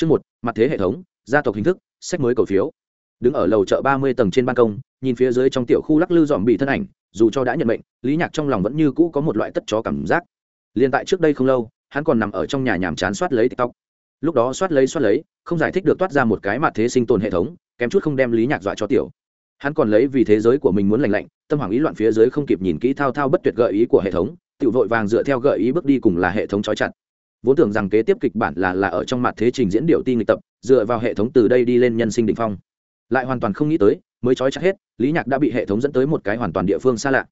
Chương một, mặt thế hệ thống, gia tộc hình thức, sách mới cổ phiếu. Đứng ở lầu chợ ba mươi tầng trên ban công, nhìn phía dưới trong tiểu khu lắc lư dòm bị thân ảnh, dù cho đã nhận mệnh, Lý Nhạc trong lòng vẫn như cũ có một loại tất chó cảm giác. Liên tại trước đây không lâu, hắn còn nằm ở trong nhà nhàm chán soát lấy TikTok. Lúc đó soát lấy soát lấy, không giải thích được toát ra một cái mặt thế sinh tồn hệ thống, kém chút không đem Lý Nhạc dọa cho tiểu. Hắn còn lấy vì thế giới của mình muốn lành lạnh, tâm hoàng ý loạn phía dưới không kịp nhìn kỹ thao thao bất tuyệt gợi ý của hệ thống, tiểu vội vàng dựa theo gợi ý bước đi cùng là hệ thống trói chặt vốn tưởng rằng kế tiếp kịch bản là là ở trong mặt thế trình diễn điệu ti nghịch tập, dựa vào hệ thống từ đây đi lên nhân sinh định phong. Lại hoàn toàn không nghĩ tới, mới trói chắc hết, lý nhạc đã bị hệ thống dẫn tới một cái hoàn toàn địa phương xa lạ.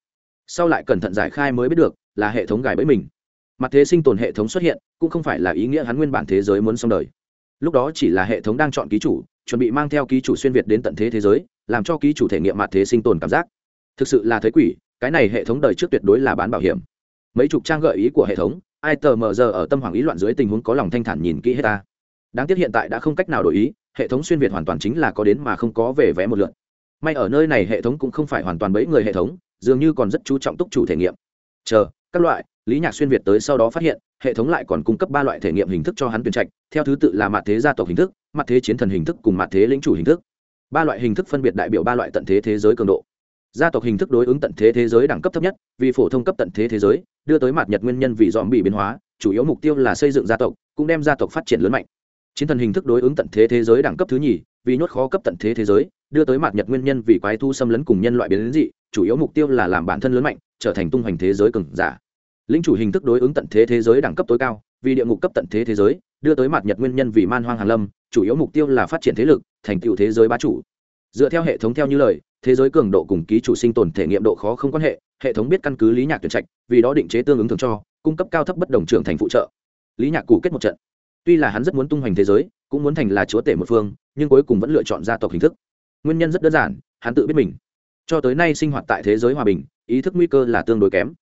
Sau lại cẩn thận giải khai mới biết được, là hệ thống gài bẫy mình. Mặt thế sinh tồn hệ thống xuất hiện, cũng không phải là ý nghĩa hắn nguyên bản thế giới muốn xong đời. Lúc đó chỉ là hệ thống đang chọn ký chủ, chuẩn bị mang theo ký chủ xuyên việt đến tận thế thế giới, làm cho ký chủ thể nghiệm mặt thế sinh tồn cảm giác. Thực sự là thấy quỷ, cái này hệ thống đời trước tuyệt đối là bán bảo hiểm. Mấy chục trang gợi ý của hệ thống ai tờ mờ giờ ở tâm hoàng ý loạn dưới tình huống có lòng thanh thản nhìn kỹ hết ta. Đáng tiếc hiện tại đã không cách nào đổi ý, hệ thống xuyên việt hoàn toàn chính là có đến mà không có về vẽ một lượt. May ở nơi này hệ thống cũng không phải hoàn toàn bẫy người hệ thống, dường như còn rất chú trọng túc chủ thể nghiệm. Chờ, các loại, lý nhạc xuyên việt tới sau đó phát hiện, hệ thống lại còn cung cấp ba loại thể nghiệm hình thức cho hắn tuyển trạch, theo thứ tự là mặt thế gia tộc hình thức, mặt thế chiến thần hình thức cùng mặt thế lĩnh chủ hình thức. Ba loại hình thức phân biệt đại biểu ba loại tận thế thế giới cường độ gia tộc hình thức đối ứng tận thế thế giới đẳng cấp thấp nhất, vì phổ thông cấp tận thế thế giới, đưa tới mặt nhật nguyên nhân vì dòm bị biến hóa, chủ yếu mục tiêu là xây dựng gia tộc, cũng đem gia tộc phát triển lớn mạnh. Chiến thần hình thức đối ứng tận thế thế giới đẳng cấp thứ nhì, vì nhốt khó cấp tận thế thế giới, đưa tới mặt nhật nguyên nhân vì quái thu xâm lấn cùng nhân loại biến dị, chủ yếu mục tiêu là làm bản thân lớn mạnh, trở thành tung hoành thế giới cường giả. Linh chủ hình thức đối ứng tận thế thế giới đẳng cấp tối cao, vì địa ngục cấp tận thế thế giới, đưa tới mặt nhật nguyên nhân vì man hoang hàn lâm, chủ yếu mục tiêu là phát triển thế lực, thành tựu thế giới bá chủ. Dựa theo hệ thống theo như lời thế giới cường độ cùng ký chủ sinh tồn thể nghiệm độ khó không quan hệ hệ thống biết căn cứ lý nhạc tuyển trạch, vì đó định chế tương ứng thường cho, cung cấp cao thấp bất đồng trưởng thành phụ trợ. Lý nhạc cũ kết một trận. Tuy là hắn rất muốn tung hoành thế giới, cũng muốn thành là chúa tể một phương, nhưng cuối cùng vẫn lựa chọn gia tộc hình thức. Nguyên nhân rất đơn giản, hắn tự biết mình. Cho tới nay sinh hoạt tại thế giới hòa bình, ý thức nguy cơ là tương đối kém.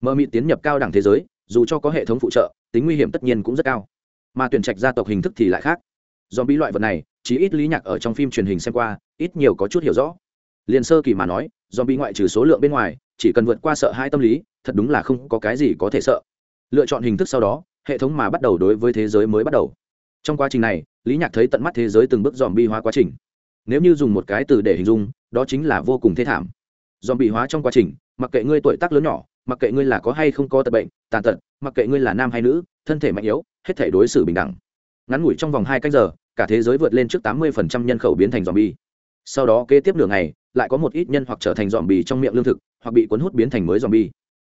Mơ mị tiến nhập cao đẳng thế giới, dù cho có hệ thống phụ trợ, tính nguy hiểm tất nhiên cũng rất cao. Mà tuyển trạch gia tộc hình thức thì lại khác. Do bí loại vật này chỉ ít lý nhạc ở trong phim truyền hình xem qua, ít nhiều có chút hiểu rõ liền sơ kỳ mà nói, do bị ngoại trừ số lượng bên ngoài, chỉ cần vượt qua sợ hai tâm lý, thật đúng là không có cái gì có thể sợ. Lựa chọn hình thức sau đó, hệ thống mà bắt đầu đối với thế giới mới bắt đầu. Trong quá trình này, lý nhạc thấy tận mắt thế giới từng bước dòm bi hóa quá trình. Nếu như dùng một cái từ để hình dung, đó chính là vô cùng thê thảm. Dòm bị hóa trong quá trình, mặc kệ ngươi tuổi tác lớn nhỏ, mặc kệ ngươi là có hay không có tật bệnh, tàn tật, mặc kệ ngươi là nam hay nữ, thân thể mạnh yếu, hết thể đối xử bình đẳng. Ngắn ngủi trong vòng hai cách giờ, cả thế giới vượt lên trước tám mươi nhân khẩu biến thành dòm bi sau đó kế tiếp nửa ngày lại có một ít nhân hoặc trở thành dòm bì trong miệng lương thực, hoặc bị cuốn hút biến thành mới dòm bì.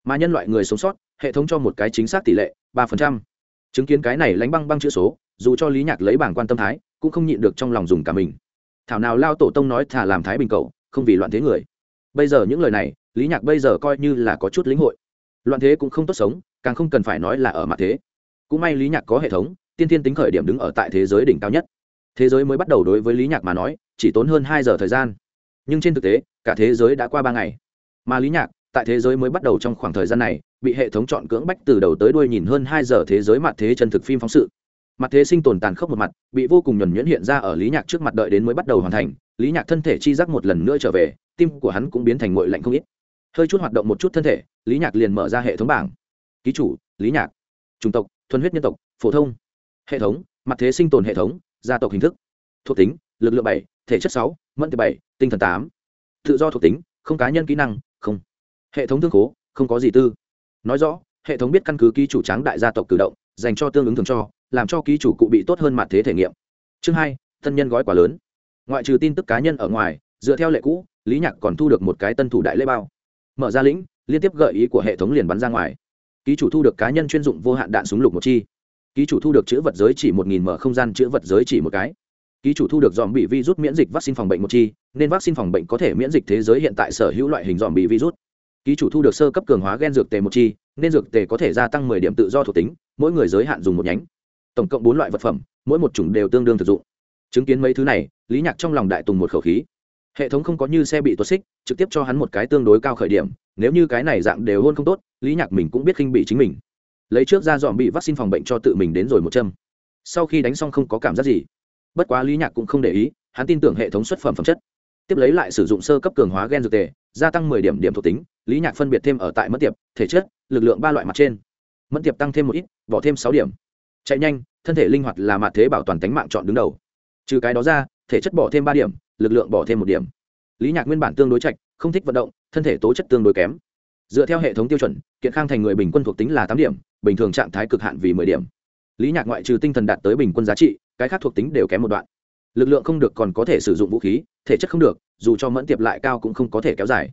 mà nhân loại người sống sót, hệ thống cho một cái chính xác tỷ lệ, ba phần trăm. Chứng kiến cái này lánh băng băng chữ số, dù cho lý nhạc lấy bảng quan tâm thái, cũng không nhịn được trong lòng dùng cả mình. Thảo nào lao tổ tông nói thả làm thái bình cầu không vì loạn thế người. Bây giờ những lời này, lý nhạc bây giờ coi như là có chút lĩnh hội. Loạn thế cũng không tốt sống, càng không cần phải nói là ở mặt thế. Cũng may lý nhạc có hệ thống, tiên tiên tính khởi điểm đứng ở tại thế giới đỉnh cao nhất. Thế giới mới bắt đầu đối với lý nhạc mà nói, chỉ tốn hơn hai giờ thời gian nhưng trên thực tế, cả thế giới đã qua ba ngày. Mà lý nhạc, tại thế giới mới bắt đầu trong khoảng thời gian này, bị hệ thống chọn cưỡng bách từ đầu tới đuôi nhìn hơn hai giờ thế giới mặt thế chân thực phim phóng sự. Mặt thế sinh tồn tàn khốc một mặt, bị vô cùng nhuẩn nhuyễn hiện ra ở lý nhạc trước mặt đợi đến mới bắt đầu hoàn thành, lý nhạc thân thể chi giác một lần nữa trở về, tim của hắn cũng biến thành ngội lạnh không ít. Hơi chút hoạt động một chút thân thể, lý nhạc liền mở ra hệ thống bảng. Ký chủ, lý nhạc. Chủng tộc, thuần huyết nhân tộc, phổ thông. Hệ thống, mặt thế sinh tồn hệ thống, gia tộc hình thức. Thuộc tính, lực lượng bảy, thể chất sáu mẫn thứ bảy, tinh thần tám. Tự do thuộc tính, không cá nhân kỹ năng, không. Hệ thống thương khố, không có gì tư. Nói rõ, hệ thống biết căn cứ ký chủ tráng đại gia tộc cử động, dành cho tương ứng thường cho, làm cho ký chủ cụ bị tốt hơn mặt thế thể nghiệm. Chương hai tân nhân gói quá lớn. Ngoại trừ tin tức cá nhân ở ngoài, dựa theo lệ cũ, lý nhạc còn thu được một cái tân thủ đại lễ bao. Mở ra lĩnh, liên tiếp gợi ý của hệ thống liền bắn ra ngoài. Ký chủ thu được cá nhân chuyên dụng vô hạn đạn súng lục một chi. Ký chủ thu được chữ vật giới chỉ một nghìn mở không gian chữ vật giới chỉ một cái ký chủ thu được dòm bị virus miễn dịch vaccine phòng bệnh một chi, nên vaccine phòng bệnh có thể miễn dịch thế giới hiện tại sở hữu loại hình dòm bị virus. Ký chủ thu được sơ cấp cường hóa gen dược tề một chi, nên dược tề có thể gia tăng mười điểm tự do thuộc tính, mỗi người giới hạn dùng một nhánh. Tổng cộng bốn loại vật phẩm, mỗi một chủng đều tương đương thực dụng. Chứng kiến mấy thứ này, lý nhạc trong lòng đại tùng một khẩu khí. Hệ thống không có như xe bị tuột xích, trực tiếp cho hắn một cái tương đối cao khởi điểm, nếu như cái này dạng đều hôn không tốt, lý nhạc mình cũng biết khinh bị chính mình. Lấy trước ra dòm bị vaccine phòng bệnh cho tự mình đến rồi một châm. Sau khi đánh xong không có cảm giác gì bất quá lý nhạc cũng không để ý, hắn tin tưởng hệ thống xuất phẩm phẩm chất. Tiếp lấy lại sử dụng sơ cấp cường hóa gen dược tề, gia tăng mười điểm điểm thuộc tính, lý nhạc phân biệt thêm ở tại mất tiệp, thể chất, lực lượng ba loại mặt trên. Mất tiệp tăng thêm một ít, bỏ thêm sáu điểm. Chạy nhanh, thân thể linh hoạt là mặt thế bảo toàn tính mạng chọn đứng đầu. Trừ cái đó ra, thể chất bỏ thêm ba điểm, lực lượng bỏ thêm một điểm. Lý nhạc nguyên bản tương đối chạch không thích vận động, thân thể tố chất tương đối kém. Dựa theo hệ thống tiêu chuẩn, kiện khang thành người bình quân thuộc tính là tám điểm, bình thường trạng thái cực hạn vì mười điểm lý nhạc ngoại trừ tinh thần đạt tới bình quân giá trị, cái khác thuộc tính đều kém một đoạn. Lực lượng không được còn có thể sử dụng vũ khí, thể chất không được, dù cho mẫn tiệp lại cao cũng không có thể kéo dài.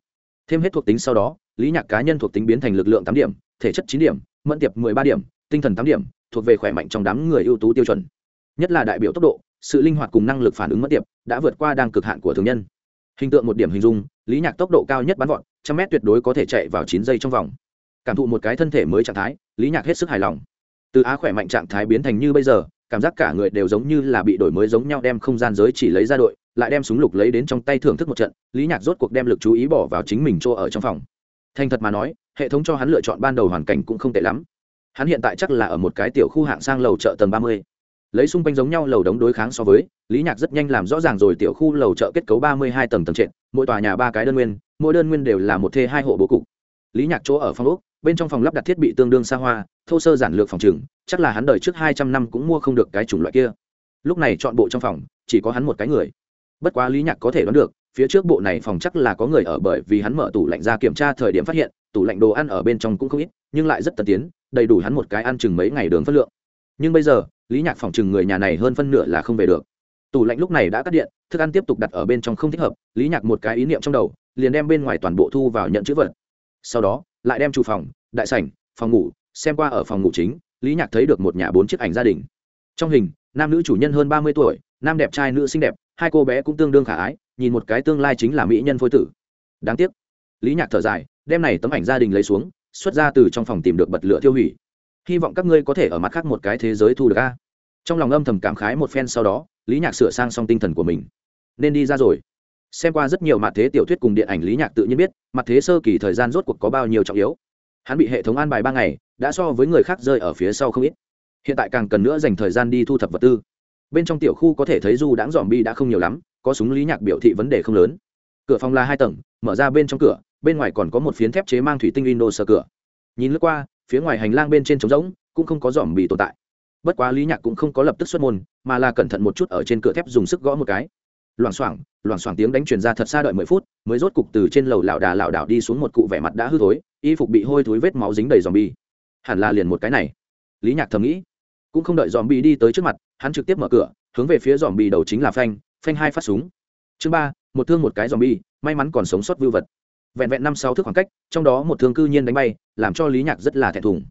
Thêm hết thuộc tính sau đó, lý nhạc cá nhân thuộc tính biến thành lực lượng tám điểm, thể chất chín điểm, mẫn tiệp mười ba điểm, tinh thần tám điểm, thuộc về khỏe mạnh trong đám người ưu tú tiêu chuẩn. Nhất là đại biểu tốc độ, sự linh hoạt cùng năng lực phản ứng mẫn tiệp đã vượt qua đang cực hạn của thường nhân. Hình tượng một điểm hình dung, lý nhạc tốc độ cao nhất bắn vọt, trăm mét tuyệt đối có thể chạy vào chín giây trong vòng. Cảm thụ một cái thân thể mới trạng thái, lý nhạc hết sức hài lòng từ á khỏe mạnh trạng thái biến thành như bây giờ, cảm giác cả người đều giống như là bị đổi mới giống nhau đem không gian giới chỉ lấy ra đội, lại đem súng lục lấy đến trong tay thưởng thức một trận, lý nhạc rốt cuộc đem lực chú ý bỏ vào chính mình chỗ ở trong phòng. Thành thật mà nói, hệ thống cho hắn lựa chọn ban đầu hoàn cảnh cũng không tệ lắm. Hắn hiện tại chắc là ở một cái tiểu khu hạng sang lầu chợ tầng ba mươi. Lấy xung quanh giống nhau lầu đống đối kháng so với, lý nhạc rất nhanh làm rõ ràng rồi tiểu khu lầu chợ kết cấu ba mươi hai tầng tầng trệt, mỗi tòa nhà ba cái đơn nguyên, mỗi đơn nguyên đều là một thê hai hộ bố cục. Lý nhạc chỗ ở phòng úc bên trong phòng lắp đặt thiết bị tương đương xa hoa, thô sơ giản lược phòng trừng, chắc là hắn đời trước hai trăm năm cũng mua không được cái chủng loại kia. Lúc này chọn bộ trong phòng, chỉ có hắn một cái người. Bất quá lý nhạc có thể đoán được, phía trước bộ này phòng chắc là có người ở bởi vì hắn mở tủ lạnh ra kiểm tra thời điểm phát hiện, tủ lạnh đồ ăn ở bên trong cũng không ít, nhưng lại rất tân tiến, đầy đủ hắn một cái ăn chừng mấy ngày đường phân lượng. Nhưng bây giờ, lý nhạc phòng chừng người nhà này hơn phân nửa là không về được. Tủ lạnh lúc này đã cắt điện, thức ăn tiếp tục đặt ở bên trong không thích hợp, lý nhạc một cái ý niệm trong đầu, liền đem bên ngoài toàn bộ thu vào nhận chữ vật. Sau đó lại đem chủ phòng, đại sảnh, phòng ngủ, xem qua ở phòng ngủ chính, lý nhạc thấy được một nhà bốn chiếc ảnh gia đình. Trong hình, nam nữ chủ nhân hơn ba mươi tuổi, nam đẹp trai nữ xinh đẹp, hai cô bé cũng tương đương khả ái, nhìn một cái tương lai chính là mỹ nhân phôi tử. Đáng tiếc, lý nhạc thở dài, đem này tấm ảnh gia đình lấy xuống, xuất ra từ trong phòng tìm được bật lửa tiêu hủy. Hy vọng các ngươi có thể ở mặt khác một cái thế giới thu được a. Trong lòng âm thầm cảm khái một phen sau đó, lý nhạc sửa sang xong tinh thần của mình. Nên đi ra rồi xem qua rất nhiều mặt thế tiểu thuyết cùng điện ảnh lý nhạc tự nhiên biết, mặt thế sơ kỳ thời gian rốt cuộc có bao nhiêu trọng yếu. Hắn bị hệ thống an bài ba ngày, đã so với người khác rơi ở phía sau không ít. Hiện tại càng cần nữa dành thời gian đi thu thập vật tư. Bên trong tiểu khu có thể thấy du đãng dòm bi đã không nhiều lắm, có súng lý nhạc biểu thị vấn đề không lớn. Cửa phòng là hai tầng, mở ra bên trong cửa, bên ngoài còn có một phiến thép chế mang thủy tinh windows sờ cửa. Nhìn lướt qua, phía ngoài hành lang bên trên trống rỗng, cũng không có dòm bị tồn tại. Bất quá lý nhạc cũng không có lập tức xuất môn, mà là cẩn thận một chút ở trên cửa thép dùng sức gõ một cái loảng xoảng loảng xoảng tiếng đánh truyền ra thật xa đợi mười phút, mới rốt cục từ trên lầu lảo đà lảo đảo đi xuống một cụ vẻ mặt đã hư thối, y phục bị hôi thối vết máu dính đầy dòm bi hẳn là liền một cái này. Lý nhạc thầm nghĩ. Cũng không đợi dòm bi đi tới trước mặt, hắn trực tiếp mở cửa, hướng về phía dòm bi đầu chính là phanh phanh hai phát súng. Chương ba, một thương một cái dòm bi may mắn còn sống sót vưu vật. Vẹn vẹn năm sáu thước khoảng cách, trong đó một thương cư nhiên đánh bay, làm cho lý nhạc rất là thẹn thùng.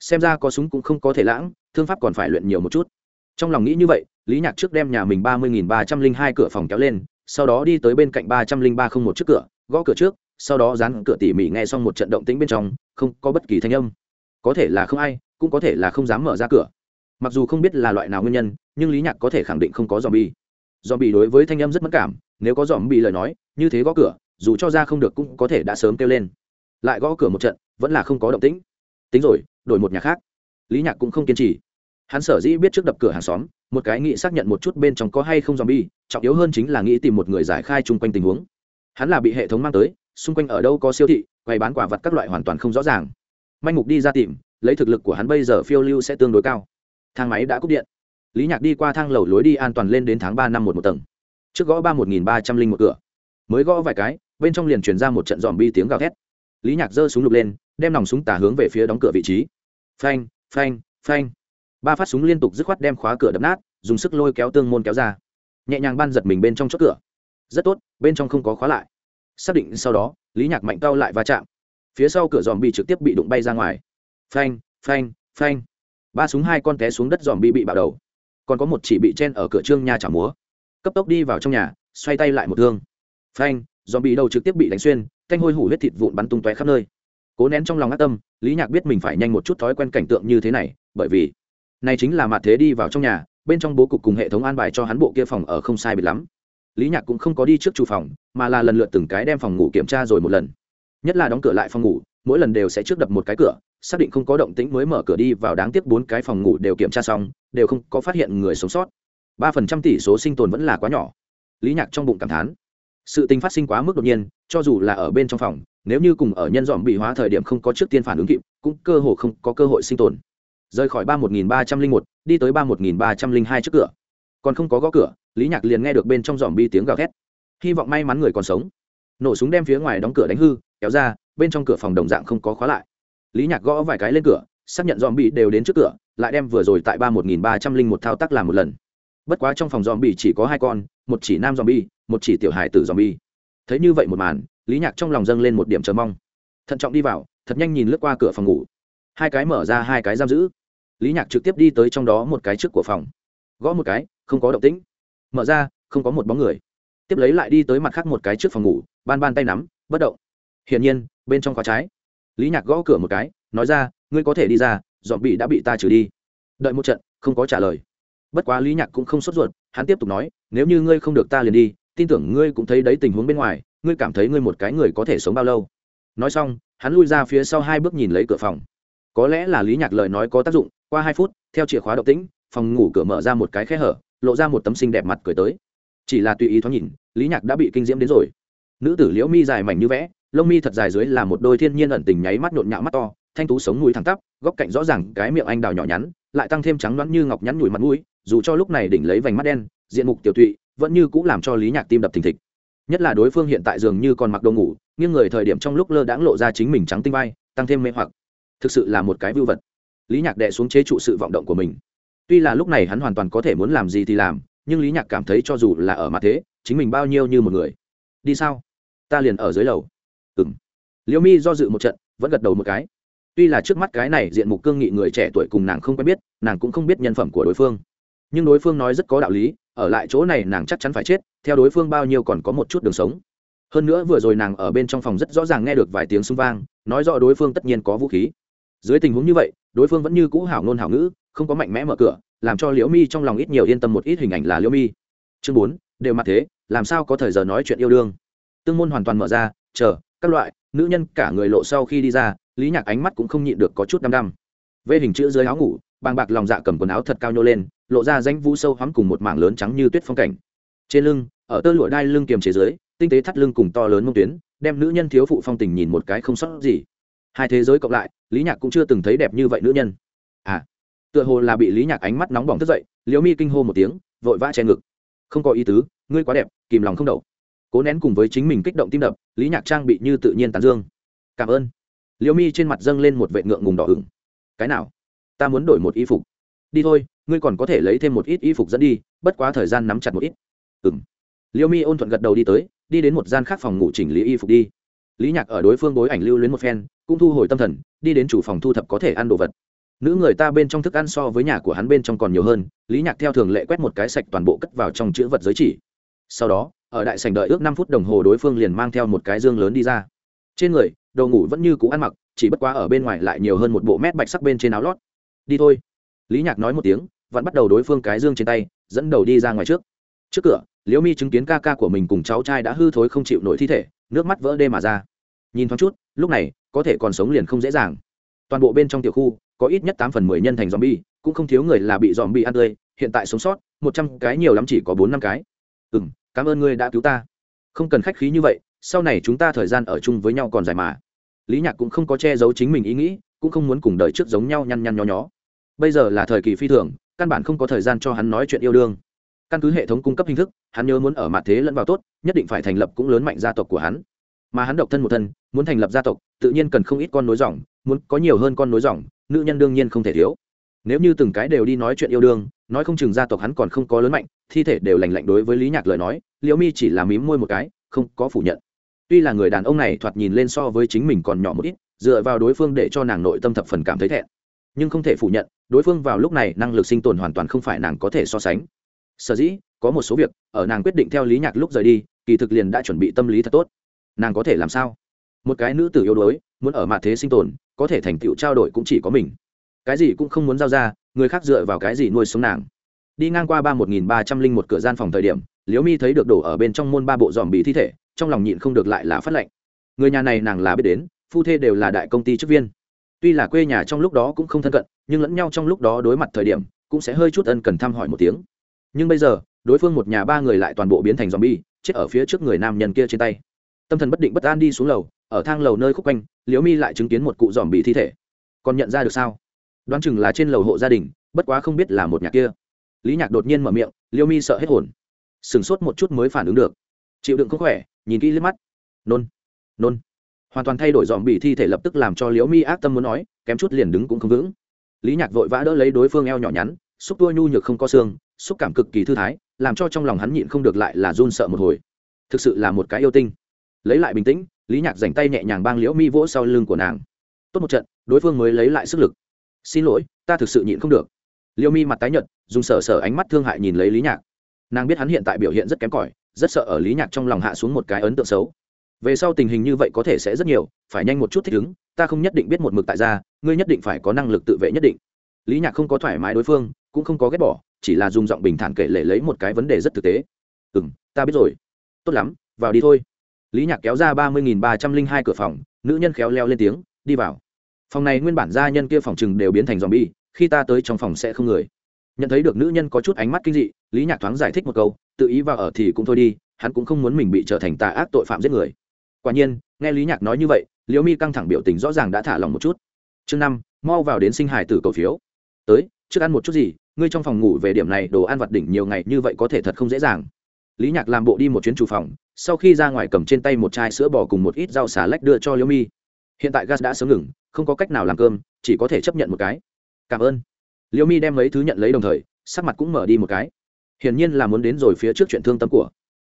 Xem ra có súng cũng không có thể lãng, thương pháp còn phải luyện nhiều một chút. Trong lòng nghĩ như vậy lý nhạc trước đem nhà mình ba mươi nghìn ba trăm linh hai cửa phòng kéo lên, sau đó đi tới bên cạnh ba trăm linh ba không một trước cửa, gõ cửa trước, sau đó dán cửa tỉ mỉ nghe xong một trận động tĩnh bên trong, không có bất kỳ thanh âm. Có thể là không ai, cũng có thể là không dám mở ra cửa. Mặc dù không biết là loại nào nguyên nhân, nhưng lý nhạc có thể khẳng định không có dòm bi dòm bi đối với thanh âm rất mất cảm, nếu có dòm bi lời nói, như thế gõ cửa, dù cho ra không được cũng có thể đã sớm kêu lên. Lại gõ cửa một trận, vẫn là không có động tĩnh. Tính rồi, đổi một nhà khác. Lý nhạc cũng không kiên trì. Hắn sở dĩ biết trước đập cửa hàng xóm một cái nghĩ xác nhận một chút bên trong có hay không dòm bi trọng yếu hơn chính là nghĩ tìm một người giải khai chung quanh tình huống. Hắn là bị hệ thống mang tới, xung quanh ở đâu có siêu thị, quầy bán quả vật các loại hoàn toàn không rõ ràng. Manh mục đi ra tìm, lấy thực lực của hắn bây giờ phiêu lưu sẽ tương đối cao. Thang máy đã cúp điện. Lý nhạc đi qua thang lầu lối đi an toàn lên đến tháng ba năm một một tầng. Trước gõ ba một nghìn ba trăm linh một cửa. Mới gõ vài cái, bên trong liền truyền ra một trận dòm bi tiếng gào thét. Lý nhạc giơ súng lục lên, đem nòng súng tả hướng về phía đóng cửa vị trí. Phanh phanh phanh ba phát súng liên tục dứt khoát đem khóa cửa đập nát, dùng sức lôi kéo tương môn kéo ra. Nhẹ nhàng ban giật mình bên trong chốt cửa. Rất tốt, bên trong không có khóa lại. Xác định sau đó, lý nhạc mạnh cao lại va chạm. Phía sau cửa dòm bị trực tiếp bị đụng bay ra ngoài. Phanh phanh phanh. Ba súng hai con té xuống đất dòm bị bị bạo đầu. Còn có một chỉ bị chen ở cửa trương nhà chả múa. Cấp tốc đi vào trong nhà, xoay tay lại một thương. Phanh dòm bị đầu trực tiếp bị đánh xuyên canh hôi hủ huyết thịt vụn bắn tung tóe khắp nơi. Cố nén trong lòng ác tâm, lý nhạc biết mình phải nhanh một chút thói quen cảnh tượng như thế này, bởi vì này chính là mặt thế đi vào trong nhà, bên trong bố cục cùng hệ thống an bài cho hắn bộ kia phòng ở không sai biệt lắm. Lý nhạc cũng không có đi trước chủ phòng, mà là lần lượt từng cái đem phòng ngủ kiểm tra rồi một lần. Nhất là đóng cửa lại phòng ngủ, mỗi lần đều sẽ trước đập một cái cửa, xác định không có động tĩnh mới mở cửa đi vào đáng tiếc bốn cái phòng ngủ đều kiểm tra xong, đều không có phát hiện người sống sót. Ba phần trăm tỷ số sinh tồn vẫn là quá nhỏ. Lý nhạc trong bụng cảm thán. Sự tình phát sinh quá mức đột nhiên, cho dù là ở bên trong phòng, nếu như cùng ở nhân dòm bị hóa thời điểm không có trước tiên phản ứng kịp, cũng cơ hồ không có cơ hội sinh tồn rời khỏi ba một nghìn ba trăm linh một, đi tới ba một nghìn ba trăm linh hai trước cửa. Còn không có gõ cửa, lý nhạc liền nghe được bên trong dòm bi tiếng gào thét. Hy vọng may mắn người còn sống. Nổ súng đem phía ngoài đóng cửa đánh hư, kéo ra, bên trong cửa phòng đồng dạng không có khóa lại. Lý nhạc gõ vài cái lên cửa, xác nhận dòm bi đều đến trước cửa, lại đem vừa rồi tại ba một nghìn ba trăm linh một thao tác làm một lần. Bất quá trong phòng dòm bi chỉ có hai con, một chỉ nam dòm bi, một chỉ tiểu hài tử dòm bi. Thấy như vậy một màn, lý nhạc trong lòng dâng lên một điểm chờ mong. Thận trọng đi vào, thật nhanh nhìn lướt qua cửa phòng ngủ. Hai cái mở ra, hai cái giam giữ lý nhạc trực tiếp đi tới trong đó một cái trước của phòng. Gõ một cái, không có động tĩnh. Mở ra, không có một bóng người. Tiếp lấy lại đi tới mặt khác một cái trước phòng ngủ, ban ban tay nắm, bất động. Hiển nhiên, bên trong khóa trái. Lý nhạc gõ cửa một cái, nói ra, ngươi có thể đi ra dọn bị đã bị ta trừ đi. Đợi một trận, không có trả lời. Bất quá lý nhạc cũng không sốt ruột, hắn tiếp tục nói, nếu như ngươi không được ta liền đi, tin tưởng ngươi cũng thấy đấy tình huống bên ngoài, ngươi cảm thấy ngươi một cái người có thể sống bao lâu? Nói xong, hắn lui ra phía sau hai bước nhìn lấy cửa phòng. Có lẽ là lý nhạc lời nói có tác dụng qua hai phút, theo chìa khóa động tĩnh, phòng ngủ cửa mở ra một cái khe hở, lộ ra một tấm sinh đẹp mặt cười tới. Chỉ là tùy ý thoáng nhìn, lý nhạc đã bị kinh diễm đến rồi. Nữ tử liễu mi dài mảnh như vẽ, lông mi thật dài dưới là một đôi thiên nhiên ẩn tình nháy mắt nhộn nhạo mắt to, thanh tú sống mũi thẳng tắp, góc cạnh rõ ràng cái miệng anh đào nhỏ nhắn, lại tăng thêm trắng đoán như ngọc nhắn nhủi mặt mũi, dù cho lúc này đỉnh lấy vành mắt đen, diện mục tiểu tụy, vẫn như cũng làm cho lý nhạc tim đập thình thịch. Nhất là đối phương hiện tại dường như còn mặc đồ ngủ, nghiêng người thời điểm trong lúc lơ đãng lộ ra chính mình trắng tinh vai, tăng thêm mê hoặc. Thực sự là một cái vưu vật lý nhạc đệ xuống chế trụ sự vọng động của mình. Tuy là lúc này hắn hoàn toàn có thể muốn làm gì thì làm, nhưng lý nhạc cảm thấy cho dù là ở mặt thế, chính mình bao nhiêu như một người. Đi sao? Ta liền ở dưới lầu. Ừng liễu mi do dự một trận, vẫn gật đầu một cái. Tuy là trước mắt cái này diện mục cương nghị người trẻ tuổi cùng nàng không quen biết, nàng cũng không biết nhân phẩm của đối phương. Nhưng đối phương nói rất có đạo lý, ở lại chỗ này nàng chắc chắn phải chết, theo đối phương bao nhiêu còn có một chút đường sống. Hơn nữa vừa rồi nàng ở bên trong phòng rất rõ ràng nghe được vài tiếng xung vang, nói rõ đối phương tất nhiên có vũ khí dưới tình huống như vậy, đối phương vẫn như cũ hảo ngôn hảo ngữ, không có mạnh mẽ mở cửa, làm cho liễu mi trong lòng ít nhiều yên tâm một ít hình ảnh là liễu mi. Chương bốn, đều mặt thế, làm sao có thời giờ nói chuyện yêu đương? Tương môn hoàn toàn mở ra, chờ, các loại, nữ nhân cả người lộ sau khi đi ra, lý nhạc ánh mắt cũng không nhịn được có chút đăm đăm. Vê hình chữ dưới áo ngủ, bàng bạc lòng dạ cầm quần áo thật cao nhô lên, lộ ra danh vũ sâu hắm cùng một mảng lớn trắng như tuyết phong cảnh. Trên lưng, ở tơ lụa đai lưng kiềm chế dưới, tinh tế thắt lưng cùng to lớn mông tuyến, đem nữ nhân thiếu phụ phong tình nhìn một cái không sót gì hai thế giới cộng lại, lý nhạc cũng chưa từng thấy đẹp như vậy nữ nhân. À tựa hồ là bị lý nhạc ánh mắt nóng bỏng thức dậy, liễu mi kinh hô một tiếng, vội vã che ngực. Không có ý tứ, ngươi quá đẹp, kìm lòng không đậu. Cố nén cùng với chính mình kích động tim đập, lý nhạc trang bị như tự nhiên tán dương. Cảm ơn. Liễu mi trên mặt dâng lên một vệ ngượng ngùng đỏ ửng. Cái nào? Ta muốn đổi một y phục. Đi thôi, ngươi còn có thể lấy thêm một ít y phục dẫn đi, bất quá thời gian nắm chặt một ít. Ừng liễu mi ôn thuận gật đầu đi tới, đi đến một gian khác phòng ngủ chỉnh lý y phục đi lý nhạc ở đối phương bối ảnh lưu luyến một phen, cũng thu hồi tâm thần, đi đến chủ phòng thu thập có thể ăn đồ vật. Nữ người ta bên trong thức ăn so với nhà của hắn bên trong còn nhiều hơn, lý nhạc theo thường lệ quét một cái sạch toàn bộ cất vào trong chữ vật giới chỉ. Sau đó, ở đại sành đợi ước năm phút đồng hồ đối phương liền mang theo một cái dương lớn đi ra. Trên người đầu ngủ vẫn như cũ ăn mặc, chỉ bất quá ở bên ngoài lại nhiều hơn một bộ mét bạch sắc bên trên áo lót. Đi thôi. Lý nhạc nói một tiếng vẫn bắt đầu đối phương cái dương trên tay, dẫn đầu đi ra ngoài trước. Trước cửa liễu mi chứng kiến ca ca của mình cùng cháu trai đã hư thối không chịu nổi thi thể nước mắt vỡ đê mà ra nhìn thoáng chút lúc này có thể còn sống liền không dễ dàng toàn bộ bên trong tiểu khu có ít nhất tám phần mười nhân thành zombie, cũng không thiếu người là bị zombie ăn tươi, hiện tại sống sót, một trăm cái nhiều lắm chỉ có bốn năm cái. Ừm, cảm ơn ngươi đã cứu ta. Không cần khách khí như vậy, sau này chúng ta thời gian ở chung với nhau còn dài mà. Lý Nhạc cũng không có che giấu chính mình ý nghĩ, cũng không muốn cùng đời trước giống nhau nhăn nhăn nhó nhó. Bây giờ là thời kỳ phi thường, căn bản không có thời gian cho hắn nói chuyện yêu đương. Căn cứ hệ thống cung cấp hình thức, hắn nhớ muốn ở mặt thế lẫn vào tốt, nhất định phải thành lập cũng lớn mạnh gia tộc của hắn. Mà hắn độc thân một thân, muốn thành lập gia tộc, tự nhiên cần không ít con nối dòng, muốn có nhiều hơn con nối dòng, nữ nhân đương nhiên không thể thiếu. Nếu như từng cái đều đi nói chuyện yêu đương nói không chừng gia tộc hắn còn không có lớn mạnh thi thể đều lành lạnh đối với lý nhạc lời nói liễu mi chỉ là mím môi một cái không có phủ nhận. Tuy là người đàn ông này thoạt nhìn lên so với chính mình còn nhỏ một ít dựa vào đối phương để cho nàng nội tâm thập phần cảm thấy thẹn. Nhưng không thể phủ nhận đối phương vào lúc này năng lực sinh tồn hoàn toàn không phải nàng có thể so sánh sở dĩ, có một số việc, ở nàng quyết định theo lý nhạc lúc rời đi, kỳ thực liền đã chuẩn bị tâm lý thật tốt. Nàng có thể làm sao? Một cái nữ tử yếu đuối, muốn ở mặt thế sinh tồn, có thể thành tựu trao đổi cũng chỉ có mình. Cái gì cũng không muốn giao ra, người khác dựa vào cái gì nuôi sống nàng? Đi ngang qua ba một nghìn ba trăm linh một cửa gian phòng thời điểm, liễu mi thấy được đổ ở bên trong môn ba bộ dòm bị thi thể, trong lòng nhịn không được lại là phát lệnh. Người nhà này nàng là biết đến, phu thê đều là đại công ty chức viên. Tuy là quê nhà trong lúc đó cũng không thân cận, nhưng lẫn nhau trong lúc đó đối mặt thời điểm, cũng sẽ hơi chút ân cần thăm hỏi một tiếng nhưng bây giờ, đối phương một nhà ba người lại toàn bộ biến thành dòm bi chết ở phía trước người nam nhân kia trên tay. Tâm thần bất định bất an đi xuống lầu, ở thang lầu nơi khúc quanh, liễu mi lại chứng kiến một cụ dòm bị thi thể. Còn nhận ra được sao? Đoán chừng là trên lầu hộ gia đình, bất quá không biết là một nhà kia. Lý nhạc đột nhiên mở miệng, liễu mi sợ hết hồn. Sửng sốt một chút mới phản ứng được. Chịu đựng không khỏe, nhìn kỹ liếc mắt. Nôn nôn. Hoàn toàn thay đổi dòm bị thi thể lập tức làm cho liễu mi ác tâm muốn nói, kém chút liền đứng cũng không vững. Lý nhạc vội vã đỡ lấy đối phương eo nhỏ nhắn, xúc tua nhu nhược không có xương xúc cảm cực kỳ thư thái, làm cho trong lòng hắn nhịn không được lại là run sợ một hồi. Thực sự là một cái yêu tinh. Lấy lại bình tĩnh, lý nhạc dành tay nhẹ nhàng bang liễu mi vỗ sau lưng của nàng. Tốt một trận, đối phương mới lấy lại sức lực. Xin lỗi, ta thực sự nhịn không được. Liễu mi mặt tái nhợt, dùng sở sở ánh mắt thương hại nhìn lấy lý nhạc. Nàng biết hắn hiện tại biểu hiện rất kém cỏi, rất sợ ở lý nhạc trong lòng hạ xuống một cái ấn tượng xấu. Về sau tình hình như vậy có thể sẽ rất nhiều, phải nhanh một chút thích ứng, ta không nhất định biết một mực tại gia ngươi nhất định phải có năng lực tự vệ nhất định. Lý nhạc không có thoải mái đối phương, cũng không có ghét bỏ chỉ là dùng giọng bình thản kể lể lấy một cái vấn đề rất thực tế. Ừ m ta biết rồi. Tốt lắm, vào đi thôi. Lý nhạc kéo ra ba mươi nghìn ba trăm linh hai cửa phòng, nữ nhân khéo leo lên tiếng, đi vào. Phòng này nguyên bản gia nhân kia phòng chừng đều biến thành dòm bi khi ta tới trong phòng sẽ không người. Nhận thấy được nữ nhân có chút ánh mắt kinh dị, lý nhạc thoáng giải thích một câu, tự ý vào ở thì cũng thôi đi, hắn cũng không muốn mình bị trở thành tà ác tội phạm giết người. Quả nhiên, nghe lý nhạc nói như vậy, liễu mi căng thẳng biểu tình rõ ràng đã thả lòng một chút. Chương năm, mau vào đến sinh hải tử cầu phiếu. Tới, trước ăn một chút gì ngươi trong phòng ngủ về điểm này đồ ăn vặt đỉnh nhiều ngày như vậy có thể thật không dễ dàng. Lý nhạc làm bộ đi một chuyến chủ phòng, sau khi ra ngoài cầm trên tay một chai sữa bò cùng một ít rau xà lách đưa cho liễu mi. Hiện tại gas đã sớm ngừng, không có cách nào làm cơm, chỉ có thể chấp nhận một cái. Cảm ơn. Liễu mi đem mấy thứ nhận lấy đồng thời, sắc mặt cũng mở đi một cái. Hiển nhiên là muốn đến rồi phía trước chuyện thương tâm của.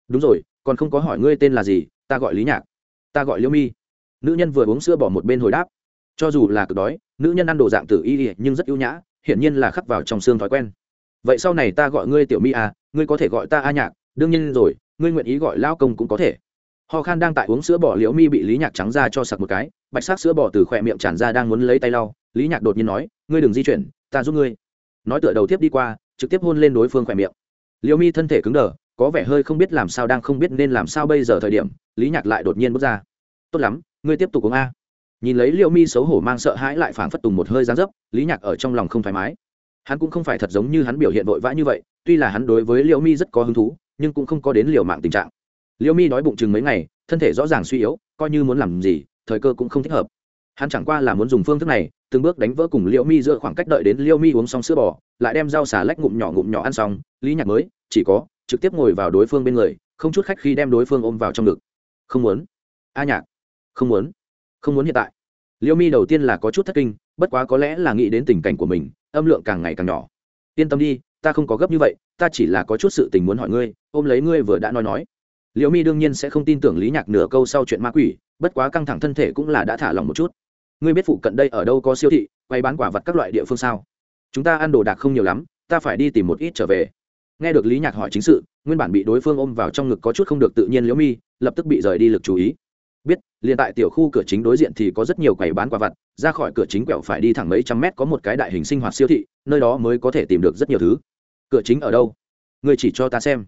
Đúng rồi, còn không có hỏi ngươi tên là gì, ta gọi lý nhạc. Ta gọi liễu mi. Nữ nhân vừa uống sữa bỏ một bên hồi đáp. Cho dù là cực đói, nữ nhân ăn đồ dạng tử y, nhưng rất ưu nhã hiển nhiên là khắc vào trong xương thói quen. Vậy sau này ta gọi ngươi tiểu mi à ngươi có thể gọi ta a nhạc, đương nhiên rồi, ngươi nguyện ý gọi lao công cũng có thể. Ho khan đang tại uống sữa bò liễu mi bị lý nhạc trắng ra cho sặc một cái, bạch sắc sữa bò từ khỏe miệng tràn ra đang muốn lấy tay lau, lý nhạc đột nhiên nói, ngươi đừng di chuyển, ta giúp ngươi. Nói tựa đầu tiếp đi qua, trực tiếp hôn lên đối phương khỏe miệng. Liễu mi thân thể cứng đờ, có vẻ hơi không biết làm sao đang không biết nên làm sao bây giờ thời điểm, lý nhạc lại đột nhiên bước ra. Tốt lắm, ngươi tiếp tục uống a nhìn lấy liễu mi xấu hổ mang sợ hãi lại phảng phất tùng một hơi gián dấp, lý nhạc ở trong lòng không thoải mái. Hắn cũng không phải thật giống như hắn biểu hiện vội vã như vậy, tuy là hắn đối với liễu mi rất có hứng thú, nhưng cũng không có đến liều mạng tình trạng. Liễu mi đói bụng chừng mấy ngày, thân thể rõ ràng suy yếu, coi như muốn làm gì, thời cơ cũng không thích hợp. Hắn chẳng qua là muốn dùng phương thức này, từng bước đánh vỡ cùng liễu mi giữa khoảng cách đợi đến liễu mi uống xong sữa bò, lại đem rau xà lách ngụm nhỏ ngụm nhỏ ăn xong, lý nhạc mới, chỉ có, trực tiếp ngồi vào đối phương bên người, không chút khách khi đem đối phương ôm vào trong ngực. Không muốn. A nhạc. Không muốn không muốn hiện tại. Liễu mi đầu tiên là có chút thất kinh, bất quá có lẽ là nghĩ đến tình cảnh của mình, âm lượng càng ngày càng nhỏ. Yên tâm đi, ta không có gấp như vậy, ta chỉ là có chút sự tình muốn hỏi ngươi, ôm lấy ngươi vừa đã nói nói. Liễu mi đương nhiên sẽ không tin tưởng lý nhạc nửa câu sau chuyện ma quỷ, bất quá căng thẳng thân thể cũng là đã thả lòng một chút. Ngươi biết phụ cận đây ở đâu có siêu thị, quay bán quả vật các loại địa phương sao? Chúng ta ăn đồ đạc không nhiều lắm, ta phải đi tìm một ít trở về. Nghe được lý nhạc hỏi chính sự, nguyên bản bị đối phương ôm vào trong ngực có chút không được tự nhiên liễu mi lập tức bị rời đi lực chú ý liền tại tiểu khu cửa chính đối diện thì có rất nhiều quầy bán quả vặt, ra khỏi cửa chính quẹo phải đi thẳng mấy trăm mét có một cái đại hình sinh hoạt siêu thị, nơi đó mới có thể tìm được rất nhiều thứ. Cửa chính ở đâu? Người chỉ cho ta xem.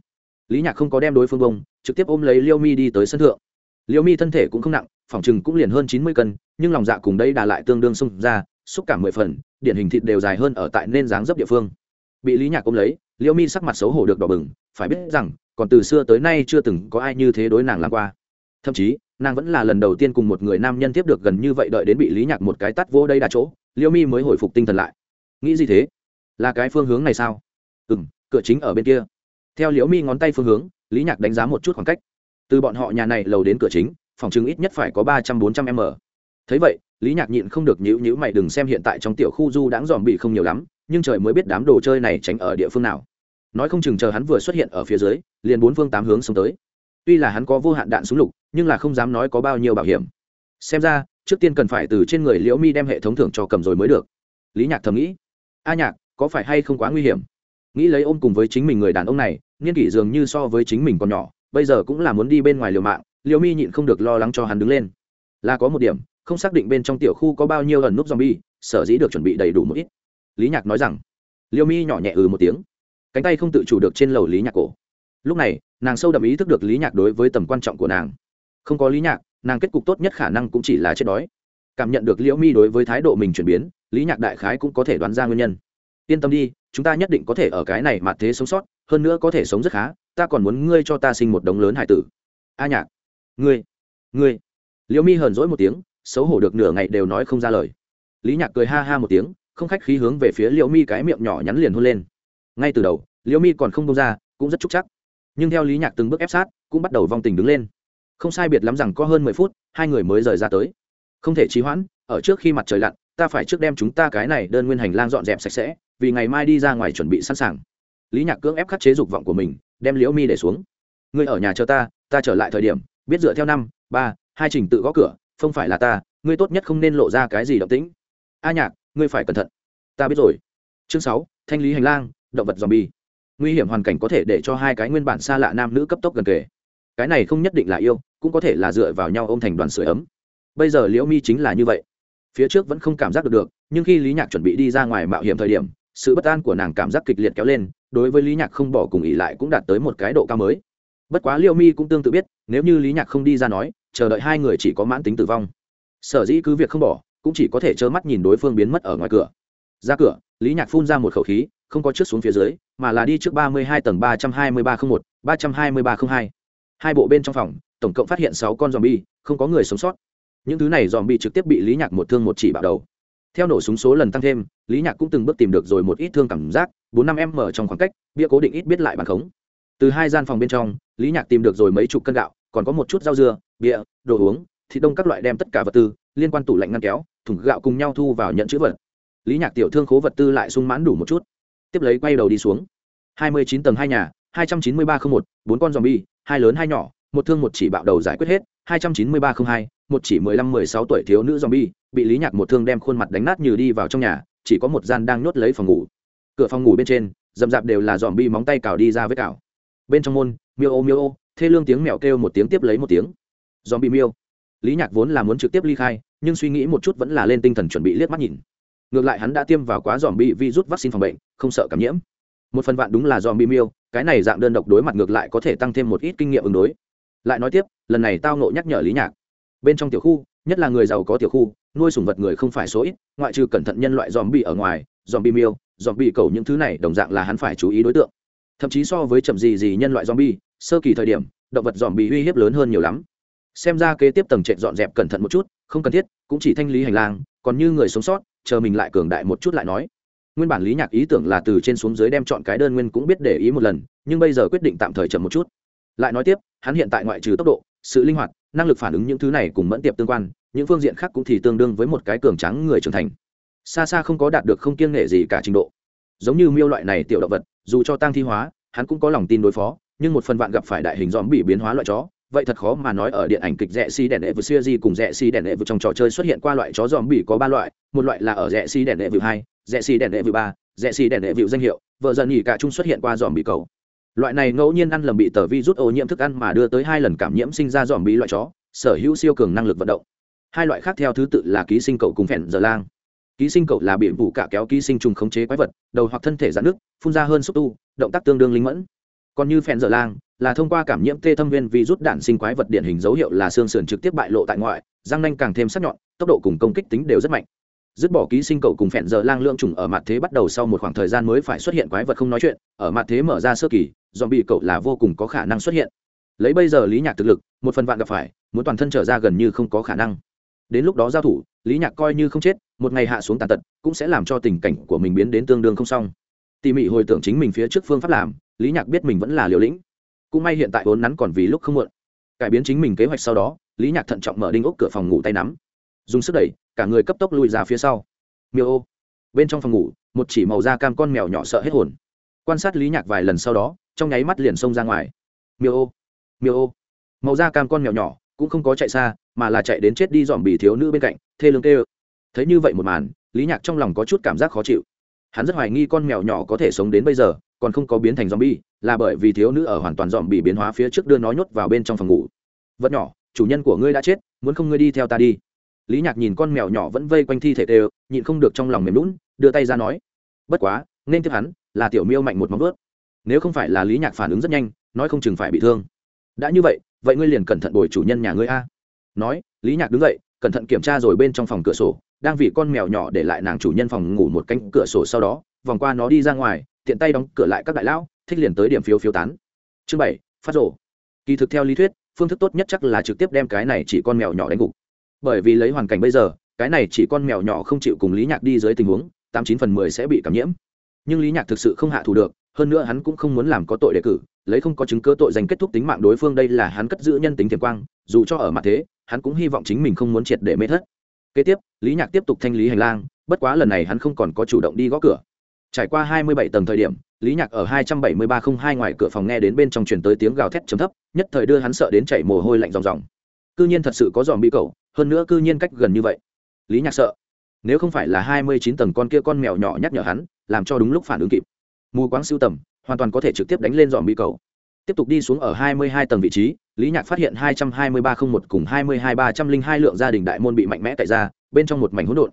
Lý nhạc không có đem đối phương bông, trực tiếp ôm lấy liêu mi đi tới sân thượng. Liêu mi thân thể cũng không nặng, phòng chừng cũng liền hơn chín mươi cân, nhưng lòng dạ cùng đây đà lại tương đương xung ra, xúc cảm mười phần, điển hình thịt đều dài hơn ở tại nên dáng dấp địa phương. Bị lý nhạc ôm lấy, liêu mi sắc mặt xấu hổ được đỏ bừng, phải biết rằng, còn từ xưa tới nay chưa từng có ai như thế đối nàng làm qua. Thậm chí nàng vẫn là lần đầu tiên cùng một người nam nhân tiếp được gần như vậy đợi đến bị lý nhạc một cái tắt vô đây đa chỗ liêu mi mới hồi phục tinh thần lại. Nghĩ gì thế? Là cái phương hướng này sao? Ừ m cửa chính ở bên kia. Theo liễu mi ngón tay phương hướng, lý nhạc đánh giá một chút khoảng cách. Từ bọn họ nhà này lầu đến cửa chính, phòng chứng ít nhất phải có ba trăm bốn trăm m thấy vậy, lý nhạc nhịn không được nhữ nhữ mày đừng xem hiện tại trong tiểu khu du đãng dòm bị không nhiều lắm, nhưng trời mới biết đám đồ chơi này tránh ở địa phương nào. Nói không chừng chờ hắn vừa xuất hiện ở phía dưới, liền bốn phương tám hướng xông tới. Tuy là hắn có vô hạn đạn súng lục nhưng là không dám nói có bao nhiêu bảo hiểm. Xem ra, trước tiên cần phải từ trên người liễu mi đem hệ thống thưởng cho cầm rồi mới được. Lý nhạc thầm nghĩ. A nhạc, có phải hay không quá nguy hiểm? Nghĩ lấy ôm cùng với chính mình người đàn ông này, niên kỷ dường như so với chính mình còn nhỏ, bây giờ cũng là muốn đi bên ngoài liều mạng, liễu mi nhịn không được lo lắng cho hắn đứng lên. Là có một điểm, không xác định bên trong tiểu khu có bao nhiêu lần núp zombie, sở dĩ được chuẩn bị đầy đủ một ít. Lý nhạc nói rằng, liễu mi nhỏ nhẹ ừ một tiếng. Cánh tay không tự chủ được trên lầu lý nhạc cổ. Lúc này, nàng sâu đậm ý thức được lý nhạc đối với tầm quan trọng của nàng không có lý nhạc, nàng kết cục tốt nhất khả năng cũng chỉ là chết đói. Cảm nhận được liễu mi đối với thái độ mình chuyển biến, lý nhạc đại khái cũng có thể đoán ra nguyên nhân. Yên tâm đi, chúng ta nhất định có thể ở cái này mà thế sống sót, hơn nữa có thể sống rất khá, ta còn muốn ngươi cho ta sinh một đống lớn hải tử. A nhạc. Ngươi. Ngươi. Liễu mi hờn dỗi một tiếng, xấu hổ được nửa ngày đều nói không ra lời. Lý nhạc cười ha ha một tiếng, không khách khí hướng về phía liễu mi cái miệng nhỏ nhắn liền hôn lên. Ngay từ đầu, liễu mi còn không bông ra, cũng rất trúc chắc. Nhưng theo lý nhạc từng bước ép sát, cũng bắt đầu vong tình đứng lên không sai biệt lắm rằng có hơn mười phút, hai người mới rời ra tới. Không thể trì hoãn, ở trước khi mặt trời lặn, ta phải trước đem chúng ta cái này đơn nguyên hành lang dọn dẹp sạch sẽ, vì ngày mai đi ra ngoài chuẩn bị sẵn sàng. Lý nhạc cưỡng ép khắc chế dục vọng của mình, đem liễu mi để xuống. Ngươi ở nhà chờ ta ta trở lại thời điểm, biết dựa theo năm, ba, hai trình tự gõ cửa, không phải là ta, ngươi tốt nhất không nên lộ ra cái gì động tĩnh. A nhạc, ngươi phải cẩn thận. Ta biết rồi. Chương sáu, thanh lý hành lang, động vật dòm bi nguy hiểm hoàn cảnh có thể để cho hai cái nguyên bản xa lạ nam nữ cấp tốc gần kề cái này không nhất định là yêu, cũng có thể là dựa vào nhau ôm thành đoàn sửa ấm. Bây giờ liễu mi chính là như vậy. Phía trước vẫn không cảm giác được được, nhưng khi lý nhạc chuẩn bị đi ra ngoài mạo hiểm thời điểm, sự bất an của nàng cảm giác kịch liệt kéo lên, đối với lý nhạc không bỏ cùng ỉ lại cũng đạt tới một cái độ cao mới. Bất quá liễu mi cũng tương tự biết, nếu như lý nhạc không đi ra nói, chờ đợi hai người chỉ có mãn tính tử vong. Sở dĩ cứ việc không bỏ, cũng chỉ có thể trơ mắt nhìn đối phương biến mất ở ngoài cửa. Ra cửa, lý nhạc phun ra một khẩu khí, không có trước xuống phía dưới, mà là đi trước ba mươi hai tầng ba trăm hai mươi ba t r ă n h một, ba trăm hai mươi ba t r ă n h hai hai bộ bên trong phòng, tổng cộng phát hiện sáu con dòm bi không có người sống sót. Những thứ này dòm bi trực tiếp bị lý nhạc một thương một chỉ bạo đầu. Theo nổ súng số lần tăng thêm, lý nhạc cũng từng bước tìm được rồi một ít thương cảm giác, bốn năm m trong khoảng cách, bia cố định ít biết lại bàn khống. Từ hai gian phòng bên trong, lý nhạc tìm được rồi mấy chục cân gạo, còn có một chút rau dưa, bia, đồ uống, thịt đông các loại đem tất cả vật tư, liên quan tủ lạnh ngăn kéo, thùng gạo cùng nhau thu vào nhận chữ vật. Lý nhạc tiểu thương khố vật tư lại sung mãn đủ một chút. Tiếp lấy quay đầu đi xuống. Hai mươi chín tầng hai nhà, hai trăm chín mươi ba không một, bốn con zombie hai lớn hai nhỏ, một thương một chỉ bạo đầu giải quyết hết, hai trăm chín mươi ba không hai, một chỉ mười lăm mười sáu tuổi thiếu nữ zombie, bị lý nhạc một thương đem khuôn mặt đánh nát như đi vào trong nhà, chỉ có một gian đang nhốt lấy phòng ngủ. Cửa phòng ngủ bên trên dầm dạp đều là dòm bi móng tay cào đi ra với cào. Bên trong môn, miêu ô miêu ô, thê lương tiếng mèo kêu một tiếng tiếp lấy một tiếng. Dòm bi miêu. Lý nhạc vốn là muốn trực tiếp ly khai, nhưng suy nghĩ một chút vẫn là lên tinh thần chuẩn bị liếc mắt nhìn. Ngược lại hắn đã tiêm vào quá dòm bị virus vaccine phòng bệnh, không sợ cảm nhiễm. Một phần vạn đúng là dòm bi miêu cái này dạng đơn độc đối mặt ngược lại có thể tăng thêm một ít kinh nghiệm ứng đối. Lại nói tiếp, lần này tao nộ nhắc nhở lý nhạc. Bên trong tiểu khu, nhất là người giàu có tiểu khu, nuôi sủng vật người không phải số ít, ngoại trừ cẩn thận nhân loại dòm bị ở ngoài dòm bị miêu dòm bị cầu những thứ này đồng dạng là hắn phải chú ý đối tượng. Thậm chí so với chậm gì gì nhân loại dòm bi sơ kỳ thời điểm, động vật dòm bị uy hiếp lớn hơn nhiều lắm. Xem ra kế tiếp tầng trệ dọn dẹp cẩn thận một chút, không cần thiết, cũng chỉ thanh lý hành lang, còn như người sống sót, chờ mình lại cường đại một chút lại nói nguyên bản lý nhạc ý tưởng là từ trên xuống dưới đem chọn cái đơn nguyên cũng biết để ý một lần, nhưng bây giờ quyết định tạm thời chậm một chút. Lại nói tiếp, hắn hiện tại ngoại trừ tốc độ, sự linh hoạt, năng lực phản ứng những thứ này cùng mẫn tiệp tương quan, những phương diện khác cũng thì tương đương với một cái cường trắng người trưởng thành. Xa xa không có đạt được không kiêng nghệ gì cả trình độ. Giống như miêu loại này tiểu động vật, dù cho tăng thi hóa, hắn cũng có lòng tin đối phó, nhưng một phần vạn gặp phải đại hình dòm bị biến hóa loại chó, vậy thật khó mà nói ở điện ảnh kịch rẽ si đèn đệ vừa xưa di cùng rẽ si đèn đệ vừa trong trò chơi xuất hiện qua loại chó dòm bỉ có ba loại, một loại là ở rẽ si đèn đệ vừa hai rẽ xì đèn đệ vừa ba, rẽ xì đèn đệ vừa danh hiệu, vợ dần nghỉ cả chung xuất hiện qua dòm bị cầu. Loại này ngẫu nhiên ăn lầm bị tờ vi rút ô nhiễm thức ăn mà đưa tới hai lần cảm nhiễm sinh ra dòm bị loại chó, sở hữu siêu cường năng lực vận động. Hai loại khác theo thứ tự là ký sinh cậu cùng phèn giờ lang. Ký sinh cậu là bị vụ cả kéo ký sinh trùng khống chế quái vật, đầu hoặc thân thể giãn nước phun ra hơn xúc tu, động tác tương đương linh mẫn. Còn như phèn giờ lang, là thông qua cảm nhiễm tê thâm viên virus đạn sinh quái vật điển hình dấu hiệu là xương sườn trực tiếp bại lộ tại ngoại, răng nanh càng thêm sắc nhọn, tốc độ cùng công kích tính đều rất mạnh dứt bỏ ký sinh cầu cùng phẹn giờ lang lượng trùng ở mặt thế bắt đầu sau một khoảng thời gian mới phải xuất hiện quái vật không nói chuyện, ở mặt thế mở ra sơ kỳ dòm bị cậu là vô cùng có khả năng xuất hiện. Lấy bây giờ lý nhạc thực lực, một phần vạn gặp phải, muốn toàn thân trở ra gần như không có khả năng. Đến lúc đó giao thủ, lý nhạc coi như không chết, một ngày hạ xuống tàn tật, cũng sẽ làm cho tình cảnh của mình biến đến tương đương không xong. Tỉ mỉ hồi tưởng chính mình phía trước phương pháp làm, lý nhạc biết mình vẫn là liều lĩnh. Cũng may hiện tại vốn nắn còn vì lúc không muộn. Cải biến chính mình kế hoạch sau đó, lý nhạc thận trọng mở đinh ốc cửa phòng ngủ tay nắm dùng sức đẩy cả người cấp tốc lùi ra phía sau. Miêu ô. Bên trong phòng ngủ một chỉ màu da cam con mèo nhỏ sợ hết hồn. Quan sát lý nhạc vài lần sau đó trong nháy mắt liền xông ra ngoài. Miêu ô. Miêu ô. Màu da cam con mèo nhỏ cũng không có chạy xa mà là chạy đến chết đi dòm bì thiếu nữ bên cạnh thê lương tê ơ thấy như vậy một màn lý nhạc trong lòng có chút cảm giác khó chịu. Hắn rất hoài nghi con mèo nhỏ có thể sống đến bây giờ còn không có biến thành zombie, là bởi vì thiếu nữ ở hoàn toàn dòm bì biến hóa phía trước đưa nó nhốt vào bên trong phòng ngủ. Vật nhỏ, chủ nhân của ngươi đã chết, muốn không ngươi đi theo ta đi. Lý Nhạc nhìn con mèo nhỏ vẫn vây quanh thi thể đều, nhịn không được trong lòng mềm lún đưa tay ra nói: "Bất quá, nên tiếp hắn, là tiểu miêu mạnh một móng vớt Nếu không phải là Lý Nhạc phản ứng rất nhanh, nói không chừng phải bị thương. Đã như vậy, vậy ngươi liền cẩn thận bồi chủ nhân nhà ngươi a." Nói, Lý Nhạc đứng dậy, cẩn thận kiểm tra rồi bên trong phòng cửa sổ, đang vì con mèo nhỏ để lại nàng chủ nhân phòng ngủ một cánh cửa sổ sau đó, vòng qua nó đi ra ngoài, tiện tay đóng cửa lại các đại lão thích liền tới điểm phiếu phiếu tán chương bảy phát rổ kỳ thực theo lý thuyết phương thức tốt nhất chắc là trực tiếp đem cái này chỉ con mèo nhỏ đánh gục bởi vì lấy hoàn cảnh bây giờ, cái này chỉ con mèo nhỏ không chịu cùng lý nhạc đi dưới tình huống, tám chín phần mười sẽ bị cảm nhiễm. Nhưng lý nhạc thực sự không hạ thủ được, hơn nữa hắn cũng không muốn làm có tội đề cử, lấy không có chứng cứ tội danh kết thúc tính mạng đối phương đây là hắn cất giữ nhân tính thiền quang, dù cho ở mặt thế, hắn cũng hy vọng chính mình không muốn triệt để mê thất. Kế tiếp, lý nhạc tiếp tục thanh lý hành lang, bất quá lần này hắn không còn có chủ động đi gõ cửa. Trải qua hai mươi bảy tầng thời điểm, lý nhạc ở hai trăm bảy mươi ba không hai ngoài cửa phòng nghe đến bên trong truyền tới tiếng gào thét chấm thấp, nhất thời đưa hắn sợ đến chảy mồ hôi lạnh ròng ròng. Cư nhiên thật sự có dòm bị cậu hơn nữa cư nhiên cách gần như vậy. Lý nhạc sợ. Nếu không phải là hai mươi chín tầng con kia con mèo nhỏ nhắc nhở hắn, làm cho đúng lúc phản ứng kịp. Mù quáng siêu tầm, hoàn toàn có thể trực tiếp đánh lên dòm bị cầu. Tiếp tục đi xuống ở hai mươi hai tầng vị trí, lý nhạc phát hiện hai trăm hai mươi ba không một cùng hai mươi hai ba trăm linh hai lượng gia đình đại môn bị mạnh mẽ cậy ra, bên trong một mảnh hỗn độn.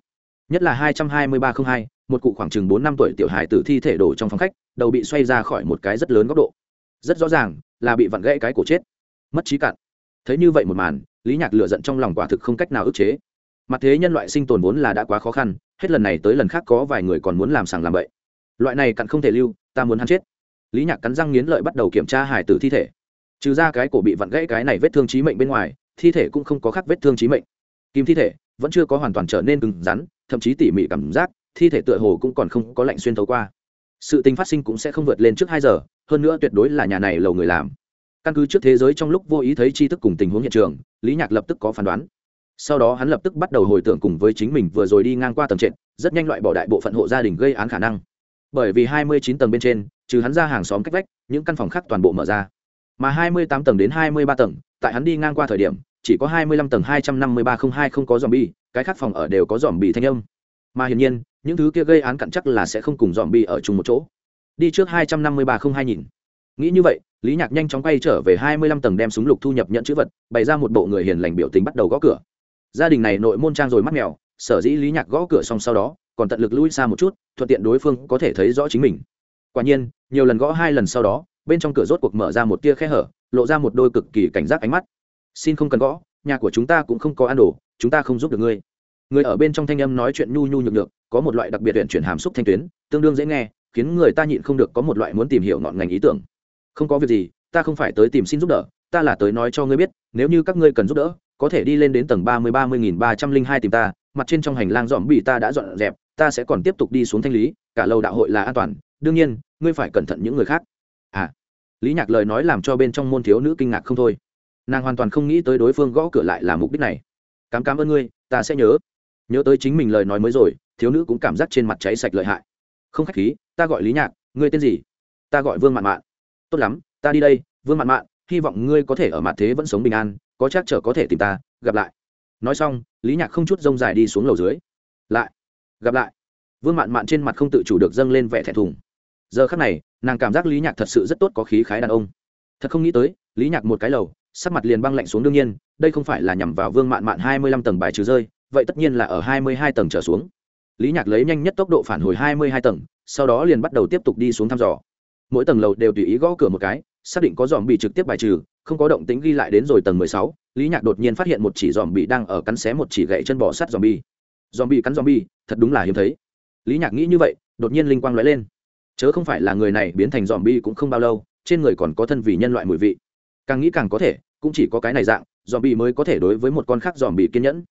Nhất là hai trăm hai mươi ba không hai, một cụ khoảng chừng bốn năm tuổi tiểu hài tử thi thể đổ trong phòng khách, đầu bị xoay ra khỏi một cái rất lớn góc độ. Rất rõ ràng là bị vặn gãy cái cổ chết. Mất trí cạn. Thấy như vậy một màn lý nhạc lựa giận trong lòng quả thực không cách nào ức chế. Mặt thế nhân loại sinh tồn vốn là đã quá khó khăn, hết lần này tới lần khác có vài người còn muốn làm sàng làm bậy. Loại này cặn không thể lưu, ta muốn hắn chết. Lý nhạc cắn răng nghiến lợi bắt đầu kiểm tra hải tử thi thể. Trừ ra cái cổ bị vặn gãy cái này vết thương trí mệnh bên ngoài, thi thể cũng không có khác vết thương trí mệnh. Kim thi thể vẫn chưa có hoàn toàn trở nên cứng rắn, thậm chí tỉ mỉ cảm giác, thi thể tựa hồ cũng còn không có lạnh xuyên thấu qua. Sự tình phát sinh cũng sẽ không vượt lên trước hai giờ, hơn nữa tuyệt đối là nhà này lầu người làm căn cứ trước thế giới trong lúc vô ý thấy tri thức cùng tình huống hiện trường, lý nhạc lập tức có phán đoán. Sau đó hắn lập tức bắt đầu hồi tưởng cùng với chính mình vừa rồi đi ngang qua tầng trệt, rất nhanh loại bỏ đại bộ phận hộ gia đình gây án khả năng. Bởi vì hai mươi chín tầng bên trên, trừ hắn ra hàng xóm cách vách, những căn phòng khác toàn bộ mở ra. Mà hai mươi tám tầng đến hai mươi ba tầng, tại hắn đi ngang qua thời điểm, chỉ có hai mươi lăm tầng hai trăm năm mươi ba không hai không có dòm bi cái khác phòng ở đều có dòm bị thanh âm. Mà hiển nhiên, những thứ kia gây án cặn chắc là sẽ không cùng dòm bi ở chung một chỗ. Đi trước hai trăm năm mươi ba không hai nhìn nghĩ như vậy, lý nhạc nhanh chóng quay trở về hai mươi lăm tầng đem súng lục thu nhập nhận chữ vật, bày ra một bộ người hiền lành biểu tình bắt đầu gõ cửa. Gia đình này nội môn trang rồi mắt mèo, sở dĩ lý nhạc gõ cửa xong sau đó, còn tận lực lui xa một chút, thuận tiện đối phương có thể thấy rõ chính mình. Quả nhiên, nhiều lần gõ hai lần sau đó, bên trong cửa rốt cuộc mở ra một tia khe hở, lộ ra một đôi cực kỳ cảnh giác ánh mắt. Xin không cần gõ, nhà của chúng ta cũng không có ăn đồ, chúng ta không giúp được ngươi. Người ở bên trong thanh âm nói chuyện nhu nhu nhược nhược, có một loại đặc biệt huyện chuyển hàm xúc thanh tuyến, tương đương dễ nghe, khiến người ta nhịn không được có một loại muốn tìm hiểu ngọn ngành ý tưởng không có việc gì, ta không phải tới tìm xin giúp đỡ, ta là tới nói cho ngươi biết, nếu như các ngươi cần giúp đỡ, có thể đi lên đến tầng ba mươi ba mươi nghìn ba trăm linh hai tìm ta, mặt trên trong hành lang dọn bị ta đã dọn dẹp, ta sẽ còn tiếp tục đi xuống thanh lý, cả lâu đạo hội là an toàn, đương nhiên, ngươi phải cẩn thận những người khác. À lý nhạc lời nói làm cho bên trong môn thiếu nữ kinh ngạc không thôi. Nàng hoàn toàn không nghĩ tới đối phương gõ cửa lại là mục đích này. Cám cám ơn ngươi, ta sẽ nhớ. Nhớ tới chính mình lời nói mới rồi, thiếu nữ cũng cảm giác trên mặt cháy sạch lợi hại. Không khách khí, ta gọi lý nhạc, ngươi tên gì? Ta gọi vương mạn mạn tốt lắm, ta đi đây, vương mạn mạn, hy vọng ngươi có thể ở mặt thế vẫn sống bình an, có chắc chở có thể tìm ta, gặp lại. Nói xong, lý nhạc không chút rông dài đi xuống lầu dưới. Lại, gặp lại. Vương mạn mạn trên mặt không tự chủ được dâng lên vẻ thẹn thùng. Giờ khắc này, nàng cảm giác lý nhạc thật sự rất tốt, có khí khái đàn ông. Thật không nghĩ tới, lý nhạc một cái lầu, sắc mặt liền băng lạnh xuống đương nhiên, đây không phải là nhằm vào vương mạn mạn hai mươi lăm tầng bài trừ rơi, vậy tất nhiên là ở hai mươi hai tầng trở xuống. Lý nhạc lấy nhanh nhất tốc độ phản hồi hai mươi hai tầng, sau đó liền bắt đầu tiếp tục đi xuống thăm dò mỗi tầng lầu đều tùy ý gõ cửa một cái, xác định có dòm bị trực tiếp bài trừ, không có động tính ghi lại đến rồi tầng mười sáu, lý nhạc đột nhiên phát hiện một chỉ dòm bị đang ở cắn xé một chỉ gậy chân bò sắt dòm bi dòm bị cắn dòm bi thật đúng là hiếm thấy. Lý nhạc nghĩ như vậy, đột nhiên linh quang lóe lên. Chớ không phải là người này biến thành dòm bi cũng không bao lâu, trên người còn có thân vì nhân loại mùi vị. Càng nghĩ càng có thể, cũng chỉ có cái này dạng dòm bị mới có thể đối với một con khác dòm bị kiên nhẫn.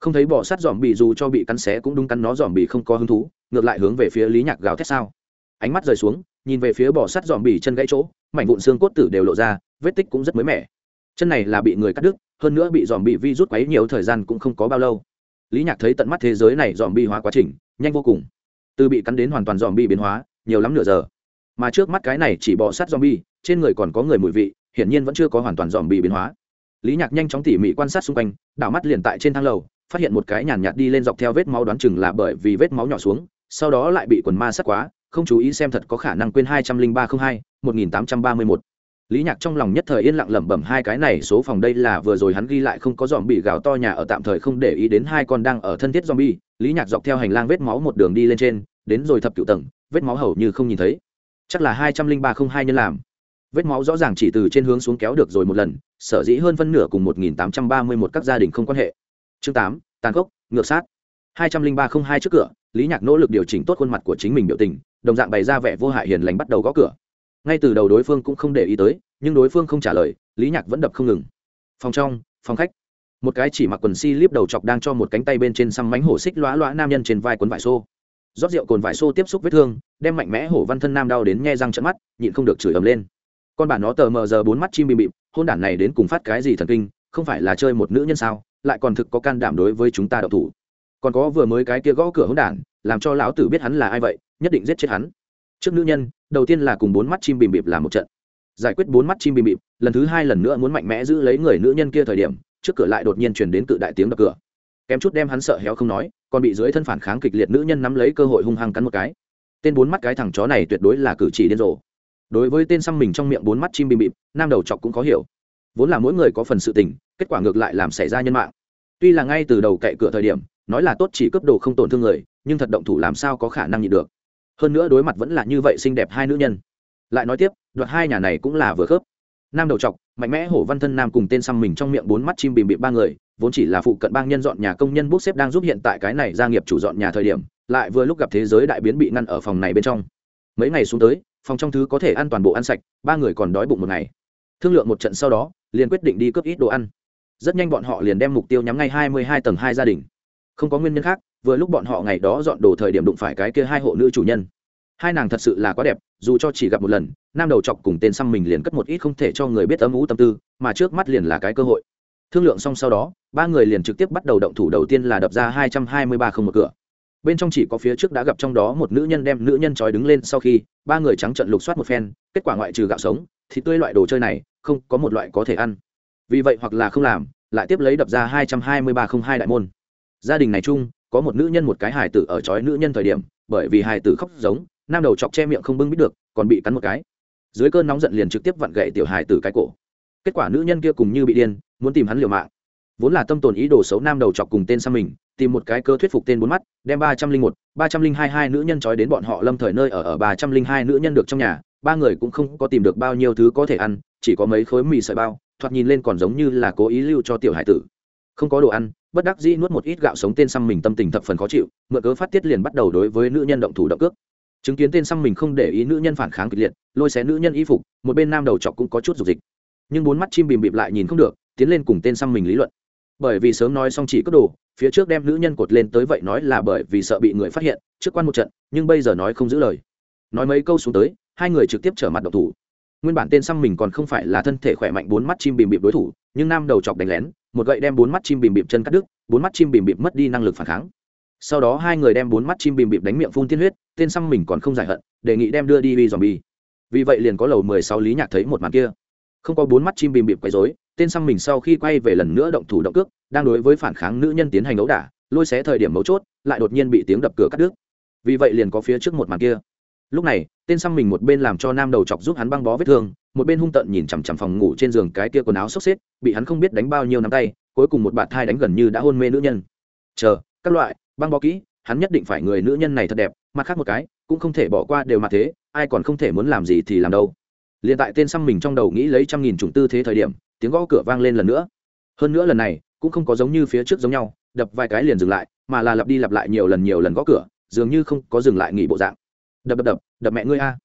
Không thấy bỏ sát dòm bị dù cho bị cắn xé cũng đúng cắn nó dòm bị không có hứng thú, ngược lại hướng về phía lý nhạc gào thét sao. Ánh mắt rời xuống nhìn về phía bỏ sát dòm bỉ chân gãy chỗ, mảnh vụn xương cốt tử đều lộ ra, vết tích cũng rất mới mẻ. Chân này là bị người cắt đứt, hơn nữa bị dòm bị vi rút quấy nhiều thời gian cũng không có bao lâu. Lý nhạc thấy tận mắt thế giới này dòm bị hóa quá trình, nhanh vô cùng. Từ bị cắn đến hoàn toàn dòm bị biến hóa, nhiều lắm nửa giờ. Mà trước mắt cái này chỉ bỏ sát dòm bi trên người còn có người mùi vị, hiển nhiên vẫn chưa có hoàn toàn dòm bị biến hóa. Lý nhạc nhanh chóng tỉ mỉ quan sát xung quanh, đảo mắt liền tại trên thang lầu, phát hiện một cái nhàn nhạt đi lên dọc theo vết máu đoán chừng là bởi vì vết máu nhỏ xuống, sau đó lại bị quần ma sát quá không chú ý xem thật có khả năng quên hai trăm linh ba không hai, một nghìn tám trăm ba mươi một. Lý nhạc trong lòng nhất thời yên lặng lẩm bẩm hai cái này, số phòng đây là vừa rồi hắn ghi lại không có dòm bị gào to nhà ở tạm thời không để ý đến hai con đang ở thân thiết zombie. Lý nhạc dọc theo hành lang vết máu một đường đi lên trên, đến rồi thập cựu tầng, vết máu hầu như không nhìn thấy. Chắc là hai trăm linh ba không hai nhân làm. Vết máu rõ ràng chỉ từ trên hướng xuống kéo được rồi một lần, sở dĩ hơn phân nửa cùng một nghìn tám trăm ba mươi một các gia đình không quan hệ. Chương tám, tàn khốc, ngược sát. Hai trăm linh ba không hai trước cửa, lý nhạc nỗ lực điều chỉnh tốt khuôn mặt của chính mình biểu tình đồng dạng bày ra vẻ vô hại hiền lành bắt đầu gõ cửa. Ngay từ đầu đối phương cũng không để ý tới, nhưng đối phương không trả lời, lý nhạc vẫn đập không ngừng. Phòng trong, phòng khách, một cái chỉ mặc quần si liếp đầu chọc đang cho một cánh tay bên trên xăm mánh hổ xích lõa lõa nam nhân trên vai quấn vải xô. Rót rượu cồn vải xô tiếp xúc vết thương, đem mạnh mẽ hổ văn thân nam đau đến nhe răng trận mắt, nhịn không được chửi ầm lên. Con bản nó tờ mờ giờ bốn mắt chim bị bịp, hôn đản này đến cùng phát cái gì thần kinh, không phải là chơi một nữ nhân sao, lại còn thực có can đảm đối với chúng ta đậu thủ. Còn có vừa mới cái kia gõ cửa hôn đản làm cho lão tử biết hắn là ai vậy, nhất định giết chết hắn. Trước nữ nhân, đầu tiên là cùng bốn mắt chim bìm bịp làm một trận. Giải quyết bốn mắt chim bìm bịp, lần thứ hai lần nữa muốn mạnh mẽ giữ lấy người nữ nhân kia thời điểm, trước cửa lại đột nhiên truyền đến cự đại tiếng đập cửa. Kém chút đem hắn sợ héo không nói, còn bị dưới thân phản kháng kịch liệt nữ nhân nắm lấy cơ hội hung hăng cắn một cái. Tên bốn mắt cái thằng chó này tuyệt đối là cử chỉ điên rồ. Đối với tên xăm mình trong miệng bốn mắt chim bìm bịp, nam đầu chọc cũng có hiểu. Vốn là mỗi người có phần sự tình, kết quả ngược lại làm xảy ra nhân mạng. Tuy là ngay từ đầu cậy cửa thời điểm nói là tốt chỉ cấp đồ không tổn thương người, nhưng thật động thủ làm sao có khả năng nhịn được. Hơn nữa đối mặt vẫn là như vậy xinh đẹp hai nữ nhân. Lại nói tiếp, đoạt hai nhà này cũng là vừa khớp. Nam đầu trọc mạnh mẽ hổ văn thân nam cùng tên xăm mình trong miệng bốn mắt chim bìm bịp ba người, vốn chỉ là phụ cận bang nhân dọn nhà công nhân bốc xếp đang giúp hiện tại cái này gia nghiệp chủ dọn nhà thời điểm, lại vừa lúc gặp thế giới đại biến bị ngăn ở phòng này bên trong. Mấy ngày xuống tới, phòng trong thứ có thể ăn toàn bộ ăn sạch, ba người còn đói bụng một ngày. Thương lượng một trận sau đó, liền quyết định đi cướp ít đồ ăn. Rất nhanh bọn họ liền đem mục tiêu nhắm ngay hai mươi hai tầng hai gia đình không có nguyên nhân khác, vừa lúc bọn họ ngày đó dọn đồ thời điểm đụng phải cái kia hai hộ nữ chủ nhân. Hai nàng thật sự là quá đẹp, dù cho chỉ gặp một lần, nam đầu chọc cùng tên xăm mình liền cất một ít không thể cho người biết ấm ú tâm tư, mà trước mắt liền là cái cơ hội. Thương lượng xong sau đó, ba người liền trực tiếp bắt đầu động thủ đầu tiên là đập ra hai trăm hai mươi ba không một cửa. Bên trong chỉ có phía trước đã gặp trong đó một nữ nhân đem nữ nhân trói đứng lên sau khi, ba người trắng trận lục soát một phen, kết quả ngoại trừ gạo sống thì tươi loại đồ chơi này, không có một loại có thể ăn. Vì vậy hoặc là không làm, lại tiếp lấy đập ra hai trăm hai mươi ba không hai đại môn gia đình này chung, có một nữ nhân một cái hài tử ở trói nữ nhân thời điểm, bởi vì hài tử khóc giống, nam đầu chọc che miệng không bưng biết được, còn bị cắn một cái. Dưới cơn nóng giận liền trực tiếp vặn gậy tiểu hài tử cái cổ. Kết quả nữ nhân kia cùng như bị điên, muốn tìm hắn liều mạng. Vốn là tâm tồn ý đồ xấu nam đầu chọc cùng tên sang mình, tìm một cái cơ thuyết phục tên bốn mắt, đem ba trăm linh một, ba trăm linh hai hai nữ nhân trói đến bọn họ lâm thời nơi ở ở ba trăm linh hai nữ nhân được trong nhà, ba người cũng không có tìm được bao nhiêu thứ có thể ăn, chỉ có mấy khối mì sợi bao, thoạt nhìn lên còn giống như là cố ý lưu cho tiểu hải tử. Không có đồ ăn bất đắc dĩ nuốt một ít gạo sống tên xăm mình tâm tình thập phần khó chịu, mượn cớ phát tiết liền bắt đầu đối với nữ nhân động thủ động cước. Chứng kiến tên xăm mình không để ý nữ nhân phản kháng kịch liệt, lôi xé nữ nhân y phục, một bên nam đầu chọc cũng có chút dục dịch. Nhưng bốn mắt chim bìm bịp lại nhìn không được, tiến lên cùng tên xăm mình lý luận. Bởi vì sớm nói xong chỉ cất đồ, phía trước đem nữ nhân cột lên tới vậy nói là bởi vì sợ bị người phát hiện, trước quan một trận, nhưng bây giờ nói không giữ lời. Nói mấy câu xuống tới, hai người trực tiếp trở mặt độc thủ. Nguyên bản tên xăm mình còn không phải là thân thể khỏe mạnh bốn mắt chim bìm bịp đối thủ, nhưng nam đầu chọc đánh lén một gậy đem bốn mắt chim bìm bịp chân cắt đứt, bốn mắt chim bìm bịp mất đi năng lực phản kháng. Sau đó hai người đem bốn mắt chim bìm bịp đánh miệng phun tiên huyết, tên xăm mình còn không giải hận, đề nghị đem đưa đi vì dòm bi vì vậy liền có lầu mười sáu lý nhạc thấy một màn kia. Không có bốn mắt chim bìm bịp quấy dối tên xăm mình sau khi quay về lần nữa động thủ động cước, đang đối với phản kháng nữ nhân tiến hành ấu đả, lôi xé thời điểm mấu chốt, lại đột nhiên bị tiếng đập cửa cắt đứt. Vì vậy liền có phía trước một màn kia. Lúc này, tên xăm mình một bên làm cho nam đầu chọc giúp hắn băng bó vết thương một bên hung tận nhìn chằm chằm phòng ngủ trên giường cái kia quần áo xốc xếp, bị hắn không biết đánh bao nhiêu nắm tay, cuối cùng một bạt thai đánh gần như đã hôn mê nữ nhân. Chờ, các loại, băng bó kỹ, hắn nhất định phải người nữ nhân này thật đẹp, mặt khác một cái, cũng không thể bỏ qua đều mà thế, ai còn không thể muốn làm gì thì làm đâu. Liền tại tên xăm mình trong đầu nghĩ lấy trăm nghìn chủng tư thế thời điểm, tiếng gõ cửa vang lên lần nữa. Hơn nữa lần này, cũng không có giống như phía trước giống nhau, đập vài cái liền dừng lại, mà là lặp đi lặp lại nhiều lần nhiều lần gõ cửa, dường như không có dừng lại nghỉ bộ dạng. Đập đập đập đập mẹ ngươi a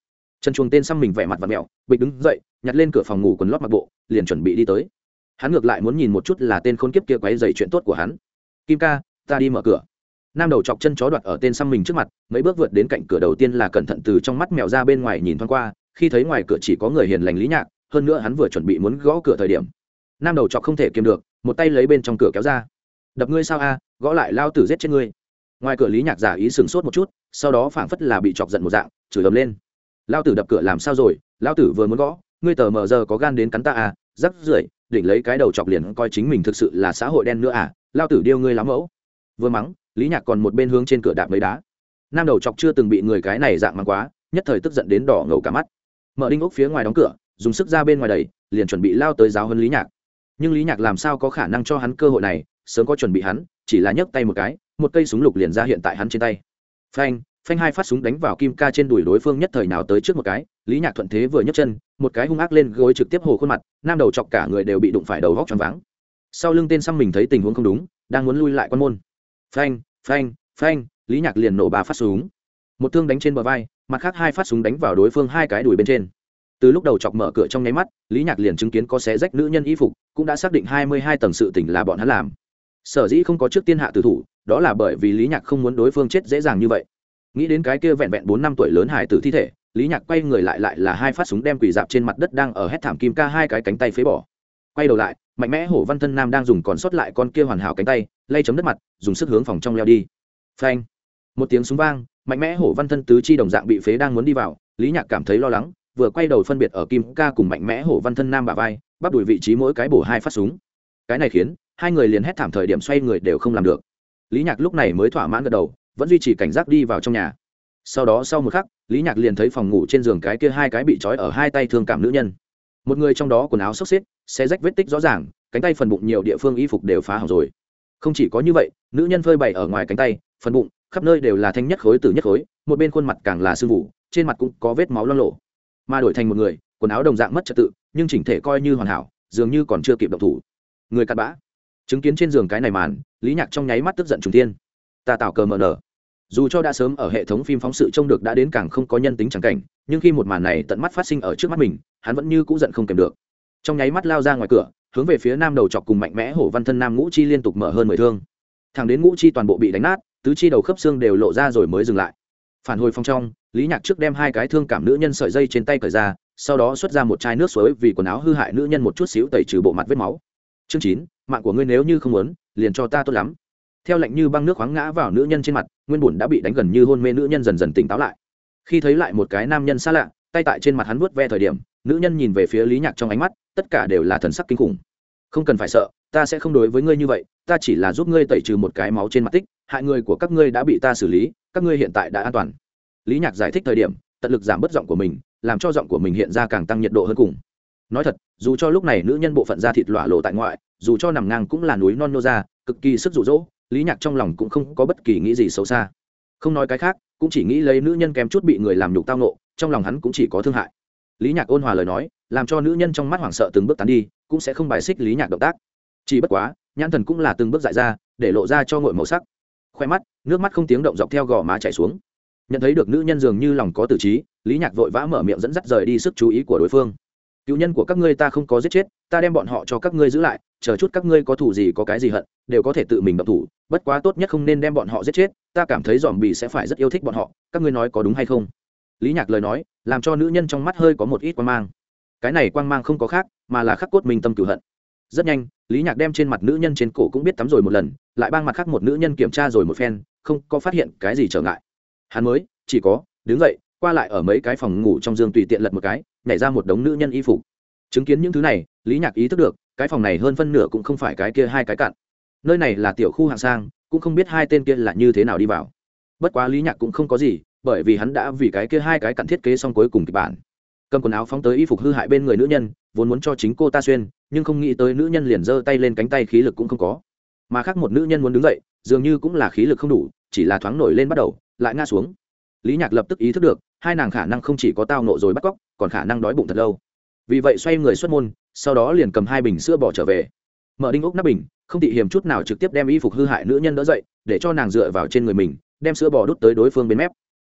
trần chuồng tên xăm mình vẻ mặt và mẹo, bịch đứng dậy, nhặt lên cửa phòng ngủ quần lót mặc bộ, liền chuẩn bị đi tới. Hắn ngược lại muốn nhìn một chút là tên khốn kiếp kia quấy dày chuyện tốt của hắn. Kim ca, ta đi mở cửa. Nam đầu chọc chân chó đoạt ở tên xăm mình trước mặt, mấy bước vượt đến cạnh cửa đầu tiên là cẩn thận từ trong mắt mèo ra bên ngoài nhìn thoáng qua, khi thấy ngoài cửa chỉ có người hiền lành lý nhạc, hơn nữa hắn vừa chuẩn bị muốn gõ cửa thời điểm. Nam đầu chọc không thể kiềm được, một tay lấy bên trong cửa kéo ra. Đập ngươi sao a, gõ lại lao tử giết chết ngươi. Ngoài cửa lý nhạc giả ý sừng sốt một chút, sau đó phảng phất là bị chọc giận một dạng, chửi ầm lên lao tử đập cửa làm sao rồi? Lao tử vừa muốn gõ, ngươi tờ mờ giờ có gan đến cắn ta à? Rắc rưởi, đỉnh lấy cái đầu chọc liền coi chính mình thực sự là xã hội đen nữa à? Lao tử điêu ngươi lắm mẫu. Vừa mắng, lý nhạc còn một bên hướng trên cửa đạp mấy đá. Nam đầu chọc chưa từng bị người cái này dạng mắng quá, nhất thời tức giận đến đỏ ngầu cả mắt. Mở đinh ốc phía ngoài đóng cửa, dùng sức ra bên ngoài đầy liền chuẩn bị lao tới giáo hơn lý nhạc. Nhưng lý nhạc làm sao có khả năng cho hắn cơ hội này? Sớm có chuẩn bị hắn, chỉ là nhấc tay một cái, một cây súng lục liền ra hiện tại hắn trên tay. Phanh! Phanh hai phát súng đánh vào kim ca trên đùi đối phương nhất thời nào tới trước một cái, lý nhạc thuận thế vừa nhấc chân, một cái hung ác lên gối trực tiếp hồ khuôn mặt, nam đầu chọc cả người đều bị đụng phải đầu góc t r váng. Sau lưng tên xăm mình thấy tình huống không đúng, đang muốn lui lại quan môn. Phanh phanh phanh, lý nhạc liền nổ ba phát súng. Một thương đánh trên bờ vai, mặt khác hai phát súng đánh vào đối phương hai cái đùi bên trên. Từ lúc đầu chọc mở cửa trong nháy mắt, lý nhạc liền chứng kiến có xé rách nữ nhân y phục, cũng đã xác định hai mươi hai tầng sự tỉnh là bọn hắn làm. Sở dĩ không có trước tiên hạ tử thủ, đó là bởi vì lý nhạc không muốn đối phương chết dễ dàng như vậy nghĩ đến cái kia vẹn vẹn bốn năm tuổi lớn hải tử thi thể, lý nhạc quay người lại lại là hai phát súng đem quỷ dạp trên mặt đất đang ở hét thảm kim ca hai cái cánh tay phế bỏ. Quay đầu lại, mạnh mẽ hổ văn thân nam đang dùng còn sót lại con kia hoàn hảo cánh tay, lay chấm đất mặt, dùng sức hướng phòng trong leo đi. Phanh! Một tiếng súng vang, mạnh mẽ hổ văn thân tứ chi đồng dạng bị phế đang muốn đi vào, lý nhạc cảm thấy lo lắng, vừa quay đầu phân biệt ở kim ca cùng mạnh mẽ hổ văn thân nam bà vai bắt đuổi vị trí mỗi cái bổ hai phát súng. Cái này khiến hai người liền hét thảm thời điểm xoay người đều không làm được. Lý nhạc lúc này mới thỏa mãn gật đầu vẫn duy trì cảnh giác đi vào trong nhà. Sau đó sau một khắc, lý nhạc liền thấy phòng ngủ trên giường cái kia hai cái bị trói ở hai tay thương cảm nữ nhân. Một người trong đó quần áo xốc xếp, xe rách vết tích rõ ràng, cánh tay phần bụng nhiều địa phương y phục đều phá hỏng rồi. Không chỉ có như vậy, nữ nhân phơi bày ở ngoài cánh tay, phần bụng, khắp nơi đều là thanh nhất khối từ nhất khối, một bên khuôn mặt càng là sưng vụ trên mặt cũng có vết máu lo lộ mà đổi thành một người, quần áo đồng dạng mất trật tự, nhưng chỉnh thể coi như hoàn hảo, dường như còn chưa kịp động thủ. Người cặn bã. Chứng kiến trên giường cái này màn, lý nhạc trong nháy mắt tức giận trùng tiên ta tạo cờ mờ nở dù cho đã sớm ở hệ thống phim phóng sự trông được đã đến càng không có nhân tính chẳng cảnh, nhưng khi một màn này tận mắt phát sinh ở trước mắt mình, hắn vẫn như cũ giận không kèm được. Trong nháy mắt lao ra ngoài cửa, hướng về phía nam đầu chọc cùng mạnh mẽ hổ văn thân nam ngũ chi liên tục mở hơn mười thương. Thằng đến ngũ chi toàn bộ bị đánh nát, tứ chi đầu khớp xương đều lộ ra rồi mới dừng lại. Phản hồi phong trong, lý nhạc trước đem hai cái thương cảm nữ nhân sợi dây trên tay cởi ra, sau đó xuất ra một chai nước suối vì quần áo hư hại nữ nhân một chút xíu tẩy trừ bộ mặt vết máu. Chương chín, mạng của ngươi nếu như không muốn, liền cho ta tốt lắm. Theo lệnh như băng nước khoáng ngã vào nữ nhân trên mặt nguyên bùn đã bị đánh gần như hôn mê nữ nhân dần dần tỉnh táo lại. Khi thấy lại một cái nam nhân xa lạ, tay tại trên mặt hắn vuốt ve thời điểm, nữ nhân nhìn về phía lý nhạc trong ánh mắt, tất cả đều là thần sắc kinh khủng. Không cần phải sợ, ta sẽ không đối với ngươi như vậy, ta chỉ là giúp ngươi tẩy trừ một cái máu trên mặt tích, hại người của các ngươi đã bị ta xử lý, các ngươi hiện tại đã an toàn. Lý nhạc giải thích thời điểm, tận lực giảm bớt giọng của mình, làm cho giọng của mình hiện ra càng tăng nhiệt độ hơn cùng. Nói thật, dù cho lúc này nữ nhân bộ phận da thịt lọa lộ tại ngoại, dù cho nằm ngang cũng là núi non nô ra, cực kỳ sức rụ rỗ lý nhạc trong lòng cũng không có bất kỳ nghĩ gì xấu xa. Không nói cái khác, cũng chỉ nghĩ lấy nữ nhân kém chút bị người làm nhục tao nộ, trong lòng hắn cũng chỉ có thương hại. Lý nhạc ôn hòa lời nói, làm cho nữ nhân trong mắt hoảng sợ từng bước tán đi, cũng sẽ không bài xích lý nhạc động tác. Chỉ bất quá, nhãn thần cũng là từng bước dại ra, để lộ ra cho ngội màu sắc. Khoe mắt, nước mắt không tiếng động dọc theo gò má chảy xuống. Nhận thấy được nữ nhân dường như lòng có tử trí, lý nhạc vội vã mở miệng dẫn dắt rời đi sức chú ý của đối phương cựu nhân của các ngươi ta không có giết chết, ta đem bọn họ cho các ngươi giữ lại, chờ chút các ngươi có thủ gì có cái gì hận, đều có thể tự mình động thủ, bất quá tốt nhất không nên đem bọn họ giết chết, ta cảm thấy dòm bì sẽ phải rất yêu thích bọn họ, các ngươi nói có đúng hay không? Lý nhạc lời nói, làm cho nữ nhân trong mắt hơi có một ít quan mang. Cái này quan mang không có khác, mà là khắc cốt mình tâm cửu hận. Rất nhanh, lý nhạc đem trên mặt nữ nhân trên cổ cũng biết tắm rồi một lần, lại bang mặt khác một nữ nhân kiểm tra rồi một phen, không có phát hiện cái gì trở ngại. Hắn mới, chỉ có, đứng dậy, qua lại ở mấy cái phòng ngủ trong giường tùy tiện lật một cái nhảy ra một đống nữ nhân y phục. Chứng kiến những thứ này, lý nhạc ý thức được, cái phòng này hơn phân nửa cũng không phải cái kia hai cái cạn. Nơi này là tiểu khu hạng sang, cũng không biết hai tên kia là như thế nào đi vào. Bất quá lý nhạc cũng không có gì, bởi vì hắn đã vì cái kia hai cái cặn thiết kế xong cuối cùng kịch bản. Cầm quần áo phóng tới y phục hư hại bên người nữ nhân, vốn muốn cho chính cô ta xuyên, nhưng không nghĩ tới nữ nhân liền giơ tay lên cánh tay khí lực cũng không có. Mà khác một nữ nhân muốn đứng dậy, dường như cũng là khí lực không đủ, chỉ là thoáng nổi lên bắt đầu, lại ngã xuống. Lý nhạc lập tức ý thức được hai nàng khả năng không chỉ có tao nộ rồi bắt cóc, còn khả năng đói bụng thật lâu. Vì vậy xoay người xuất môn, sau đó liền cầm hai bình sữa bỏ trở về. Mở đinh ốc nắp bình, không tị hiểm chút nào trực tiếp đem y phục hư hại nữ nhân đỡ dậy, để cho nàng dựa vào trên người mình, đem sữa bò đút tới đối phương bên mép.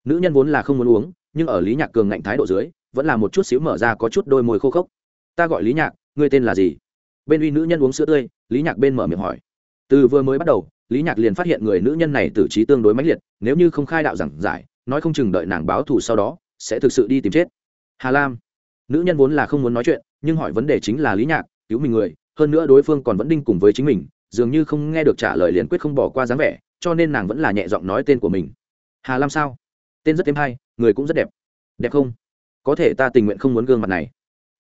Nữ nhân vốn là không muốn uống, nhưng ở lý nhạc cường ngạnh thái độ dưới, vẫn là một chút xíu mở ra có chút đôi môi khô khốc. Ta gọi lý nhạc, ngươi tên là gì? Bên uy nữ nhân uống sữa tươi, lý nhạc bên mở miệng hỏi. Từ vừa mới bắt đầu, lý nhạc liền phát hiện người nữ nhân này tử trí tương đối mãnh liệt, nếu như không khai đạo giảng giải nói không chừng đợi nàng báo thù sau đó, sẽ thực sự đi tìm chết. Hà lam, nữ nhân vốn là không muốn nói chuyện, nhưng hỏi vấn đề chính là lý nhạc, cứu mình người, hơn nữa đối phương còn vẫn đinh cùng với chính mình, dường như không nghe được trả lời liền quyết không bỏ qua dáng vẻ, cho nên nàng vẫn là nhẹ giọng nói tên của mình. Hà lam sao? Tên rất êm hay, người cũng rất đẹp. Đẹp không? Có thể ta tình nguyện không muốn gương mặt này.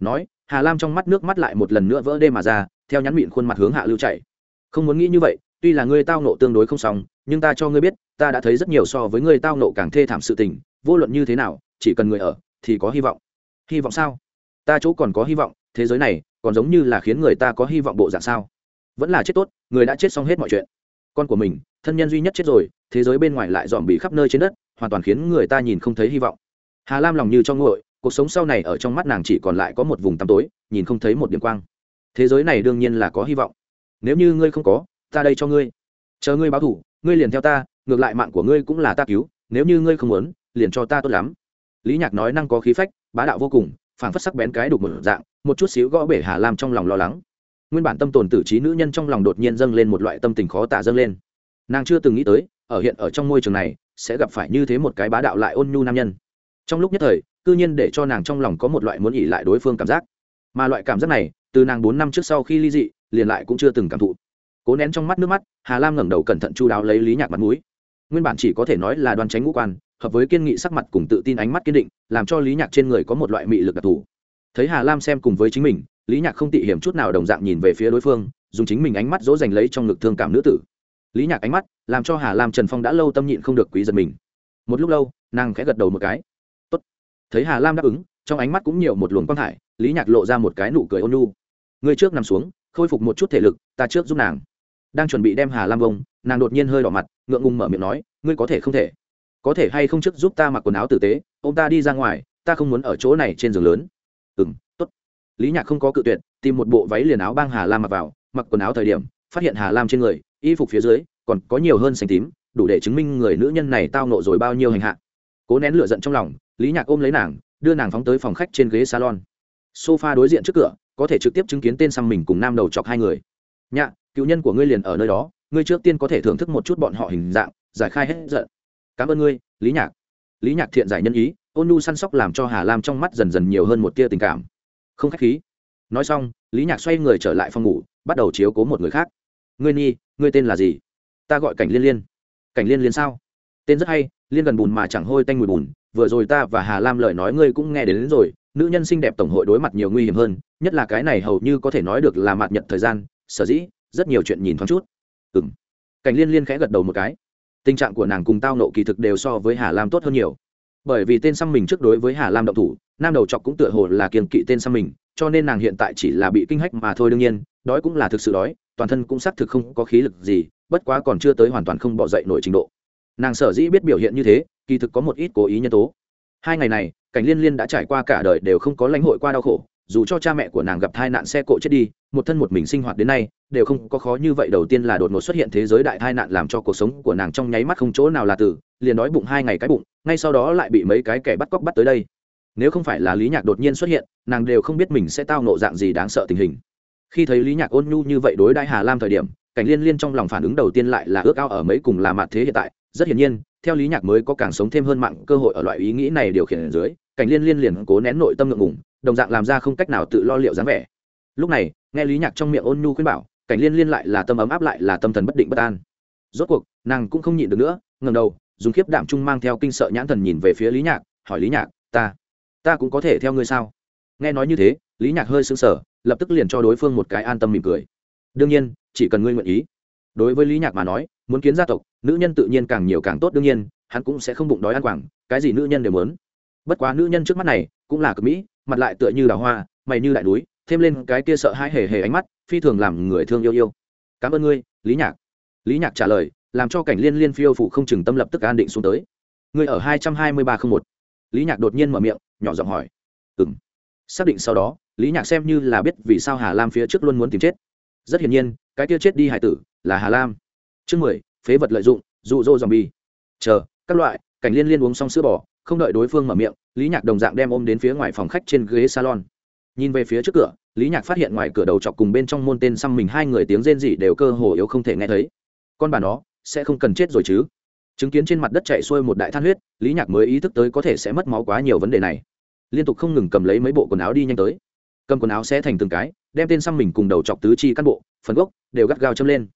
Nói, hà lam trong mắt nước mắt lại một lần nữa vỡ đê mà ra, theo nhắn miệng khuôn mặt hướng hạ lưu chạy. Không muốn nghĩ như vậy, tuy là ngươi tao nộ tương đối không xong, nhưng ta cho ngươi biết ta đã thấy rất nhiều so với ngươi tao nộ càng thê thảm sự tình, vô luận như thế nào, chỉ cần người ở, thì có hy vọng. Hy vọng sao? Ta chỗ còn có hy vọng, thế giới này, còn giống như là khiến người ta có hy vọng bộ dạng sao? Vẫn là chết tốt, người đã chết xong hết mọi chuyện. Con của mình, thân nhân duy nhất chết rồi, thế giới bên ngoài lại dòm bị khắp nơi trên đất, hoàn toàn khiến người ta nhìn không thấy hy vọng. Hà lam lòng như trong ngội cuộc sống sau này ở trong mắt nàng chỉ còn lại có một vùng tăm tối, nhìn không thấy một điểm quang. Thế giới này đương nhiên là có hy vọng. Nếu như ngươi không có, ta đây cho ngươi. Chờ ngươi báo thủ, ngươi liền theo ta ngược lại mạng của ngươi cũng là ta cứu, nếu như ngươi không muốn, liền cho ta tốt lắm. Lý nhạc nói năng có khí phách, bá đạo vô cùng, phảng phất sắc bén cái đục một dạng, một chút xíu gõ bể hà lam trong lòng lo lắng. Nguyên bản tâm tồn tử trí nữ nhân trong lòng đột nhiên dâng lên một loại tâm tình khó tả dâng lên. Nàng chưa từng nghĩ tới, ở hiện ở trong môi trường này, sẽ gặp phải như thế một cái bá đạo lại ôn nhu nam nhân. Trong lúc nhất thời, cư nhiên để cho nàng trong lòng có một loại muốn ỉ lại đối phương cảm giác. Mà loại cảm giác này, từ nàng bốn năm trước sau khi ly dị, liền lại cũng chưa từng cảm thụ. Cố nén trong mắt nước mắt, hà lam ngẩng đầu cẩn thận chu đáo lấy lý nhạc mặt mũi nguyên bản chỉ có thể nói là đoan tránh ngũ quan, hợp với kiên nghị sắc mặt cùng tự tin ánh mắt kiên định, làm cho lý nhạc trên người có một loại mị lực đặc thù. Thấy hà lam xem cùng với chính mình, lý nhạc không tị hiểm chút nào đồng dạng nhìn về phía đối phương, dùng chính mình ánh mắt dỗ dành lấy trong ngực thương cảm nữ tử. Lý nhạc ánh mắt làm cho hà lam trần phong đã lâu tâm nhịn không được quý giật mình. Một lúc lâu, nàng khẽ gật đầu một cái. Tốt. thấy hà lam đáp ứng, trong ánh mắt cũng nhiều một luồng quang hải, lý nhạc lộ ra một cái nụ cười ôn nhu. Người trước nằm xuống, khôi phục một chút thể lực, ta trước giúp nàng. Đang chuẩn bị đem hà lam bông nàng đột nhiên hơi đỏ mặt ngượng ngùng mở miệng nói, ngươi có thể không thể. Có thể hay không trước giúp ta mặc quần áo tử tế ô m ta đi ra ngoài, ta không muốn ở chỗ này trên giường lớn. Ừ m t ố t lý nhạc không có cự tuyệt, tìm một bộ váy liền áo bang hà lam mặc vào, mặc quần áo thời điểm, phát hiện hà lam trên người, y phục phía dưới, còn có nhiều hơn xanh tím, đủ để chứng minh người nữ nhân này tao nộ rồi bao nhiêu hành hạ. Cố nén lửa giận trong lòng, lý nhạc ôm lấy nàng, đưa nàng phóng tới phòng khách trên ghế salon. Sofa đối diện trước cửa, có thể trực tiếp chứng kiến tên xăm mình cùng nam đầu chọc hai người. Nhạ cựu nhân của ngươi liền ở nơi đó ngươi trước tiên có thể thưởng thức một chút bọn họ hình dạng giải khai hết giận. Cảm ơn ngươi lý nhạc. Lý nhạc thiện giải nhân ý ôn nu săn sóc làm cho hà lam trong mắt dần dần nhiều hơn một tia tình cảm. Không k h á c h khí. Nói xong lý nhạc xoay người trở lại phòng ngủ bắt đầu chiếu cố một người khác. Ngươi nhi ngươi tên là gì? Ta gọi cảnh liên liên. Cảnh liên liên sao? Tên rất hay liên gần bùn mà chẳng hôi tanh mùi bùn. Vừa rồi ta và hà lam lời nói ngươi cũng nghe đến, đến rồi. Nữ nhân xinh đẹp tổng hội đối mặt nhiều nguy hiểm hơn nhất là cái này hầu như có thể nói được là mạt nhận thời gian. Sở dĩ rất nhiều chuyện nhìn thoáng chút ừ cảnh liên liên khẽ gật đầu một cái. Tình trạng của nàng cùng tao nộ kỳ thực đều so với hà lam tốt hơn nhiều. Bởi vì tên xăm mình trước đối với hà lam động thủ, nam đầu chọc cũng tựa hồ là kiềng kỵ tên xăm mình, cho nên nàng hiện tại chỉ là bị kinh hách mà thôi đương nhiên, đói cũng là thực sự đói, toàn thân cũng xác thực không có khí lực gì, bất quá còn chưa tới hoàn toàn không bỏ dậy nổi trình độ. Nàng sở dĩ biết biểu hiện như thế, kỳ thực có một ít cố ý nhân tố. Hai ngày này, cảnh liên liên đã trải qua cả đời đều không có lãnh hội qua đau khổ dù cho cha mẹ của nàng gặp tai nạn xe cộ chết đi, một thân một mình sinh hoạt đến nay, đều không có khó như vậy đầu tiên là đột ngột xuất hiện thế giới đại tai nạn làm cho cuộc sống của nàng trong nháy mắt không chỗ nào là tử liền đói bụng hai ngày cái bụng, ngay sau đó lại bị mấy cái kẻ bắt cóc bắt tới đây. Nếu không phải là lý nhạc đột nhiên xuất hiện, nàng đều không biết mình sẽ tao nộ dạng gì đáng sợ tình hình. Khi thấy lý nhạc ôn nhu như vậy đối đại hà lam thời điểm, cảnh liên liên trong lòng phản ứng đầu tiên lại là ước ao ở mấy cùng là mặt thế hiện tại. Rất hiển nhiên, theo lý nhạc mới có càng sống thêm hơn mạng cơ hội ở loại ý nghĩ này điều khiển ở dưới, cảnh liên liên liền cố nén nội tâm ngượng ngùng đồng dạng làm ra không cách nào tự lo liệu dáng vẻ. Lúc này, nghe lý nhạc trong miệng ôn nhu khuyên bảo, cảnh liên liên lại là tâm ấm áp lại là tâm thần bất định bất an. Rốt cuộc, nàng cũng không nhịn được nữa ngầm đầu, dùng khiếp đạm trung mang theo kinh sợ nhãn thần nhìn về phía lý nhạc, hỏi lý nhạc, ta ta cũng có thể theo ngươi sao? Nghe nói như thế, lý nhạc hơi sững sờ, lập tức liền cho đối phương một cái an tâm mỉm cười. Đương nhiên, chỉ cần ngươi nguyện ý. Đối với lý nhạc mà nói, muốn kiến gia tộc, nữ nhân tự nhiên càng nhiều càng tốt đương nhiên, hắn cũng sẽ không bụng đói ăn quảng, cái gì nữ nhân đều muốn. Bất quá nữ nhân trước mắt này, cũng là cực mỹ mặt lại tựa như đào hoa, mày như đại núi, thêm lên cái kia sợ hãi hề hề ánh mắt, phi thường làm người thương yêu yêu. Cảm ơn ngươi, lý nhạc. Lý nhạc trả lời, làm cho cảnh liên liên phiêu phụ không chừng tâm lập tức an định xuống tới. Ngươi ở hai trăm hai mươi ba không một. Lý nhạc đột nhiên mở miệng, nhỏ giọng hỏi. Ừng xác định sau đó, lý nhạc xem như là biết vì sao hà lam phía trước luôn muốn tìm chết. Rất hiển nhiên, cái kia chết đi hải tử là hà lam. Chương mười, phế vật lợi dụng, dụ dỗ dòm bi chờ, các loại, cảnh liên liên uống xong sữa bò không đợi đối phương mở miệng, lý nhạc đồng dạng đem ôm đến phía ngoài phòng khách trên ghế salon. Nhìn về phía trước cửa, lý nhạc phát hiện ngoài cửa đầu chọc cùng bên trong môn tên xăm mình hai người tiếng rên rỉ đều cơ hồ yếu không thể nghe thấy. Con bà nó, sẽ không cần chết rồi chứ? Chứng kiến trên mặt đất chạy xuôi một đại than huyết, lý nhạc mới ý thức tới có thể sẽ mất máu quá nhiều vấn đề này. Liên tục không ngừng cầm lấy mấy bộ quần áo đi nhanh tới. Cầm quần áo sẽ thành từng cái, đem tên xăm mình cùng đầu chọc tứ chi cán bộ, phần gốc đều gắt gao châm lên.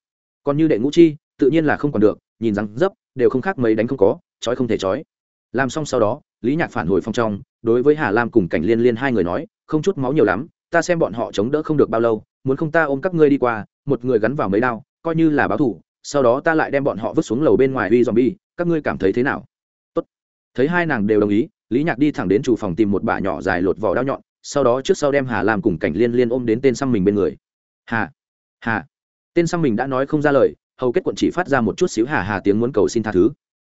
Còn như đệ ngũ chi, tự nhiên là không còn được, nhìn rắn dấp đều không khác mấy đánh không có, trói không thể trói làm xong sau đó, lý nhạc phản hồi phong trong, đối với hà lam cùng cảnh liên liên hai người nói, không chút máu nhiều lắm, ta xem bọn họ chống đỡ không được bao lâu, muốn không ta ôm các ngươi đi qua, một người gắn vào mấy đao, coi như là báo thủ, sau đó ta lại đem bọn họ vứt xuống lầu bên ngoài uy dòm bi các ngươi cảm thấy thế nào? Tốt. thấy hai nàng đều đồng ý, lý nhạc đi thẳng đến chủ phòng tìm một bả nhỏ dài lột vỏ đao nhọn, sau đó trước sau đem hà lam cùng cảnh liên liên ôm đến tên xăm mình bên người. Hà hà. Tên xăm mình đã nói không ra lời, hầu kết quận chỉ phát ra một chút xíu hà hà tiếng muốn cầu xin tha thứ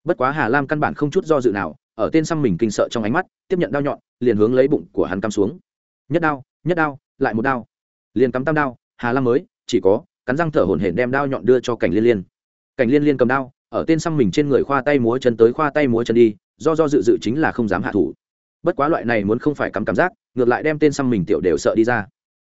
bất quá hà lam căn bản không chút do dự nào, ở tên xăm mình kinh sợ trong ánh mắt, tiếp nhận đao nhọn, liền hướng lấy bụng của hắn cắm xuống. Nhất đao nhất đao, lại một đao. Liền cắm tam đao, hà lam mới, chỉ có, cắn răng thở hổn hển đem đao nhọn đưa cho cảnh liên liên. Cảnh liên liên cầm đao, ở tên xăm mình trên người khoa tay múa chân tới khoa tay múa chân đi, do do dự dự chính là không dám hạ thủ. Bất quá loại này muốn không phải cắm cảm giác, ngược lại đem tên xăm mình tiểu đều sợ đi ra.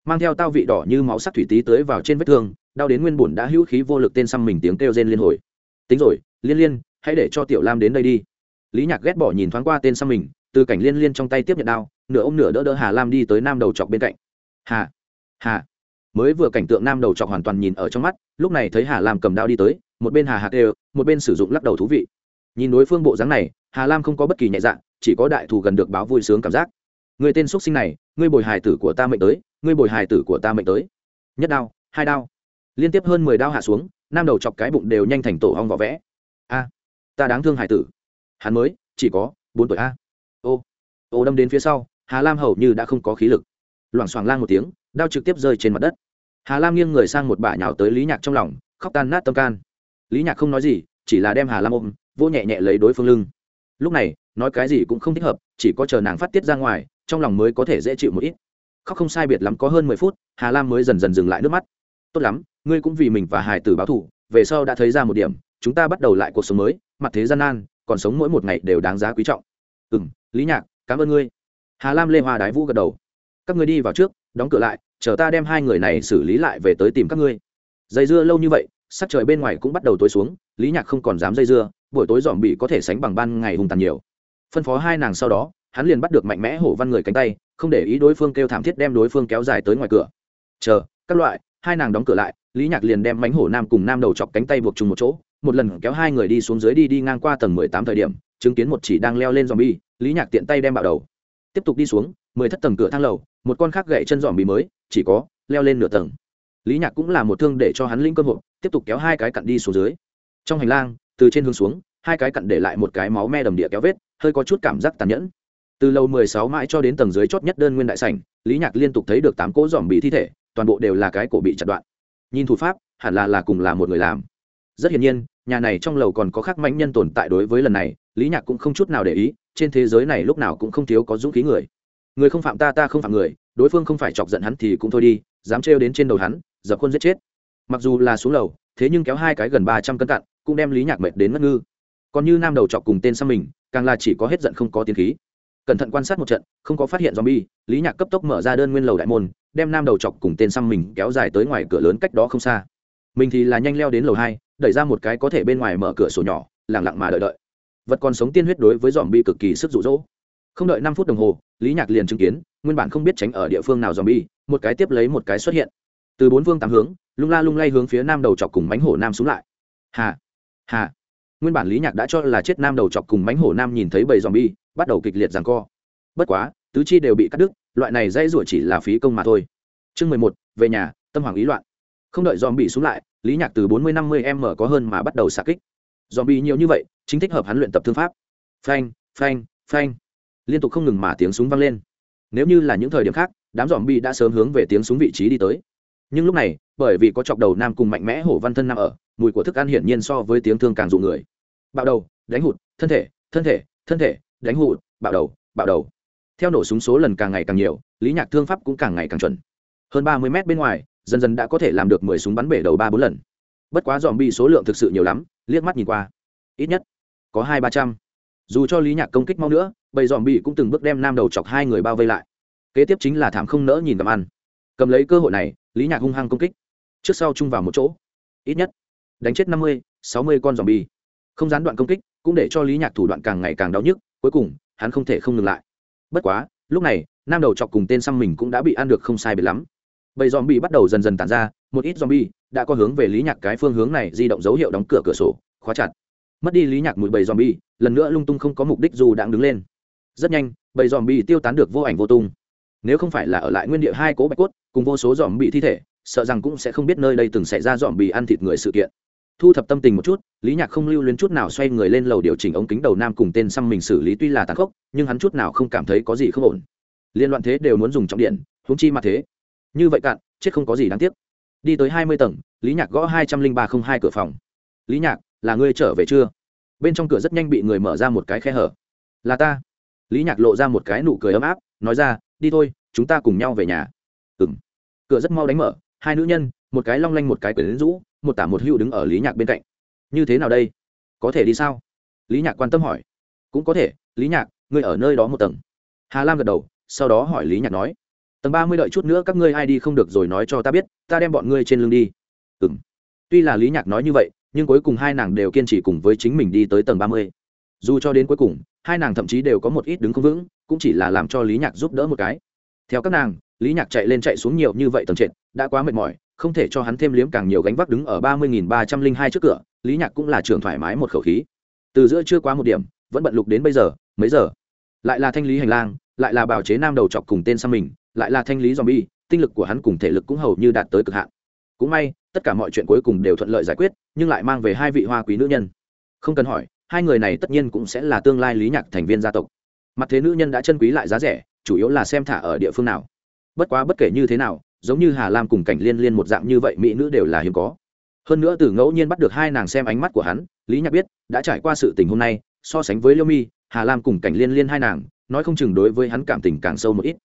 Mang theo tao vị đỏ như máu sắc thủy tí tới vào trên vết thương, đau đến nguyên bùn đã hữu khí vô lực tên xăm mình tiếng kêu rên liên hồi. Tính rồi, liên liên hãy để cho tiểu lam đến đây đi. Lý nhạc ghét bỏ nhìn thoáng qua tên xăm mình từ cảnh liên liên trong tay tiếp nhận đao nửa ôm nửa đỡ đỡ hà lam đi tới nam đầu chọc bên cạnh. Hà hà. Mới vừa cảnh tượng nam đầu chọc hoàn toàn nhìn ở trong mắt lúc này thấy hà lam cầm đao đi tới một bên hà hạc đều một bên sử dụng lắc đầu thú vị. Nhìn đối phương bộ dáng này hà lam không có bất kỳ nhẹ dạ, chỉ có đại thù gần được báo vui sướng cảm giác. Người tên x sinh này ngươi bồi hài tử của ta mệnh tới ngươi bồi hài tử của ta mệnh tới. Nhất đao hai đao. Liên tiếp hơn mười đao hạ xuống nam đầu chọc cái bụng đều nhanh thành tổ hong vỏ vẽ. A ta đáng thương Hải tử. Hắn mới, chỉ có bốn tuổi a. Ô ô đâm đến phía sau, hà lam hầu như đã không có khí lực. Loảng xoảng lang một tiếng, đao trực tiếp rơi trên mặt đất. Hà lam nghiêng người sang một bả nhào tới lý nhạc trong lòng, khóc tan nát tâm can. Lý nhạc không nói gì, chỉ là đem hà lam ôm vô nhẹ nhẹ lấy đối phương lưng. Lúc này, nói cái gì cũng không thích hợp, chỉ có chờ nàng phát tiết ra ngoài, trong lòng mới có thể dễ chịu một ít. Khóc không sai biệt lắm có hơn mười phút, hà lam mới dần dần dừng lại nước mắt. Tốt lắm, ngươi cũng vì mình và hài tử báo thủ về sau đã thấy ra một điểm, chúng ta bắt đầu lại cuộc sống mới mặt thế gian nan, còn sống mỗi một ngày đều đáng giá quý trọng. Ừ m lý nhạc, cảm ơn ngươi. Hà lam lê hoa đái vũ gật đầu. Các ngươi đi vào trước, đóng cửa lại, chờ ta đem hai người này xử lý lại về tới tìm các ngươi. Dây dưa lâu như vậy, sắc trời bên ngoài cũng bắt đầu tối xuống, lý nhạc không còn dám dây dưa, buổi tối dòm bị có thể sánh bằng ban ngày hùng tàn nhiều. Phân phó hai nàng sau đó, hắn liền bắt được mạnh mẽ hổ văn người cánh tay, không để ý đối phương kêu thảm thiết đem đối phương kéo dài tới ngoài cửa. Chờ, các loại, hai nàng đóng cửa lại, lý nhạc liền đem mánh hổ nam cùng nam đầu chọc cánh tay buộc chung một chỗ một lần kéo hai người đi xuống dưới đi đi ngang qua tầng mười tám thời điểm, chứng kiến một chỉ đang leo lên dòm bi lý nhạc tiện tay đem bạo đầu. Tiếp tục đi xuống, mười thất tầng cửa thang lầu, một con khác gậy chân dòm bi mới, chỉ có leo lên nửa tầng. Lý nhạc cũng là một thương để cho hắn linh cơ hội, tiếp tục kéo hai cái cặn đi xuống dưới. Trong hành lang, từ trên hướng xuống, hai cái cặn để lại một cái máu me đầm địa kéo vết, hơi có chút cảm giác tàn nhẫn. Từ lầu mười sáu mãi cho đến tầng dưới chót nhất đơn nguyên đại sảnh, lý nhạc liên tục thấy được tám cỗ dòm bị thi thể, toàn bộ đều là cái cổ bị chặt đoạn. Nhìn thủ pháp, hẳn là là cùng là một người làm rất hiển nhiên, nhà này trong lầu còn có khác mãnh nhân tồn tại đối với lần này, lý nhạc cũng không chút nào để ý, trên thế giới này lúc nào cũng không thiếu có dũng khí người. Người không phạm ta ta không phạm người, đối phương không phải chọc giận hắn thì cũng thôi đi, dám trêu đến trên đầu hắn, dập khuôn giết chết. Mặc dù là xuống lầu, thế nhưng kéo hai cái gần ba trăm cân cặn, cũng đem lý nhạc mệt đến ngất ngư. Còn như nam đầu chọc cùng tên xăm mình, càng là chỉ có hết giận không có tiền khí. Cẩn thận quan sát một trận, không có phát hiện zombie, lý nhạc cấp tốc mở ra đơn nguyên lầu đại môn, đem nam đầu chọc cùng tên xăm mình kéo dài tới ngoài cửa lớn cách đó không xa. Mình thì là nhanh leo đến lầu hai đẩy ra một cái có thể bên ngoài mở cửa sổ nhỏ lẳng lặng mà đợi đợi. Vật còn sống tiên huyết đối với dòm bi cực kỳ sức rụ rỗ không đợi năm phút đồng hồ, lý nhạc liền chứng kiến, nguyên bản không biết tránh ở địa phương nào dòm bi một cái tiếp lấy một cái xuất hiện. Từ bốn phương tám hướng, lung la lung lay hướng phía nam đầu chọc cùng mánh hổ nam xuống lại. Hà hà. Nguyên bản lý nhạc đã cho là chết nam đầu chọc cùng mánh hổ nam nhìn thấy bầy dòm bi bắt đầu kịch liệt rằng co. Bất quá, tứ chi đều bị cắt đứt, loại này dây rủa chỉ là phí công mà thôi. Chương mười một, về nhà, tâm hoàng ý loạn không đợi dòm bị xuống lại, lý nhạc từ bốn mươi năm mươi m có hơn mà bắt đầu xạ kích. Dòm bị nhiều như vậy, chính thích hợp hắn luyện tập thương pháp. Phanh phanh phanh. Liên tục không ngừng mà tiếng súng vang lên. Nếu như là những thời điểm khác, đám dòm bị đã sớm hướng về tiếng súng vị trí đi tới. Nhưng lúc này, bởi vì có chọc đầu nam cùng mạnh mẽ hổ văn thân nam ở, mùi của thức ăn hiển nhiên so với tiếng thương càng dụ người. Bạo đầu, đánh hụt, thân thể thân thể thân thể, đánh hụt, bạo đầu bạo đầu. Theo nổ súng số lần càng ngày càng nhiều, lý nhạc thương pháp cũng càng ngày càng chuẩn. Hơn ba mươi mét bên ngoài dần dần đã có thể làm được mười súng bắn bể đầu ba bốn lần. Bất quá dòm bi số lượng thực sự nhiều lắm, liếc mắt nhìn qua, ít nhất có hai ba trăm. Dù cho lý nhạc công kích mau nữa, bầy dòm bi cũng từng bước đem nam đầu chọc hai người bao vây lại. Kế tiếp chính là thảm không nỡ nhìn cầm ăn. Cầm lấy cơ hội này, lý nhạc hung hăng công kích. Trước sau chung vào một chỗ, ít nhất đánh chết năm mươi, sáu mươi con dòm bi. Không gián đoạn công kích, cũng để cho lý nhạc thủ đoạn càng ngày càng đau nhức, cuối cùng, hắn không thể không ngừng lại. Bất quá, lúc này, nam đầu chọc cùng tên xăm mình cũng đã bị ăn được không sai biệt lắm bầy dòm bị bắt đầu dần dần tàn ra, một ít dòm bi đã có hướng về lý nhạc cái phương hướng này di động dấu hiệu đóng cửa cửa sổ, khóa chặt. Mất đi lý nhạc mùi bầy dòm bi lần nữa lung tung không có mục đích dù đang đứng lên. Rất nhanh, bầy dòm bi tiêu tán được vô ảnh vô tung. Nếu không phải là ở lại nguyên địa hai cố bạch cốt, cùng vô số dòm bị thi thể, sợ rằng cũng sẽ không biết nơi đây từng xảy ra dòm bị ăn thịt người sự kiện. Thu thập tâm tình một chút, lý nhạc không lưu luyến chút nào xoay người lên lầu điều chỉnh ống kính đầu nam cùng tên xăm mình xử lý tuy là tàn khốc, nhưng hắn chút nào không cảm thấy có gì không ổn. Liên loạn thế đều muốn dùng trọng điện, huống chi mà thế như vậy cạn, chết không có gì đáng tiếc. Đi tới hai mươi tầng, lý nhạc gõ hai trăm linh ba không hai cửa phòng. Lý nhạc, là ngươi trở về chưa? Bên trong cửa rất nhanh bị người mở ra một cái khe hở. Là ta. Lý nhạc lộ ra một cái nụ cười ấm áp, nói ra, đi thôi, chúng ta cùng nhau về nhà. Ừ m cửa rất mau đánh mở, hai nữ nhân, một cái long lanh một cái quyển rũ, một tả một hữu đứng ở lý nhạc bên cạnh. Như thế nào đây? Có thể đi sao? Lý nhạc quan tâm hỏi. Cũng có thể, lý nhạc, ngươi ở nơi đó một tầng. Hà lam gật đầu, sau đó hỏi lý nhạc nói tầng ba mươi đợi chút nữa các ngươi ai đi không được rồi nói cho ta biết, ta đem bọn ngươi trên lưng đi. Ừ m tuy là lý nhạc nói như vậy, nhưng cuối cùng hai nàng đều kiên trì cùng với chính mình đi tới tầng ba mươi. Dù cho đến cuối cùng, hai nàng thậm chí đều có một ít đứng không vững, cũng chỉ là làm cho lý nhạc giúp đỡ một cái. Theo các nàng, lý nhạc chạy lên chạy xuống nhiều như vậy tầng trệt, đã quá mệt mỏi, không thể cho hắn thêm liếm càng nhiều gánh vác đứng ở ba mươi nghìn ba trăm linh hai trước cửa, lý nhạc cũng là trường thoải mái một khẩu khí. Từ giữa chưa quá một điểm, vẫn bận lục đến bây giờ, mấy giờ? Lại là thanh lý hành lang, lại là bào chế nam đầu chọc cùng tên sang mình lại là thanh lý zombie, tinh lực của hắn cùng thể lực cũng hầu như đạt tới cực hạn. Cũng may, tất cả mọi chuyện cuối cùng đều thuận lợi giải quyết, nhưng lại mang về hai vị hoa quý nữ nhân. Không cần hỏi, hai người này tất nhiên cũng sẽ là tương lai lý nhạc thành viên gia tộc. Mặt thế nữ nhân đã chân quý lại giá rẻ, chủ yếu là xem thả ở địa phương nào. Bất quá bất kể như thế nào, giống như hà lam cùng cảnh liên liên một dạng như vậy, mỹ nữ đều là hiếm có. Hơn nữa từ ngẫu nhiên bắt được hai nàng xem ánh mắt của hắn, lý nhạc biết, đã trải qua sự tình hôm nay, so sánh với liêu mi, hà lam cùng cảnh liên liên hai nàng, nói không chừng đối với hắn cảm tình càng sâu một ít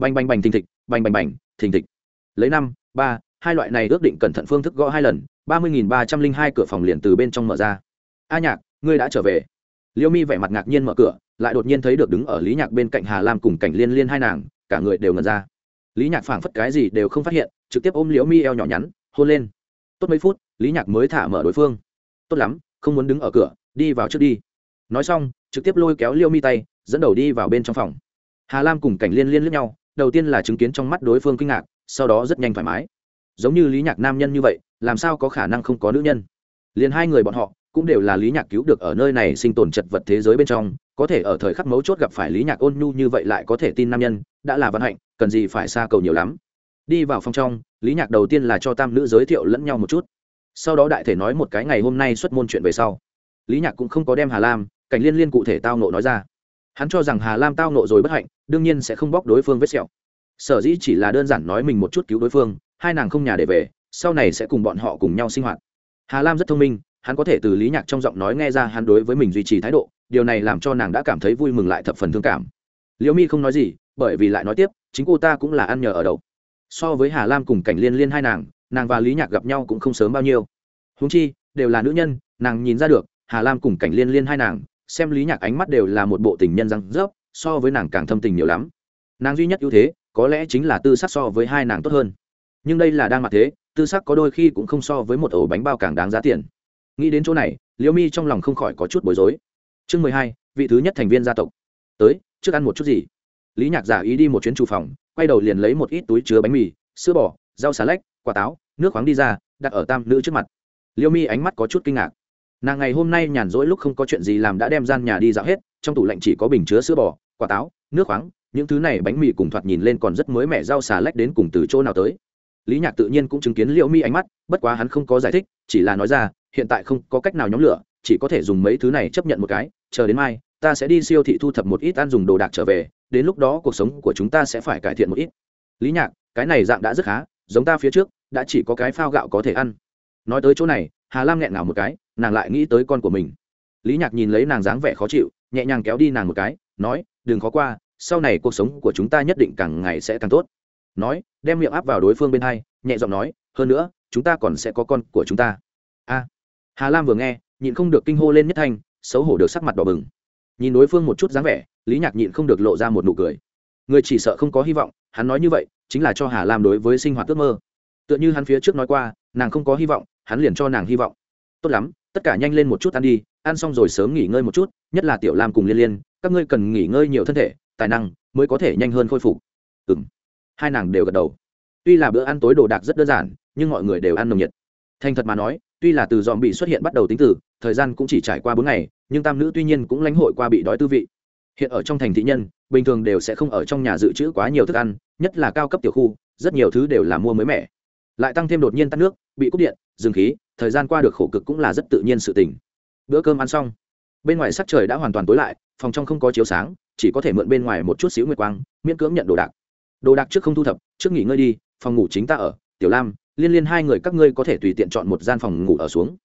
bành bành bành thình thịch, bành bành bành thình thịch. Lấy năm, ba, hai loại này ước định cẩn thận phương thức gõ hai lần, ba mươi nghìn ba trăm linh hai cửa phòng liền từ bên trong mở ra. A nhạc, ngươi đã trở về. Liêu mi vẻ mặt ngạc nhiên mở cửa, lại đột nhiên thấy được đứng ở lý nhạc bên cạnh hà lam cùng cảnh liên liên hai nàng, cả người đều ngần ra. Lý nhạc phảng phất cái gì đều không phát hiện, trực tiếp ôm liễu mi eo nhỏ nhắn, hôn lên. Tốt mấy phút, lý nhạc mới thả mở đối phương. Tốt lắm, không muốn đứng ở cửa, đi vào trước đi. Nói xong, trực tiếp lôi kéo liễu mi tay, dẫn đầu đi vào bên trong phòng. Hà lam cùng cảnh liên liên lướt nhau đầu tiên là chứng kiến trong mắt đối phương kinh ngạc, sau đó rất nhanh thoải mái. Giống như lý nhạc nam nhân như vậy, làm sao có khả năng không có nữ nhân? Liền hai người bọn họ, cũng đều là lý nhạc cứu được ở nơi này sinh tồn chật vật thế giới bên trong, có thể ở thời khắc mấu chốt gặp phải lý nhạc ôn nhu như vậy lại có thể tin nam nhân, đã là vận hạnh, cần gì phải xa cầu nhiều lắm. Đi vào phòng trong, lý nhạc đầu tiên là cho tam nữ giới thiệu lẫn nhau một chút. Sau đó đại thể nói một cái ngày hôm nay xuất môn chuyện về sau. Lý nhạc cũng không có đem hà lam, cảnh liên liên cụ thể tao nộ nói ra. Hắn cho rằng hà lam tao nộ rồi bất hạnh đương nhiên sẽ không bóc đối phương vết sẹo. Sở dĩ chỉ là đơn giản nói mình một chút cứu đối phương, hai nàng không nhà để về, sau này sẽ cùng bọn họ cùng nhau sinh hoạt. Hà lam rất thông minh, hắn có thể từ lý nhạc trong giọng nói nghe ra hắn đối với mình duy trì thái độ, điều này làm cho nàng đã cảm thấy vui mừng lại thập phần thương cảm. Liễu mi không nói gì, bởi vì lại nói tiếp, chính cô ta cũng là ăn nhờ ở đậu. So với hà lam cùng cảnh liên liên hai nàng nàng và lý nhạc gặp nhau cũng không sớm bao nhiêu. Húng chi, đều là nữ nhân, nàng nhìn ra được, hà lam cùng cảnh liên liên hai nàng, xem lý nhạc ánh mắt đều là một bộ tình nhân răng rớp so với nàng càng thâm tình nhiều lắm. Nàng duy nhất ưu thế, có lẽ chính là tư sắc so với hai nàng tốt hơn. Nhưng đây là đang mặt thế, tư sắc có đôi khi cũng không so với một ổ bánh bao càng đáng giá tiền. Nghĩ đến chỗ này, liễu mi trong lòng không khỏi có chút bối rối. Chương mười hai, vị thứ nhất thành viên gia tộc. Tới, trước ăn một chút gì? Lý nhạc giả ý đi một chuyến chủ phòng, quay đầu liền lấy một ít túi chứa bánh mì, sữa bò, rau xà lách, quả táo, nước khoáng đi ra, đặt ở tam nữ trước mặt. Liễu mi ánh mắt có chút kinh ngạc. Nàng ngày hôm nay nhàn rỗi lúc không có chuyện gì làm đã đem gian nhà đi dạo hết trong tủ lạnh chỉ có bình chứa sữa bò, quả táo, nước khoáng, những thứ này bánh mì cùng thoạt nhìn lên còn rất mới mẻ rau xà lách đến cùng từ chỗ nào tới. Lý nhạc tự nhiên cũng chứng kiến liễu mi ánh mắt, bất quá hắn không có giải thích, chỉ là nói ra, hiện tại không có cách nào nhóm lửa, chỉ có thể dùng mấy thứ này chấp nhận một cái, chờ đến mai, ta sẽ đi siêu thị thu thập một ít ăn dùng đồ đạc trở về, đến lúc đó cuộc sống của chúng ta sẽ phải cải thiện một ít. Lý nhạc, cái này dạng đã rất khá, giống ta phía trước, đã chỉ có cái phao gạo có thể ăn. Nói tới chỗ này, hà lam nghẹn ngào một cái, nàng lại nghĩ tới con của mình. Lý nhạc nhìn lấy nàng dáng vẻ khó chịu nhẹ nhàng kéo đi nàng một cái, nói, đừng khó qua, sau này cuộc sống của chúng ta nhất định càng ngày sẽ càng tốt. Nói, đem miệng áp vào đối phương bên hai, nhẹ giọng nói, hơn nữa, chúng ta còn sẽ có con của chúng ta. A. Hà lam vừa nghe, nhịn không được kinh hô lên nhất thanh, xấu hổ được sắc mặt đỏ bừng. Nhìn đối phương một chút dáng vẻ, lý nhạc nhịn không được lộ ra một nụ cười. Người chỉ sợ không có hy vọng, hắn nói như vậy, chính là cho hà lam đối với sinh hoạt ước mơ. Tựa như hắn phía trước nói qua, nàng không có hy vọng, hắn liền cho nàng hy vọng. Tốt lắm tất cả nhanh lên một chút ăn đi, ăn xong rồi sớm nghỉ ngơi một chút, nhất là tiểu lam cùng liên liên, các ngươi cần nghỉ ngơi nhiều thân thể, tài năng mới có thể nhanh hơn khôi phục. Ừ m hai nàng đều gật đầu. Tuy là bữa ăn tối đồ đạc rất đơn giản, nhưng mọi người đều ăn nồng nhiệt. Thành thật mà nói, tuy là từ dòm bị xuất hiện bắt đầu tính từ, thời gian cũng chỉ trải qua bốn ngày, nhưng tam nữ tuy nhiên cũng lãnh hội qua bị đói tư vị. Hiện ở trong thành thị nhân, bình thường đều sẽ không ở trong nhà dự trữ quá nhiều thức ăn, nhất là cao cấp tiểu khu, rất nhiều thứ đều là mua mới mẻ lại tăng thêm đột nhiên tắt nước, bị cúp điện, dừng khí, thời gian qua được khổ cực cũng là rất tự nhiên sự tình. Bữa cơm ăn xong, bên ngoài sắc trời đã hoàn toàn tối lại, phòng trong không có chiếu sáng, chỉ có thể mượn bên ngoài một chút xíu nguyệt quang, miễn cưỡng nhận đồ đạc. Đồ đạc trước không thu thập, trước nghỉ ngơi đi, phòng ngủ chính ta ở, tiểu lam, liên liên hai người các ngươi có thể tùy tiện chọn một gian phòng ngủ ở xuống.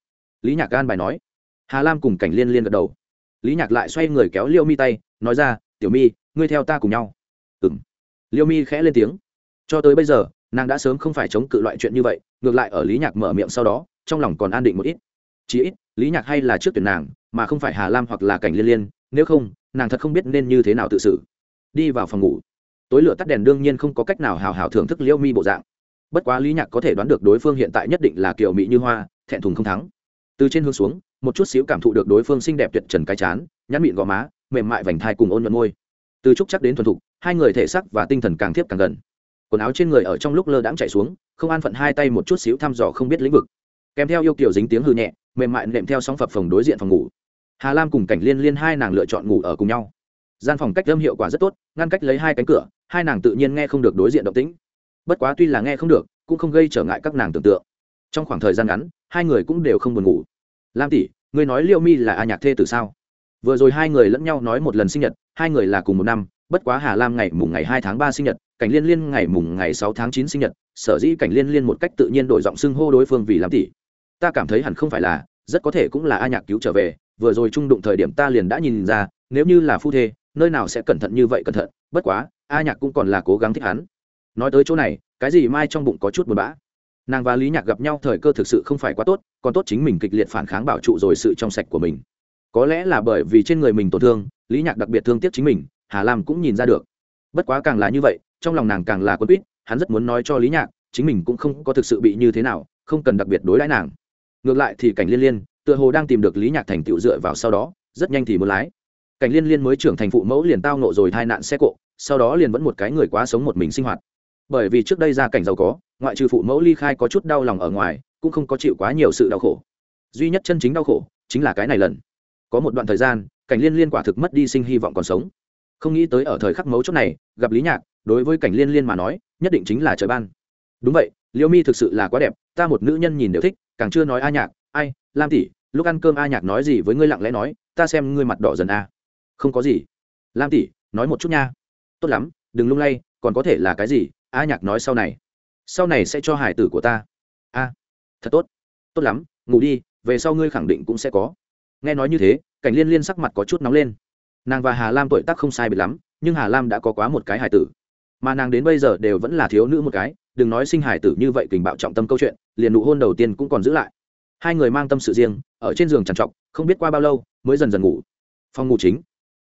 Lý nhạc gan bài nói. Hà lam cùng cảnh liên liên gật đầu. Lý nhạc lại xoay người kéo liêu mi tay, nói ra, tiểu mi, ngươi theo ta cùng nhau. Ừ m liêu mi khẽ lên tiếng. Cho tới bây giờ nàng đã sớm không phải chống cự loại chuyện như vậy, ngược lại ở lý nhạc mở miệng sau đó, trong lòng còn an định một ít. Chí ít, lý nhạc hay là trước tuyển nàng, mà không phải hà lam hoặc là cảnh liên liên, nếu không, nàng thật không biết nên như thế nào tự xử. Đi vào phòng ngủ. Tối lửa tắt đèn đương nhiên không có cách nào hào hào thưởng thức liễu mi bộ dạng. Bất quá lý nhạc có thể đoán được đối phương hiện tại nhất định là kiểu mỹ như hoa, thẹn thùng không thắng. Từ trên hướng xuống, một chút xíu cảm thụ được đối phương xinh đẹp tuyệt trần cái chán, nhắn mịn gò má, mềm mại vành thai cùng ôn nhuận môi. Từ trúc chắc đến thuần thục, hai người thể sắc và tinh thần càng tiếp càng gần quần áo trên người ở trong lúc lơ đãng chạy xuống, không an phận hai tay một chút xíu thăm dò không biết lĩnh vực. Kèm theo yêu kiểu dính tiếng hư nhẹ, mềm mại nệm theo sóng phập phòng đối diện phòng ngủ. Hà lam cùng cảnh liên liên hai nàng lựa chọn ngủ ở cùng nhau. Gian phòng cách âm hiệu quả rất tốt, ngăn cách lấy hai cánh cửa, hai nàng tự nhiên nghe không được đối diện động tĩnh. Bất quá tuy là nghe không được, cũng không gây trở ngại các nàng tưởng tượng. Trong khoảng thời gian ngắn, hai người cũng đều không buồn ngủ. Lam tỷ người nói liêu mi là a nhạc thê từ sao? Vừa rồi hai người lẫn nhau nói một lần sinh nhật, hai người là cùng một năm, bất quá hà lam ngày mùng ngày hai tháng ba sinh nhật cảnh liên liên ngày mùng ngày sáu tháng chín sinh nhật, sở dĩ cảnh liên liên một cách tự nhiên đổi giọng xưng hô đối phương vì làm tỷ ta cảm thấy hẳn không phải là, rất có thể cũng là a nhạc cứu trở về, vừa rồi trung đụng thời điểm ta liền đã nhìn ra, nếu như là phu thê, nơi nào sẽ cẩn thận như vậy cẩn thận, bất quá, a nhạc cũng còn là cố gắng thích hắn. Nói tới chỗ này, cái gì mai trong bụng có chút buồn bã. Nàng và lý nhạc gặp nhau thời cơ thực sự không phải quá tốt, còn tốt chính mình kịch liệt phản kháng bảo trụ rồi sự trong sạch của mình. Có lẽ là bởi vì trên người mình tổn thương, lý nhạc đặc biệt thương tiếc chính mình, hà lam cũng nhìn ra được. Bất quá càng là như vậy trong lòng nàng càng là quân quýt, hắn rất muốn nói cho lý nhạc, chính mình cũng không có thực sự bị như thế nào, không cần đặc biệt đối đãi nàng. Ngược lại thì cảnh liên liên, tựa hồ đang tìm được lý nhạc thành tựu dựa vào sau đó, rất nhanh thì muốn lái. Cảnh liên liên mới trưởng thành phụ mẫu liền tao nộ rồi tai nạn xe cộ, sau đó liền vẫn một cái người quá sống một mình sinh hoạt. Bởi vì trước đây gia cảnh giàu có, ngoại trừ phụ mẫu ly khai có chút đau lòng ở ngoài, cũng không có chịu quá nhiều sự đau khổ. Duy nhất chân chính đau khổ, chính là cái này lần. Có một đoạn thời gian, cảnh liên liên quả thực mất đi sinh hy vọng còn sống. Không nghĩ tới ở thời khắc mấu chốt này, gặp lý nhạc đối với cảnh liên liên mà nói, nhất định chính là trời ban. Đúng vậy, liễu mi thực sự là quá đẹp, ta một nữ nhân nhìn đều thích, càng chưa nói a nhạc, ai, lam tỷ, lúc ăn cơm a nhạc nói gì với ngươi lặng lẽ nói, ta xem ngươi mặt đỏ dần a không có gì. Lam tỷ, nói một chút nha. Tốt lắm, đừng lung lay, còn có thể là cái gì? A nhạc nói sau này. Sau này sẽ cho hải tử của ta. A, thật tốt. Tốt lắm, ngủ đi, về sau ngươi khẳng định cũng sẽ có. Nghe nói như thế, cảnh liên liên sắc mặt có chút nóng lên. Nàng và hà lam tuổi tác không sai biệt lắm, nhưng hà lam đã có quá một cái hải tử mà nàng đến bây giờ đều vẫn là thiếu nữ một cái, đừng nói sinh hải tử như vậy kình bạo trọng tâm câu chuyện, liền nụ hôn đầu tiên cũng còn giữ lại. Hai người mang tâm sự riêng, ở trên giường trằn trọc, không biết qua bao lâu, mới dần dần ngủ. Phòng ngủ chính.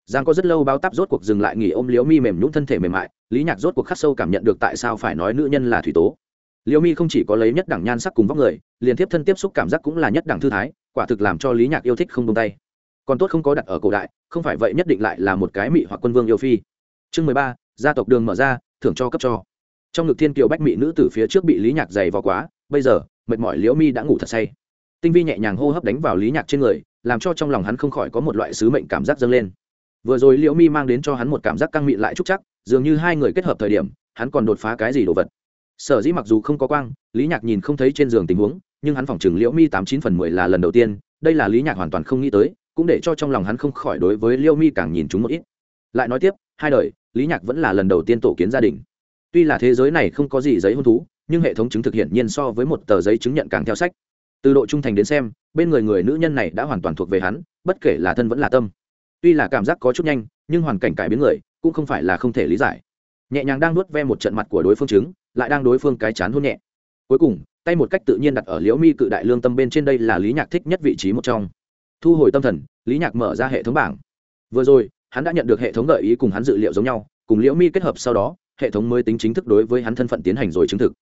Giang có rất lâu bao tắp rốt cuộc dừng lại nghỉ ôm liễu mi mềm nhũng thân thể mềm mại, lý nhạc rốt cuộc khắc sâu cảm nhận được tại sao phải nói nữ nhân là thủy tố. Liễu mi không chỉ có lấy nhất đẳng nhan sắc cùng vóc người, liền tiếp thân tiếp xúc cảm giác cũng là nhất đẳng thư thái, quả thực làm cho lý nhạc yêu thích không tung tay. Còn tốt không có đặt ở cổ đại, không phải vậy nhất định lại là một cái mị hoặc quân vương yêu phi. Chương mười ba gia tộc đường mở ra, thưởng cho cấp cho. Trong ngực thiên kiều bách mỹ nữ từ phía trước bị lý nhạc dày vào quá, bây giờ, mệt mỏi liễu mi đã ngủ thật say. Tinh vi nhẹ nhàng hô hấp đánh vào lý nhạc trên người, làm cho trong lòng hắn không khỏi có một loại sứ mệnh cảm giác dâng lên. Vừa rồi liễu mi mang đến cho hắn một cảm giác căng mịn lại trúc chắc, dường như hai người kết hợp thời điểm, hắn còn đột phá cái gì đồ vật. Sở dĩ mặc dù không có quang, lý nhạc nhìn không thấy trên giường tình huống, nhưng hắn phỏng chừng liễu mi tám chín phần mười là lần đầu tiên, đây là lý nhạc hoàn toàn không nghĩ tới, cũng để cho trong lòng hắn không khỏi đối với liễu mi càng nhìn chúng một ít. Lại nói tiếp, hai đời lý nhạc vẫn là lần đầu tiên tổ kiến gia đình. Tuy là thế giới này không có gì giấy hôn thú, nhưng hệ thống chứng thực hiện nhiên so với một tờ giấy chứng nhận càng theo sách. Từ độ trung thành đến xem, bên người người nữ nhân này đã hoàn toàn thuộc về hắn, bất kể là thân vẫn là tâm. Tuy là cảm giác có chút nhanh, nhưng hoàn cảnh cải biến người, cũng không phải là không thể lý giải. Nhẹ nhàng đang nuốt ve một trận mặt của đối phương chứng lại đang đối phương cái chán hôn nhẹ. Cuối cùng, tay một cách tự nhiên đặt ở liễu mi cự đại lương tâm bên trên đây là lý nhạc thích nhất vị trí một trong. Thu hồi tâm thần, lý nhạc mở ra hệ thống bảng. Vừa rồi hắn đã nhận được hệ thống gợi ý cùng hắn dự liệu giống nhau, cùng liễu mi kết hợp sau đó, hệ thống mới tính chính thức đối với hắn thân phận tiến hành rồi chứng thực.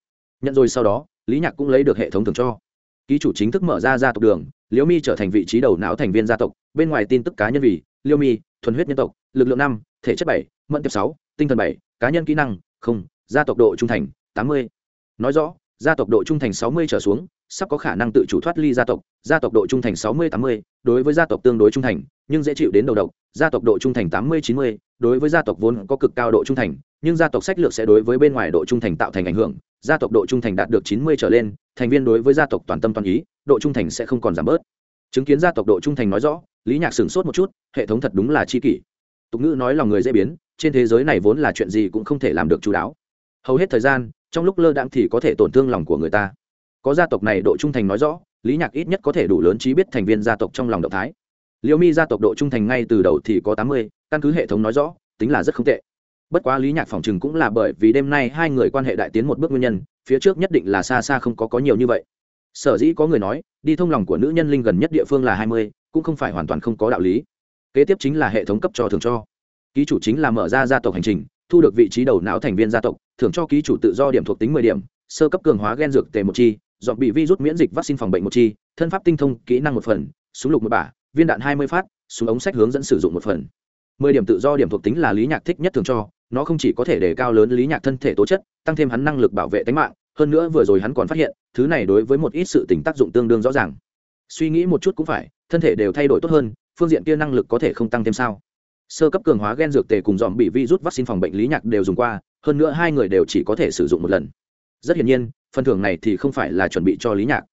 Nhận rồi sau đó, lý nhạc cũng lấy được hệ thống thường cho. Ký chủ chính thức mở ra gia tộc đường, liễu mi trở thành vị trí đầu não thành viên gia tộc, bên ngoài tin tức cá nhân vì liễu mi, thuần huyết nhân tộc, lực lượng năm, thể chất bảy, mẫn tiếp sáu, tinh thần bảy, cá nhân kỹ năng không, gia tộc độ trung thành tám mươi. Nói rõ, gia tộc độ trung thành sáu mươi trở xuống sắp có khả năng tự chủ thoát ly gia tộc gia tộc độ trung thành sáu mươi tám mươi, đối với gia tộc tương đối trung thành, nhưng dễ chịu đến đầu độc, gia tộc độ trung thành tám mươi chín mươi, đối với gia tộc vốn có cực cao độ trung thành, nhưng gia tộc sách lược sẽ đối với bên ngoài độ trung thành tạo thành ảnh hưởng, gia tộc độ trung thành đạt được chín mươi trở lên, thành viên đối với gia tộc toàn tâm toàn ý, độ trung thành sẽ không còn giảm bớt. Chứng kiến gia tộc độ trung thành nói rõ, lý nhạc sửng sốt một chút, hệ thống thật đúng là chi kỷ. Tục ngữ nói lòng người dễ biến, trên thế giới này vốn là chuyện gì cũng không thể làm được chú đáo. Hầu hết thời gian, trong lúc lơ đãng thì có thể tổn thương lòng của người ta có gia tộc này độ trung thành nói rõ, lý nhạc ít nhất có thể đủ lớn trí biết thành viên gia tộc trong lòng động thái. Liêu mi gia tộc độ trung thành ngay từ đầu thì có tám mươi, căn cứ hệ thống nói rõ, tính là rất không tệ. Bất quá lý nhạc phòng chừng cũng là bởi vì đêm nay hai người quan hệ đại tiến một bước nguyên nhân, phía trước nhất định là xa xa không có có nhiều như vậy. Sở dĩ có người nói, đi thông lòng của nữ nhân linh gần nhất địa phương là hai mươi, cũng không phải hoàn toàn không có đạo lý. Kế tiếp chính là hệ thống cấp cho thường cho. Ký chủ chính là mở ra gia tộc hành trình, thu được vị trí đầu não thành viên gia tộc, thưởng cho ký chủ tự do điểm thuộc tính mười điểm, sơ cấp cường hóa gen dược tề một chi dọn bị virus miễn dịch vaccine phòng bệnh một chi, thân pháp tinh thông, kỹ năng một phần, súng lục một bả, viên đạn hai mươi phát, súng ống sách hướng dẫn sử dụng một phần. Mười điểm tự do điểm thuộc tính là lý nhạc thích nhất thường cho, nó không chỉ có thể đề cao lớn lý nhạc thân thể tố chất, tăng thêm hắn năng lực bảo vệ tính mạng, hơn nữa vừa rồi hắn còn phát hiện, thứ này đối với một ít sự tình tác dụng tương đương rõ ràng. Suy nghĩ một chút cũng phải, thân thể đều thay đổi tốt hơn, phương diện kia năng lực có thể không tăng thêm sao? Sơ cấp cường hóa gen dược tề cùng dòm bị vi rút vaccine phòng bệnh lý nhạc đều dùng qua, hơn nữa hai người đều chỉ có thể sử dụng một lần. Rất hiển nhiên phần thưởng này thì không phải là chuẩn bị cho lý nhạc.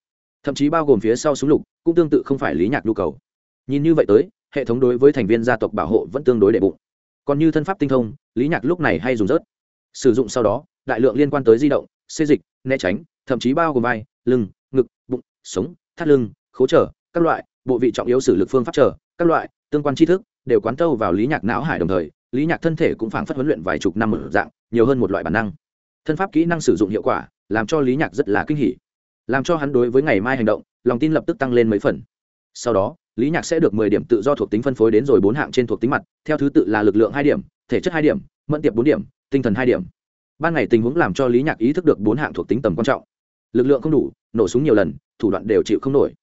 Thậm chí bao gồm phía sau súng lục, cũng tương tự không phải lý nhạc nhu cầu. Nhìn như vậy tới, hệ thống đối với thành viên gia tộc bảo hộ vẫn tương đối đệ bụng. Còn như thân pháp tinh thông, lý nhạc lúc này hay dùng rớt. Sử dụng sau đó, đại lượng liên quan tới di động, xê dịch, né tránh, thậm chí bao gồm vai, lưng, ngực, bụng, sống, thắt lưng, khố trở, các loại, bộ vị trọng yếu sử lực phương pháp trở, các loại, tương quan tri thức, đều quán tâu vào lý nhạc não hải đồng thời, lý nhạc thân thể cũng phảng phất huấn luyện vài chục năm một dạng, nhiều hơn một loại bản năng. Thân pháp kỹ năng sử dụng hiệu quả làm cho lý nhạc rất là kinh hỉ. Làm cho hắn đối với ngày mai hành động, lòng tin lập tức tăng lên mấy phần. Sau đó, lý nhạc sẽ được mười điểm tự do thuộc tính phân phối đến rồi bốn hạng trên thuộc tính mặt, theo thứ tự là lực lượng hai điểm, thể chất hai điểm, mẫn tiệp bốn điểm, tinh thần hai điểm. Ban ngày tình huống làm cho lý nhạc ý thức được bốn hạng thuộc tính tầm quan trọng. Lực lượng không đủ, nổ súng nhiều lần, thủ đoạn đều chịu không nổi.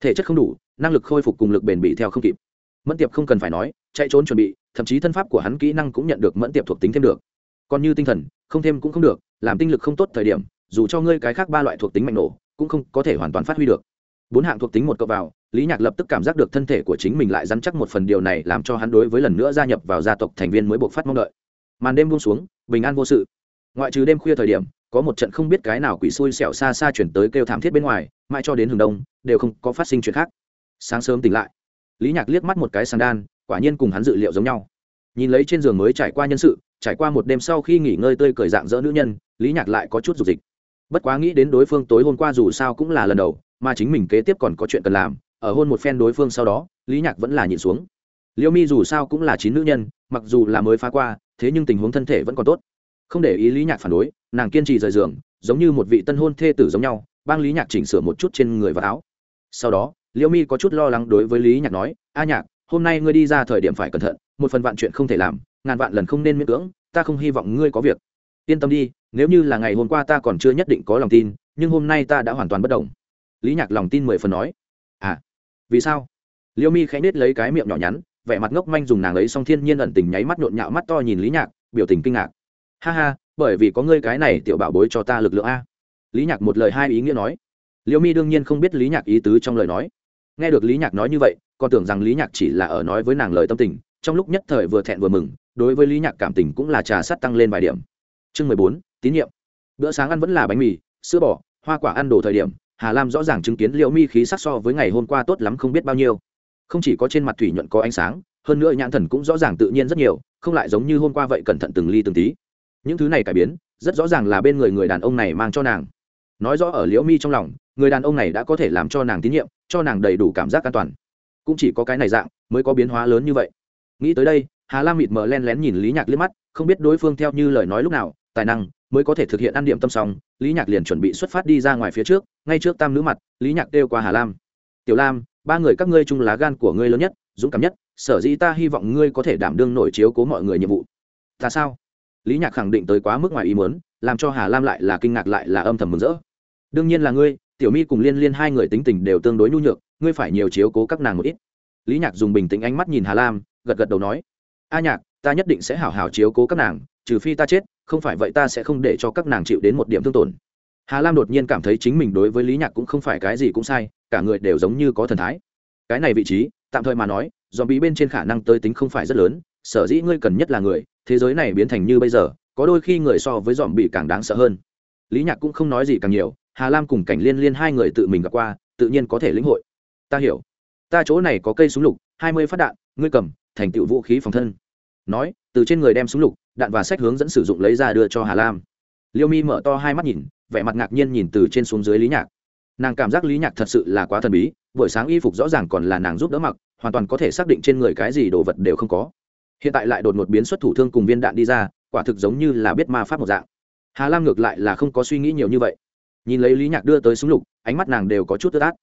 Thể chất không đủ, năng lực khôi phục cùng lực bền bị theo không kịp. Mẫn tiệp không cần phải nói, chạy trốn chuẩn bị, thậm chí thân pháp của hắn kỹ năng cũng nhận được mẫn tiệp thuộc tính thêm được. Còn như tinh thần, không thêm cũng không được, làm tinh lực không tốt thời điểm dù cho ngươi cái khác ba loại thuộc tính mạnh nổ, cũng không có thể hoàn toàn phát huy được. Bốn hạng thuộc tính một cậu vào, lý nhạc lập tức cảm giác được thân thể của chính mình lại dắn chắc một phần điều này làm cho hắn đối với lần nữa gia nhập vào gia tộc thành viên mới buộc phát mong đợi. Màn đêm buông xuống, bình an vô sự. Ngoại trừ đêm khuya thời điểm, có một trận không biết cái nào quỷ xui xẻo xa xa chuyển tới kêu thảm thiết bên ngoài, mãi cho đến hừng đông, đều không có phát sinh chuyện khác. Sáng sớm tỉnh lại, lý nhạc liếc mắt một cái sàn đan, quả nhiên cùng hắn dự liệu giống nhau. Nhìn lấy trên giường mới trải qua nhân sự, trải qua một đêm sau khi nghỉ ngơi tươi cười dạng dỡ nữ nhân, lý nhạc lại có chút dục dịch bất quá nghĩ đến đối phương tối hôm qua dù sao cũng là lần đầu, mà chính mình kế tiếp còn có chuyện cần làm, ở hôn một phen đối phương sau đó, lý nhạc vẫn là nhìn xuống. Liêu mi dù sao cũng là chín nữ nhân, mặc dù là mới phá qua, thế nhưng tình huống thân thể vẫn còn tốt. Không để ý lý nhạc phản đối, nàng kiên trì rời giường, giống như một vị tân hôn thê tử giống nhau, bang lý nhạc chỉnh sửa một chút trên người và áo. Sau đó, liêu mi có chút lo lắng đối với lý nhạc nói, a nhạc, hôm nay ngươi đi ra thời điểm phải cẩn thận, một phần vạn chuyện không thể làm, ngàn vạn lần không nên miễn cưỡng, ta không hy vọng ngươi có việc. Yên tâm đi nếu như là ngày hôm qua ta còn chưa nhất định có lòng tin, nhưng hôm nay ta đã hoàn toàn bất đồng lý nhạc lòng tin mười phần nói. À vì sao? Liêu mi khẽ nết lấy cái miệng nhỏ nhắn, vẻ mặt ngốc manh dùng nàng ấy xong thiên nhiên ẩn tình nháy mắt nhộn nhạo mắt to nhìn lý nhạc, biểu tình kinh ngạc. Ha ha, bởi vì có ngươi cái này tiểu bảo bối cho ta lực lượng a. Lý nhạc một lời hai ý nghĩa nói. Liêu mi đương nhiên không biết lý nhạc ý tứ trong lời nói. Nghe được lý nhạc nói như vậy, còn tưởng rằng lý nhạc chỉ là ở nói với nàng lời tâm tình, trong lúc nhất thời vừa thẹn vừa mừng, đối với lý nhạc cảm tình cũng là trà sắt tăng lên vài điểm. Chương mười bốn tín nhiệm. Bữa sáng ăn vẫn là bánh mì, sữa bò, hoa quả ăn đồ thời điểm, hà lam rõ ràng chứng kiến liệu mi khí sắc so với ngày hôm qua tốt lắm không biết bao nhiêu. Không chỉ có trên mặt thủy nhuận có ánh sáng, hơn nữa nhãn thần cũng rõ ràng tự nhiên rất nhiều, không lại giống như hôm qua vậy cẩn thận từng ly từng tí. Những thứ này cải biến, rất rõ ràng là bên người người đàn ông này mang cho nàng. Nói rõ ở liễu mi trong lòng, người đàn ông này đã có thể làm cho nàng tín nhiệm, cho nàng đầy đủ cảm giác an toàn. Cũng chỉ có cái này dạng, mới có biến hóa lớn như vậy. Nghĩ tới đây, hà lam mịt mờ len lén nhìn lý nhạc liếc mắt, không biết đối phương theo như lời nói lúc nào, tài năng mới có thể thực hiện ăn điểm tâm xong, lý nhạc liền chuẩn bị xuất phát đi ra ngoài phía trước, ngay trước tam nữ mặt, lý nhạc đeo qua hà lam. Tiểu lam, ba người các ngươi chung lá gan của ngươi lớn nhất, dũng cảm nhất, sở dĩ ta hy vọng ngươi có thể đảm đương nổi chiếu cố mọi người nhiệm vụ. Ta sao? Lý nhạc khẳng định tới quá mức ngoài ý muốn, làm cho hà lam lại là kinh ngạc lại là âm thầm mừng rỡ. Đương nhiên là ngươi, tiểu mi cùng liên liên hai người tính tình đều tương đối nhu nhược, ngươi phải nhiều chiếu cố các nàng một ít. Lý nhạc dùng bình tĩnh ánh mắt nhìn hà lam, gật gật đầu nói. A nhạc, ta nhất định sẽ hảo hảo chiếu cố các nàng trừ phi ta chết, không phải vậy ta sẽ không để cho các nàng chịu đến một điểm thương tổn. Hà lam đột nhiên cảm thấy chính mình đối với lý nhạc cũng không phải cái gì cũng sai, cả người đều giống như có thần thái. Cái này vị trí, tạm thời mà nói dòm bí bên trên khả năng tới tính không phải rất lớn, sở dĩ ngươi cần nhất là người, thế giới này biến thành như bây giờ, có đôi khi người so với dòm bị càng đáng sợ hơn. Lý nhạc cũng không nói gì càng nhiều, hà lam cùng cảnh liên liên hai người tự mình gặp qua, tự nhiên có thể lĩnh hội. Ta hiểu. Ta chỗ này có cây súng lục, hai mươi phát đạn, ngươi cầm, thành tựu vũ khí phòng thân. Nói, từ trên người đem súng lục đạn và sách hướng dẫn sử dụng lấy ra đưa cho hà lam. Liêu mi mở to hai mắt nhìn, vẻ mặt ngạc nhiên nhìn từ trên xuống dưới lý nhạc. Nàng cảm giác lý nhạc thật sự là quá thần bí, buổi sáng y phục rõ ràng còn là nàng giúp đỡ mặc, hoàn toàn có thể xác định trên người cái gì đồ vật đều không có. Hiện tại lại đột ngột biến xuất thủ thương cùng viên đạn đi ra, quả thực giống như là biết ma pháp một dạng. Hà lam ngược lại là không có suy nghĩ nhiều như vậy. Nhìn lấy lý nhạc đưa tới súng lục, ánh mắt nàng đều có chút tức át.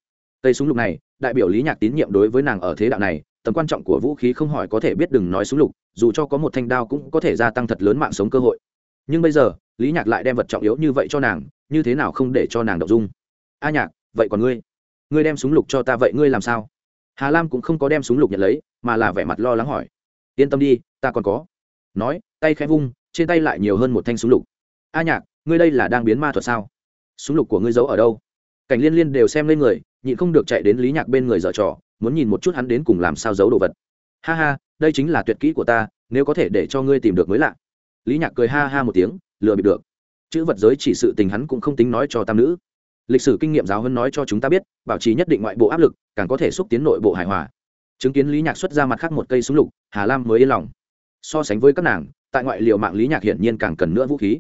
Cây súng lục này, đại biểu lý nhạc tín nhiệm đối với nàng ở thế đạo này tầm quan trọng của vũ khí không hỏi có thể biết đừng nói súng lục, dù cho có một thanh đao cũng có thể gia tăng thật lớn mạng sống cơ hội. Nhưng bây giờ, lý nhạc lại đem vật trọng yếu như vậy cho nàng, như thế nào không để cho nàng đậu dung? A nhạc, vậy còn ngươi? Ngươi đem súng lục cho ta vậy ngươi làm sao? Hà lam cũng không có đem súng lục nhận lấy, mà là vẻ mặt lo lắng hỏi. Yên tâm đi, ta còn có. Nói, tay khẽ vung, trên tay lại nhiều hơn một thanh súng lục. A nhạc, ngươi đây là đang biến ma thuật sao? Súng lục của ngươi giấu ở đâu? Cảnh liên liên đều xem lên người, nhịn không được chạy đến lý nhạc bên người dở trò muốn nhìn một chút hắn đến cùng làm sao giấu đồ vật. Ha ha, đây chính là tuyệt kỹ của ta, nếu có thể để cho ngươi tìm được mới lạ. Lý nhạc cười ha ha một tiếng, lừa bịp được. Chữ vật giới chỉ sự tình hắn cũng không tính nói cho tam nữ. Lịch sử kinh nghiệm giáo hơn nói cho chúng ta biết, bảo trì nhất định ngoại bộ áp lực, càng có thể xúc tiến nội bộ hài hòa. Chứng kiến lý nhạc xuất ra mặt khác một cây súng lục, hà lam mới yên lòng. So sánh với các nàng, tại ngoại liệu mạng lý nhạc hiển nhiên càng cần nữa vũ khí.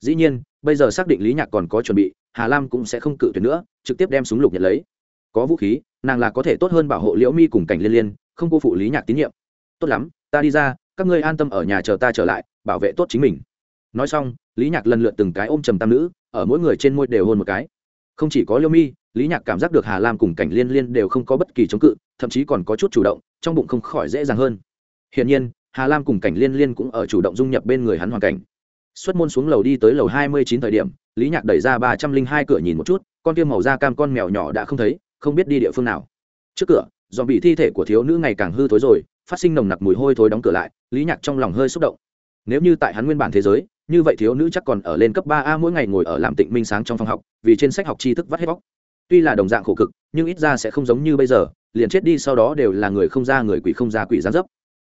Dĩ nhiên, bây giờ xác định lý nhạc còn có chuẩn bị, hà lam cũng sẽ không cự tuyệt nữa, trực tiếp đem súng lục nhận lấy. Có vũ khí nàng là có thể tốt hơn bảo hộ liễu mi cùng cảnh liên liên, không cô phụ lý nhạc tín nhiệm. Tốt lắm, ta đi ra, các ngươi an tâm ở nhà chờ ta trở lại, bảo vệ tốt chính mình. Nói xong, lý nhạc lần lượt từng cái ôm trầm tam nữ, ở mỗi người trên môi đều hôn một cái. Không chỉ có liễu mi, lý nhạc cảm giác được hà lam cùng cảnh liên liên đều không có bất kỳ chống cự, thậm chí còn có chút chủ động, trong bụng không khỏi dễ dàng hơn. Hiển nhiên, hà lam cùng cảnh liên liên cũng ở chủ động dung nhập bên người hắn hoàn cảnh. Xuất môn xuống lầu đi tới lầu hai mươi chín thời điểm, lý nhạc đẩy ra ba trăm linh hai cửa nhìn một chút, con kia màu da cam con mèo nhỏ đã không thấy không biết đi địa phương nào. Trước cửa dòm bị thi thể của thiếu nữ ngày càng hư thối rồi, phát sinh nồng nặc mùi hôi thối đóng cửa lại, lý nhạc trong lòng hơi xúc động. Nếu như tại hắn nguyên bản thế giới, như vậy thiếu nữ chắc còn ở lên cấp ba a mỗi ngày ngồi ở làm tịnh minh sáng trong phòng học, vì trên sách học tri thức vắt hết bóc. Tuy là đồng dạng khổ cực, nhưng ít ra sẽ không giống như bây giờ, liền chết đi sau đó đều là người không ra người quỷ không ra quỷ gián dấp.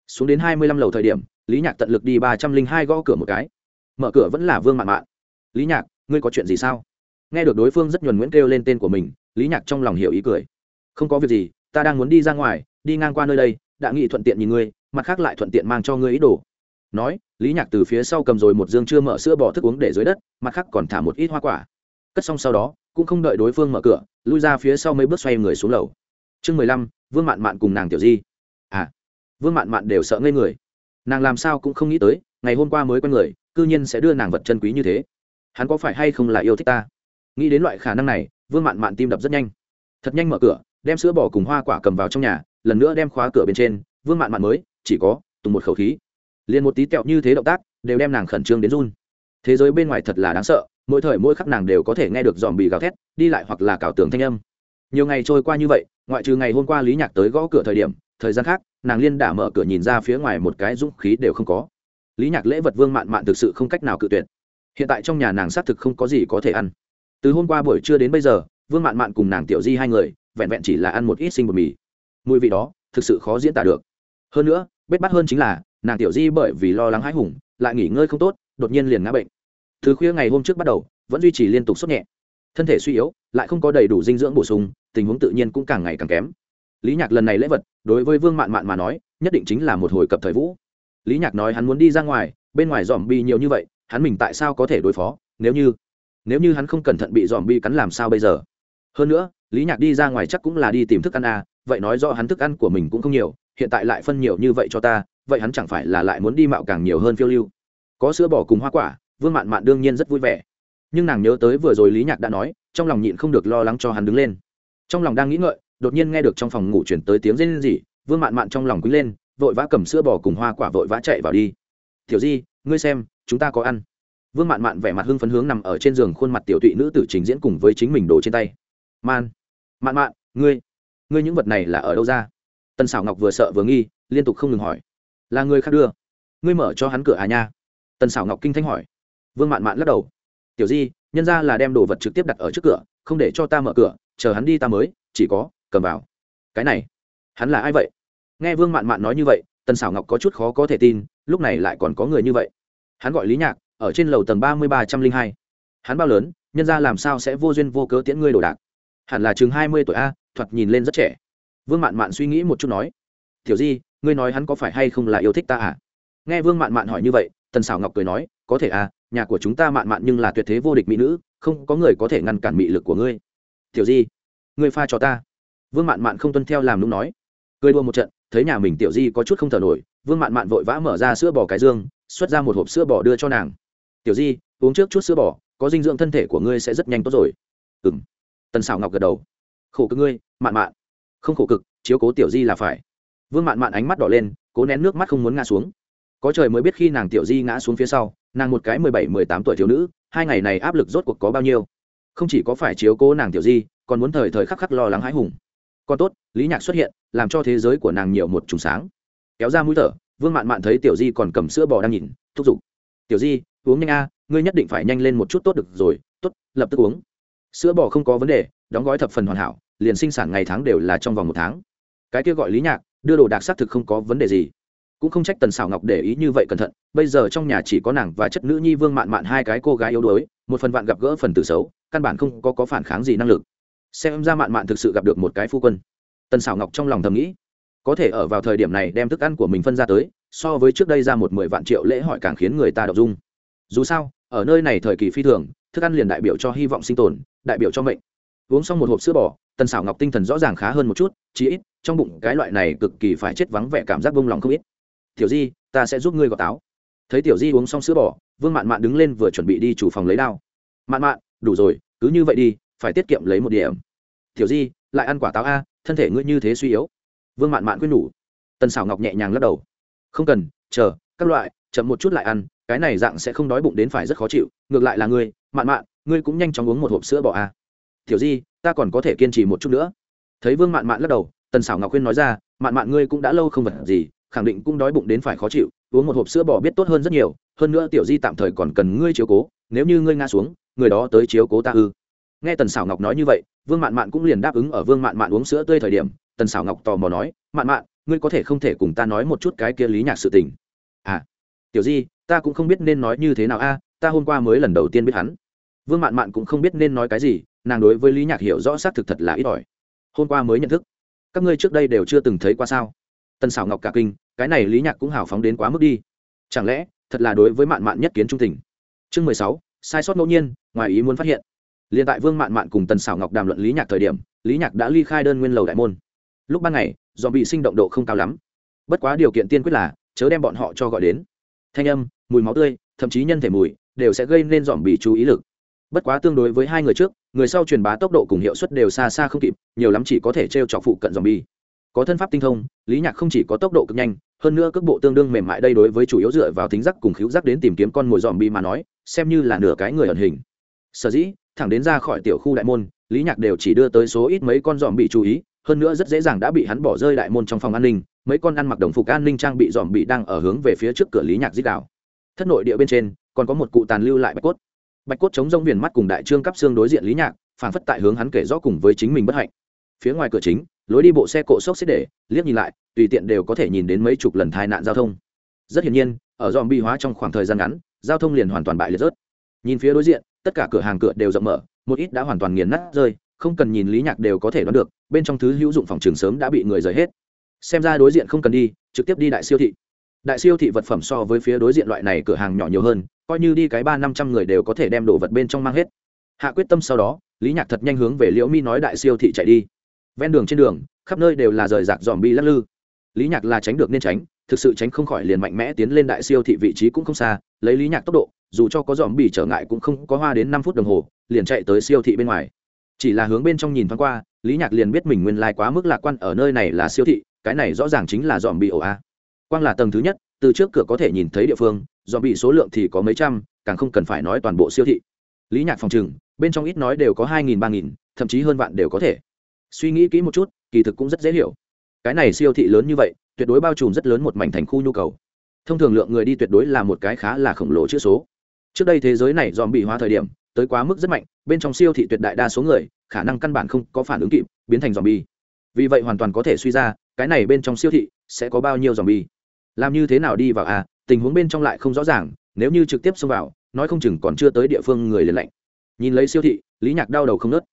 Xuống đến hai mươi lăm lầu thời điểm, lý nhạc tận lực đi ba trăm linh hai gõ cửa một cái. Mở cửa vẫn là vương mạn mạn. Lý nhạc, ngươi có chuyện gì sao? Nghe được đối phương rất nhuần nguyễn kêu lên tên của mình lý nhạc trong lòng hiểu ý cười. Không có việc gì, ta đang muốn đi ra ngoài, đi ngang qua nơi đây, đã nghị thuận tiện nhìn ngươi, mặt khác lại thuận tiện mang cho ngươi ý đồ. Nói, lý nhạc từ phía sau cầm rồi một dương chưa mở sữa bỏ thức uống để dưới đất, mặt khác còn thả một ít hoa quả. Cất xong sau đó, cũng không đợi đối phương mở cửa, lui ra phía sau mấy bước xoay người xuống lầu. Chương mười lăm, vương mạn mạn cùng nàng tiểu di. À vương mạn mạn đều sợ ngây người. Nàng làm sao cũng không nghĩ tới, ngày hôm qua mới quen người, cư nhiên sẽ đưa nàng vật chân quý như thế. Hắn có phải hay không là yêu thích ta? Nghĩ đến loại khả năng này vương mạn mạn tim đập rất nhanh. Thật nhanh mở cửa, đem sữa bò cùng hoa quả cầm vào trong nhà, lần nữa đem khóa cửa bên trên. Vương mạn mạn mới, chỉ có, tùng một khẩu khí. Liền một tí tẹo như thế động tác, đều đem nàng khẩn trương đến run. Thế giới bên ngoài thật là đáng sợ, mỗi thời mỗi khắc nàng đều có thể nghe được dòm bị gào thét, đi lại hoặc là cào tường thanh âm. Nhiều ngày trôi qua như vậy, ngoại trừ ngày hôm qua lý nhạc tới gõ cửa thời điểm, thời gian khác, nàng liên đả mở cửa nhìn ra phía ngoài một cái dũng khí đều không có. Lý nhạc lễ vật vương mạn mạn thực sự không cách nào cự tuyệt. Hiện tại trong nhà nàng xác thực không có gì có thể ăn từ hôm qua buổi trưa đến bây giờ, vương mạn mạn cùng nàng tiểu di hai người, vẹn vẹn chỉ là ăn một ít sinh bột mì. Mùi vị đó, thực sự khó diễn tả được. Hơn nữa, bết bắt hơn chính là, nàng tiểu di bởi vì lo lắng hãi hùng, lại nghỉ ngơi không tốt, đột nhiên liền ngã bệnh. Từ khuya ngày hôm trước bắt đầu, vẫn duy trì liên tục sốt nhẹ. Thân thể suy yếu, lại không có đầy đủ dinh dưỡng bổ sung, tình huống tự nhiên cũng càng ngày càng kém. Lý nhạc lần này lễ vật, đối với vương mạn mạn mà nói, nhất định chính là một hồi cập thời vũ. Lý nhạc nói hắn muốn đi ra ngoài, bên ngoài dòm bi nhiều như vậy, hắn mình tại sao có thể đối phó, nếu như nếu như hắn không cẩn thận bị dòm bi cắn làm sao bây giờ? Hơn nữa, lý nhạc đi ra ngoài chắc cũng là đi tìm thức ăn à vậy nói do hắn thức ăn của mình cũng không nhiều, hiện tại lại phân nhiều như vậy cho ta, vậy hắn chẳng phải là lại muốn đi mạo càng nhiều hơn phiêu lưu? Có sữa bỏ cùng hoa quả, vương mạn mạn đương nhiên rất vui vẻ. Nhưng nàng nhớ tới vừa rồi lý nhạc đã nói, trong lòng nhịn không được lo lắng cho hắn đứng lên. Trong lòng đang nghĩ ngợi, đột nhiên nghe được trong phòng ngủ chuyển tới tiếng rên rỉ, vương mạn mạn trong lòng quý lên, vội vã cầm sữa bò cùng hoa quả vội vã chạy vào đi. Tiểu di, ngươi xem, chúng ta có ăn vương mạn mạn vẻ mặt hưng phấn hướng nằm ở trên giường khuôn mặt tiểu tụy nữ tử trình diễn cùng với chính mình đồ trên tay. Man, mạn mạn, ngươi ngươi những vật này là ở đâu ra? Tần xảo ngọc vừa sợ vừa nghi, liên tục không ngừng hỏi. Là người khác đưa. Ngươi mở cho hắn cửa à nha? Tần xảo ngọc kinh thanh hỏi. Vương mạn mạn lắc đầu. Tiểu di, nhân ra là đem đồ vật trực tiếp đặt ở trước cửa, không để cho ta mở cửa, chờ hắn đi ta mới, chỉ có, cầm vào. Cái này, hắn là ai vậy? Nghe vương mạn mạn nói như vậy, tần xảo ngọc có chút khó có thể tin, lúc này lại còn có người như vậy. Hắn gọi lý nhạc ở trên lầu tầng ba mươi ba trăm linh hai. Hắn bao lớn, nhân ra làm sao sẽ vô duyên vô cớ tiễn ngươi đồ đạc? Hẳn là chừng hai mươi tuổi a, thoạt nhìn lên rất trẻ. Vương mạn mạn suy nghĩ một chút nói, tiểu di, ngươi nói hắn có phải hay không là yêu thích ta à? Nghe vương mạn mạn hỏi như vậy, tần xảo ngọc cười nói, có thể à nhà của chúng ta mạn mạn nhưng là tuyệt thế vô địch mỹ nữ, không có người có thể ngăn cản mị lực của ngươi. Tiểu di, ngươi pha cho ta. Vương mạn mạn không tuân theo làm đúng nói. Cười đua một trận, thấy nhà mình tiểu di có chút không thở nổi, vương mạn mạn vội vã mở ra sữa bò cái dương, xuất ra một hộp sữa bò đưa cho nàng tiểu di, uống trước chút sữa bò, có dinh dưỡng thân thể của ngươi sẽ rất nhanh tốt rồi. Ừ m tần xảo ngọc gật đầu. Khổ cực ngươi, mạn mạn. Không khổ cực, chiếu cố tiểu di là phải. Vương mạn mạn ánh mắt đỏ lên, cố nén nước mắt không muốn ngã xuống. Có trời mới biết khi nàng tiểu di ngã xuống phía sau, nàng một cái mười bảy, mười tám tuổi thiếu nữ, hai ngày này áp lực rốt cuộc có bao nhiêu? Không chỉ có phải chiếu cố nàng tiểu di, còn muốn thời thời khắc khắc lo lắng hãi hùng. Còn tốt, lý nhạc xuất hiện, làm cho thế giới của nàng nhiều một trùng sáng. Kéo ra mũi thở, vương mạn mạn thấy tiểu di còn cầm sữa bò đang nhìn, thúc giục. Tiểu di uống nhanh a ngươi nhất định phải nhanh lên một chút tốt được rồi tốt lập tức uống. Sữa bò không có vấn đề đóng gói thập phần hoàn hảo liền sinh sản ngày tháng đều là trong vòng một tháng. Cái kia gọi lý nhạc đưa đồ đạc xác thực không có vấn đề gì. Cũng không trách tần xảo ngọc để ý như vậy cẩn thận bây giờ trong nhà chỉ có nàng và chất nữ nhi vương mạn mạn hai cái cô gái yếu đuối một phần vạn gặp gỡ phần tử xấu căn bản không có, có phản kháng gì năng lực. Xem ra mạn mạn thực sự gặp được một cái phu quân. Tần xảo ngọc trong lòng thầm nghĩ có thể ở vào thời điểm này đem thức ăn của mình phân ra tới so với trước đây ra một mười vạn triệu lễ hỏi càng khiến người ta đọc dung dù sao, ở nơi này thời kỳ phi thường, thức ăn liền đại biểu cho hy vọng sinh tồn, đại biểu cho mệnh. Uống xong một hộp sữa bò, tần xảo ngọc tinh thần rõ ràng khá hơn một chút, chí ít, trong bụng cái loại này cực kỳ phải chết vắng vẻ cảm giác bông lòng không ít. Tiểu di, ta sẽ giúp ngươi gọt táo. Thấy tiểu di uống xong sữa bò, vương mạn mạn đứng lên vừa chuẩn bị đi chủ phòng lấy đao. Mạn mạn, đủ rồi, cứ như vậy đi, phải tiết kiệm lấy một điểm. Tiểu di, lại ăn quả táo a, thân thể ngươi như thế suy yếu. Vương mạn mạn quyết nhủ. Tần xảo ngọc nhẹ nhàng lắc đầu. Không cần, chờ, các loại, chậm một chút lại ăn cái này dạng sẽ không đói bụng đến phải rất khó chịu, ngược lại là ngươi, mạn mạn, ngươi cũng nhanh chóng uống một hộp sữa bò a. Tiểu di, ta còn có thể kiên trì một chút nữa. Thấy vương mạn mạn lắc đầu, tần xảo ngọc khuyên nói ra, mạn mạn ngươi cũng đã lâu không vật gì, khẳng định cũng đói bụng đến phải khó chịu, uống một hộp sữa bò biết tốt hơn rất nhiều, hơn nữa tiểu di tạm thời còn cần ngươi chiếu cố, nếu như ngươi ngã xuống, người đó tới chiếu cố ta ư. Nghe tần xảo ngọc nói như vậy, vương mạn mạn cũng liền đáp ứng ở vương mạn mạn uống sữa tươi thời điểm, tần xảo ngọc tò mò nói, mạn mạn, ngươi có thể không thể cùng ta nói một chút cái kia lý nhạc sự tình? À tiểu di ta cũng không biết nên nói như thế nào a, ta hôm qua mới lần đầu tiên biết hắn. Vương mạn mạn cũng không biết nên nói cái gì, nàng đối với lý nhạc hiểu rõ xác thực thật là ít ỏi. Hôm qua mới nhận thức. Các ngươi trước đây đều chưa từng thấy qua sao? Tần xảo ngọc cả kinh, cái này lý nhạc cũng hào phóng đến quá mức đi. Chẳng lẽ, thật là đối với mạn mạn nhất kiến trung tình? Chương mười sáu, sai sót ngẫu nhiên, ngoài ý muốn phát hiện. Liền tại vương mạn mạn cùng tần xảo ngọc đàm luận lý nhạc thời điểm, lý nhạc đã ly khai đơn nguyên lầu đại môn. Lúc ban ngày do bị sinh động độ không cao lắm. Bất quá điều kiện tiên quyết là, chớ đem bọn họ cho gọi đến. Thanh âm mùi máu tươi, thậm chí nhân thể mùi, đều sẽ gây nên dòm bị chú ý lực. Bất quá tương đối với hai người trước, người sau truyền bá tốc độ cùng hiệu suất đều xa xa không kịp, nhiều lắm chỉ có thể t r e o trọc phụ cận dòm bi có thân pháp tinh thông, lý nhạc không chỉ có tốc độ cực nhanh, hơn nữa cước bộ tương đương mềm mại đây đối với chủ yếu dựa vào tính giác cùng khíu giác đến tìm kiếm con mồi dòm bi mà nói, xem như là nửa cái người ẩn hình. Sở dĩ, thẳng đến ra khỏi tiểu khu đại môn, lý nhạc đều chỉ đưa tới số ít mấy con dòm bị chú ý, hơn nữa rất dễ dàng đã bị hắn bỏ rơi đại môn trong phòng an ninh, mấy con ăn mặc đồng phục an ninh trang bị dòm bị đang ở hướng về phía trước cửa lý nhạc dít đảo thất nội địa bên trên, còn có một cụ tàn lưu lại bạch cốt. Bạch cốt chống rông viền mắt cùng đại trương cắp xương đối diện lý nhạc phản phất tại hướng hắn kể rõ cùng với chính mình bất hạnh. Phía ngoài cửa chính, lối đi bộ xe cộ sốc xếp để, liếc nhìn lại, tùy tiện đều có thể nhìn đến mấy chục lần tai nạn giao thông. Rất hiển nhiên, ở dòm bi hóa trong khoảng thời gian ngắn, giao thông liền hoàn toàn bại liệt rớt. Nhìn phía đối diện, tất cả cửa hàng cửa đều rộng mở, một ít đã hoàn toàn nghiền nát rơi, không cần nhìn lý nhạc đều có thể đoán được, bên trong thứ hữu dụng phòng trường sớm đã bị người rời hết. Xem ra đối diện không cần đi, trực tiếp đi đại siêu thị đại siêu thị vật phẩm so với phía đối diện loại này cửa hàng nhỏ nhiều hơn, coi như đi cái ba năm trăm người đều có thể đem đồ vật bên trong mang hết. Hạ quyết tâm sau đó, lý nhạc thật nhanh hướng về liễu mi nói đại siêu thị chạy đi. Ven đường trên đường, khắp nơi đều là rời rạc dòm bi lắc lư. Lý nhạc là tránh được nên tránh, thực sự tránh không khỏi liền mạnh mẽ tiến lên đại siêu thị vị trí cũng không xa, lấy lý nhạc tốc độ, dù cho có dòm bị trở ngại cũng không có hoa đến năm phút đồng hồ, liền chạy tới siêu thị bên ngoài. Chỉ là hướng bên trong nhìn thoáng qua, lý nhạc liền biết mình nguyên lai quá mức lạc quan ở nơi này là siêu thị, cái này rõ ràng chính là dòm bị ổ a quang là tầng thứ nhất, từ trước cửa có thể nhìn thấy địa phương do bị số lượng thì có mấy trăm, càng không cần phải nói toàn bộ siêu thị. Lý nhạc phòng trừng, bên trong ít nói đều có hai nghìn, ba nghìn, thậm chí hơn vạn đều có thể. Suy nghĩ kỹ một chút, kỳ thực cũng rất dễ hiểu. Cái này siêu thị lớn như vậy, tuyệt đối bao trùm rất lớn một mảnh thành khu nhu cầu. Thông thường lượng người đi tuyệt đối là một cái khá là khổng lồ chữ số. Trước đây thế giới này dòm bị hóa thời điểm, tới quá mức rất mạnh, bên trong siêu thị tuyệt đại đa số người, khả năng căn bản không có phản ứng kịp, biến thành dòm bi vì vậy hoàn toàn có thể suy ra, cái này bên trong siêu thị sẽ có bao nhiêu dòm bi làm như thế nào đi vào à tình huống bên trong lại không rõ ràng, nếu như trực tiếp xông vào, nói không chừng còn chưa tới địa phương người liền lạnh. Nhìn lấy siêu thị, lý nhạc đau đầu không nớt.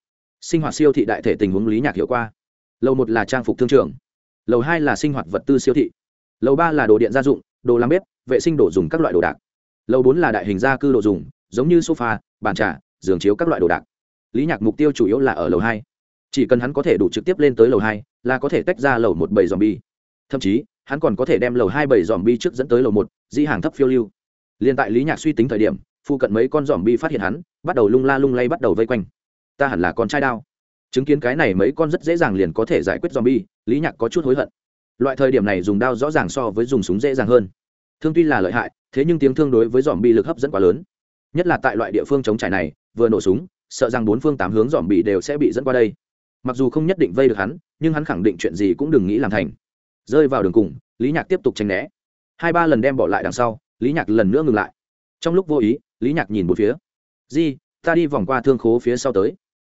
Sinh hoạt siêu thị đại thể tình huống lý nhạc hiểu qua. Lầu một là trang phục thương trường, lầu hai là sinh hoạt vật tư siêu thị, lầu ba là đồ điện gia dụng, đồ làm bếp, vệ sinh đồ dùng các loại đồ đạc. Lầu bốn là đại hình gia cư đồ dùng, giống như sofa, bàn trà, giường chiếu các loại đồ đạc. Lý nhạc mục tiêu chủ yếu là ở lầu hai. Chỉ cần hắn có thể đủ trực tiếp lên tới lầu hai, là có thể tách ra lầu một bầy dòm bi thậm chí hắn còn có thể đem lầu hai bảy dòm bi trước dẫn tới lầu một, dĩ hàng thấp phiêu lưu. Liền tại lý nhạc suy tính thời điểm phụ cận mấy con dòm bi phát hiện hắn, bắt đầu lung la lung lay bắt đầu vây quanh. Ta hẳn là con trai đao. Chứng kiến cái này mấy con rất dễ dàng liền có thể giải quyết zombie, lý nhạc có chút hối hận. Loại thời điểm này dùng đao rõ ràng so với dùng súng dễ dàng hơn. Thương tuy là lợi hại, thế nhưng tiếng thương đối với dòm bi lực hấp dẫn quá lớn. Nhất là tại loại địa phương chống trải này, vừa nổ súng, sợ rằng bốn phương tám hướng dòm bị đều sẽ bị dẫn qua đây. Mặc dù không nhất định vây được hắn, nhưng hắn khẳng định chuyện gì cũng đừng nghĩ làm thành rơi vào đường cùng, lý nhạc tiếp tục tranh né. Hai ba lần đem bỏ lại đằng sau, lý nhạc lần nữa ngừng lại. Trong lúc vô ý, lý nhạc nhìn một phía. Di, ta đi vòng qua thương khố phía sau tới.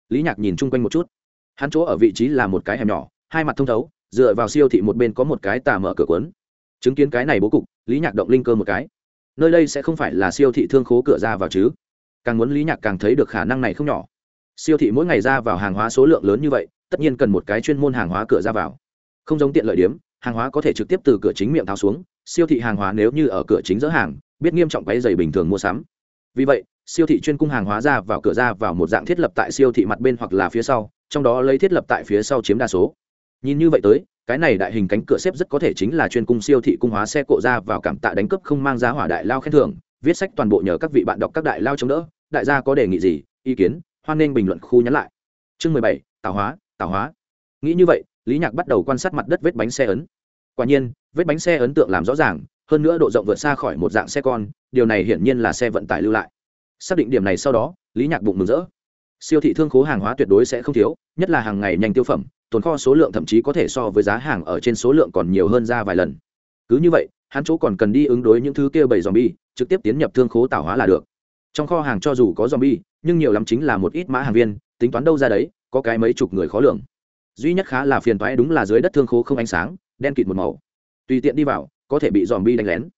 Lý nhạc nhìn chung quanh một chút. Hắn chỗ ở vị trí là một cái hẻm nhỏ, hai mặt thông thấu, dựa vào siêu thị một bên có một cái tà mở cửa cuốn. Chứng kiến cái này bố cục, lý nhạc động linh cơ một cái. Nơi đây sẽ không phải là siêu thị thương khố cửa ra vào chứ? Càng muốn lý nhạc càng thấy được khả năng này không nhỏ. Siêu thị mỗi ngày ra vào hàng hóa số lượng lớn như vậy, tất nhiên cần một cái chuyên môn hàng hóa cửa ra vào. Không giống tiện lợi điếm hàng hóa có thể trực tiếp từ cửa chính miệng tháo xuống, siêu thị hàng hóa nếu như ở cửa chính dỡ hàng, biết nghiêm trọng váy dày bình thường mua sắm. Vì vậy, siêu thị chuyên cung hàng hóa ra vào cửa ra vào một dạng thiết lập tại siêu thị mặt bên hoặc là phía sau, trong đó lấy thiết lập tại phía sau chiếm đa số. Nhìn như vậy tới, cái này đại hình cánh cửa xếp rất có thể chính là chuyên cung siêu thị cung hóa xe cộ ra vào cảm tạ đánh cướp không mang giá hỏa đại lao khen thưởng, viết sách toàn bộ nhờ các vị bạn đọc các đại lao chống đỡ, đại gia có đề nghị gì, ý kiến, hoan nghênh bình luận khu nhắn lại. Chương mười bảy tạo hóa tạo hóa. Nghĩ như vậy lý nhạc bắt đầu quan sát mặt đất vết bánh xe ấn. Quả nhiên, vết bánh xe ấn tượng làm rõ ràng, hơn nữa độ rộng vượt xa khỏi một dạng xe con, điều này hiển nhiên là xe vận tải lưu lại. Xác định điểm này sau đó, lý nhạc bụng mừng rỡ. Siêu thị thương khố hàng hóa tuyệt đối sẽ không thiếu, nhất là hàng ngày nhanh tiêu phẩm, tồn kho số lượng thậm chí có thể so với giá hàng ở trên số lượng còn nhiều hơn ra vài lần. Cứ như vậy, hắn chỗ còn cần đi ứng đối những thứ kia bảy dòm bi trực tiếp tiến nhập thương khố tạo hóa là được. Trong kho hàng cho dù có dòm bi nhưng nhiều lắm chính là một ít mã hàng viên, tính toán đâu ra đấy, có cái mấy chục người khó lường duy nhất khá là phiền toái đúng là dưới đất thương khố không ánh sáng, đen kịt một màu. Tùy tiện đi vào, có thể bị dòm bi đánh lén.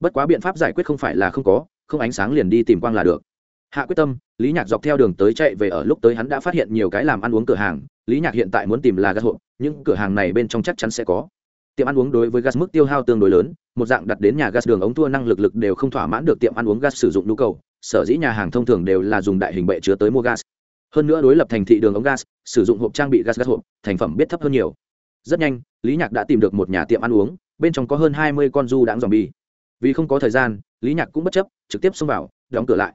Bất quá biện pháp giải quyết không phải là không có, không ánh sáng liền đi tìm quang là được. Hạ quyết tâm, lý nhạc dọc theo đường tới chạy về ở lúc tới hắn đã phát hiện nhiều cái làm ăn uống cửa hàng, lý nhạc hiện tại muốn tìm là gas hộp, những cửa hàng này bên trong chắc chắn sẽ có. Tiệm ăn uống đối với gas mức tiêu hao tương đối lớn, một dạng đặt đến nhà gas đường ống thua năng lực lực đều không thỏa mãn được tiệm ăn uống gas sử dụng nhu cầu, sở dĩ nhà hàng thông thường đều là dùng đại hình bệ chứa tới mua gas hơn nữa đối lập thành thị đường ống gas, sử dụng hộp trang bị gas gas hộp, thành phẩm biết thấp hơn nhiều. Rất nhanh, lý nhạc đã tìm được một nhà tiệm ăn uống, bên trong có hơn hai mươi con du đãng dòm bi vì không có thời gian, lý nhạc cũng bất chấp, trực tiếp xông vào, đóng cửa lại.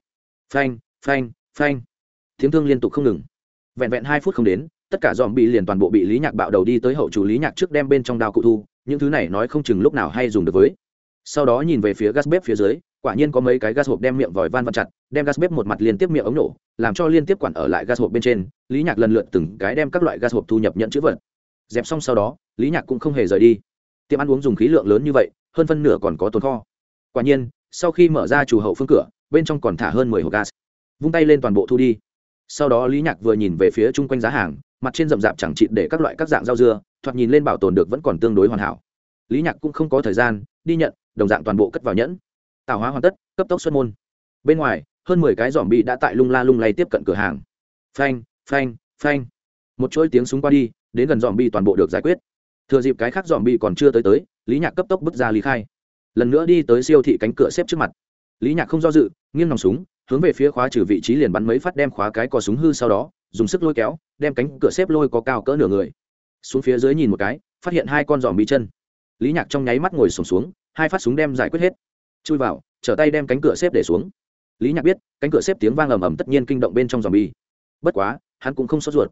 Phanh phanh phanh. Tiếng thương liên tục không ngừng. Vẹn vẹn hai phút không đến, tất cả dòm bị liền toàn bộ bị lý nhạc bạo đầu đi tới hậu chủ lý nhạc trước đem bên trong đao cụ thu, những thứ này nói không chừng lúc nào hay dùng được với. Sau đó nhìn về phía gas bếp phía dưới, quả nhiên có mấy cái gas hộp đem miệng vòi van vặn chặt đem gas bếp một mặt liên tiếp miệng ống nổ, làm cho liên tiếp quản ở lại gas hộp bên trên, lý nhạc lần lượt từng cái đem các loại gas hộp thu nhập nhận chữ vật. Dẹp xong sau đó, lý nhạc cũng không hề rời đi. Tiệm ăn uống dùng khí lượng lớn như vậy, hơn phân nửa còn có tồn kho. Quả nhiên, sau khi mở ra chủ hậu phương cửa, bên trong còn thả hơn mười hộp gas. Vung tay lên toàn bộ thu đi. Sau đó lý nhạc vừa nhìn về phía chung quanh giá hàng, mặt trên rậm rạp chẳng chịt để các loại các dạng rau dưa, thoạt nhìn lên bảo tồn được vẫn còn tương đối hoàn hảo. Lý nhạc cũng không có thời gian, đi nhận, đồng dạng toàn bộ cất vào nhẫn. Tạo hóa hoàn tất, cấp tốc xuất môn. Bên ngoài hơn mười cái dòm bị đã tại lung la lung lay tiếp cận cửa hàng. Phanh phanh phanh. Một chuỗi tiếng súng qua đi đến gần dòm bi toàn bộ được giải quyết. Thừa dịp cái khác dòm bi còn chưa tới tới lý nhạc cấp tốc bước ra lý khai. Lần nữa đi tới siêu thị cánh cửa xếp trước mặt. Lý nhạc không do dự nghiêng nòng súng hướng về phía khóa trừ vị trí liền bắn mấy phát đem khóa cái cò súng hư sau đó dùng sức lôi kéo đem cánh cửa xếp lôi có cao cỡ nửa người. Xuống phía dưới nhìn một cái phát hiện hai con giòm bị chân. Lý nhạc trong nháy mắt ngồi sùng xuống, xuống hai phát súng đem giải quyết hết. Chui vào trở tay đem cánh cửa xếp để xuống lý nhạc biết, cánh cửa xếp tiếng vang ầm ầm tất nhiên kinh động bên trong giòm bi bất quá, hắn cũng không sốt ruột.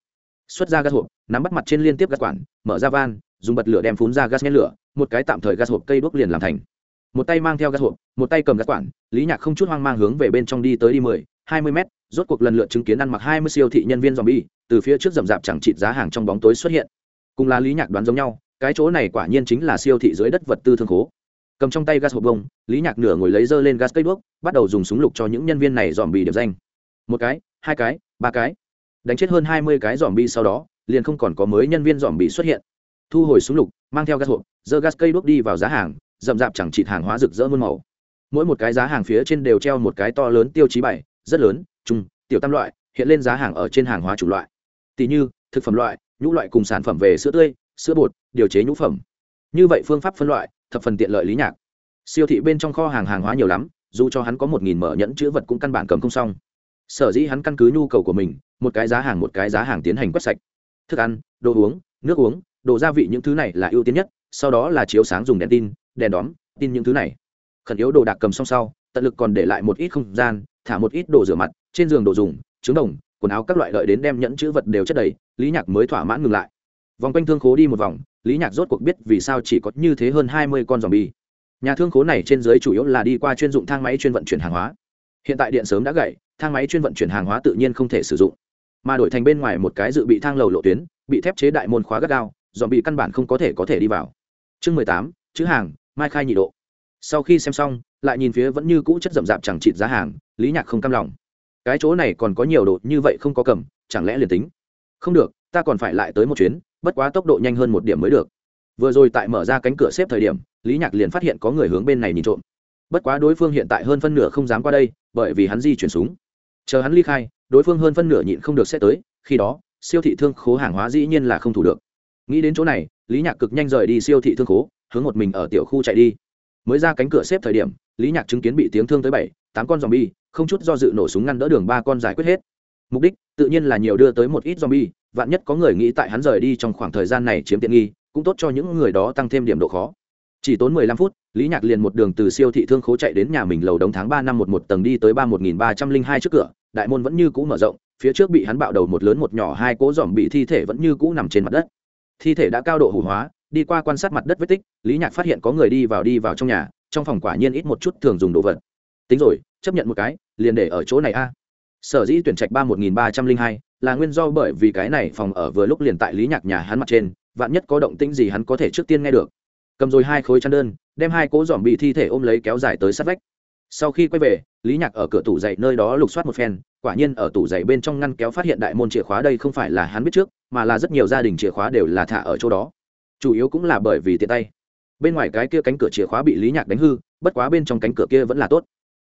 Xuất ra gas hộp, nắm bắt mặt trên liên tiếp gas quản, mở ra van, dùng bật lửa đem phun ra gas nhét lửa, một cái tạm thời gas hộp cây đuốc liền làm thành. Một tay mang theo gas hộp, một tay cầm gas quản, lý nhạc không chút hoang mang hướng về bên trong đi tới đi mười, hai mươi mét, rốt cuộc lần lượt chứng kiến ăn mặc hai mươi siêu thị nhân viên zombie, từ phía trước rậm rạp chẳng chịt giá hàng trong bóng tối xuất hiện. Cùng là lý nhạc đoán giống nhau, cái chỗ này quả nhiên chính là siêu thị dưới đất vật tư thương khố cầm trong tay gas hộp bông, lý nhạc nửa ngồi lấy dơ lên gas cây đuốc, bắt đầu dùng súng lục cho những nhân viên này dòm bị điểm danh. Một cái, hai cái, ba cái. Đánh chết hơn hai mươi cái dòm bi sau đó, liền không còn có mới nhân viên dòm bị xuất hiện. Thu hồi súng lục, mang theo gas hộp, dơ gas cây đuốc đi vào giá hàng, rậm rạp chẳng chịt hàng hóa rực rỡ muôn màu. Mỗi một cái giá hàng phía trên đều treo một cái to lớn tiêu chí bảy rất lớn, trung, tiểu tam loại, hiện lên giá hàng ở trên hàng hóa chủ loại. Tỷ như, thực phẩm loại, nhũ loại cùng sản phẩm về sữa tươi, sữa bột, điều chế nhũ phẩm. Như vậy phương pháp phân loại thập phần tiện lợi lý nhạc. Siêu thị bên trong kho hàng hàng hóa nhiều lắm, dù cho hắn có một nghìn mở nhẫn chữ vật cũng căn bản cầm không xong. Sở dĩ hắn căn cứ nhu cầu của mình, một cái giá hàng một cái giá hàng tiến hành quét sạch. Thức ăn, đồ uống, nước uống, đồ gia vị những thứ này là ưu tiên nhất, sau đó là chiếu sáng dùng đèn tin, đèn đóm, tin những thứ này. Khẩn yếu đồ đạc cầm xong sau, tận lực còn để lại một ít không gian, thả một ít đồ rửa mặt, trên giường đồ dùng, trứng đồng, quần áo các loại lợi đến đem nhẫn chữ vật đều chất đầy, lý nhạc mới thỏa mãn ngừng lại vòng quanh thương khố đi một vòng, lý nhạc rốt cuộc biết vì sao chỉ có như thế hơn hai mươi con dòm bi nhà thương khố này trên dưới chủ yếu là đi qua chuyên dụng thang máy chuyên vận chuyển hàng hóa. Hiện tại điện sớm đã gãy thang máy chuyên vận chuyển hàng hóa tự nhiên không thể sử dụng. Mà đổi thành bên ngoài một cái dự bị thang lầu lộ tuyến, bị thép chế đại môn khóa gắt gao dòm bị căn bản không có thể có thể đi vào. Chương mười tám, chữ hàng, mai khai nhị độ. Sau khi xem xong, lại nhìn phía vẫn như cũ chất rậm rạp chẳng chịt giá hàng, lý nhạc không cam lòng. Cái chỗ này còn có nhiều đồ như vậy không có cầm, chẳng lẽ liền tính? Không được ta còn phải lại tới một chuyến, bất quá tốc độ nhanh hơn một điểm mới được. Vừa rồi tại mở ra cánh cửa xếp thời điểm, lý nhạc liền phát hiện có người hướng bên này nhìn trộm. Bất quá đối phương hiện tại hơn phân nửa không dám qua đây, bởi vì hắn di chuyển súng. Chờ hắn ly khai, đối phương hơn phân nửa nhịn không được xét tới, khi đó, siêu thị thương khố hàng hóa dĩ nhiên là không thủ được. Nghĩ đến chỗ này, lý nhạc cực nhanh rời đi siêu thị thương khố, hướng một mình ở tiểu khu chạy đi. Mới ra cánh cửa xếp thời điểm, lý nhạc chứng kiến bị tiếng thương tới bảy, tám con z o m bi e không chút do dự nổ súng ngăn đỡ đường ba con giải quyết hết. Mục đích, tự nhiên là nhiều đưa tới một ít z o m bi e vạn nhất có người nghĩ tại hắn rời đi trong khoảng thời gian này chiếm tiện nghi, cũng tốt cho những người đó tăng thêm điểm độ khó. Chỉ tốn mười lăm phút, lý nhạc liền một đường từ siêu thị thương khố chạy đến nhà mình lầu đống tháng ba năm một một tầng đi tới ba một nghìn ba trăm linh hai trước cửa, đại môn vẫn như cũ mở rộng, phía trước bị hắn bạo đầu một lớn một nhỏ hai cố dòm bị thi thể vẫn như cũ nằm trên mặt đất. Thi thể đã cao độ hủ hóa, đi qua quan sát mặt đất vết tích, lý nhạc phát hiện có người đi vào đi vào trong nhà, trong phòng quả nhiên ít một chút thường dùng đồ vật. Tính rồi, chấp nhận một cái, liền để ở chỗ này a. Sở dĩ tuyển trạch ba một nghìn ba trăm linh hai là nguyên do bởi vì cái này phòng ở vừa lúc liền tại lý nhạc nhà hắn mặt trên, vạn nhất có động tĩnh gì hắn có thể trước tiên nghe được. Cầm rồi hai khối chăn đơn, đem hai cỗ dòm bị thi thể ôm lấy kéo dài tới sát vách. Sau khi quay về, lý nhạc ở cửa tủ dậy nơi đó lục soát một phen, quả nhiên ở tủ dậy bên trong ngăn kéo phát hiện đại môn chìa khóa đây không phải là hắn biết trước, mà là rất nhiều gia đình chìa khóa đều là thả ở chỗ đó. Chủ yếu cũng là bởi vì tiện tay. Bên ngoài cái kia cánh cửa chìa khóa bị lý nhạc đánh hư, bất quá bên trong cánh cửa kia vẫn là tốt.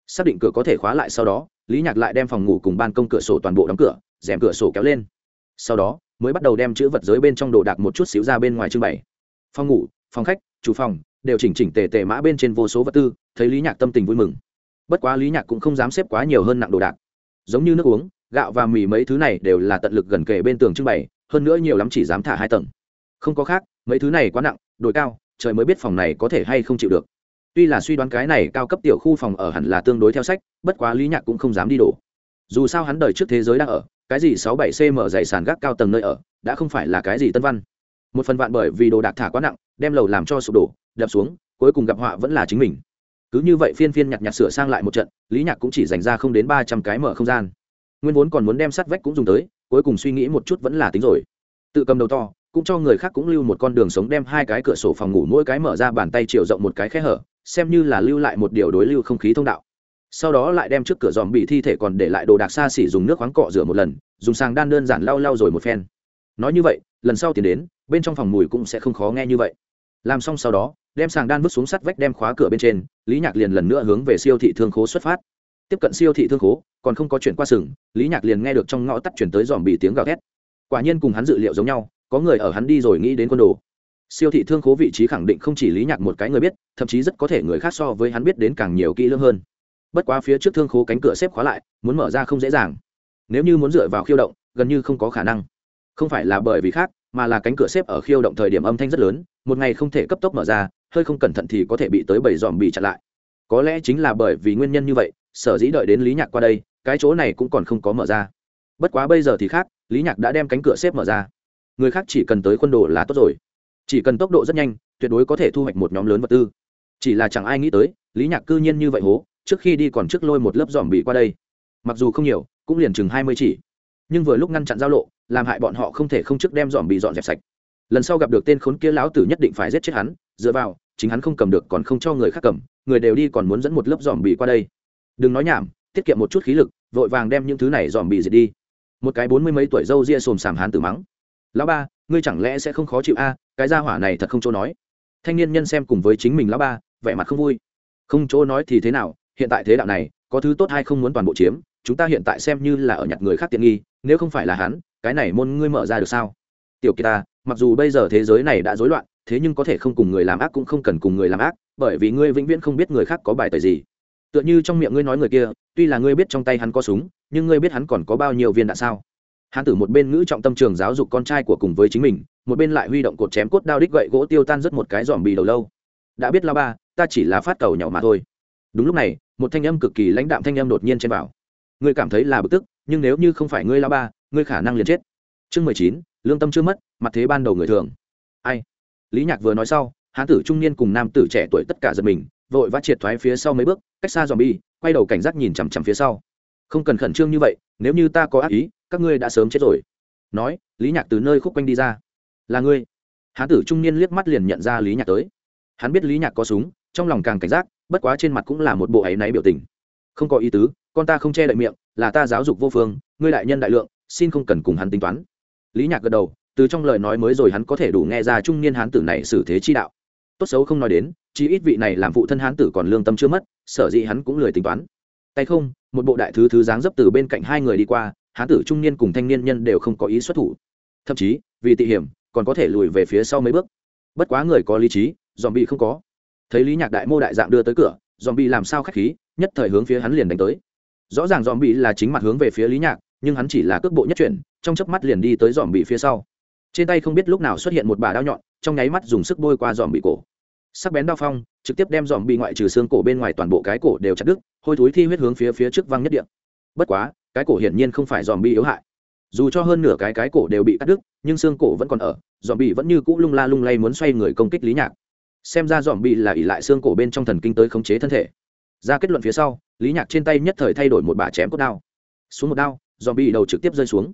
Xác định cửa có thể khóa lại sau đó lý nhạc lại đem phòng ngủ cùng ban công cửa sổ toàn bộ đóng cửa, rèm cửa sổ kéo lên. Sau đó, mới bắt đầu đem chữ vật giới bên trong đồ đạc một chút xíu ra bên ngoài trưng bày. Phòng ngủ, phòng khách, chủ phòng, đều chỉnh chỉnh tề tề mã bên trên vô số vật tư, thấy lý nhạc tâm tình vui mừng. Bất quá lý nhạc cũng không dám xếp quá nhiều hơn nặng đồ đạc. Giống như nước uống, gạo và mì mấy thứ này đều là tận lực gần kề bên tường trưng bày, hơn nữa nhiều lắm chỉ dám thả hai tầng. Không có khác, mấy thứ này quá nặng đồi cao, trời mới biết phòng này có thể hay không chịu được tuy là suy đoán cái này cao cấp tiểu khu phòng ở hẳn là tương đối theo sách, bất quá lý nhạc cũng không dám đi đổ. Dù sao hắn đời trước thế giới đang ở, cái gì sáu bảy cm dày sàn gác cao tầng nơi ở, đã không phải là cái gì tân văn. Một phần vạn bởi vì đồ đạc thả quá nặng, đem lầu làm cho sụp đổ, đập xuống, cuối cùng gặp họa vẫn là chính mình. Cứ như vậy phiên phiên nhặt nhặt sửa sang lại một trận, lý nhạc cũng chỉ dành ra không đến ba trăm cái mở không gian. Nguyên vốn còn muốn đem sắt vách cũng dùng tới, cuối cùng suy nghĩ một chút vẫn là tính rồi. Tự cầm đầu to, cũng cho người khác cũng lưu một con đường sống đem hai cái cửa sổ phòng ngủ mỗi cái mở ra bàn tay chiều rộng một cái khe hở xem như là lưu lại một điều đối lưu không khí thông đạo. Sau đó lại đem trước cửa dòm bị thi thể còn để lại đồ đạc xa xỉ dùng nước khoáng cọ rửa một lần, dùng sàng đan đơn giản lau lau rồi một phen. Nói như vậy, lần sau tiến đến, bên trong phòng mùi cũng sẽ không khó nghe như vậy. Làm xong sau đó, đem sàng đan vứt xuống sắt vách đem khóa cửa bên trên, lý nhạc liền lần nữa hướng về siêu thị thương khố xuất phát. Tiếp cận siêu thị thương khố, còn không có chuyển qua sừng, lý nhạc liền nghe được trong ngõ tắt chuyển tới dòm bị tiếng gào thét. Quả nhiên cùng hắn dự liệu giống nhau, có người ở hắn đi rồi nghĩ đến quân đồ siêu thị thương khố vị trí khẳng định không chỉ lý nhạc một cái người biết, thậm chí rất có thể người khác so với hắn biết đến càng nhiều kỹ lưỡng hơn. Bất quá phía trước thương khố cánh cửa xếp khóa lại, muốn mở ra không dễ dàng. Nếu như muốn dựa vào khiêu động, gần như không có khả năng. Không phải là bởi vì khác, mà là cánh cửa xếp ở khiêu động thời điểm âm thanh rất lớn, một ngày không thể cấp tốc mở ra, hơi không cẩn thận thì có thể bị tới bảy dòm bị chặn lại. Có lẽ chính là bởi vì nguyên nhân như vậy, sở dĩ đợi đến lý nhạc qua đây, cái chỗ này cũng còn không có mở ra. Bất quá bây giờ thì khác, lý nhạc đã đem cánh cửa xếp mở ra. Người khác chỉ cần tới quân đồ là tốt rồi chỉ cần tốc độ rất nhanh, tuyệt đối có thể thu hoạch một nhóm lớn vật tư. Chỉ là chẳng ai nghĩ tới, lý nhạc cư nhiên như vậy hố, trước khi đi còn trước lôi một lớp dòm bị qua đây. Mặc dù không nhiều, cũng liền chừng hai mươi chỉ. Nhưng vừa lúc ngăn chặn giao lộ, làm hại bọn họ không thể không trước đem dòm bị dọn dẹp sạch. Lần sau gặp được tên khốn kia lão tử nhất định phải giết chết hắn, dựa vào, chính hắn không cầm được còn không cho người khác cầm, người đều đi còn muốn dẫn một lớp dòm bị qua đây. Đừng nói nhảm, tiết kiệm một chút khí lực, vội vàng đem những thứ này dòm bị diệt đi. Một cái bốn mươi mấy tuổi dâu ria xồm sàm hán tử mắng. Lão ba ngươi chẳng lẽ sẽ không khó chịu a à, cái gia hỏa này thật không chỗ nói. Thanh niên nhân xem cùng với chính mình lão ba, vẻ mặt không vui. Không chỗ nói thì thế nào, hiện tại thế đạo này, có thứ tốt hay không muốn toàn bộ chiếm, chúng ta hiện tại xem như là ở nhặt người khác tiện nghi, nếu không phải là hắn, cái này môn ngươi mở ra được sao? Tiểu kỳ ta, mặc dù bây giờ thế giới này đã rối loạn, thế nhưng có thể không cùng người làm ác cũng không cần cùng người làm ác, bởi vì ngươi vĩnh viễn không biết người khác có bài tời gì. Tựa như trong miệng ngươi nói người kia, tuy là ngươi biết trong tay hắn có súng, nhưng ngươi biết hắn còn có bao nhiêu viên đạn sao? Hán tử một bên ngữ trọng tâm trường giáo dục con trai của cùng với chính mình, một bên lại huy động cột chém cốt đao đích gậy gỗ tiêu tan rất một cái dòm bì đầu lâu. Đã biết lao ba, ta chỉ là phát cầu nhỏ mà thôi. Đúng lúc này, một thanh âm cực kỳ lãnh đạm thanh âm đột nhiên trên bảo. ngươi cảm thấy là bực tức, nhưng nếu như không phải ngươi lao ba, ngươi khả năng liền chết. Chương mười chín, lương tâm chưa mất, mặt thế ban đầu người thường. Ai? Lý nhạc vừa nói sau, hán tử trung niên cùng nam tử trẻ tuổi tất cả giật mình, vội vã triệt thoái phía sau mấy bước, cách xa dòm bi quay đầu cảnh giác nhìn chằm chằm phía sau. Không cần khẩn trương như vậy, nếu như ta có ác ý các ngươi đã sớm chết rồi. Nói, lý nhạc từ nơi khúc quanh đi ra. Là ngươi. Hán tử trung niên liếc mắt liền nhận ra lý nhạc tới. Hắn biết lý nhạc có súng, trong lòng càng cảnh giác, bất quá trên mặt cũng là một bộ áy náy biểu tình. Không có ý tứ, con ta không che đậy miệng, là ta giáo dục vô phương, ngươi đại nhân đại lượng, xin không cần cùng hắn tính toán. Lý nhạc gật đầu, từ trong lời nói mới rồi hắn có thể đủ nghe ra trung niên hán tử này xử thế chi đạo. Tốt xấu không nói đến chỉ ít vị này làm phụ thân hán tử còn lương tâm chưa mất, sở dĩ hắn cũng lười tính toán. Tay không, một bộ đại thứ thứ dáng dấp từ bên cạnh hai người đi qua hán tử trung niên cùng thanh niên nhân đều không có ý xuất thủ. Thậm chí, vì tị hiểm, còn có thể lùi về phía sau mấy bước. Bất quá người có lý trí dòm bị không có. Thấy lý nhạc đại mô đại dạng đưa tới cửa dòm bị làm sao k h á c h khí, nhất thời hướng phía hắn liền đánh tới. Rõ ràng dòm bị là chính mặt hướng về phía lý nhạc, nhưng hắn chỉ là cước bộ nhất chuyển, trong chớp mắt liền đi tới dòm bị phía sau. Trên tay không biết lúc nào xuất hiện một bà đao nhọn, trong nháy mắt dùng sức bôi qua dòm bị cổ. Sắc bén đao phong, trực tiếp đem dòm bị ngoại trừ xương cổ bên ngoài toàn bộ cái cổ đều chặt đứt, hôi thúi thi huyết hướng phía phía trước văng nhất điện bất quá cái cổ hiển nhiên không phải dòm bị yếu hại. Dù cho hơn nửa cái cái cổ đều bị cắt đứt, nhưng xương cổ vẫn còn ở dòm bị vẫn như cũ lung la lung lay muốn xoay người công kích lý nhạc. Xem ra dòm bị là ỉ lại xương cổ bên trong thần kinh tới khống chế thân thể. Ra kết luận phía sau, lý nhạc trên tay nhất thời thay đổi một bà chém cốt đao. Xuống một đao dòm bị đầu trực tiếp rơi xuống.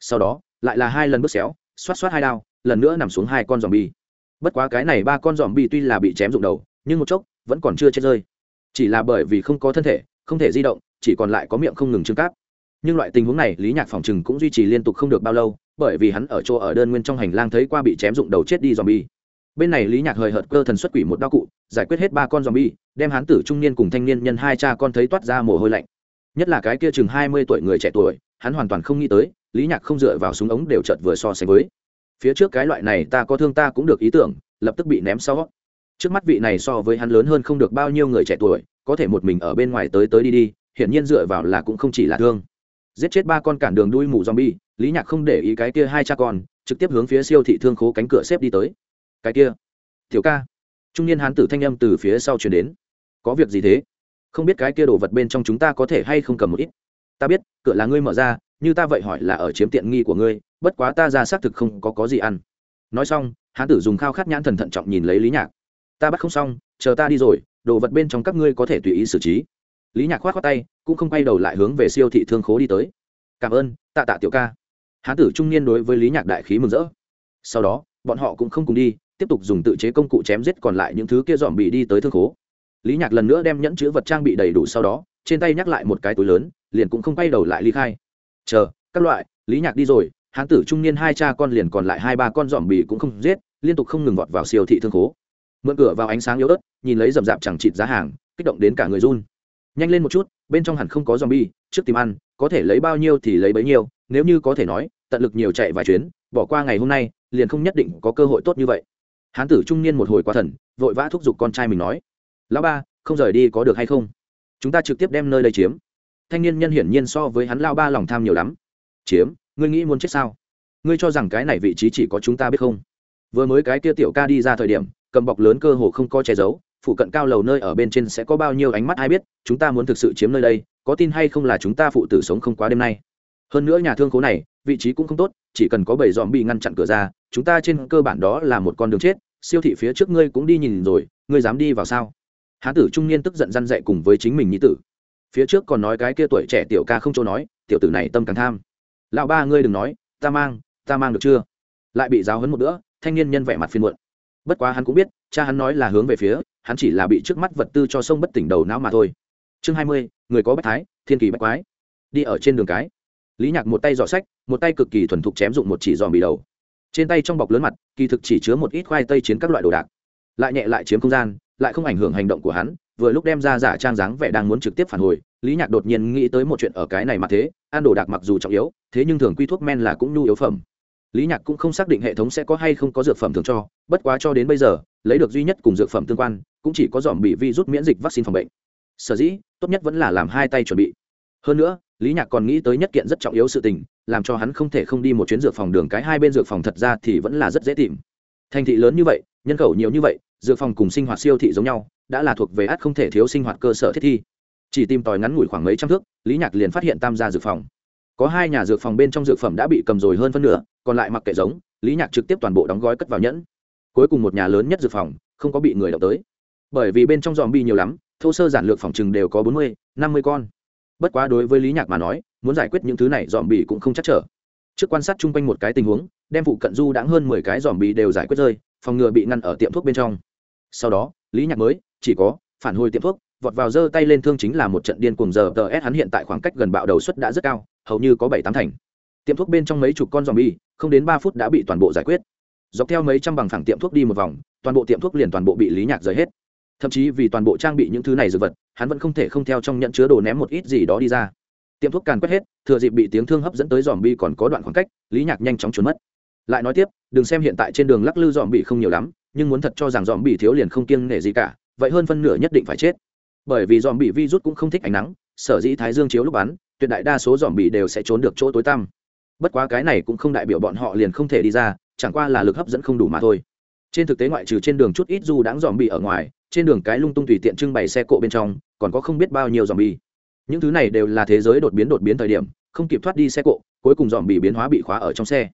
Sau đó, lại là hai lần bước xéo, xoát xoát hai đao, lần nữa nằm xuống hai con dòm bi bất quá cái này ba con dòm bi tuy là bị chém rụng đầu, nhưng một chốc, vẫn còn chưa chết rơi. Chỉ là bởi vì không có thân thể, không thể di động, chỉ còn lại có miệng không ngừng trưng cáp nhưng loại tình huống này, lý nhạc phòng chừng cũng duy trì liên tục không được bao lâu, bởi vì hắn ở chỗ ở đơn nguyên trong hành lang thấy qua bị chém rụng đầu chết đi dòm bi bên này lý nhạc hời hợt cơ thần xuất quỷ một đao cụ, giải quyết hết ba con dòm bi đem hán tử trung niên cùng thanh niên nhân hai cha con thấy toát ra mồ hôi lạnh. Nhất là cái kia chừng hai mươi tuổi người trẻ tuổi, hắn hoàn toàn không nghĩ tới, lý nhạc không dựa vào súng ống đều chợt vừa so sánh với. Phía trước cái loại này ta có thương ta cũng được ý tưởng, lập tức bị ném sau. Trước mắt vị này so với hắn lớn hơn không được bao nhiêu người trẻ tuổi, có thể một mình ở bên ngoài tới tới đi đi, hiển nhiên dựa vào là cũng không chỉ là thương giết chết ba con cản đường đuôi mù zombie, lý nhạc không để ý cái kia hai cha con, trực tiếp hướng phía siêu thị thương khố cánh cửa xếp đi tới. Cái kia, tiểu ca. Trung niên hán tử thanh âm từ phía sau chuyển đến. Có việc gì thế? Không biết cái kia đồ vật bên trong chúng ta có thể hay không cầm một ít. Ta biết, cửa là ngươi mở ra, như ta vậy hỏi là ở chiếm tiện nghi của ngươi, bất quá ta ra xác thực không có có gì ăn. Nói xong, hán tử dùng khao khát nhãn thần thận trọng nhìn lấy lý nhạc. Ta bắt không xong, chờ ta đi rồi, đồ vật bên trong các ngươi có thể tùy ý xử trí. Lý nhạc khoát khoát tay cũng không quay đầu lại hướng về siêu thị thương khố đi tới. Cảm ơn, tạ tạ tiểu ca. Hán tử trung niên đối với lý nhạc đại khí mừng rỡ. Sau đó, bọn họ cũng không cùng đi, tiếp tục dùng tự chế công cụ chém giết còn lại những thứ kia dòm bị đi tới thương khố. Lý nhạc lần nữa đem nhẫn chữ vật trang bị đầy đủ sau đó, trên tay nhắc lại một cái túi lớn, liền cũng không quay đầu lại ly khai. Chờ, các loại, lý nhạc đi rồi, hán tử trung niên hai cha con liền còn lại hai ba con dòm bị cũng không giết, liên tục không ngừng vọt vào siêu thị thương khố. Mượn cửa vào ánh sáng yếu ớt, nhìn lấy rậm rạp chẳng chịt giá hàng, kích động đến cả người run nhanh lên một chút, bên trong hẳn không có dòm bi trước tìm ăn, có thể lấy bao nhiêu thì lấy bấy nhiêu, nếu như có thể nói, tận lực nhiều chạy vài chuyến, bỏ qua ngày hôm nay, liền không nhất định có cơ hội tốt như vậy. Hán tử trung niên một hồi quá thần, vội vã thúc giục con trai mình nói, lão ba, không rời đi có được hay không? Chúng ta trực tiếp đem nơi đây chiếm. Thanh niên nhân hiển nhiên so với hắn lao ba lòng tham nhiều lắm. Chiếm? Ngươi nghĩ muốn chết sao? Ngươi cho rằng cái này vị trí chỉ có chúng ta biết không? Vừa mới cái kia tiểu ca đi ra thời điểm, cầm bọc lớn cơ hồ không có che giấu phụ cận cao lầu nơi ở bên trên sẽ có bao nhiêu ánh mắt ai biết, chúng ta muốn thực sự chiếm nơi đây, có tin hay không là chúng ta phụ tử sống không quá đêm nay. Hơn nữa nhà thương khố này, vị trí cũng không tốt, chỉ cần có bảy dòm bị ngăn chặn cửa ra, chúng ta trên cơ bản đó là một con đường chết, siêu thị phía trước ngươi cũng đi nhìn rồi, ngươi dám đi vào sao? Hán tử trung niên tức giận răn dậy cùng với chính mình nhi tử. Phía trước còn nói cái kia tuổi trẻ tiểu ca không chỗ nói, tiểu tử này tâm càng tham. Lão ba ngươi đừng nói, ta mang ta mang được chưa? Lại bị giáo hấn một bữa, thanh niên nhân vẻ mặt phiền muộn bất quá hắn cũng biết, cha hắn nói là hướng về phía, hắn chỉ là bị trước mắt vật tư cho sông bất tỉnh đầu não mà thôi. Chương hai mươi, người có bách thái, thiên kỳ bách quái. Đi ở trên đường cái. Lý nhạc một tay giỏ sách, một tay cực kỳ thuần thục chém dụng một chỉ giò mì đầu. Trên tay trong bọc lớn mặt, kỳ thực chỉ chứa một ít khoai tây chiến các loại đồ đạc. Lại nhẹ lại chiếm không gian, lại không ảnh hưởng hành động của hắn, vừa lúc đem ra giả trang dáng vẻ đang muốn trực tiếp phản hồi, lý nhạc đột nhiên nghĩ tới một chuyện ở cái này mà thế, ăn đồ đạc mặc dù trọng yếu, thế nhưng thường quy thuốc men là cũng nhu yếu phẩm lý nhạc cũng không xác định hệ thống sẽ có hay không có dược phẩm thường cho, bất quá cho đến bây giờ, lấy được duy nhất cùng dược phẩm tương quan, cũng chỉ có dòm bị vi rút miễn dịch vaccine phòng bệnh. Sở dĩ, tốt nhất vẫn là làm hai tay chuẩn bị. Hơn nữa, lý nhạc còn nghĩ tới nhất kiện rất trọng yếu sự tình, làm cho hắn không thể không đi một chuyến dược phòng đường cái hai bên dược phòng thật ra thì vẫn là rất dễ tìm. Thành thị lớn như vậy, nhân khẩu nhiều như vậy, dược phòng cùng sinh hoạt siêu thị giống nhau, đã là thuộc về át không thể thiếu sinh hoạt cơ sở thiết thi. Chỉ tìm tòi ngắn ngủi khoảng mấy trăm thước, lý nhạc liền phát hiện tam gia dược phòng có hai nhà dược phòng bên trong dược phẩm đã bị cầm rồi hơn phân nửa, còn lại mặc kệ giống, lý nhạc trực tiếp toàn bộ đóng gói cất vào nhẫn. Cuối cùng một nhà lớn nhất dược phòng, không có bị người động tới. Bởi vì bên trong dòm bi nhiều lắm, thô sơ giản lược phòng chừng đều có bốn mươi, năm mươi con. Bất quá đối với lý nhạc mà nói, muốn giải quyết những thứ này dòm bi cũng không chắc trở. Trước quan sát chung quanh một cái tình huống, đem vụ cận du đãng hơn mười cái dòm bị đều giải quyết rơi, phòng ngừa bị ngăn ở tiệm thuốc bên trong. Sau đó, lý nhạc mới, chỉ có, phản hồi tiệm thuốc vọt vào giơ tay lên thương chính là một trận điên cuồng giờ tờ s. Hắn hiện tại khoảng cách gần bạo đầu suất đã rất cao, hầu như có bảy tám thành. Tiệm thuốc bên trong mấy chục con dòm bi không đến ba phút đã bị toàn bộ giải quyết. Dọc theo mấy trăm bằng phẳng tiệm thuốc đi một vòng, toàn bộ tiệm thuốc liền toàn bộ bị lý nhạc rời hết. Thậm chí vì toàn bộ trang bị những thứ này dược vật, hắn vẫn không thể không theo trong nhận chứa đồ ném một ít gì đó đi ra. Tiệm thuốc càn quét hết, thừa dịp bị tiếng thương hấp dẫn tới dòm bi còn có đoạn khoảng cách, lý nhạc nhanh chóng trốn mất. Lại nói tiếp, đừng xem hiện tại trên đường lắc lư dòm bị không nhiều lắm, nhưng muốn thật cho rằng dòm bị thiếu liền không kiêng nể gì cả, vậy hơn phân nửa nhất định phải chết bởi vì dòm bị virus cũng không thích ánh nắng, sở dĩ thái dương chiếu lúc bắn, tuyệt đại đa số dòm bị đều sẽ trốn được chỗ tối tăm. Bất quá cái này cũng không đại biểu bọn họ liền không thể đi ra, chẳng qua là lực hấp dẫn không đủ mà thôi. Trên thực tế ngoại trừ trên đường chút ít dù đãng dòm bị ở ngoài, trên đường cái lung tung tùy tiện trưng bày xe cộ bên trong, còn có không biết bao nhiêu dòm bi những thứ này đều là thế giới đột biến đột biến thời điểm, không kịp thoát đi xe cộ, cuối cùng dòm bị biến hóa bị khóa ở trong xe.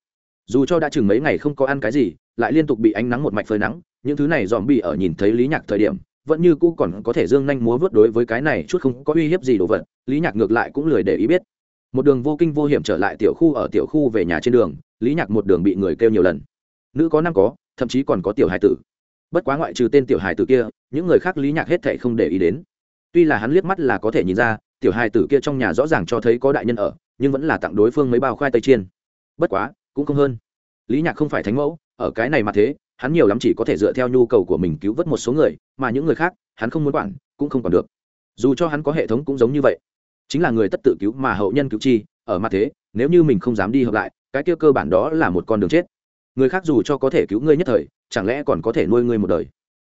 Dù cho đã chừng mấy ngày không có ăn cái gì, lại liên tục bị ánh nắng một mạch phơi nắng, những thứ này dòm bị ở nhìn thấy lý nhạc thời điểm vẫn như cũ còn có thể dương nhanh múa vớt đối với cái này chút không có uy hiếp gì đồ vật, lý nhạc ngược lại cũng lười để ý biết. Một đường vô kinh vô hiểm trở lại tiểu khu ở tiểu khu về nhà trên đường, lý nhạc một đường bị người kêu nhiều lần. Nữ có năm có, thậm chí còn có tiểu hài tử. Bất quá ngoại trừ tên tiểu hài tử kia, những người khác lý nhạc hết thệ không để ý đến. Tuy là hắn liếc mắt là có thể nhìn ra, tiểu hài tử kia trong nhà rõ ràng cho thấy có đại nhân ở, nhưng vẫn là tặng đối phương mấy bao khoai tây chiên. Bất quá, cũng không hơn. Lý nhạc không phải thánh mẫu, ở cái này mà thế hắn nhiều lắm chỉ có thể dựa theo nhu cầu của mình cứu vớt một số người, mà những người khác, hắn không muốn quản, cũng không còn được. Dù cho hắn có hệ thống cũng giống như vậy. Chính là người tất tự cứu mà hậu nhân cứu chi, ở mặt thế, nếu như mình không dám đi hợp lại, cái kia cơ bản đó là một con đường chết. Người khác dù cho có thể cứu ngươi nhất thời, chẳng lẽ còn có thể nuôi ngươi một đời?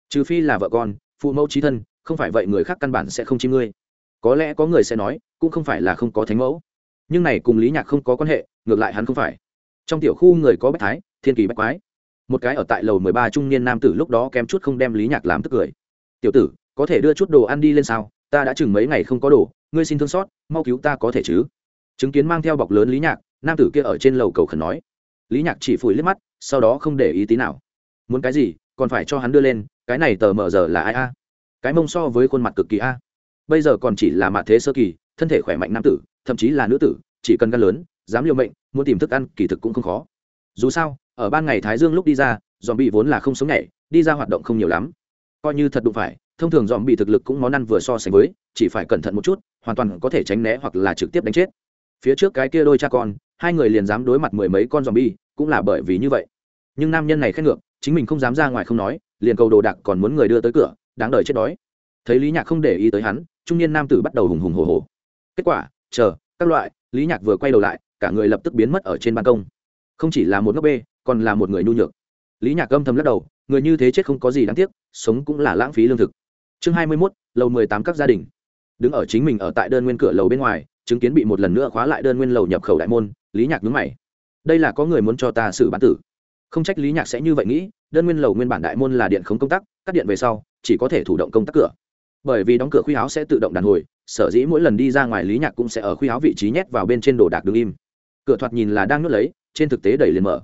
Trừ phi là vợ con, phụ mẫu trí thân, không phải vậy người khác căn bản sẽ không chi ngươi. Có lẽ có người sẽ nói, cũng không phải là không có thánh mẫu. Nhưng này cùng lý nhạc không có quan hệ, ngược lại hắn không phải. Trong tiểu khu người có bách thái, thiên kỳ bách quái một cái ở tại lầu mười ba trung niên nam tử lúc đó kém chút không đem lý nhạc làm tức cười. Tiểu tử, có thể đưa chút đồ ăn đi lên sao? Ta đã chừng mấy ngày không có đồ, ngươi xin thương xót, mau cứu ta có thể chứ? Chứng kiến mang theo bọc lớn lý nhạc, nam tử kia ở trên lầu cầu khẩn nói. Lý nhạc chỉ phủi liếc mắt, sau đó không để ý tí nào. Muốn cái gì, còn phải cho hắn đưa lên, cái này tờ mờ giờ là ai a? Cái mông so với khuôn mặt cực kỳ a. Bây giờ còn chỉ là mặt thế sơ kỳ, thân thể khỏe mạnh nam tử, thậm chí là nữ tử, chỉ cần gan lớn, dám liều mệnh, muốn tìm thức ăn kỳ thực cũng không khó. Dù sao ở ban ngày thái dương lúc đi ra dòm bị vốn là không sống nhảy, đi ra hoạt động không nhiều lắm. Coi như thật đụng phải, thông thường dòm bị thực lực cũng món ăn vừa so sánh với, chỉ phải cẩn thận một chút, hoàn toàn có thể tránh né hoặc là trực tiếp đánh chết. Phía trước cái kia đôi cha con, hai người liền dám đối mặt mười mấy con dòm bi cũng là bởi vì như vậy. Nhưng nam nhân này khét ngược, chính mình không dám ra ngoài không nói, liền cầu đồ đạc còn muốn người đưa tới cửa, đáng đời chết đói. Thấy lý nhạc không để ý tới hắn, trung niên nam tử bắt đầu hùng hùng hồ hồ kết quả, chờ, các loại, lý nhạc vừa quay đầu lại, cả người lập tức biến mất ở trên ban công. Không chỉ là một ngốc bê còn là một người nhu nhược. Lý nhạc âm thầm lắc đầu, người như thế chết không có gì đáng tiếc, sống cũng là lãng phí lương thực. Chương hai mươi mốt, lầu mười tám các gia đình. Đứng ở chính mình ở tại đơn nguyên cửa lầu bên ngoài, chứng kiến bị một lần nữa khóa lại đơn nguyên lầu nhập khẩu đại môn, lý nhạc nhướng mày. Đây là có người muốn cho ta xử bán tử. Không trách lý nhạc sẽ như vậy nghĩ, đơn nguyên lầu nguyên bản đại môn là điện không công tắc, cắt điện về sau, chỉ có thể thủ động công tắc cửa. Bởi vì đóng cửa khuy áo sẽ tự động đàn hồi, sở dĩ mỗi lần đi ra ngoài lý nhạc cũng sẽ ở khuy áo vị trí nhét vào bên trên đồ đạc đứng im. Cửa thoạt nhìn là đang nuốt lấy, trên thực tế đẩy liền mở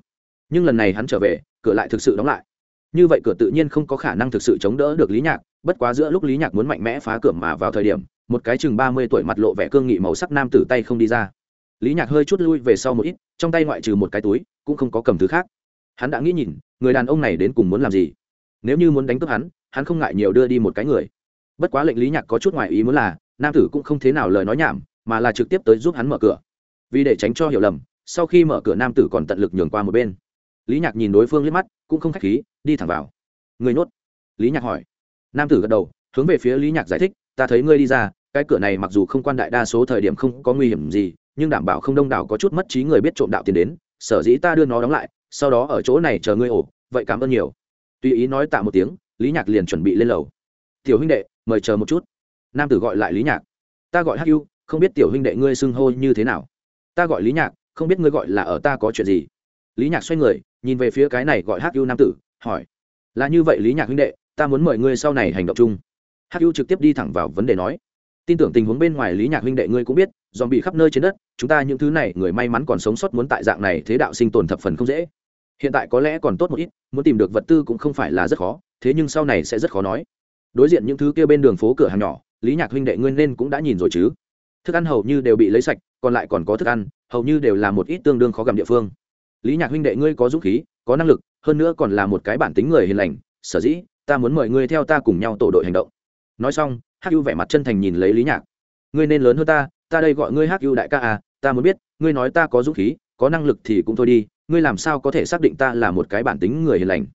nhưng lần này hắn trở về, cửa lại thực sự đóng lại. Như vậy cửa tự nhiên không có khả năng thực sự chống đỡ được lý nhạc, bất quá giữa lúc lý nhạc muốn mạnh mẽ phá cửa mà vào thời điểm, một cái chừng ba mươi tuổi mặt lộ vẻ cương nghị màu sắc nam tử tay không đi ra. Lý nhạc hơi chút lui về sau một ít, trong tay ngoại trừ một cái túi, cũng không có cầm thứ khác. Hắn đã nghĩ nhìn, người đàn ông này đến cùng muốn làm gì? Nếu như muốn đánh cướp hắn hắn không ngại nhiều đưa đi một cái người. Bất quá lệnh lý nhạc có chút ngoại ý muốn là, nam tử cũng không thế nào lời nói nhảm, mà là trực tiếp tới giúp hắn mở cửa. Vì để tránh cho hiểu lầm, sau khi mở cửa nam tử còn tận lực nhường qua một bên lý nhạc nhìn đối phương liếc mắt, cũng không k h á c h khí, đi thẳng vào. Người nhốt. Lý nhạc hỏi. Nam tử gật đầu, hướng về phía lý nhạc giải thích, ta thấy ngươi đi ra, cái cửa này mặc dù không quan đại đa số thời điểm không có nguy hiểm gì, nhưng đảm bảo không đông đảo có chút mất trí người biết trộm đạo tiền đến, sở dĩ ta đưa nó đóng lại, sau đó ở chỗ này chờ ngươi ổ, vậy cảm ơn nhiều. Tùy ý nói tạ một tiếng, lý nhạc liền chuẩn bị lên lầu. Tiểu huynh đệ, mời chờ một chút. Nam tử gọi lại lý nhạc. Ta gọi hắc ưu, không biết tiểu huynh đệ ngươi xưng hô như thế nào. Ta gọi lý nhạc, không biết ngươi gọi là ở ta có chuyện gì. Lý nhạc xoay người nhìn về phía cái này gọi hắc ưu nam tử, hỏi, là như vậy lý nhạc huynh đệ, ta muốn mời ngươi sau này hành động chung. Hắc ưu trực tiếp đi thẳng vào vấn đề nói, tin tưởng tình huống bên ngoài lý nhạc huynh đệ ngươi cũng biết dòm bị khắp nơi trên đất, chúng ta những thứ này người may mắn còn sống sót muốn tại dạng này thế đạo sinh tồn thập phần không dễ. Hiện tại có lẽ còn tốt một ít, muốn tìm được vật tư cũng không phải là rất khó, thế nhưng sau này sẽ rất khó nói. Đối diện những thứ kia bên đường phố cửa hàng nhỏ, lý nhạc huynh đệ ngươi nên cũng đã nhìn rồi chứ. Thức ăn hầu như đều bị lấy sạch, còn lại còn có thức ăn, hầu như đều là một ít tương đương khó gặm địa phương lý nhạc huynh đệ ngươi có dũng khí có năng lực hơn nữa còn là một cái bản tính người hiền lành. Sở dĩ ta muốn mời ngươi theo ta cùng nhau tổ đội hành động. Nói xong hắc ưu vẻ mặt chân thành nhìn lấy lý nhạc. Ngươi nên lớn hơn ta ta đây gọi ngươi hắc ưu đại ca à ta muốn biết ngươi nói ta có dũng khí có năng lực thì cũng thôi đi ngươi làm sao có thể xác định ta là một cái bản tính người hiền lành?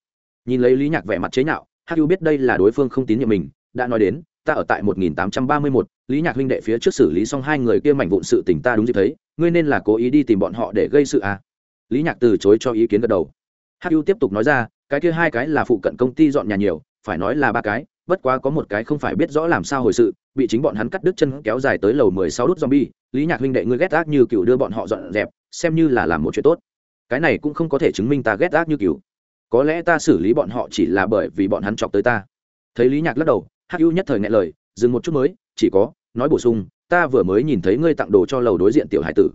Nhìn lấy lý nhạc vẻ mặt chế nhạo hắc ưu biết đây là đối phương không tín nhiệm mình đã nói đến ta ở tại 1831, lý nhạc huynh đệ phía trước xử lý xong hai người kia mảnh vụn sự tình ta đúng dịp thấy ngươi nên là cố ý đi tìm bọn họ để gây sự à lý nhạc từ chối cho ý kiến gật đầu. Hắc ưu tiếp tục nói ra, cái kia hai cái là phụ cận công ty dọn nhà nhiều, phải nói là ba cái, bất quá có một cái không phải biết rõ làm sao hồi sự, bị chính bọn hắn cắt đứt chân kéo dài tới lầu mười sáu đút zombie, lý nhạc huynh đệ ngươi ghét ác như cựu đưa bọn họ dọn dẹp, xem như là làm một chuyện tốt. Cái này cũng không có thể chứng minh ta ghét ác như cựu có lẽ ta xử lý bọn họ chỉ là bởi vì bọn hắn chọc tới ta. Thấy lý nhạc lắc đầu hắc ưu nhất thời nghe lời, dừng một chút mới, chỉ có, nói bổ sung, ta vừa mới nhìn thấy ngươi tặng đồ cho lầu đối diện tiểu hải tử.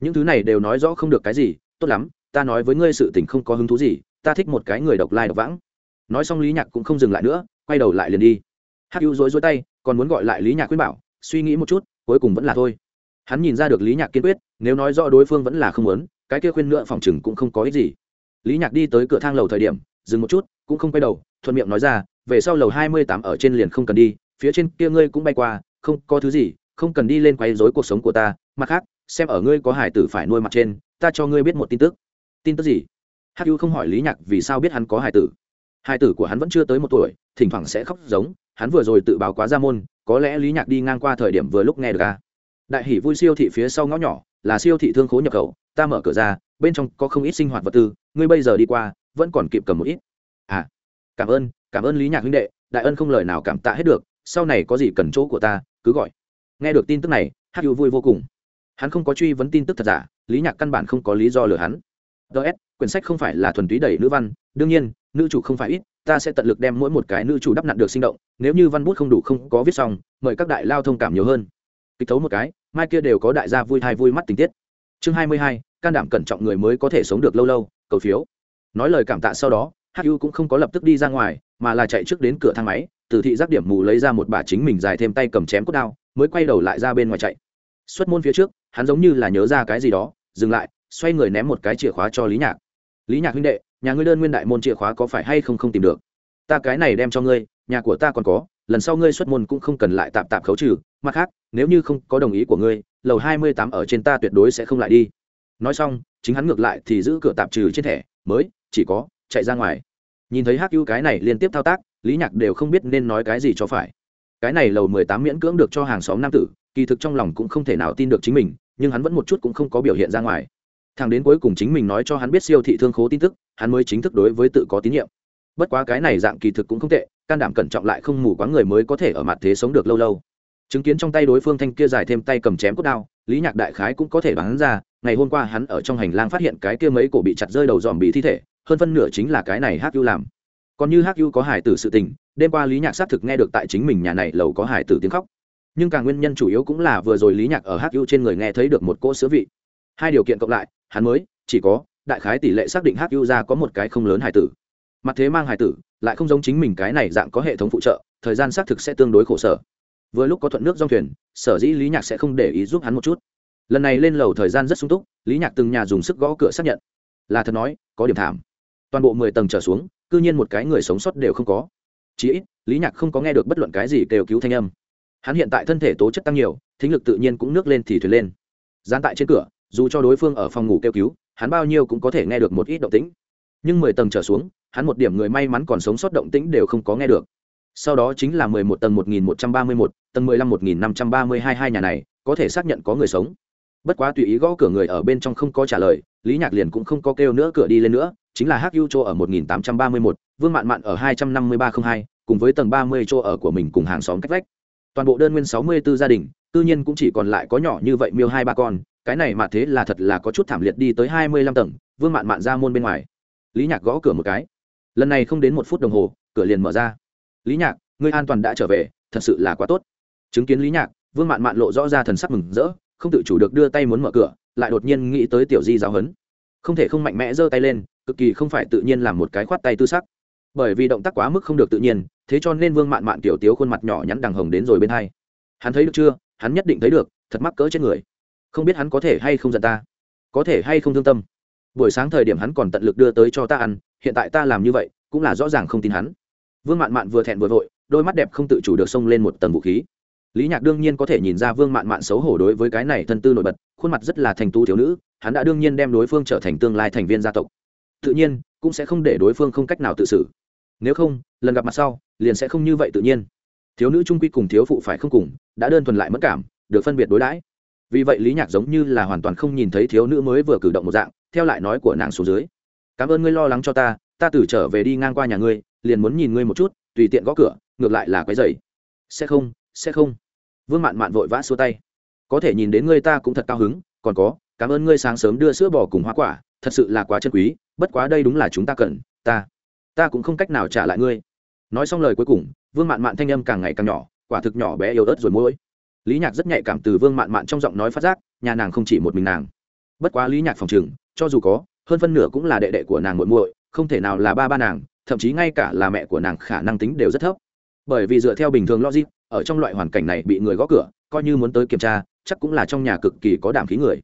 Những thứ này đều nói rõ không được cái gì tốt lắm, ta nói với ngươi sự tình không có hứng thú gì, ta thích một cái người độc lai độc vãng. Nói xong lý nhạc cũng không dừng lại nữa, quay đầu lại liền đi. Hắc hữu rối rối tay, còn muốn gọi lại lý nhạc khuyên bảo, suy nghĩ một chút, cuối cùng vẫn là thôi. Hắn nhìn ra được lý nhạc kiên quyết, nếu nói rõ đối phương vẫn là không muốn, cái kia khuyên nữa phòng chừng cũng không có ích gì. Lý nhạc đi tới cửa thang lầu thời điểm, dừng một chút, cũng không quay đầu, thuận miệng nói ra, về sau lầu hai mươi tám ở trên liền không cần đi, phía trên kia ngươi cũng bay qua, không có thứ gì, không cần đi lên quay dối cuộc sống của ta, mặt khác, xem ở ngươi có hải tử phải nuôi mặt trên ta cho ngươi biết một tin tức. Tin tức gì? Hắc ưu không hỏi lý nhạc vì sao biết hắn có hải tử. Hải tử của hắn vẫn chưa tới một tuổi, thỉnh thoảng sẽ khóc giống, hắn vừa rồi tự báo quá ra môn, có lẽ lý nhạc đi ngang qua thời điểm vừa lúc nghe được ca đại hỷ vui siêu thị phía sau ngõ nhỏ, là siêu thị thương khố nhập khẩu, ta mở cửa ra, bên trong có không ít sinh hoạt vật tư, ngươi bây giờ đi qua, vẫn còn kịp cầm một ít. À cảm ơn cảm ơn lý nhạc huynh đệ, đại ân không lời nào cảm tạ hết được, sau này có gì cần chỗ của ta, cứ gọi. Nghe được tin tức này, Hắc hữu vui vô cùng. Hắn không có truy vấn tin tức thật giả lý nhạc căn bản không có lý do lừa hắn. Ts quyển sách không phải là thuần túy đẩy nữ văn, đương nhiên, nữ chủ không phải ít, ta sẽ tận lực đem mỗi một cái nữ chủ đắp nặn được sinh động, nếu như văn bút không đủ không có viết xong, mời các đại lao thông cảm nhiều hơn. Kịch thấu một cái, mai kia đều có đại gia vui thai vui mắt tình tiết. Chương hai mươi hai, can đảm cẩn trọng người mới có thể sống được lâu lâu, cầu phiếu. Nói lời cảm tạ sau đó hu cũng không có lập tức đi ra ngoài, mà là chạy trước đến cửa thang máy, từ thị giác điểm mù lấy ra một bà chính mình dài thêm tay cầm chém cốt đao, mới quay đầu lại ra bên ngoài chạy xuất môn phía trước, hắn giống như là nhớ ra cái gì đó, dừng lại, xoay người ném một cái chìa khóa cho lý nhạc. Lý nhạc huynh đệ, nhà ngươi đơn nguyên đại môn chìa khóa có phải hay không không tìm được? Ta cái này đem cho ngươi, nhà của ta còn có, lần sau ngươi xuất môn cũng không cần lại tạm tạm khấu trừ. Mặt khác, nếu như không có đồng ý của ngươi, lầu hai mươi tám ở trên ta tuyệt đối sẽ không lại đi. Nói xong, chính hắn ngược lại thì giữ cửa tạm trừ trên thẻ, mới, chỉ có, chạy ra ngoài. Nhìn thấy hắc ưu cái này liên tiếp thao tác, lý nhạc đều không biết nên nói cái gì cho phải. Cái này lầu mười tám miễn cưỡng được cho hàng xóm nam tử kỳ thực trong lòng cũng không thể nào tin được chính mình, nhưng hắn vẫn một chút cũng không có biểu hiện ra ngoài. Thằng đến cuối cùng chính mình nói cho hắn biết siêu thị thương khố tin tức, hắn mới chính thức đối với tự có tín nhiệm. Bất quá cái này dạng kỳ thực cũng không tệ, can đảm cẩn trọng lại không mù quá người mới có thể ở mặt thế sống được lâu lâu. Chứng kiến trong tay đối phương thanh kia dài thêm tay cầm chém cốt đao, lý nhạc đại khái cũng có thể đoán ra, ngày hôm qua hắn ở trong hành lang phát hiện cái kia mấy cổ bị chặt rơi đầu dòm bị thi thể, hơn phân nửa chính là cái này hắc ưu làm. Còn như hắc ưu có hải tử sự tình, đêm qua lý nhạc xác thực nghe được tại chính mình nhà này lầu có hải tử tiếng khóc nhưng càng nguyên nhân chủ yếu cũng là vừa rồi lý nhạc ở hắc ưu trên người nghe thấy được một cỗ sữa vị. Hai điều kiện cộng lại, hắn mới, chỉ có, đại khái tỷ lệ xác định hắc ưu ra có một cái không lớn hải tử. Mặt thế mang hải tử, lại không giống chính mình cái này dạng có hệ thống phụ trợ, thời gian xác thực sẽ tương đối khổ sở. Vừa lúc có thuận nước dòng thuyền, sở dĩ lý nhạc sẽ không để ý giúp hắn một chút. Lần này lên lầu thời gian rất sung túc, lý nhạc từng nhà dùng sức gõ cửa xác nhận. Là thật nói, có điểm thảm. Toàn bộ mười tầng trở xuống c ư nhiên một cái người sống sót đều không có. Chí ít, lý nhạc không có nghe được bất luận cái gì kêu cứu thanh âm hắn hiện tại thân thể tố chất tăng nhiều, thính lực tự nhiên cũng nước lên thì thuyền lên. Gian tại trên cửa, dù cho đối phương ở phòng ngủ kêu cứu, hắn bao nhiêu cũng có thể nghe được một ít động tĩnh. Nhưng mười tầng trở xuống, hắn một điểm người may mắn còn sống sót động tĩnh đều không có nghe được. Sau đó chính là mười một tầng một nghìn một trăm ba mươi một tầng mười lăm một nghìn năm trăm ba mươi hai hai nhà này, có thể xác nhận có người sống. Bất quá tùy ý gõ cửa người ở bên trong không có trả lời, lý nhạc liền cũng không có kêu nữa cửa đi lên nữa, chính là hắc yu chỗ ở một nghìn tám trăm ba mươi một vương mạn mạn ở hai trăm năm mươi ba không hai, cùng với tầng ba mươi chỗ ở của mình cùng hàng xóm cách vách toàn bộ đơn nguyên sáu mươi 64 gia đình tự nhiên cũng chỉ còn lại có nhỏ như vậy miêu hai ba con, cái này mà thế là thật là có chút thảm liệt đi tới hai mươi lăm tầng, vương mạn mạn ra môn bên ngoài. Lý nhạc gõ cửa một cái. Lần này không đến một phút đồng hồ, cửa liền mở ra. Lý nhạc, ngươi an toàn đã trở về, thật sự là quá tốt. Chứng kiến lý nhạc, vương mạn mạn lộ rõ ra thần sắc mừng rỡ, không tự chủ được đưa tay muốn mở cửa, lại đột nhiên nghĩ tới tiểu di giáo hấn không thể không mạnh mẽ giơ tay lên, cực kỳ không phải tự nhiên làm một cái khoát tay tư sắc. Bởi vì động tác quá mức không được tự nhiên thế cho nên vương mạn mạn tiểu tiếu khuôn mặt nhỏ nhắn đằng hồng đến rồi bên hai. Hắn thấy được chưa? Hắn nhất định thấy được, thật mắc cỡ chết người. Không biết hắn có thể hay không giận ta. Có thể hay không thương tâm. Buổi sáng thời điểm hắn còn tận lực đưa tới cho ta ăn, hiện tại ta làm như vậy, cũng là rõ ràng không tin hắn. Vương mạn mạn vừa thẹn vừa vội, đôi mắt đẹp không tự chủ được xông lên một tầng vũ khí. Lý nhạc đương nhiên có thể nhìn ra vương mạn mạn xấu hổ đối với cái này thân tư nổi bật, khuôn mặt rất là thành tu thiếu nữ, hắn đã đương nhiên đem đối phương trở thành tương lai thành viên gia tộc. Tự nhiên, cũng sẽ không để đối phương không cách nào tự xử nếu không, lần gặp mặt sau, liền sẽ không như vậy tự nhiên. Thiếu nữ trung quy cùng thiếu phụ phải không cùng, đã đơn thuần lại mất cảm, được phân biệt đối đãi. Vì vậy lý nhạc giống như là hoàn toàn không nhìn thấy thiếu nữ mới vừa cử động một dạng, theo lại nói của nàng xuống dưới. Cảm ơn ngươi lo lắng cho ta ta từ trở về đi ngang qua nhà ngươi, liền muốn nhìn ngươi một chút, tùy tiện gõ cửa, ngược lại là quấy dày sẽ không sẽ không. Vương mạn mạn vội vã xua tay. Có thể nhìn đến ngươi ta cũng thật cao hứng, còn có, cảm ơn ngươi sáng sớm đưa sữa bò cùng hoa quả, thật sự là quá chân quý, bất quá đây đúng là chúng ta cần, ta ta cũng không cách nào trả lại ngươi. Nói xong lời cuối cùng, vương mạn mạn thanh âm càng ngày càng nhỏ, quả thực nhỏ bé yếu ớt rồi mỗi. Lý nhạc rất nhạy cảm từ vương mạn mạn trong giọng nói phát giác, nhà nàng không chỉ một mình nàng. Bất quá lý nhạc phòng chừng cho dù có, hơn phân nửa cũng là đệ đệ của nàng muội muội, không thể nào là ba ba nàng, thậm chí ngay cả là mẹ của nàng khả năng tính đều rất thấp. Bởi vì dựa theo bình thường logic, ở trong loại hoàn cảnh này bị người gõ cửa, coi như muốn tới kiểm tra, chắc cũng là trong nhà cực kỳ có đảm khí người.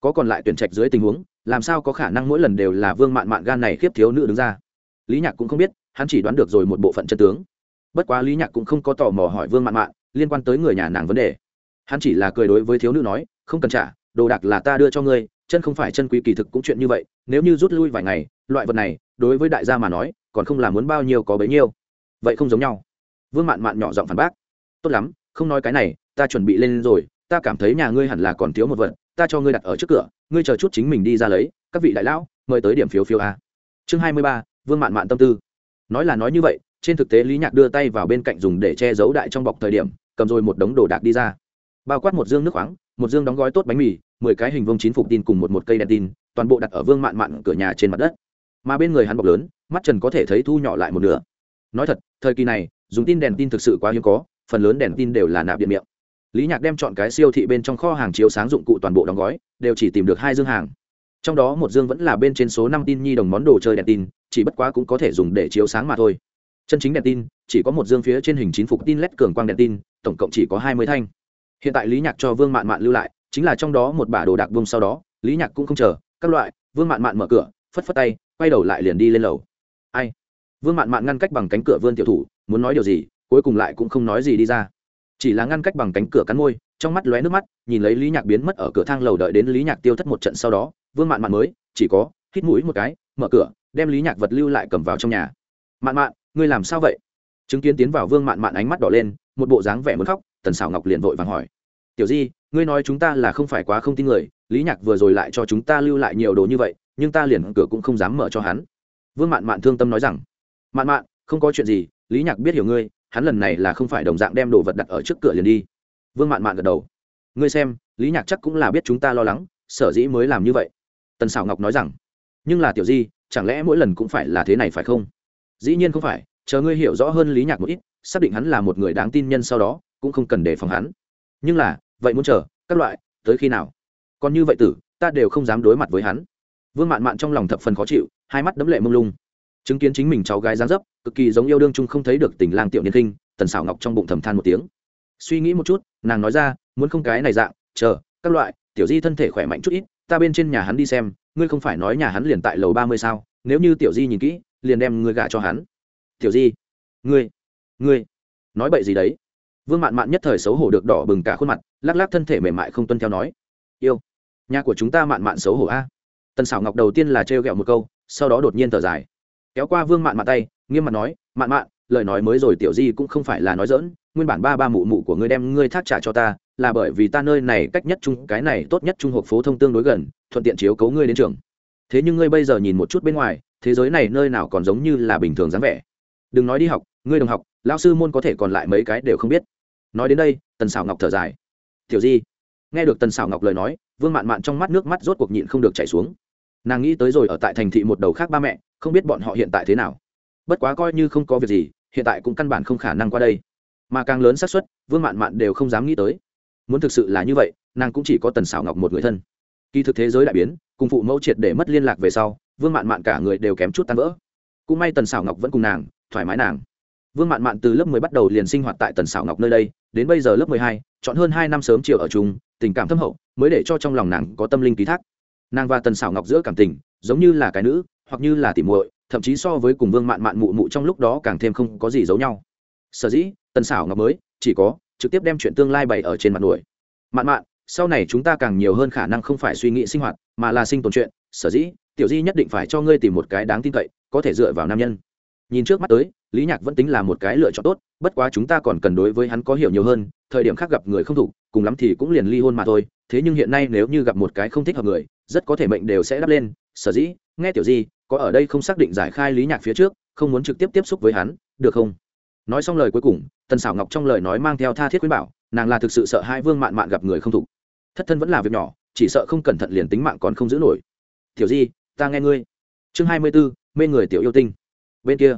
Có còn lại tuyển trạch dưới tình huống, làm sao có khả năng mỗi lần đều là vương mạn mạn gan này khiếp thiếu nữ đứng ra? Lý nhạc cũng không biết, hắn chỉ đoán được rồi một bộ phận chân tướng. Bất quá lý nhạc cũng không có tò mò hỏi vương mạn mạn liên quan tới người nhà nàng vấn đề. Hắn chỉ là cười đối với thiếu nữ nói, không cần trả, đồ đạc là ta đưa cho ngươi, chân không phải chân quý kỳ thực cũng chuyện như vậy, nếu như rút lui vài ngày, loại vật này, đối với đại gia mà nói, còn không làm muốn bao nhiêu có bấy nhiêu. Vậy không giống nhau. Vương mạn mạn nhỏ giọng phản bác, tốt lắm, không nói cái này, ta chuẩn bị lên rồi, ta cảm thấy nhà ngươi hẳn là còn thiếu một vật, ta cho ngươi đặt ở trước cửa, ngươi chờ chút chính mình đi ra lấy, các vị đại lão, mời tới điểm phiếu phiếu a. Chương hai mươi ba vương mạn mạn tâm tư. Nói là nói như vậy, trên thực tế lý nhạc đưa tay vào bên cạnh dùng để che giấu đại trong bọc thời điểm, cầm rồi một đống đồ đạc đi ra. Bao quát một dương nước khoáng, một dương đóng gói tốt bánh mì, mười cái hình vông chín phục tin cùng một một cây đèn tin, toàn bộ đặt ở vương mạn mạn cửa nhà trên mặt đất. Mà bên người hắn bọc lớn, mắt trần có thể thấy thu nhỏ lại một nửa. Nói thật, thời kỳ này, dùng tin đèn tin thực sự quá hiếm có, phần lớn đèn tin đều là nạp điện miệng. Lý nhạc đem chọn cái siêu thị bên trong kho hàng chiếu sáng dụng cụ toàn bộ đóng gói, đều chỉ tìm được hai dương hàng trong đó một dương vẫn là bên trên số năm tin nhi đồng món đồ chơi đèn tin, chỉ bất quá cũng có thể dùng để chiếu sáng mà thôi. Chân chính đèn tin, chỉ có một dương phía trên hình chín phục tin led cường quang đèn tin, tổng cộng chỉ có hai mươi thanh. Hiện tại lý nhạc cho vương mạn mạn lưu lại, chính là trong đó một bả đồ đạc bông sau đó, lý nhạc cũng không chờ, các loại, vương mạn mạn mở cửa, phất phất tay, quay đầu lại liền đi lên lầu. Ai? Vương mạn mạn ngăn cách bằng cánh cửa vươn tiểu thủ, muốn nói điều gì, cuối cùng lại cũng không nói gì đi ra. Chỉ là ngăn cách bằng cánh cửa cắn môi, trong mắt lóe nước mắt, nhìn lấy lý nhạc biến mất ở cửa thang lầu đợi đến lý nhạc tiêu thất một trận sau đó vương mạn mạn mới, chỉ có, hít mũi một cái, mở cửa, đem lý nhạc vật lưu lại cầm vào trong nhà. Mạn mạn, ngươi làm sao vậy? Chứng kiến tiến vào vương mạn mạn ánh mắt đỏ lên, một bộ dáng vẻ muốn khóc, tần xảo ngọc liền vội vàng hỏi. Tiểu di, ngươi nói chúng ta là không phải quá không tin người, lý nhạc vừa rồi lại cho chúng ta lưu lại nhiều đồ như vậy, nhưng ta liền cửa cũng không dám mở cho hắn. Vương mạn mạn thương tâm nói rằng. Mạn mạn, không có chuyện gì, lý nhạc biết hiểu ngươi, hắn lần này là không phải đồng dạng đem đồ vật đặt ở trước cửa liền đi. Vương mạn mạn gật đầu. Ngươi xem, lý nhạc chắc cũng là biết chúng ta lo lắng, sở dĩ mới làm như vậy tần xảo ngọc nói rằng, nhưng là tiểu di, chẳng lẽ mỗi lần cũng phải là thế này phải không? Dĩ nhiên không phải, chờ ngươi hiểu rõ hơn lý nhạc một ít, xác định hắn là một người đáng tin nhân sau đó, cũng không cần đề phòng hắn. Nhưng là, vậy muốn chờ, các loại, tới khi nào? Còn như vậy tử, ta đều không dám đối mặt với hắn. Vương mạn mạn trong lòng thập phần khó chịu, hai mắt đấm lệ mông lung. Chứng kiến chính mình cháu gái dáng dấp, cực kỳ giống yêu đương chung không thấy được tình lang tiểu niên kinh tần xảo ngọc trong bụng thầm than một tiếng. Suy nghĩ một chút, nàng nói ra, muốn không cái này dạng, chờ, các loại, tiểu di thân thể khỏe mạnh chút ít ta bên trên nhà hắn đi xem, ngươi không phải nói nhà hắn liền tại lầu ba mươi sao? Nếu như tiểu di nhìn kỹ, liền đem ngươi gả cho hắn. Tiểu di, ngươi ngươi, nói bậy gì đấy? Vương mạn mạn nhất thời xấu hổ được đỏ bừng cả khuôn mặt, lắc lắc thân thể mềm mại không tuân theo nói, yêu, nhà của chúng ta mạn mạn xấu hổ a. Tần xảo ngọc đầu tiên là trêu ghẹo một câu, sau đó đột nhiên thở dài. Kéo qua vương mạn mạn tay, nghiêm mặt nói, mạn mạn lời nói mới rồi tiểu di cũng không phải là nói dỡn nguyên bản ba ba mụ mụ của ngươi đem ngươi thác trả cho ta, là bởi vì ta nơi này cách nhất trung, cái này tốt nhất trung hộp phố thông tương đối gần, thuận tiện chiếu cấu ngươi đến trường. Thế nhưng ngươi bây giờ nhìn một chút bên ngoài, thế giới này nơi nào còn giống như là bình thường dáng vẻ. Đừng nói đi học, ngươi đồng học, lão sư môn có thể còn lại mấy cái đều không biết. Nói đến đây, tần xảo ngọc thở dài. Tiểu di, nghe được tần xảo ngọc lời nói, vương mạn mạn trong mắt nước mắt rốt cuộc nhịn không được chảy xuống. Nàng nghĩ tới rồi ở tại thành thị một đầu khác ba mẹ, không biết bọn họ hiện tại thế nào. Bất quá coi như không có việc gì hiện tại cũng căn bản không khả năng qua đây. Mà càng lớn xác suất, vương mạn mạn đều không dám nghĩ tới. Muốn thực sự là như vậy, nàng cũng chỉ có tần xảo ngọc một người thân. Kỳ thực thế giới đại biến, cùng phụ mẫu triệt để mất liên lạc về sau, vương mạn mạn cả người đều kém chút tan vỡ. Cũng may tần xảo ngọc vẫn cùng nàng, thoải mái nàng. Vương mạn mạn từ lớp mười bắt đầu liền sinh hoạt tại tần xảo ngọc nơi đây, đến bây giờ lớp mười hai, chọn hơn hai năm sớm chiều ở chung, tình cảm thâm hậu, mới để cho trong lòng nàng có tâm linh ký thác. Nàng và tần xảo ngọc giữa cảm tình, giống như là cái nữ, hoặc như là tỉ muội thậm chí so với cùng vương mạn mạn mụ mụ trong lúc đó càng thêm không có gì giấu nhau. Sở dĩ tần xảo ngọc mới chỉ có trực tiếp đem chuyện tương lai bày ở trên mặt đuổi. Mạn mạn sau này chúng ta càng nhiều hơn khả năng không phải suy nghĩ sinh hoạt mà là sinh tồn chuyện. Sở dĩ tiểu di nhất định phải cho ngươi tìm một cái đáng tin cậy có thể dựa vào nam nhân. Nhìn trước mắt tới lý nhạc vẫn tính là một cái lựa chọn tốt bất quá chúng ta còn cần đối với hắn có hiểu nhiều hơn thời điểm khác gặp người không đủ, cùng lắm thì cũng liền ly hôn mà thôi. Thế nhưng hiện nay nếu như gặp một cái không thích hợp người rất có thể mệnh đều sẽ đắp lên. Sở dĩ nghe tiểu di có ở đây không xác định giải khai lý nhạc phía trước, không muốn trực tiếp tiếp xúc với hắn, được không? Nói xong lời cuối cùng, tần xảo ngọc trong lời nói mang theo tha thiết khuyên bảo, nàng là thực sự sợ hai vương mạn mạn gặp người không thục thất thân vẫn là việc nhỏ, chỉ sợ không cẩn thận liền tính mạng còn không giữ nổi. Tiểu di, ta nghe ngươi. Chương hai mươi b ố mê người tiểu yêu tinh. Bên kia,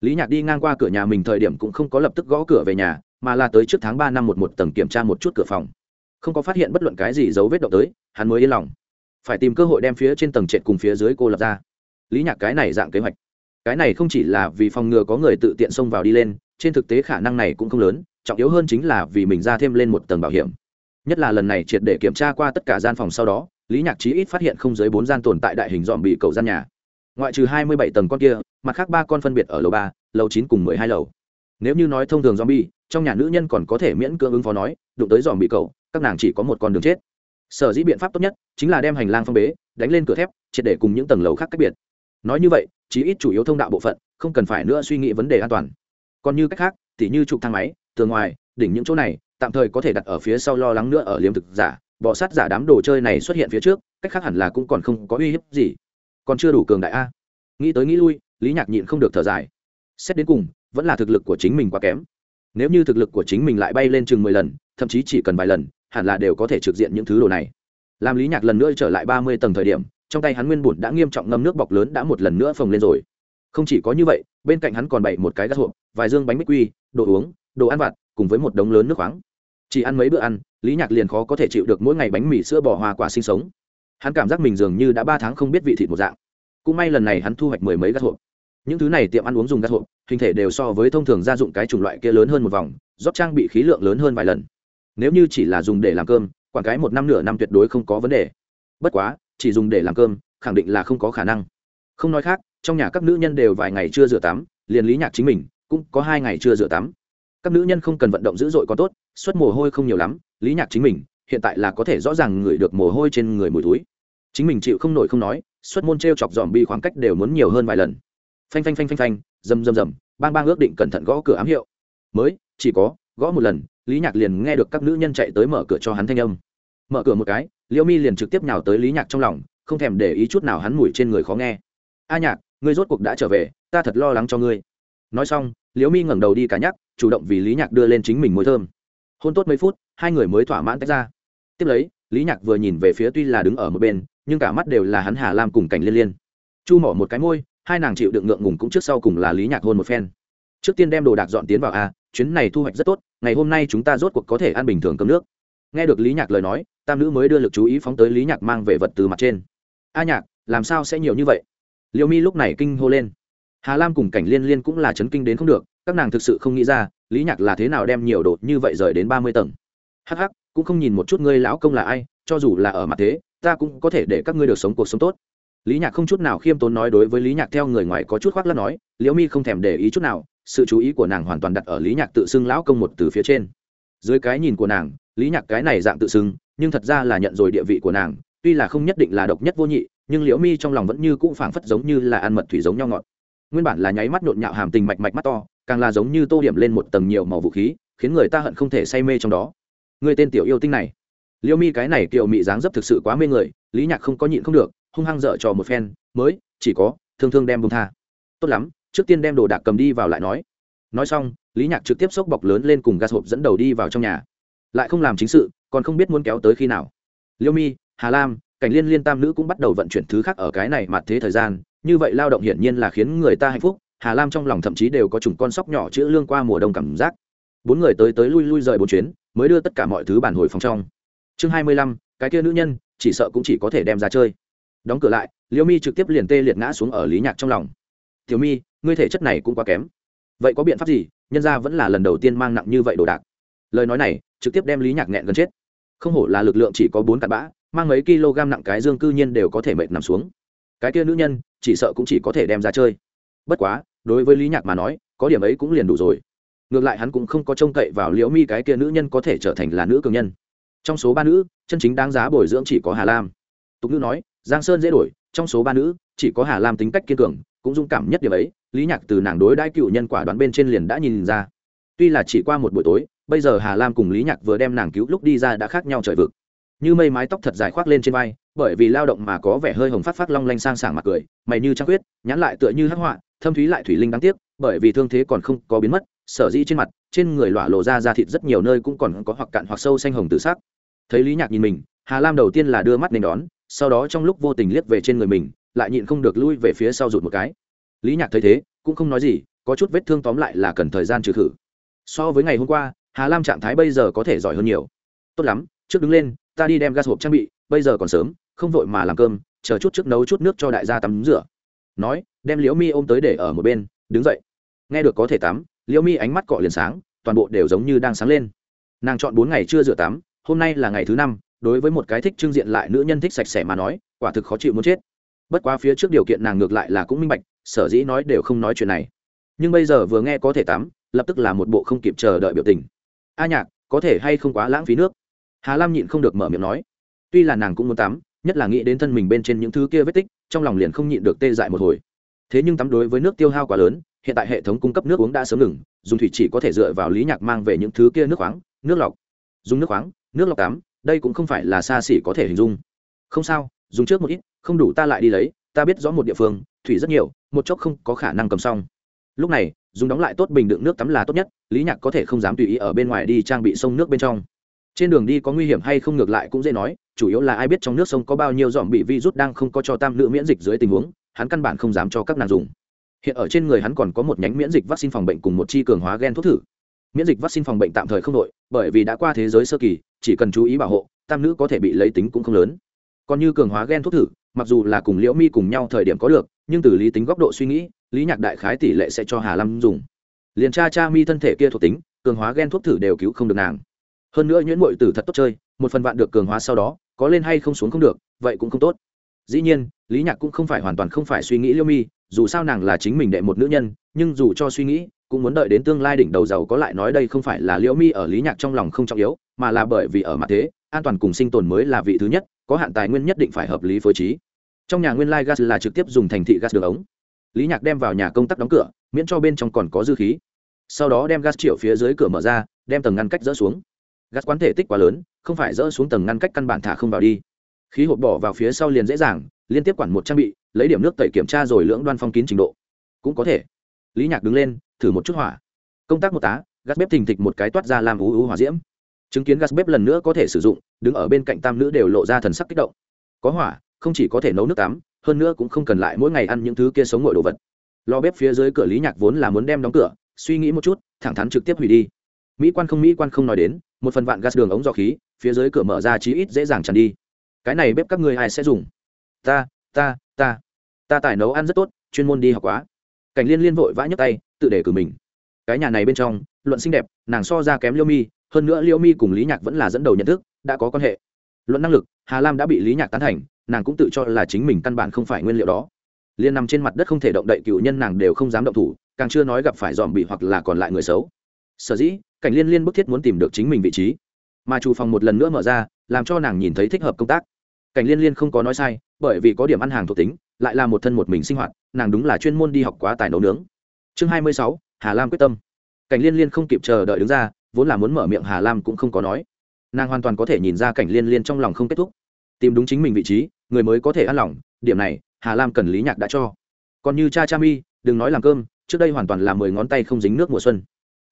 lý nhạc đi ngang qua cửa nhà mình thời điểm cũng không có lập tức gõ cửa về nhà, mà là tới trước tháng ba năm một một tầng kiểm tra một chút cửa phòng. Không có phát hiện bất luận cái gì dấu vết động tới, hắn mới yên lòng. Phải tìm cơ hội đem phía trên tầng trệt cùng phía dưới cô lập ra lý nhạc cái này dạng kế hoạch. Cái này không chỉ là vì phòng ngừa có người tự tiện xông vào đi lên, trên thực tế khả năng này cũng không lớn, trọng yếu hơn chính là vì mình ra thêm lên một tầng bảo hiểm. Nhất là lần này triệt để kiểm tra qua tất cả gian phòng sau đó, lý nhạc chí ít phát hiện không dưới bốn gian tồn tại đại hình dọn bị cầu gian nhà. Ngoại trừ hai mươi bảy tầng con kia, mặt khác ba con phân biệt ở lầu ba, lầu chín cùng mười hai lầu. Nếu như nói thông thường zombie trong nhà nữ nhân còn có thể miễn cưỡng ứng phó nói, đụng tới dòm bị cầu, các nàng chỉ có một con đường chết. Sở dĩ biện pháp tốt nhất chính là đem hành lang phong bế, đánh lên cửa thép, triệt để cùng những tầng lầu khác cách biệt nói như vậy, chí ít chủ yếu thông đạo bộ phận, không cần phải nữa suy nghĩ vấn đề an toàn. Còn như cách khác thì như trục thang máy, tường ngoài, đỉnh những chỗ này, tạm thời có thể đặt ở phía sau lo lắng nữa ở liếm thực giả, bọ sát giả đám đồ chơi này xuất hiện phía trước, cách khác hẳn là cũng còn không có uy hiếp gì. Còn chưa đủ cường đại a. Nghĩ tới nghĩ lui, lý nhạc nhịn không được thở dài. Xét đến cùng, vẫn là thực lực của chính mình quá kém. Nếu như thực lực của chính mình lại bay lên chừng mười lần, thậm chí chỉ cần vài lần, hẳn là đều có thể trực diện những thứ đồ này. Làm lý nhạc lần nữa trở lại ba mươi tầng thời điểm trong tay hắn nguyên bùn đã nghiêm trọng ngâm nước bọc lớn đã một lần nữa phồng lên rồi. Không chỉ có như vậy, bên cạnh hắn còn bày một cái gác hộp vài dương bánh bích quy, đồ uống, đồ ăn vặt, cùng với một đống lớn nước khoáng. Chỉ ăn mấy bữa ăn, lý nhạc liền khó có thể chịu được mỗi ngày bánh mì sữa bò hoa quả sinh sống. Hắn cảm giác mình dường như đã ba tháng không biết vị thịt một dạng. Cũng may lần này hắn thu hoạch mười mấy gác hộp những thứ này tiệm ăn uống dùng gác hộp hình thể đều so với thông thường gia dụng cái chủng loại kia lớn hơn một vòng, rót trang bị khí lượng lớn hơn vài lần. Nếu như chỉ là dùng để làm cơm, quảng cái một năm nửa năm tuyệt đối không có vấn đề. Bất quá chỉ dùng để làm cơm, khẳng định là không có khả năng. Không nói khác, trong nhà các nữ nhân đều vài ngày chưa rửa tắm, liền lý nhạc chính mình cũng có hai ngày chưa rửa tắm. Các nữ nhân không cần vận động dữ dội có tốt suất mồ hôi không nhiều lắm, lý nhạc chính mình hiện tại là có thể rõ ràng ngửi được mồ hôi trên người mùi túi chính mình chịu không nổi không nói suất môn t r e o chọc dòm bi khoảng cách đều muốn nhiều hơn vài lần. Phanh phanh phanh phanh phanh, rầm rầm rầm, bang bang ước định cẩn thận gõ cửa ám hiệu. Mới, chỉ có gõ một lần, lý nhạc liền nghe được các nữ nhân chạy tới mở cửa cho hắn thanh âm. Mở cửa một cái liễu mi liền trực tiếp nhào tới lý nhạc trong lòng, không thèm để ý chút nào hắn mùi trên người khó nghe. A nhạc, ngươi rốt cuộc đã trở về, ta thật lo lắng cho ngươi. Nói xong, liễu mi ngẩng đầu đi cả nhắc, chủ động vì lý nhạc đưa lên chính mình môi thơm. Hôn tốt mấy phút, hai người mới thỏa mãn tách ra. Tiếp lấy, lý nhạc vừa nhìn về phía tuy là đứng ở một bên, nhưng cả mắt đều là hắn hà lam cùng cảnh liên liên. Chu mỏ một cái môi, hai nàng chịu đựng ngượng ngùng cũng trước sau cùng là lý nhạc hôn một phen. Trước tiên đem đồ đạc dọn tiến vào a, chuyến này thu hoạch rất tốt, ngày hôm nay chúng ta rốt cuộc có thể ăn bình thường cơm nước. Nghe được lý nhạc lời nói tam nữ mới đưa lực chú ý phóng tới lý nhạc mang về vật từ mặt trên. A nhạc, làm sao sẽ nhiều như vậy? Liệu mi lúc này kinh hô lên. Hà lam cùng cảnh liên liên cũng là chấn kinh đến không được, các nàng thực sự không nghĩ ra, lý nhạc là thế nào đem nhiều đột như vậy rời đến ba mươi tầng. Hh cũng không nhìn một chút ngươi lão công là ai, cho dù là ở mặt thế, ta cũng có thể để các ngươi được sống cuộc sống tốt. Lý nhạc không chút nào khiêm tốn nói đối với lý nhạc theo người ngoài có chút khoác lắc nói, liễu mi không thèm để ý chút nào, sự chú ý của nàng hoàn toàn đặt ở lý nhạc tự xưng lão công một từ phía trên. Dưới cái nhìn của nàng, lý nhạc cái này dạng tự xưng nhưng thật ra là nhận rồi địa vị của nàng, tuy là không nhất định là độc nhất vô nhị, nhưng liễu mi trong lòng vẫn như cũng phảng phất giống như là ăn mật thủy giống nhau ngọt. Nguyên bản là nháy mắt nhộn nhạo hàm tình mạch mạch mắt to, càng là giống như tô điểm lên một tầng nhiều màu vũ khí, khiến người ta hận không thể say mê trong đó. Người tên tiểu yêu tinh này. Liễu mi cái này kiểu mị dáng dấp thực sự quá mê người, lý nhạc không có nhịn không được, hung hăng dở trò một phen, mới, chỉ có, thương thương đem bông tha. Tốt lắm, trước tiên đem đồ đạc cầm đi vào lại nói. Nói xong, lý nhạc trực tiếp xốc bọc lớn lên cùng gas hộp dẫn đầu đi vào trong nhà. Lại không làm chính sự còn không biết muốn kéo tới khi nào. Liêu mi, hà lam, cảnh liên liên tam nữ cũng bắt đầu vận chuyển thứ khác ở cái này mặt thế thời gian. Như vậy lao động hiển nhiên là khiến người ta hạnh phúc. Hà lam trong lòng thậm chí đều có chủng con sóc nhỏ chữ lương qua mùa đông cảm giác. Bốn người tới tới lui lui rời bốn chuyến, mới đưa tất cả mọi thứ bản hồi phòng trong. Chương hai mươi lăm, cái kia nữ nhân, chỉ sợ cũng chỉ có thể đem ra chơi. Đóng cửa lại, liêu mi trực tiếp liền tê liệt ngã xuống ở lý nhạc trong lòng. Tiểu mi, ngươi thể chất này cũng quá kém. Vậy có biện pháp gì? Nhân ra vẫn là lần đầu tiên mang nặng như vậy đồ đạc. Lời nói này, trực tiếp đem lý nhạc nghẹn gần chết không hổ là lực lượng chỉ có bốn cặn bã, mang mấy kg nặng cái dương cư nhiên đều có thể mệt nằm xuống. Cái kia nữ nhân, chỉ sợ cũng chỉ có thể đem ra chơi. Bất quá, đối với lý nhạc mà nói, có điểm ấy cũng liền đủ rồi. Ngược lại hắn cũng không có trông cậy vào liễu mi cái kia nữ nhân có thể trở thành là nữ cường nhân. Trong số ba nữ, chân chính đáng giá bồi dưỡng chỉ có hà lam. Tục nữ nói, giang sơn dễ đổi, trong số ba nữ, chỉ có hà lam tính cách kiên cường, cũng dung cảm nhất điểm ấy, lý nhạc từ nàng đối đãi cựu nhân quả đoán bên trên liền đã nhìn ra. Tuy là chỉ qua một buổi tối bây giờ hà lam cùng lý nhạc vừa đem nàng cứu lúc đi ra đã khác nhau trời vực. Như mây mái tóc thật dài khoác lên trên vai, bởi vì lao động mà có vẻ hơi hồng phát phát long lanh sang sảng mặt cười, mày như trăng huyết nhãn lại tựa như hắc họa, thâm thúy lại thủy linh đáng tiếc, bởi vì thương thế còn không có biến mất, sở dĩ trên mặt, trên người lọa lộ ra da thịt rất nhiều nơi cũng còn có hoặc cạn hoặc sâu xanh hồng tự sắc. Thấy lý nhạc nhìn mình, hà lam đầu tiên là đưa mắt nên đón, sau đó trong lúc vô tình liếc về trên người mình, lại nhịn không được lui về phía sau rụt một cái. Lý nhạc thấy thế, cũng không nói gì, có chút vết thương tóm lại là cần thời gian trừ khử. So với ngày hôm qua hà lam trạng thái bây giờ có thể giỏi hơn nhiều. Tốt lắm, trước đứng lên, ta đi đem gas hộp trang bị, bây giờ còn sớm, không vội mà làm cơm, chờ chút trước nấu chút nước cho đại gia tắm rửa. Nói, đem liễu mi ôm tới để ở một bên, đứng dậy. Nghe được có thể tắm, liễu mi ánh mắt cọ liền sáng, toàn bộ đều giống như đang sáng lên. Nàng chọn bốn ngày chưa rửa tắm, hôm nay là ngày thứ năm, đối với một cái thích trưng diện lại nữ nhân thích sạch sẽ mà nói, quả thực khó chịu muốn chết. Bất quá phía trước điều kiện nàng ngược lại là cũng minh bạch, sở dĩ nói đều không nói chuyện này. Nhưng bây giờ vừa nghe có thể tắm, lập tức là một bộ không kịp chờ đợi biểu tình a nhạc, có thể hay không quá lãng phí nước? Hà lam nhịn không được mở miệng nói. Tuy là nàng cũng muốn tắm, nhất là nghĩ đến thân mình bên trên những thứ kia vết tích, trong lòng liền không nhịn được tê dại một hồi. Thế nhưng tắm đối với nước tiêu hao quá lớn, hiện tại hệ thống cung cấp nước uống đã sớm ngừng, dùng thủy chỉ có thể dựa vào lý nhạc mang về những thứ kia nước khoáng, nước lọc. Dùng nước khoáng, nước lọc tắm, đây cũng không phải là xa xỉ có thể hình dung. Không sao, dùng trước một ít, không đủ ta lại đi lấy, ta biết rõ một địa phương, thủy rất nhiều, một chốc không có khả năng cầm xong. Lúc này dùng đóng lại tốt bình đựng nước tắm là tốt nhất, lý nhạc có thể không dám tùy ý ở bên ngoài đi trang bị sông nước bên trong. Trên đường đi có nguy hiểm hay không ngược lại cũng dễ nói, chủ yếu là ai biết trong nước sông có bao nhiêu dòm bị virus đang không có cho tam nữ miễn dịch dưới tình huống, hắn căn bản không dám cho các nàng dùng. Hiện ở trên người hắn còn có một nhánh miễn dịch vaccine phòng bệnh cùng một chi cường hóa gen thuốc thử. Miễn dịch vaccine phòng bệnh tạm thời không đội, bởi vì đã qua thế giới sơ kỳ, chỉ cần chú ý bảo hộ, tam nữ có thể bị lấy tính cũng không lớn. Còn như cường hóa gen thuốc thử, mặc dù là cùng liễu mi cùng nhau thời điểm có được, nhưng từ lý tính góc độ suy nghĩ lý nhạc đại khái tỷ lệ sẽ cho hà lam dùng liền cha cha mi thân thể kia thuộc tính cường hóa gen thuốc thử đều cứu không được nàng hơn nữa nhuyễn mội tử thật tốt chơi một phần vạn được cường hóa sau đó có lên hay không xuống không được vậy cũng không tốt dĩ nhiên lý nhạc cũng không phải hoàn toàn không phải suy nghĩ liêu mi dù sao nàng là chính mình đệ một nữ nhân nhưng dù cho suy nghĩ cũng muốn đợi đến tương lai đỉnh đầu giàu có lại nói đây không phải là liễu mi ở lý nhạc trong lòng không trọng yếu mà là bởi vì ở mặt thế an toàn cùng sinh tồn mới là vị thứ nhất có hạn tài nguyên nhất định phải hợp lý phối trí trong nhà nguyên lai gas là trực tiếp dùng thành thị gas đường ống lý nhạc đem vào nhà công tắc đóng cửa, miễn cho bên trong còn có dư khí. Sau đó đem gas triệu phía dưới cửa mở ra, đem tầng ngăn cách dỡ xuống. Gas quán thể tích quá lớn, không phải dỡ xuống tầng ngăn cách căn bản thả không vào đi. Khí hộp bỏ vào phía sau liền dễ dàng, liên tiếp quản một trang bị, lấy điểm nước tẩy kiểm tra rồi lưỡng đoan phong kín trình độ. Cũng có thể. Lý nhạc đứng lên, thử một chút hỏa. Công tác một tá, gas bếp thình thịch một cái toát ra làm ú ú hỏa diễm. Chứng kiến gas bếp lần nữa có thể sử dụng, đứng ở bên cạnh tam nữ đều lộ ra thần sắc kích động. Có hỏa, không chỉ có thể nấu nước tắm hơn nữa cũng không cần lại mỗi ngày ăn những thứ kia sống ngồi đồ vật. Lò bếp phía dưới cửa lý nhạc vốn là muốn đem đóng cửa, suy nghĩ một chút, thẳng thắn trực tiếp hủy đi. Mỹ quan không mỹ quan không nói đến, một phần vạn gas đường ống dò khí, phía dưới cửa mở ra chí ít dễ dàng tràn đi. Cái này bếp các người ai sẽ dùng? Ta ta ta. Ta tài nấu ăn rất tốt, chuyên môn đi học quá. Cảnh liên liên vội vã nhấc tay, tự để cử mình. Cái nhà này bên trong, luận xinh đẹp, nàng so ra kém liêu mi, hơn nữa liêu mi cùng lý nhạc vẫn là dẫn đầu nhận thức, đã có quan hệ. Luận năng lực, hà lam đã bị lý nhạc tán thành nàng cũng tự cho là chính mình căn bản không phải nguyên liệu đó. Liên nằm trên mặt đất không thể động đậy cựu nhân nàng đều không dám động thủ, càng chưa nói gặp phải dòm bị hoặc là còn lại người xấu. Sở dĩ, cảnh liên liên bức thiết muốn tìm được chính mình vị trí. Mà chủ phòng một lần nữa mở ra, làm cho nàng nhìn thấy thích hợp công tác. Cảnh liên liên không có nói sai, bởi vì có điểm ăn hàng thuộc tính, lại là một thân một mình sinh hoạt, nàng đúng là chuyên môn đi học quá tài nấu nướng. Chương hai mươi sáu, hà lam quyết tâm. Cảnh liên liên không kịp chờ đợi đứng ra, vốn là muốn mở miệng hà lam cũng không có nói. Nàng hoàn toàn có thể nhìn ra cảnh liên liên trong lòng không kết thúc. Tìm đúng chính mình vị trí người mới có thể ăn lòng, điểm này, hà lam cần lý nhạc đã cho. Còn như cha cha mi, đừng nói làm cơm, trước đây hoàn toàn là mười ngón tay không dính nước mùa xuân.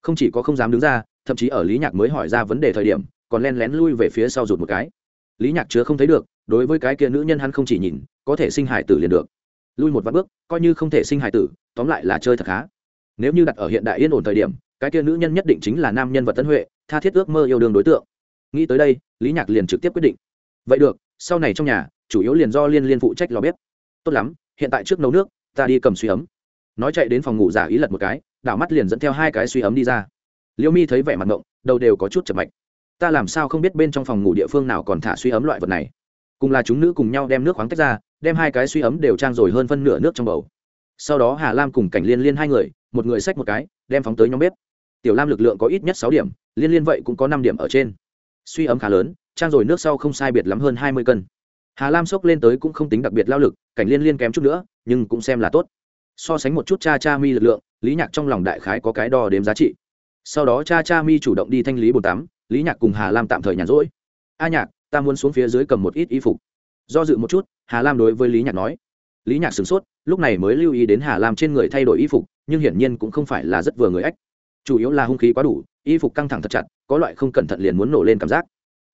Không chỉ có không dám đứng ra, thậm chí ở lý nhạc mới hỏi ra vấn đề thời điểm, còn len lén lui về phía sau rụt một cái. Lý nhạc chứa không thấy được, đối với cái kia nữ nhân hắn không chỉ nhìn, có thể sinh hải tử liền được. Lui một vạn bước, coi như không thể sinh hải tử, tóm lại là chơi thật khá. Nếu như đặt ở hiện đại yên ổn thời điểm, cái kia nữ nhân nhất định chính là nam nhân vật tân huệ, tha thiết ước mơ yêu đương đối tượng. Nghĩ tới đây, lý nhạc liền trực tiếp quyết định. Vậy được, sau này trong nhà chủ yếu liền do liên liên phụ trách lò bếp. Tốt lắm, hiện tại trước nấu nước, ta đi cầm suy ấm. Nói chạy đến phòng ngủ giả ý lật một cái, đảo mắt liền dẫn theo hai cái suy ấm đi ra. Liễu mi thấy vẻ mặt ngộng, đầu đều có chút chập mạch. Ta làm sao không biết bên trong phòng ngủ địa phương nào còn thả suy ấm loại vật này? Cùng là chúng nữ cùng nhau đem nước khoáng tách ra, đem hai cái suy ấm đều trang rồi hơn phân nửa nước trong bầu. Sau đó hà lam cùng cảnh liên liên hai người, một người xách một cái, đem phóng tới nhóm bếp. Tiểu lam lực lượng có ít nhất sáu điểm, liên liên vậy cũng có năm điểm ở trên. Suy ấm khá lớn, trang rồi nước sau không sai biệt lắm hơn hai mươi cân hà lam sốc lên tới cũng không tính đặc biệt lao lực, cảnh liên liên kém chút nữa, nhưng cũng xem là tốt. So sánh một chút cha cha mi lực lượng, lý nhạc trong lòng đại khái có cái đo đếm giá trị. Sau đó cha cha mi chủ động đi thanh lý bồn tắm, lý nhạc cùng hà lam tạm thời nhàn rỗi. A nhạc, ta muốn xuống phía dưới cầm một ít y phục. Do dự một chút, hà lam đối với lý nhạc nói. Lý nhạc sửng sốt, lúc này mới lưu ý đến hà lam trên người thay đổi y phục, nhưng hiển nhiên cũng không phải là rất vừa người ếch chủ yếu là hung khí quá đủ, y phục căng thẳng thật chặt, có loại không cẩn thận liền muốn nổ lên cảm giác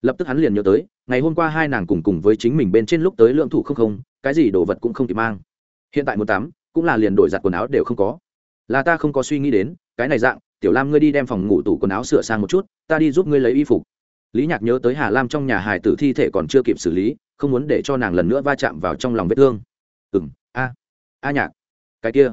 lập tức hắn liền nhớ tới, ngày hôm qua hai nàng cùng cùng với chính mình bên trên lúc tới lượng thủ không không, cái gì đồ vật cũng không kịp mang. Hiện tại một tám cũng là liền đổi giặt quần áo đều không có. Là ta không có suy nghĩ đến, cái này dạng, tiểu lam ngươi đi đem phòng ngủ tủ quần áo sửa sang một chút, ta đi giúp ngươi lấy y phục. Lý nhạc nhớ tới hà lam trong nhà hài tử thi thể còn chưa kịp xử lý, không muốn để cho nàng lần nữa va chạm vào trong lòng vết thương. Ừ m a a nhạc, cái kia.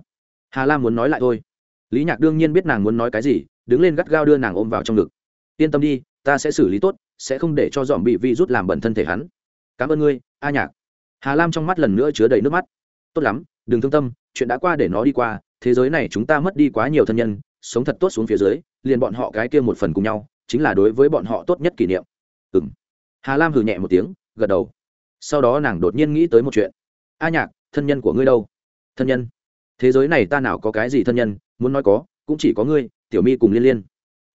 Hà lam muốn nói lại thôi. Lý nhạc đương nhiên biết nàng muốn nói cái gì, đứng lên gắt gao đưa nàng ôm vào trong ngực. Yên tâm đi, ta sẽ xử lý tốt sẽ không để cho dòm bị vi rút làm bẩn thân thể hắn. Cảm ơn ngươi, a nhạc. Hà lam trong mắt lần nữa chứa đầy nước mắt. Tốt lắm, đừng thương tâm, chuyện đã qua để nó đi qua, thế giới này chúng ta mất đi quá nhiều thân nhân, sống thật tốt xuống phía dưới, liền bọn họ cái kia một phần cùng nhau, chính là đối với bọn họ tốt nhất kỷ niệm. Ừ m hà lam hừ nhẹ một tiếng, gật đầu. Sau đó nàng đột nhiên nghĩ tới một chuyện. A nhạc, thân nhân của ngươi đâu? Thân nhân. Thế giới này ta nào có cái gì thân nhân, muốn nói có, cũng chỉ có ngươi, tiểu mi cùng liên liên.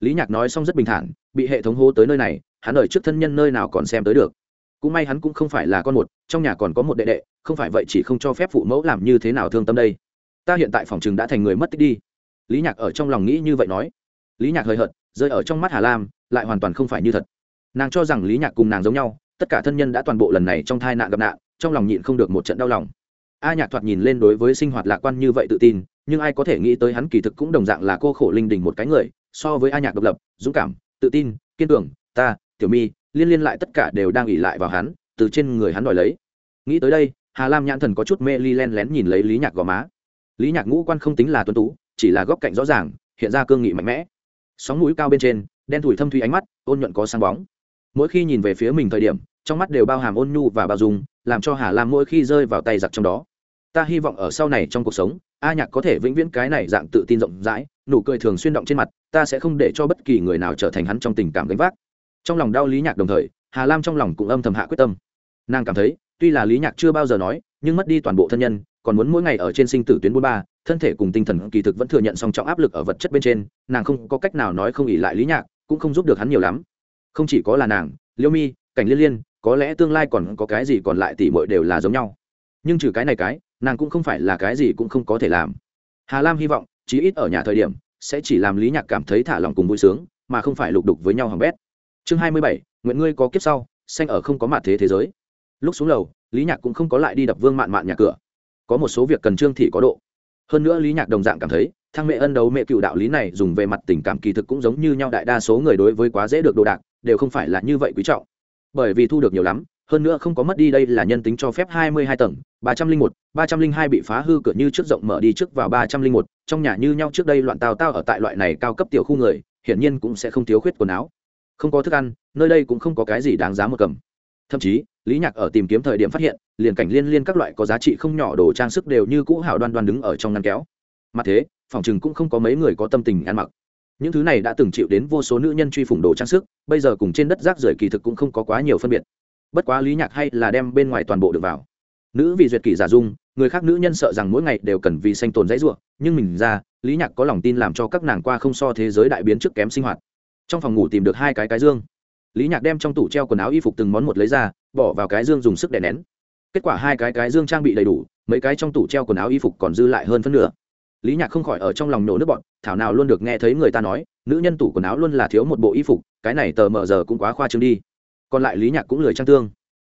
Lý nhạc nói xong rất bình thản, bị hệ thống hô tới nơi này hắn ở trước thân nhân nơi nào còn xem tới được. Cũng may hắn cũng không phải là con một, trong nhà còn có một đệ đệ, không phải vậy chỉ không cho phép phụ mẫu làm như thế nào thương tâm đây. Ta hiện tại phòng chừng đã thành người mất tích đi. Lý nhạc ở trong lòng nghĩ như vậy nói. Lý nhạc hơi hợt, rơi ở trong mắt hà lam, lại hoàn toàn không phải như thật. Nàng cho rằng lý nhạc cùng nàng giống nhau, tất cả thân nhân đã toàn bộ lần này trong thai nạn gặp nạn, trong lòng nhịn không được một trận đau lòng. A nhạc thoạt nhìn lên đối với sinh hoạt lạc quan như vậy tự tin, nhưng ai có thể nghĩ tới hắn kỳ thực cũng đồng dạng là cô khổ linh đình một cái người, so với a nhạc độc lập, dũng cảm, tự tin, kiên tưởng ta tiểu mi, liên liên lại tất cả đều đang ỉ lại vào hắn, từ trên người hắn đòi lấy. Nghĩ tới đây, hà lam nhãn thần có chút mê ly len lén nhìn lấy lý nhạc gò má. Lý nhạc ngũ quan không tính là tuân tú, chỉ là góc cạnh rõ ràng, hiện ra cương nghị mạnh mẽ. Sóng mũi cao bên trên, đen thủi thâm thủy ánh mắt, ôn nhuận có sáng bóng. Mỗi khi nhìn về phía mình thời điểm, trong mắt đều bao hàm ôn nhu và bao dung, làm cho hà lam mỗi khi rơi vào tay giặc trong đó. Ta hy vọng ở sau này trong cuộc sống, a nhạc có thể vĩnh viễn cái này dạng tự tin rộng rãi, nụ cười thường xuyên động trên mặt, ta sẽ không để cho bất kỳ người nào trở thành hắn trong tình cảm gánh vác trong lòng đau lý nhạc đồng thời, hà lam trong lòng cũng âm thầm hạ quyết tâm. Nàng cảm thấy, tuy là lý nhạc chưa bao giờ nói, nhưng mất đi toàn bộ thân nhân, còn muốn mỗi ngày ở trên sinh tử tuyến bốn ba, thân thể cùng tinh thần kỳ thực vẫn thừa nhận song trọng áp lực ở vật chất bên trên, nàng không có cách nào nói không ỉ lại lý nhạc, cũng không giúp được hắn nhiều lắm. Không chỉ có là nàng, liêu mi, cảnh liên liên, có lẽ tương lai còn có cái gì còn lại tỉ mọi đều là giống nhau. Nhưng trừ cái này cái, nàng cũng không phải là cái gì cũng không có thể làm. Hà lam hy vọng, chí ít ở nhà thời điểm, sẽ chỉ làm lý nhạc cảm thấy thả lòng cùng vui sướng, mà không phải lục đục với nhau hỏng bét chương hai mươi bảy, nguyện ngươi có kiếp sau, xanh ở không có mặt thế thế giới. Lúc xuống lầu, lý nhạc cũng không có lại đi đập vương mạn mạn nhà cửa. Có một số việc cần trương thị có độ. Hơn nữa lý nhạc đồng dạng cảm thấy thang mẹ ân đấu mẹ cựu đạo lý này dùng về mặt tình cảm kỳ thực cũng giống như nhau đại đa số người đối với quá dễ được đồ đạc, đều không phải là như vậy quý trọng. Bởi vì thu được nhiều lắm, hơn nữa không có mất đi đây là nhân tính cho phép hai mươi hai tầng, ba trăm linh một, ba trăm linh hai bị phá hư cửa như trước rộng mở đi trước vào ba trăm linh một, trong nhà như nhau trước đây loạn tào tao ở tại loại này cao cấp tiểu khu người, hiển nhiên cũng sẽ không thiếu khuyết quần áo không có thức ăn, nơi đây cũng không có cái gì đáng giá một cầm. Thậm chí, lý nhạc ở tìm kiếm thời điểm phát hiện, liền cảnh liên liên các loại có giá trị không nhỏ đồ trang sức đều như cũ hảo đoan đoan đứng ở trong ngăn kéo. Mặt thế, phòng chừng cũng không có mấy người có tâm tình ăn mặc. Những thứ này đã từng chịu đến vô số nữ nhân truy phủng đồ trang sức, bây giờ cùng trên đất rác rưởi kỳ thực cũng không có quá nhiều phân biệt. Bất quá lý nhạc hay là đem bên ngoài toàn bộ được vào. Nữ vì duyệt kỷ giả dung, người khác nữ nhân sợ rằng mỗi ngày đều cần vì sanh tồn dãy ruộng nhưng mình ra, lý nhạc có lòng tin làm cho các nàng qua không so thế giới đại biến trước kém sinh hoạt trong phòng ngủ tìm được hai cái cái dương. Lý nhạc đem trong tủ treo quần áo y phục từng món một lấy ra, bỏ vào cái dương dùng sức đè nén. Kết quả hai cái cái dương trang bị đầy đủ, mấy cái trong tủ treo quần áo y phục còn dư lại hơn phân nửa. Lý nhạc không khỏi ở trong lòng nổ nước bọn thảo nào luôn được nghe thấy người ta nói, nữ nhân tủ quần áo luôn là thiếu một bộ y phục, cái này tờ mờ giờ cũng quá khoa trương đi. Còn lại lý nhạc cũng lười trang tương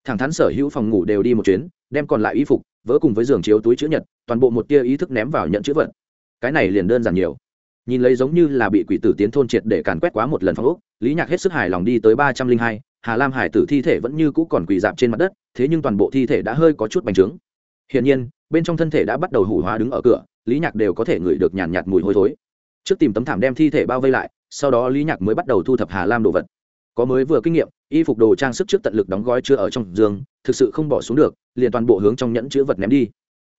thẳng thắn sở hữu phòng ngủ đều đi một chuyến, đem còn lại y phục vỡ cùng với giường chiếu túi chữ nhật, toàn bộ một tia ý thức ném vào nhận chữ vật. Cái này liền đơn giản nhiều nhìn lấy giống như là bị quỷ tử tiến thôn triệt để càn quét quá một lần phong ốc lý nhạc hết sức hài lòng đi tới ba trăm linh hai hà lam hải tử thi thể vẫn như cũ còn quỳ dạp trên mặt đất thế nhưng toàn bộ thi thể đã hơi có chút bành trướng. Hiển nhiên bên trong thân thể đã bắt đầu hủ hóa đứng ở cửa lý nhạc đều có thể ngửi được nhàn nhạt, nhạt mùi hôi thối. Trước tìm tấm thảm đem thi thể bao vây lại sau đó lý nhạc mới bắt đầu thu thập hà lam đồ vật. Có mới vừa kinh nghiệm y phục đồ trang sức trước tận lực đóng gói chưa ở trong giường thực sự không bỏ xuống được liền toàn bộ hướng trong nhẫn chứa vật ném đi.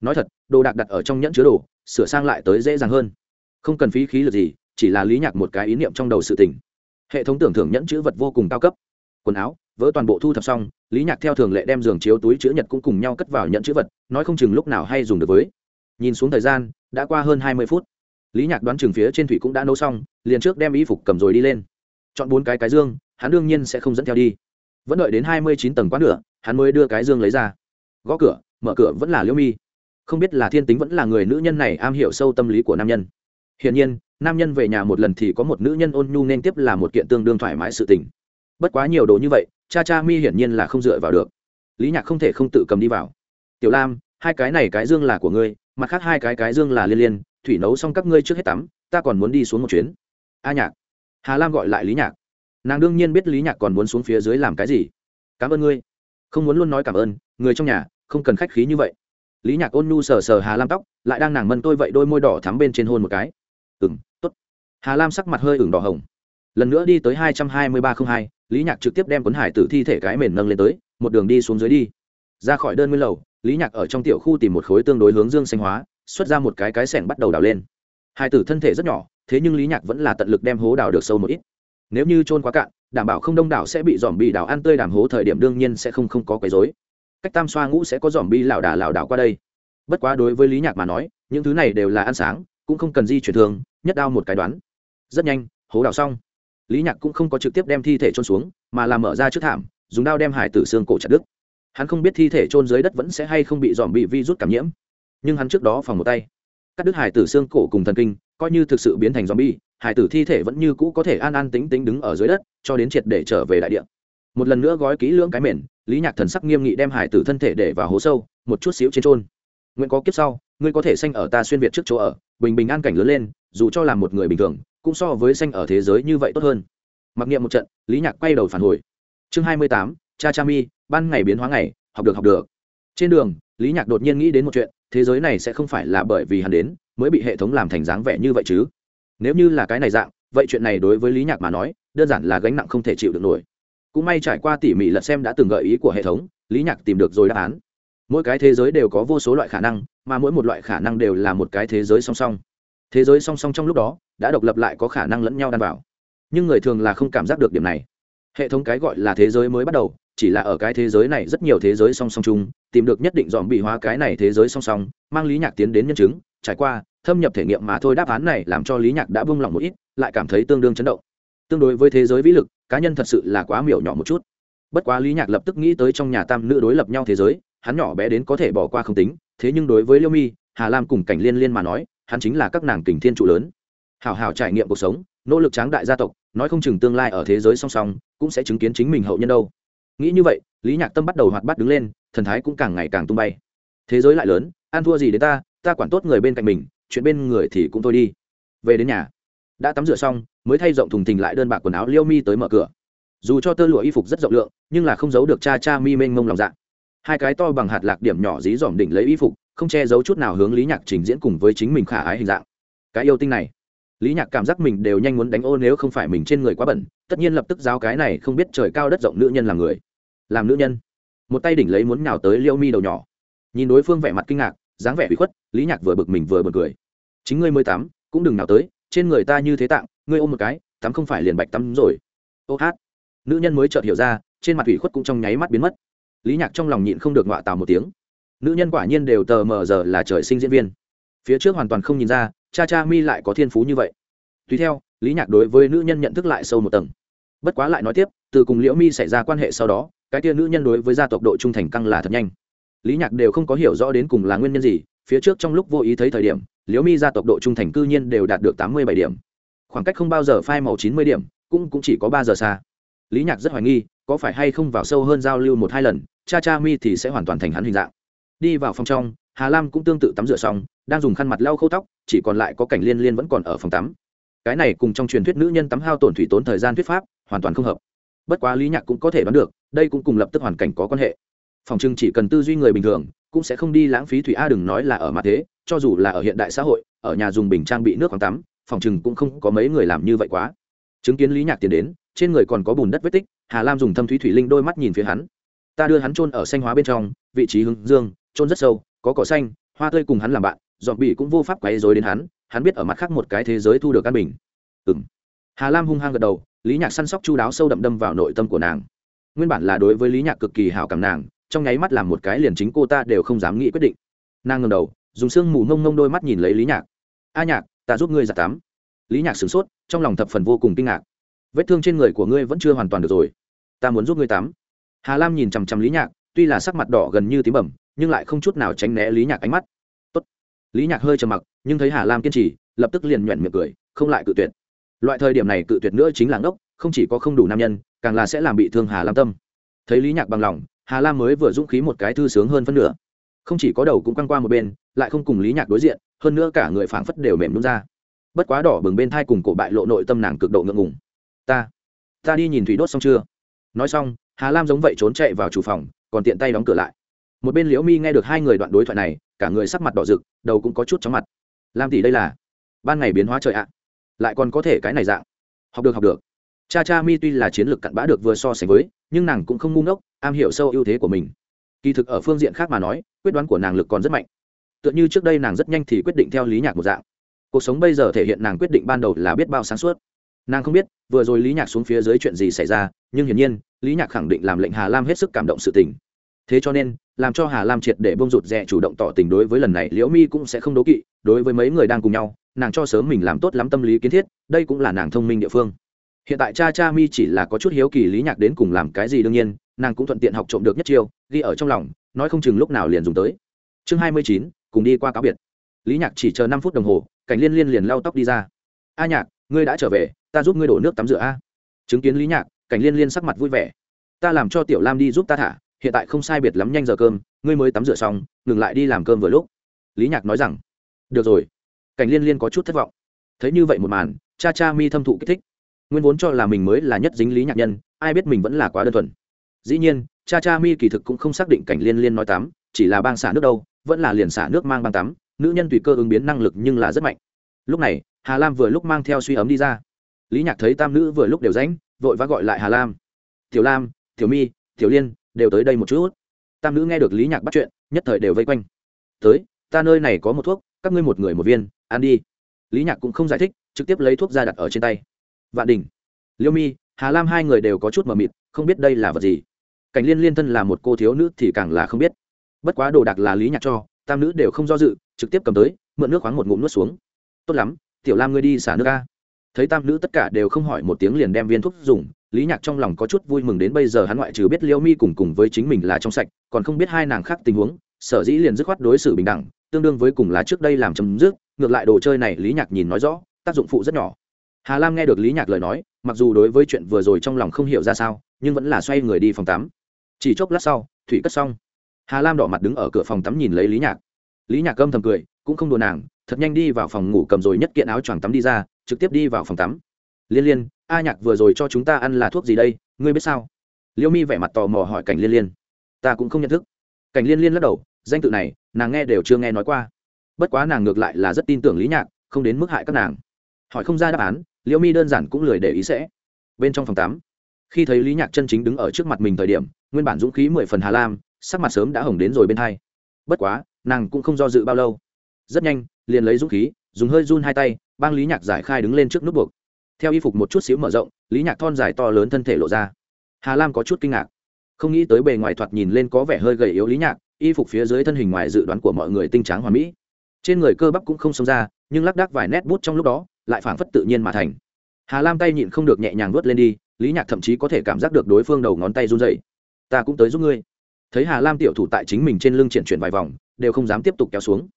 Nói thật đồ đạc đặt ở trong nhẫn chứa đồ sửa sang lại tới dễ dàng hơn không cần phí khí lực gì, chỉ là lý nhạc một cái ý niệm trong đầu sự tình. Hệ thống tưởng thưởng nhẫn chữ vật vô cùng cao cấp. Quần áo, vỡ toàn bộ thu thập xong, lý nhạc theo thường lệ đem giường chiếu túi chữ nhật cũng cùng nhau cất vào nhận chữ vật, nói không chừng lúc nào hay dùng được với. Nhìn xuống thời gian, đã qua hơn hai mươi phút. Lý nhạc đoán chừng phía trên thủy cũng đã nấu xong, liền trước đem y phục cầm rồi đi lên. Chọn bốn cái cái dương, hắn đương nhiên sẽ không dẫn theo đi. Vẫn đợi đến hai mươi chín tầng quá nửa, hắn mới đưa cái dương lấy ra. Gõ cửa, mở cửa vẫn là liễu mi. Không biết là thiên tính vẫn là người nữ nhân này am hiểu sâu tâm lý của nam nhân hiển nhiên, nam nhân về nhà một lần thì có một nữ nhân ôn nhu nên tiếp là một kiện tương đương thoải mái sự tình. Bất quá nhiều đồ như vậy, cha cha mi hiển nhiên là không dựa vào được. Lý nhạc không thể không tự cầm đi vào. Tiểu lam, hai cái này cái dương là của ngươi, mặt khác hai cái cái dương là liên liên, thủy nấu xong các ngươi trước hết tắm, ta còn muốn đi xuống một chuyến. A nhạc. Hà lam gọi lại lý nhạc. Nàng đương nhiên biết lý nhạc còn muốn xuống phía dưới làm cái gì. Cảm ơn ngươi. Không muốn luôn nói cảm ơn, người trong nhà, không cần khách khí như vậy. Lý nhạc ôn nhu sờ sờ hà lam tóc, lại đang nàng mân tôi vậy đôi môi đỏ thắm bên trên hôn một cái ừ m t ố t hà lam sắc mặt hơi ửng đỏ hồng. Lần nữa đi tới hai trăm hai mươi ba t r ă n h hai, lý nhạc trực tiếp đem quấn hải tử thi thể cái mền nâng lên tới, một đường đi xuống dưới đi. Ra khỏi đơn nguyên lầu, lý nhạc ở trong tiểu khu tìm một khối tương đối hướng dương xanh hóa, xuất ra một cái cái sẻng bắt đầu đào lên. Hải tử thân thể rất nhỏ, thế nhưng lý nhạc vẫn là tận lực đem hố đào được sâu một ít. Nếu như trôn quá cạn, đảm bảo không đông đảo sẽ bị dòm bị đào ăn tươi đàm hố thời điểm đương nhiên sẽ không không có quấy dối cách tam xoa ngũ sẽ có dòm bi lảo đà lảo đảo qua đây. Bất quá đối với lý nhạc mà nói, những thứ này đều là ăn sáng, cũng không cần di chuyển thường nhất đao một cái đoán. Rất nhanh, hố đào xong. Lý nhạc cũng không có trực tiếp đem thi thể trôn xuống, mà làm mở ra trước thảm, dùng đao đem hải tử xương cổ chặt đứt. Hắn không biết thi thể trôn dưới đất vẫn sẽ hay không bị dòm bị vi rút cảm nhiễm, nhưng hắn trước đó phòng một tay. Cắt đứt hải tử xương cổ cùng thần kinh, coi như thực sự biến thành dòm bi hải tử thi thể vẫn như cũ có thể an an tính tính đứng ở dưới đất, cho đến triệt để trở về đại địa. Một lần nữa gói kỹ lưỡng cái mền, lý nhạc thần sắc nghiêm nghị đem hải tử thân thể để vào hố sâu, một chút xíu trên trôn nguyện có kiếp sau, ngươi có thể sanh ở ta xuyên việt trước chỗ ở bình bình an cảnh lớn lên, dù cho là một người bình thường, cũng so với xanh ở thế giới như vậy tốt hơn. Mặc niệm một trận, lý nhạc quay đầu phản hồi. Chương hai mươi tám, cha cha mi, ban ngày biến hóa ngày, học được học được. Trên đường, lý nhạc đột nhiên nghĩ đến một chuyện, thế giới này sẽ không phải là bởi vì hắn đến, mới bị hệ thống làm thành dáng vẻ như vậy chứ. Nếu như là cái này dạng, vậy chuyện này đối với lý nhạc mà nói, đơn giản là gánh nặng không thể chịu được nổi. Cũng may trải qua tỉ mỉ lật xem đã từng gợi ý của hệ thống, lý nhạc tìm được rồi đáp án mỗi cái thế giới đều có vô số loại khả năng, mà mỗi một loại khả năng đều là một cái thế giới song song. Thế giới song song trong lúc đó, đã độc lập lại có khả năng lẫn nhau đan vào. Nhưng người thường là không cảm giác được điểm này. Hệ thống cái gọi là thế giới mới bắt đầu, chỉ là ở cái thế giới này rất nhiều thế giới song song chung, tìm được nhất định dòm bị hóa cái này thế giới song song, mang lý nhạc tiến đến nhân chứng, trải qua, thâm nhập thể nghiệm mà thôi đáp án này làm cho lý nhạc đã buông lòng một ít, lại cảm thấy tương đương chấn động. Tương đối với thế giới vĩ lực, cá nhân thật sự là quá miểu nhỏ một chút. Bất quá lý nhạc lập tức nghĩ tới trong nhà tam nữ đối lập nhau thế giới hắn nhỏ bé đến có thể bỏ qua không tính, thế nhưng đối với liêu mi, hà lam cùng cảnh liên liên mà nói, hắn chính là các nàng kình thiên trụ lớn. Hào hào trải nghiệm cuộc sống, nỗ lực tráng đại gia tộc, nói không chừng tương lai ở thế giới song song, cũng sẽ chứng kiến chính mình hậu nhân đâu. Nghĩ như vậy, lý nhạc tâm bắt đầu hoạt bát đứng lên, thần thái cũng càng ngày càng tung bay. Thế giới lại lớn, ăn thua gì đến ta ta quản tốt người bên cạnh mình, chuyện bên người thì cũng thôi đi. Về đến nhà, đã tắm rửa xong, mới thay rộng thùng thình lại đơn bạc quần áo liêu mi tới mở cửa. Dù cho tơ lụa y phục rất rộng lượng, nhưng là không giấu được cha cha mi mênh mông lòng dạ hai cái to bằng hạt lạc điểm nhỏ dí dỏm đỉnh lấy y phục, không che giấu chút nào hướng lý nhạc trình diễn cùng với chính mình khả ái hình dạng. Cái yêu tinh này, lý nhạc cảm giác mình đều nhanh muốn đánh ô nếu không phải mình trên người quá bẩn, tất nhiên lập tức giáo cái này không biết trời cao đất rộng nữ nhân là người. Làm nữ nhân, một tay đỉnh lấy muốn nhào tới liêu mi đầu nhỏ. Nhìn đối phương vẻ mặt kinh ngạc, dáng vẻ bị khuất, lý nhạc vừa bực mình vừa bực cười. Chính ngươi mới tắm cũng đừng nào tới, trên người ta như thế tạng, ngươi ôm một cái tắm không phải liền bạch tắm rồi. Ô hát, nữ nhân mới chợt hiểu ra, trên mặt ủy khuất cũng trong nháy mắt biến mất lý nhạc trong lòng nhịn không được ngọa tào một tiếng. Nữ nhân quả nhiên đều tờ mờ giờ là trời sinh diễn viên. Phía trước hoàn toàn không nhìn ra cha cha mi lại có thiên phú như vậy. Tùy theo lý nhạc đối với nữ nhân nhận thức lại sâu một tầng. Bất quá lại nói tiếp từ cùng liễu mi xảy ra quan hệ sau đó cái tia nữ nhân đối với gia tộc độ trung thành căng là thật nhanh. Lý nhạc đều không có hiểu rõ đến cùng là nguyên nhân gì phía trước trong lúc vô ý thấy thời điểm liễu mi gia tộc độ trung thành cư nhiên đều đạt được tám mươi bảy điểm. Khoảng cách không bao giờ phai màu chín mươi điểm cũng, cũng chỉ có ba giờ xa lý nhạc rất hoài nghi, có phải hay không vào sâu hơn giao lưu một hai lần, cha cha mi thì sẽ hoàn toàn thành hắn hình dạng. Đi vào phòng trong, hà lam cũng tương tự tắm rửa xong, đang dùng khăn mặt lau khâu tóc, chỉ còn lại có cảnh liên liên vẫn còn ở phòng tắm. Cái này cùng trong truyền thuyết nữ nhân tắm hao tổn thủy tốn thời gian thuyết pháp, hoàn toàn không hợp. Bất quá lý nhạc cũng có thể đoán được, đây cũng cùng lập tức hoàn cảnh có quan hệ. Phòng trưng chỉ cần tư duy người bình thường, cũng sẽ không đi lãng phí thủy a đừng nói là ở mặt thế, cho dù là ở hiện đại xã hội, ở nhà dùng bình trang bị nước khoáng tắm, phòng trưng cũng không có mấy người làm như vậy quá. Chứng kiến lý nhạc tiến đến trên người còn có bùn đất vết tích, hà lam dùng thâm thúy thủy linh đôi mắt nhìn phía hắn. Ta đưa hắn trôn ở xanh hóa bên trong, vị trí hướng dương trôn rất sâu, có cỏ xanh, hoa tươi cùng hắn làm bạn dọn bị cũng vô pháp quấy dối đến hắn hắn biết ở mặt khác một cái thế giới thu được căn bình. Ừng hà lam hung hăng gật đầu, lý nhạc săn sóc chu đáo sâu đậm đâm vào nội tâm của nàng. Nguyên bản là đối với lý nhạc cực kỳ hảo cảm nàng, trong nháy mắt làm một cái liền chính cô ta đều không dám nghĩ quyết định. Nàng ngầm đầu, dùng sương mù ngông ngông đôi mắt nhìn lấy lý nhạc. A nhạc, ta giúp ngươi giặt tắm. Lý nhạc sửng sốt, trong lòng thập phần vô cùng kinh ngạc vết thương trên người của ngươi vẫn chưa hoàn toàn được rồi. Ta muốn giúp ngươi tắm. Hà lam nhìn chằm chằm lý nhạc, tuy là sắc mặt đỏ gần như tím bẩm, nhưng lại không chút nào tránh né lý nhạc ánh mắt. Tốt. lý nhạc hơi trầm mặc, nhưng thấy hà lam kiên trì, lập tức liền nhuận miệng cười, không lại cự tuyệt. Loại thời điểm này cự tuyệt nữa chính là ngốc, không chỉ có không đủ nam nhân, càng là sẽ làm bị thương hà lam tâm. Thấy lý nhạc bằng lòng, hà lam mới vừa dũng khí một cái thư sướng hơn phân nửa. Không chỉ có đầu cũng quăng qua một bên, lại không cùng lý nhạc đối diện, hơn nữa cả người phảng phất đều mềm luôn ra. Bất quá đỏ bừng bên thai cùng cổ bại lộ nội tâm nàng cực độ ngượng ngùng ta ta đi nhìn thủy đốt xong chưa? Nói xong, hà lam giống vậy trốn chạy vào chủ phòng, còn tiện tay đóng cửa lại. Một bên liễu mi nghe được hai người đoạn đối thoại này, cả người sắc mặt đỏ rực, đầu cũng có chút chóng mặt. Lam tỷ đây là, ban ngày biến hóa trời ạ. Lại còn có thể cái này dạng. Học được học được. Cha cha mi tuy là chiến lược cặn bã được vừa so sánh với, nhưng nàng cũng không ngu ngốc, am hiểu sâu ưu thế của mình. Kỳ thực ở phương diện khác mà nói, quyết đoán của nàng lực còn rất mạnh. Tựa như trước đây nàng rất nhanh thì quyết định theo lý nhạc một dạng. Cuộc sống bây giờ thể hiện nàng quyết định ban đầu là biết bao sáng suốt nàng không biết, vừa rồi lý nhạc xuống phía dưới chuyện gì xảy ra, nhưng hiển nhiên, lý nhạc khẳng định làm lệnh hà lam hết sức cảm động sự tình. Thế cho nên, làm cho hà lam triệt để bông rụt rè chủ động tỏ tình đối với lần này, liễu mi cũng sẽ không đố kỵ, đối với mấy người đang cùng nhau, nàng cho sớm mình làm tốt lắm tâm lý kiến thiết, đây cũng là nàng thông minh địa phương. Hiện tại cha cha mi chỉ là có chút hiếu kỳ lý nhạc đến cùng làm cái gì đương nhiên, nàng cũng thuận tiện học trộm được nhất chiêu, ghi ở trong lòng, nói không chừng lúc nào liền dùng tới. Chương hai mươi chín, cùng đi qua cáo biệt. Lý nhạc chỉ chờ năm phút đồng hồ, cảnh liên liên liền lau tóc đi ra. A nhạc, ngươi đã trở về ta giúp ngươi đổ nước tắm rửa a. Chứng kiến lý nhạc, cảnh liên liên sắc mặt vui vẻ. Ta làm cho tiểu lam đi giúp ta thả, hiện tại không sai biệt lắm nhanh giờ cơm, ngươi mới tắm rửa xong, ngừng lại đi làm cơm vừa lúc. Lý nhạc nói rằng, được rồi. Cảnh liên liên có chút thất vọng. Thấy như vậy một màn, cha cha mi thâm thụ kích thích. Nguyên vốn cho là mình mới là nhất dính lý nhạc nhân, ai biết mình vẫn là quá đơn thuần. Dĩ nhiên, cha cha mi kỳ thực cũng không xác định cảnh liên liên nói tắm, chỉ là bang xả nước đâu, vẫn là liền xả nước mang băng tắm, nữ nhân tùy cơ ứng biến năng lực nhưng là rất mạnh. Lúc này, hà lam vừa lúc mang theo suy ấm đi ra lý nhạc thấy tam nữ vừa lúc đều ránh, vội vã gọi lại hà lam. Tiểu lam tiểu mi tiểu liên đều tới đây một chút. Tam nữ nghe được lý nhạc bắt chuyện nhất thời đều vây quanh. Tới ta nơi này có một thuốc các ngươi một người một viên ăn đi. Lý nhạc cũng không giải thích trực tiếp lấy thuốc ra đặt ở trên tay. Vạn đình liêu mi hà lam hai người đều có chút mờ mịt không biết đây là vật gì. Cảnh liên liên thân là một cô thiếu nữ thì càng là không biết. Bất quá đồ đạc là lý nhạc cho tam nữ đều không do dự trực tiếp cầm tới mượn nước khoáng một ngụm nuốt xuống. Tốt lắm tiểu lam ngươi đi xả nước ca thấy tam nữ tất cả đều không hỏi một tiếng liền đem viên thuốc dùng, lý nhạc trong lòng có chút vui mừng đến bây giờ hắn ngoại trừ biết liễu mi cùng cùng với chính mình là trong sạch, còn không biết hai nàng khác tình huống, sở dĩ liền dứt khoát đối xử bình đẳng, tương đương với cùng là trước đây làm chấm dứt, ngược lại đồ chơi này lý nhạc nhìn nói rõ, tác dụng phụ rất nhỏ. Hà lam nghe được lý nhạc lời nói, mặc dù đối với chuyện vừa rồi trong lòng không hiểu ra sao, nhưng vẫn là xoay người đi phòng tắm. Chỉ chốc lát sau, thủy cất xong. Hà lam đỏ mặt đứng ở cửa phòng tắm nhìn lấy lý nhạc. Lý nhạc âm thầm cười, cũng không đùa nàng, thật nhanh đi vào phòng ngủ cầm rồi nhất kiện áo choàng tắm đi ra trực tiếp đi vào phòng tắm. Liên liên, a nhạc vừa rồi cho chúng ta ăn là thuốc gì đây? Ngươi biết sao? Liêu mi vẻ mặt tò mò hỏi cảnh liên liên. Ta cũng không nhận thức. Cảnh liên liên lắc đầu, danh tự này, nàng nghe đều chưa nghe nói qua. Bất quá nàng ngược lại là rất tin tưởng lý nhạc, không đến mức hại các nàng. Hỏi không ra đáp án, liêu mi đơn giản cũng lười để ý sẽ. Bên trong phòng tắm, khi thấy lý nhạc chân chính đứng ở trước mặt mình thời điểm, nguyên bản dũng khí mười phần hà lam, sắc mặt sớm đã hồng đến rồi bên hai. Bất quá, nàng cũng không do dự bao lâu. Rất nhanh, liền lấy dũng khí, dùng hơi run hai tay bang lý nhạc giải khai đứng lên trước nút buộc. Theo y phục một chút xíu mở rộng, lý nhạc thon dài to lớn thân thể lộ ra. Hà lam có chút kinh ngạc. Không nghĩ tới bề ngoài thoạt nhìn lên có vẻ hơi gầy yếu lý nhạc, y phục phía dưới thân hình ngoài dự đoán của mọi người tinh tráng hoàn mỹ. Trên người cơ bắp cũng không xông ra, nhưng lác đác vài nét bút trong lúc đó, lại phảng phất tự nhiên mà thành. Hà lam tay nhịn không được nhẹ nhàng vớt lên đi, lý nhạc thậm chí có thể cảm giác được đối phương đầu ngón tay run dậy ta cũng tới giúp ngươi. Thấy hà lam tiểu thủ tại chính mình trên lưng triển chuyển vài vòng, đều không dám tiếp tục kéo xuống.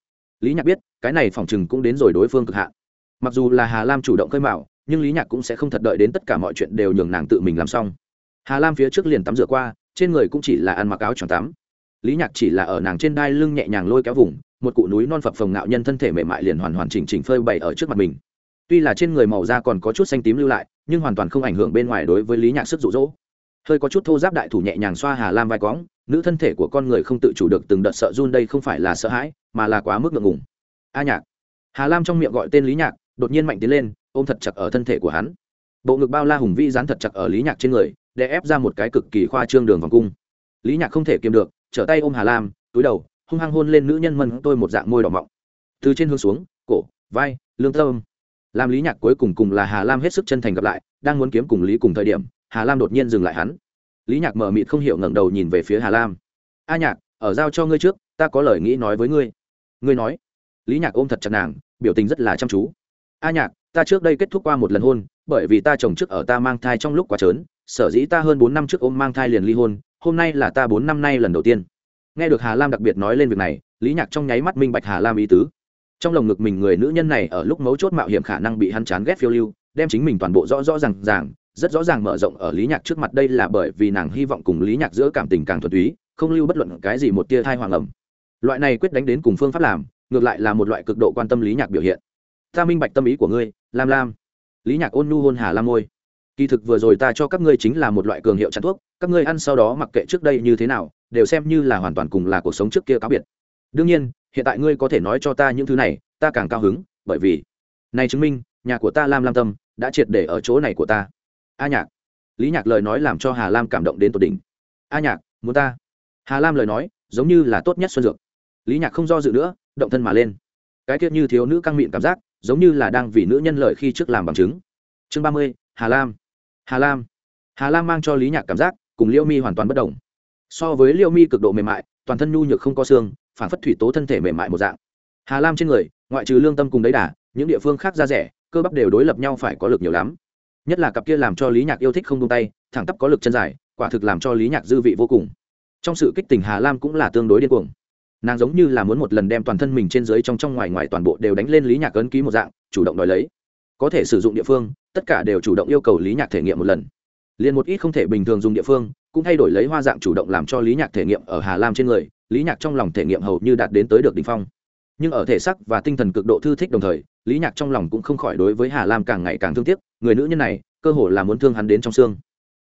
Lý nhạc biết, cái này phòng chừng cũng đến rồi đối phương cực hạn mặc dù là hà lam chủ động khơi mạo nhưng lý nhạc cũng sẽ không thật đợi đến tất cả mọi chuyện đều nhường nàng tự mình làm xong. Hà lam phía trước liền tắm rửa qua, trên người cũng chỉ là ăn mặc áo choàng tắm. Lý nhạc chỉ là ở nàng trên đai lưng nhẹ nhàng lôi kéo vùng, một cụ núi non phập phồng ngạo nhân thân thể mềm mại liền hoàn hoàn chỉnh chỉnh phơi bày ở trước mặt mình. Tuy là trên người màu da còn có chút xanh tím lưu lại, nhưng hoàn toàn không ảnh hưởng bên ngoài đối với lý nhạc sức rụ rỗ hơi có chút thô giáp đại thủ nhẹ nhàng xoa hà lam vai quõng nữ thân thể của con người không tự chủ được từng đợt sợ run đây không phải là sợ hãi, mà là quá mức ngượng ngùng. A nhạc. Hà lam trong miệng gọi tên lý nhạc đột nhiên mạnh tiến lên, ôm thật chặt ở thân thể của hắn. Bộ ngực bao la hùng vĩ dán thật chặt ở lý nhạc trên người, để ép ra một cái cực kỳ khoa trương đường vòng cung. Lý nhạc không thể kiềm được, trở tay ôm hà lam, túi đầu, hung hăng hôn lên nữ nhân mân tôi một dạng môi đỏ mọng. Từ trên hướng xuống, cổ, vai, lương tâm. Làm lý nhạc cuối cùng cùng là hà lam hết sức chân thành gặp lại, đang muốn kiếm cùng lý cùng thời điểm, hà lam đột nhiên dừng lại hắn. Lý nhạc mờ mịt không hiểu ngẩng đầu nhìn về phía hà lam. A nhạc, ở giao cho ngươi trước, ta có lời nghĩ nói với ngươi. Ngươi nói. Lý nhạc ôm thật chặt nàng, biểu tình rất là chăm chú a nhạc, ta trước đây kết thúc qua một lần hôn, bởi vì ta chồng trước ở ta mang thai trong lúc quá trớn, sở dĩ ta hơn bốn năm trước ôm mang thai liền ly hôn, hôm nay là ta bốn năm nay lần đầu tiên. Nghe được hà lam đặc biệt nói lên việc này, lý nhạc trong nháy mắt minh bạch hà lam ý tứ. Trong lồng ngực mình người nữ nhân này ở lúc mấu chốt mạo hiểm khả năng bị hắn chán ghét phiêu lưu, đem chính mình toàn bộ rõ rõ r à n g ràng, rất rõ ràng mở rộng ở lý nhạc trước mặt đây là bởi vì nàng hy vọng cùng lý nhạc giữa cảm tình càng thuần túy, không lưu bất luận cái gì một tia thai hoàng ẩm. Loại này quyết đánh đến cùng phương pháp làm, ngược lại là một loại cực độ quan tâm lý nhạc biểu hiện ta minh bạch tâm ý của ngươi, lam lam. Lý nhạc ôn nhu hôn hà lam môi. Kỳ thực vừa rồi ta cho các ngươi chính là một loại cường hiệu chắn thuốc, các ngươi ăn sau đó mặc kệ trước đây như thế nào, đều xem như là hoàn toàn cùng là cuộc sống trước kia cáo biệt. Đương nhiên, hiện tại ngươi có thể nói cho ta những thứ này, ta càng cao hứng, bởi vì này chứng minh, nhà của ta lam lam tâm đã triệt để ở chỗ này của ta. A nhạc. Lý nhạc lời nói làm cho hà lam cảm động đến tột đỉnh. A nhạc, muốn ta? Hà lam lời nói, giống như là tốt nhất xuân dược. Lý nhạc không do dự nữa, động thân mà lên. Cái tiết như thiếu nữ căng miệng cảm giác giống như là đang vì nữ nhân lợi khi trước làm bằng chứng. Chương ba mươi, hà lam. Hà lam. Hà lam mang cho lý nhạc cảm giác cùng Liễu mi hoàn toàn bất đồng. So với Liễu mi cực độ mềm mại, toàn thân nhu nhược không có xương, phản phất thủy tố thân thể mềm mại một dạng. Hà lam trên người, ngoại trừ lương tâm cùng đấy đà, những địa phương khác ra rẻ, cơ bắp đều đối lập nhau phải có lực nhiều lắm. Nhất là cặp kia làm cho lý nhạc yêu thích không tung tay, thẳng tắp có lực chân dài, quả thực làm cho lý nhạc dư vị vô cùng. Trong sự kích tình hà lam cũng là tương đối điên cuồng nàng giống như là muốn một lần đem toàn thân mình trên dưới trong trong ngoài ngoài toàn bộ đều đánh lên lý nhạc ấn ký một dạng, chủ động đòi lấy. Có thể sử dụng địa phương, tất cả đều chủ động yêu cầu lý nhạc thể nghiệm một lần. Liền một ít không thể bình thường dùng địa phương, cũng thay đổi lấy hoa dạng chủ động làm cho lý nhạc thể nghiệm ở hà lam trên người, lý nhạc trong lòng thể nghiệm hầu như đạt đến tới được đ ỉ n h phong. Nhưng ở thể sắc và tinh thần cực độ thư thích đồng thời, lý nhạc trong lòng cũng không khỏi đối với hà lam càng ngày càng thương tiếc, người nữ nhân này, cơ hồ là muốn thương hắn đến trong xương.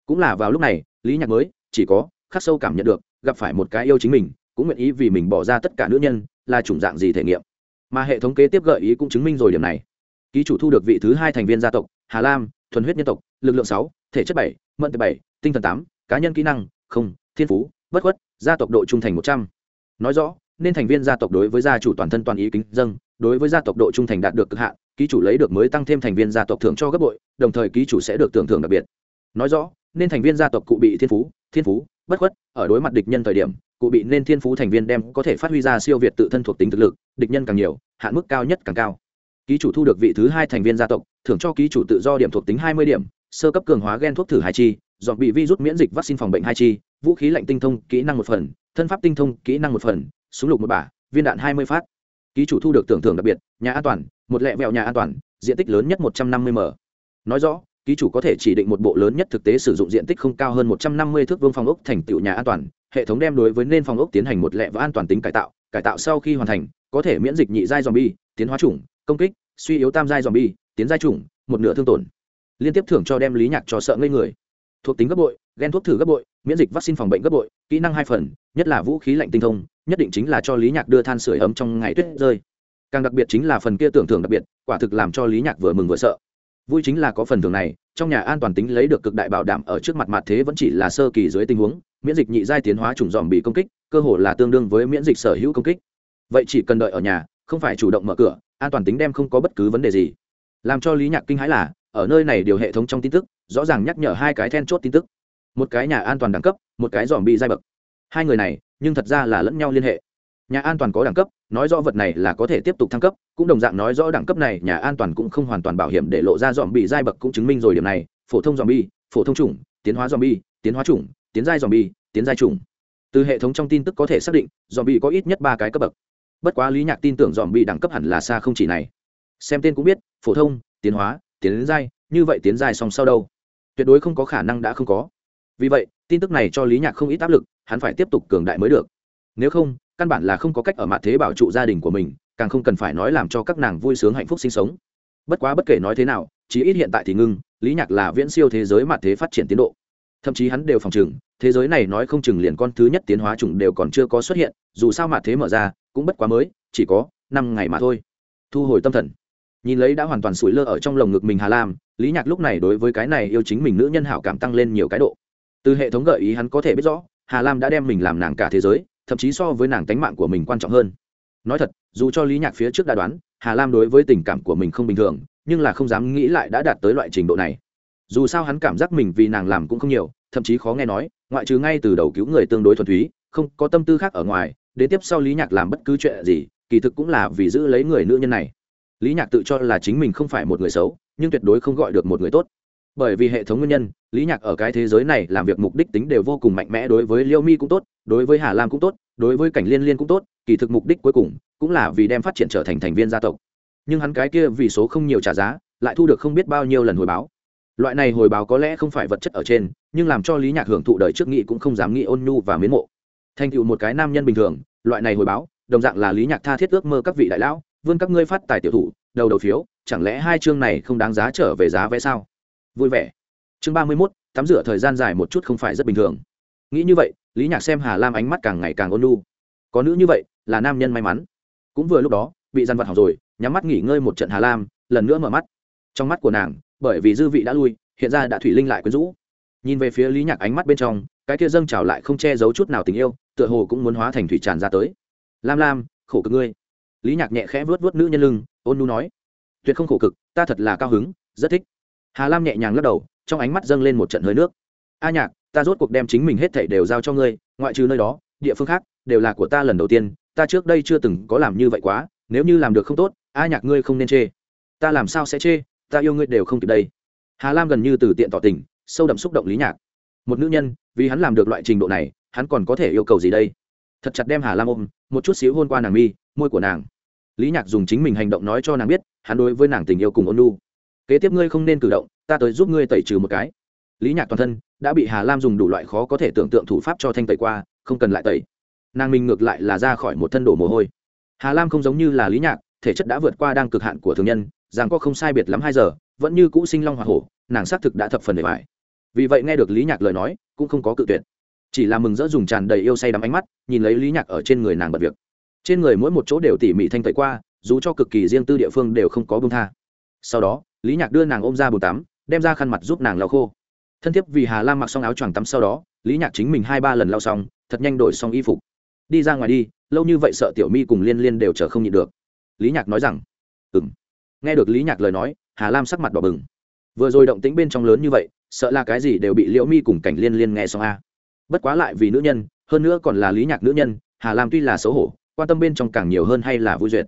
Cũng là vào lúc này, lý nhạc mới, chỉ có khắc sâu cảm nhận được, gặp phải một cái yêu chính mình cũng nguyện ý vì mình bỏ ra tất cả nữ nhân, là chủng dạng gì thể nghiệm? Mà hệ thống kế tiếp gợi ý cũng chứng minh rồi điểm này. Ký chủ thu được vị thứ hai thành viên gia tộc, hà lam, thuần huyết nhân tộc, lực lượng sáu, thể chất bảy, mận bảy, tinh thần tám, cá nhân kỹ năng, không, thiên phú, bất khuất, gia tộc độ trung thành một trăm. Nói rõ, nên thành viên gia tộc đối với gia chủ toàn thân toàn ý kính dâng, đối với gia tộc độ trung thành đạt được cực hạn, ký chủ lấy được mới tăng thêm thành viên gia tộc thưởng cho gấp bội, đồng thời ký chủ sẽ được tưởng thưởng đặc biệt. Nói rõ, nên thành viên gia tộc cụ bị thiên phú thiên phú bất khuất, ở đối mặt địch nhân thời điểm, cụ bị nên thiên phú thành viên đem có thể phát huy ra siêu việt tự thân thuộc tính thực lực, địch nhân càng nhiều, hạn mức cao nhất càng cao. Ký chủ thu được vị thứ hai thành viên gia tộc, thưởng cho ký chủ tự do điểm thuộc tính hai mươi điểm, sơ cấp cường hóa gen thuốc thử hai chi, dọn bị virus miễn dịch vaccine phòng bệnh hai chi, vũ khí lạnh tinh thông kỹ năng một phần, thân pháp tinh thông kỹ năng một phần, súng lục một bả, viên đạn hai mươi phát. Ký chủ thu được tưởng thưởng đặc biệt, nhà an toàn, một lẹ vẹo nhà an toàn, diện tích lớn nhất một trăm năm mươi m. Nói rõ ký chủ có thể chỉ định một bộ lớn nhất thực tế sử dụng diện tích không cao hơn một trăm năm mươi thước vương phòng ốc thành tựu nhà an toàn, hệ thống đem đối với nên phòng ốc tiến hành một lẹ và an toàn tính cải tạo cải tạo sau khi hoàn thành, có thể miễn dịch nhị giai dòm bi tiến hóa chủng, công kích, suy yếu tam giai dòm bi tiến giai chủng, một nửa thương tổn. Liên tiếp thưởng cho đem lý nhạc cho sợ ngây người. Thuộc tính gấp bội ghen thuốc thử gấp bội, miễn dịch vaccine phòng bệnh gấp bội, kỹ năng hai phần, nhất là vũ khí lạnh tinh thông, nhất định chính là cho lý nhạc đưa than sửa ấm trong ngày tuyết rơi. Càng đặc biệt chính là phần kia tưởng thưởng đặc biệt, quả thực làm cho lý nhạc vừa mừng vừa sợ vui chính là có phần thưởng này, trong nhà an toàn tính lấy được cực đại bảo đảm ở trước mặt mặt thế vẫn chỉ là sơ kỳ dưới tình huống, miễn dịch nhị giai tiến hóa chủng dòm bị công kích, cơ hồ là tương đương với miễn dịch sở hữu công kích. Vậy chỉ cần đợi ở nhà, không phải chủ động mở cửa, an toàn tính đem không có bất cứ vấn đề gì. Làm cho lý nhạc kinh hãi là, ở nơi này điều hệ thống trong tin tức, rõ ràng nhắc nhở hai cái then chốt tin tức. Một cái nhà an toàn đẳng cấp, một cái dòm bị giai bậc. Hai người này, nhưng thật ra là lẫn nhau liên hệ. Nhà an toàn có đẳng cấp nói rõ vật này là có thể tiếp tục thăng cấp, cũng đồng dạng nói rõ đẳng cấp này nhà an toàn cũng không hoàn toàn bảo hiểm để lộ ra dòm bị giai bậc cũng chứng minh rồi điểm này, phổ thông dòm bi phổ thông chủng, tiến hóa dòm bi tiến hóa chủng, tiến giai dòm bi tiến giai chủng. Từ hệ thống trong tin tức có thể xác định dòm bi có ít nhất ba cái cấp bậc. Bất quá lý nhạc tin tưởng dòm bi đẳng cấp hẳn là xa không chỉ này. Xem tên cũng biết, phổ thông, tiến hóa, tiến giai, như vậy tiến giai song sau đâu? Tuyệt đối không có khả năng đã không có. Vì vậy, tin tức này cho lý nhạc không ít áp lực, hắn phải tiếp tục cường đại mới được. Nếu không căn bản là không có cách ở mặt thế bảo trụ gia đình của mình, càng không cần phải nói làm cho các nàng vui sướng hạnh phúc sinh sống. Bất quá bất kể nói thế nào, chí ít hiện tại thì ngưng, lý nhạc là viễn siêu thế giới mặt thế phát triển tiến độ. Thậm chí hắn đều phòng chừng thế giới này nói không chừng liền con thứ nhất tiến hóa chủng đều còn chưa có xuất hiện, dù sao mặt thế mở ra, cũng bất quá mới, chỉ có năm ngày mà thôi. Thu hồi tâm thần. Nhìn lấy đã hoàn toàn sủi lơ ở trong lồng ngực mình hà lam, lý nhạc lúc này đối với cái này yêu chính mình nữ nhân hảo cảm tăng lên nhiều cái độ. Từ hệ thống gợi ý hắn có thể biết rõ, hà lam đã đem mình làm nàng cả thế giới thậm chí so với nàng tánh mạng của mình quan trọng hơn. Nói thật, dù cho lý nhạc phía trước đã đoán, hà lam đối với tình cảm của mình không bình thường, nhưng là không dám nghĩ lại đã đạt tới loại trình độ này. Dù sao hắn cảm giác mình vì nàng làm cũng không nhiều, thậm chí khó nghe nói, ngoại trừ ngay từ đầu cứu người tương đối thuần túy, không có tâm tư khác ở ngoài, đến tiếp sau lý nhạc làm bất cứ chuyện gì, kỳ thực cũng là vì giữ lấy người nữ nhân này. Lý nhạc tự cho là chính mình không phải một người xấu, nhưng tuyệt đối không gọi được một người tốt. Bởi vì hệ thống nguyên nhân, lý nhạc ở cái thế giới này làm việc mục đích tính đều vô cùng mạnh mẽ đối với liêu mi cũng tốt đối với hà lam cũng tốt, đối với cảnh liên liên cũng tốt, kỳ thực mục đích cuối cùng cũng là vì đem phát triển trở thành thành viên gia tộc. Nhưng hắn cái kia vì số không nhiều trả giá, lại thu được không biết bao nhiêu lần hồi báo. Loại này hồi báo có lẽ không phải vật chất ở trên, nhưng làm cho lý nhạc hưởng thụ đời trước nghị cũng không dám nghĩ ôn nhu và mến mộ. Thành tựu một cái nam nhân bình thường, loại này hồi báo, đồng dạng là lý nhạc tha thiết ước mơ các vị đại lão, vươn các ngươi phát tài tiểu thủ, đầu đầu phiếu, chẳng lẽ hai chương này không đáng giá trở về giá vé sao? Vui vẻ. Chương ba mươi mốt, tắm rửa thời gian dài một chút không phải rất bình thường. Nghĩ như vậy lý nhạc xem hà lam ánh mắt càng ngày càng ôn lu có nữ như vậy, là nam nhân may mắn. Cũng vừa lúc đó, bị dằn vặt hỏng rồi, nhắm mắt nghỉ ngơi một trận hà lam, lần nữa mở mắt. Trong mắt của nàng, bởi vì dư vị đã lui, hiện ra đã thủy linh lại quyến rũ. Nhìn về phía lý nhạc ánh mắt bên trong, cái kia dâng trào lại không che giấu chút nào tình yêu, tựa hồ cũng muốn hóa thành thủy tràn ra tới. Lam lam, khổ cực ngươi. Lý nhạc nhẹ khẽ vớt vớt nữ nhân lưng, ôn nu nói. Tuyệt không khổ cực, ta thật là cao hứng, rất thích. Hà lam nhẹ nhàng lắc đầu, trong ánh mắt dâng lên một trận hơi nước. A nhạc ta rốt cuộc đem chính mình hết thảy đều giao cho ngươi, ngoại trừ nơi đó, địa phương khác, đều là của ta lần đầu tiên. Ta trước đây chưa từng có làm như vậy quá, nếu như làm được không tốt, a nhạc ngươi không nên chê. Ta làm sao sẽ chê? Ta yêu ngươi đều không kịp đây. Hà lam gần như từ tiện tỏ tình, sâu đậm xúc động lý nhạc. Một nữ nhân, vì hắn làm được loại trình độ này, hắn còn có thể yêu cầu gì đây? Thật chặt đem hà lam ôm, một chút xíu hôn qua nàng mi, môi của nàng. Lý nhạc dùng chính mình hành động nói cho nàng biết, hắn đối với nàng tình yêu cùng ôn lu kế tiếp ngươi không nên cử động, ta tới giúp ngươi tẩy trừ một cái lý nhạc toàn thân đã bị hà lam dùng đủ loại khó có thể tưởng tượng thủ pháp cho thanh tẩy qua, không cần lại tẩy. Nàng mình ngược lại là ra khỏi một thân đổ mồ hôi. Hà lam không giống như là lý nhạc, thể chất đã vượt qua đang cực hạn của thường nhân rằng có không sai biệt lắm hai giờ, vẫn như cũ sinh long hoa hổ, nàng xác thực đã thập phần để bài vì vậy nghe được lý nhạc lời nói, cũng không có cự tuyệt. Chỉ là mừng rỡ dùng tràn đầy yêu say đắm ánh mắt, nhìn lấy lý nhạc ở trên người nàng bật việc. Trên người mỗi một chỗ đều tỉ mỉ thanh tẩy qua, dù cho cực kỳ riêng tư địa phương đều không có bông tha. Sau đó, lý nhạc đưa nàng ôm ra bồn tắm, đem ra khăn mặt giúp nàng lau khô thân thiết vì hà lam mặc xong áo choàng tắm sau đó, lý nhạc chính mình hai ba lần lau xong, thật nhanh đổi xong y phục. Đi ra ngoài đi, lâu như vậy sợ tiểu mi cùng liên liên đều chờ không nhịn được. Lý nhạc nói rằng ừ m nghe được lý nhạc lời nói, hà lam sắc mặt đỏ bừng. Vừa rồi động tĩnh bên trong lớn như vậy, sợ là cái gì đều bị liễu mi cùng cảnh liên liên nghe xong a. Bất quá lại vì nữ nhân, hơn nữa còn là lý nhạc nữ nhân, hà lam tuy là xấu hổ, quan tâm bên trong càng nhiều hơn hay là vui duyệt.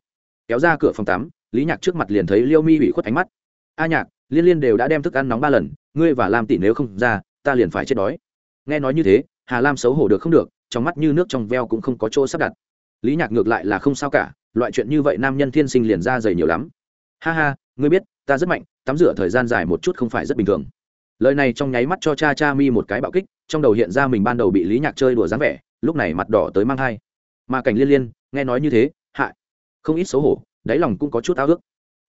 Kéo ra cửa phòng tắm, lý nhạc trước mặt liền thấy Liễu mi bị khuất ánh mắt. A nhạc, liên liên đều đã đem thức ăn nóng ba lần ngươi và lam tỷ nếu không ra, ta liền phải chết đói. Nghe nói như thế, hà lam xấu hổ được không được, trong mắt như nước trong veo cũng không có chỗ sắp đặt. Lý nhạc ngược lại là không sao cả, loại chuyện như vậy nam nhân thiên sinh liền ra dày nhiều lắm. Ha ha, ngươi biết, ta rất mạnh, tắm rửa thời gian dài một chút không phải rất bình thường. Lời này trong nháy mắt cho cha cha mi một cái bạo kích, trong đầu hiện ra mình ban đầu bị lý nhạc chơi đùa dáng vẻ, lúc này mặt đỏ tới mang thai mà cảnh liên liên, nghe nói như thế, hại. Không ít xấu hổ, đáy lòng cũng có chút ao ước.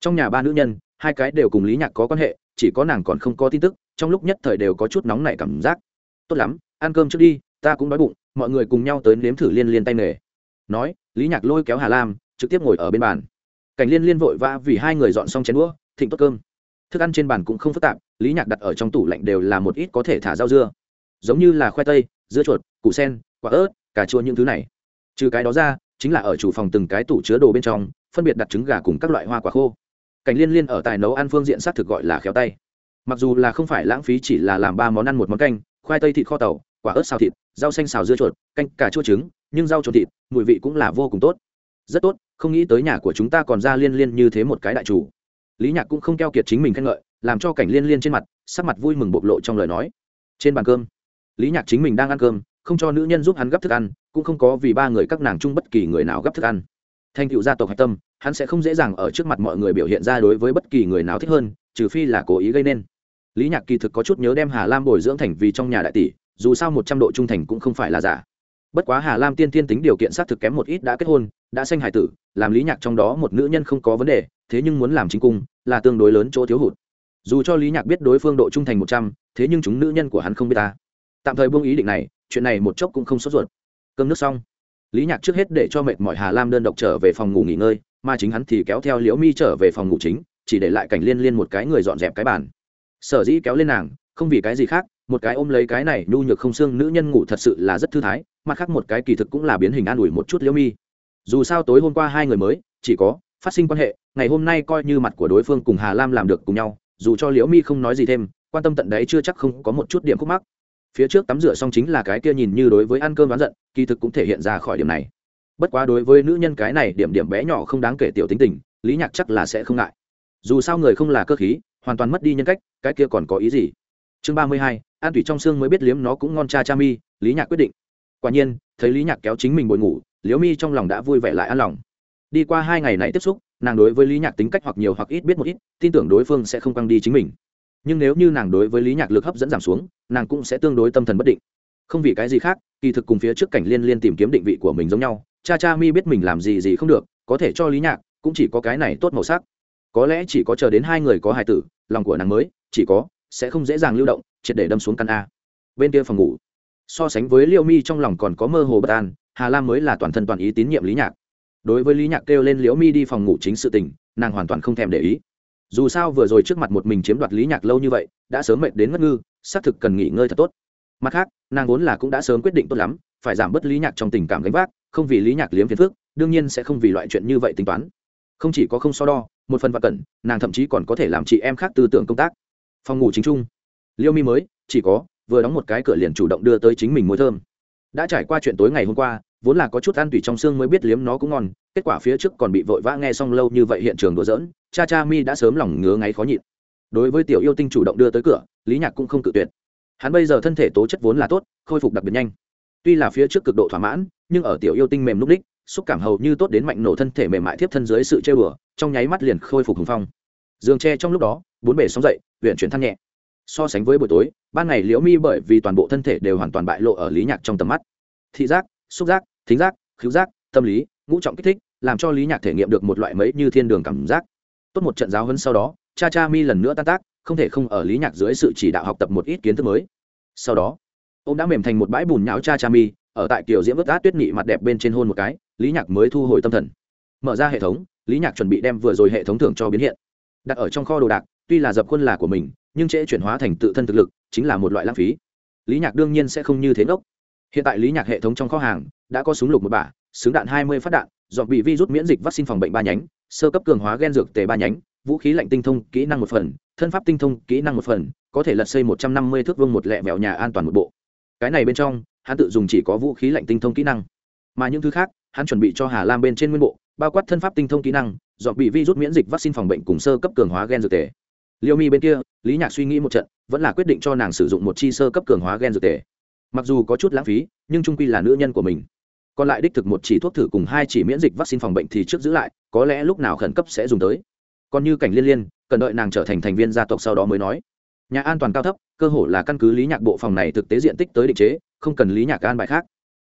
Trong nhà ba nữ nhân hai cái đều cùng lý nhạc có quan hệ, chỉ có nàng còn không có tin tức, trong lúc nhất thời đều có chút nóng nảy cảm giác. Tốt lắm, ăn cơm trước đi, ta cũng đói bụng, mọi người cùng nhau tới nếm thử liên liên tay nghề. Nói, lý nhạc lôi kéo hà lam, trực tiếp ngồi ở bên bàn. Cảnh liên liên vội vã vì hai người dọn xong chén đũa, thịnh tốt cơm. Thức ăn trên bàn cũng không phức tạp, lý nhạc đặt ở trong tủ lạnh đều là một ít có thể thả rau dưa. Giống như là khoai tây, dưa chuột, củ sen, quả ớt, cà chua những thứ này. Trừ cái đó ra, chính là ở chủ phòng từng cái tủ chứa đồ bên trong, phân biệt đặt trứng gà cùng các loại hoa quả khô cảnh liên liên ở tài nấu ăn phương diện xác thực gọi là khéo tay. Mặc dù là không phải lãng phí chỉ là làm ba món ăn một món canh, khoai tây thịt kho tàu, quả ớt xào thịt, rau xanh xào dưa chuột, canh cà chua trứng, nhưng rau trộn thịt, mùi vị cũng là vô cùng tốt. Rất tốt, không nghĩ tới nhà của chúng ta còn ra liên liên như thế một cái đại chủ. Lý nhạc cũng không keo kiệt chính mình khen ngợi, làm cho cảnh liên liên trên mặt, sắc mặt vui mừng bộc lộ trong lời nói. Trên bàn cơm, lý nhạc chính mình đang ăn cơm, không cho nữ nhân giúp hắn gấp thức ăn, cũng không có vì ba người các nàng chung bất kỳ người nào gấp thức ăn thành tựu gia tộc hạch tâm, hắn sẽ không dễ dàng ở trước mặt mọi người biểu hiện ra đối với bất kỳ người nào thích hơn, trừ phi là cố ý gây nên. Lý nhạc kỳ thực có chút nhớ đem hà lam bồi dưỡng thành vì trong nhà đại tỷ, dù sao một trăm độ trung thành cũng không phải là giả. Bất quá hà lam tiên tiên tính điều kiện xác thực kém một ít đã kết hôn, đã sanh hải tử, làm lý nhạc trong đó một nữ nhân không có vấn đề, thế nhưng muốn làm chính cung, là tương đối lớn chỗ thiếu hụt. Dù cho lý nhạc biết đối phương độ trung thành một trăm, thế nhưng chúng nữ nhân của hắn không biết ta. Tạm thời buông ý định này, chuyện này một chốc cũng không sốt ruột. Cơm nước xong lý nhạc trước hết để cho mệt mỏi hà lam đơn độc trở về phòng ngủ nghỉ ngơi, mà chính hắn thì kéo theo liễu mi trở về phòng ngủ chính, chỉ để lại cảnh liên liên một cái người dọn dẹp cái bàn. Sở dĩ kéo lên nàng, không vì cái gì khác, một cái ôm lấy cái này nhu nhược không xương nữ nhân ngủ thật sự là rất thư thái, mặt khác một cái kỳ thực cũng là biến hình an ủi một chút liễu mi. Dù sao tối hôm qua hai người mới, chỉ có phát sinh quan hệ, ngày hôm nay coi như mặt của đối phương cùng hà lam làm được cùng nhau, dù cho liễu mi không nói gì thêm, quan tâm tận đấy chưa chắc không có một chút điểm khúc mắc phía trước tắm rửa xong chính là cái kia nhìn như đối với ăn cơm đoán giận, kỳ thực cũng thể hiện ra khỏi điểm này. Bất quá đối với nữ nhân cái này điểm điểm bé nhỏ không đáng kể tiểu tính tình, lý nhạc chắc là sẽ không ngại. Dù sao người không là cơ khí, hoàn toàn mất đi nhân cách, cái kia còn có ý gì? Chương ba mươi hai, an thủy trong xương mới biết liếm nó cũng ngon cha cha mi, lý nhạc quyết định. Quả nhiên, thấy lý nhạc kéo chính mình bồi ngủ, liễu mi trong lòng đã vui vẻ lại an lòng. Đi qua hai ngày này tiếp xúc, nàng đối với lý nhạc tính cách hoặc nhiều hoặc ít biết một ít, tin tưởng đối phương sẽ không căng đi chính mình nhưng nếu như nàng đối với lý nhạc lực hấp dẫn giảm xuống, nàng cũng sẽ tương đối tâm thần bất định. Không vì cái gì khác, kỳ thực cùng phía trước cảnh liên liên tìm kiếm định vị của mình giống nhau, cha cha mi biết mình làm gì gì không được, có thể cho lý nhạc, cũng chỉ có cái này tốt màu sắc. Có lẽ chỉ có chờ đến hai người có hài tử, lòng của nàng mới, chỉ có, sẽ không dễ dàng lưu động, triệt để đâm xuống căn a. Bên kia phòng ngủ, so sánh với liêu mi trong lòng còn có mơ hồ bất an, hà lam mới là toàn thân toàn ý tín nhiệm lý nhạc. Đối với lý nhạc kêu lên liễu mi đi phòng ngủ chính sự tình, nàng hoàn toàn không thèm để ý dù sao vừa rồi trước mặt một mình chiếm đoạt lý nhạc lâu như vậy, đã sớm mệt đến ngất ngư, xác thực cần nghỉ ngơi thật tốt. Mặt khác, nàng vốn là cũng đã sớm quyết định tốt lắm, phải giảm bớt lý nhạc trong tình cảm gánh vác, không vì lý nhạc liếm phiền phước đương nhiên sẽ không vì loại chuyện như vậy tính toán. Không chỉ có không so đo, một phần vật cẩn, nàng thậm chí còn có thể làm chị em khác tư tưởng công tác. Phòng ngủ chính trung liêu mi mới, chỉ có, vừa đóng một cái cửa liền chủ động đưa tới chính mình mùi thơm. Đã trải qua chuyện tối ngày hôm qua vốn là có chút ăn tủy trong xương mới biết liếm nó cũng ngon, kết quả phía trước còn bị vội vã nghe xong lâu như vậy hiện trường đùa giỡn, cha cha mi đã sớm lòng ngứa ngáy khó nhịn. Đối với tiểu yêu tinh chủ động đưa tới cửa, lý nhạc cũng không cự tuyệt. Hắn bây giờ thân thể tố chất vốn là tốt, khôi phục đặc biệt nhanh. Tuy là phía trước cực độ thỏa mãn, nhưng ở tiểu yêu tinh mềm lúc đích, xúc cảm hầu như tốt đến mạnh nổ thân thể mềm mại tiếp thân dưới sự chơi bừa trong nháy mắt liền khôi phục hùng phong. Giường tre trong lúc đó, bốn bể sóng dậy huyện chuyển thăng nhẹ. So sánh với buổi tối, ban ngày liễu mi bởi vì toàn bộ thân thể đều hoàn toàn bại lộ ở lý nhạc trong tầm mắt. Thị giác, xúc giác thính giác khứu giác, tâm lý, ngũ trọng kích thích, làm cho lý nhạc thể nghiệm được một loại mấy như thiên đường cảm giác. Tốt một trận giáo hấn sau đó, cha cha mi lần nữa tan tác, không thể không ở lý nhạc dưới sự chỉ đạo học tập một ít kiến thức mới. Sau đó, ông đã mềm thành một bãi bùn nhão cha cha mi, ở tại kiểu diễm vớt át tuyết nhị mặt đẹp bên trên hôn một cái, lý nhạc mới thu hồi tâm thần. Mở ra hệ thống, lý nhạc chuẩn bị đem vừa rồi hệ thống thưởng cho biến hiện. Đặt ở trong kho đồ đạc, tuy là dập khuôn là của mình, nhưng trễ chuyển hóa thành tự thân thực lực, chính là một loại lãng phí. Lý nhạc đương nhiên sẽ không như thế ngốc. Hiện tại lý nhạc hệ thống trong kho hàng đã có súng lục một bả, súng đạn hai mươi phát đạn, dọn bị vi rút miễn dịch vaccine phòng bệnh ba nhánh, sơ cấp cường hóa gen dược tề ba nhánh, vũ khí lạnh tinh thông kỹ năng một phần, thân pháp tinh thông kỹ năng một phần, có thể lật xây một trăm năm mươi thước vương một lẹ vẹo nhà an toàn một bộ. Cái này bên trong, hắn tự dùng chỉ có vũ khí lạnh tinh thông kỹ năng. Mà những thứ khác, hắn chuẩn bị cho hà lam bên trên nguyên bộ, bao quát thân pháp tinh thông kỹ năng, dọn bị vi rút miễn dịch vaccine phòng bệnh cùng sơ cấp cường hóa gen dược tề. Liêu mi bên kia, lý nhạc suy nghĩ một trận, vẫn là quyết định cho nàng sử dụng một chi sơ cấp cường hóa gen dược tề. Mặc dù có chút lãng phí, nhưng trung quy là nữ nhân của mình còn lại đích thực một chỉ thuốc thử cùng hai chỉ miễn dịch vaccine phòng bệnh thì trước giữ lại, có lẽ lúc nào khẩn cấp sẽ dùng tới. Còn như cảnh liên liên, cần đợi nàng trở thành thành viên gia tộc sau đó mới nói. Nhà an toàn cao thấp, cơ hội là căn cứ lý nhạc bộ phòng này thực tế diện tích tới định chế, không cần lý nhạc an bài khác.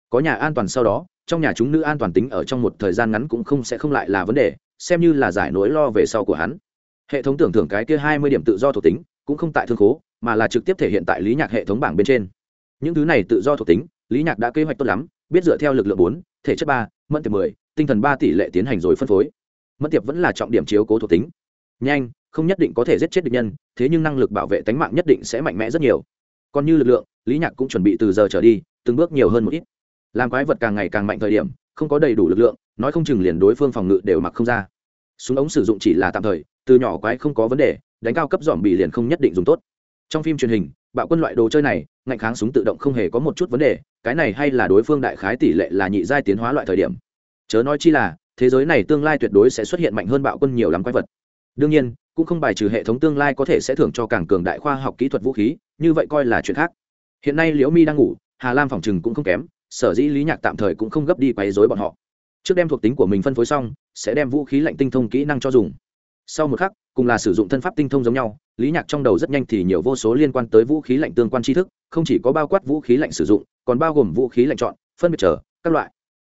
Có nhà an toàn sau đó, trong nhà chúng nữ an toàn tính ở trong một thời gian ngắn cũng không sẽ không lại là vấn đề, xem như là giải nỗi lo về sau của hắn. Hệ thống tưởng thưởng cái kia hai mươi điểm tự do thuộc tính, cũng không tại thương khố, mà là trực tiếp thể hiện tại lý nhạc hệ thống bảng bên trên. Những thứ này tự do thuộc tính, lý nhạc đã kế hoạch tốt lắm biết dựa theo lực lượng bốn, thể chất ba, mẫn tiệp mười, tinh thần ba tỷ lệ tiến hành rồi phân phối. Mẫn tiệp vẫn là trọng điểm chiếu cố thuộc tính. Nhanh, không nhất định có thể giết chết địch nhân, thế nhưng năng lực bảo vệ tính mạng nhất định sẽ mạnh mẽ rất nhiều. Còn như lực lượng, lý nhạc cũng chuẩn bị từ giờ trở đi, từng bước nhiều hơn một ít. Làm quái vật càng ngày càng mạnh thời điểm, không có đầy đủ lực lượng, nói không chừng liền đối phương phòng ngự đều mặc không ra. Súng ống sử dụng chỉ là tạm thời, từ nhỏ quái không có vấn đề, đánh cao cấp dòm bị liền không nhất định dùng tốt. Trong phim truyền hình bạo quân loại đồ chơi này, ngạnh kháng súng tự động không hề có một chút vấn đề, cái này hay là đối phương đại khái tỷ lệ là nhị giai tiến hóa loại thời điểm. Chớ nói chi là, thế giới này tương lai tuyệt đối sẽ xuất hiện mạnh hơn bạo quân nhiều lắm quái vật. Đương nhiên, cũng không bài trừ hệ thống tương lai có thể sẽ thưởng cho càng cường đại khoa học kỹ thuật vũ khí, như vậy coi là chuyện khác. Hiện nay liễu mi đang ngủ, hà lam phòng chừng cũng không kém, sở dĩ lý nhạc tạm thời cũng không gấp đi quấy dối bọn họ. Trước đem thuộc tính của mình phân phối xong, sẽ đem vũ khí lạnh tinh thông kỹ năng cho dùng. Sau một khắc, cùng là sử dụng thân pháp tinh thông giống nhau lý nhạc trong đầu rất nhanh thì nhiều vô số liên quan tới vũ khí lạnh tương quan tri thức, không chỉ có bao quát vũ khí lạnh sử dụng, còn bao gồm vũ khí lạnh chọn, phân biệt trở, các loại.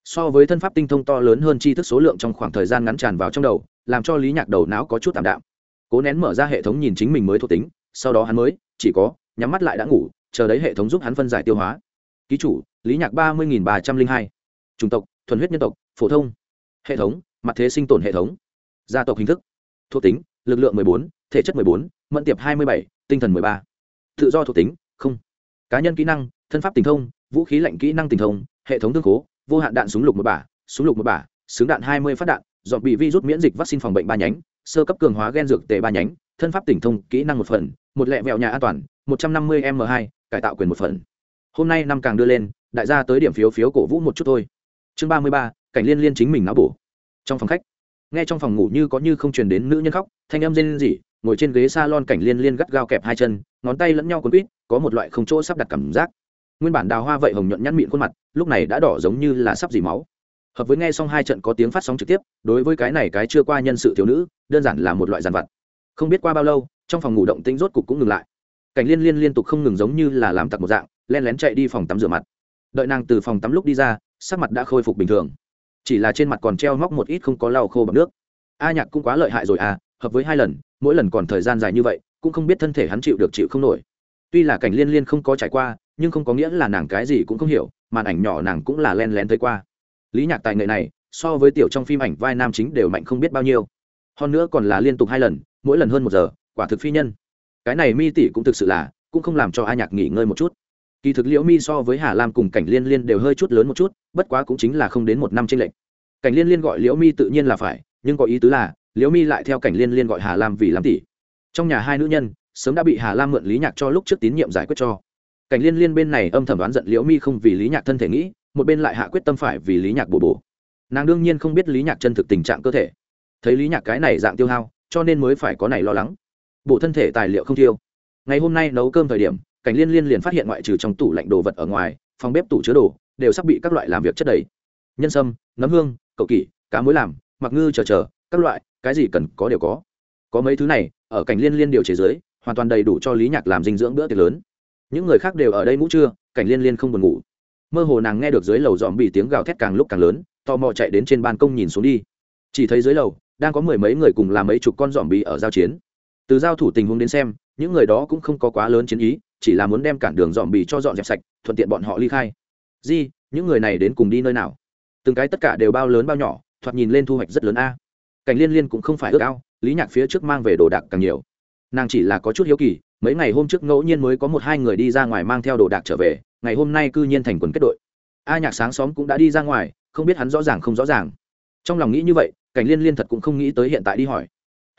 So với thân pháp tinh thông to lớn hơn tri thức số lượng trong khoảng thời gian ngắn tràn vào trong đầu, làm cho lý nhạc đầu não có chút tạm đạm. Cố nén mở ra hệ thống nhìn chính mình mới thuộc tính, sau đó hắn mới, chỉ có, nhắm mắt lại đã ngủ, chờ đấy hệ thống giúp hắn phân giải tiêu hóa. Ký chủ, lý nhạc ba mươi nghìn ba trăm linh hai. Chủng tộc, thuần huyết nhân tộc, phổ thông. Hệ thống, mặt thế sinh tồn hệ thống. Gia tộc hình thức. Thuộc tính, lực lượng mười bốn, thể chất mười bốn mẫn tiệp hai mươi bảy, tinh thần mười ba. Tự do thuộc tính, không. Cá nhân kỹ năng, thân pháp tình thông, vũ khí lạnh kỹ năng tình thông, hệ thống thương khố, vô hạn đạn súng lục một bả, súng lục một bả, súng đạn hai mươi phát đạn, dọn bị vi rút miễn dịch vaccine phòng bệnh ba nhánh, sơ cấp cường hóa gen dược tề ba nhánh, thân pháp tỉnh thông, kỹ năng một phần, một lẹ vẹo nhà an toàn, một trăm năm mươi m hai, cải tạo quyền một phần. Hôm nay năm càng đưa lên, đại gia tới điểm phiếu phiếu cổ vũ một chút thôi. Chương ba mươi ba, cảnh liên liên chính mình não bổ. Trong phòng khách, nghe trong phòng ngủ như có như không truyền đến nữ nhân khóc, thanh âm rên rỉ ngồi trên ghế salon cảnh liên liên gắt gao kẹp hai chân, ngón tay lẫn nhau cuốn quýt, có một loại không chỗ sắp đặt cảm giác. Nguyên bản đào hoa vậy hồng nhuận nhăn mịn khuôn mặt, lúc này đã đỏ giống như là sắp dì máu. Hợp với nghe xong hai trận có tiếng phát sóng trực tiếp, đối với cái này cái chưa qua nhân sự thiếu nữ, đơn giản là một loại giàn vặt. Không biết qua bao lâu, trong phòng ngủ động tĩnh rốt cục cũng ngừng lại. Cảnh liên liên liên tục không ngừng giống như là làm tặc một dạng, len lén chạy đi phòng tắm rửa mặt. Đợi nàng từ phòng tắm lúc đi ra, sắc mặt đã khôi phục bình thường. Chỉ là trên mặt còn treo móc một ít không có lau khô bằng nước. A nhạc cũng quá lợi hại rồi à hợp với hai lần, mỗi lần còn thời gian dài như vậy, cũng không biết thân thể hắn chịu được chịu không nổi. Tuy là cảnh liên liên không có trải qua, nhưng không có nghĩa là nàng cái gì cũng không hiểu, màn ảnh nhỏ nàng cũng là len lén thấy qua. Lý nhạc tài nghệ này, so với tiểu trong phim ảnh vai nam chính đều mạnh không biết bao nhiêu. Hơn nữa còn là liên tục hai lần, mỗi lần hơn một giờ, quả thực phi nhân. Cái này mi tỷ cũng thực sự là, cũng không làm cho a nhạc nghỉ ngơi một chút. Kỳ thực liễu mi so với hà lam cùng cảnh liên liên đều hơi chút lớn một chút, bất quá cũng chính là không đến một năm tranh lệch. Cảnh liên liên gọi liễu mi tự nhiên là phải, nhưng có ý tứ là liễu mi lại theo cảnh liên liên gọi hà lam vì làm tỷ. Trong nhà hai nữ nhân, sớm đã bị hà lam mượn lý nhạc cho lúc trước tín nhiệm giải quyết cho. Cảnh liên liên bên này âm thầm đoán giận liễu mi không vì lý nhạc thân thể nghĩ, một bên lại hạ quyết tâm phải vì lý nhạc bổ bổ. Nàng đương nhiên không biết lý nhạc chân thực tình trạng cơ thể. Thấy lý nhạc cái này dạng tiêu hao, cho nên mới phải có này lo lắng. Bộ thân thể tài liệu không tiêu. Ngày hôm nay nấu cơm thời điểm, cảnh liên liên liền phát hiện ngoại trừ trong tủ lạnh đồ vật ở ngoài, phòng bếp tủ chứa đồ, đều sắp bị các loại làm việc chất đầy. Nhân sâm, nấm hương, cậu kỷ, cá muối làm, mặc ngư chờ chờ, các loại cái gì cần có đều có. Có mấy thứ này, ở cảnh liên liên điều chế giới hoàn toàn đầy đủ cho lý nhạc làm dinh dưỡng bữa tiệc lớn. Những người khác đều ở đây ngủ trưa, cảnh liên liên không buồn ngủ. Mơ hồ nàng nghe được dưới lầu dòm bị tiếng gào thét càng lúc càng lớn, tò mò chạy đến trên ban công nhìn xuống đi. Chỉ thấy dưới lầu, đang có mười mấy người cùng làm mấy chục con dòm bị ở giao chiến. Từ giao thủ tình huống đến xem, những người đó cũng không có quá lớn chiến ý, chỉ là muốn đem cản đường dòm bị cho dọn dẹp sạch, thuận tiện bọn họ ly khai. Di, những người này đến cùng đi nơi nào? Từng cái tất cả đều bao lớn bao nhỏ, thoạt nhìn lên thu hoạch rất lớn a cảnh liên liên cũng không phải ước ao, lý nhạc phía trước mang về đồ đạc càng nhiều. Nàng chỉ là có chút hiếu kỳ, mấy ngày hôm trước ngẫu nhiên mới có một hai người đi ra ngoài mang theo đồ đạc trở về, ngày hôm nay cư nhiên thành quần kết đội. A nhạc sáng xóm cũng đã đi ra ngoài, không biết hắn rõ ràng không rõ ràng. Trong lòng nghĩ như vậy, cảnh liên liên thật cũng không nghĩ tới hiện tại đi hỏi.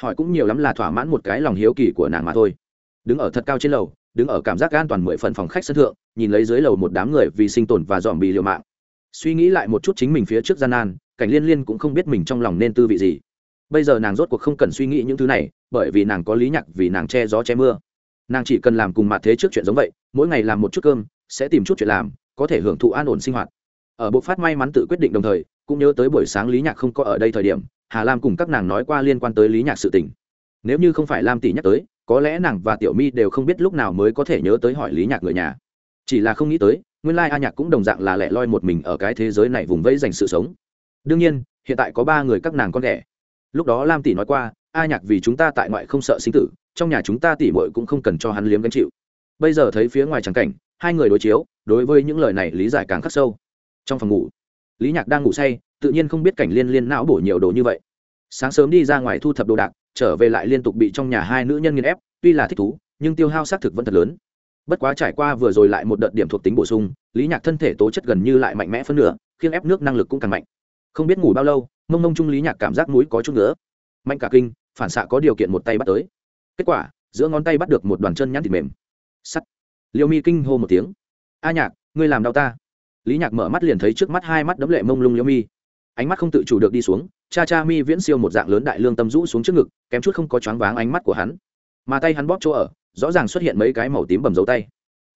Hỏi cũng nhiều lắm là thỏa mãn một cái lòng hiếu kỳ của nàng mà thôi. Đứng ở thật cao trên lầu, đứng ở cảm giác an toàn mười phần phòng khách sân thượng, nhìn lấy dưới lầu một đám người vì sinh tồn và dòm bị liều mạng. Suy nghĩ lại một chút chính mình phía trước gian nan, cảnh liên liên cũng không biết mình trong lòng nên tư vị gì bây giờ nàng rốt cuộc không cần suy nghĩ những thứ này, bởi vì nàng có lý nhạc, vì nàng che gió che mưa. Nàng chỉ cần làm cùng mặt thế trước chuyện giống vậy, mỗi ngày làm một chút cơm, sẽ tìm chút chuyện làm, có thể hưởng thụ an ổn sinh hoạt. Ở bộ phát may mắn tự quyết định đồng thời, cũng nhớ tới buổi sáng lý nhạc không có ở đây thời điểm, hà lam cùng các nàng nói qua liên quan tới lý nhạc sự tình. Nếu như không phải lam tỷ nhắc tới, có lẽ nàng và tiểu mi đều không biết lúc nào mới có thể nhớ tới hỏi lý nhạc người nhà. Chỉ là không nghĩ tới, nguyên lai a nhạc cũng đồng dạng là lẻ loi một mình ở cái thế giới này vùng vẫy dành sự sống. Đương nhiên, hiện tại có ba người các nàng con đẻ lúc đó lam tỷ nói qua, a nhạc vì chúng ta tại ngoại không sợ sinh tử, trong nhà chúng ta tỷ muội cũng không cần cho hắn liếm gánh chịu. Bây giờ thấy phía ngoài trắng cảnh, hai người đối chiếu, đối với những lời này lý giải càng khắc sâu. Trong phòng ngủ, lý nhạc đang ngủ say, tự nhiên không biết cảnh liên liên não bổ nhiều đồ như vậy. Sáng sớm đi ra ngoài thu thập đồ đạc, trở về lại liên tục bị trong nhà hai nữ nhân nghiên ép, tuy là thích thú, nhưng tiêu hao xác thực vẫn thật lớn. Bất quá trải qua vừa rồi lại một đợt điểm thuộc tính bổ sung, lý nhạc thân thể tố chất gần như lại mạnh mẽ phân nửa, khiến ép nước năng lực cũng càng mạnh. Không biết ngủ bao lâu mông mông trung lý nhạc cảm giác mũi có chút nữa mạnh cả kinh, phản xạ có điều kiện một tay bắt tới. Kết quả, giữa ngón tay bắt được một đoàn chân nhắn thịt mềm. Sắt. Liêu mi kinh hô một tiếng. A nhạc, ngươi làm đau ta. Lý nhạc mở mắt liền thấy trước mắt hai mắt đấm lệ mông lung liêu mi. Ánh mắt không tự chủ được đi xuống, cha cha mi viễn siêu một dạng lớn đại lương tâm rũ xuống trước ngực, kém chút không có choáng váng ánh mắt của hắn. Mà tay hắn bóp chỗ ở, rõ ràng xuất hiện mấy cái màu tím bầm dấu tay.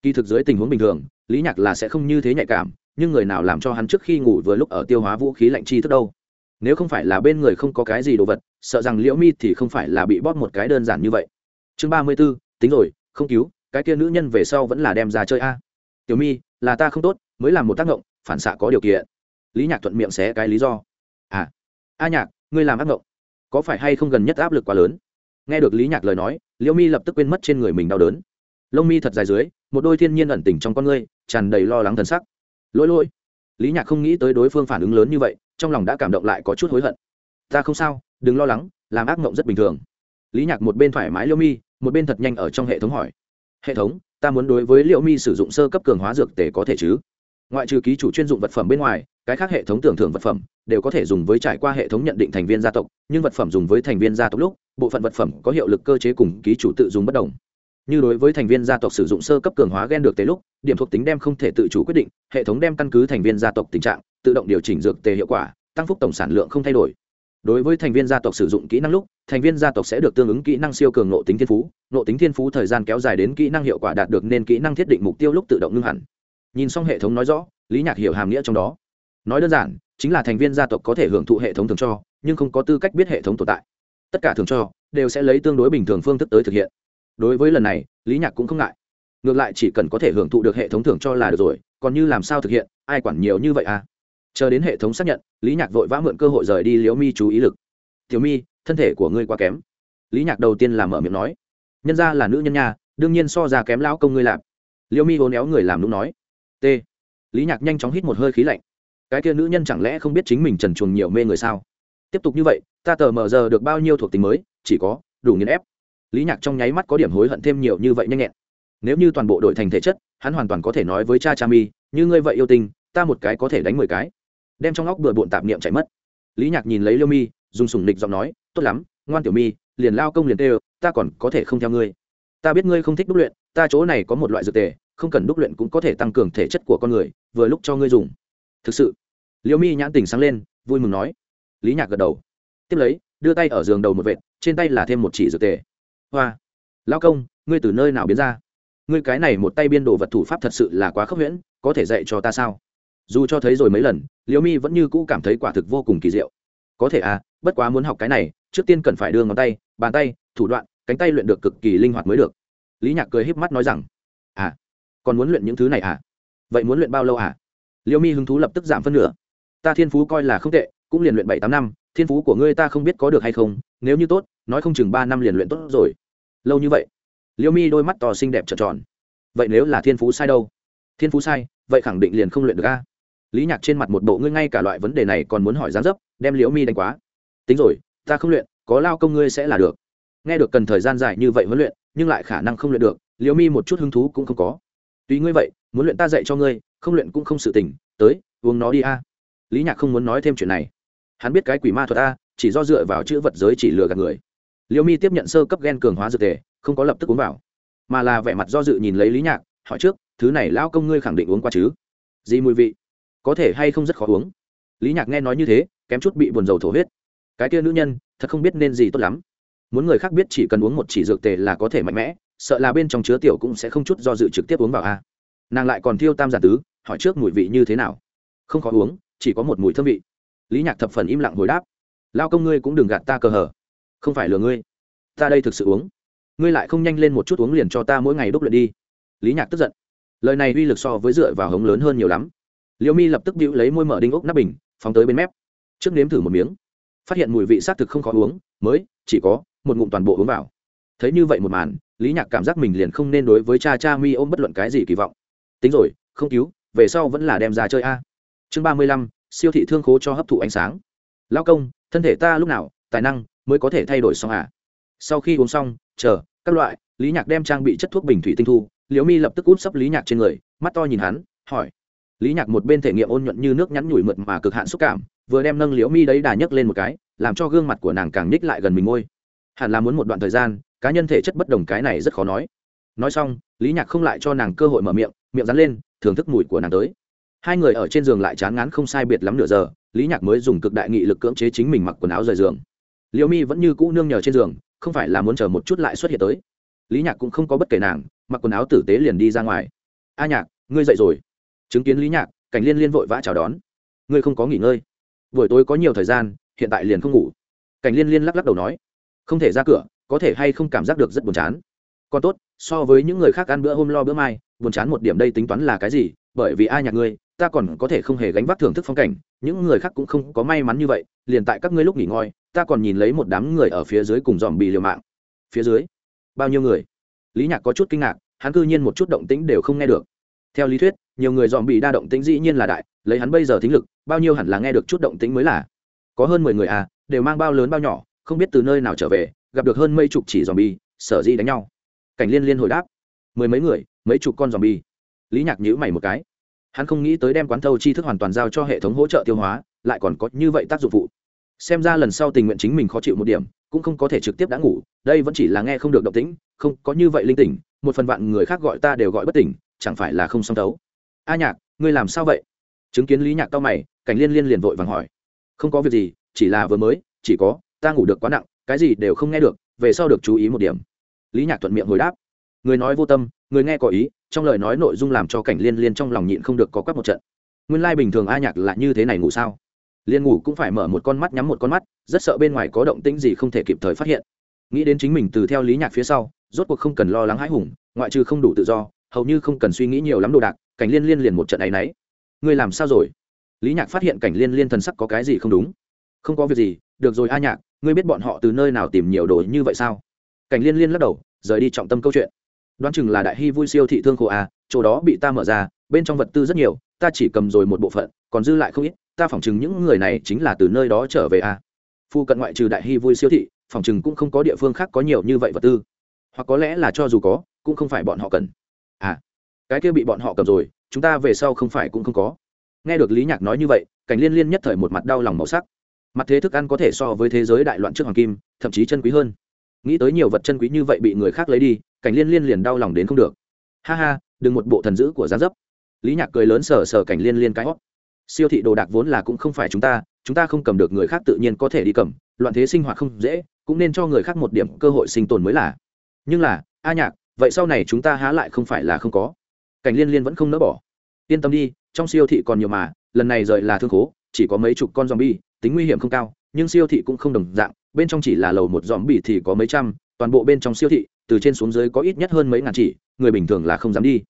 Kỳ thực dưới tình huống bình thường, lý nhạc là sẽ không như thế nhạy cảm, nhưng người nào làm cho hắn trước khi ngủ vừa lúc ở tiêu hóa vũ khí lạnh chi thức đâu? Nếu không phải là bên người không có cái gì đồ vật, sợ rằng liễu mi thì không phải là bị bóp một cái đơn giản như vậy. Chương ba mươi b ố tính rồi, không cứu, cái kia nữ nhân về sau vẫn là đem ra chơi a. Tiểu mi, là ta không tốt, mới làm một tác động phản xạ có điều kiện. Lý nhạc thuận miệng xé cái lý do. À a nhạc, ngươi làm ác mộng có phải hay không gần nhất áp lực quá lớn? Nghe được lý nhạc lời nói, liễu mi lập tức quên mất trên người mình đau đớn. Lông mi thật dài dưới, một đôi thiên nhiên ẩn tình trong con ngươi, tràn đầy lo lắng thần sắc. Lỗi lỗi lý nhạc không nghĩ tới đối phương phản ứng lớn như vậy, trong lòng đã cảm động lại có chút hối hận. Ta không sao, đừng lo lắng, làm ác mộng rất bình thường. Lý nhạc một bên thoải mái liễu mi, một bên thật nhanh ở trong hệ thống hỏi. Hệ thống, ta muốn đối với liễu mi sử dụng sơ cấp cường hóa dược tề có thể chứ? Ngoại trừ ký chủ chuyên dụng vật phẩm bên ngoài, cái khác hệ thống tưởng thưởng vật phẩm đều có thể dùng với trải qua hệ thống nhận định thành viên gia tộc, nhưng vật phẩm dùng với thành viên gia tộc lúc, bộ phận vật phẩm có hiệu lực cơ chế cùng ký chủ tự dùng bất đồng như đối với thành viên gia tộc sử dụng sơ cấp cường hóa gen được tế lúc, điểm thuộc tính đem không thể tự chủ quyết định, hệ thống đem căn cứ thành viên gia tộc tình trạng, tự động điều chỉnh dược tề hiệu quả, tăng phúc tổng sản lượng không thay đổi. Đối với thành viên gia tộc sử dụng kỹ năng lúc, thành viên gia tộc sẽ được tương ứng kỹ năng siêu cường nộ tính thiên phú, nộ tính thiên phú thời gian kéo dài đến kỹ năng hiệu quả đạt được nên kỹ năng thiết định mục tiêu lúc tự động ngưng hẳn. Nhìn xong hệ thống nói rõ, lý nhạc hiểu hàm nghĩa trong đó. Nói đơn giản, chính là thành viên gia tộc có thể hưởng thụ hệ thống thường cho, nhưng không có tư cách biết hệ thống tồn tại. Tất cả thường cho, đều sẽ lấy tương đối bình thường phương thức tới thực hiện đối với lần này, lý nhạc cũng không ngại. Ngược lại chỉ cần có thể hưởng thụ được hệ thống thưởng cho là được rồi, còn như làm sao thực hiện, ai quản nhiều như vậy à? Chờ đến hệ thống xác nhận, lý nhạc vội vã mượn cơ hội rời đi liễu mi chú ý lực. Tiểu mi, thân thể của ngươi quá kém. Lý nhạc đầu tiên là mở miệng nói. Nhân ra là nữ nhân nha, đương nhiên so ra kém lão công ngươi làm. Liễu mi hố néo người làm đúng nói. T. Lý nhạc nhanh chóng hít một hơi khí lạnh. Cái kia nữ nhân chẳng lẽ không biết chính mình trần chuồng nhiều mê người sao? Tiếp tục như vậy, ta tờ mờ giờ được bao nhiêu thuộc tính mới, chỉ có đủ nghiên ép lý nhạc trong nháy mắt có điểm hối hận thêm nhiều như vậy nhanh nhẹn. Nếu như toàn bộ đội thành thể chất hắn hoàn toàn có thể nói với cha cha mi như ngươi vậy yêu tinh, ta một cái có thể đánh mười cái. Đem trong óc bừa bộn tạp niệm chạy mất. Lý nhạc nhìn lấy liêu mi dùng sùng nịch giọng nói tốt lắm ngoan tiểu mi liền lao công liền tê ta còn có thể không theo ngươi. Ta biết ngươi không thích đúc luyện ta chỗ này có một loại dược tề không cần đúc luyện cũng có thể tăng cường thể chất của con người vừa lúc cho ngươi dùng. Thực sự liêu mi nhãn tình sáng lên vui mừng nói. Lý nhạc gật đầu. Tiếp lấy đưa tay ở giường đầu một vệt trên tay là thêm một chỉ dược tề hoa. Lao công, ngươi từ nơi nào biến ra? Ngươi cái này một tay biên đồ vật thủ pháp thật sự là quá khốc huyễn, có thể dạy cho ta sao? Dù cho thấy rồi mấy lần, liễu mi vẫn như cũ cảm thấy quả thực vô cùng kỳ diệu. Có thể à bất quá muốn học cái này, trước tiên cần phải đưa ngón tay, bàn tay, thủ đoạn, cánh tay luyện được cực kỳ linh hoạt mới được. Lý nhạc cười híp mắt nói rằng à còn muốn luyện những thứ này à? Vậy muốn luyện bao lâu à? Liễu mi hứng thú lập tức giảm phân nửa. Ta thiên phú coi là không tệ, cũng liền luyện bảy tám năm, thiên phú của ngươi ta không biết có được hay không, nếu như tốt, nói không chừng ba năm liền luyện tốt rồi lâu như vậy liễu mi đôi mắt to xinh đẹp trợn tròn. Vậy nếu là thiên phú sai đâu? Thiên phú sai, vậy khẳng định liền không luyện được a. Lý nhạc trên mặt một bộ ngươi ngay cả loại vấn đề này còn muốn hỏi gián dấp, đem liễu mi đánh quá. Tính rồi, ta không luyện, có lao công ngươi sẽ là được. Nghe được cần thời gian dài như vậy huấn luyện, nhưng lại khả năng không luyện được liễu mi một chút hứng thú cũng không có. Tuy ngươi vậy, muốn luyện ta dạy cho ngươi, không luyện cũng không sự tỉnh tới, uống nó đi a. Lý nhạc không muốn nói thêm chuyện này. Hắn biết cái quỷ ma thuật a, chỉ do dựa vào chữ vật giới chỉ lừa gạt người liễu mi tiếp nhận sơ cấp gen cường hóa dược tề, không có lập tức uống vào, mà là vẻ mặt do dự nhìn lấy lý nhạc, hỏi trước, thứ này lao công ngươi khẳng định uống qua chứ? Gì mùi vị? Có thể hay không rất khó uống? Lý nhạc nghe nói như thế, kém chút bị buồn dầu thổ huyết. Cái kia nữ nhân, thật không biết nên gì tốt lắm. Muốn người khác biết chỉ cần uống một chỉ dược tề là có thể mạnh mẽ, sợ là bên trong chứa tiểu cũng sẽ không chút do dự trực tiếp uống vào a. Nàng lại còn thiêu tam giả tứ, hỏi trước mùi vị như thế nào. Không khó uống, chỉ có một mùi thơm vị. Lý nhạc thập phần im lặng hồi đáp. Lao công ngươi cũng đừng gạt ta cờ hở không phải lừa ngươi. Ta đây thực sự uống. Ngươi lại không nhanh lên một chút uống liền cho ta mỗi ngày đúc luyện đi. Lý nhạc tức giận. Lời này uy lực so với dựa vào hống lớn hơn nhiều lắm. Liêu mi lập tức bịu lấy môi mở đinh ốc nắp bình, phóng tới bên mép. Trước nếm thử một miếng. Phát hiện mùi vị xác thực không khó uống, mới chỉ có một ngụm toàn bộ uống vào. Thấy như vậy một màn, lý nhạc cảm giác mình liền không nên đối với cha cha mi ôm bất luận cái gì kỳ vọng. Tính rồi, không cứu, về sau vẫn là đem ra chơi a. Chương ba mươi lăm, siêu thị thương khố cho hấp thụ ánh sáng. Lao công, thân thể ta lúc nào, tài năng mới có thể thay đổi xong à. Sau khi uống xong, chờ, các loại, lý nhạc đem trang bị chất thuốc bình thủy tinh thu, liễu mi lập tức út sấp lý nhạc trên người, mắt to nhìn hắn, hỏi. Lý nhạc một bên thể nghiệm ôn nhuận như nước nhắn nhủi mượt mà cực hạn xúc cảm, vừa đem nâng liễu mi đấy đà nhấc lên một cái, làm cho gương mặt của nàng càng ních lại gần mình ngôi. Hẳn là muốn một đoạn thời gian, cá nhân thể chất bất đồng cái này rất khó nói. Nói xong, lý nhạc không lại cho nàng cơ hội mở miệng miệng dán lên, thưởng thức mùi của nàng tới. Hai người ở trên giường lại chán ngán không sai biệt lắm nửa giờ, lý nhạc mới dùng cực đại nghị lực cưỡng chế chính mình mặc quần áo rời giường liễu mi vẫn như cũ nương nhờ trên giường, không phải là muốn chờ một chút lại xuất hiện tới. Lý nhạc cũng không có bất kể nàng, mặc quần áo tử tế liền đi ra ngoài. A nhạc, ngươi dậy rồi. Chứng kiến lý nhạc, cảnh liên liên vội vã chào đón. Ngươi không có nghỉ ngơi. Buổi tối có nhiều thời gian, hiện tại liền không ngủ. Cảnh liên liên lắc lắc đầu nói. Không thể ra cửa, có thể hay không cảm giác được rất buồn chán. Còn tốt, so với những người khác ăn bữa hôm lo bữa mai, buồn chán một điểm đây tính toán là cái gì? Bởi vì A nhạc ngươi, ta còn có thể không hề gánh vác thưởng thức phong cảnh, những người khác cũng không có may mắn như vậy, liền tại các ngươi lúc nghỉ ngơi ta còn nhìn lấy một đám người ở phía dưới cùng dòm bị liều mạng. Phía dưới? Bao nhiêu người? Lý nhạc có chút kinh ngạc, hắn cư nhiên một chút động tĩnh đều không nghe được. Theo lý thuyết, nhiều người dòm bị đa động tĩnh dĩ nhiên là đại, lấy hắn bây giờ thính lực, bao nhiêu hẳn là nghe được chút động tĩnh mới là. Có hơn mười người à đều mang bao lớn bao nhỏ, không biết từ nơi nào trở về, gặp được hơn mấy chục chỉ dòm bi sở di đánh nhau. Cảnh liên liên hồi đáp. Mười mấy người, mấy chục con dòm bi lý nhạc nhữ mày một cái. Hắn không nghĩ tới đem quán thâu chi thức hoàn toàn giao cho hệ thống hỗ trợ tiêu hóa, lại còn có như vậy tác dụng phụ xem ra lần sau tình nguyện chính mình khó chịu một điểm, cũng không có thể trực tiếp đã ngủ, đây vẫn chỉ là nghe không được động tĩnh, không, có như vậy linh tỉnh, một phần vạn người khác gọi ta đều gọi bất tỉnh, chẳng phải là không song tấu. A nhạc, ngươi làm sao vậy? Chứng kiến lý nhạc tao mày, cảnh liên liên liền vội vàng hỏi. Không có việc gì, chỉ là vừa mới, chỉ có, ta ngủ được quá nặng, cái gì đều không nghe được, về sau được chú ý một điểm. Lý nhạc thuận miệng hồi đáp. Người nói vô tâm, người nghe có ý, trong lời nói nội dung làm cho cảnh liên liên trong lòng nhịn không được có quắc một trận. Nguyên lai bình thường a nhạc là như thế này ngủ sao? Liên ngủ cũng phải mở một con mắt nhắm một con mắt, rất sợ bên ngoài có động tĩnh gì không thể kịp thời phát hiện. Nghĩ đến chính mình từ theo lý nhạc phía sau, rốt cuộc không cần lo lắng hãi hùng, ngoại trừ không đủ tự do, hầu như không cần suy nghĩ nhiều lắm đồ đạc, cảnh liên liên liền một trận ấ y n ấ y ngươi làm sao rồi? Lý nhạc phát hiện cảnh liên liên thần sắc có cái gì không đúng. Không có việc gì, được rồi a nhạc, ngươi biết bọn họ từ nơi nào tìm nhiều đồ như vậy sao? Cảnh liên liên lắc đầu, rời đi trọng tâm câu chuyện. Đoán chừng là đại hy vui siêu thị thương khổ a, chỗ đó bị ta mở ra, bên trong vật tư rất nhiều, ta chỉ cầm rồi một bộ phận, còn dư lại không ít ta phỏng chừng những người này chính là từ nơi đó trở về à? phu cận ngoại trừ đại hy vui siêu thị, phỏng chừng cũng không có địa phương khác có nhiều như vậy vật tư. Hoặc có lẽ là cho dù có, cũng không phải bọn họ cần. À cái kia bị bọn họ cầm rồi, chúng ta về sau không phải cũng không có. Nghe được lý nhạc nói như vậy, cảnh liên liên nhất thời một mặt đau lòng màu sắc. Mặt thế thức ăn có thể so với thế giới đại loạn trước hoàng kim, thậm chí chân quý hơn. Nghĩ tới nhiều vật chân quý như vậy bị người khác lấy đi, cảnh liên liên liền đau lòng đến không được. Ha ha, đừng một bộ thần dữ của gián dấp. Lý nhạc cười lớn sờ sờ cảnh liên liên cái hót siêu thị đồ đạc vốn là cũng không phải chúng ta chúng ta không cầm được người khác tự nhiên có thể đi cầm, loạn thế sinh hoạt không dễ, cũng nên cho người khác một điểm cơ hội sinh tồn mới là. Nhưng là, a nhạc, vậy sau này chúng ta há lại không phải là không có? Cảnh liên liên vẫn không nỡ bỏ. Yên tâm đi, trong siêu thị còn nhiều mà, lần này rời là thương khố, chỉ có mấy chục con zombie, tính nguy hiểm không cao, nhưng siêu thị cũng không đồng dạng, bên trong chỉ là lầu một zombie thì có mấy trăm, toàn bộ bên trong siêu thị, từ trên xuống dưới có ít nhất hơn mấy ngàn chỉ, người bình thường là không dám đi.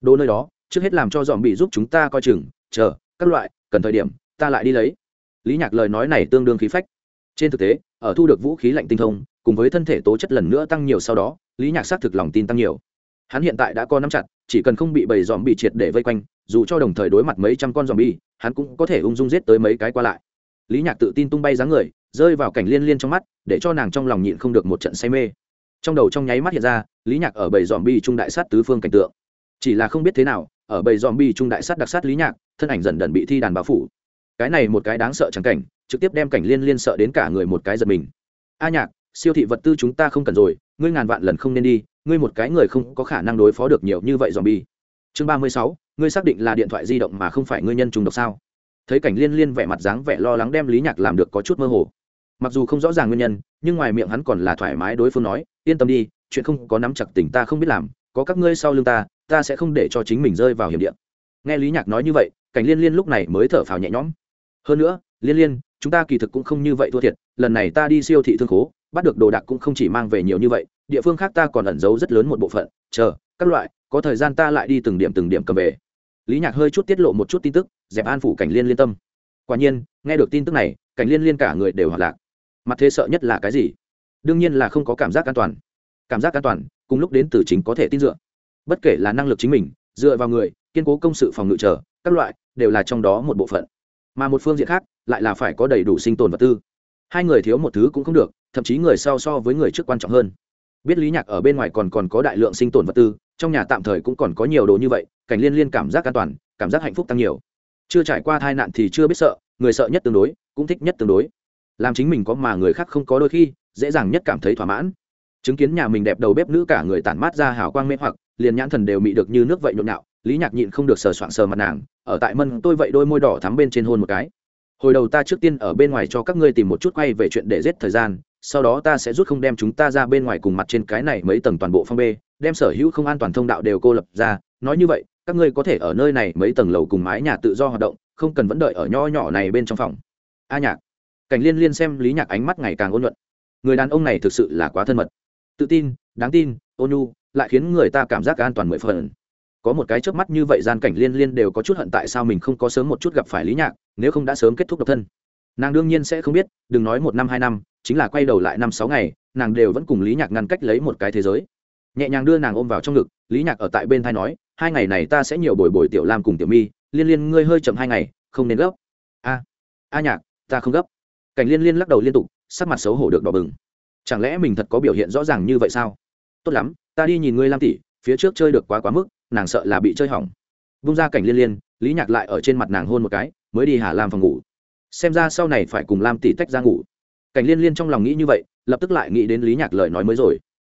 Đồ nơi đó, trước hết làm cho dòm bị giúp chúng ta coi chừng, chờ các loại, cần thời điểm, ta lại đi lấy. Lý nhạc lời nói này tương đương khí phách. Trên thực tế, ở thu được vũ khí lạnh tinh thông, cùng với thân thể tố chất lần nữa tăng nhiều sau đó, lý nhạc xác thực lòng tin tăng nhiều. Hắn hiện tại đã có nắm chặt, chỉ cần không bị bầy dòm bị triệt để vây quanh, dù cho đồng thời đối mặt mấy trăm con dòm bi hắn cũng có thể ung dung giết tới mấy cái qua lại. Lý nhạc tự tin tung bay dáng người, rơi vào cảnh liên liên trong mắt, để cho nàng trong lòng nhịn không được một trận say mê. Trong đầu trong nháy mắt hiện ra, lý nhạc ở bầy dòm bi trung đại sát tứ phương cảnh tượng. Chỉ là không biết thế nào ở bầy dòm bi trung đại sát đặc sát lý nhạc, thân ảnh dần dần bị thi đàn bao phủ. Cái này một cái đáng sợ chẳng cảnh, trực tiếp đem cảnh liên liên sợ đến cả người một cái giật mình. A nhạc, siêu thị vật tư chúng ta không cần rồi, ngươi ngàn vạn lần không nên đi, ngươi một cái người không có khả năng đối phó được nhiều như vậy dòm bi chương ba mươi sáu, ngươi xác định là điện thoại di động mà không phải ngươi nhân trùng độc sao? Thấy cảnh liên liên vẻ mặt dáng vẻ lo lắng đem lý nhạc làm được có chút mơ hồ. Mặc dù không rõ ràng nguyên nhân, nhưng ngoài miệng hắn còn là thoải mái đối phương nói, yên tâm đi, chuyện không có nắm chặt tình ta không biết làm, có các ngươi sau lưng ta ta sẽ không để cho chính mình rơi vào hiểm điện nghe lý nhạc nói như vậy, cảnh liên liên lúc này mới thở phào nhẹ nhõm. Hơn nữa, liên liên, chúng ta kỳ thực cũng không như vậy thua thiệt, lần này ta đi siêu thị thương khố, bắt được đồ đạc cũng không chỉ mang về nhiều như vậy, địa phương khác ta còn ẩn giấu rất lớn một bộ phận, chờ, các loại, có thời gian ta lại đi từng điểm từng điểm cầm về. Lý nhạc hơi chút tiết lộ một chút tin tức, dẹp an phủ cảnh liên liên tâm. Quả nhiên, nghe được tin tức này, cảnh liên liên cả người đều hoạt lạc. Mặt thế sợ nhất là cái gì? Đương nhiên là không có cảm giác an toàn. Cảm giác an toàn, cùng lúc đến từ chính có thể tin dựa bất kể là năng lực chính mình, dựa vào người, kiên cố công sự phòng ngự trở các loại, đều là trong đó một bộ phận. Mà một phương diện khác, lại là phải có đầy đủ sinh tồn vật tư. Hai người thiếu một thứ cũng không được, thậm chí người sau so với người trước quan trọng hơn. Biết lý nhạc ở bên ngoài còn còn có đại lượng sinh tồn vật tư, trong nhà tạm thời cũng còn có nhiều đồ như vậy, cảnh liên liên cảm giác an toàn, cảm giác hạnh phúc tăng nhiều. Chưa trải qua tai nạn thì chưa biết sợ, người sợ nhất tương đối, cũng thích nhất tương đối. Làm chính mình có mà người khác không có đôi khi, dễ dàng nhất cảm thấy thỏa mãn. Chứng kiến nhà mình đẹp đầu bếp nữ cả người tản mát ra hào quang mê hoặc liền nhãn thần đều mị được như nước vậy nhộn nhạo lý nhạc nhịn không được sờ soạng sờ mặt nàng ở tại mân tôi vậy đôi môi đỏ thắm bên trên hôn một cái. Hồi đầu ta trước tiên ở bên ngoài cho các ngươi tìm một chút quay về chuyện để giết thời gian sau đó ta sẽ rút không đem chúng ta ra bên ngoài cùng mặt trên cái này mấy tầng toàn bộ phong bê, đem sở hữu không an toàn thông đạo đều cô lập ra. Nói như vậy các ngươi có thể ở nơi này mấy tầng lầu cùng mái nhà tự do hoạt động không cần vẫn đợi ở nho nhỏ này bên trong phòng. A nhạc. Cảnh liên liên xem lý nhạc ánh mắt ngày càng ôn luận người đàn ông này thực sự là quá thân mật. Tự tin đáng tin ôn nhu lại khiến người ta cảm giác an toàn mười phần. Có một cái chớp mắt như vậy gian cảnh liên liên đều có chút hận tại sao mình không có sớm một chút gặp phải lý nhạc, nếu không đã sớm kết thúc độc thân. Nàng đương nhiên sẽ không biết, đừng nói một năm, hai năm, chính là quay đầu lại năm, sáu ngày, nàng đều vẫn cùng lý nhạc ngăn cách lấy một cái thế giới. Nhẹ nhàng đưa nàng ôm vào trong ngực, lý nhạc ở tại bên thai nói, hai ngày này ta sẽ nhiều bồi bồi tiểu lam cùng tiểu mi, liên liên ngươi hơi chậm hai ngày, không nên gấp. A a nhạc, ta không gấp. Cảnh liên liên lắc đầu liên tục, sắc mặt xấu hổ được đỏ bừng. Chẳng lẽ mình thật có biểu hiện rõ ràng như vậy sao? Tốt lắm, ta đi nhìn ngươi lam tỷ, phía trước chơi được quá quá mức, nàng sợ là bị chơi hỏng. Vung ra cảnh liên liên, lý nhạc lại ở trên mặt nàng hôn một cái, mới đi hà lam phòng ngủ. Xem ra sau này phải cùng lam tỷ tách ra ngủ. Cảnh liên liên trong lòng nghĩ như vậy, lập tức lại nghĩ đến lý nhạc lời nói mới rồi.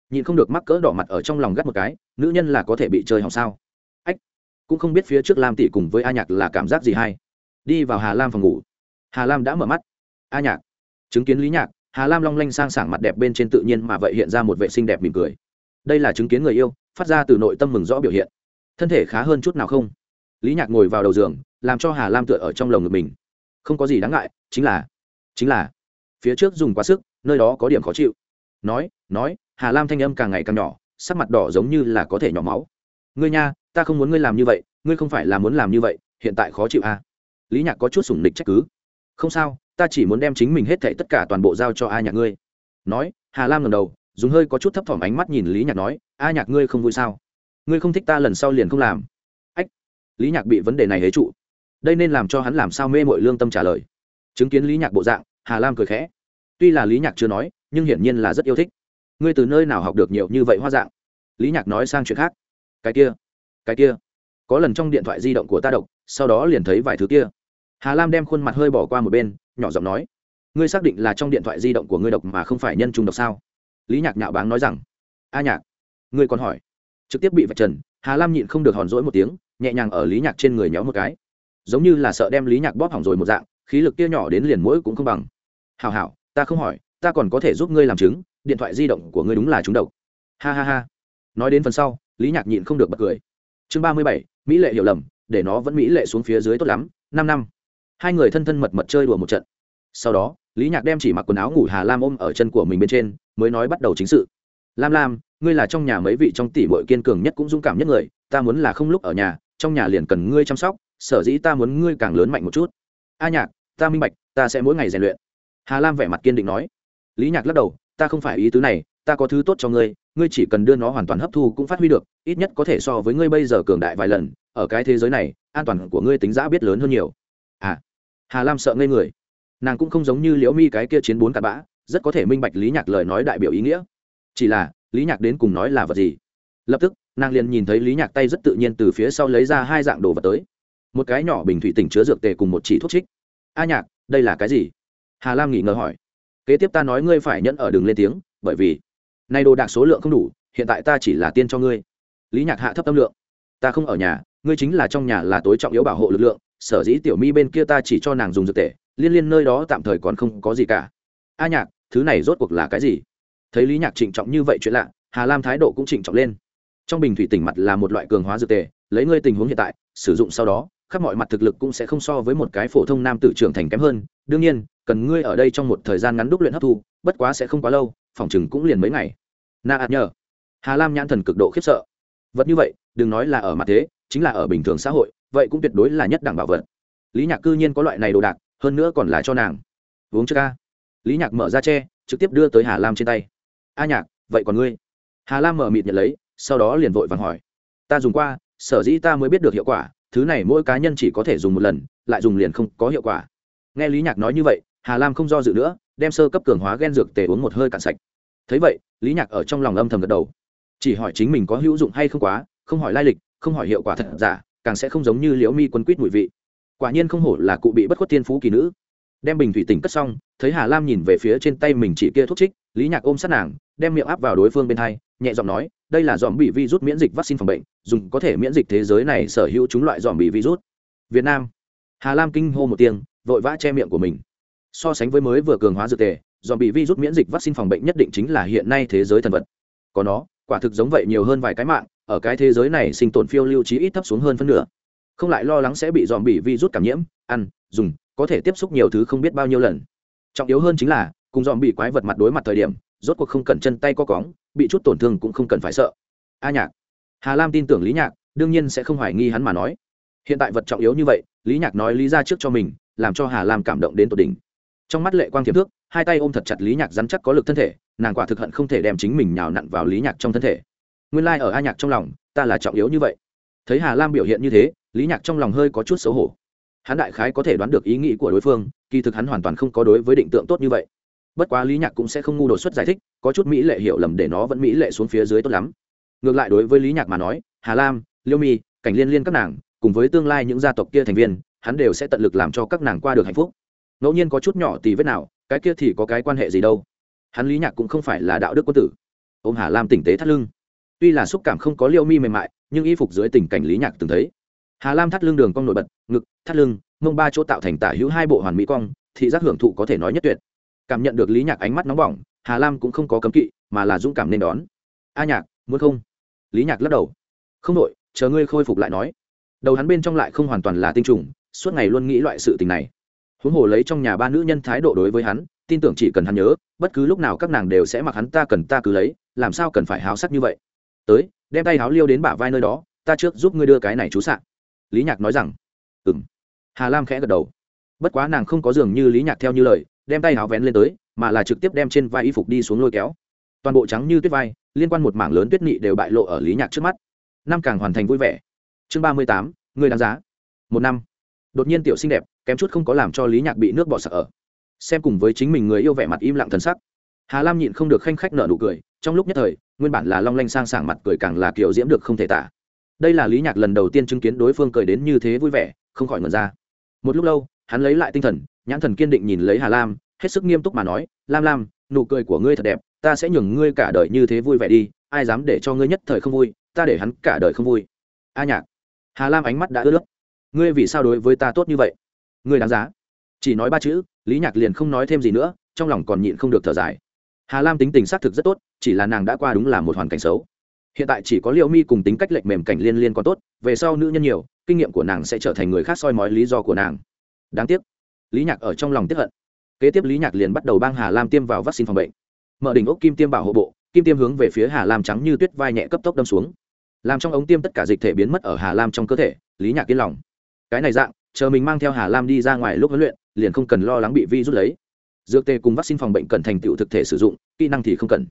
Nhìn không được mắc cỡ đỏ mặt ở trong lòng gắt một cái, nữ nhân là có thể bị chơi hỏng sao? Ách, cũng không biết phía trước lam tỷ cùng với a nhạc là cảm giác gì hay. Đi vào hà lam phòng ngủ. Hà lam đã mở mắt. A nhạc. Chứng kiến lý nhạc, hà lam long lanh sang sảng mặt đẹp bên trên tự nhiên mà vậy hiện ra một vệ sinh đẹp mỉm cười đây là chứng kiến người yêu, phát ra từ nội tâm mừng rõ biểu hiện. Thân thể khá hơn chút nào không? Lý nhạc ngồi vào đầu giường, làm cho hà lam tựa ở trong lồng ngực mình. Không có gì đáng ngại, chính là chính là, phía trước dùng quá sức, nơi đó có điểm khó chịu. Nói nói, hà lam thanh âm càng ngày càng nhỏ, sắc mặt đỏ giống như là có thể nhỏ máu. Ngươi nha, ta không muốn ngươi làm như vậy, ngươi không phải là muốn làm như vậy, hiện tại khó chịu à. lý nhạc có chút sủng nịch trách cứ. Không sao, ta chỉ muốn đem chính mình hết thảy tất cả toàn bộ giao cho a nhạc ngươi. Nói, hà lam ngầm đầu dùng hơi có chút thấp thỏm ánh mắt nhìn lý nhạc nói, a nhạc ngươi không vui sao? Ngươi không thích ta lần sau liền không làm. Ách, lý nhạc bị vấn đề này hế trụ. Đây nên làm cho hắn làm sao mê mội lương tâm trả lời. Chứng kiến lý nhạc bộ dạng, hà lam cười khẽ. Tuy là lý nhạc chưa nói, nhưng hiển nhiên là rất yêu thích. Ngươi từ nơi nào học được nhiều như vậy hoa dạng? Lý nhạc nói sang chuyện khác. Cái kia cái kia, có lần trong điện thoại di động của ta độc, sau đó liền thấy vài thứ kia. Hà lam đem khuôn mặt hơi bỏ qua một bên, nhỏ giọng nói, ngươi xác định là trong điện thoại di động của ngươi độc mà không phải nhân trung độc sao? Lý nhạc nhạo báng nói rằng, a nhạc, ngươi còn hỏi? Trực tiếp bị vạch trần, hà lam nhịn không được hòn rỗi một tiếng, nhẹ nhàng ở lý nhạc trên người nhéo một cái. Giống như là sợ đem lý nhạc bóp hỏng rồi một dạng, khí lực kia nhỏ đến liền mũi cũng không bằng. Hào hảo, ta không hỏi, ta còn có thể giúp ngươi làm chứng, điện thoại di động của ngươi đúng là trúng độc. Ha ha ha. Nói đến phần sau, lý nhạc nhịn không được bật cười. Chương ba mươi bảy, mỹ lệ hiểu lầm, để nó vẫn mỹ lệ xuống phía dưới tốt lắm, năm năm. Hai người thân thân mật mật chơi đùa một trận. Sau đó lý nhạc đem chỉ mặc quần áo ngủ hà lam ôm ở chân của mình bên trên, mới nói bắt đầu chính sự. Lam lam, ngươi là trong nhà mấy vị trong tỷ bội kiên cường nhất cũng dũng cảm nhất người, ta muốn là không lúc ở nhà, trong nhà liền cần ngươi chăm sóc, sở dĩ ta muốn ngươi càng lớn mạnh một chút. A nhạc, ta minh bạch, ta sẽ mỗi ngày rèn luyện. Hà lam vẻ mặt kiên định nói. Lý nhạc lắc đầu, ta không phải ý tứ này, ta có thứ tốt cho ngươi ngươi chỉ cần đưa nó hoàn toàn hấp thu cũng phát huy được, ít nhất có thể so với ngươi bây giờ cường đại vài lần, ở cái thế giới này, an toàn của ngươi tính giã biết lớn hơn nhiều. À. Hà lam sợ ngây người nàng cũng không giống như liễu mi cái kia chiến bốn cặn bã, rất có thể minh bạch lý nhạc lời nói đại biểu ý nghĩa. Chỉ là, lý nhạc đến cùng nói là vật gì? Lập tức, nàng liền nhìn thấy lý nhạc tay rất tự nhiên từ phía sau lấy ra hai dạng đồ vật tới. Một cái nhỏ bình thủy tỉnh chứa dược tề cùng một chỉ thuốc trích. A nhạc, đây là cái gì? Hà lam nghỉ ngờ hỏi. Kế tiếp ta nói ngươi phải nhẫn ở đường lên tiếng, bởi vì nay đồ đạc số lượng không đủ, hiện tại ta chỉ là tiên cho ngươi. Lý nhạc hạ thấp tâm lượng. Ta không ở nhà, ngươi chính là trong nhà là tối trọng yếu bảo hộ lực lượng, sở dĩ tiểu mi bên kia ta chỉ cho nàng dùng dược tề liên liên nơi đó tạm thời còn không có gì cả. A nhạc, thứ này rốt cuộc là cái gì? Thấy lý nhạc trịnh trọng như vậy chuyện lạ, hà lam thái độ cũng trịnh trọng lên. Trong bình thủy tỉnh mặt là một loại cường hóa dược tề, lấy ngươi tình huống hiện tại, sử dụng sau đó, khắp mọi mặt thực lực cũng sẽ không so với một cái phổ thông nam tử trưởng thành kém hơn. Đương nhiên, cần ngươi ở đây trong một thời gian ngắn đúc luyện hấp thu, bất quá sẽ không quá lâu, phòng chừng cũng liền mấy ngày. Na ạt nhờ. Hà lam nhãn thần cực độ khiếp sợ. Vật như vậy, đừng nói là ở mặt thế, chính là ở bình thường xã hội, vậy cũng tuyệt đối là nhất đẳng bảo vật. Lý nhạc cư nhiên có loại này đồ đạc hơn nữa còn là cho nàng. Uống chưa ca. Lý nhạc mở ra tre trực tiếp đưa tới hà lam trên tay. A nhạc, vậy còn ngươi? Hà lam mở mịt nhận lấy, sau đó liền vội vàng hỏi. Ta dùng qua, sở dĩ ta mới biết được hiệu quả, thứ này mỗi cá nhân chỉ có thể dùng một lần, lại dùng liền không có hiệu quả. Nghe lý nhạc nói như vậy, hà lam không do dự nữa, đem sơ cấp cường hóa gen dược tề uống một hơi cạn sạch. Thấy vậy, lý nhạc ở trong lòng âm thầm gật đầu. Chỉ hỏi chính mình có hữu dụng hay không quá, không hỏi lai lịch, không hỏi hiệu quả thật giả, càng sẽ không giống như liễu mi quân quýt mùi vị quả nhiên không hổ là cụ bị bất khuất tiên phú kỳ nữ. Đem bình thủy tỉnh cất xong, thấy hà lam nhìn về phía trên tay mình chỉ kia thuốc trích, lý nhạc ôm sát nàng, đem miệng áp vào đối phương bên hai, nhẹ giọng nói, đây là dòm bị virus miễn dịch vaccine phòng bệnh, dùng có thể miễn dịch thế giới này sở hữu chúng loại dòm bị virus. Việt nam. Hà lam kinh hô một tiếng, vội vã che miệng của mình. So sánh với mới vừa cường hóa dược tề, dòm bị virus miễn dịch vaccine phòng bệnh nhất định chính là hiện nay thế giới thần vật. Có nó, quả thực giống vậy nhiều hơn vài cái mạng, ở cái thế giới này sinh tồn phiêu lưu trí ít thấp xuống hơn phân nửa không lại lo lắng sẽ bị dòm bị virus cảm nhiễm, ăn, dùng, có thể tiếp xúc nhiều thứ không biết bao nhiêu lần. Trọng yếu hơn chính là, cùng dòm bị quái vật mặt đối mặt thời điểm, rốt cuộc không cần chân tay co cóng, bị chút tổn thương cũng không cần phải sợ. A nhạc. Hà lam tin tưởng lý nhạc, đương nhiên sẽ không hoài nghi hắn mà nói. Hiện tại vật trọng yếu như vậy, lý nhạc nói lý ra trước cho mình, làm cho hà lam cảm động đến tột đỉnh. Trong mắt lệ quang thiệp thước, hai tay ôm thật chặt lý nhạc rắn chắc có lực thân thể, nàng quả thực hận không thể đem chính mình nhào nặn vào lý nhạc trong thân thể. Nguyên lai、like、ở a nhạc trong lòng, ta là trọng yếu như vậy. Thấy hà lam biểu hiện như thế lý nhạc trong lòng hơi có chút xấu hổ. Hắn đại khái có thể đoán được ý nghĩ của đối phương, kỳ thực hắn hoàn toàn không có đối với định tượng tốt như vậy. Bất quá lý nhạc cũng sẽ không ngu đột xuất giải thích, có chút mỹ lệ hiểu lầm để nó vẫn mỹ lệ xuống phía dưới tốt lắm. Ngược lại đối với lý nhạc mà nói, hà lam, liêu mi, cảnh liên liên các nàng, cùng với tương lai những gia tộc kia thành viên, hắn đều sẽ tận lực làm cho các nàng qua được hạnh phúc. Ngẫu nhiên có chút nhỏ thì vết nào, cái kia thì có cái quan hệ gì đâu. Hắn lý nhạc cũng không phải là đạo đức quân tử. Ô m hà lam tỉnh tế thắt lưng. Tuy là xúc cảm không có liêu mi mềm mại, nhưng y phục dưới tình cảnh lý nhạc từng thấy hà lam thắt lưng đường cong nổi bật, ngực, thắt lưng, mông ba chỗ tạo thành tả hữu hai bộ hoàn mỹ cong, thị giác hưởng thụ có thể nói nhất tuyệt. Cảm nhận được lý nhạc ánh mắt nóng bỏng, hà lam cũng không có cấm kỵ, mà là dũng cảm nên đón. A nhạc, muốn không? Lý nhạc lắc đầu. Không đội, chờ ngươi khôi phục lại nói. Đầu hắn bên trong lại không hoàn toàn là tinh trùng, suốt ngày luôn nghĩ loại sự tình này. Huống hồ lấy trong nhà ba nữ nhân thái độ đối với hắn, tin tưởng chỉ cần hắn nhớ, bất cứ lúc nào các nàng đều sẽ mặc hắn ta cần ta cứ lấy, làm sao cần phải háo sắc như vậy. Tới, đem tay háo liêu đến bả vai nơi đó, ta trước giúp ngươi đưa cái này chú sạn lý nhạc nói rằng ừ m hà lam khẽ gật đầu. Bất quá nàng không có dường như lý nhạc theo như lời, đem tay áo vén lên tới, mà là trực tiếp đem trên vai y phục đi xuống lôi kéo. Toàn bộ trắng như tuyết vai, liên quan một mảng lớn tuyết nị đều bại lộ ở lý nhạc trước mắt. Năm càng hoàn thành vui vẻ. Chương ba mươi tám, người đáng giá. Một năm. Đột nhiên tiểu xinh đẹp, kém chút không có làm cho lý nhạc bị nước bọ sợ ở. Xem cùng với chính mình người yêu vẻ mặt im lặng thần sắc. Hà lam nhịn không được khanh khách nở nụ cười, trong lúc nhất thời, nguyên bản là long lanh sang sảng mặt cười càng là kiểu diễm được không thể tả đây là lý nhạc lần đầu tiên chứng kiến đối phương cười đến như thế vui vẻ, không khỏi ngờ ra. Một lúc lâu, hắn lấy lại tinh thần, nhãn thần kiên định nhìn lấy hà lam, hết sức nghiêm túc mà nói, lam lam, nụ cười của ngươi thật đẹp, ta sẽ nhường ngươi cả đời như thế vui vẻ đi, ai dám để cho ngươi nhất thời không vui, ta để hắn cả đời không vui. A nhạc. Hà lam ánh mắt đã ướt nước ngươi vì sao đối với ta tốt như vậy? Ngươi đáng giá. Chỉ nói ba chữ, lý nhạc liền không nói thêm gì nữa, trong lòng còn nhịn không được thở dài. Hà lam tính tình xác thực rất tốt, chỉ là nàng đã qua đúng là một hoàn cảnh xấu hiện tại chỉ có liệu mi cùng tính cách lệch mềm cảnh liên liên còn tốt, về sau nữ nhân nhiều, kinh nghiệm của nàng sẽ trở thành người khác soi mói lý do của nàng. Đáng tiếc, lý nhạc ở trong lòng tiếp hận. Kế tiếp lý nhạc liền bắt đầu bang hà lam tiêm vào vaccine phòng bệnh. Mở đỉnh ốc kim tiêm bảo hộ bộ, kim tiêm hướng về phía hà lam trắng như tuyết vai nhẹ cấp tốc đâm xuống. Làm trong ống tiêm tất cả dịch thể biến mất ở hà lam trong cơ thể, lý nhạc yên lòng. Cái này dạng, chờ mình mang theo hà lam đi ra ngoài lúc huấn luyện, liền không cần lo lắng bị vi rút lấy. Dược tê cùng vaccine phòng bệnh cần thành tựu thực thể sử dụng, kỹ năng thì không cần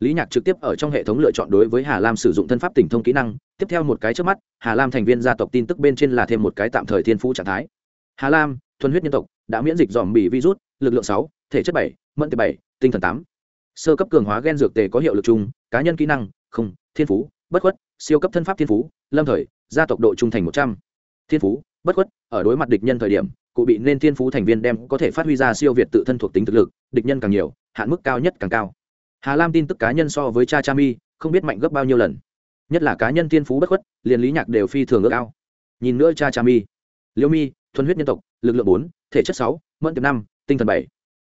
lý nhạc trực tiếp ở trong hệ thống lựa chọn đối với hà lam sử dụng thân pháp tỉnh thông kỹ năng. Tiếp theo một cái trước mắt, hà lam thành viên gia tộc tin tức bên trên là thêm một cái tạm thời thiên phú trạng thái. Hà lam, thuần huyết nhân tộc, đã miễn dịch dòm bị virus, lực lượng sáu, thể chất bảy, mẫn tệ bảy, tinh thần tám. Sơ cấp cường hóa gen dược tề có hiệu lực chung, cá nhân kỹ năng, không, thiên phú, bất khuất, siêu cấp thân pháp thiên phú, lâm thời, gia tộc độ trung thành một trăm. Thiên phú, bất khuất, ở đối mặt địch nhân thời điểm, cụ bị nên thiên phú thành viên đem có thể phát huy ra siêu việt tự thân thuộc tính thực lực, địch nhân càng nhiều, hạn mức cao nhất càng cao hà lam tin tức cá nhân so với cha cha mi, không biết mạnh gấp bao nhiêu lần. Nhất là cá nhân thiên phú bất khuất, liền lý nhạc đều phi thường ước ao. Nhìn nữa cha cha mi. Liêu mi, thuần huyết nhân tộc, lực lượng bốn, thể chất sáu, mẫn tiệp năm, tinh thần bảy.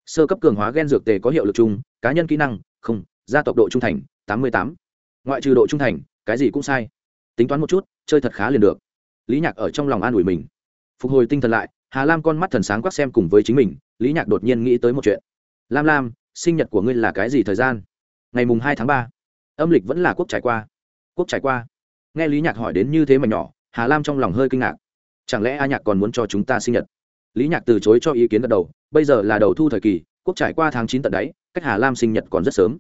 Sơ cấp cường hóa gen dược tề có hiệu lực chung, cá nhân kỹ năng, không, gia tộc độ trung thành, tám mươi tám. Ngoại trừ độ trung thành, cái gì cũng sai. Tính toán một chút, chơi thật khá liền được. Lý nhạc ở trong lòng an ủi mình. Phục hồi tinh thần lại, hà lam con mắt thần sáng quắc xem cùng với chính mình, lý nhạc đột nhiên nghĩ tới một chuyện. Lam lam sinh nhật của ngươi là cái gì thời gian? Ngày mùng hai tháng ba. Âm lịch vẫn là quốc trải qua. Quốc trải qua. Nghe lý nhạc hỏi đến như thế mà nhỏ, hà lam trong lòng hơi kinh ngạc. Chẳng lẽ a nhạc còn muốn cho chúng ta sinh nhật? Lý nhạc từ chối cho ý kiến gật đầu, bây giờ là đầu thu thời kỳ, quốc trải qua tháng chín tận đáy, cách hà lam sinh nhật còn rất sớm.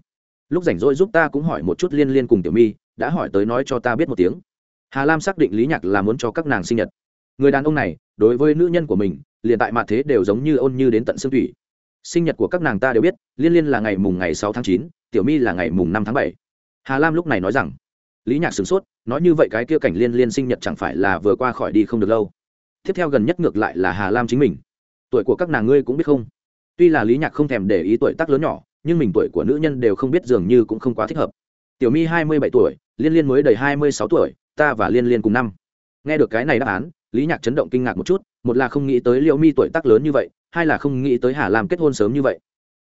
Lúc rảnh rỗi giúp ta cũng hỏi một chút liên liên cùng tiểu mi, đã hỏi tới nói cho ta biết một tiếng. Hà lam xác định lý nhạc là muốn cho các nàng sinh nhật. Người đàn ông này, đối với nữ nhân của mình, liền tại mặt thế đều giống như ôn như đến tận xương thủy sinh nhật của các nàng ta đều biết, liên liên là ngày mùng ngày sáu tháng chín, tiểu mi là ngày mùng năm tháng bảy. Hà lam lúc này nói rằng, lý nhạc sửng sốt, nói như vậy cái kia cảnh liên liên sinh nhật chẳng phải là vừa qua khỏi đi không được lâu. Tiếp theo gần nhất ngược lại là hà lam chính mình. Tuổi của các nàng ngươi cũng biết không? Tuy là lý nhạc không thèm để ý tuổi tác lớn nhỏ, nhưng mình tuổi của nữ nhân đều không biết dường như cũng không quá thích hợp. Tiểu mi hai mươi bảy tuổi, liên liên mới đầy hai mươi sáu tuổi, ta và liên liên cùng năm. Nghe được cái này đáp án, lý nhạc chấn động kinh ngạc một chút, một là không nghĩ tới liệu mi tuổi tác lớn như vậy hai là không nghĩ tới hà lam kết hôn sớm như vậy.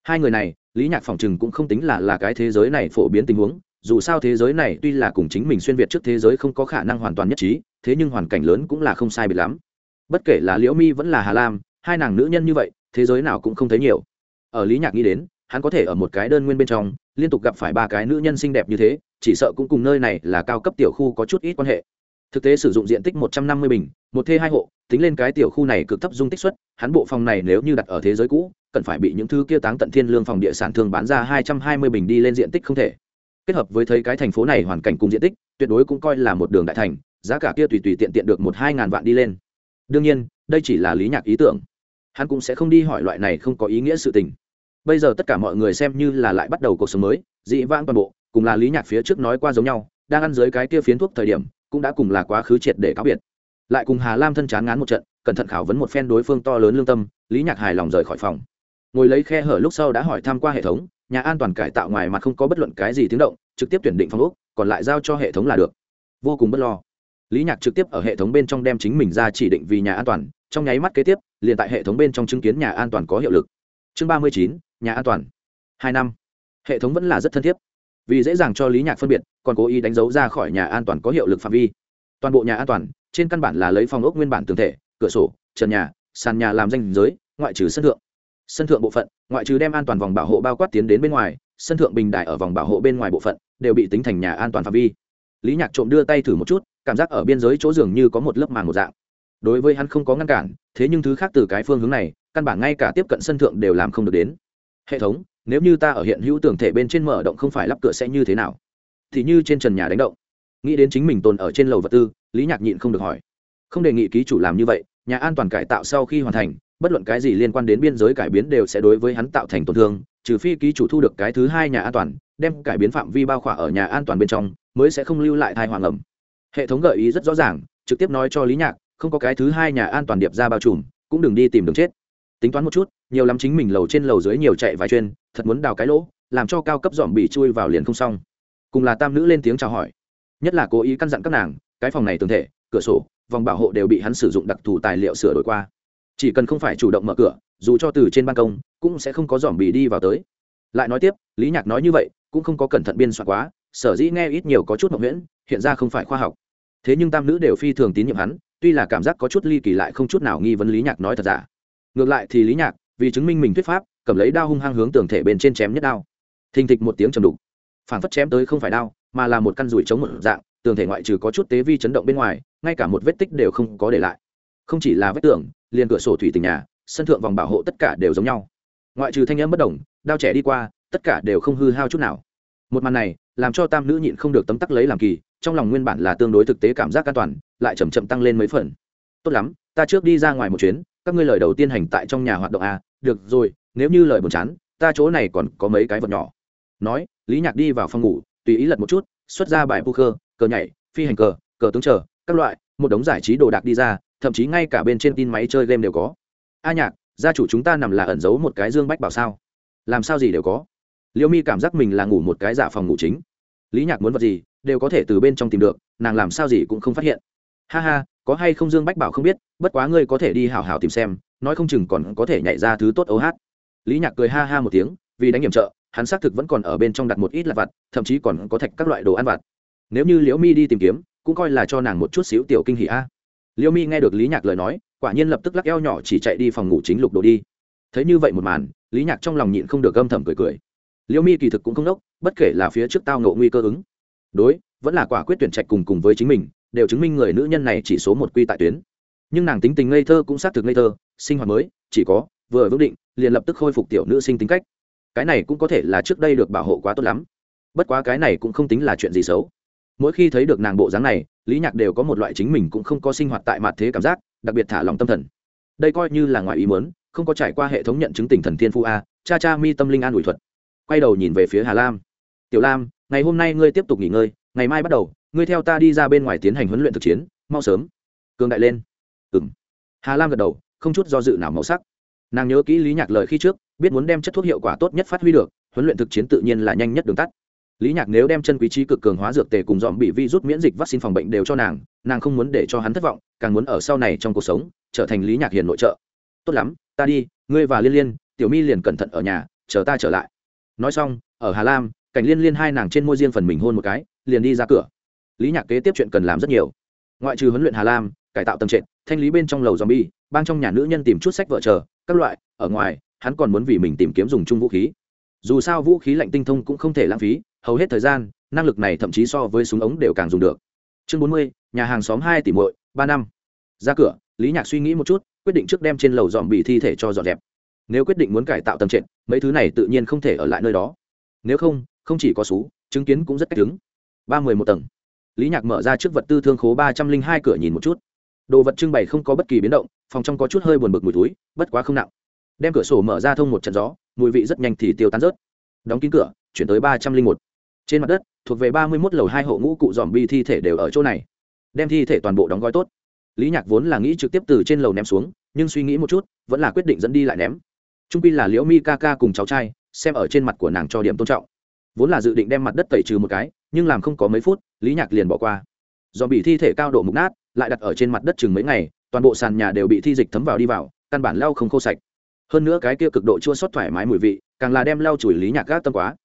Hai người này, lý nhạc phỏng chừng cũng không tính là là cái thế giới này phổ biến tình huống, dù sao thế giới này tuy là cùng chính mình xuyên việt trước thế giới không có khả năng hoàn toàn nhất trí, thế nhưng hoàn cảnh lớn cũng là không sai biệt lắm. Bất kể là liễu mi vẫn là hà lam, hai nàng nữ nhân như vậy, thế giới nào cũng không thấy nhiều. Ở lý nhạc nghĩ đến, hắn có thể ở một cái đơn nguyên bên trong, liên tục gặp phải ba cái nữ nhân xinh đẹp như thế, chỉ sợ cũng cùng nơi này là cao cấp tiểu khu có chút ít quan hệ thực tế sử dụng diện tích một trăm năm mươi bình, một thê hai hộ, tính lên cái tiểu khu này cực thấp dung tích suất, hắn bộ phòng này nếu như đặt ở thế giới cũ, cần phải bị những thứ kia táng tận thiên lương phòng địa sản thường bán ra hai trăm hai mươi bình đi lên diện tích không thể. Kết hợp với thấy cái thành phố này hoàn cảnh cùng diện tích, tuyệt đối cũng coi là một đường đại thành, giá cả kia tùy tùy tiện tiện được một hai ngàn vạn đi lên. Đương nhiên, đây chỉ là lý nhạc ý tưởng. Hắn cũng sẽ không đi hỏi loại này không có ý nghĩa sự tình. Bây giờ tất cả mọi người xem như là lại bắt đầu cuộc sống mới, dị vãng toàn bộ, cùng là lý nhạc phía trước nói qua giống nhau, đang ăn dưới cái kia phiến thuốc thời điểm cũng đã cùng là quá khứ triệt để cáo biệt. Lại cùng hà lam thân chán ngán một trận, cẩn thận khảo vấn một phen đối phương to lớn lương tâm, lý nhạc hài lòng rời khỏi phòng. Ngồi lấy khe hở lúc sau đã hỏi tham q u a hệ thống, nhà an toàn cải tạo ngoài mặt không có bất luận cái gì tiếng động, trực tiếp tuyển định phòng úc còn lại giao cho hệ thống là được. Vô cùng bất lo. Lý nhạc trực tiếp ở hệ thống bên trong đem chính mình ra chỉ định vì nhà an toàn, trong nháy mắt kế tiếp, liền tại hệ thống bên trong chứng kiến nhà an toàn có hiệu lực. Chương ba mươi chín, nhà an toàn. Hai năm. Hệ thống vẫn là rất thân thiết vì dễ dàng cho lý nhạc phân biệt, còn cố ý đánh dấu ra khỏi nhà an toàn có hiệu lực phạm vi. Toàn bộ nhà an toàn, trên căn bản là lấy phòng ốc nguyên bản tường thể, cửa sổ, trần nhà, sàn nhà làm danh giới, ngoại trừ sân thượng. Sân thượng bộ phận, ngoại trừ đem an toàn vòng bảo hộ bao quát tiến đến bên ngoài, sân thượng bình đại ở vòng bảo hộ bên ngoài bộ phận, đều bị tính thành nhà an toàn phạm vi. Lý nhạc trộm đưa tay thử một chút, cảm giác ở biên giới chỗ dường như có một lớp màng một dạng. Đối với hắn không có ngăn cản, thế nhưng thứ khác từ cái phương hướng này, căn bản ngay cả tiếp cận sân thượng đều làm không được đến. Hệ thống nếu như ta ở hiện hữu tưởng thể bên trên mở động không phải lắp cửa sẽ như thế nào? Thì như trên trần nhà đánh động. Nghĩ đến chính mình tồn ở trên lầu vật tư, lý nhạc nhịn không được hỏi. Không đề nghị ký chủ làm như vậy, nhà an toàn cải tạo sau khi hoàn thành, bất luận cái gì liên quan đến biên giới cải biến đều sẽ đối với hắn tạo thành tổn thương, trừ phi ký chủ thu được cái thứ hai nhà an toàn, đem cải biến phạm vi bao khỏa ở nhà an toàn bên trong, mới sẽ không lưu lại thai hoàng ẩm hệ thống gợi ý rất rõ ràng, trực tiếp nói cho lý nhạc, không có cái thứ hai nhà an toàn điệp ra bao trùm, cũng đừng đi tìm đường chết tính toán một chút, nhiều lắm chính mình lầu trên lầu dưới nhiều chạy vài chuyên, thật muốn đào cái lỗ, làm cho cao cấp dòm bị chui vào liền không xong. Cùng là tam nữ lên tiếng chào hỏi. Nhất là cố ý căn dặn các nàng, cái phòng này tường thể, cửa sổ, vòng bảo hộ đều bị hắn sử dụng đặc thù tài liệu sửa đổi qua. Chỉ cần không phải chủ động mở cửa, dù cho từ trên ban công, cũng sẽ không có dòm bị đi vào tới. Lại nói tiếp, lý nhạc nói như vậy, cũng không có cẩn thận biên soạn quá, sở dĩ nghe ít nhiều có chút mộng nguyễn hiện ra không phải khoa học. Thế nhưng tam nữ đều phi thường tín nhiệm hắn, tuy là cảm giác có chút ly kỳ lại không chút nào nghi vấn lý nhạc nói thật giả ngược lại thì lý nhạc, vì chứng minh mình thuyết pháp, cầm lấy đao hung hăng hướng tường thể bên trên chém nhất đao. Thình thịch một tiếng trầm đục. Phản phất chém tới không phải đao, mà là một căn rủi chống một dạng, tường thể ngoại trừ có chút tế vi chấn động bên ngoài, ngay cả một vết tích đều không có để lại. Không chỉ là vết tường, liền cửa sổ thủy tình nhà, sân thượng vòng bảo hộ tất cả đều giống nhau. Ngoại trừ thanh âm bất đồng, đao trẻ đi qua, tất cả đều không hư hao chút nào. Một màn này, làm cho tam nữ nhịn không được tấm tắc lấy làm kỳ, trong lòng nguyên bản là tương đối thực tế cảm giác an toàn, lại chầm chậm tăng lên mấy phần. Tốt lắm, ta trước đi ra ngoài một chuyến các ngươi lời đầu tiên hành tại trong nhà hoạt động à được rồi, nếu như lời buồn chán, ta chỗ này còn có mấy cái vật nhỏ. Nói, lý nhạc đi vào phòng ngủ, tùy ý lật một chút, xuất ra bài poker, cờ nhảy, phi hành cờ cờ tướng chờ, các loại, một đống giải trí đồ đạc đi ra, thậm chí ngay cả bên trên tin máy chơi game đều có. A nhạc, gia chủ chúng ta nằm là ẩn giấu một cái dương bách bảo sao? Làm sao gì đều có? Liêu mi cảm giác mình là ngủ một cái giả phòng ngủ chính. Lý nhạc muốn vật gì, đều có thể từ bên trong tìm được, nàng làm sao gì cũng không phát hiện ha ha, có hay không dương bách bảo không biết, bất quá ngươi có thể đi hào hào tìm xem, nói không chừng còn có thể nhảy ra thứ tốt ấu hát. Lý nhạc cười ha ha một tiếng, vì đánh hiểm trợ, hắn xác thực vẫn còn ở bên trong đặt một ít là vặt, thậm chí còn có thạch các loại đồ ăn vặt. Nếu như liễu mi đi tìm kiếm, cũng coi là cho nàng một chút xíu tiểu kinh hỷ a. À. Liễu mi nghe được lý nhạc lời nói, quả nhiên lập tức lắc eo nhỏ chỉ chạy đi phòng ngủ chính lục đồ đi. Thấy như vậy một màn, lý nhạc trong lòng nhịn không được gâm thầm cười cười. Liễu mi kỳ thực cũng không đốc, bất kể là phía trước tao ngộ nguy cơ ứng. Đối, vẫn là quả quyết tuyển trạch cùng cùng với chính mình đều chứng minh người nữ nhân này chỉ số một quy tại tuyến. Nhưng nàng tính tình ngây thơ cũng xác thực ngây thơ, sinh hoạt mới, chỉ có, vừa vững định, liền lập tức khôi phục tiểu nữ sinh tính cách. Cái này cũng có thể là trước đây được bảo hộ quá tốt lắm. Bất quá cái này cũng không tính là chuyện gì xấu. Mỗi khi thấy được nàng bộ dáng này, lý nhạc đều có một loại chính mình cũng không có sinh hoạt tại mặt thế cảm giác, đặc biệt thả lòng tâm thần. Đây coi như là ngoài ý mớn không có trải qua hệ thống nhận chứng tình thần thiên phu a, cha cha mi tâm linh an ủi thuật. Quay đầu nhìn về phía hà lam. Tiểu lam, ngày hôm nay ngươi tiếp tục nghỉ ngơi, ngày mai bắt đầu ngươi theo ta đi ra bên ngoài tiến hành huấn luyện thực chiến, mau sớm. Cường đại lên. Ừ m hà lam gật đầu, không chút do dự nào màu sắc. Nàng nhớ kỹ lý nhạc lời khi trước, biết muốn đem chất thuốc hiệu quả tốt nhất phát huy được, huấn luyện thực chiến tự nhiên là nhanh nhất đường tắt. Lý nhạc nếu đem chân quý trí cực cường hóa dược tề cùng dọn bị vi rút miễn dịch vaccine phòng bệnh đều cho nàng nàng không muốn để cho hắn thất vọng, càng muốn ở sau này trong cuộc sống, trở thành lý nhạc hiền nội trợ. Tốt lắm, ta đi, ngươi và liên liên, tiểu mi liền cẩn thận ở nhà, chờ ta trở lại. Nói xong, ở hà lam, cảnh liên liên hai nàng trên môi riêng phần mình hôn một cái, liền đi ra cửa lý nhạc kế tiếp chuyện cần làm rất nhiều. Ngoại trừ huấn luyện hà lam, cải tạo tầng trệt, thanh lý bên trong lầu zombie, bang trong nhà nữ nhân tìm chút sách vợ chờ, các loại, ở ngoài, hắn còn muốn vì mình tìm kiếm dùng chung vũ khí. Dù sao vũ khí lạnh tinh thông cũng không thể lãng phí, hầu hết thời gian, năng lực này thậm chí so với súng ống đều càng dùng được. Chương bốn mươi, nhà hàng xóm hai tỷ muội, ba năm. Ra cửa, lý nhạc suy nghĩ một chút, quyết định trước đem trên lầu dọn bị thi thể cho dọn dẹp. Nếu quyết định muốn cải tạo tầng trệt, mấy thứ này tự nhiên không thể ở lại nơi đó. Nếu không không chỉ có xú chứng kiến cũng rất cách đứng ba mươi một tầng lý nhạc mở ra trước vật tư thương khố ba trăm linh hai cửa nhìn một chút. Đồ vật trưng bày không có bất kỳ biến động, phòng trong có chút hơi buồn bực mùi túi bất quá không nặng. Đem cửa sổ mở ra thông một trận gió, mùi vị rất nhanh thì tiêu tán rớt. Đóng kín cửa, chuyển tới ba trăm linh một. Trên mặt đất, thuộc về ba mươi một lầu hai hộ ngũ cụ dòm bi thi thể đều ở chỗ này. Đem thi thể toàn bộ đóng gói tốt. Lý nhạc vốn là nghĩ trực tiếp từ trên lầu ném xuống, nhưng suy nghĩ một chút, vẫn là quyết định dẫn đi lại ném. Trung pi là liễu mi ca ca cùng cháu trai, xem ở trên mặt của nàng cho điểm tôn trọng. Vốn là dự định đem mặt đất tẩy trừ một cái nhưng làm không có mấy phút, lý nhạc liền bỏ qua. Do bị thi thể cao độ mục nát, lại đặt ở trên mặt đất chừng mấy ngày, toàn bộ sàn nhà đều bị thi dịch thấm vào đi vào, căn bản lau không khô sạch. Hơn nữa cái kia cực độ chua xót thoải mái mùi vị, càng là đem lau chùi lý nhạc gác tâm quá.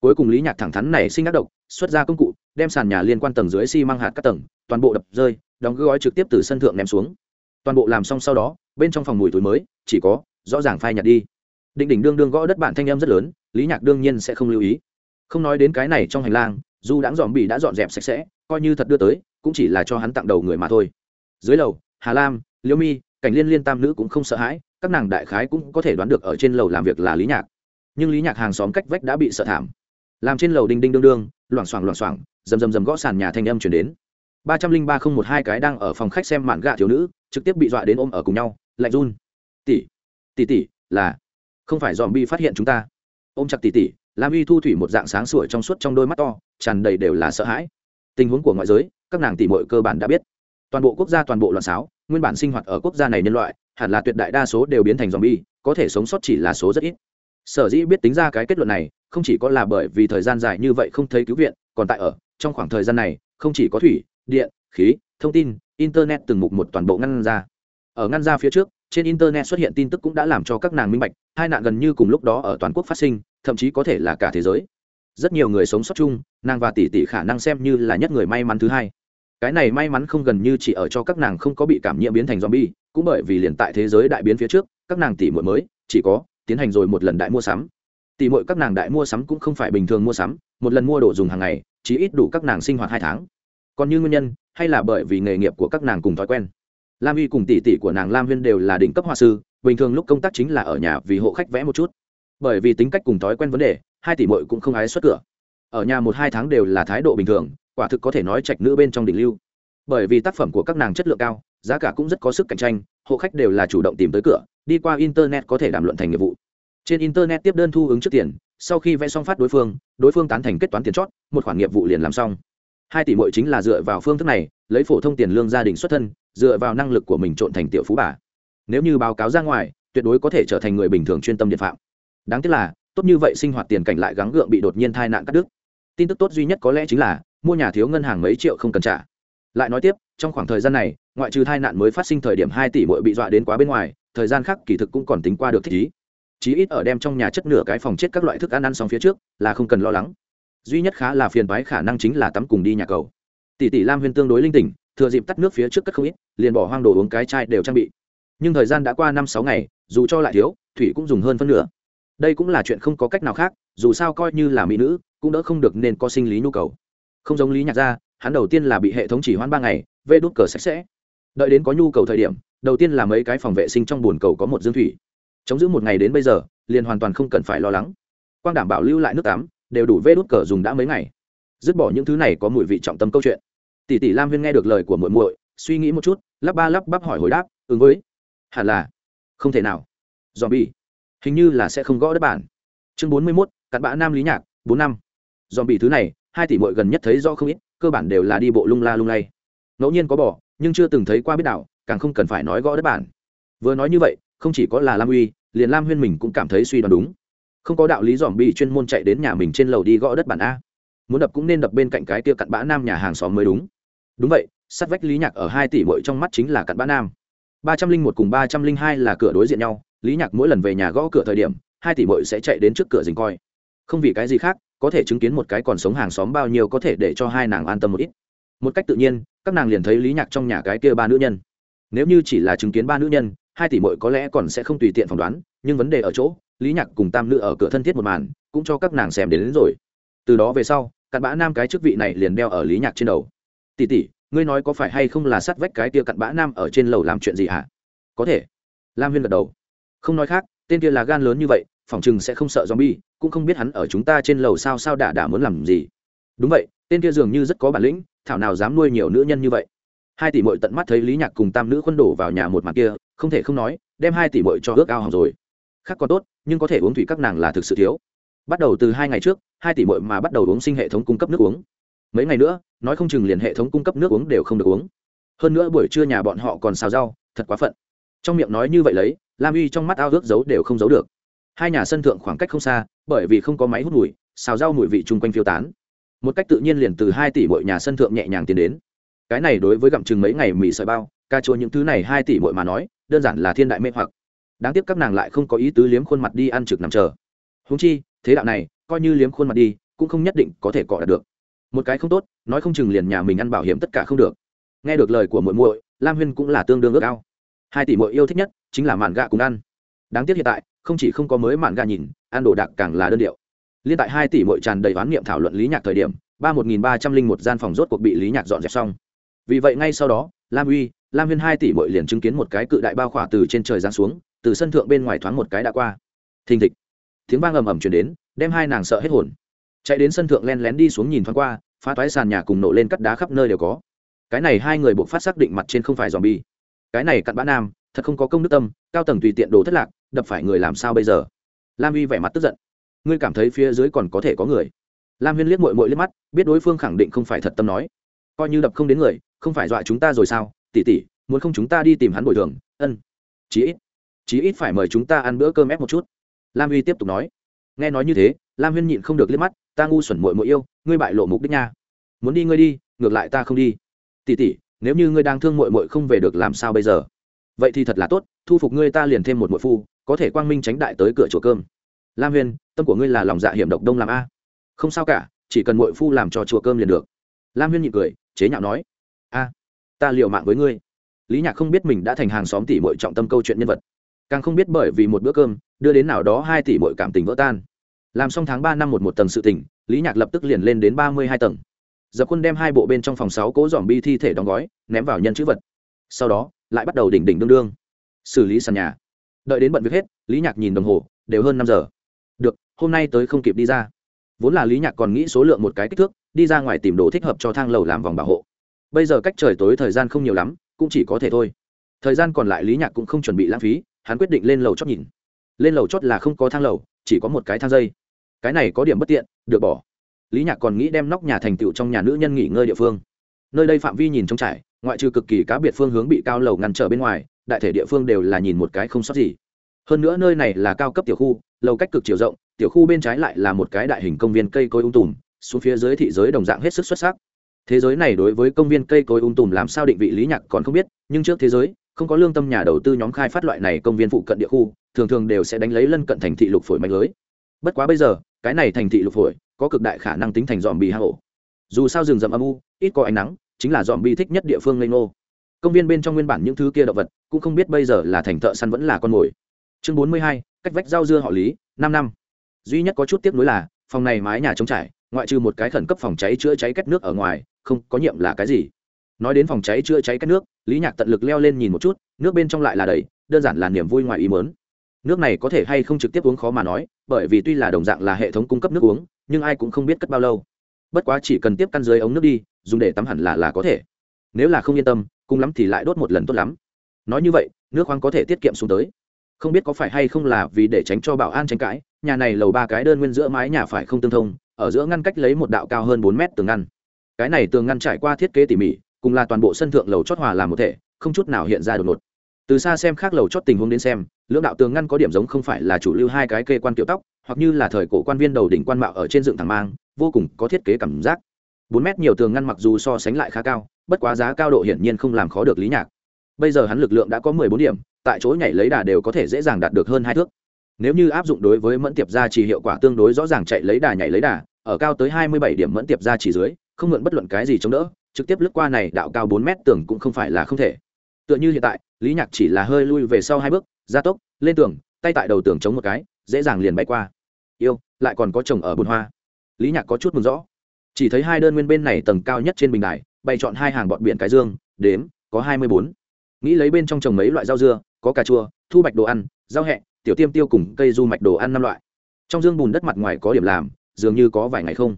Cuối cùng lý nhạc thẳng thắn này sinh ác độc, xuất ra công cụ, đem sàn nhà liên quan tầng dưới xi、si、măng hạt các tầng, toàn bộ đập rơi, đóng gói trực tiếp từ sân thượng ném xuống. Toàn bộ làm xong sau đó, bên trong phòng mùi túi mới, chỉ có, rõ ràng phai nhạt đi. Định đỉnh đương đương gõ đất bản thanh âm rất lớn, lý nhạc đương nhiên sẽ không lưu ý. Không nói đến cái này trong hành lang dù đáng dòm bị đã dọn dẹp sạch sẽ, coi như thật đưa tới, cũng chỉ là cho hắn tặng đầu người mà thôi. Dưới lầu, hà lam, liễu mi, cảnh liên liên tam nữ cũng không sợ hãi, các nàng đại khái cũng có thể đoán được ở trên lầu làm việc là lý nhạc. Nhưng lý nhạc hàng xóm cách vách đã bị sợ thảm. Làm trên lầu đinh đinh đương đương, loảng xoảng loảng xoảng, rầm rầm rầm gõ sàn nhà thanh âm chuyển đến. Ba trăm linh ba không một hai cái đang ở phòng khách xem mạn gạ thiếu nữ, trực tiếp bị dọa đến ôm ở cùng nhau, lạnh run. Tỷ tỷ tỷ, là, không phải dòm bi phát hiện chúng ta. Ôm chặt tỷ tỷ lam Y thu thủy một dạng sáng sủa trong suốt trong đôi mắt to, tràn đầy đều là sợ hãi. Tình huống của ngoại giới, các nàng tỷ muội cơ bản đã biết. Toàn bộ quốc gia, toàn bộ loạn xáo, nguyên bản sinh hoạt ở quốc gia này nhân loại, hẳn là tuyệt đại đa số đều biến thành dòm bi có thể sống sót chỉ là số rất ít. Sở dĩ biết tính ra cái kết luận này, không chỉ có là bởi vì thời gian dài như vậy không thấy cứu viện, còn tại ở, trong khoảng thời gian này, không chỉ có thủy, điện, khí, thông tin, internet từng mục một toàn bộ ngăn ra. Ở ngăn ra phía trước, trên internet xuất hiện tin tức cũng đã làm cho các nàng minh bạch, hai nạn gần như cùng lúc đó ở toàn quốc phát sinh thậm chí có thể là cả thế giới. Rất nhiều người sống sót chung, nàng và tỷ tỷ khả năng xem như là nhất người may mắn thứ hai. Cái này may mắn không gần như chỉ ở cho các nàng không có bị cảm nhiễm biến thành zombie, cũng bởi vì liền tại thế giới đại biến phía trước, các nàng tỷ muội mới, chỉ có, tiến hành rồi một lần đại mua sắm. Tỷ muội các nàng đại mua sắm cũng không phải bình thường mua sắm, một lần mua đồ dùng hàng ngày, chỉ ít đủ các nàng sinh hoạt hai tháng. Còn như nguyên nhân, hay là bởi vì nghề nghiệp của các nàng cùng thói quen. Lam y cùng tỷ tỷ của nàng lam huyên đều là đỉnh cấp họa sư, bình thường lúc công tác chính là ở nhà vì hộ khách vẽ một chút bởi vì tính cách cùng thói quen vấn đề, hai tỷ muội cũng không ái xuất cửa. Ở nhà một hai tháng đều là thái độ bình thường, quả thực có thể nói trạch nữ bên trong đỉnh lưu. Bởi vì tác phẩm của các nàng chất lượng cao, giá cả cũng rất có sức cạnh tranh, hộ khách đều là chủ động tìm tới cửa, đi qua internet có thể đàm luận thành nghiệp vụ. Trên internet tiếp đơn thu ứng trước tiền, sau khi vẽ xong phát đối phương đối phương tán thành kết toán tiền chót, một khoản nghiệp vụ liền làm xong. Hai tỷ mội chính là dựa vào phương thức này, lấy phổ thông tiền lương gia đình xuất thân, dựa vào năng lực của mình trộn thành tiểu phú bà. Nếu như báo cáo ra ngoài, tuyệt đối có thể trở thành người bình thường chuyên tâm điện phạm đáng tiếc là, tốt như vậy sinh hoạt tiền cảnh lại gắng gượng bị đột nhiên tai nạn cắt đứt. Tin tức tốt duy nhất có lẽ chính là, mua nhà thiếu ngân hàng mấy triệu không cần trả. Lại nói tiếp, trong khoảng thời gian này, ngoại trừ tai nạn mới phát sinh thời điểm hai tỷ bội bị dọa đến quá bên ngoài, thời gian khác kỳ thực cũng còn tính qua được thích ý. Chí ít ở đem trong nhà chất nửa cái phòng chết các loại thức ăn ăn xong phía trước, là không cần lo lắng. Duy nhất khá là phiền bái khả năng chính là tắm cùng đi nhà cầu. Tỷ tỷ lam huyên tương đối linh tỉnh, thừa dịp tắt nước phía trước cất không ít, liền bỏ hoang đồ uống cái chai đều trang bị. Nhưng thời gian đã qua năm sáu ngày, dù cho lại thiếu, thủy cũng dùng hơn phân nửa đây cũng là chuyện không có cách nào khác, dù sao coi như là mỹ nữ, cũng đỡ không được nên có sinh lý nhu cầu. Không giống lý nhạc ra hắn đầu tiên là bị hệ thống chỉ hoãn ba ngày vê đốt cờ sạch sẽ. Đợi đến có nhu cầu thời điểm, đầu tiên là mấy cái phòng vệ sinh trong bồn cầu có một dương thủy. Chống giữ một ngày đến bây giờ, liền hoàn toàn không cần phải lo lắng. Quang đảm bảo lưu lại nước tắm, đều đủ vê đốt cờ dùng đã mấy ngày. Dứt bỏ những thứ này có mùi vị trọng tâm câu chuyện. Tỷ tỷ lam huyên nghe được lời của muội muội, suy nghĩ một chút, lắp ba lắp bắp hỏi hồi đáp ứng với. Hẳn là. Không thể nào. Dòm bi hình như là sẽ không gõ đất bản. Chương bốn mươi mốt, cặn bã nam lý nhạc, bốn năm. Dòm bị thứ này, hai tỷ muội gần nhất thấy do không ít, cơ bản đều là đi bộ lung la lung lay. Ngẫu nhiên có bỏ nhưng chưa từng thấy qua biết đạo càng không cần phải nói gõ đất bản. Vừa nói như vậy, không chỉ có là lam uy, liền lam huyên mình cũng cảm thấy suy đoán đúng. Không có đạo lý dòm bị chuyên môn chạy đến nhà mình trên lầu đi gõ đất bản a. Muốn đập cũng nên đập bên cạnh cái kia cặn bã nam nhà hàng xóm mới đúng. Đúng vậy, sát vách lý nhạc ở hai tỷ mội trong mắt chính là cặn bã nam. ba trăm linh một cùng ba trăm linh hai là cửa đối diện nhau lý nhạc mỗi lần về nhà gõ cửa thời điểm hai tỷ bội sẽ chạy đến trước cửa dình coi. Không vì cái gì khác có thể chứng kiến một cái còn sống hàng xóm bao nhiêu có thể để cho hai nàng an tâm một ít. Một cách tự nhiên các nàng liền thấy lý nhạc trong nhà cái kia ba nữ nhân. Nếu như chỉ là chứng kiến ba nữ nhân hai tỷ bội có lẽ còn sẽ không tùy tiện phỏng đoán nhưng vấn đề ở chỗ lý nhạc cùng tam nữ ở cửa thân thiết một màn cũng cho các nàng xem đến, đến rồi. Từ đó về sau cặn bã nam cái chức vị này liền đeo ở lý nhạc trên đầu. Tỷ tỷ ngươi nói có phải hay không là sát vách cái tia cặn bã nam ở trên lầu làm chuyện gì hả? Có thể. Lam huyên gật đầu không nói khác, tên kia là gan lớn như vậy, phỏng chừng sẽ không sợ zombie, cũng không biết hắn ở chúng ta trên lầu sao sao đả đả muốn làm gì. Đúng vậy, tên kia dường như rất có bản lĩnh, thảo nào dám nuôi nhiều nữ nhân như vậy. Hai tỷ mội tận mắt thấy lý nhạc cùng tam nữ quân đổ vào nhà một mặt kia, không thể không nói, đem hai tỷ mội cho ước ao hỏng rồi. Khác còn tốt, nhưng có thể uống thủy các nàng là thực sự thiếu. Bắt đầu từ hai ngày trước, hai tỷ mội mà bắt đầu uống sinh hệ thống cung cấp nước uống. Mấy ngày nữa, nói không chừng liền hệ thống cung cấp nước uống đều không được uống. Hơn nữa buổi trưa nhà bọn họ còn xào rau, thật quá phận. Trong miệng nói như vậy lấy lam uy trong mắt ao ước giấu đều không giấu được. Hai nhà sân thượng khoảng cách không xa, bởi vì không có máy hút mùi, xào rau mùi vị chung quanh phiêu tán. Một cách tự nhiên liền từ hai tỷ mỗi nhà sân thượng nhẹ nhàng tiến đến. Cái này đối với gặm chừng mấy ngày mì sợi bao ca chua những thứ này hai tỷ mỗi mà nói, đơn giản là thiên đại mê hoặc. Đáng tiếc các nàng lại không có ý tứ liếm khuôn mặt đi ăn trực nằm chờ. Húng chi, thế đạo này, coi như liếm khuôn mặt đi, cũng không nhất định có thể cọ đạt được. Một cái không tốt, nói không chừng liền nhà mình ăn bảo hiểm tất cả không được. Nghe được lời của muội muội, lam huyên cũng là tương đương ước ao. Hai tỷ muội yêu thích nhất chính là mạn gạ cùng ăn. Đáng tiếc hiện tại, không chỉ không có mới mạn gạ nhìn, ăn đồ đạc càng là đơn điệu. Liên tại hai tỷ muội tràn đầy oán niệm thảo luận lý nhạc thời điểm, ba một nghìn ba trăm linh một gian phòng rốt cuộc bị lý nhạc dọn dẹp xong. Vì vậy ngay sau đó, lam uy, lam huyên hai tỷ muội liền chứng kiến một cái cự đại bao khỏa từ trên trời giáng xuống, từ sân thượng bên ngoài thoáng một cái đã qua. Thình thịch. Tiếng vang ầm ầm chuyển đến, đem hai nàng sợ hết hồn. Chạy đến sân thượng len lén đi xuống nhìn thoáng qua, phá toái sàn nhà cùng nổ lên cắt đá khắp nơi đều có. Cái này hai người buộc phát xác định mặt trên không phải dòm bi cái này cặn bã nam thật không có công đức tâm, cao tầng tùy tiện đồ thất lạc, đập phải người làm sao bây giờ? Lam uy vẻ mặt tức giận. Ngươi cảm thấy phía dưới còn có thể có người? Lam huyên liếc mội mội liếc mắt, biết đối phương khẳng định không phải thật tâm nói. Coi như đập không đến người, không phải dọa chúng ta rồi sao? Tỉ tỉ muốn không chúng ta đi tìm hắn bồi thường, ân. Chí ít chí ít phải mời chúng ta ăn bữa cơm ép một chút. Lam uy tiếp tục nói. Nghe nói như thế, lam huyên nhịn không được liếc mắt, ta ngu xuẩn mội mội yêu, ngươi bại lộ mục đích nha. Muốn đi ngươi đi, ngược lại ta không đi. Tỉ tỉ nếu như ngươi đang thương mội mội không về được làm sao bây giờ? Vậy thì thật là tốt, thu phục ngươi ta liền thêm một mội phu, có thể quang minh tránh đại tới cửa chùa cơm. Lam huyên, tâm của ngươi là lòng dạ hiểm độc đông làm a. Không sao cả, chỉ cần mội phu làm cho chùa cơm liền được. Lam huyên nhịn cười, chế nhạo nói, a, ta liệu mạng với ngươi. Lý nhạc không biết mình đã thành hàng xóm tỷ mội trọng tâm câu chuyện nhân vật. Càng không biết bởi vì một bữa cơm, đưa đến nào đó hai tỷ mội cảm tình vỡ tan. Làm xong tháng ba năm một một tầng sự tỉnh lý nhạc lập tức liền lên đến ba mươi hai tầng. Dập quân đem hai bộ bên trong phòng sáu cố dòm bi thi thể đóng gói, ném vào nhân chữ vật. Sau đó lại bắt đầu đỉnh đỉnh đương đương. Xử lý sàn nhà. Đợi đến bận việc hết, lý nhạc nhìn đồng hồ, đều hơn năm giờ. Được, hôm nay tới không kịp đi ra. Vốn là lý nhạc còn nghĩ số lượng một cái kích thước, đi ra ngoài tìm đồ thích hợp cho thang lầu làm vòng bảo hộ. Bây giờ cách trời tối thời gian không nhiều lắm, cũng chỉ có thể thôi. Thời gian còn lại lý nhạc cũng không chuẩn bị lãng phí, hắn quyết định lên lầu chót nhìn. Lên lầu chót là không có thang lầu, chỉ có một cái thang dây. Cái này có điểm bất tiện, được bỏ. Lý nhạc còn nghĩ đem nóc nhà thành tựu trong nhà nữ nhân nghỉ ngơi địa phương. Nơi đây phạm vi nhìn trống trải ngoại trừ cực kỳ cá biệt phương hướng bị cao lầu ngăn trở bên ngoài, đại thể địa phương đều là nhìn một cái không sót gì. Hơn nữa nơi này là cao cấp tiểu khu, lầu cách cực chiều rộng, tiểu khu bên trái lại là một cái đại hình công viên cây cối ung tùm, xuống phía dưới thị giới đồng dạng hết sức xuất sắc. Thế giới này đối với công viên cây cối ung tùm làm sao định vị lý nhạc còn không biết, nhưng trước thế giới, không có lương tâm nhà đầu tư nhóm khai phát loại này công viên phụ cận địa khu, thường thường đều sẽ đánh lấy lân cận thành thị lục phổi mạnh lưới. Bất quá bây giờ, cái này thành thị lục phổi có cực đại khả năng tính thành dòm bị hạ hổ dù sao rừng rậm âm u, ít có ánh nắng chính là dòm bi thích nhất địa phương lê ngô. Công viên bên trong nguyên bản những thứ kia động vật, cũng không biết bây giờ là thành thợ săn vẫn là con mồi. Chương bốn mươi hai, cách vách rau dưa họ lý, năm năm. Duy nhất có chút tiếc nuối là, phòng này mái nhà trống trải, ngoại trừ một cái khẩn cấp phòng cháy chữa cháy cách nước ở ngoài, không có nhiệm là cái gì. Nói đến phòng cháy chữa cháy cách nước, lý nhạc tận lực leo lên nhìn một chút, nước bên trong lại là đầy, đơn giản là niềm vui ngoài ý mớn nước này có thể hay không trực tiếp uống khó mà nói, bởi vì tuy là đồng dạng là hệ thống cung cấp nước uống, nhưng ai cũng không biết cất bao lâu. Bất quá chỉ cần tiếp căn dưới ống nước đi dùng để tắm hẳn là là có thể. Nếu là không yên tâm, cùng lắm thì lại đốt một lần tốt lắm. Nói như vậy, nước khoáng có thể tiết kiệm xuống tới. Không biết có phải hay không là vì để tránh cho bảo an tranh cãi, nhà này lầu ba cái đơn nguyên giữa mái nhà phải không tương thông, ở giữa ngăn cách lấy một đạo cao hơn bốn mét tường ngăn. Cái này tường ngăn trải qua thiết kế tỉ mỉ, cùng là toàn bộ sân thượng lầu chót hòa làm một thể, không chút nào hiện ra đột ngột. Từ xa xem khác lầu chót tình huống đến xem, lưỡng đạo tường ngăn có điểm giống không phải là chủ lưu hai cái kê quan kiểu tóc, hoặc như là thời cổ quan viên đầu đỉnh quan mạo ở trên dựng thẳng mang, vô cùng có thiết kế cảm giác bốn mét nhiều tường ngăn mặc dù so sánh lại khá cao, bất quá giá cao độ hiển nhiên không làm khó được lý nhạc. Bây giờ hắn lực lượng đã có mười bốn điểm, tại chỗ nhảy lấy đà đều có thể dễ dàng đạt được hơn hai thước. Nếu như áp dụng đối với mẫn tiệp gia chỉ hiệu quả tương đối rõ ràng chạy lấy đà nhảy lấy đà, ở cao tới hai mươi bảy điểm mẫn tiệp gia chỉ dưới, không mượn bất luận cái gì chống đỡ, trực tiếp lướt qua này đạo cao bốn mét tường cũng không phải là không thể. Tựa như hiện tại, lý nhạc chỉ là hơi lui về sau hai bước gia tốc, lên tường, tay tại đầu tường chống một cái, dễ dàng liền bay qua. Yêu, lại còn có chồng ở bồn hoa. Lý nhạc có chút mừng rõ chỉ thấy hai đơn nguyên bên này tầng cao nhất trên bình đài, bày chọn hai hàng bọn biển cái dương, đếm, có hai mươi bốn. Nghĩ lấy bên trong trồng mấy loại rau dưa, có cà chua, thu bạch đồ ăn, rau hẹ, tiểu tiêm tiêu cùng cây du mạch đồ ăn năm loại. Trong dương bùn đất mặt ngoài có điểm làm, dường như có vài ngày không.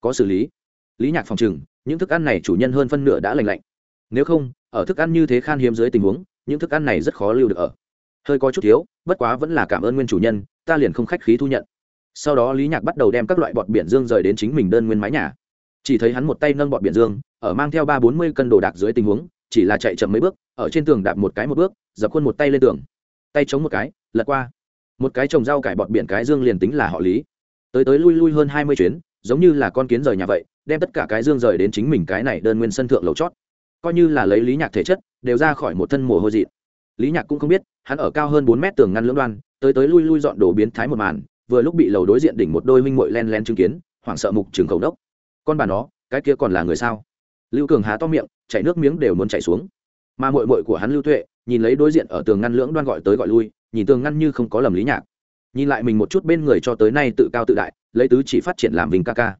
Có xử lý. Lý nhạc phòng trừng, những thức ăn này chủ nhân hơn phân nửa đã lành lạnh. Nếu không, ở thức ăn như thế khan hiếm dưới tình huống, những thức ăn này rất khó lưu được ở. Hơi có chút thiếu, bất quá vẫn là cảm ơn nguyên chủ nhân, ta liền không khách khí thu nhận. Sau đó lý nhạc bắt đầu đem các loại bọt biển dương rời đến chính mình đơn nguyên mái nhà chỉ thấy hắn một tay nâng bọt biển dương, ở mang theo ba bốn mươi cân đồ đạc dưới tình huống, chỉ là chạy chậm mấy bước, ở trên tường đạp một cái một bước, dập khuôn một tay lên tường. Tay chống một cái, lật qua. Một cái trồng rau cải bọt biển cái dương liền tính là họ lý. Tới tới lui lui hơn hai mươi chuyến, giống như là con kiến rời nhà vậy, đem tất cả cái dương rời đến chính mình cái này đơn nguyên sân thượng lầu chót. Coi như là lấy lý nhạc thể chất, đều ra khỏi một thân mồ hôi dị lý nhạc cũng không biết, hắn ở cao hơn bốn mét tường ngăn lưỡng đoan, tới tới lui lui dọn đồ biến thái một màn, vừa lúc bị lầu đối diện đỉnh một đôi minh mội len len chứng kiến, hoảng sợ mục trường cầu đốc con bà nó, cái kia còn là người sao? Lưu cường há to miệng, chảy nước miếng đều muốn chảy xuống. Mà mội mội của hắn lưu tuệ, nhìn lấy đối diện ở tường ngăn lưỡng đoan gọi tới gọi lui, nhìn tường ngăn như không có lầm lý nhạc. Nhìn lại mình một chút bên người cho tới nay tự cao tự đại, lấy tứ chỉ phát triển làm vinh ca ca.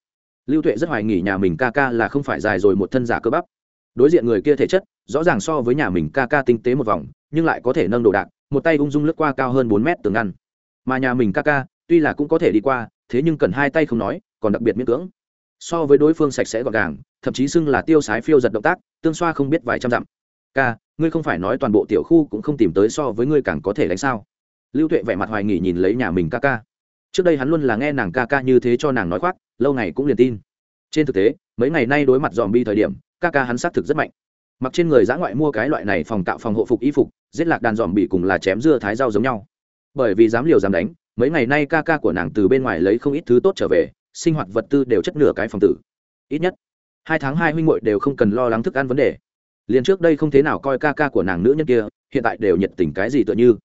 Lưu tuệ rất hoài nghỉ nhà mình ca ca là không phải dài rồi một thân giả cơ bắp. Đối diện người kia thể chất, rõ ràng so với nhà mình ca ca tinh tế một vòng, nhưng lại có thể nâng đồ đạc, một tay ung dung lướt qua cao hơn bốn mét tường ngăn. Mà nhà mình ca ca, tuy là cũng có thể đi qua, thế nhưng cần hai tay không nói, còn đặc biệt miễn cưỡng so với đối phương sạch sẽ gọn gàng, thậm chí xưng là tiêu sái phiêu giật động tác, tương xoa không biết vài trăm dặm. Ca, ngươi không phải nói toàn bộ tiểu khu cũng không tìm tới so với ngươi càng có thể đánh sao? Lưu tuệ vẻ mặt hoài nghỉ nhìn lấy nhà mình ca ca. Trước đây hắn luôn là nghe nàng ca ca như thế cho nàng nói khoác, lâu ngày cũng liền tin. Trên thực tế, mấy ngày nay đối mặt dòm bi thời điểm, ca ca hắn xác thực rất mạnh. Mặc trên người giã ngoại mua cái loại này phòng tạo phòng hộ phục y phục, giết lạc đàn dòm bị cùng là chém dưa thái rau giống nhau. Bởi vì dám liều dám đánh, mấy ngày nay ca ca của nàng từ bên ngoài lấy không ít thứ tốt trở về sinh hoạt vật tư đều chất nửa cái phòng tử. Ít nhất, hai tháng hai huynh muội đều không cần lo lắng thức ăn vấn đề. Liền trước đây không thế nào coi ca ca của nàng nữ nhân kia, hiện tại đều nhiệt tình cái gì tựa như.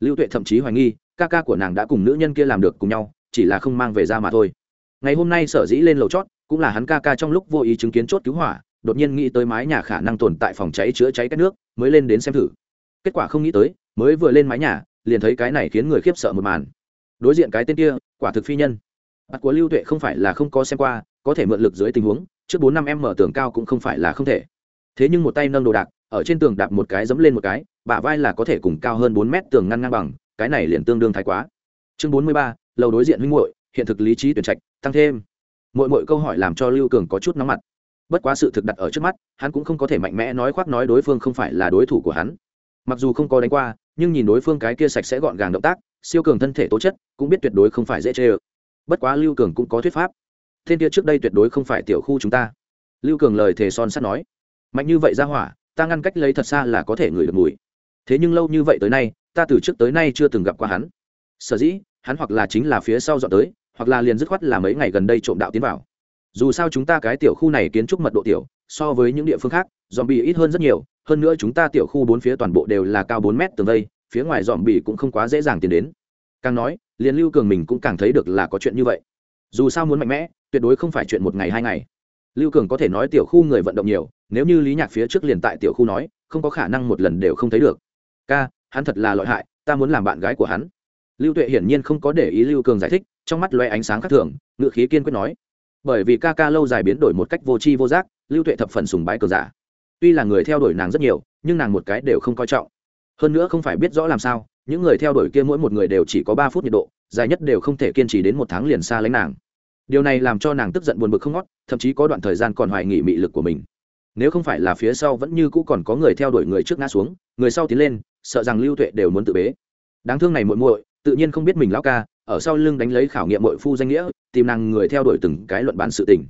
Lưu tuệ thậm chí hoài nghi, ca ca của nàng đã cùng nữ nhân kia làm được cùng nhau, chỉ là không mang về ra mà thôi. Ngày hôm nay sở dĩ lên lầu chót, cũng là hắn ca ca trong lúc vô ý chứng kiến chốt cứu hỏa, đột nhiên nghĩ tới mái nhà khả năng tồn tại phòng cháy chữa cháy các nước, mới lên đến xem thử. Kết quả không nghĩ tới, mới vừa lên mái nhà, liền thấy cái này khiến người khiếp sợ một màn. Đối diện cái tên kia, quả thực phi nhân mặt của lưu tuệ không phải là không có xem qua, có thể mượn lực dưới tình huống, trước bốn năm em mở tường cao cũng không phải là không thể. Thế nhưng một tay nâng đồ đạc, ở trên tường đạp một cái dẫm lên một cái, bả vai là có thể cùng cao hơn bốn mét tường ngăn ngang bằng, cái này liền tương đương thái quá. Chương bốn mươi ba, lầu đối diện huynh muội, hiện thực lý trí tuyển trạch, tăng thêm. Mỗi mỗi câu hỏi làm cho lưu cường có chút nóng mặt. Bất quá sự thực đặt ở trước mắt, hắn cũng không có thể mạnh mẽ nói khoác nói đối phương không phải là đối thủ của hắn. Mặc dù không có đánh qua, nhưng nhìn đối phương cái kia sạch sẽ gọn gàng động tác, siêu cường thân thể tố chất, cũng biết tuyệt đối không phải dễ chê ơ bất quá lưu cường cũng có thuyết pháp. Thiên kia trước đây tuyệt đối không phải tiểu khu chúng ta. Lưu cường lời thề son sắt nói, mạnh như vậy ra hỏa, ta ngăn cách lấy thật xa là có thể ngửi được mùi. Thế nhưng lâu như vậy tới nay, ta từ trước tới nay chưa từng gặp qua hắn. Sở dĩ, hắn hoặc là chính là phía sau dọn tới, hoặc là liền dứt khoát là mấy ngày gần đây trộm đạo tiến vào. Dù sao chúng ta cái tiểu khu này kiến trúc mật độ tiểu, so với những địa phương khác dòm bị ít hơn rất nhiều, hơn nữa chúng ta tiểu khu bốn phía toàn bộ đều là cao bốn mét tường vây, phía ngoài dòm bị cũng không quá dễ dàng tiến đến. Càng nói liền lưu cường mình cũng càng thấy được là có chuyện như vậy. Dù sao muốn mạnh mẽ, tuyệt đối không phải chuyện một ngày hai ngày. Lưu cường có thể nói tiểu khu người vận động nhiều, nếu như lý nhạc phía trước liền tại tiểu khu nói, không có khả năng một lần đều không thấy được. Ca, hắn thật là lợi hại, ta muốn làm bạn gái của hắn. Lưu tuệ hiển nhiên không có để ý lưu cường giải thích, trong mắt loe ánh sáng khác thường, ngựa khí kiên quyết nói. Bởi vì ca ca lâu dài biến đổi một cách vô tri vô giác, lưu tuệ thập phần sùng bái cường giả. Tuy là người theo đuổi nàng rất nhiều, nhưng nàng một cái đều không coi trọng. Hơn nữa không phải biết rõ làm sao những người theo đuổi kia mỗi một người đều chỉ có ba phút nhiệt độ, dài nhất đều không thể kiên trì đến một tháng liền xa lánh nàng. Điều này làm cho nàng tức giận buồn bực không ngót, thậm chí có đoạn thời gian còn hoài nghỉ mị lực của mình. Nếu không phải là phía sau vẫn như cũ còn có người theo đuổi người trước ngã xuống, người sau tiến lên, sợ rằng lưu tuệ đều muốn tự bế. Đáng thương này muội muội, tự nhiên không biết mình lão ca, ở sau lưng đánh lấy khảo nghiệm muội phu danh nghĩa, tìm nàng người theo đuổi từng cái luận bàn sự tình.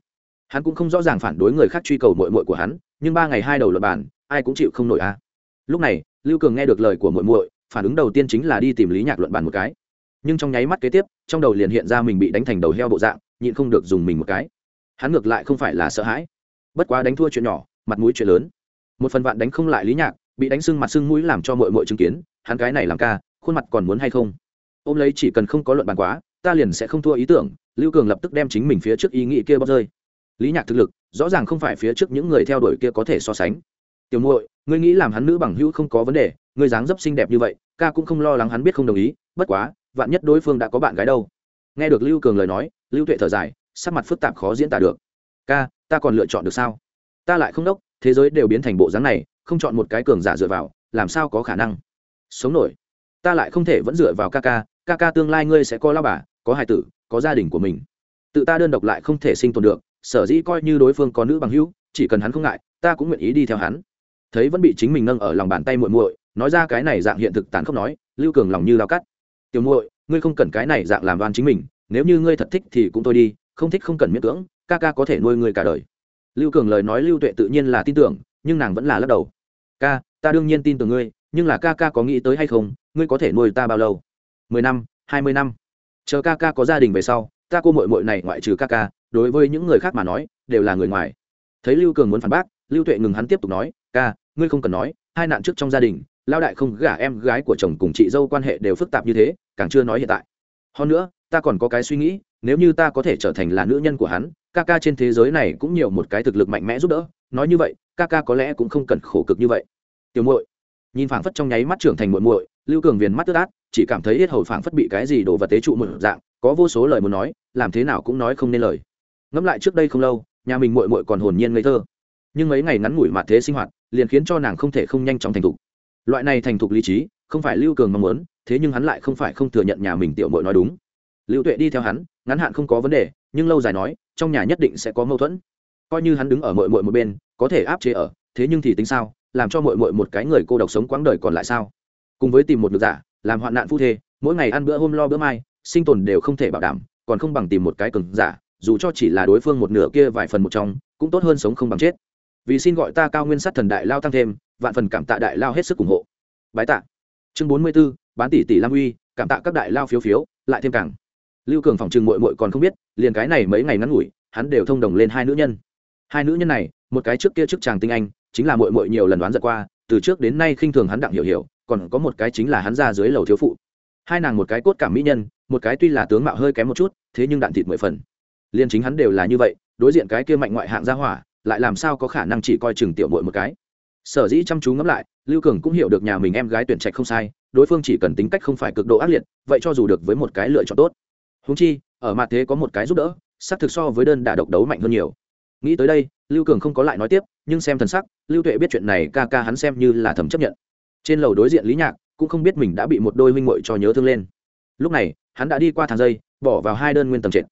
Hắn cũng không rõ ràng phản đối người khác truy cầu muội muội của hắn, nhưng ba ngày hai đầu luận bàn, ai cũng chịu không nổi a. Lúc này, lưu cường nghe được lời của muội muội phản ứng đầu tiên chính là đi tìm lý nhạc luận bàn một cái. Nhưng trong nháy mắt kế tiếp, trong đầu liền hiện ra mình bị đánh thành đầu heo bộ dạng, nhịn không được dùng mình một cái. Hắn ngược lại không phải là sợ hãi. Bất quá đánh thua chuyện nhỏ, mặt mũi chuyện lớn. Một phần vạn đánh không lại lý nhạc, bị đánh sưng mặt sưng mũi làm cho mội mội chứng kiến, hắn cái này làm ca, khuôn mặt còn muốn hay không? Ôm lấy chỉ cần không có luận bàn quá, ta liền sẽ không thua ý tưởng, lưu cường lập tức đem chính mình phía trước ý nghĩ kia bóc rơi. Lý nhạc thực lực, rõ ràng không phải phía trước những người theo đuổi kia có thể so sánh tiểu muội, ngươi nghĩ làm hắn nữ bằng hữu không có vấn đề, ngươi dáng dấp xinh đẹp như vậy, ca cũng không lo lắng hắn biết không đồng ý, bất quá, vạn nhất đối phương đã có bạn gái đâu? Nghe được lưu cường lời nói, lưu tuệ thở dài, sắc mặt phức tạp khó diễn tả được. Ca, ta còn lựa chọn được sao? Ta lại không đốc, thế giới đều biến thành bộ dáng này, không chọn một cái cường giả dựa vào, làm sao có khả năng? Sống nổi. Ta lại không thể vẫn dựa vào ca ca ca ca tương lai ngươi sẽ có lao bà, có hài tử, có gia đình của mình. Tự ta đơn độc lại không thể sinh tồn được, sở dĩ coi như đối phương có nữ bằng hữu, chỉ cần hắn không ngại, ta cũng nguyện ý đi theo hắn thấy vẫn bị chính mình nâng ở lòng bàn tay muội muội, nói ra cái này dạng hiện thực tàn khốc nói, lưu cường lòng như lao cắt. Tiểu muội, ngươi không cần cái này dạng làm đoan chính mình, nếu như ngươi thật thích thì cũng thôi đi, không thích không cần miễn cưỡng, ca ca có thể nuôi ngươi cả đời. Lưu cường lời nói lưu tuệ tự nhiên là tin tưởng, nhưng nàng vẫn là lắc đầu. Ca, ta đương nhiên tin tưởng ngươi, nhưng là ca ca có nghĩ tới hay không, ngươi có thể nuôi ta bao lâu? Mười năm, hai mươi năm. Chờ ca ca có gia đình về sau, ta cô mội mội này ngoại trừ ca ca, đối với những người khác mà nói, đều là người ngoài. Thấy lưu cường muốn phản bác lưu tuệ ngừng hắn tiếp tục nói, ca, ngươi không cần nói, hai nạn trước trong gia đình lao đại không gả em gái của chồng cùng chị dâu quan hệ đều phức tạp như thế, càng chưa nói hiện tại. Hơn nữa, ta còn có cái suy nghĩ, nếu như ta có thể trở thành là nữ nhân của hắn, ca ca trên thế giới này cũng nhiều một cái thực lực mạnh mẽ giúp đỡ, nói như vậy, ca ca có lẽ cũng không cần khổ cực như vậy. Tiểu muội, nhìn phảng phất trong nháy mắt trưởng thành muội muội, lưu cường viền mắt tức át chỉ cảm thấy hết hầu phảng phất bị cái gì đổ vật tế trụ một dạng, có vô số lời muốn nói, làm thế nào cũng nói không nên lời. Ngẫm lại trước đây không lâu, nhà mình muội muội còn hồn nhiên ngây thơ nhưng mấy ngày ngắn ngủi mà thế sinh hoạt, liền khiến cho nàng không thể không nhanh chóng thành thục. Loại này thành thục lý trí, không phải lưu cường mong muốn, thế nhưng hắn lại không phải không thừa nhận nhà mình tiểu muội nói đúng. Lưu tuệ đi theo hắn, ngắn hạn không có vấn đề, nhưng lâu dài nói, trong nhà nhất định sẽ có mâu thuẫn. Coi như hắn đứng ở muội muội một bên, có thể áp chế ở, thế nhưng thì tính sao, làm cho muội muội một cái người cô độc sống quãng đời còn lại sao? Cùng với tìm một được giả, làm hoạn nạn phu thê, mỗi ngày ăn bữa hôm lo bữa mai, sinh tồn đều không thể bảo đảm, còn không bằng tìm một cái cường giả, dù cho chỉ là đối phương một nửa kia vài phần một trong, cũng tốt hơn sống không bằng chết vì xin gọi ta cao nguyên sát thần đại lao tăng thêm vạn phần cảm tạ đại lao hết sức ủng hộ. Bái tạ. Chương bốn mươi 44, bán tỷ tỷ lam uy cảm tạ các đại lao phiếu phiếu lại thêm càng. Lưu cường phòng trừng mội mội còn không biết liền cái này mấy ngày ngắn ngủi hắn đều thông đồng lên hai nữ nhân. Hai nữ nhân này một cái trước kia trước chàng tinh anh chính là mội mội nhiều lần đoán giật qua từ trước đến nay khinh thường hắn đặng hiểu hiểu còn có một cái chính là hắn ra dưới lầu thiếu phụ. Hai nàng một cái cốt cảm mỹ nhân một cái tuy là tướng mạo hơi kém một chút thế nhưng đạn thịt mười phần. Liên chính hắn đều là như vậy đối diện cái kia mạnh ngoại hạng gia hỏa lại làm sao có khả năng chỉ coi chừng tiểu muội một cái? Sở dĩ chăm chú ngẫm lại, lưu cường cũng hiểu được nhà mình em gái tuyển trạch không sai, đối phương chỉ cần tính cách không phải cực độ ác liệt, vậy cho dù được với một cái lựa chọn tốt. Húng chi, ở mặt thế có một cái giúp đỡ sắc thực so với đơn đả độc đấu mạnh hơn nhiều. Nghĩ tới đây, lưu cường không có lại nói tiếp, nhưng xem thần sắc, lưu tuệ biết chuyện này ca ca hắn xem như là thầm chấp nhận. Trên lầu đối diện lý nhạc, cũng không biết mình đã bị một đôi huynh muội cho nhớ thương lên. Lúc này, hắn đã đi qua thang dây, bỏ vào hai đơn nguyên tầng trệt.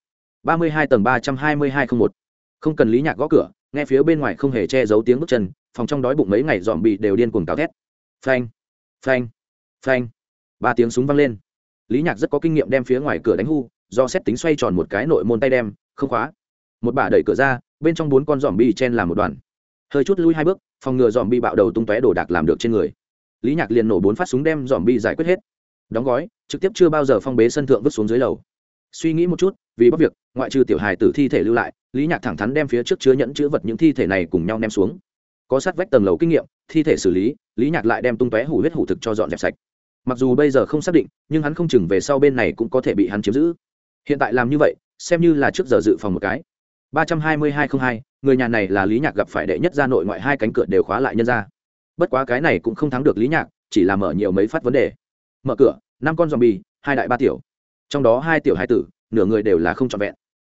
ba mươi hai tầng ba trăm hai mươi hai không một. Không cần lý nhạc gõ cửa nghe phía bên ngoài không hề che giấu tiếng bước chân, phòng trong đói bụng mấy ngày dòm bị đều điên cuồng cáo thét. Phanh phanh phanh. Ba tiếng súng vang lên. Lý nhạc rất có kinh nghiệm đem phía ngoài cửa đánh hu do xét tính xoay tròn một cái nội môn tay đem, không khóa. Một bà đẩy cửa ra, bên trong bốn con dòm bi chen làm một đoàn. Hơi chút lui hai bước, phòng ngừa dòm bi bạo đầu tung tóe đồ đạc làm được trên người. Lý nhạc liền nổ bốn phát súng đem dòm bi giải quyết hết. Đóng gói, trực tiếp chưa bao giờ phong bế sân thượng vứt xuống dưới lầu. Suy nghĩ một chút, vì bất việc, ngoại trừ tiểu hài tử thi thể lưu lại lý nhạc thẳng thắn đem phía trước chứa nhẫn chữ vật những thi thể này cùng nhau đem xuống. Có sát vách tầng lầu kinh nghiệm, thi thể xử lý lý nhạc lại đem tung tóe hủ huyết hủ thực cho dọn dẹp sạch. Mặc dù bây giờ không xác định, nhưng hắn không chừng về sau bên này cũng có thể bị hắn chiếm giữ. Hiện tại làm như vậy, xem như là trước giờ dự phòng một cái. ba trăm hai mươi hai không hai, người nhà này là lý nhạc gặp phải đệ nhất ra nội ngoại hai cánh cửa đều khóa lại nhân ra bất quá cái này cũng không thắng được lý nhạc, chỉ là mở nhiều mấy phát vấn đề. Mở cửa, năm con dòm bi hai đại ba tiểu. Trong đó hai tiểu hai tử, nửa người đều là không trọn vẹn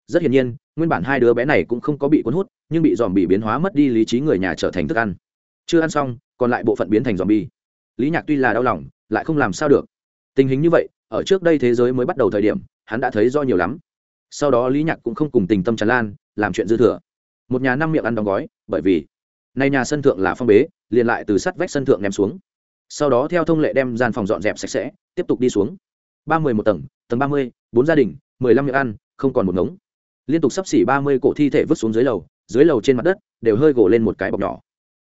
rất hiển nhiên, nguyên bản hai đứa bé này cũng không có bị cuốn hút, nhưng bị dòm bị biến hóa mất đi lý trí người nhà trở thành thức ăn. Chưa ăn xong, còn lại bộ phận biến thành dòm bi lý nhạc tuy là đau lòng, lại không làm sao được. Tình hình như vậy, ở trước đây thế giới mới bắt đầu thời điểm, hắn đã thấy do nhiều lắm. Sau đó lý nhạc cũng không cùng tình tâm tràn lan, làm chuyện dư thừa. Một nhà năm miệng ăn đóng gói, bởi vì nay nhà sân thượng là phong bế, liền lại từ sắt vách sân thượng ném xuống. Sau đó theo thông lệ đem gian phòng dọn dẹp sạch sẽ, tiếp tục đi xuống. Ba mươi một tầng tầng ba mươi, bốn gia đình, mười lăm miệng ăn, không còn một ngống liên tục sắp xỉ ba mươi cổ thi thể vứt xuống dưới lầu dưới lầu trên mặt đất đều hơi gồ lên một cái bọc nhỏ.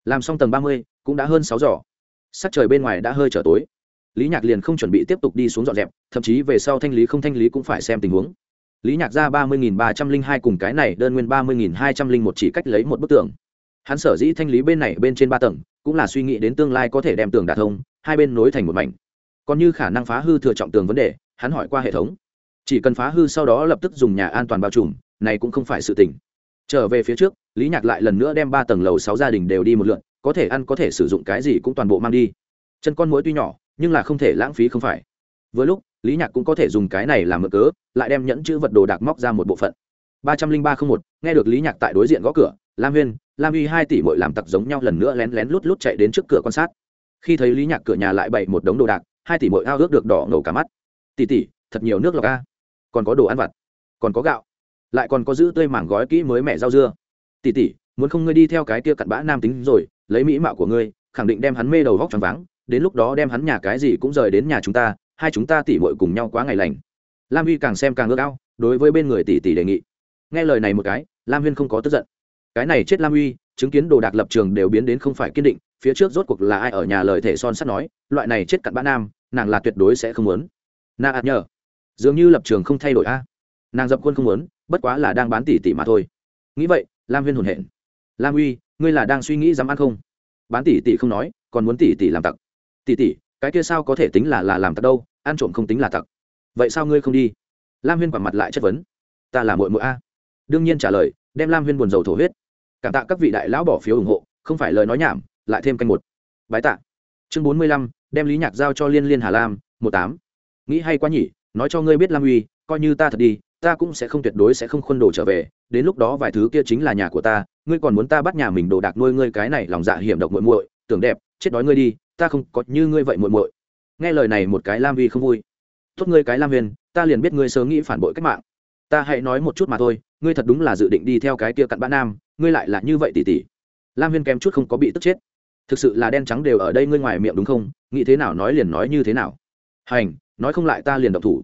Làm xong tầng ba mươi, cũng đã hơn sáu giờ. Sắc trời bên ngoài đã hơi trở tối. Lý nhạc liền không chuẩn bị tiếp tục đi xuống dọn dẹp, thậm chí về sau thanh lý không thanh lý cũng phải xem tình huống. Lý nhạc ra ba mươi nghìn ba trăm linh hai cùng cái này đơn nguyên ba mươi nghìn hai trăm linh một chỉ cách lấy một bức tường. Hắn sở dĩ thanh lý bên này bên trên ba tầng, cũng là suy nghĩ đến tương lai có thể đem tường đả thông, hai bên nối thành một mảnh. Còn như khả năng phá hư thừa trọng tường vấn đề, hắn hỏi qua hệ thống. Chỉ cần phá hư sau đó lập tức dùng nhà an toàn bao trùm này cũng không phải sự tình. Trở về phía trước, lý nhạc lại lần nữa đem ba tầng lầu sáu gia đình đều đi một lượn, có thể ăn có thể sử dụng cái gì cũng toàn bộ mang đi. Chân con muối tuy nhỏ, nhưng là không thể lãng phí không phải. Vừa lúc, lý nhạc cũng có thể dùng cái này làm mực cớ, lại đem nhẫn chữ vật đồ đạc móc ra một bộ phận. Ba trăm linh ba không một, nghe được lý nhạc tại đối diện gõ cửa, lam huyên, lam uy hai tỷ mội làm tặc giống nhau lần nữa lén lén lút lút chạy đến trước cửa quan sát. Khi thấy lý nhạc cửa nhà lại bày một đống đồ đạc, hai tỷ mội ao ước được đỏ ngầu cả mắt. Tỷ tỷ, thật nhiều nước lọc a. Còn có đồ ăn vặt, còn có gạo lại còn có giữ tươi mảng gói kỹ mới mẻ rau dưa. Tỷ tỷ, muốn không ngươi đi theo cái kia cặn bã nam tính rồi, lấy mỹ mạo của ngươi, khẳng định đem hắn mê đầu vóc tròn váng, đến lúc đó đem hắn nhà cái gì cũng rời đến nhà chúng ta, hai chúng ta tỉ mội cùng nhau quá ngày lành. Lam huy càng xem càng ước ao, đối với bên người tỷ tỷ đề nghị. Nghe lời này một cái, lam huyên không có tức giận. Cái này chết lam huy, chứng kiến đồ đạc lập trường đều biến đến không phải kiên định, phía trước rốt cuộc là ai ở nhà lời thể son sắt nói, loại này chết cặn bã nam, nàng là tuyệt đối sẽ không muốn. Na ạt nhờ. Dường như lập trường không thay đổi a. Nàng dập quân không muốn bất quá là đang bán tỷ tỷ mà thôi. Nghĩ vậy, lam huyên hồn hển. Lam uy, ngươi là đang suy nghĩ dám ăn không? Bán tỷ tỷ không nói, còn muốn tỷ tỷ làm tặc. Tỷ tỷ cái kia sao có thể tính là là làm tặc đâu, ăn trộm không tính là tặc. Vậy sao ngươi không đi? Lam huyên quẳng mặt lại chất vấn. Ta là mội mội a. Đương nhiên trả lời, đem lam huyên buồn dầu thổ huyết. Cảm tạ các vị đại lão bỏ phiếu ủng hộ, không phải lời nói nhảm, lại thêm canh một. Bái tạ. Chương bốn mươi lăm, đem lý nhạc giao cho liên liên hà lam, một tám. Nghĩ hay quá nhỉ, nói cho ngươi biết lam uy, coi như ta thật đi ta cũng sẽ không tuyệt đối sẽ không khuân đồ trở về, đến lúc đó vài thứ kia chính là nhà của ta, ngươi còn muốn ta bắt nhà mình đồ đạc nuôi ngươi cái này lòng dạ hiểm độc muội muội, tưởng đẹp, chết đói ngươi đi, ta không có như ngươi vậy muội muội. Nghe lời này một cái lam vi không vui. Tốt ngươi cái lam huyền, ta liền biết ngươi sớm nghĩ phản bội cách mạng. Ta hãy nói một chút mà thôi, ngươi thật đúng là dự định đi theo cái kia cặn bã nam, ngươi lại là như vậy tỉ tỉ. Lam huyên kém chút không có bị tức chết. Thực sự là đen trắng đều ở đây ngươi ngoài miệng đúng không? Nghĩ thế nào nói liền nói như thế nào. Hành, nói không lại ta liền độc thủ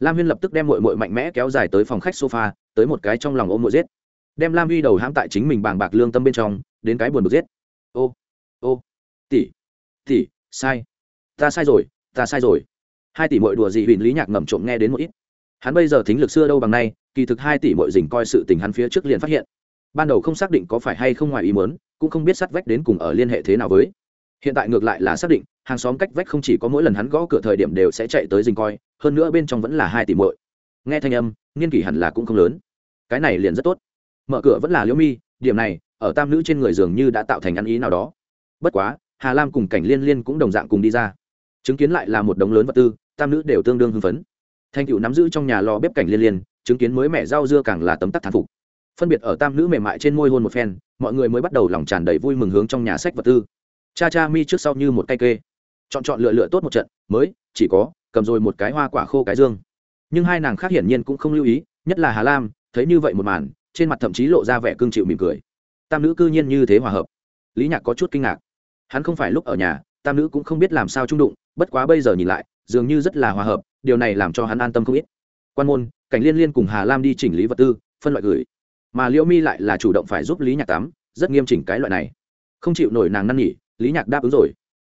lam huyên lập tức đem mội mội mạnh mẽ kéo dài tới phòng khách sofa, tới một cái trong lòng ôm mội giết. Đem lam huy đầu hãm tại chính mình bàng bạc lương tâm bên trong, đến cái buồn bực giết. Ô ô, tỷ tỷ, sai. Ta sai rồi, ta sai rồi. Hai tỷ mội đùa gì huỳnh lý nhạc ngầm trộm nghe đến một ít. Hắn bây giờ thính lực xưa đâu bằng nay, kỳ thực hai tỷ mội dình coi sự tình hắn phía trước liền phát hiện. Ban đầu không xác định có phải hay không ngoài ý mớn cũng không biết sát vách đến cùng ở liên hệ thế nào với hiện tại ngược lại là xác định, hàng xóm cách vách không chỉ có mỗi lần hắn gõ cửa thời điểm đều sẽ chạy tới dình coi, hơn nữa bên trong vẫn là hai tỷ muội. nghe thanh âm nghiên kỷ hẳn là cũng không lớn. Cái này liền rất tốt. Mở cửa vẫn là liễu mi, điểm này, ở tam nữ trên người dường như đã tạo thành ăn ý nào đó. Bất quá, hà lam cùng cảnh liên liên cũng đồng dạng cùng đi ra. Chứng kiến lại là một đống lớn vật tư, tam nữ đều tương đương hưng phấn. Thanh cựu nắm giữ trong nhà lò bếp cảnh liên liên, chứng kiến mới mẻ rau dưa càng là tấm tắc thán phục. Phân biệt ở tam nữ mềm mại trên môi hôn một phen, mọi người mới bắt đầu lòng tràn đầy vui mừng hướng trong nhà sách vật tư cha cha mi trước sau như một cây kê. Chọn chọn lựa lựa tốt một trận, mới, chỉ có, cầm rồi một cái hoa quả khô cái dương. Nhưng hai nàng khác hiển nhiên cũng không lưu ý, nhất là hà lam, thấy như vậy một màn, trên mặt thậm chí lộ ra vẻ cương chịu mỉm cười. Tam nữ cư nhiên như thế hòa hợp. Lý nhạc có chút kinh ngạc. Hắn không phải lúc ở nhà, tam nữ cũng không biết làm sao trung đụng, bất quá bây giờ nhìn lại, dường như rất là hòa hợp, điều này làm cho hắn an tâm không ít. Quan môn, cảnh liên liên cùng hà lam đi chỉnh lý vật tư, phân loại gửi. Mà liễu mi lại là chủ động phải giúp lý nhạc tắm, rất nghiêm chỉnh cái loại này. Không chịu nổi nàng năn nỉ lý nhạc đáp ứng rồi.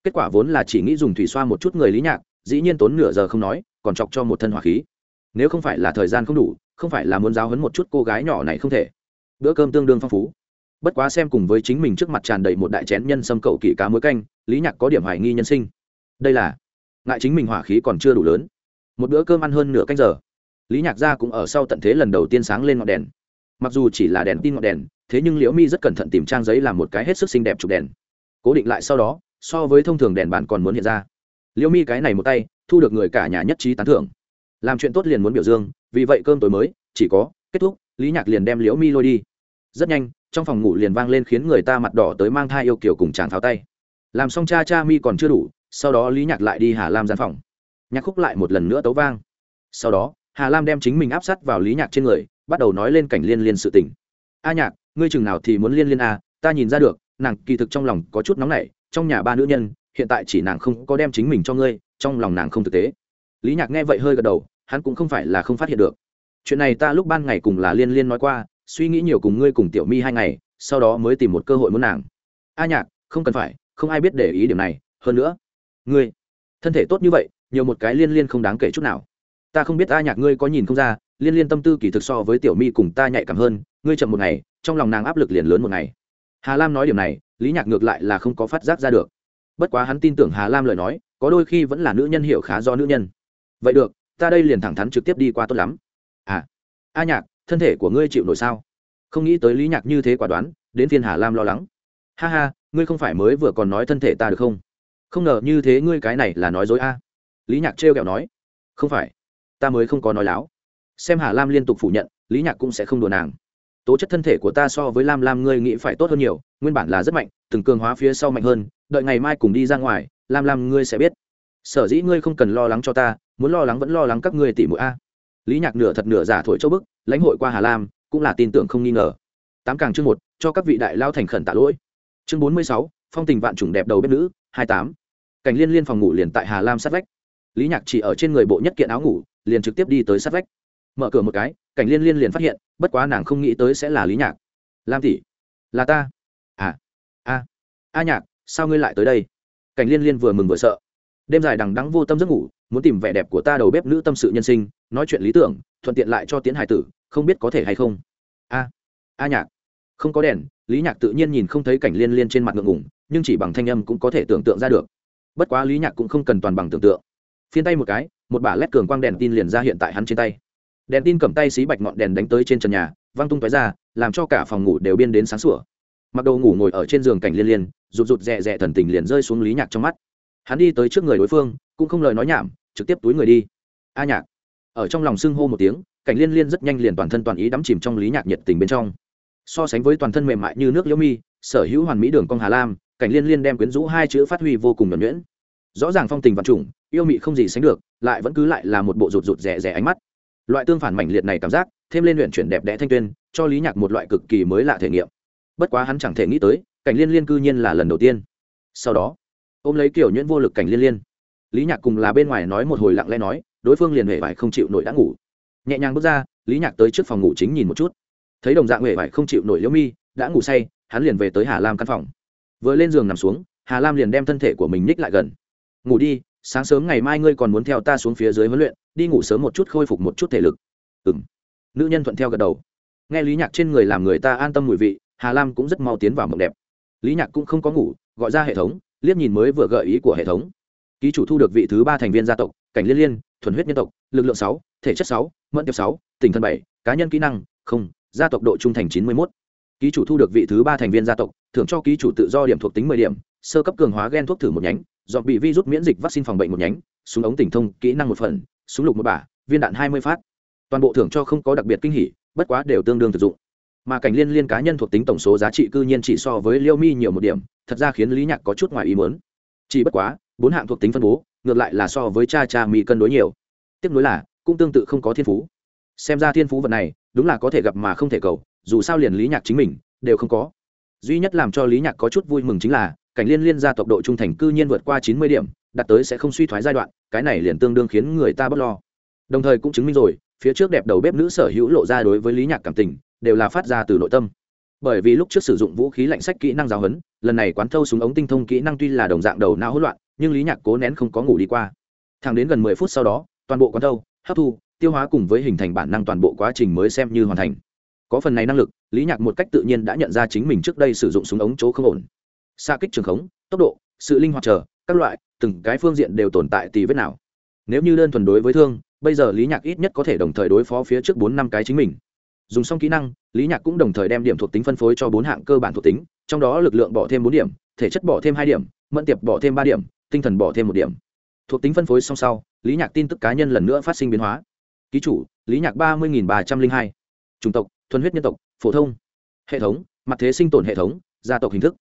Kết quả vốn là chỉ nghĩ dùng thủy xoa một chút người lý nhạc, dĩ nhiên tốn nửa giờ không nói, còn chọc cho một thân hỏa khí. Nếu không phải là thời gian không đủ, không phải là muốn giáo hấn một chút cô gái nhỏ này không thể. Bữa cơm tương đương phong phú. Bất quá xem cùng với chính mình trước mặt tràn đầy một đại chén nhân sâm cậu kỷ cá muối canh, lý nhạc có điểm hoài nghi nhân sinh. Đây là, ngại chính mình hỏa khí còn chưa đủ lớn. Một bữa cơm ăn hơn nửa canh giờ, lý nhạc gia cũng ở sau tận thế lần đầu tiên sáng lên ngọn đèn. Mặc dù chỉ là đèn tin ngọn đèn, thế nhưng liễu mi rất cẩn thận tìm trang giấy làm một cái hết sức xinh đẹp chụp đèn cố định lại sau đó, so với thông thường đèn bàn còn muốn hiện ra. Liễu mi cái này một tay, thu được người cả nhà nhất trí tán thưởng. Làm chuyện tốt liền muốn biểu dương, vì vậy cơm tối mới, chỉ có, kết thúc, lý nhạc liền đem liễu mi lôi đi. Rất nhanh, trong phòng ngủ liền vang lên khiến người ta mặt đỏ tới mang thai yêu kiểu cùng chàng tháo tay. Làm xong cha cha mi còn chưa đủ, sau đó lý nhạc lại đi hà lam gian phòng. Nhạc khúc lại một lần nữa tấu vang. Sau đó, hà lam đem chính mình áp sát vào lý nhạc trên người, bắt đầu nói lên cảnh liên liên sự tình. A nhạc, ngươi chừng nào thì muốn liên liên a ta nhìn ra được nàng kỳ thực trong lòng có chút nóng nảy, trong nhà ba nữ nhân, hiện tại chỉ nàng không có đem chính mình cho ngươi, trong lòng nàng không thực tế. Lý nhạc nghe vậy hơi gật đầu, hắn cũng không phải là không phát hiện được. Chuyện này ta lúc ban ngày cùng là liên liên nói qua, suy nghĩ nhiều cùng ngươi cùng tiểu mi hai ngày, sau đó mới tìm một cơ hội muốn nàng. A nhạc, không cần phải, không ai biết để ý điểm này, hơn nữa, ngươi, thân thể tốt như vậy, nhiều một cái liên liên không đáng kể chút nào. Ta không biết a nhạc ngươi có nhìn không ra, liên liên tâm tư kỳ thực so với tiểu mi cùng ta nhạy cảm hơn, ngươi chậm một ngày, trong lòng nàng áp lực liền lớn một ngày hà lam nói điểm này, lý nhạc ngược lại là không có phát giác ra được. Bất quá hắn tin tưởng hà lam lời nói, có đôi khi vẫn là nữ nhân hiểu khá do nữ nhân. Vậy được, ta đây liền thẳng thắn trực tiếp đi qua tốt lắm. À a nhạc, thân thể của ngươi chịu nổi sao? Không nghĩ tới lý nhạc như thế quả đoán, đến phiên hà lam lo lắng. Ha ha, ngươi không phải mới vừa còn nói thân thể ta được không? Không ngờ như thế ngươi cái này là nói dối a. Lý nhạc trêu kẹo nói. Không phải, ta mới không có nói láo. Xem hà lam liên tục phủ nhận, lý nhạc cũng sẽ không đùa nàng tố chất thân thể của ta so với lam lam ngươi nghĩ phải tốt hơn nhiều, nguyên bản là rất mạnh, từng cường hóa phía sau mạnh hơn, đợi ngày mai cùng đi ra ngoài, lam lam ngươi sẽ biết. Sở dĩ ngươi không cần lo lắng cho ta, muốn lo lắng vẫn lo lắng các ngươi tỷ mũi a. Lý nhạc nửa thật nửa giả thổi châu bức, lãnh hội qua hà lam, cũng là tin tưởng không nghi ngờ. Tám càng chương một, cho các vị đại lao thành khẩn tạ lỗi. Chương bốn mươi sáu, phong tình vạn chủng đẹp đầu bếp nữ, hai tám. Cảnh liên liên phòng ngủ liền tại hà lam sát vách. Lý nhạc chỉ ở trên người bộ nhất kiện áo ngủ, liền trực tiếp đi tới sát vách. Mở cửa một cái, cảnh liên liên liền phát hiện bất quá nàng không nghĩ tới sẽ là lý nhạc. Lam tỷ, là ta. À a a nhạc, sao ngươi lại tới đây? Cảnh liên liên vừa mừng vừa sợ. Đêm dài đằng đắng vô tâm giấc ngủ, muốn tìm vẻ đẹp của ta đầu bếp nữ tâm sự nhân sinh, nói chuyện lý tưởng, thuận tiện lại cho tiến hải tử, không biết có thể hay không? A a nhạc, không có đèn, lý nhạc tự nhiên nhìn không thấy cảnh liên liên trên mặt ngượng ngủng nhưng chỉ bằng thanh âm cũng có thể tưởng tượng ra được. Bất quá lý nhạc cũng không cần toàn bằng tưởng tượng. Phiên tay một cái, một bả lét cường quang đèn tin liền ra hiện tại hắn trên tay đèn tin cầm tay xí bạch ngọn đèn đánh tới trên trần nhà, văng tung tói ra, làm cho cả phòng ngủ đều biên đến sáng sủa. Mặc đầu ngủ ngồi ở trên giường cảnh liên liên, rụt rụt rè rè thần tình liền rơi xuống lý nhạc trong mắt. Hắn đi tới trước người đối phương, cũng không lời nói nhảm, trực tiếp túi người đi. A nhạc. Ở trong lòng sưng hô một tiếng, cảnh liên liên rất nhanh liền toàn thân toàn ý đắm chìm trong lý nhạc nhiệt tình bên trong. So sánh với toàn thân mềm mại như nước liễu mi, sở hữu hoàn mỹ đường cong hà lam, cảnh liên liên đem quyến rũ hai chữ phát huy vô cùng nhuẩn nhuyễn. Rõ ràng phong tình vật chủng, yêu mị không gì sánh được, lại vẫn cứ lại là một bộ rụt rụt rẻ rẻ ánh mắt loại tương phản mảnh liệt này cảm giác, thêm lên luyện chuyển đẹp đẽ thanh tuyên, cho lý nhạc một loại cực kỳ mới lạ thể nghiệm. Bất quá hắn chẳng thể nghĩ tới, cảnh liên liên cư nhiên là lần đầu tiên. Sau đó, ôm lấy kiểu nhuyễn vô lực cảnh liên liên. Lý nhạc cùng là bên ngoài nói một hồi lặng lẽ nói, đối phương liền huệ vải không chịu nổi đã ngủ. Nhẹ nhàng bước ra, lý nhạc tới trước phòng ngủ chính nhìn một chút. Thấy đồng dạng huệ vải không chịu nổi liễu mi, đã ngủ say, hắn liền về tới hà lam căn phòng. Vừa lên giường nằm xuống, hà lam liền đem thân thể của mình ních lại gần. Ngủ đi, sáng sớm ngày mai ngươi còn muốn theo ta xuống phía dưới huấn luyện đi ngủ sớm một chút khôi phục một chút thể lực. Ừ m nữ nhân thuận theo gật đầu. Nghe lý nhạc trên người làm người ta an tâm mùi vị, hà lam cũng rất mau tiến vào mộng đẹp. Lý nhạc cũng không có ngủ, gọi ra hệ thống, liếc nhìn mới vừa gợi ý của hệ thống. Ký chủ thu được vị thứ ba thành viên gia tộc, cảnh liên liên, thuần huyết nhân tộc, lực lượng sáu, thể chất sáu, mẫn tiệp sáu tỉnh thân bảy, cá nhân kỹ năng, không, gia tộc độ trung thành chín mươi một ký chủ thu được vị thứ ba thành viên gia tộc, thưởng cho ký chủ tự do điểm thuộc tính mười điểm, sơ cấp cường hóa g e n thuốc thử một nhánh, dọn bị virus miễn dịch vaccine phòng bệnh một nhánh, súng ống tỉnh thông kỹ năng một phần súng lục một bả, viên đạn hai mươi phát. Toàn bộ thưởng cho không có đặc biệt kinh hỉ, bất quá đều tương đương thực dụng. Mà cảnh liên liên cá nhân thuộc tính tổng số giá trị cư nhiên chỉ so với liêu mi nhiều một điểm, thật ra khiến lý nhạc có chút ngoài ý muốn. Chỉ bất quá, bốn hạng thuộc tính phân bố, ngược lại là so với cha cha mi cân đối nhiều. Tiếp nối là, cũng tương tự không có thiên phú. Xem ra thiên phú vật này, đúng là có thể gặp mà không thể cầu, dù sao liền lý nhạc chính mình, đều không có. Duy nhất làm cho lý nhạc có chút vui mừng chính là cảnh liên liên gia tộc độ trung thành cư nhiên vượt qua chín mươi điểm, đạt tới sẽ không suy thoái giai đoạn, cái này liền tương đương khiến người ta bất lo. Đồng thời cũng chứng minh rồi, phía trước đẹp đầu bếp nữ sở hữu lộ ra đối với lý nhạc cảm tình, đều là phát ra từ nội tâm. Bởi vì lúc trước sử dụng vũ khí lạnh sách kỹ năng giáo huấn, lần này quán thâu súng ống tinh thông kỹ năng tuy là đồng dạng đầu não hỗn loạn, nhưng lý nhạc cố nén không có ngủ đi qua. Thẳng đến gần mười phút sau đó, toàn bộ quán thâu, hấp thu, tiêu hóa cùng với hình thành bản năng toàn bộ quá trình mới xem như hoàn thành. Có phần này năng lực, lý nhạc một cách tự nhiên đã nhận ra chính mình trước đây sử dụng súng ống chỗ không ổn xa kích trường khống, tốc độ, sự linh hoạt chờ, các loại, từng cái phương diện đều tồn tại tì vết nào. Nếu như đơn thuần đối với thương, bây giờ lý nhạc ít nhất có thể đồng thời đối phó phía trước bốn năm cái chính mình. Dùng xong kỹ năng, lý nhạc cũng đồng thời đem điểm thuộc tính phân phối cho bốn hạng cơ bản thuộc tính, trong đó lực lượng bỏ thêm bốn điểm, thể chất bỏ thêm hai điểm, mẫn tiệp bỏ thêm ba điểm, tinh thần bỏ thêm một điểm. Thuộc tính phân phối song sau, lý nhạc tin tức cá nhân lần nữa phát sinh biến hóa. Ký chủ, lý nhạc ba mươi ba trăm linh hai. Chủng tộc, thuần huyết nhân tộc, phổ thông. Hệ thống, mặt thế sinh tồn hệ thống, gia tộc hình thức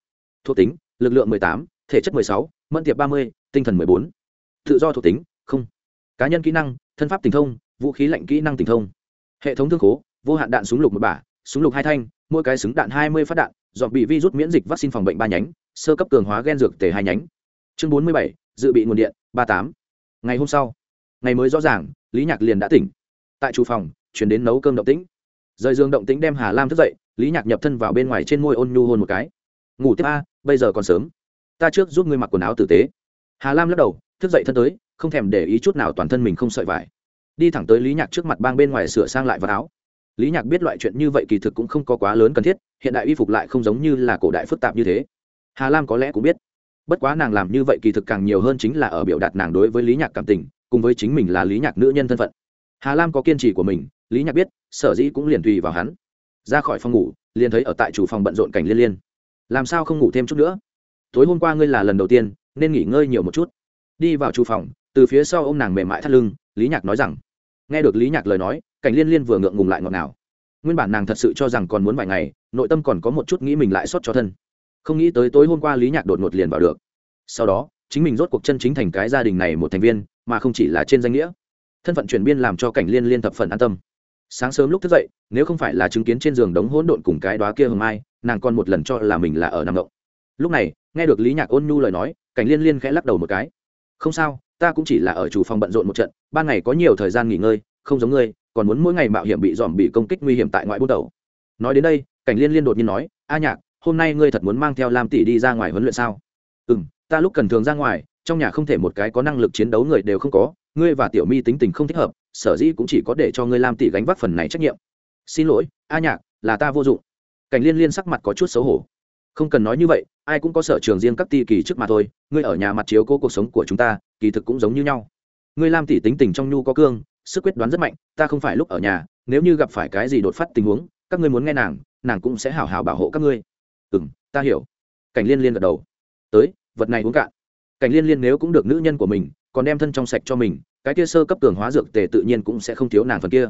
thuộc tính, lực lượng mười tám, thể chất mười sáu, mẫn tiệp ba mươi, tinh thần mười bốn. Tự do thuộc tính, không. Cá nhân kỹ năng, thân pháp tình thông, vũ khí lạnh kỹ năng tình thông. Hệ thống thương khố, vô hạn đạn súng lục một bả, súng lục hai thanh, mỗi cái súng đạn hai mươi phát đạn, dọn bị virus miễn dịch vaccine phòng bệnh ba nhánh, sơ cấp cường hóa gen dược tề hai nhánh. Chương bốn mươi bảy, dự bị nguồn điện, ba tám. Ngày hôm sau, ngày mới rõ ràng, lý nhạc liền đã tỉnh. Tại chủ phòng, chuyển đến nấu cơm động tĩnh. Rời giường động tĩnh đem hà lam thức dậy, lý nhạc nhập thân vào bên ngoài trên môi ôn nhu hôn một cái ngủ tiếp a, bây giờ còn sớm. Ta trước giúp ngươi mặc quần áo tử tế. Hà lam lắc đầu, thức dậy thân tới, không thèm để ý chút nào toàn thân mình không sợi vải. Đi thẳng tới lý nhạc trước mặt bang bên ngoài sửa sang lại vào áo. Lý nhạc biết loại chuyện như vậy kỳ thực cũng không có quá lớn cần thiết, hiện đại y phục lại không giống như là cổ đại phức tạp như thế. Hà lam có lẽ cũng biết. Bất quá nàng làm như vậy kỳ thực càng nhiều hơn chính là ở biểu đạt nàng đối với lý nhạc cảm tình, cùng với chính mình là lý nhạc nữ nhân thân phận. Hà lam có kiên trì của mình, lý nhạc biết, sở dĩ cũng liền tùy vào hắn. Ra khỏi phòng ngủ, liền thấy ở tại chủ phòng bận rộn cảnh liên liên làm sao không ngủ thêm chút nữa? Tối hôm qua ngươi là lần đầu tiên, nên nghỉ ngơi nhiều một chút. Đi vào chu phòng, từ phía sau ô m nàng mềm mại thắt lưng, lý nhạc nói rằng, nghe được lý nhạc lời nói, cảnh liên liên vừa ngượng ngùng lại ngọt ngào. Nguyên bản nàng thật sự cho rằng còn muốn vài ngày, nội tâm còn có một chút nghĩ mình lại xót cho thân. Không nghĩ tới tối hôm qua lý nhạc đột ngột liền vào được. Sau đó, chính mình rốt cuộc chân chính thành cái gia đình này một thành viên, mà không chỉ là trên danh nghĩa. Thân phận chuyển biên làm cho cảnh liên liên thập phần an tâm. Sáng sớm lúc thức dậy, nếu không phải là chứng kiến trên giường đống hỗn độn cùng cái đó kia hừng mai nàng còn một lần cho là mình là ở nằm động. Lúc này, nghe được lý nhạc ôn nhu lời nói, cảnh liên liên khẽ lắc đầu một cái. Không sao, ta cũng chỉ là ở chủ phòng bận rộn một trận, ban ngày có nhiều thời gian nghỉ ngơi, không giống ngươi, còn muốn mỗi ngày mạo hiểm bị dòm bị công kích nguy hiểm tại ngoại bút đầu. Nói đến đây, cảnh liên liên đột nhiên nói, a nhạc, hôm nay ngươi thật muốn mang theo lam tỷ đi ra ngoài huấn luyện sao? Ừ m ta lúc cần thường ra ngoài, trong nhà không thể một cái có năng lực chiến đấu người đều không có, ngươi và tiểu mi tính tình không thích hợp, sở dĩ cũng chỉ có để cho ngươi lam tỷ gánh vác phần này trách nhiệm. Xin lỗi, a nhạc, là ta vô dụng cảnh liên liên sắc mặt có chút xấu hổ. Không cần nói như vậy, ai cũng có sở trường riêng các ti kỳ trước mà thôi, ngươi ở nhà mặt chiếu cố cuộc sống của chúng ta, kỳ thực cũng giống như nhau. Ngươi lam tỷ tính tình trong nhu có cương, sức quyết đoán rất mạnh, ta không phải lúc ở nhà, nếu như gặp phải cái gì đột phát tình huống, các ngươi muốn nghe nàng nàng cũng sẽ hào hào bảo hộ các ngươi. Ừ m ta hiểu. Cảnh liên liên gật đầu. Tới, vật này uống cạn. Cảnh liên liên nếu cũng được nữ nhân của mình, còn đem thân trong sạch cho mình, cái kia sơ cấp cường hóa dược tề tự nhiên cũng sẽ không thiếu nàng phần kia.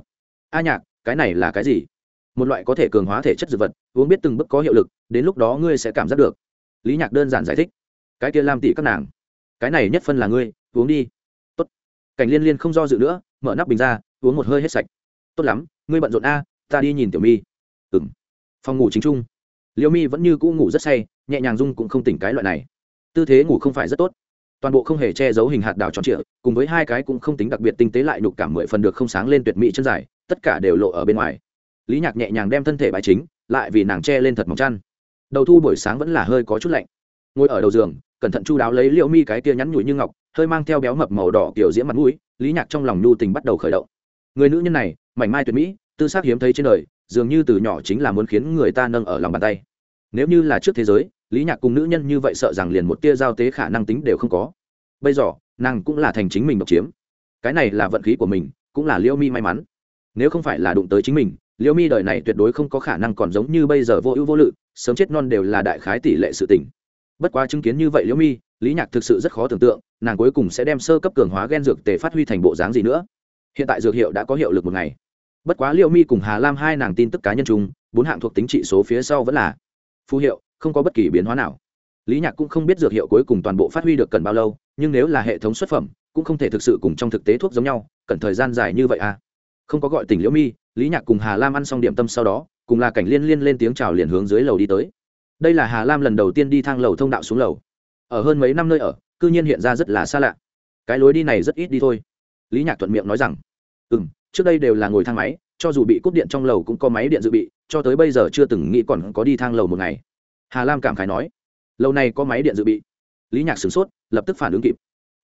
A nhạc, cái này là cái gì? Một loại có thể cường hóa thể chất dược vật, uống biết từng bước có hiệu lực, đến lúc đó ngươi sẽ cảm giác được. Lý nhạc đơn giản giải thích. Cái kia lam tỷ các nàng, cái này nhất phân là ngươi, uống đi. Tốt. Cảnh liên liên không do dự nữa, mở nắp bình ra, uống một hơi hết sạch. Tốt lắm, ngươi bận rộn a, ta đi nhìn tiểu mi. Ừ m phòng ngủ chính trung. Liêu mi vẫn như cũ ngủ rất say, nhẹ nhàng dung cũng không tỉnh cái loại này. Tư thế ngủ không phải rất tốt. Toàn bộ không hề che giấu hình hạt đào tròn trịa, cùng với hai cái cũng không tính đặc biệt tinh tế lại đục cảm mười phần được không sáng lên tuyệt mỹ chân dài, tất cả đều lộ ở bên ngoài lý nhạc nhẹ nhàng đem thân thể bài chính, lại vì nàng che lên thật mỏng chăn. Đầu thu buổi sáng vẫn là hơi có chút lạnh. Ngồi ở đầu giường, cẩn thận chu đáo lấy liệu mi cái kia nhắn nhủi như ngọc, hơi mang theo béo mập màu đỏ kiểu diễm mặt mũi, lý nhạc trong lòng nhu tình bắt đầu khởi động. Người nữ nhân này, mảnh mai tuyệt mỹ, tư xác hiếm thấy trên đời, dường như từ nhỏ chính là muốn khiến người ta nâng ở lòng bàn tay. Nếu như là trước thế giới, lý nhạc cùng nữ nhân như vậy sợ rằng liền một tia giao tế khả năng tính đều không có. Bây giờ, nàng cũng là thành chính mình độc chiếm. Cái này là vận khí của mình, cũng là liễu mi may mắn. Nếu không phải là đụng tới chính mình liễu mi đời này tuyệt đối không có khả năng còn giống như bây giờ vô ưu vô lự, sớm chết non đều là đại khái tỷ lệ sự tình. Bất quá chứng kiến như vậy liễu mi, lý nhạc thực sự rất khó tưởng tượng, nàng cuối cùng sẽ đem sơ cấp cường hóa gen dược tề phát huy thành bộ dáng gì nữa. Hiện tại dược hiệu đã có hiệu lực một ngày. Bất quá liễu mi cùng hà lam hai nàng tin tức cá nhân chung, bốn hạng thuộc tính trị số phía sau vẫn là phù hiệu, không có bất kỳ biến hóa nào. Lý nhạc cũng không biết dược hiệu cuối cùng toàn bộ phát huy được cần bao lâu, nhưng nếu là hệ thống xuất phẩm, cũng không thể thực sự cùng trong thực tế thuốc giống nhau, cần thời gian dài như vậy à? Không có gọi tỉnh liễu mi lý nhạc cùng hà lam ăn xong điểm tâm sau đó, cùng là cảnh liên liên lên tiếng chào liền hướng dưới lầu đi tới. Đây là hà lam lần đầu tiên đi thang lầu thông đạo xuống lầu. Ở hơn mấy năm nơi ở, cư nhiên hiện ra rất là xa lạ. Cái lối đi này rất ít đi thôi. Lý nhạc thuận miệng nói rằng ừ m trước đây đều là ngồi thang máy, cho dù bị cúp điện trong lầu cũng có máy điện dự bị, cho tới bây giờ chưa từng nghĩ còn có đi thang lầu một ngày. Hà lam cảm khái nói lâu nay có máy điện dự bị. Lý nhạc sửng sốt, lập tức phản ứng kịp.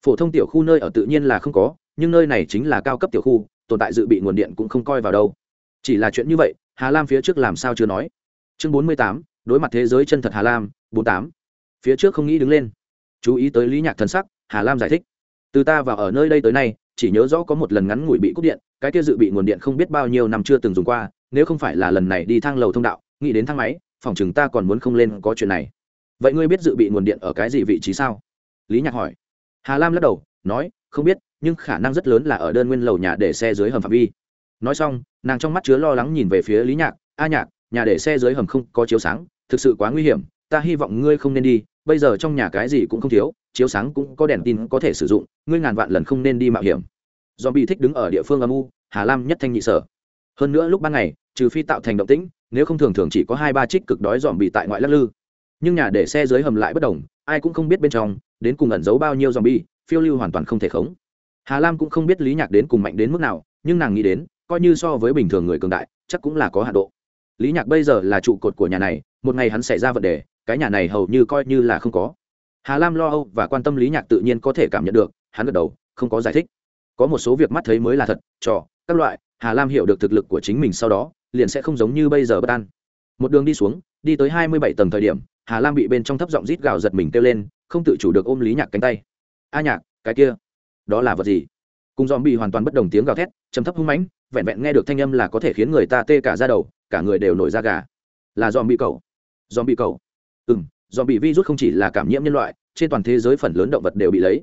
Phổ thông tiểu khu nơi ở tự nhiên là không có, nhưng nơi này chính là cao cấp tiểu khu, tồn tại dự bị nguồn điện cũng không coi vào đâu chỉ là chuyện như vậy, hà lam phía trước làm sao chưa nói? Chương bốn mươi tám, đối mặt thế giới chân thật hà lam, bốn tám. Phía trước không nghĩ đứng lên. Chú ý tới lý nhạc thần sắc, hà lam giải thích. Từ ta vào ở nơi đây tới nay, chỉ nhớ rõ có một lần ngắn ngủi bị cúp điện, cái kia dự bị nguồn điện không biết bao nhiêu năm chưa từng dùng qua, nếu không phải là lần này đi thang lầu thông đạo, nghĩ đến thang máy, phòng chừng ta còn muốn không lên có chuyện này. Vậy ngươi biết dự bị nguồn điện ở cái gì vị trí sao? Lý nhạc hỏi. Hà lam lắc đầu, nói, không biết, nhưng khả năng rất lớn là ở đơn nguyên lầu nhà để xe dưới hầm phạm vi nói xong, nàng trong mắt chứa lo lắng nhìn về phía lý nhạc, a nhạc, nhà để xe dưới hầm không có chiếu sáng, thực sự quá nguy hiểm, ta hy vọng ngươi không nên đi, bây giờ trong nhà cái gì cũng không thiếu, chiếu sáng cũng có đèn tin có thể sử dụng, ngươi ngàn vạn lần không nên đi mạo hiểm. Do bị thích đứng ở địa phương âm u, hà lam nhất thanh nhị sở. Hơn nữa lúc ban ngày, trừ phi tạo thành động tĩnh, nếu không thường thường chỉ có hai ba trích cực đói dòm bị tại ngoại lắc lư. Nhưng nhà để xe dưới hầm lại bất đồng, ai cũng không biết bên trong, đến cùng ẩn giấu bao nhiêu dòm bi phiêu lưu hoàn toàn không thể khống. Hà lam cũng không biết lý nhạc đến cùng mạnh đến mức nào, nhưng nàng nghĩ đến coi như so với bình thường người cường đại, chắc cũng là có hạ độ. Lý nhạc bây giờ là trụ cột của nhà này, một ngày hắn xảy ra vấn đề, cái nhà này hầu như coi như là không có. Hà lam lo âu và quan tâm lý nhạc tự nhiên có thể cảm nhận được, hắn gật đầu, không có giải thích. Có một số việc mắt thấy mới là thật, trò, các loại, hà lam hiểu được thực lực của chính mình sau đó, liền sẽ không giống như bây giờ bất an. Một đường đi xuống, đi tới hai mươi bảy tầng thời điểm, hà lam bị bên trong thấp giọng rít gào giật mình kêu lên, không tự chủ được ôm lý nhạc cánh tay. A nhạc, cái kia, đó là vật gì? Cùng dòm bị hoàn toàn bất đồng tiếng gào thét chấm thấp hung mãnh, vẹn vẹn nghe được thanh âm là có thể khiến người ta tê cả ra đầu, cả người đều nổi da gà. Là dòm bị cầu dòm bị cầu ừ m dòm bị virus không chỉ là cảm nhiễm nhân loại, trên toàn thế giới phần lớn động vật đều bị lấy.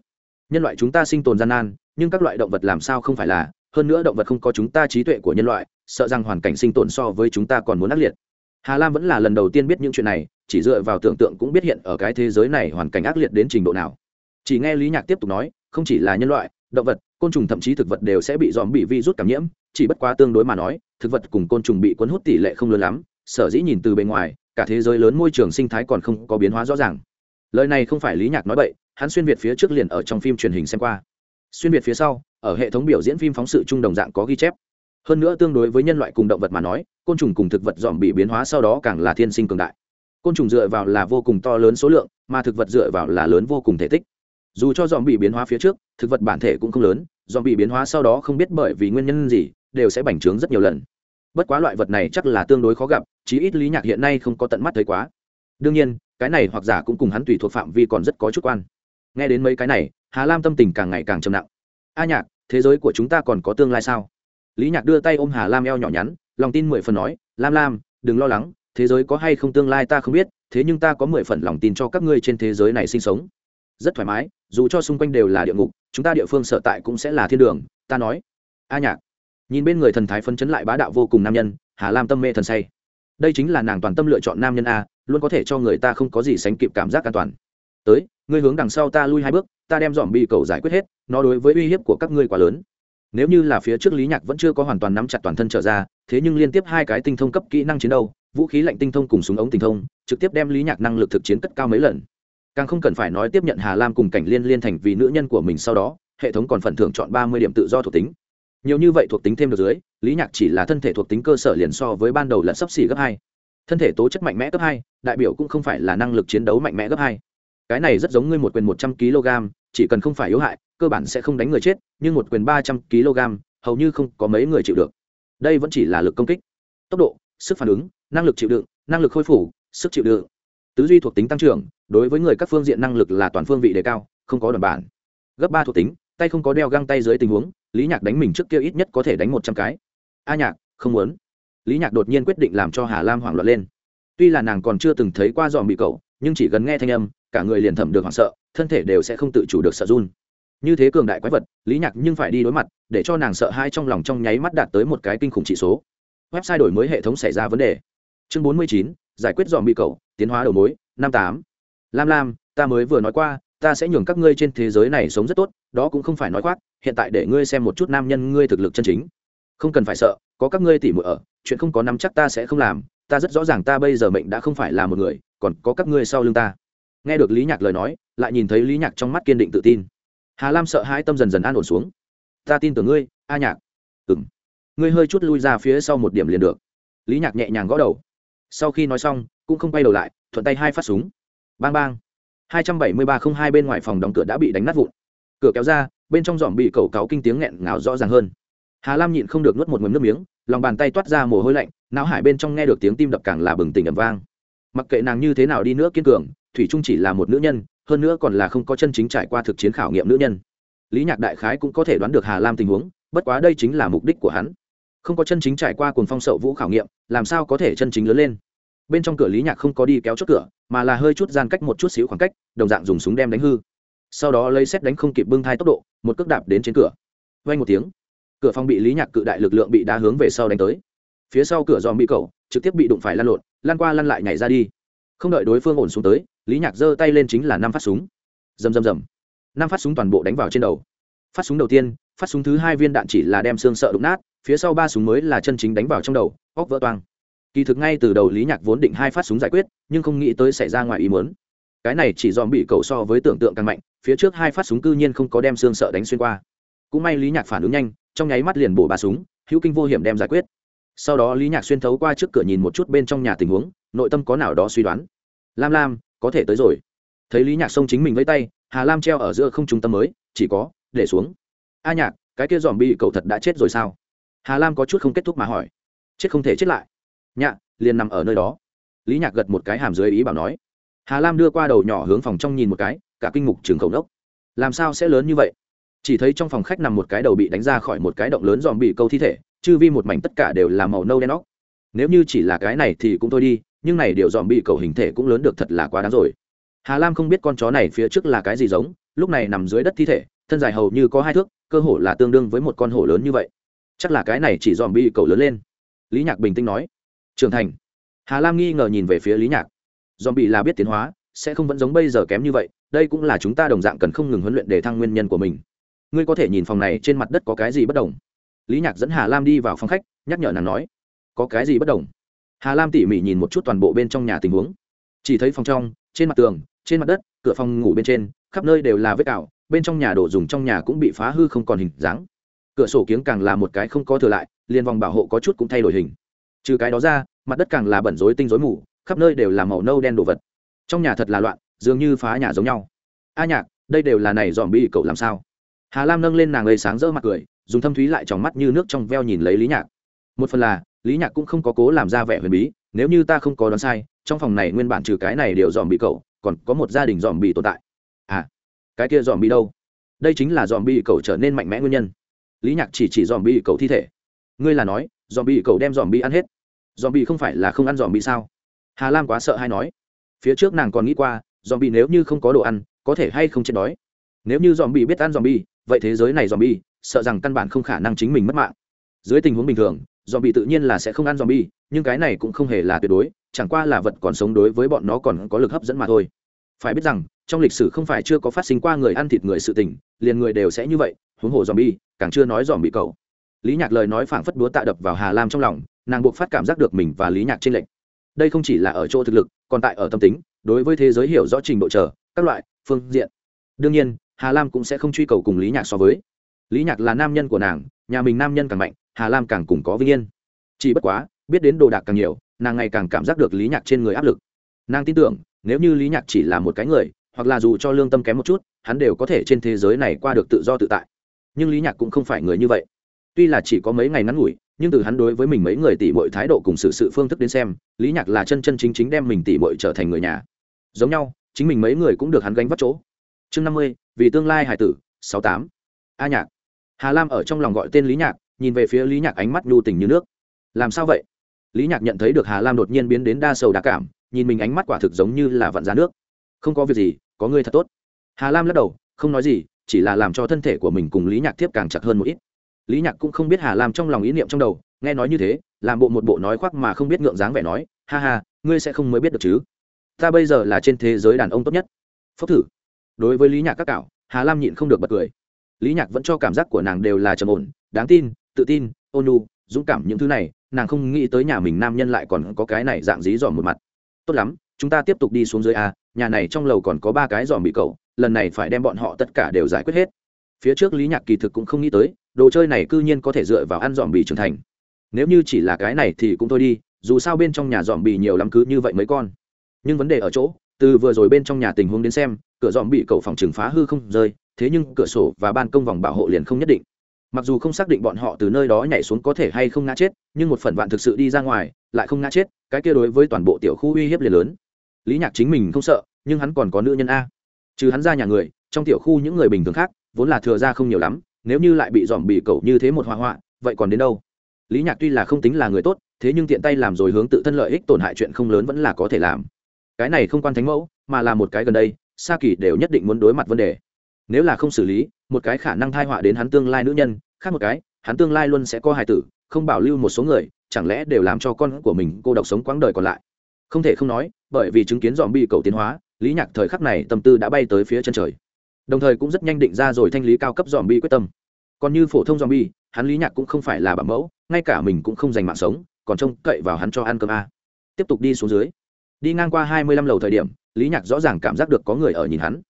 Nhân loại chúng ta sinh tồn gian nan, nhưng các loại động vật làm sao không phải là, hơn nữa động vật không có chúng ta trí tuệ của nhân loại, sợ rằng hoàn cảnh sinh tồn so với chúng ta còn muốn ác liệt. Hà lam vẫn là lần đầu tiên biết những chuyện này, chỉ dựa vào tưởng tượng cũng biết hiện ở cái thế giới này hoàn cảnh ác liệt đến trình độ nào. Chỉ nghe lý nhạc tiếp tục nói, không chỉ là nhân loại động vật, côn trùng thậm chí thực vật đều sẽ bị dòm bị virus cảm nhiễm, chỉ bất quá tương đối mà nói, thực vật cùng côn trùng bị cuốn hút tỷ lệ không lớn lắm, sở dĩ nhìn từ bên ngoài, cả thế giới lớn môi trường sinh thái còn không có biến hóa rõ ràng. Lời này không phải lý nhạc nói bậy, hắn xuyên việt phía trước liền ở trong phim truyền hình xem qua. Xuyên việt phía sau, ở hệ thống biểu diễn phim phóng sự trung đồng dạng có ghi chép. Hơn nữa tương đối với nhân loại cùng động vật mà nói, côn trùng cùng thực vật dòm bị biến hóa sau đó càng là thiên sinh cường đại. Côn trùng dựa vào là vô cùng to lớn số lượng, mà thực vật dựa vào là lớn vô cùng thể tích dù cho dòm bị biến hóa phía trước, thực vật bản thể cũng không lớn, dòm bị biến hóa sau đó không biết bởi vì nguyên nhân gì, đều sẽ bành trướng rất nhiều lần. Bất quá loại vật này chắc là tương đối khó gặp, chí ít lý nhạc hiện nay không có tận mắt thấy quá. Đương nhiên, cái này hoặc giả cũng cùng hắn tùy thuộc phạm vi còn rất có chút quan. Nghe đến mấy cái này, hà lam tâm tình càng ngày càng trầm nặng. A nhạc, thế giới của chúng ta còn có tương lai sao? Lý nhạc đưa tay ôm hà lam eo nhỏ nhắn, lòng tin mười phần nói, lam lam, đừng lo lắng, thế giới có hay không tương lai ta không biết, thế nhưng ta có mười phần lòng tin cho các ngươi trên thế giới này sinh sống. Rất thoải mái dù cho xung quanh đều là địa ngục, chúng ta địa phương sở tại cũng sẽ là thiên đường, ta nói. A nhạc, nhìn bên người thần thái phân chấn lại bá đạo vô cùng nam nhân, hà lam tâm mê thần say. Đây chính là nàng toàn tâm lựa chọn nam nhân a, luôn có thể cho người ta không có gì sánh kịp cảm giác an toàn. Tới, ngươi hướng đằng sau ta lui hai bước, ta đem dòm bị cầu giải quyết hết, nó đối với uy hiếp của các ngươi quá lớn. Nếu như là phía trước lý nhạc vẫn chưa có hoàn toàn nắm chặt toàn thân trở ra, thế nhưng liên tiếp hai cái tinh thông cấp kỹ năng chiến đấu, vũ khí lạnh tinh thông cùng súng ống tinh thông, trực tiếp đem lý nhạc năng lực thực chiến cất cao mấy lần càng không cần phải nói tiếp nhận hà lam cùng cảnh liên liên thành vì nữ nhân của mình sau đó, hệ thống còn phần thưởng chọn ba mươi điểm tự do thuộc tính. Nhiều như vậy thuộc tính thêm được dưới, lý nhạc chỉ là thân thể thuộc tính cơ sở liền so với ban đầu là sấp xỉ gấp hai. Thân thể tố chất mạnh mẽ cấp hai, đại biểu cũng không phải là năng lực chiến đấu mạnh mẽ gấp hai. Cái này rất giống ngươi một quyền một trăm kg, chỉ cần không phải yếu hại, cơ bản sẽ không đánh người chết, nhưng một quyền ba trăm kg, hầu như không có mấy người chịu được. Đây vẫn chỉ là lực công kích. Tốc độ, sức phản ứng, năng lực chịu đựng, năng lực khôi phủ sức chịu đựng. Tứ duy thuộc tính tăng trưởng đối với người các phương diện năng lực là toàn phương vị đề cao, không có đoàn bản. Gấp ba thuộc tính, tay không có đeo găng tay dưới tình huống, lý nhạc đánh mình trước kia ít nhất có thể đánh một trăm cái. A nhạc, không muốn. Lý nhạc đột nhiên quyết định làm cho hà lam hoảng loạn lên. Tuy là nàng còn chưa từng thấy qua dòm bị cậu, nhưng chỉ gần nghe thanh âm, cả người liền thẩm được hoảng sợ, thân thể đều sẽ không tự chủ được sợ run. Như thế cường đại quái vật, lý nhạc nhưng phải đi đối mặt, để cho nàng sợ hai trong lòng trong nháy mắt đạt tới một cái kinh khủng chỉ số. Website đổi mới hệ thống xảy ra vấn đề. Chương bốn mươi chín, giải quyết dòm bị cậu, tiến hóa đầu mối, năm tám lam lam, ta mới vừa nói qua, ta sẽ nhường các ngươi trên thế giới này sống rất tốt, đó cũng không phải nói khoác, hiện tại để ngươi xem một chút nam nhân ngươi thực lực chân chính. Không cần phải sợ, có các ngươi tỉ mượn ở, chuyện không có nắm chắc ta sẽ không làm, ta rất rõ ràng ta bây giờ mệnh đã không phải là một người, còn có các ngươi sau lưng ta. Nghe được lý nhạc lời nói, lại nhìn thấy lý nhạc trong mắt kiên định tự tin. Hà lam sợ hãi tâm dần dần an ổn xuống. Ta tin tưởng ngươi, a nhạc. Ừng ngươi hơi chút lui ra phía sau một điểm liền được. Lý nhạc nhẹ nhàng gõ đầu. Sau khi nói xong, cũng không quay đầu lại, thuận tay hai phát súng bang bang. hai trăm bảy mươi ba không hai bên ngoài phòng đóng cửa đã bị đánh nát vụn. Cửa kéo ra, bên trong dòm bị cầu cáo kinh tiếng nghẹn ngào rõ ràng hơn. Hà lam nhịn không được nuốt một ngụm nước miếng, lòng bàn tay toát ra mồ hôi lạnh, não hải bên trong nghe được tiếng tim đập càng là bừng tỉnh ẩm vang. Mặc kệ nàng như thế nào đi nữa kiên cường, thủy trung chỉ là một nữ nhân, hơn nữa còn là không có chân chính trải qua thực chiến khảo nghiệm nữ nhân. Lý nhạc đại khái cũng có thể đoán được hà lam tình huống, bất quá đây chính là mục đích của hắn. Không có chân chính trải qua cuồng phong sậu vũ khảo nghiệm, làm sao có thể chân chính lớn lên? Bên trong cửa lý nhạc không có đi kéo chốt cửa, mà là hơi chút gian cách một chút xíu khoảng cách, đồng dạng dùng súng đem đánh hư. Sau đó lấy xét đánh không kịp bưng thai tốc độ, một cước đạp đến trên cửa. Vay một tiếng, cửa phòng bị lý nhạc cự đại lực lượng bị đá hướng về sau đánh tới. Phía sau cửa dòm bị cầu trực tiếp bị đụng phải lăn lộn lan qua lăn lại nhảy ra đi. Không đợi đối phương ổn xuống tới, lý nhạc giơ tay lên chính là năm phát súng. Rầm rầm rầm. Năm phát súng toàn bộ đánh vào trên đầu. Phát súng đầu tiên, phát súng thứ hai viên đạn chỉ là đem xương sợ đụng nát, phía sau ba súng mới là chân chính đánh vào trong đầu óc vỡ toang kỳ thực ngay từ đầu lý nhạc vốn định hai phát súng giải quyết, nhưng không nghĩ tới xảy ra ngoài ý muốn. Cái này chỉ dòm bị cầu so với tưởng tượng càng mạnh, phía trước hai phát súng cư nhiên không có đem xương sợ đánh xuyên qua. Cũng may lý nhạc phản ứng nhanh, trong nháy mắt liền bổ ba súng, hữu kinh vô hiểm đem giải quyết. Sau đó lý nhạc xuyên thấu qua trước cửa nhìn một chút bên trong nhà tình huống, nội tâm có nào đó suy đoán. Lam lam, có thể tới rồi. Thấy lý nhạc xông chính mình với tay, hà lam treo ở giữa không trung tâm mới, chỉ có, để xuống. A nhạc, cái kia dòm bị cậu thật đã chết rồi sao? Hà lam có chút không kết thúc mà hỏi. Chết không thể chết lại nhạ, liền nằm ở nơi đó. Lý nhạc gật một cái hàm dưới ý bảo nói. Hà lam đưa qua đầu nhỏ hướng phòng trong nhìn một cái, cả kinh mục trường khổng nốc. Làm sao sẽ lớn như vậy? Chỉ thấy trong phòng khách nằm một cái đầu bị đánh ra khỏi một cái động lớn dòm bị câu thi thể, chư vi một mảnh tất cả đều là màu nâu đen óc. Nếu như chỉ là cái này thì cũng thôi đi, nhưng này điều dòm bị cầu hình thể cũng lớn được thật là quá đáng rồi. Hà lam không biết con chó này phía trước là cái gì giống, lúc này nằm dưới đất thi thể, thân dài hầu như có hai thước, cơ hồ là tương đương với một con hổ lớn như vậy. Chắc là cái này chỉ dòm bị cầu lớn lên. Lý nhạc bình tĩnh nói trưởng thành. Hà lam nghi ngờ nhìn về phía lý nhạc. Dòm bị là biết tiến hóa, sẽ không vẫn giống bây giờ kém như vậy, đây cũng là chúng ta đồng dạng cần không ngừng huấn luyện để thăng nguyên nhân của mình. Ngươi có thể nhìn phòng này trên mặt đất có cái gì bất đồng? Lý nhạc dẫn hà lam đi vào phòng khách, nhắc nhở nàng nói, có cái gì bất đồng? Hà lam tỉ mỉ nhìn một chút toàn bộ bên trong nhà tình huống. Chỉ thấy phòng trong, trên mặt tường, trên mặt đất, cửa phòng ngủ bên trên, khắp nơi đều là vết cào, bên trong nhà đồ dùng trong nhà cũng bị phá hư không còn hình dáng. Cửa sổ kiếng càng là một cái không có thừa lại, liền vòng bảo hộ có chút cũng thay đổi hình. Trừ cái đó ra mặt đất càng là bẩn rối tinh rối mù, khắp nơi đều là màu nâu đen đồ vật. Trong nhà thật là loạn, dường như phá nhà giống nhau. A nhạc, đây đều là này dòm bị cậu làm sao? Hà lam nâng lên nàng ấy sáng rỡ mặt cười, dùng thâm thúy lại tròng mắt như nước trong veo nhìn lấy lý nhạc. Một phần là, lý nhạc cũng không có cố làm ra vẻ huyền bí, nếu như ta không có đoán sai, trong phòng này nguyên bản trừ cái này đều dòm bị cậu, còn có một gia đình dòm bị tồn tại. À cái kia dòm bị đâu? Đây chính là dòm bị cậu trở nên mạnh mẽ nguyên nhân. Lý nhạc chỉ chỉ dòm bị cậu thi thể. Ngươi là nói dòm bị cậu đem dòm bị ăn hết dòm bị không phải là không ăn dòm bị sao? Hà lam quá sợ hay nói. Phía trước nàng còn nghĩ qua dòm bị nếu như không có đồ ăn, có thể hay không chết đói. Nếu như dòm bị biết ăn dòm bị vậy thế giới này dòm bị sợ rằng căn bản không khả năng chính mình mất mạng. Dưới tình huống bình thường dòm bị tự nhiên là sẽ không ăn dòm bị nhưng cái này cũng không hề là tuyệt đối, chẳng qua là vật còn sống đối với bọn nó còn có lực hấp dẫn mà thôi. Phải biết rằng, trong lịch sử không phải chưa có phát sinh qua người ăn thịt người sự tình, liền người đều sẽ như vậy, huống hồ dòm bi càng chưa nói dòm bị cầu lý nhạc lời nói phảng phất búa tạ đập vào hà lam trong lòng nàng buộc phát cảm giác được mình và lý nhạc trên lệnh đây không chỉ là ở chỗ thực lực, còn tại ở tâm tính, đối với thế giới hiểu rõ trình độ trở các loại, phương diện. Đương nhiên, hà lam cũng sẽ không truy cầu cùng lý nhạc so với. Lý nhạc là nam nhân của nàng, nhà mình nam nhân càng mạnh, hà lam càng cùng có vinh yên. Chỉ bất quá, biết đến đồ đạc càng nhiều, nàng ngày càng cảm giác được lý nhạc trên người áp lực. Nàng tin tưởng, nếu như lý nhạc chỉ là một cái người, hoặc là dù cho lương tâm kém một chút, hắn đều có thể trên thế giới này qua được tự do tự tại. Nhưng lý nhạc cũng không phải người như vậy. Tuy là chỉ có mấy ngày ngắn ngủi nhưng từ hắn đối với mình mấy người tỷ bội thái độ cùng sự sự phương thức đến xem, lý nhạc là chân chân chính chính đem mình tỷ bội trở thành người nhà. Giống nhau, chính mình mấy người cũng được hắn gánh vắt chỗ. Chương năm mươi, vì tương lai hải tử, sáu tám. A nhạc. Hà lam ở trong lòng gọi tên lý nhạc, nhìn về phía lý nhạc ánh mắt nhu tình như nước. Làm sao vậy? Lý nhạc nhận thấy được hà lam đột nhiên biến đến đa sầu đa cảm, nhìn mình ánh mắt quả thực giống như là vặn ra nước. Không có việc gì, có ngươi thật tốt. Hà lam lắc đầu, không nói gì, chỉ là làm cho thân thể của mình cùng lý nhạc tiếp càng chặt hơn một ít lý nhạc cũng không biết hà lam trong lòng ý niệm trong đầu, nghe nói như thế, làm bộ một bộ nói khoác mà không biết ngượng dáng vẻ nói, ha ha, ngươi sẽ không mới biết được chứ? Ta bây giờ là trên thế giới đàn ông tốt nhất. Phốc thử. Đối với lý nhạc các cạo hà lam nhịn không được bật cười. Lý nhạc vẫn cho cảm giác của nàng đều là trầm ổn, đáng tin, tự tin, ôn nhu, dũng cảm những thứ này, nàng không nghĩ tới nhà mình nam nhân lại còn có cái này dạng dí dòm một mặt. Tốt lắm, chúng ta tiếp tục đi xuống dưới a, nhà này trong lầu còn có ba cái dòm bị cậu, lần này phải đem bọn họ tất cả đều giải quyết hết. Phía trước lý nhạc kỳ thực cũng không nghĩ tới đồ chơi này cư nhiên có thể dựa vào ăn dòm bị trưởng thành. Nếu như chỉ là cái này thì cũng thôi đi, dù sao bên trong nhà dòm bị nhiều lắm cứ như vậy mấy con. Nhưng vấn đề ở chỗ, từ vừa rồi bên trong nhà tình huống đến xem, cửa dòm bị cậu phòng trừng phá hư không rơi, thế nhưng cửa sổ và ban công vòng bảo hộ liền không nhất định. Mặc dù không xác định bọn họ từ nơi đó nhảy xuống có thể hay không ngã chết, nhưng một phần vạn thực sự đi ra ngoài, lại không ngã chết, cái kia đối với toàn bộ tiểu khu uy hiếp liền lớn. Lý nhạc chính mình không sợ, nhưng hắn còn có nữ nhân a. Trừ hắn ra nhà người, trong tiểu khu những người bình thường khác, vốn là thừa ra không nhiều lắm nếu như lại bị dòm bị cậu như thế một hoa hoạ vậy còn đến đâu? Lý nhạc tuy là không tính là người tốt, thế nhưng tiện tay làm rồi hướng tự thân lợi ích tổn hại chuyện không lớn vẫn là có thể làm. Cái này không quan thánh mẫu, mà là một cái gần đây, sa kỳ đều nhất định muốn đối mặt vấn đề. Nếu là không xử lý, một cái khả năng thai họa đến hắn tương lai nữ nhân, khác một cái, hắn tương lai luôn sẽ có hài tử, không bảo lưu một số người, chẳng lẽ đều làm cho con của mình cô độc sống quãng đời còn lại? Không thể không nói, bởi vì chứng kiến dòm bị cầu tiến hóa, lý nhạc thời khắc này tâm tư đã bay tới phía chân trời đồng thời cũng rất nhanh định ra rồi thanh lý cao cấp dòm bi quyết tâm. Còn như phổ thông dòm bi hắn lý nhạc cũng không phải là bảo mẫu, ngay cả mình cũng không dành mạng sống, còn trông cậy vào hắn cho ăn cơm a. Tiếp tục đi xuống dưới. Đi ngang qua hai mươi lăm lầu thời điểm, lý nhạc rõ ràng cảm giác được có người ở nhìn hắn.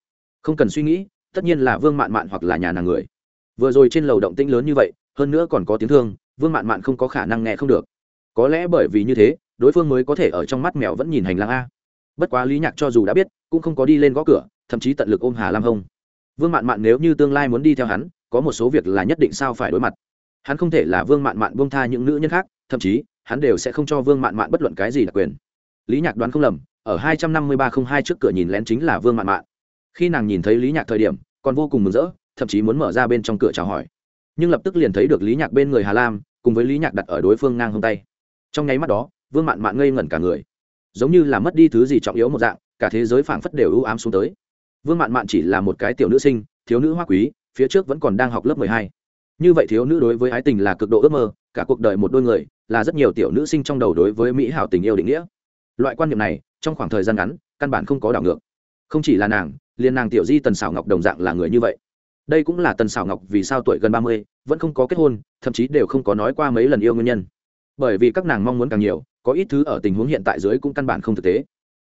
Không cần suy nghĩ, tất nhiên là vương mạn mạn hoặc là nhà nàng người. Vừa rồi trên lầu động tĩnh lớn như vậy, hơn nữa còn có tiếng thương, vương mạn mạn không có khả năng nghe không được. Có lẽ bởi vì như thế, đối phương mới có thể ở trong mắt mèo vẫn nhìn hành lang a. Bất quá lý nhạc cho dù đã biết, cũng không có đi lên gõ cửa, thậm chí tận lực ôm hà lam hông vương mạn mạn nếu như tương lai muốn đi theo hắn, có một số việc là nhất định sao phải đối mặt. Hắn không thể là vương mạn mạn buông tha những nữ nhân khác, thậm chí, hắn đều sẽ không cho vương mạn mạn bất luận cái gì đặc quyền. Lý nhạc đoán không lầm, ở hai trăm năm mươi ba không hai trước cửa nhìn lén chính là vương mạn mạn. Khi nàng nhìn thấy lý nhạc thời điểm, còn vô cùng mừng rỡ, thậm chí muốn mở ra bên trong cửa chào hỏi. Nhưng lập tức liền thấy được lý nhạc bên người hà lam, cùng với lý nhạc đặt ở đối phương ngang hông tay. Trong nháy mắt đó, vương mạn mạn ngây ngẩn cả người. Giống như là mất đi thứ gì trọng yếu một dạng, cả thế giới phảng phất đều ưu ám xuống tới vương mạn mạn chỉ là một cái tiểu nữ sinh, thiếu nữ hoa quý, phía trước vẫn còn đang học lớp mười hai. Như vậy thiếu nữ đối với ái tình là cực độ ước mơ, cả cuộc đời một đôi người, là rất nhiều tiểu nữ sinh trong đầu đối với mỹ hảo tình yêu định nghĩa. Loại quan niệm này, trong khoảng thời gian ngắn, căn bản không có đảo ngược. Không chỉ là nàng, liền nàng tiểu di tần xảo ngọc đồng dạng là người như vậy. Đây cũng là tần xảo ngọc vì sao tuổi gần ba mươi, vẫn không có kết hôn, thậm chí đều không có nói qua mấy lần yêu nguyên nhân. Bởi vì các nàng mong muốn càng nhiều, có ít thứ ở tình huống hiện tại dưới cũng căn bản không thực tế.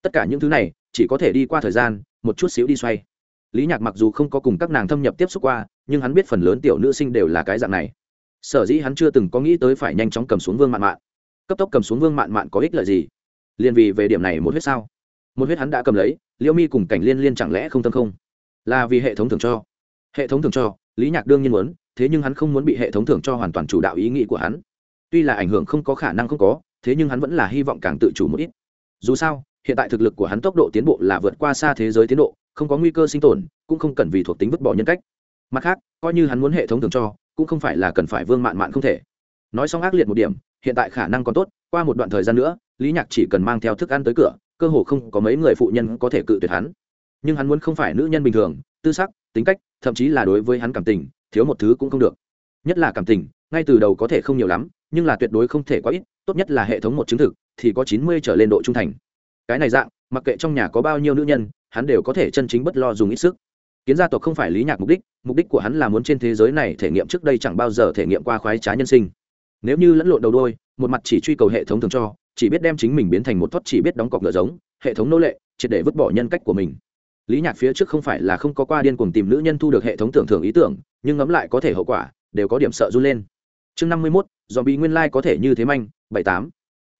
Tất cả những thứ này, chỉ có thể đi qua thời gian một chút xíu đi xoay. Lý nhạc mặc dù không có cùng các nàng thâm nhập tiếp xúc qua, nhưng hắn biết phần lớn tiểu nữ sinh đều là cái dạng này. Sở dĩ hắn chưa từng có nghĩ tới phải nhanh chóng cầm xuống vương mạn mạn. Cấp tốc cầm xuống vương mạn mạn có ích lợi gì? Liền vì về điểm này một huyết sao? Một huyết hắn đã cầm lấy, liễu mi cùng cảnh liên liên chẳng lẽ không tâm không? Là vì hệ thống thưởng cho. Hệ thống thưởng cho, lý nhạc đương nhiên muốn, thế nhưng hắn không muốn bị hệ thống thưởng cho hoàn toàn chủ đạo ý nghĩ của hắn. Tuy là ảnh hưởng không có khả năng không có, thế nhưng hắn vẫn là hy vọng càng tự chủ một ít. Dù sao hiện tại thực lực của hắn tốc độ tiến bộ là vượt qua xa thế giới tiến độ, không có nguy cơ sinh tồn, cũng không cần vì thuộc tính vứt bỏ nhân cách. Mặt khác, coi như hắn muốn hệ thống thường cho, cũng không phải là cần phải vương mạn mạn không thể. Nói xong ác liệt một điểm, hiện tại khả năng còn tốt, qua một đoạn thời gian nữa, lý nhạc chỉ cần mang theo thức ăn tới cửa, cơ hồ không có mấy người phụ nhân có thể cự tuyệt hắn. Nhưng hắn muốn không phải nữ nhân bình thường, tư sắc, tính cách, thậm chí là đối với hắn cảm tình, thiếu một thứ cũng không được. Nhất là cảm tình, ngay từ đầu có thể không nhiều lắm, nhưng là tuyệt đối không thể quá ít, tốt nhất là hệ thống một chứng thực, thì có chín mươi trở lên độ trung thành cái này dạng, mặc kệ trong nhà có bao nhiêu nữ nhân, hắn đều có thể chân chính bất lo dùng ít sức. Kiến gia tộc không phải lý nhạc mục đích mục đích của hắn là muốn trên thế giới này thể nghiệm trước đây chẳng bao giờ thể nghiệm qua khoái trá nhân sinh. Nếu như lẫn lộn đầu đôi, một mặt chỉ truy cầu hệ thống thường cho, chỉ biết đem chính mình biến thành một thoát chỉ biết đóng cọc ngựa giống, hệ thống nô lệ, triệt để vứt bỏ nhân cách của mình. Lý nhạc phía trước không phải là không có qua điên cuồng tìm nữ nhân thu được hệ thống tưởng thưởng ý tưởng, nhưng ngẫm lại có thể hậu quả, đều có điểm sợ run lên. Chương năm mươi mốt dòm bị nguyên lai có thể như thế manh, bảy tám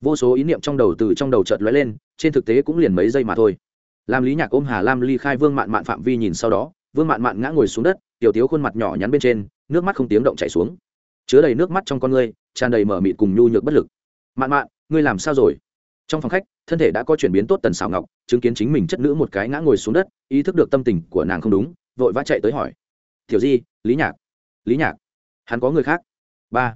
vô số ý niệm trong đầu từ trong đầu chợt lóe lên, trên thực tế cũng liền mấy giây mà thôi. Làm lý nhạc ôm hà lam ly khai vương mạn mạn phạm vi nhìn sau đó, vương mạn mạn ngã ngồi xuống đất, tiểu tiếu khuôn mặt nhỏ nhắn bên trên, nước mắt không tiếng động chảy xuống. Chứa đầy nước mắt trong con ngươi, tràn đầy mở mịt cùng nhu nhược bất lực. Mạn mạn, ngươi làm sao rồi? Trong phòng khách, thân thể đã có chuyển biến tốt tần xào ngọc, chứng kiến chính mình chất nữ một cái ngã ngồi xuống đất, ý thức được tâm tình của nàng không đúng, vội vã chạy tới hỏi. Tiểu di, lý nhạc. Lý nhạc, hắn có người khác. Ba.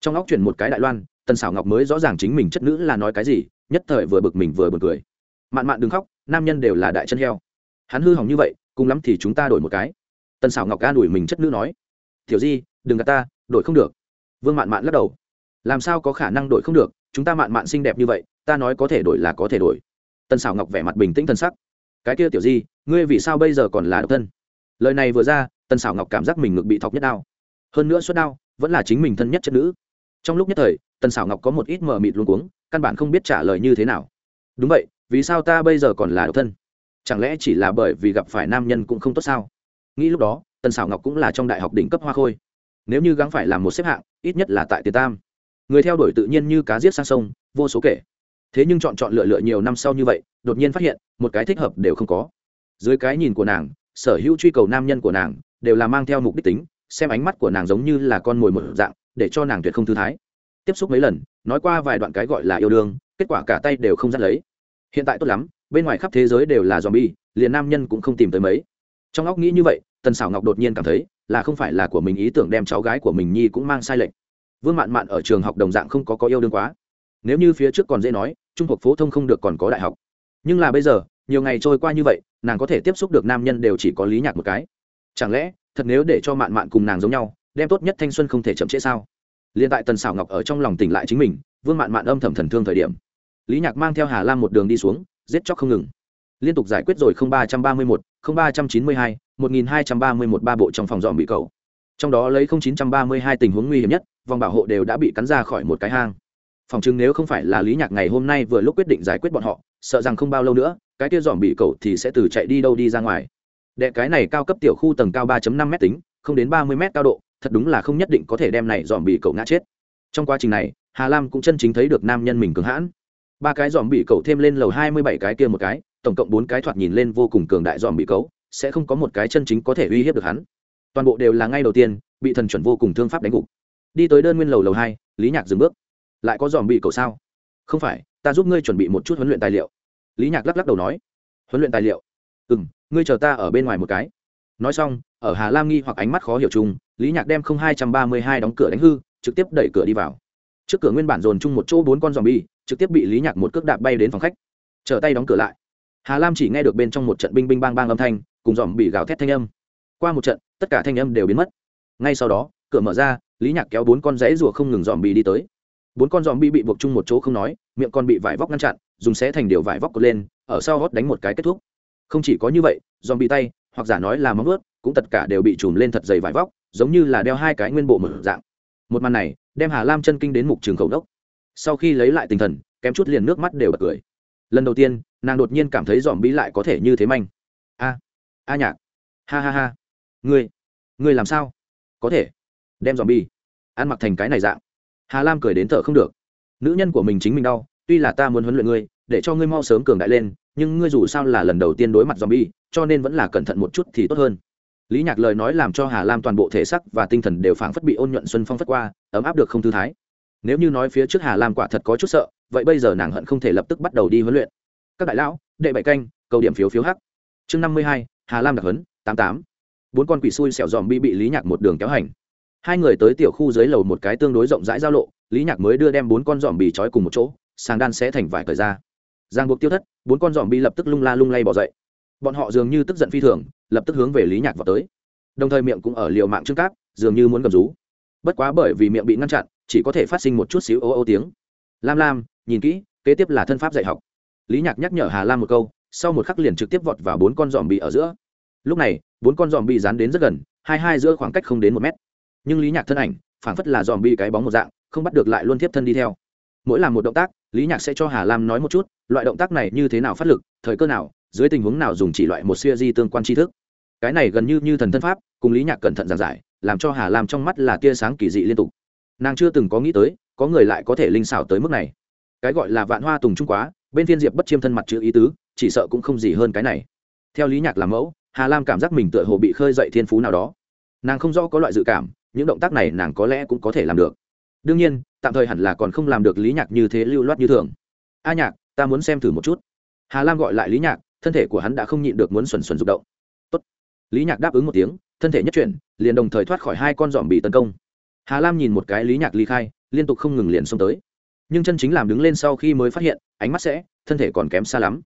Trong óc chuyển một cái đại loan tần xảo ngọc mới rõ ràng chính mình chất nữ là nói cái gì, nhất thời vừa bực mình vừa bực cười. Mạn mạn đừng khóc, nam nhân đều là đại chân heo. Hắn hư hỏng như vậy, cùng lắm thì chúng ta đổi một cái. Tần xảo ngọc ca đuổi mình chất nữ nói. Tiểu di, đừng gạt ta, đổi không được. Vương mạn mạn lắc đầu. Làm sao có khả năng đổi không được, chúng ta mạn mạn xinh đẹp như vậy, ta nói có thể đổi là có thể đổi. Tần xảo ngọc vẻ mặt bình tĩnh thân sắc. Cái kia tiểu di, ngươi vì sao bây giờ còn là độc thân? Lời này vừa ra, tần xảo ngọc cảm giác mình ngực bị thọc nhất đau. Hơn nữa suốt đau, vẫn là chính mình thân nhất chất nữ trong lúc nhất thời, tần xảo ngọc có một ít mờ mịt luôn cuống, căn bản không biết trả lời như thế nào. Đúng vậy, vì sao ta bây giờ còn là độc thân? Chẳng lẽ chỉ là bởi vì gặp phải nam nhân cũng không tốt sao? Nghĩ lúc đó, tần xảo ngọc cũng là trong đại học đỉnh cấp hoa khôi. Nếu như gắng phải làm một xếp hạng, ít nhất là tại tiền tam. Người theo đuổi tự nhiên như cá giết sang sông, vô số kể. Thế nhưng chọn chọn lựa lựa nhiều năm sau như vậy, đột nhiên phát hiện, một cái thích hợp đều không có. Dưới cái nhìn của nàng, sở hữu truy cầu nam nhân của nàng, đều là mang theo mục đích tính xem ánh mắt của nàng giống như là con mồi một dạng để cho nàng tuyệt không thư thái. Tiếp xúc mấy lần nói qua vài đoạn cái gọi là yêu đương kết quả cả tay đều không dắt lấy. Hiện tại tốt lắm bên ngoài khắp thế giới đều là zombie, bi liền nam nhân cũng không tìm tới mấy. Trong óc nghĩ như vậy tần xảo ngọc đột nhiên cảm thấy là không phải là của mình ý tưởng đem cháu gái của mình nhi cũng mang sai lệch. Vương mạn mạn ở trường học đồng dạng không có có yêu đương quá. Nếu như phía trước còn dễ nói trung học phổ thông không được còn có đại học. Nhưng là bây giờ nhiều ngày trôi qua như vậy nàng có thể tiếp xúc được nam nhân đều chỉ có lý nhạc một cái. Chẳng lẽ thật nếu để cho mạn mạn cùng nàng giống nhau, đem tốt nhất thanh xuân không thể chậm trễ sao? Liền tại tần xảo ngọc ở trong lòng tỉnh lại chính mình, vương mạn mạn âm thầm thần thương thời điểm. Lý nhạc mang theo hà lam một đường đi xuống, giết chóc không ngừng. Liên tục giải quyết rồi không ba trăm ba mươi một ba trăm chín mươi hai, một nghìn hai trăm ba mươi một ba bộ trong phòng dọn bị cầu. Trong đó lấy chín trăm ba mươi hai tình huống nguy hiểm nhất, vòng bảo hộ đều đã bị cắn ra khỏi một cái hang. Phòng chứng nếu không phải là lý nhạc ngày hôm nay vừa lúc quyết định giải quyết bọn họ, sợ rằng không bao lâu nữa, cái kia dòm bị cậu thì sẽ từ chạy đi đâu đi ra ngoài đệ cái này cao cấp tiểu khu tầng cao 3 năm m tính, không đến ba mươi m cao độ, thật đúng là không nhất định có thể đem này dòm bị cậu ngã chết. Trong quá trình này, hà lam cũng chân chính thấy được nam nhân mình cường hãn. Ba cái dòm bị cậu thêm lên lầu hai mươi bảy cái kia một cái, tổng cộng bốn cái thoạt nhìn lên vô cùng cường đại dòm bị cấu sẽ không có một cái chân chính có thể uy hiếp được hắn. Toàn bộ đều là ngay đầu tiên, bị thần chuẩn vô cùng thương pháp đánh gục. Đi tới đơn nguyên lầu lầu hai, lý nhạc dừng bước. Lại có dòm bị cậu sao? Không phải, ta giúp ngươi chuẩn bị một chút huấn luyện tài liệu. Lý nhạc lắc lắc đầu nói. Huấn luyện tài liệu? Ừ m ngươi chờ ta ở bên ngoài một cái. Nói xong, ở hà lam nghi hoặc ánh mắt khó hiểu chung, lý nhạc đem không hai trăm ba mươi hai đóng cửa đánh hư, trực tiếp đẩy cửa đi vào. Trước cửa nguyên bản dồn chung một chỗ bốn con dòm bi trực tiếp bị lý nhạc một cước đạp bay đến phòng khách. Trở tay đóng cửa lại. Hà lam chỉ nghe được bên trong một trận binh binh bang bang âm thanh, cùng dòm bị gào thét thanh âm. Qua một trận, tất cả thanh âm đều biến mất. Ngay sau đó, cửa mở ra, lý nhạc kéo bốn con rẫy rùa không ngừng dòm bị đi tới. Bốn con dòm bi bị buộc chung một chỗ không nói, miệng con bị vải vóc ngăn chặn, dùng xé thành điều vải vóc cột lên, ở sau gót đánh một cái kết thúc không chỉ có như vậy dòm bị tay, hoặc giả nói là móng ướt cũng tất cả đều bị trùm lên thật dày vải vóc, giống như là đeo hai cái nguyên bộ mở dạng. Một màn này, đem hà lam chân kinh đến mục trường khẩu đốc. Sau khi lấy lại tinh thần, kém chút liền nước mắt đều bật cười. Lần đầu tiên, nàng đột nhiên cảm thấy dòm bị lại có thể như thế manh. A a nhạc. Ha ha ha. Ngươi ngươi làm sao? Có thể. Đem dòm bi ăn mặc thành cái này dạng. Hà lam cười đến thở không được. Nữ nhân của mình chính mình đau, tuy là ta muốn huấn luyện ngươi, để cho ngươi mau sớm cường đại lên nhưng ngươi dù sao là lần đầu tiên đối mặt zombie, cho nên vẫn là cẩn thận một chút thì tốt hơn. Lý nhạc lời nói làm cho hà lam toàn bộ thể sắc và tinh thần đều phảng phất bị ôn nhuận xuân phong phất qua ấm áp được không thư thái. Nếu như nói phía trước hà lam quả thật có chút sợ vậy bây giờ nàng hận không thể lập tức bắt đầu đi huấn luyện. Các đại lão đệ bảy canh cầu điểm phiếu phiếu hắc. Chương năm mươi hai hà lam đặc huấn tám tám. Bốn con quỷ xui xẻo zombie bị lý nhạc một đường kéo hành. Hai người tới tiểu khu dưới lầu một cái tương đối rộng rãi giao lộ lý nhạc mới đưa đem bốn con zombie bì trói cùng một chỗ sàng đan sẽ thành vải cởi ra giang buộc tiêu thất, bốn con dòm bi lập tức lung la lung lay bỏ dậy. Bọn họ dường như tức giận phi thường, lập tức hướng về lý nhạc vào tới. Đồng thời miệng cũng ở liều mạng trưng cáp, dường như muốn gầm rú. Bất quá bởi vì miệng bị ngăn chặn, chỉ có thể phát sinh một chút xíu ô ô tiếng. Lam lam, nhìn kỹ, kế tiếp là thân pháp dạy học. Lý nhạc nhắc nhở hà lam một câu, sau một khắc liền trực tiếp vọt vào bốn con dòm bị ở giữa. Lúc này, bốn con dòm bị dán đến rất gần, hai hai giữa khoảng cách không đến một mét. Nhưng lý nhạc thân ảnh, phảng phất là dòm bị cái bóng một dạng, không bắt được lại luôn tiếp thân đi theo. Mỗi làm một động tác, lý nhạc sẽ cho hà lam nói một chút loại động tác này như thế nào phát lực, thời cơ nào, dưới tình huống nào dùng chỉ loại một siêu di tương quan tri thức. Cái này gần như như thần thân pháp, cùng lý nhạc cẩn thận giảng giải, làm cho hà lam trong mắt là tia sáng kỳ dị liên tục. Nàng chưa từng có nghĩ tới, có người lại có thể linh xảo tới mức này. Cái gọi là vạn hoa tùng trung quá, bên thiên diệp bất chiêm thân mặt chữ ý tứ, chỉ sợ cũng không gì hơn cái này. Theo lý nhạc làm mẫu, hà lam cảm giác mình tựa hồ bị khơi dậy thiên phú nào đó. Nàng không rõ có loại dự cảm, những động tác này nàng có lẽ cũng có thể làm được. Đương nhiên, tạm thời hẳn là còn không làm được lý nhạc như thế lưu loát như thường. A nhạc ta muốn xem thử một chút. Hà lam gọi lại lý nhạc, thân thể của hắn đã không nhịn được muốn xuẩn xuẩn rụng động. Tốt. lý nhạc đáp ứng một tiếng, thân thể nhất chuyển, liền đồng thời thoát khỏi hai con dòm bị tấn công. Hà lam nhìn một cái lý nhạc ly khai, liên tục không ngừng liền xông tới. Nhưng chân chính làm đứng lên sau khi mới phát hiện, ánh mắt sẽ, thân thể còn kém xa lắm.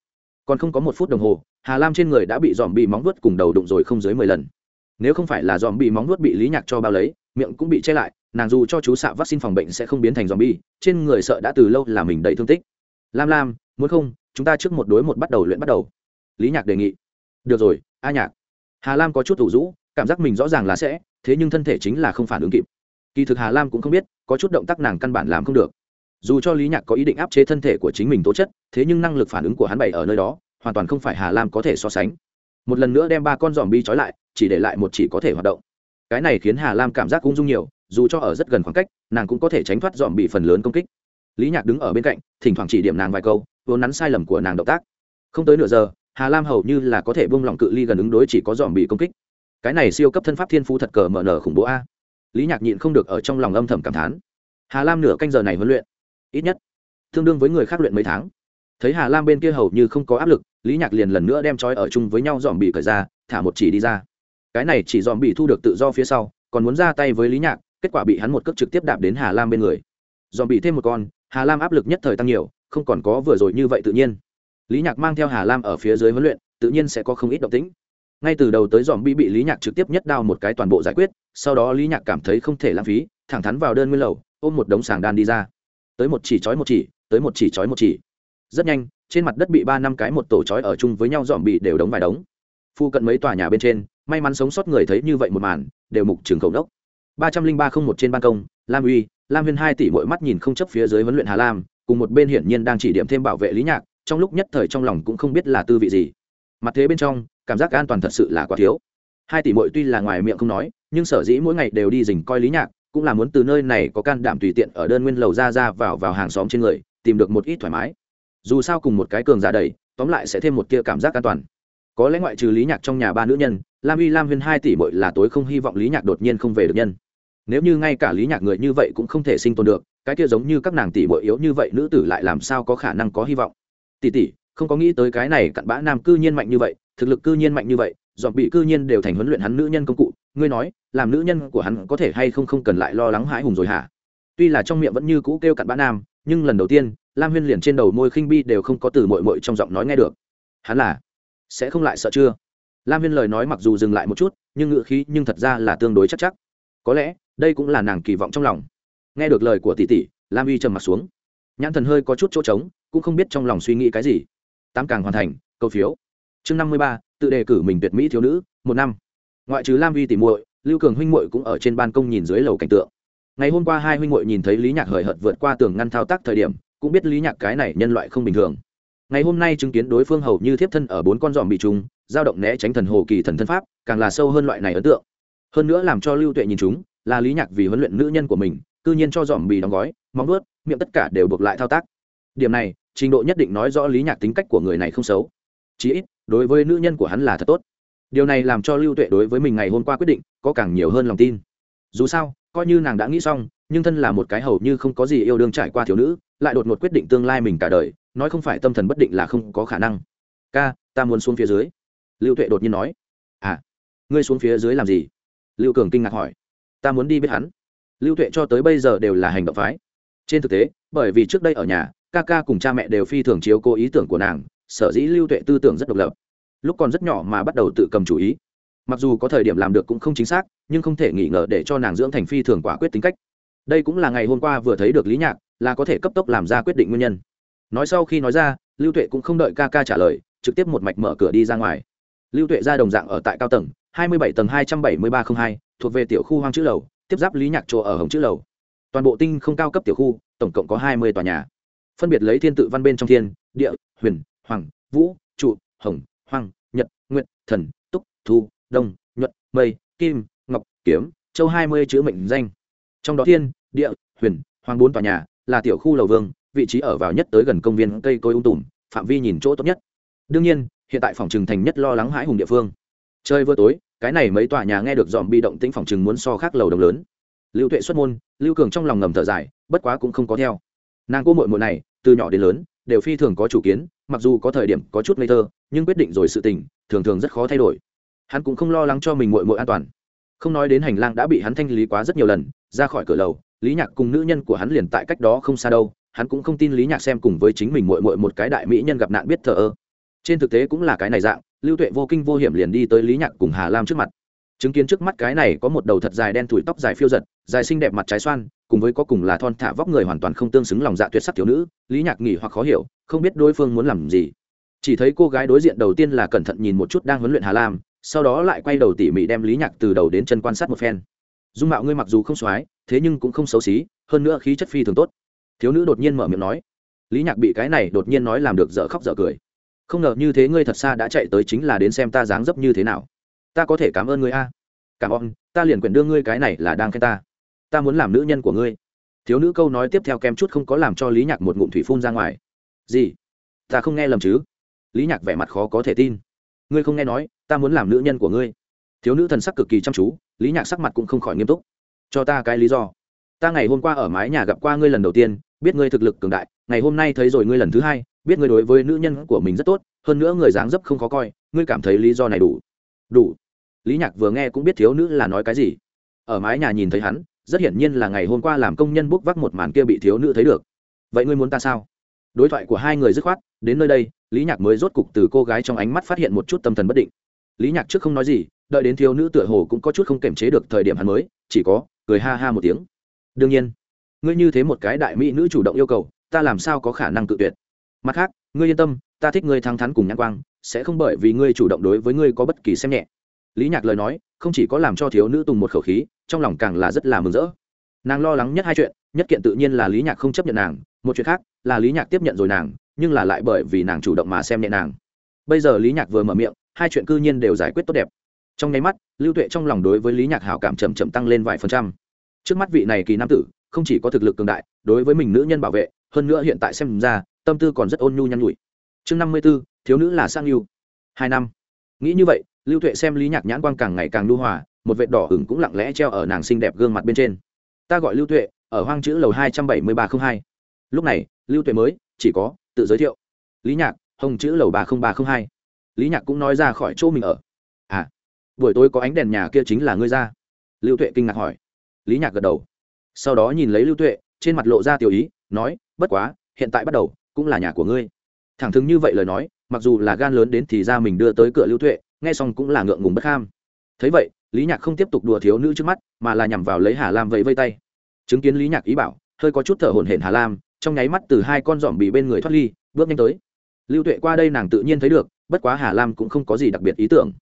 Còn không có một phút đồng hồ, hà lam trên người đã bị dòm bị móng vuốt cùng đầu đụng rồi không dưới mười lần. Nếu không phải là dòm bị móng vuốt bị lý nhạc cho bao lấy, miệng cũng bị che lại, nàng dù cho chú xạ vaccine phòng bệnh sẽ không biến thành dòm bi, trên người sợ đã từ lâu là mình đầy thương tích lam lam, muốn không? Chúng ta trước một đối một bắt đầu luyện bắt đầu. Lý nhạc đề nghị. Được rồi, a nhạc. Hà lam có chút thủ rũ, cảm giác mình rõ ràng là sẽ, thế nhưng thân thể chính là không phản ứng kịp. Kỳ thực hà lam cũng không biết, có chút động tác nàng căn bản làm không được. Dù cho lý nhạc có ý định áp chế thân thể của chính mình tố chất, thế nhưng năng lực phản ứng của hắn bày ở nơi đó, hoàn toàn không phải hà lam có thể so sánh. Một lần nữa đem ba con giòm bi trói lại, chỉ để lại một chỉ có thể hoạt động. Cái này khiến hà lam cảm giác cũng dung nhiều, dù cho ở rất gần khoảng cách, nàng cũng có thể tránh thoát giòm bị phần lớn công kích lý nhạc đứng ở bên cạnh, thỉnh thoảng chỉ điểm nàng vài câu, vốn nắn sai lầm của nàng động tác. Không tới nửa giờ, hà lam hầu như là có thể bông lỏng cự ly gần ứng đối chỉ có dòm bị công kích. Cái này siêu cấp thân pháp thiên phú thật cờ mở nở khủng bố a. Lý nhạc nhịn không được ở trong lòng âm thầm cảm thán. Hà lam nửa canh giờ này huấn luyện, ít nhất tương đương với người khác luyện mấy tháng. Thấy hà lam bên kia hầu như không có áp lực, lý nhạc liền lần nữa đem trói ở chung với nhau dòm bị cởi ra, thả một chỉ đi ra. Cái này chỉ dòm bị thu được tự do phía sau, còn muốn ra tay với lý nhạc, kết quả bị hắn một cước trực tiếp đạp đến hà lam bên người. Dòm bị thêm một con hà lam áp lực nhất thời tăng nhiều, không còn có vừa rồi như vậy tự nhiên. Lý nhạc mang theo hà lam ở phía dưới huấn luyện, tự nhiên sẽ có không ít động tĩnh. Ngay từ đầu tới dòm bi bị lý nhạc trực tiếp nhất đao một cái toàn bộ giải quyết, sau đó lý nhạc cảm thấy không thể lãng phí, thẳng thắn vào đơn nguyên lầu, ôm một đống sàng đan đi ra. Tới một chỉ chói một chỉ, tới một chỉ chói một chỉ. Rất nhanh, trên mặt đất bị ba năm cái một tổ chói ở chung với nhau dòm bị đều đống vài đống. Phu cận mấy tòa nhà bên trên, may mắn sống sót người thấy như vậy một màn, đều mục trường khẩu đốc. Ba trăm linh ba không một trên ban công, lam uy lam huyên hai tỷ mỗi mắt nhìn không chấp phía dưới huấn luyện hà lam, cùng một bên hiển nhiên đang chỉ điểm thêm bảo vệ lý nhạc, trong lúc nhất thời trong lòng cũng không biết là tư vị gì. Mặt thế bên trong, cảm giác an toàn thật sự là quá thiếu. Hai tỷ mỗi tuy là ngoài miệng không nói, nhưng sở dĩ mỗi ngày đều đi dình coi lý nhạc, cũng là muốn từ nơi này có can đảm tùy tiện ở đơn nguyên lầu ra ra vào vào hàng xóm trên người, tìm được một ít thoải mái. Dù sao cùng một cái cường giả đầy, tóm lại sẽ thêm một kia cảm giác an toàn. Có lẽ ngoại trừ lý nhạc trong nhà ba nữ nhân, lam y lam huyên hai tỷ bội là tối không hy vọng lý nhạc đột nhiên không về được nhân nếu như ngay cả lý nhạc người như vậy cũng không thể sinh tồn được, cái kia giống như các nàng tỷ bội yếu như vậy nữ tử lại làm sao có khả năng có hy vọng? Tỷ tỷ, không có nghĩ tới cái này cặn bã nam cư nhiên mạnh như vậy, thực lực cư nhiên mạnh như vậy dọn bị cư nhiên đều thành huấn luyện hắn nữ nhân công cụ. Ngươi nói, làm nữ nhân của hắn có thể hay không không cần lại lo lắng hãi hùng rồi hả? Tuy là trong miệng vẫn như cũ kêu cặn bã nam, nhưng lần đầu tiên, lam huyên liền trên đầu môi khinh bi đều không có từ mội mội trong giọng nói nghe được. Hắn là, sẽ không lại sợ chưa? Lam huyên lời nói mặc dù dừng lại một chút, nhưng ngữ khí nhưng thật ra là tương đối chắc chắc có lẽ đây cũng là nàng kỳ vọng trong lòng. Nghe được lời của tỷ tỷ, lam uy trầm mặt xuống. Nhãn thần hơi có chút chỗ trống, cũng không biết trong lòng suy nghĩ cái gì. Tám càng hoàn thành, câu phiếu. Chương năm mươi ba, tự đề cử mình tuyệt mỹ thiếu nữ, một năm. Ngoại trừ lam vi tỉ muội, lưu cường huynh muội cũng ở trên ban công nhìn dưới lầu cảnh tượng. Ngày hôm qua hai huynh muội nhìn thấy lý nhạc hời hợt vượt qua tường ngăn thao tác thời điểm, cũng biết lý nhạc cái này nhân loại không bình thường. Ngày hôm nay chứng kiến đối phương hầu như thiếp thân ở bốn con giòm bị trùng giao động né tránh thần hồ kỳ thần thân pháp, càng là sâu hơn loại này ấn tượng hơn nữa làm cho lưu tuệ nhìn chúng, là lý nhạc vì huấn luyện nữ nhân của mình, cư nhiên cho dòm bì đóng gói, móng vớt miệng tất cả đều buộc lại thao tác. Điểm này, trình độ nhất định nói rõ lý nhạc tính cách của người này không xấu. Chí ít, đối với nữ nhân của hắn là thật tốt. Điều này làm cho lưu tuệ đối với mình ngày hôm qua quyết định, có càng nhiều hơn lòng tin. Dù sao, coi như nàng đã nghĩ xong, nhưng thân là một cái hầu như không có gì yêu đương trải qua thiếu nữ, lại đột ngột quyết định tương lai mình cả đời, nói không phải tâm thần bất định là không có khả năng. Ca, ta muốn xuống phía dưới. Lưu tuệ đột nhiên nói. À ngươi xuống phía dưới làm gì? Lưu cường kinh ngạc hỏi. Ta muốn đi biết hắn. Lưu tuệ cho tới bây giờ đều là hành động phái. Trên thực tế, bởi vì trước đây ở nhà, ca ca cùng cha mẹ đều phi thường chiếu cố ý tưởng của nàng, sở dĩ lưu tuệ tư tưởng rất độc lập. Lúc còn rất nhỏ mà bắt đầu tự cầm chủ ý. Mặc dù có thời điểm làm được cũng không chính xác, nhưng không thể nghi ngờ để cho nàng dưỡng thành phi thường quả quyết tính cách. Đây cũng là ngày hôm qua vừa thấy được lý nhạc, là có thể cấp tốc làm ra quyết định nguyên nhân. Nói sau khi nói ra, lưu tuệ cũng không đợi ca ca trả lời, trực tiếp một mạch mở cửa đi ra ngoài. Lưu tuệ ra đồng dạng ở tại cao tầng hai mươi bảy tầng hai trăm bảy mươi ba không hai, thuộc về tiểu khu hoang chữ lầu, tiếp giáp lý nhạc chỗ ở hồng chữ lầu. Toàn bộ tinh không cao cấp tiểu khu, tổng cộng có hai mươi tòa nhà. Phân biệt lấy thiên tự văn bên trong thiên, địa, huyền, hoàng, vũ, trụ, hồng hoàng nhật nguyện thần, túc, thu, đông, nhuận, mây, kim, ngọc, kiếm, châu hai mươi chữ mệnh danh. Trong đó thiên, địa, huyền, hoàng bốn tòa nhà là tiểu khu lầu vương, vị trí ở vào nhất tới gần công viên cây cối ung tùm, phạm vi nhìn chỗ tốt nhất. Đương nhiên, hiện tại phòng trừng thành nhất lo lắng hãi hùng địa phương chơi vừa tối, cái này mấy tòa nhà nghe được dòm bi động tĩnh phòng trừng muốn so khác lầu đồng lớn. Lưu tuệ xuất môn, lưu cường trong lòng ngầm thở dài, bất quá cũng không có theo. Nàng cô mội mội này, từ nhỏ đến lớn, đều phi thường có chủ kiến, mặc dù có thời điểm có chút ngây thơ, nhưng quyết định rồi sự tình, thường thường rất khó thay đổi. Hắn cũng không lo lắng cho mình mội mội an toàn. Không nói đến hành lang đã bị hắn thanh lý quá rất nhiều lần, ra khỏi cửa lầu, lý nhạc cùng nữ nhân của hắn liền tại cách đó không xa đâu, hắn cũng không tin lý nhạc xem cùng với chính mình mội mội một cái đại mỹ nhân gặp nạn biết thờ ơ. Trên thực tế cũng là cái này dạng lưu tuệ vô kinh vô hiểm liền đi tới lý nhạc cùng hà lam trước mặt. Chứng kiến trước mắt cái này có một đầu thật dài đen thủi tóc dài phiêu giật, dài xinh đẹp mặt trái xoan, cùng với có cùng là thon thả vóc người hoàn toàn không tương xứng lòng dạ tuyệt sắc thiếu nữ, lý nhạc nghỉ hoặc khó hiểu, không biết đối phương muốn làm gì. Chỉ thấy cô gái đối diện đầu tiên là cẩn thận nhìn một chút đang huấn luyện hà lam, sau đó lại quay đầu tỉ mỉ đem lý nhạc từ đầu đến chân quan sát một phen. Dung mạo ngươi mặc dù không x thế nhưng cũng không xấu xí, hơn nữa khí chất phi thường tốt. Thiếu nữ đột nhiên mở miệng nói. Lý nhạc bị cái này đột nhiên nói làm được dở khóc dở cười không ngờ như thế ngươi thật xa đã chạy tới chính là đến xem ta dáng dấp như thế nào. Ta có thể cảm ơn ngươi a. Cảm ơn, ta liền quyền đưa ngươi cái này là đang khen ta. Ta muốn làm nữ nhân của ngươi. Thiếu nữ câu nói tiếp theo kem chút không có làm cho lý nhạc một ngụm thủy phun ra ngoài. Gì? Ta không nghe lầm chứ? Lý nhạc vẻ mặt khó có thể tin. Ngươi không nghe nói, ta muốn làm nữ nhân của ngươi. Thiếu nữ thần sắc cực kỳ chăm chú, lý nhạc sắc mặt cũng không khỏi nghiêm túc. Cho ta cái lý do. Ta ngày hôm qua ở mái nhà gặp qua ngươi lần đầu tiên, biết ngươi thực lực cường đại, ngày hôm nay thấy rồi ngươi lần thứ hai biết ngươi đối với nữ nhân của mình rất tốt, hơn nữa người dáng dấp không khó coi, ngươi cảm thấy lý do này đủ. Đủ. Lý nhạc vừa nghe cũng biết thiếu nữ là nói cái gì. Ở mái nhà nhìn thấy hắn, rất hiển nhiên là ngày hôm qua làm công nhân bốc vác một màn kia bị thiếu nữ thấy được. Vậy ngươi muốn ta sao? Đối thoại của hai người dứt khoát, đến nơi đây, lý nhạc mới rốt cục từ cô gái trong ánh mắt phát hiện một chút tâm thần bất định. Lý nhạc trước không nói gì, đợi đến thiếu nữ tựa hồ cũng có chút không kiềm chế được thời điểm hắn mới, chỉ có, cười ha ha một tiếng. Đương nhiên, ngươi như thế một cái đại mỹ nữ chủ động yêu cầu, ta làm sao có khả năng tự tuyệt? Mặt khác, ngươi yên tâm, ta thích ngươi thắng thắn cùng nhãn quang, sẽ không bởi vì ngươi chủ động đối với ngươi có bất kỳ xem nhẹ. Lý nhạc lời nói, không chỉ có làm cho thiếu nữ tùng một khẩu khí, trong lòng càng là rất là mừng rỡ. Nàng lo lắng nhất hai chuyện, nhất kiện tự nhiên là lý nhạc không chấp nhận nàng, một chuyện khác là lý nhạc tiếp nhận rồi nàng, nhưng là lại bởi vì nàng chủ động mà xem nhẹ nàng. Bây giờ lý nhạc vừa mở miệng, hai chuyện cư nhiên đều giải quyết tốt đẹp. Trong nháy mắt, lưu tuệ trong lòng đối với lý nhạc hảo cảm chậm chậm tăng lên vài phần trăm. Trước mắt vị này kỳ nam tử, không chỉ có thực lực cường đại, đối với mình nữ nhân bảo vệ, hơn nữa hiện tại xem ra tâm tư còn rất ôn nhu nhăn nhủi. Chương năm mươi b ố thiếu nữ là sang yêu hai năm. Nghĩ như vậy, lưu tuệ xem lý nhạc nhãn quang càng ngày càng lưu hòa, một vệt đỏ hửng cũng lặng lẽ treo ở nàng xinh đẹp gương mặt bên trên. Ta gọi lưu tuệ, ở hoang chữ lầu hai trăm bảy mươi ba t r ă n h hai. Lúc này, lưu tuệ mới, chỉ có, tự giới thiệu. Lý nhạc, hồng chữ lầu ba nghìn ba t r ă n h hai. Lý nhạc cũng nói ra khỏi chỗ mình ở. À buổi tối có ánh đèn nhà kia chính là ngươi ra. Lưu tuệ kinh ngạc hỏi. Lý nhạc gật đầu. Sau đó nhìn lấy lưu tuệ, trên mặt lộ ra tiểu ý, nói, bất quá, hiện tại bắt đầu cũng là nhà của ngươi. Thẳng thừng như vậy lời nói, mặc dù là gan lớn đến thì ra mình đưa tới cửa lưu tuệ, nghe xong cũng là ngượng ngùng bất kham. Thấy vậy, lý nhạc không tiếp tục đùa thiếu nữ trước mắt, mà là nhằm vào lấy hà lam vẫy vây tay. Chứng kiến lý nhạc ý bảo, hơi có chút thở hổn hển hà lam, trong nháy mắt từ hai con dòm bị bên người thoát ly, bước nhanh tới. Lưu tuệ qua đây nàng tự nhiên thấy được, bất quá hà lam cũng không có gì đặc biệt ý tưởng.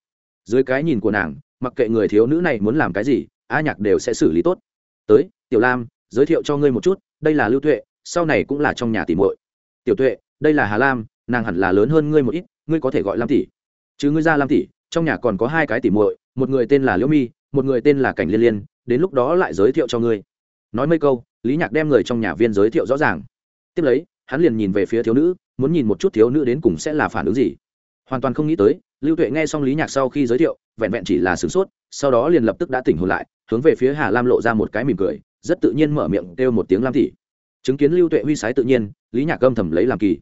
Dưới cái nhìn của nàng, mặc kệ người thiếu nữ này muốn làm cái gì, a nhạc đều sẽ xử lý tốt. Tới, tiểu lam, giới thiệu cho ngươi một chút, đây là lưu tuệ, sau này cũng là trong nhà tỷ muội tiểu tuệ, đây là hà lam, nàng hẳn là lớn hơn ngươi một ít, ngươi có thể gọi lam tỷ. Chứ ngươi ra lam tỷ, trong nhà còn có hai cái tỷ muội, một người tên là liễu mi, một người tên là cảnh liên liên, đến lúc đó lại giới thiệu cho ngươi. Nói mấy câu, lý nhạc đem người trong nhà viên giới thiệu rõ ràng. Tiếp lấy, hắn liền nhìn về phía thiếu nữ, muốn nhìn một chút thiếu nữ đến cùng sẽ là phản ứng gì. Hoàn toàn không nghĩ tới, lưu tuệ nghe xong lý nhạc sau khi giới thiệu, vẹn vẹn chỉ là sửng sốt, sau đó liền lập tức đã tỉnh hồn lại, hướng về phía hà lam lộ ra một cái mỉm cười, rất tự nhiên mở miệng kêu một tiếng lam tỷ chứng kiến lưu tuệ huy sái tự nhiên, lý nhạc âm thầm lấy làm kỳ.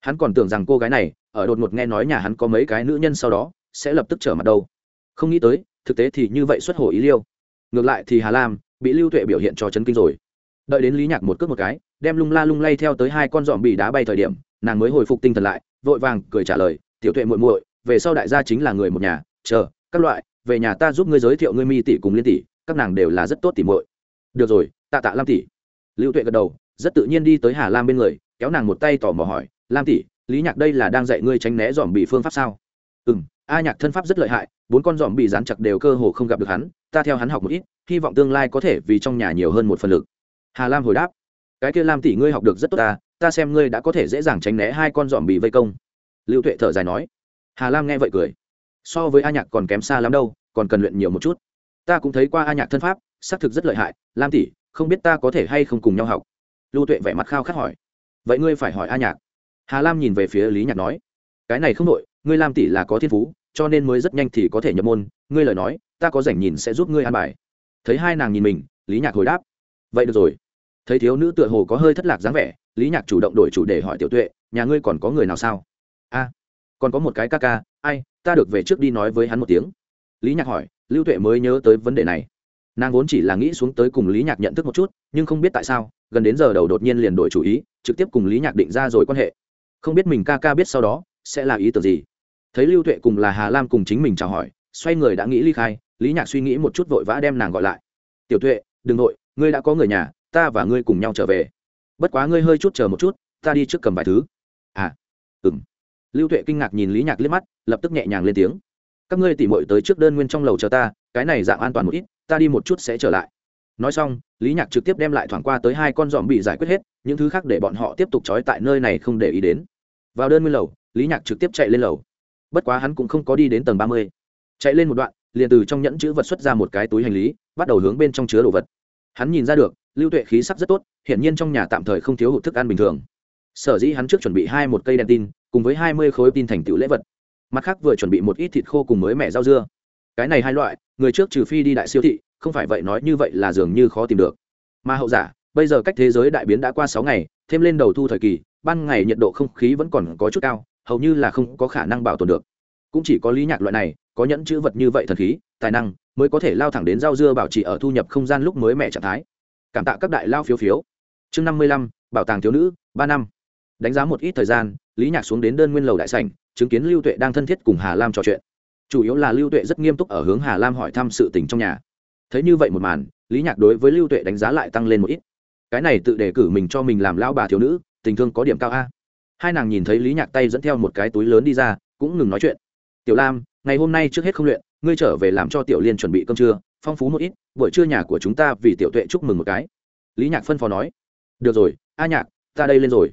Hắn còn tưởng rằng cô gái này, ở đột ngột nghe nói nhà hắn có mấy cái nữ nhân sau đó, sẽ lập tức trở mặt đâu. Không nghĩ tới, thực tế thì như vậy xuất hồ ý liêu. Ngược lại thì hà lam, bị lưu tuệ biểu hiện cho chấn kinh rồi. Đợi đến lý nhạc một cước một cái, đem lung la lung lay theo tới hai con dòm bị đá bay thời điểm, nàng mới hồi phục tinh thần lại, vội vàng cười trả lời, tiểu tuệ muội muội, về sau đại gia chính là người một nhà, chờ, các loại, về nhà ta giúp ngươi giới thiệu ngươi mi tỷ cùng liên tỷ, các nàng đều là rất tốt tỷ muội. Được rồi, tạ tạ lam tỷ. Lưu tuệ gật đầu rất tự nhiên đi tới hà lam bên người, kéo nàng một tay tò mò hỏi, lam tỷ, lý nhạc đây là đang dạy ngươi tránh né dòm bị phương pháp sao? Ừ m a nhạc thân pháp rất lợi hại, bốn con dòm bị dán chặt đều cơ hồ không gặp được hắn, ta theo hắn học một ít, hy vọng tương lai có thể vì trong nhà nhiều hơn một phần lực. Hà lam hồi đáp, cái kia lam tỷ ngươi học được rất tốt ta ta xem ngươi đã có thể dễ dàng tránh né hai con dòm bị vây công. Lưu tuệ thở dài nói. Hà lam nghe vậy cười. So với a nhạc còn kém xa lắm đâu, còn cần luyện nhiều một chút. Ta cũng thấy qua a nhạc thân pháp, xác thực rất lợi hại. Lam tỷ, không biết ta có thể hay không cùng nhau học? Lưu tuệ vẻ mặt khao khát hỏi. Vậy ngươi phải hỏi a nhạc. Hà lam nhìn về phía lý nhạc nói. Cái này không đội ngươi lam tỷ là có thiên phú, cho nên mới rất nhanh thì có thể nhập môn. Ngươi lời nói, ta có rảnh nhìn sẽ giúp ngươi an bài. Thấy hai nàng nhìn mình, lý nhạc hồi đáp. Vậy được rồi. Thấy thiếu nữ tựa hồ có hơi thất lạc dáng vẻ, lý nhạc chủ động đổi chủ đề hỏi tiểu tuệ, nhà ngươi còn có người nào sao? A, còn có một cái ca ca, ai, ta được về trước đi nói với hắn một tiếng. Lý nhạc hỏi, lưu tuệ mới nhớ tới vấn đề này. Nàng vốn chỉ là nghĩ xuống tới cùng lý nhạc nhận thức một chút nhưng không biết tại sao, gần đến giờ đầu đột nhiên liền đổi chủ ý, trực tiếp cùng lý nhạc định ra rồi quan hệ. Không biết mình ca ca biết sau đó, sẽ là ý tưởng gì. Thấy lưu tuệ cùng là hà lam cùng chính mình chào hỏi, xoay người đã nghĩ ly khai, lý nhạc suy nghĩ một chút vội vã đem nàng gọi lại. Tiểu tuệ, đừng nội ngươi đã có người nhà, ta và ngươi cùng nhau trở về. Bất quá ngươi hơi chút chờ một chút, ta đi trước cầm vài thứ. À ừng lưu tuệ kinh ngạc nhìn lý nhạc liếc mắt, lập tức nhẹ nhàng lên tiếng. Các ngươi tỉ mội tới trước đơn nguyên trong lầu chờ ta, cái này dạng an toàn một ít, ta đi một chút sẽ trở lại nói xong, lý nhạc trực tiếp đem lại thoảng qua tới hai con dòm bị giải quyết hết, những thứ khác để bọn họ tiếp tục trói tại nơi này không để ý đến. Vào đơn nguyên lầu, lý nhạc trực tiếp chạy lên lầu. Bất quá hắn cũng không có đi đến tầng ba mươi. Chạy lên một đoạn, liền từ trong nhẫn chữ vật xuất ra một cái túi hành lý, bắt đầu hướng bên trong chứa đồ vật. Hắn nhìn ra được, lưu tuệ khí sắc rất tốt, hiển nhiên trong nhà tạm thời không thiếu hụt thức ăn bình thường. Sở dĩ hắn trước chuẩn bị hai một cây đèn tin, cùng với hai mươi khối tin thành tựu lễ vật. Mặt khác vừa chuẩn bị một ít thịt khô cùng mới mẻ rau dưa. Cái này hai loại, người trước trừ phi đi đại siêu thị không phải vậy nói như vậy là dường như khó tìm được. Mà hậu giả, bây giờ cách thế giới đại biến đã qua sáu ngày, thêm lên đầu thu thời kỳ, ban ngày nhiệt độ không khí vẫn còn có chút cao, hầu như là không có khả năng bảo tồn được. Cũng chỉ có lý nhạc loại này, có nhẫn chữ vật như vậy thần khí, tài năng, mới có thể lao thẳng đến rau dưa bảo trì ở thu nhập không gian lúc mới mẻ trạng thái. Cảm tạ các đại lao phiếu phiếu. Chương năm mươi lăm, bảo tàng thiếu nữ, ba năm. Đánh giá một ít thời gian, lý nhạc xuống đến đơn nguyên lầu đại sảnh, chứng kiến lưu tuệ đang thân thiết cùng hà lam trò chuyện. Chủ yếu là lưu tuệ rất nghiêm túc ở hướng hà lam hỏi thăm sự tình trong nhà thấy như vậy một màn, lý nhạc đối với lưu tuệ đánh giá lại tăng lên một ít. Cái này tự đề cử mình cho mình làm lão bà thiếu nữ, tình thương có điểm cao a. Hai nàng nhìn thấy lý nhạc tay dẫn theo một cái túi lớn đi ra, cũng ngừng nói chuyện. Tiểu lam, ngày hôm nay trước hết không luyện, ngươi trở về làm cho tiểu liên chuẩn bị cơm trưa, phong phú một ít, buổi trưa nhà của chúng ta vì tiểu tuệ chúc mừng một cái. Lý nhạc phân phó nói. Được rồi, a nhạc, ta đây lên rồi.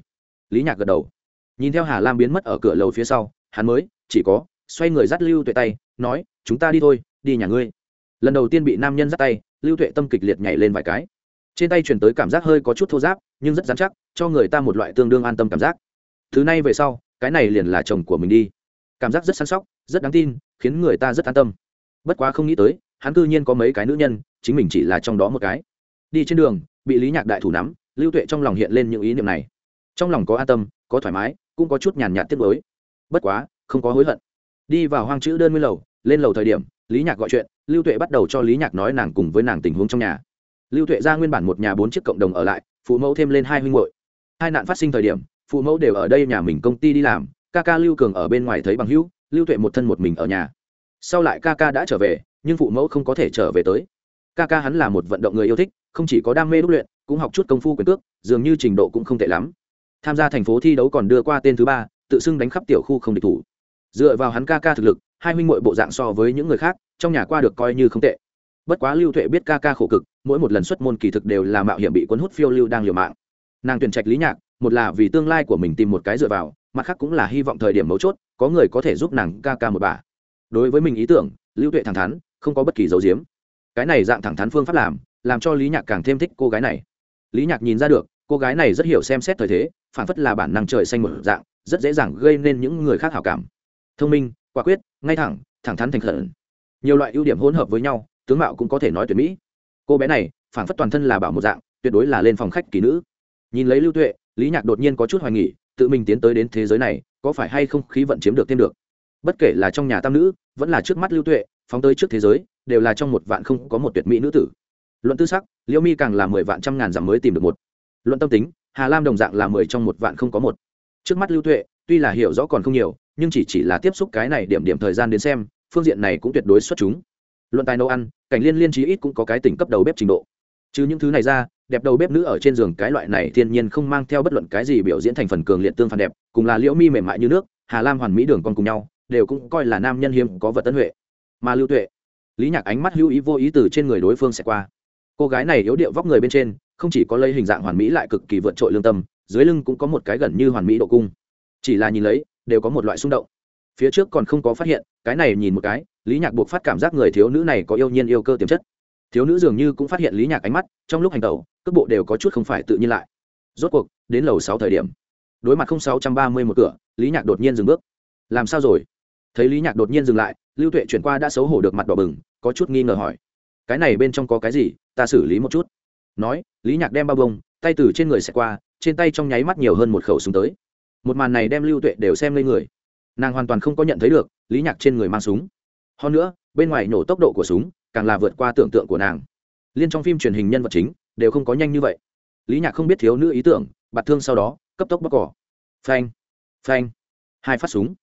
Lý nhạc gật đầu. Nhìn theo hà lam biến mất ở cửa lầu phía sau, hắn mới, chỉ có, xoay người dắt lưu tuệ tay, nói, chúng ta đi thôi, đi nhà ngươi lần đầu tiên bị nam nhân dắt tay, lưu tuệ tâm kịch liệt nhảy lên vài cái. Trên tay chuyển tới cảm giác hơi có chút thô giáp nhưng rất dán chắc, cho người ta một loại tương đương an tâm cảm giác. Thứ này về sau, cái này liền là chồng của mình đi. Cảm giác rất săn sóc, rất đáng tin, khiến người ta rất an tâm. Bất quá không nghĩ tới, hắn cư nhiên có mấy cái nữ nhân, chính mình chỉ là trong đó một cái. Đi trên đường, bị lý nhạc đại thủ nắm, lưu tuệ trong lòng hiện lên những ý niệm này. Trong lòng có an tâm, có thoải mái, cũng có chút nhàn nhạt tiếc mới bất quá, không có hối hận. Đi vào hoang chữ đơn nguyên lầu, lên lầu thời điểm, lý nhạc gọi chuyện lưu tuệ bắt đầu cho lý nhạc nói nàng cùng với nàng tình huống trong nhà. Lưu tuệ ra nguyên bản một nhà bốn chiếc cộng đồng ở lại, phụ mẫu thêm lên hai huynh hội hai nạn phát sinh thời điểm, phụ mẫu đều ở đây nhà mình công ty đi làm, ca ca lưu cường ở bên ngoài thấy bằng hữu, lưu tuệ một thân một mình ở nhà. Sau lại ca ca đã trở về, nhưng phụ mẫu không có thể trở về tới. Ca ca hắn là một vận động người yêu thích, không chỉ có đam mê đúc luyện, cũng học chút công phu quyền cước, dường như trình độ cũng không tệ lắm. Tham gia thành phố thi đấu còn đưa qua tên thứ ba, tự xưng đánh khắp tiểu khu không địch thủ. Dựa vào hắn ca ca thực lực hai huynh muội bộ dạng so với những người khác, trong nhà qua được coi như không tệ. Bất quá lưu tuệ biết ca ca khổ cực, mỗi một lần xuất môn kỳ thực đều là mạo hiểm bị cuốn hút phiêu lưu đang liều mạng. Nàng tuyển trạch lý nhạc, một là vì tương lai của mình tìm một cái dựa vào, mặt khác cũng là hy vọng thời điểm mấu chốt, có người có thể giúp nàng ca ca một bà. Đối với mình ý tưởng, lưu tuệ thẳng thắn, không có bất kỳ dấu diếm cái này dạng thẳng thắn phương pháp làm làm cho lý nhạc càng thêm thích cô gái này. Lý nhạc nhìn ra được, cô gái này rất hiểu xem xét thời thế, phản phất là bản năng trời xanh một dạng, rất dễ dàng gây nên những người khác hảo cảm. Thông minh quả quyết, ngay thẳng thẳng thắn thành khẩn. Nhiều loại ưu điểm hỗn hợp với nhau, tướng mạo cũng có thể nói tuyệt mỹ. Cô bé này phản phất toàn thân là bảo một dạng, tuyệt đối là lên phòng khách kỳ nữ. Nhìn lấy lưu tuệ, lý nhạc đột nhiên có chút hoài nghỉ tự mình tiến tới đến thế giới này, có phải hay không khí vận chiếm được thêm được? Bất kể là trong nhà tam nữ, vẫn là trước mắt lưu tuệ, phóng tới trước thế giới, đều là trong một vạn không có một tuyệt mỹ nữ tử. Luận tư sắc, liễu mi càng là mười vạn trăm ngàn dặm mới tìm được một. Luận tâm tính, hà lam đồng dạng là mười trong một vạn không có một. Trước mắt lưu tuệ tuy là hiểu rõ còn không nhiều, nhưng chỉ chỉ là tiếp xúc cái này điểm điểm thời gian đến xem, phương diện này cũng tuyệt đối xuất chúng. Luận tài nấu ăn, cảnh liên liên trí ít cũng có cái tỉnh cấp đầu bếp trình độ. Chứ những thứ này ra, đẹp đầu bếp nữ ở trên giường cái loại này thiên nhiên không mang theo bất luận cái gì biểu diễn thành phần cường liệt tương phản đẹp, cùng là liễu mi mềm mại như nước, hà lam hoàn mỹ đường con cùng nhau, đều cũng coi là nam nhân hiếm có vật tân huệ. Mà lưu tuệ, lý nhạc ánh mắt hữu ý vô ý từ trên người đối phương sẽ qua. Cô gái này yếu điệu vóc người bên trên, không chỉ có lấy hình dạng hoàn mỹ lại cực kỳ vượt trội lương tâm, dưới lưng cũng có một cái gần như hoàn mỹ độ cung chỉ là nhìn lấy, đều có một loại xung động. Phía trước còn không có phát hiện, cái này nhìn một cái, lý nhạc buộc phát cảm giác người thiếu nữ này có yêu nhiên yêu cơ tiềm chất. Thiếu nữ dường như cũng phát hiện lý nhạc ánh mắt, trong lúc hành tẩu, cước bộ đều có chút không phải tự nhiên lại. Rốt cuộc, đến lầu sáu thời điểm. Đối mặt không sáu trăm ba mươi một cửa, lý nhạc đột nhiên dừng bước. Làm sao rồi? Thấy lý nhạc đột nhiên dừng lại, lưu tuệ chuyển qua đã xấu hổ được mặt đỏ bừng, có chút nghi ngờ hỏi. Cái này bên trong có cái gì? Ta xử lý một chút. Nói, lý nhạc đem bao bông, tay từ trên người xẹt qua, trên tay trong nháy mắt nhiều hơn một khẩu súng tới một màn này đem lưu tuệ đều xem lên người. Nàng hoàn toàn không có nhận thấy được lý nhạc trên người mang súng. Hơn nữa, bên ngoài nổ tốc độ của súng càng là vượt qua tưởng tượng của nàng. Liên trong phim truyền hình nhân vật chính đều không có nhanh như vậy. Lý nhạc không biết thiếu nữ ý tưởng, bạt thương sau đó, cấp tốc bóc cỏ. Phanh phanh, hai phát súng.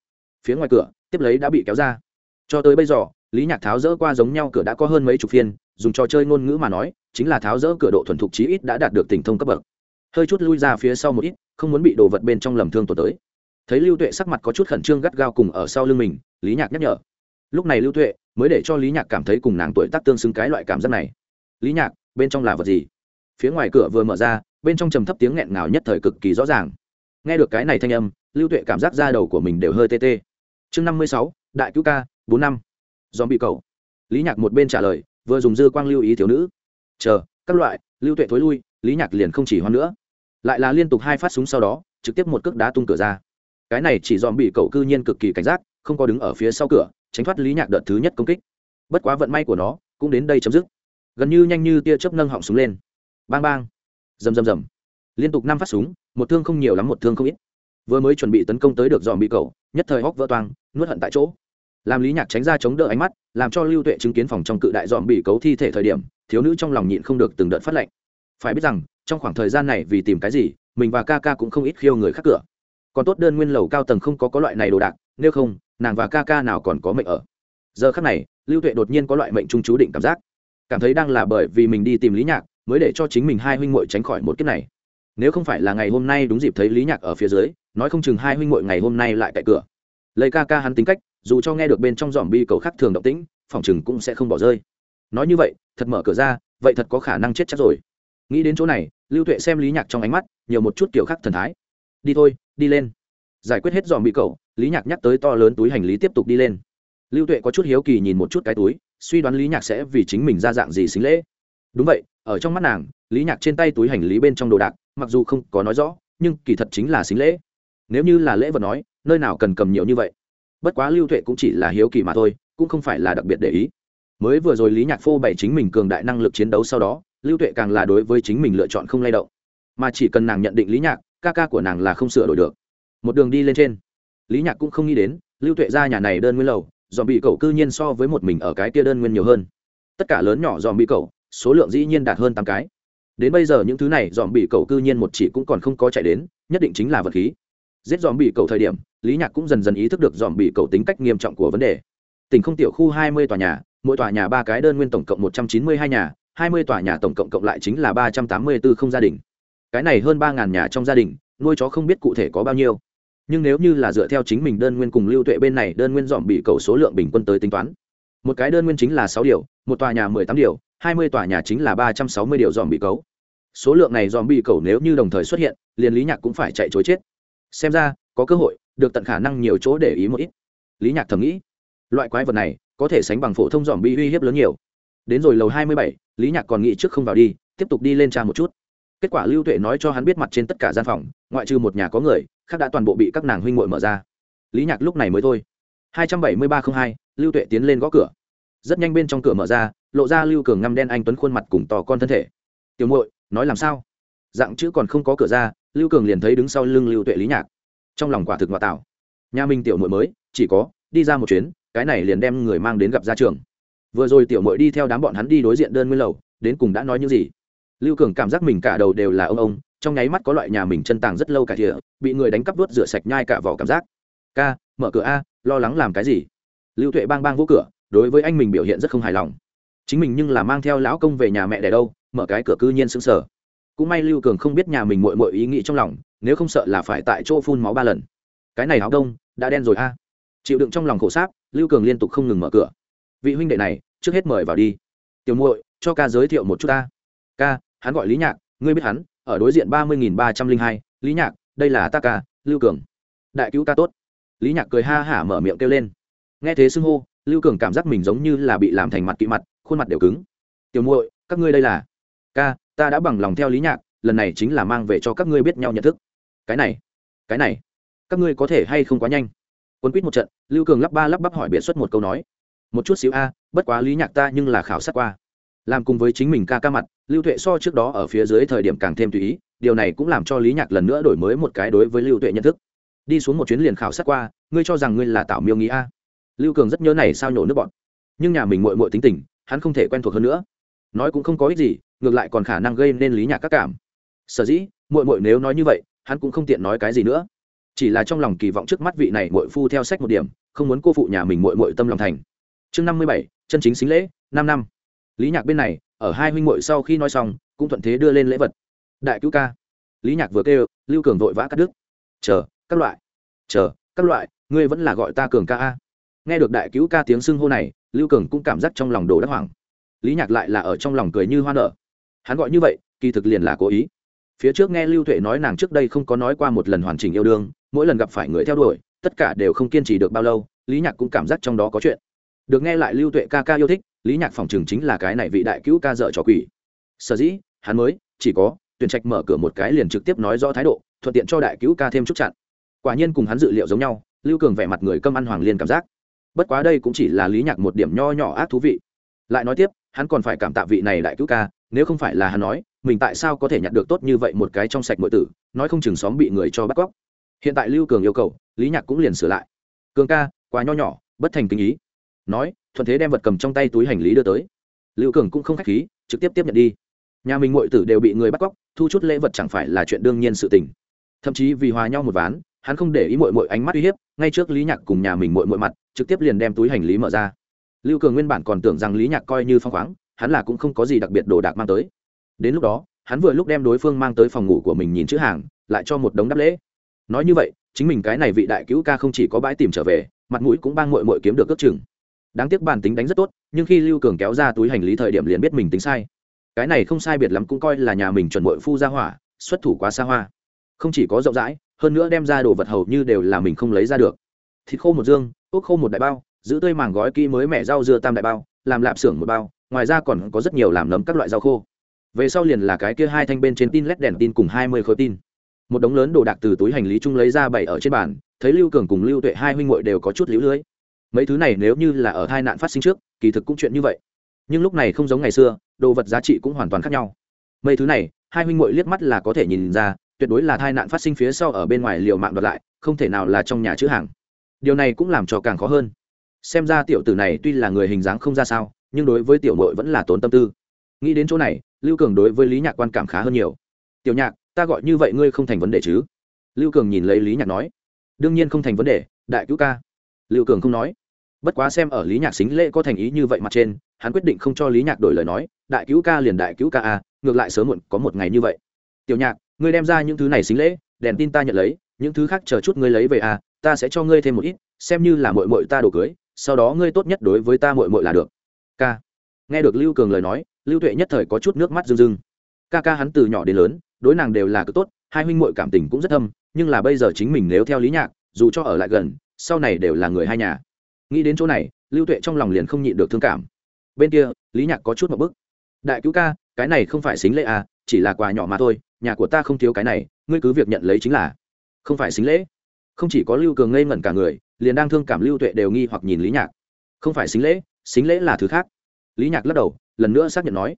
Phía ngoài cửa, tiếp lấy đã bị kéo ra. Cho tới bây giờ, lý nhạc tháo rỡ qua giống nhau cửa đã có hơn mấy chục phiên, dùng trò chơi ngôn ngữ mà nói, chính là tháo rỡ cửa độ thuần thục chí ít đã đạt được tỉnh thông cấp bậc. Hơi chút lui ra phía sau một ít không muốn bị đồ vật bên trong lầm thương tổn tới. Thấy lưu tuệ sắc mặt có chút khẩn trương gắt gao cùng ở sau lưng mình, lý nhạc nhắc nhở. Lúc này lưu tuệ mới để cho lý nhạc cảm thấy cùng nàng tuổi tác tương xứng cái loại cảm giác này. Lý nhạc, bên trong là vật gì? Phía ngoài cửa vừa mở ra, bên trong trầm thấp tiếng nghẹn ngào nhất thời cực kỳ rõ ràng. Nghe được cái này thanh âm, lưu tuệ cảm giác da đầu của mình đều hơi tê tê. Chương năm mươi sáu, đại cứu ca, bốn năm. Do bị cầu. Lý nhạc một bên trả lời, vừa dùng dư quang lưu ý thiếu nữ. Chờ, các loại, lưu tuệ thối lui, lý nhạc liền không chỉ hoan nữa lại là liên tục hai phát súng sau đó, trực tiếp một cước đá tung cửa ra. Cái này chỉ dòm bị cậu cư nhiên cực kỳ cảnh giác, không có đứng ở phía sau cửa, tránh thoát lý nhạc đợt thứ nhất công kích. Bất quá vận may của nó, cũng đến đây chấm dứt. Gần như nhanh như tia chớp nâng họng súng lên. Bang bang. Rầm rầm rầm. Liên tục năm phát súng, một thương không nhiều lắm, một thương không ít. Vừa mới chuẩn bị tấn công tới được dòm bị cậu, nhất thời hóc vỡ toang, nuốt hận tại chỗ. Làm lý nhạc tránh ra chống đỡ ánh mắt, làm cho lưu tuệ chứng kiến phòng trong cự đại dòm bị cấu thi thể thời điểm, thiếu nữ trong lòng nhịn không được từng đợt phát lệnh. Phải biết rằng trong khoảng thời gian này vì tìm cái gì, mình và ca ca cũng không ít khiêu người khác cửa. Còn tốt đơn nguyên lầu cao tầng không có có loại này đồ đạc, nếu không, nàng và ca ca nào còn có mệnh ở. Giờ khác này, lưu tuệ đột nhiên có loại mệnh trung chú định cảm giác. Cảm thấy đang là bởi vì mình đi tìm lý nhạc, mới để cho chính mình hai huynh muội tránh khỏi một kiếp này. Nếu không phải là ngày hôm nay đúng dịp thấy lý nhạc ở phía dưới, nói không chừng hai huynh muội ngày hôm nay lại tại cửa. Lấy ca ca hắn tính cách, dù cho nghe được bên trong dòm bi cầu khác thường động tĩnh, phòng chừng cũng sẽ không bỏ rơi. Nói như vậy, thật mở cửa ra, vậy thật có khả năng chết chắc rồi. Nghĩ đến chỗ này lưu tuệ xem lý nhạc trong ánh mắt, nhiều một chút kiểu khác thần thái. Đi thôi, đi lên. Giải quyết hết dòm bị cậu, lý nhạc nhắc tới to lớn túi hành lý tiếp tục đi lên. Lưu tuệ có chút hiếu kỳ nhìn một chút cái túi, suy đoán lý nhạc sẽ vì chính mình ra dạng gì xính lễ. Đúng vậy, ở trong mắt nàng, lý nhạc trên tay túi hành lý bên trong đồ đạc, mặc dù không có nói rõ, nhưng kỳ thật chính là xính lễ. Nếu như là lễ vật nói, nơi nào cần cầm nhiều như vậy. Bất quá lưu tuệ cũng chỉ là hiếu kỳ mà thôi, cũng không phải là đặc biệt để ý. Mới vừa rồi lý nhạc phô bày chính mình cường đại năng lực chiến đấu sau đó lưu tuệ càng là đối với chính mình lựa chọn không lay động. Mà chỉ cần nàng nhận định lý nhạc, ca ca của nàng là không sửa đổi được. Một đường đi lên trên, lý nhạc cũng không nghĩ đến, lưu tuệ ra nhà này đơn nguyên lầu dòm bị cậu cư nhiên so với một mình ở cái kia đơn nguyên nhiều hơn. Tất cả lớn nhỏ dòm bị cậu, số lượng dĩ nhiên đạt hơn tám cái. Đến bây giờ những thứ này dòm bị cậu cư nhiên một chỉ cũng còn không có chạy đến, nhất định chính là vật khí. Giết dòm bị cậu thời điểm, lý nhạc cũng dần dần ý thức được dòm bị cậu tính cách nghiêm trọng của vấn đề. Tỉnh không tiểu khu hai mươi tòa nhà, mỗi tòa nhà ba cái đơn nguyên tổng cộng một trăm chín mươi hai nhà hai mươi tòa nhà tổng cộng cộng lại chính là ba trăm tám mươi b ố không gia đình. Cái này hơn ba ngàn nhà trong gia đình, nuôi chó không biết cụ thể có bao nhiêu. Nhưng nếu như là dựa theo chính mình đơn nguyên cùng lưu tuệ bên này, đơn nguyên dòm bị cầu số lượng bình quân tới tính toán. Một cái đơn nguyên chính là sáu điều, một tòa nhà mười tám điều, hai mươi tòa nhà chính là ba trăm sáu mươi điều dòm bị cấu số lượng này dòm bị cầu nếu như đồng thời xuất hiện, liền lý nhạc cũng phải chạy chối chết. Xem ra, có cơ hội, được tận khả năng nhiều chỗ để ý một ít. Lý nhạc thầm nghĩ, loại quái vật này có thể sánh bằng phổ thông dòm bi uy hiếp lớn nhiều đến rồi lầu hai mươi bảy, lý nhạc còn nghĩ trước không vào đi, tiếp tục đi lên tra một chút. Kết quả lưu tuệ nói cho hắn biết mặt trên tất cả gian phòng, ngoại trừ một nhà có người, khác đã toàn bộ bị các nàng huynh muội mở ra. Lý nhạc lúc này mới thôi. hai trăm bảy mươi ba không hai, lưu tuệ tiến lên gõ cửa. Rất nhanh bên trong cửa mở ra, lộ ra lưu cường ngăm đen anh tuấn khuôn mặt cùng tò con thân thể. Tiểu muội, nói làm sao? Dạng chữ còn không có cửa ra, lưu cường liền thấy đứng sau lưng lưu tuệ lý nhạc. Trong lòng quả thực ngoại tạo. Nhà minh tiểu muội mới, chỉ có, đi ra một chuyến, cái này liền đem người mang đến gặp gia trường vừa rồi tiểu muội đi theo đám bọn hắn đi đối diện đơn nguyên lầu, đến cùng đã nói những gì? Lưu cường cảm giác mình cả đầu đều là ông ông, trong nháy mắt có loại nhà mình chân tàng rất lâu cả thìa bị người đánh cắp đốt rửa sạch nhai cả vỏ cảm giác. Ca, mở cửa a, lo lắng làm cái gì? Lưu tuệ bang bang vỗ cửa, đối với anh mình biểu hiện rất không hài lòng. Chính mình nhưng là mang theo lão công về nhà mẹ đẻ đâu, mở cái cửa cư nhiên sững sờ. Cũng may lưu cường không biết nhà mình mội mội ý nghĩ trong lòng, nếu không sợ là phải tại chỗ phun máu ba lần. Cái này áo đông, đã đen rồi a. Chịu đựng trong lòng khổ sáp, lưu cường liên tục không ngừng mở cửa vị huynh đệ này, trước hết mời vào đi. Tiểu muội, cho ca giới thiệu một chút ta. Ca, hắn gọi lý nhạc, ngươi biết hắn, ở đối diện ba mươi nghìn ba trăm linh hai, lý nhạc, đây là ta ca, lưu cường. Đại cứu ca tốt. Lý nhạc cười ha hả mở miệng kêu lên. Nghe thế xưng hô, lưu cường cảm giác mình giống như là bị làm thành mặt kỵ mặt, khuôn mặt đều cứng. Tiểu muội, các ngươi đây là? Ca, ta đã bằng lòng theo lý nhạc, lần này chính là mang về cho các ngươi biết nhau nhận thức. Cái này cái này, các ngươi có thể hay không quá nhanh? Quân quýt một trận, lưu cường lắp ba lắp bắp hỏi biệt xuất một câu nói một chút xíu a, bất quá lý nhạc ta nhưng là khảo sát qua. Làm cùng với chính mình ca ca mặt, lưu tuệ so trước đó ở phía dưới thời điểm càng thêm tùy ý, điều này cũng làm cho lý nhạc lần nữa đổi mới một cái đối với lưu tuệ nhận thức. Đi xuống một chuyến liền khảo sát qua, ngươi cho rằng ngươi là tạo miêu nghĩ a? Lưu cường rất nhớ này sao nhổ nước bọn. Nhưng nhà mình mội mội tính tình, hắn không thể quen thuộc hơn nữa. Nói cũng không có ích gì, ngược lại còn khả năng gây nên lý nhạc các cảm. Sở dĩ mội mội nếu nói như vậy, hắn cũng không tiện nói cái gì nữa. Chỉ là trong lòng kỳ vọng trước mắt vị này mội phu theo sách một điểm, không muốn cô phụ nhà mình mội mội tâm lòng thành chương năm mươi bảy, chân chính xính lễ, năm năm. Lý nhạc bên này, ở hai huynh muội sau khi nói xong, cũng thuận thế đưa lên lễ vật. Đại cứu ca. Lý nhạc vừa kêu, lưu cường vội vã cắt đứt. Chờ, các loại. Chờ, các loại, ngươi vẫn là gọi ta cường ca a. Nghe được đại cứu ca tiếng xưng hô này, lưu cường cũng cảm giác trong lòng đồ đắc hoàng lý nhạc lại là ở trong lòng cười như hoa nở. Hắn gọi như vậy, kỳ thực liền là cố ý. Phía trước nghe lưu tuệ nói nàng trước đây không có nói qua một lần hoàn chỉnh yêu đương, mỗi lần gặp phải người theo đuổi, tất cả đều không kiên trì được bao lâu, lý nhạc cũng cảm giác trong đó có chuyện được nghe lại lưu tuệ ca ca yêu thích, lý nhạc phòng chừng chính là cái này vị đại cứu ca dợ trò quỷ. Sở dĩ, hắn mới, chỉ có, tuyển trạch mở cửa một cái liền trực tiếp nói rõ thái độ, thuận tiện cho đại cứu ca thêm chút chặn. Quả nhiên cùng hắn dự liệu giống nhau, lưu cường vẻ mặt người câm ăn hoàng liên cảm giác. Bất quá đây cũng chỉ là lý nhạc một điểm nho nhỏ ác thú vị. Lại nói tiếp, hắn còn phải cảm tạ vị này đại cứu ca, nếu không phải là hắn nói, mình tại sao có thể nhận được tốt như vậy một cái trong sạch mọi tử, nói không chừng xóm bị người cho bắt cóc. Hiện tại lưu cường yêu cầu, lý nhạc cũng liền sửa lại. Cường ca, quá nho nhỏ, bất thành kinh ý nói, thuận thế đem vật cầm trong tay túi hành lý đưa tới. Lưu cường cũng không k h á c h khí, trực tiếp tiếp nhận đi. Nhà mình mọi tử đều bị người bắt cóc, thu chút lễ vật chẳng phải là chuyện đương nhiên sự tình. Thậm chí vì hòa nhau một ván, hắn không để ý mội mội ánh mắt uy hiếp, ngay trước lý nhạc cùng nhà mình mội mội mặt, trực tiếp liền đem túi hành lý mở ra. Lưu cường nguyên bản còn tưởng rằng lý nhạc coi như phong khoáng, hắn là cũng không có gì đặc biệt đồ đạc mang tới. Đến lúc đó, hắn vừa lúc đem đối phương mang tới phòng ngủ của mình nhìn chữ hàng, lại cho một đống đáp lễ. Nói như vậy, chính mình cái này vị đại cứu ca không chỉ có bãi tìm trở về, mặt mũi cũng bang mội mội kiếm được cất chừng đáng tiếc bản tính đánh rất tốt, nhưng khi lưu cường kéo ra túi hành lý thời điểm liền biết mình tính sai. Cái này không sai biệt lắm cũng coi là nhà mình chuẩn bội phu ra hỏa, xuất thủ quá xa hoa. Không chỉ có rộng rãi, hơn nữa đem ra đồ vật hầu như đều là mình không lấy ra được. Thịt khô một dương, ốc khô một đại bao, giữ tươi màng gói kỹ mới mẻ rau dưa tam đại bao, làm lạp xưởng một bao, ngoài ra còn có rất nhiều làm nấm các loại rau khô. Về sau liền là cái kia hai thanh bên trên tin led đèn tin cùng hai mươi khối tin. Một đống lớn đồ đạc từ túi hành lý chung lấy ra bày ở trên bàn, thấy lưu cường cùng lưu tuệ hai huynh muội đều có chút lũ lưới mấy thứ này nếu như là ở tai nạn phát sinh trước, kỳ thực cũng chuyện như vậy. Nhưng lúc này không giống ngày xưa, đồ vật giá trị cũng hoàn toàn khác nhau. Mấy thứ này, hai huynh muội liếc mắt là có thể nhìn ra, tuyệt đối là tai nạn phát sinh phía sau ở bên ngoài liều mạng đoạt lại, không thể nào là trong nhà chữ hàng. Điều này cũng làm cho càng khó hơn. Xem ra tiểu tử này tuy là người hình dáng không ra sao, nhưng đối với tiểu mội vẫn là tốn tâm tư. Nghĩ đến chỗ này, lưu cường đối với lý nhạc quan cảm khá hơn nhiều. Tiểu nhạc, ta gọi như vậy ngươi không thành vấn đề chứ? Lưu cường nhìn lấy lý nhạc nói. Đương nhiên không thành vấn đề, đại cứu ca. Lưu cường không nói bất quá xem ở lý nhạc xính lễ có thành ý như vậy mặt trên, hắn quyết định không cho lý nhạc đổi lời nói, đại cứu ca liền đại cứu ca a ngược lại sớm muộn có một ngày như vậy. Tiểu nhạc, ngươi đem ra những thứ này xính lễ, đèn tin ta nhận lấy, những thứ khác chờ chút ngươi lấy về a ta sẽ cho ngươi thêm một ít, xem như là mội mội ta đồ cưới, sau đó ngươi tốt nhất đối với ta mội mội là được. K nghe được lưu cường lời nói, lưu tuệ nhất thời có chút nước mắt rưng rưng. Ca ca hắn từ nhỏ đến lớn, đối nàng đều là cực tốt, hai huynh mội cảm tình cũng rất thâm, nhưng là bây giờ chính mình nếu theo lý nhạc, dù cho ở lại gần, sau này đều là người hai nhà nghĩ đến chỗ này, lưu tuệ trong lòng liền không nhịn được thương cảm. Bên kia, lý nhạc có chút một bức đại cứu ca, cái này không phải xính lễ à chỉ là quà nhỏ mà thôi, nhà của ta không thiếu cái này, ngươi cứ việc nhận lấy chính là. Không phải xính lễ? Không chỉ có lưu cường ngây ngẩn cả người, liền đang thương cảm lưu tuệ đều nghi hoặc nhìn lý nhạc. Không phải xính lễ xính lễ là thứ khác. Lý nhạc lắc đầu, lần nữa xác nhận nói.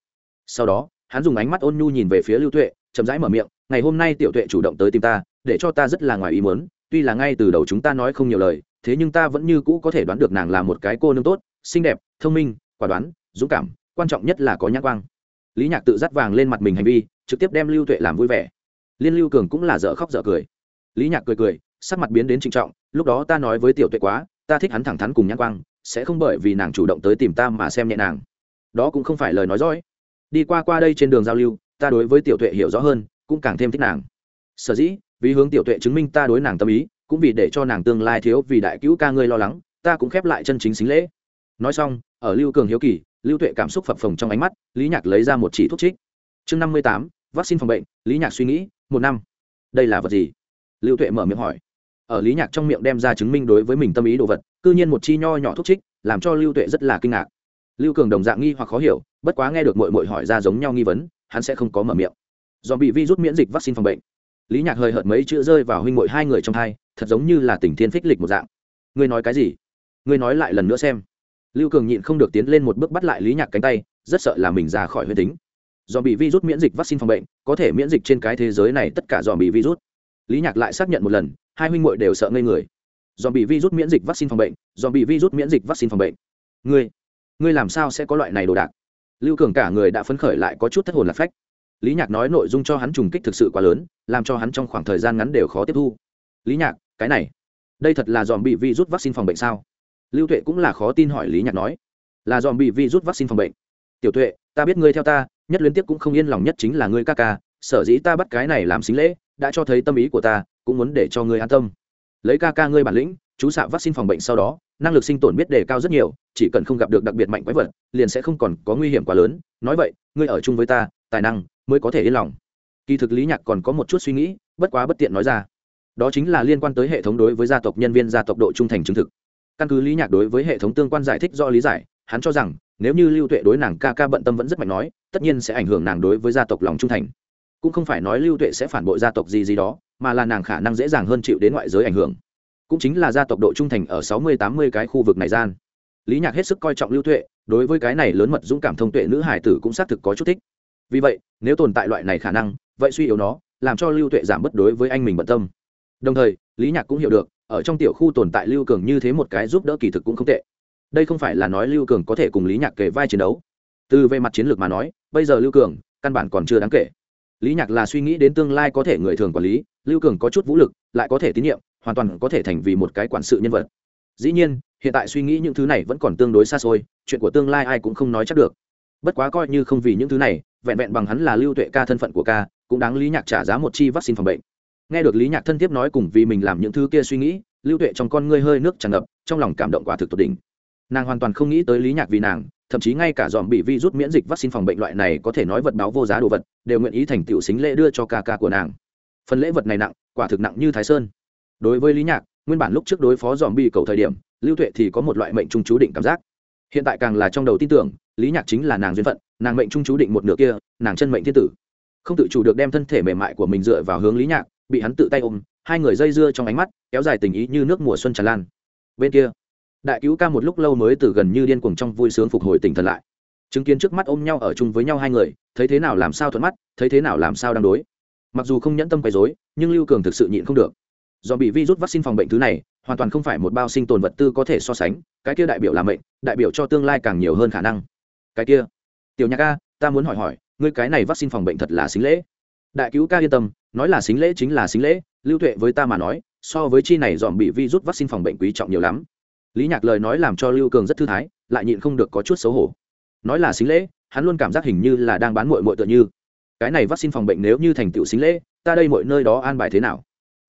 Sau đó, hắn dùng ánh mắt ôn nhu nhìn về phía lưu tuệ, chậm rãi mở miệng, ngày hôm nay tiểu tuệ chủ động tới tìm ta, để cho ta rất là ngoài ý muốn, tuy là ngay từ đầu chúng ta nói không nhiều lời thế nhưng ta vẫn như cũ có thể đoán được nàng là một cái cô nương tốt, xinh đẹp, thông minh, quả đoán, dũng cảm, quan trọng nhất là có nhãn quang. Lý nhạc tự dắt vàng lên mặt mình hành vi, trực tiếp đem lưu tuệ làm vui vẻ. Liên lưu cường cũng là dở khóc dở cười. Lý nhạc cười cười, sắc mặt biến đến trịnh trọng, lúc đó ta nói với tiểu tuệ quá, ta thích hắn thẳng thắn cùng nhãn quang, sẽ không bởi vì nàng chủ động tới tìm ta mà xem nhẹ nàng. Đó cũng không phải lời nói dối. Đi qua qua đây trên đường giao lưu, ta đối với tiểu tuệ hiểu rõ hơn, cũng càng thêm thích nàng. Sở dĩ, vì hướng tiểu tuệ chứng minh ta đối nàng tâm ý cũng vì để cho nàng tương lai thiếu vì đại cứu ca ngươi lo lắng, ta cũng khép lại chân chính xính lễ. Nói xong, ở lưu cường hiếu kỳ, lưu tuệ cảm xúc phập phồng trong ánh mắt, lý nhạc lấy ra một chỉ thuốc trích. Chương năm mươi tám, vaccine phòng bệnh, lý nhạc suy nghĩ, một năm. Đây là vật gì? Lưu tuệ mở miệng hỏi. Ở lý nhạc trong miệng đem ra chứng minh đối với mình tâm ý đồ vật c nhiên một chi nho nhỏ thuốc trích, làm cho lưu tuệ rất là kinh ngạc. Lưu cường đồng dạng nghi hoặc khó hiểu, bất quá nghe được mội mội hỏi ra giống nhau nghi vấn, hắn sẽ không có mở miệng. Do bị virus miễn dịch vaccine phòng bệnh. Lý nhạc hơi hợt mấy chữ rơi vào huynh mội hai người trong hai thật giống như là tình thiên phích lịch một dạng. Ngươi nói cái gì? Ngươi nói lại lần nữa xem. Lưu cường nhịn không được tiến lên một bước bắt lại lý nhạc cánh tay, rất sợ là mình ra khỏi huyết tính. Do bị virus miễn dịch vaccine phòng bệnh, có thể miễn dịch trên cái thế giới này tất cả do bị virus. Lý nhạc lại xác nhận một lần, hai huynh muội đều sợ ngây người. Do bị virus miễn dịch vaccine phòng bệnh do bị virus miễn dịch vaccine phòng bệnh. Ngươi ngươi làm sao sẽ có loại này đồ đạc? Lưu cường cả người đã phấn khởi lại có chút thất hồn lạc phách. Lý nhạc nói nội dung cho hắn trùng kích thực sự quá lớn, làm cho hắn trong khoảng thời gian ngắn đều khó tiếp thu. Lý nhạc cái này, đây thật là dòm bị vi rút vaccine phòng bệnh sao? Lưu tuệ cũng là khó tin hỏi lý nhạc nói, là dòm bị vi rút vaccine phòng bệnh. Tiểu tuệ, ta biết ngươi theo ta, nhất liên tiếp cũng không yên lòng nhất chính là ngươi ca ca, sở dĩ ta bắt cái này làm xính lễ, đã cho thấy tâm ý của ta, cũng muốn để cho ngươi an tâm. Lấy ca ca ngươi bản lĩnh, chú xạ vaccine phòng bệnh sau đó, năng lực sinh tồn biết đề cao rất nhiều, chỉ cần không gặp được đặc biệt mạnh quái vật, liền sẽ không còn có nguy hiểm quá lớn. Nói vậy, ngươi ở chung với ta, tài năng mới có thể yên lòng. Kỳ thực lý nhạc còn có một chút suy nghĩ, bất quá bất tiện nói ra đó chính là liên quan tới hệ thống đối với gia tộc nhân viên gia tộc độ trung thành chứng thực. Căn cứ lý nhạc đối với hệ thống tương quan giải thích do lý giải, hắn cho rằng, nếu như lưu tuệ đối nàng ca ca bận tâm vẫn rất mạnh nói, tất nhiên sẽ ảnh hưởng nàng đối với gia tộc lòng trung thành. Cũng không phải nói lưu tuệ sẽ phản bội gia tộc gì gì đó, mà là nàng khả năng dễ dàng hơn chịu đến ngoại giới ảnh hưởng. Cũng chính là gia tộc độ trung thành ở sáu mươi, tám mươi cái khu vực này gian. Lý nhạc hết sức coi trọng lưu tuệ, đối với cái này lớn mật dũng cảm thông tuệ nữ hải tử cũng xác thực có chút thích. Vì vậy, nếu tồn tại loại này khả năng, vậy suy yếu nó, làm cho lưu tuệ giảm bớt đối với anh mình bận tâm đồng thời, lý nhạc cũng hiểu được, ở trong tiểu khu tồn tại lưu cường như thế một cái giúp đỡ kỳ thực cũng không tệ. Đây không phải là nói lưu cường có thể cùng lý nhạc kể vai chiến đấu. Từ về mặt chiến lược mà nói, bây giờ lưu cường, căn bản còn chưa đáng kể. Lý nhạc là suy nghĩ đến tương lai có thể người thường quản lý, lưu cường có chút vũ lực, lại có thể tín nhiệm, hoàn toàn có thể thành vì một cái quản sự nhân vật. Dĩ nhiên, hiện tại suy nghĩ những thứ này vẫn còn tương đối xa xôi, chuyện của tương lai ai cũng không nói chắc được. Bất quá coi như không vì những thứ này, vẹn vẹn bằng hắn là lưu tuệ ca thân phận của ca, cũng đáng lý nhạc trả giá một chi vaccine phòng bệnh nghe được lý nhạc thân thiết nói cùng vì mình làm những thứ kia suy nghĩ, lưu tuệ trong con ngươi hơi nước tràn ngập, trong lòng cảm động quả thực tột đỉnh. Nàng hoàn toàn không nghĩ tới lý nhạc vì nàng, thậm chí ngay cả dòm bị vi rút miễn dịch vaccine phòng bệnh loại này có thể nói vật báo vô giá đồ vật, đều nguyện ý thành tựu xính lễ đưa cho ca ca của nàng. Phần lễ vật này nặng, quả thực nặng như thái sơn. Đối với lý nhạc, nguyên bản lúc trước đối phó dòm bị cầu thời điểm, lưu tuệ thì có một loại mệnh trung chú định cảm giác. Hiện tại càng là trong đầu tin tưởng, lý nhạc chính là nàng duyên phận, nàng mệnh trung chú định một nửa kia, nàng chân mệnh thiên tử. Không tự chủ được đem thân thể mềm mại của mình dựa vào hướng lý nhạc bị hắn tự tay ôm, hai người dây dưa trong ánh mắt, kéo dài tình ý như nước mùa xuân tràn lan. Bên kia, đại cứu ca một lúc lâu mới từ gần như điên cuồng trong vui sướng phục hồi tỉnh thần lại. Chứng kiến trước mắt ôm nhau ở chung với nhau hai người, thấy thế nào làm sao thuận mắt, thấy thế nào làm sao đang đối. Mặc dù không nhẫn tâm quấy dối nhưng lưu cường thực sự nhịn không được. Do bị virus vaccine phòng bệnh thứ này, hoàn toàn không phải một bao sinh tồn vật tư có thể so sánh, cái kia đại biểu là mệnh, đại biểu cho tương lai càng nhiều hơn khả năng. Cái kia, tiểu nhạc ca, ta muốn hỏi hỏi, ngươi cái này vaccine phòng bệnh thật là xính lễ. Đại cứu ca yên tâm nói là xính lễ chính là xính lễ, lưu tuệ với ta mà nói, so với chi này dòm bị vi rút vaccine phòng bệnh quý trọng nhiều lắm. Lý nhạc lời nói làm cho lưu cường rất thư thái, lại nhịn không được có chút xấu hổ. Nói là xính lễ, hắn luôn cảm giác hình như là đang bán mội mội tựa như. Cái này vaccine phòng bệnh nếu như thành tựu xính lễ, ta đây mọi nơi đó an bài thế nào?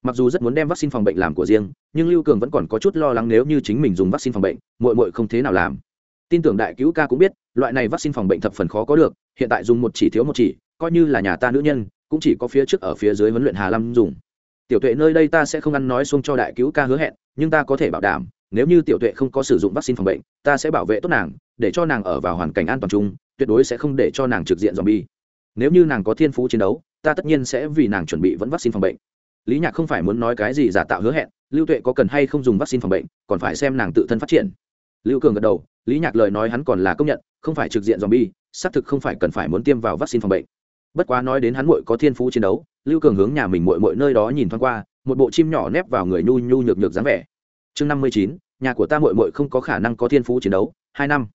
Mặc dù rất muốn đem vaccine phòng bệnh làm của riêng, nhưng lưu cường vẫn còn có chút lo lắng nếu như chính mình dùng vaccine phòng bệnh mội mội không thế nào làm. Tin tưởng đại cứu ca cũng biết, loại này vaccine phòng bệnh thập phần khó có được, hiện tại dùng một chỉ thiếu một chỉ, coi như là nhà ta nữ nhân cũng chỉ có phía trước ở phía dưới huấn luyện hà lâm dùng. Tiểu tuệ nơi đây ta sẽ không ăn nói xuông cho đại cứu ca hứa hẹn, nhưng ta có thể bảo đảm, nếu như tiểu tuệ không có sử dụng vaccine phòng bệnh, ta sẽ bảo vệ tốt nàng, để cho nàng ở vào hoàn cảnh an toàn chung, tuyệt đối sẽ không để cho nàng trực diện dòm bi nếu như nàng có thiên phú chiến đấu, ta tất nhiên sẽ vì nàng chuẩn bị vẫn vaccine phòng bệnh. Lý nhạc không phải muốn nói cái gì giả tạo hứa hẹn, lưu tuệ có cần hay không dùng vaccine phòng bệnh, còn phải xem nàng tự thân phát triển. Lưu cường gật đầu, lý nhạc lời nói hắn còn là công nhận, không phải trực diện dòm bi xác thực không phải cần phải muốn tiêm vào vaccine phòng bệnh bất quá nói đến hắn muội có thiên phú chiến đấu, lưu cường hướng nhà mình muội muội nơi đó nhìn thoáng qua, một bộ chim nhỏ nép vào người nhu nhu nhược nhược dáng vẻ. Chương năm mươi chín, nhà của ta muội muội không có khả năng có thiên phú chiến đấu, hai năm.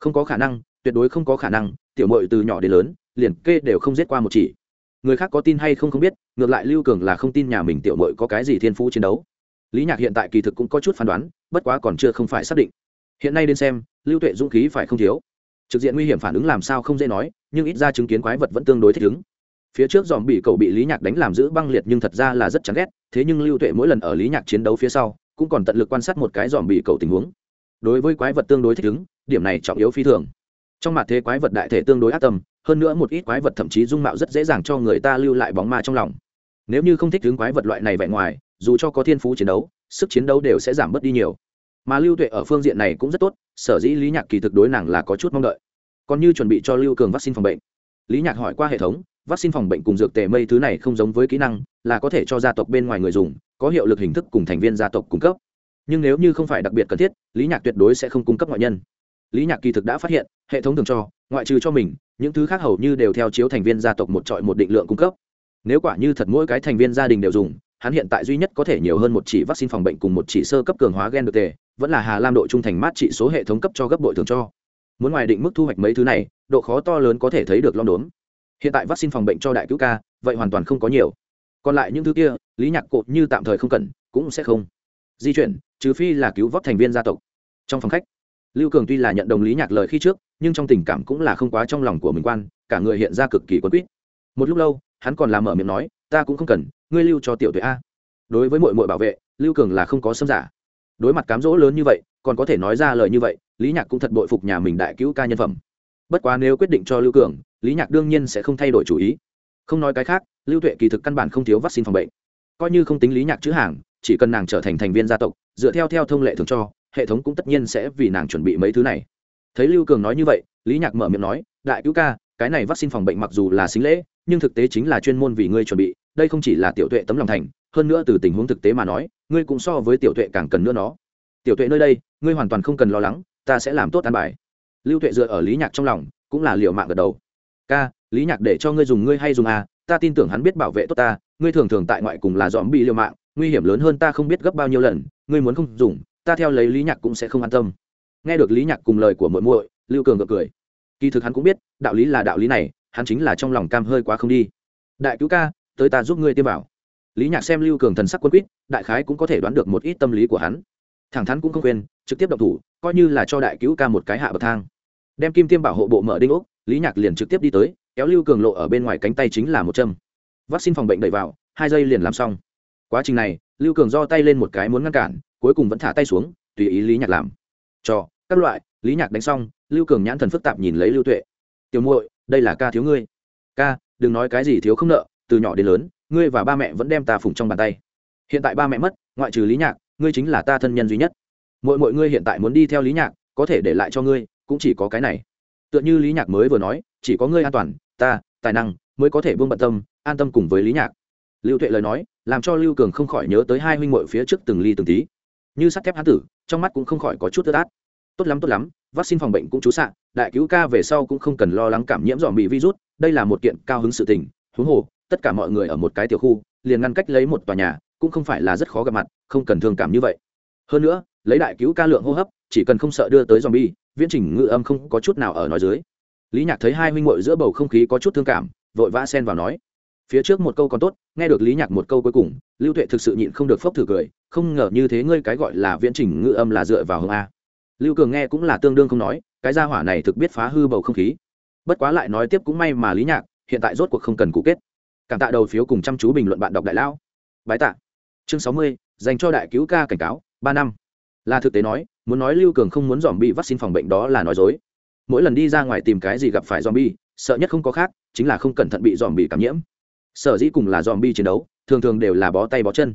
Không có khả năng, tuyệt đối không có khả năng, tiểu muội từ nhỏ đến lớn, liền kê đều không giết qua một chỉ. Người khác có tin hay không không biết, ngược lại lưu cường là không tin nhà mình tiểu muội có cái gì thiên phú chiến đấu. Lý nhạc hiện tại kỳ thực cũng có chút phán đoán, bất quá còn chưa không phải xác định. Hiện nay đến xem, lưu tuệ dũng khí phải không thiếu trực diện nguy hiểm phản ứng làm sao không dễ nói, nhưng ít ra chứng kiến quái vật vẫn tương đối thích ứng. Phía trước dòm bị cậu bị lý nhạc đánh làm giữ băng liệt nhưng thật ra là rất chán ghét, thế nhưng lưu tuệ mỗi lần ở lý nhạc chiến đấu phía sau, cũng còn tận lực quan sát một cái dòm bị cậu tình huống. Đối với quái vật tương đối thích ứng, điểm này trọng yếu phi thường. Trong mặt thế quái vật đại thể tương đối ác tâm, hơn nữa một ít quái vật thậm chí dung mạo rất dễ dàng cho người ta lưu lại bóng ma trong lòng. Nếu như không thích ứng quái vật loại này vẻ ngoài, dù cho có thiên phú chiến đấu, sức chiến đấu đều sẽ giảm bớt đi nhiều mà lưu tuệ ở phương diện này cũng rất tốt, sở dĩ lý nhạc kỳ thực đối nàng là có chút mong đợi. Còn như chuẩn bị cho lưu cường vaccine phòng bệnh. Lý nhạc hỏi qua hệ thống, vaccine phòng bệnh cùng dược tề mây thứ này không giống với kỹ năng, là có thể cho gia tộc bên ngoài người dùng, có hiệu lực hình thức cùng thành viên gia tộc cung cấp. Nhưng nếu như không phải đặc biệt cần thiết, lý nhạc tuyệt đối sẽ không cung cấp ngoại nhân. Lý nhạc kỳ thực đã phát hiện, hệ thống thường cho, ngoại trừ cho mình, những thứ khác hầu như đều theo chiếu thành viên gia tộc một trọi một định lượng cung cấp. Nếu quả như thật mỗi cái thành viên gia đình đều dùng hắn hiện tại duy nhất có thể nhiều hơn một chỉ vaccine phòng bệnh cùng một chỉ sơ cấp cường hóa gen được tề, vẫn là hà lam độ trung thành mát trị số hệ thống cấp cho gấp đội thường cho. Muốn ngoài định mức thu hoạch mấy thứ này, độ khó to lớn có thể thấy được long đốn hiện tại vaccine phòng bệnh cho đại cứu ca, vậy hoàn toàn không có nhiều. Còn lại những thứ kia, lý nhạc cột như tạm thời không cần, cũng sẽ không. Di chuyển, trừ phi là cứu vóc thành viên gia tộc. Trong phòng khách, lưu cường tuy là nhận đồng lý nhạc lời khi trước, nhưng trong tình cảm cũng là không quá trong lòng của mình quan, cả người hiện ra cực kỳ quân quýt. Một lúc lâu, hắn còn làm mở miệng nói, ta cũng không cần ngươi lưu cho tiểu tuệ a. Đối với mọi mọi bảo vệ, lưu cường là không có xâm giả. Đối mặt cám dỗ lớn như vậy, còn có thể nói ra lời như vậy, lý nhạc cũng thật bội phục nhà mình đại cứu ca nhân phẩm. Bất quá nếu quyết định cho lưu cường, lý nhạc đương nhiên sẽ không thay đổi chủ ý. Không nói cái khác, lưu tuệ kỳ thực căn bản không thiếu vaccine phòng bệnh. Coi như không tính lý nhạc chữ hàng, chỉ cần nàng trở thành thành viên gia tộc, dựa theo theo thông lệ thường cho, hệ thống cũng tất nhiên sẽ vì nàng chuẩn bị mấy thứ này. Thấy lưu cường nói như vậy, lý nhạc mở miệng nói, đại cứu ca, cái này vaccine phòng bệnh mặc dù là xính lễ, nhưng thực tế chính là chuyên môn vì ngươi chuẩn bị đây không chỉ là tiểu tuệ tấm lòng thành, hơn nữa từ tình huống thực tế mà nói, ngươi cũng so với tiểu tuệ càng cần nữa nó. Tiểu tuệ nơi đây, ngươi hoàn toàn không cần lo lắng, ta sẽ làm tốt an bài. Lưu tuệ dựa ở lý nhạc trong lòng, cũng là liệu mạng gật đầu. Ca, lý nhạc để cho ngươi dùng ngươi hay dùng à ta tin tưởng hắn biết bảo vệ tốt ta, ngươi thường thường tại ngoại cùng là dòm bị liều mạng, nguy hiểm lớn hơn ta không biết gấp bao nhiêu lần, ngươi muốn không dùng, ta theo lấy lý nhạc cũng sẽ không an tâm. Nghe được lý nhạc cùng lời của muội muội, lưu cường gật cười. Kỳ thực hắn cũng biết, đạo lý là đạo lý này, hắn chính là trong lòng cam hơi quá không đi. Đại cứu ca tới ta giúp ngươi tiêm vào. lý nhạc xem lưu cường thần sắc quân quýt, đại khái cũng có thể đoán được một ít tâm lý của hắn. Thẳng thắn cũng không quên, trực tiếp độc thủ, coi như là cho đại cứu ca một cái hạ bậc thang. Đem kim tiêm bảo hộ bộ mở đinh ốc, lý nhạc liền trực tiếp đi tới, kéo lưu cường lộ ở bên ngoài cánh tay chính là một châm. Vaccine phòng bệnh đẩy vào, hai giây liền làm xong. Quá trình này, lưu cường do tay lên một cái muốn ngăn cản, cuối cùng vẫn thả tay xuống, tùy ý lý nhạc làm. Cho, các loại, lý nhạc đánh xong, lưu cường nhãn thần phức tạp nhìn lấy lưu tuệ. Tiểu muội, đây là ca thiếu ngươi. Ca, đừng nói cái gì thiếu không nợ từ nhỏ đến lớn, ngươi và ba mẹ vẫn đem ta phụng trong bàn tay. Hiện tại ba mẹ mất, ngoại trừ lý nhạc, ngươi chính là ta thân nhân duy nhất. Mỗi mỗi ngươi hiện tại muốn đi theo lý nhạc, có thể để lại cho ngươi, cũng chỉ có cái này. Tựa như lý nhạc mới vừa nói, chỉ có ngươi an toàn, ta, tài năng, mới có thể buông bận tâm, an tâm cùng với lý nhạc. Lưu tuệ lời nói, làm cho lưu cường không khỏi nhớ tới hai huynh muội phía trước từng ly từng tí. Như sắt thép hán tử, trong mắt cũng không khỏi có chút tơ tát tốt lắm tốt lắm, vaccine phòng bệnh cũng chú xạ, đại cứu ca về sau cũng không cần lo lắng cảm nhiễm dòm bị virus, đây là một kiện cao hứng sự tình, huống hồ tất cả mọi người ở một cái tiểu khu, liền ngăn cách lấy một tòa nhà, cũng không phải là rất khó gặp mặt, không cần thương cảm như vậy. Hơn nữa, lấy đại cứu ca lượng hô hấp, chỉ cần không sợ đưa tới dòm bi viễn trình ngự âm không có chút nào ở nói dưới. Lý nhạc thấy hai huynh muội giữa bầu không khí có chút thương cảm, vội vã xen vào nói. Phía trước một câu còn tốt, nghe được lý nhạc một câu cuối cùng, lưu tuệ thực sự nhịn không được phốc thử cười, không ngờ như thế ngươi cái gọi là viễn trình ngự âm là dựa vào hương a. Lưu cường nghe cũng là tương đương không nói, cái gia hỏa này thực biết phá hư bầu không khí. Bất quá lại nói tiếp cũng may mà lý nhạc, hiện tại rốt cuộc không cần cụ kết cảm tạ đầu phiếu cùng chăm chú bình luận bạn đọc đại lão. Bái tạ. Chương sáu mươi, dành cho đại cứu ca cảnh cáo, ba năm. Là thực tế nói, muốn nói lưu cường không muốn dòm bị vaccine phòng bệnh đó là nói dối. Mỗi lần đi ra ngoài tìm cái gì gặp phải dòm bi, sợ nhất không có khác, chính là không cẩn thận bị dòm bị cảm nhiễm. Sở dĩ cùng là dòm bi chiến đấu, thường thường đều là bó tay bó chân.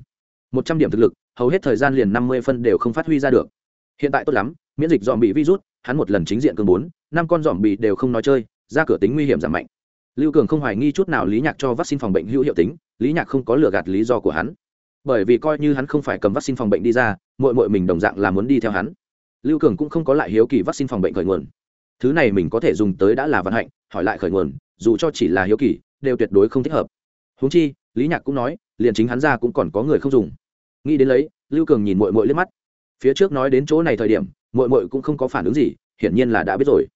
Một trăm điểm thực lực, hầu hết thời gian liền năm mươi phân đều không phát huy ra được. Hiện tại tốt lắm, miễn dịch dòm bị virus, hắn một lần chính diện cường bốn, năm con dòm bị đều không nói chơi, ra cửa tính nguy hiểm giảm mạnh lưu cường không hoài nghi chút nào lý nhạc cho vaccine phòng bệnh hữu hiệu tính, lý nhạc không có lừa gạt lý do của hắn. Bởi vì coi như hắn không phải cầm vaccine phòng bệnh đi ra mội mội mình đồng dạng là muốn đi theo hắn. Lưu cường cũng không có lại hiếu kỳ vaccine phòng bệnh khởi nguồn. Thứ này mình có thể dùng tới đã là vận hạnh, hỏi lại khởi nguồn, dù cho chỉ là hiếu kỳ, đều tuyệt đối không thích hợp. Huống chi, lý nhạc cũng nói, liền chính hắn ra cũng còn có người không dùng. Nghĩ đến lấy, lưu cường nhìn mội mội liếc mắt. Phía trước nói đến chỗ này thời điểm mội mội cũng không có phản ứng gì, hiển nhiên là đã biết rồi.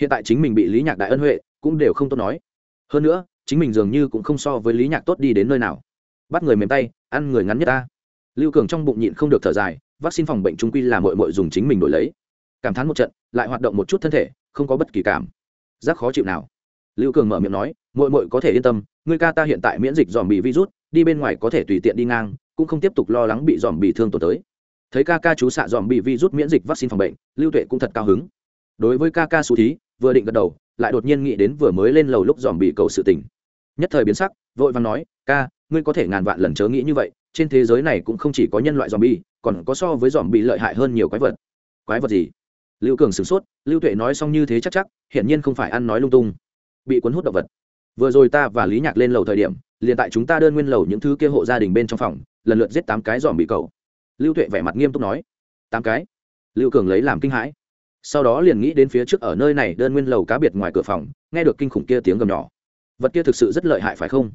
Hiện tại chính mình bị lý nhạc đại ân huệ, cũng đều không tốt nói hơn nữa, chính mình dường như cũng không so với lý nhạc tốt đi đến nơi nào. Bắt người mềm tay, ăn người ngắn nhất ta. Lưu cường trong bụng nhịn không được thở dài, vaccine phòng bệnh trung quy là mội mội dùng chính mình đổi lấy. Cảm thán một trận, lại hoạt động một chút thân thể, không có bất kỳ cảm giác khó chịu nào. Lưu cường mở miệng nói mội mội có thể yên tâm người ca ta hiện tại miễn dịch dòm bị virus, đi bên ngoài có thể tùy tiện đi ngang, cũng không tiếp tục lo lắng bị dòm bị thương tổn tới. Thấy ca ca chú xạ dòm bị virus miễn dịch vaccine phòng bệnh, lưu tuệ cũng thật cao hứng. Đối với ca ca xu thí vừa định gật đầu, lại đột nhiên nghĩ đến vừa mới lên lầu lúc dòm bị cầu sự tình. Nhất thời biến sắc, vội vàng nói, ca, ngươi có thể ngàn vạn lần chớ nghĩ như vậy, trên thế giới này cũng không chỉ có nhân loại dòm bi còn có so với dòm bị lợi hại hơn nhiều quái vật. Quái vật gì? Lưu cường sửng sốt, lưu tuệ nói xong như thế chắc chắc, hiển nhiên không phải ăn nói lung tung. Bị cuốn hút động vật. Vừa rồi ta và lý nhạc lên lầu thời điểm, liền tại chúng ta đơn nguyên lầu những thứ kia hộ gia đình bên trong phòng, lần lượt giết tám cái dòm bị cầu. Lưu tuệ vẻ mặt nghiêm túc nói. Tám cái? Lưu cường lấy làm kinh hãi sau đó liền nghĩ đến phía trước ở nơi này đơn nguyên lầu cá biệt ngoài cửa phòng, nghe được kinh khủng kia tiếng gầm nhỏ. Vật kia thực sự rất lợi hại phải không?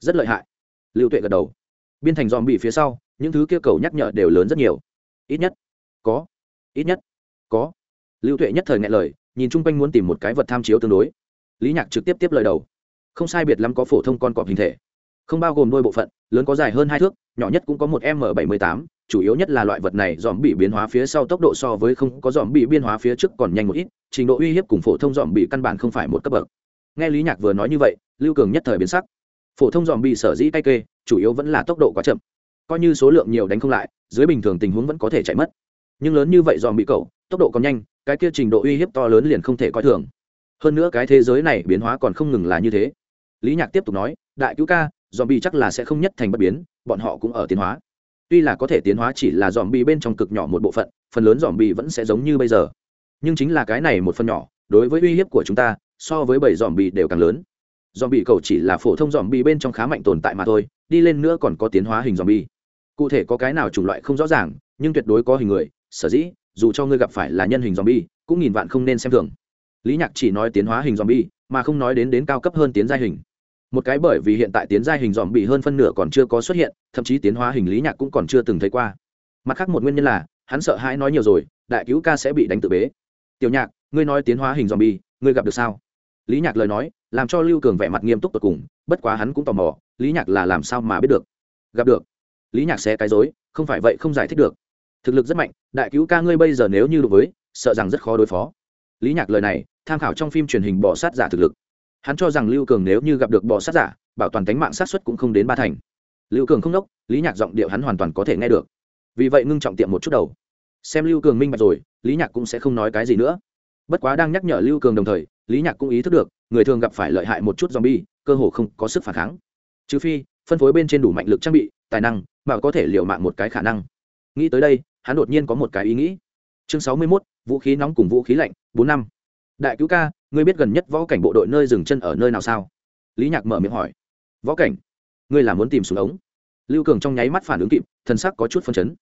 Rất lợi hại. Lưu tuệ gật đầu. Biên thành dòm bị phía sau, những thứ kia cầu nhắc nhở đều lớn rất nhiều. Ít nhất. Có. Ít nhất. Có. Lưu tuệ nhất thời ngại lời, nhìn chung quanh muốn tìm một cái vật tham chiếu tương đối. Lý nhạc trực tiếp tiếp lời đầu. Không sai biệt lắm có phổ thông con cọp hình thể không bao gồm đôi bộ phận, lớn có dài hơn hai thước, nhỏ nhất cũng có một m bảy mươi tám, chủ yếu nhất là loại vật này dòm bị biến hóa phía sau tốc độ so với không có dòm bị biên hóa phía trước còn nhanh một ít, trình độ uy hiếp cùng phổ thông dòm bị căn bản không phải một cấp bậc. Nghe lý nhạc vừa nói như vậy, lưu cường nhất thời biến sắc. Phổ thông dòm bị sở dĩ tay kê, chủ yếu vẫn là tốc độ quá chậm. Coi như số lượng nhiều đánh không lại, dưới bình thường tình huống vẫn có thể chạy mất. Nhưng lớn như vậy dòm bị cậu, tốc độ còn nhanh, cái kia trình độ uy hiếp to lớn liền không thể coi thường. Hơn nữa cái thế giới này biến hóa còn không ngừng là như thế. Lý nhạc tiếp tục nói, đại cứu ca dòm bi chắc là sẽ không nhất thành bất biến, bọn họ cũng ở tiến hóa. Tuy là có thể tiến hóa chỉ là dòm bi bên trong cực nhỏ một bộ phận, phần lớn dòm bi vẫn sẽ giống như bây giờ. Nhưng chính là cái này một phần nhỏ, đối với uy hiếp của chúng ta, so với bảy dòm bi đều càng lớn. Dòm bi cầu chỉ là phổ thông dòm bi bên trong khá mạnh tồn tại mà thôi, đi lên nữa còn có tiến hóa hình dòm bi cụ thể có cái nào chủng loại không rõ ràng, nhưng tuyệt đối có hình người, sở dĩ, dù cho ngươi gặp phải là nhân hình dòm bi cũng nghìn vạn không nên xem thường. Lý nhạc chỉ nói tiến hóa hình dòm bi mà không nói đến đến cao cấp hơn tiến gia hình một cái bởi vì hiện tại tiến gia hình dòm bị hơn phân nửa còn chưa có xuất hiện, thậm chí tiến hóa hình lý nhạc cũng còn chưa từng thấy qua. Mặt khác một nguyên nhân là, hắn sợ hãi nói nhiều rồi, đại cứu ca sẽ bị đánh tự bế. Tiểu nhạc, ngươi nói tiến hóa hình dòm bi ngươi gặp được sao? Lý nhạc lời nói, làm cho lưu cường vẻ mặt nghiêm túc tột cùng, bất quá hắn cũng tò mò, lý nhạc là làm sao mà biết được? Gặp được. Lý nhạc sẽ cái dối không phải vậy không giải thích được. Thực lực rất mạnh, đại cứu ca ngươi bây giờ nếu như đối với, sợ rằng rất khó đối phó. Lý nhạc lời này, tham khảo trong phim truyền hình bỏ sát giả thực lực hắn cho rằng lưu cường nếu như gặp được bọ sát giả, bảo toàn tính mạng sát xuất cũng không đến ba thành. Lưu cường không đốc, lý nhạc giọng điệu hắn hoàn toàn có thể nghe được. Vì vậy ngưng trọng tiệm một chút đầu. Xem lưu cường minh bạch rồi, lý nhạc cũng sẽ không nói cái gì nữa. Bất quá đang nhắc nhở lưu cường đồng thời, lý nhạc cũng ý thức được, người thường gặp phải lợi hại một chút z o m bi e cơ hồ không có sức phản kháng. Trừ phi, phân phối bên trên đủ mạnh lực trang bị, tài năng, mà có thể liệu mạng một cái khả năng. Nghĩ tới đây, hắn đột nhiên có một cái ý nghĩ. Chương sáu mươi mốt, vũ khí nóng cùng vũ khí lạnh, bốn năm đại cứu ca, ngươi biết gần nhất võ cảnh bộ đội nơi dừng chân ở nơi nào sao? Lý nhạc mở miệng hỏi. Võ cảnh? Ngươi là muốn tìm xuống ống? Lưu cường trong nháy mắt phản ứng kịp thân sắc có chút phân chấn.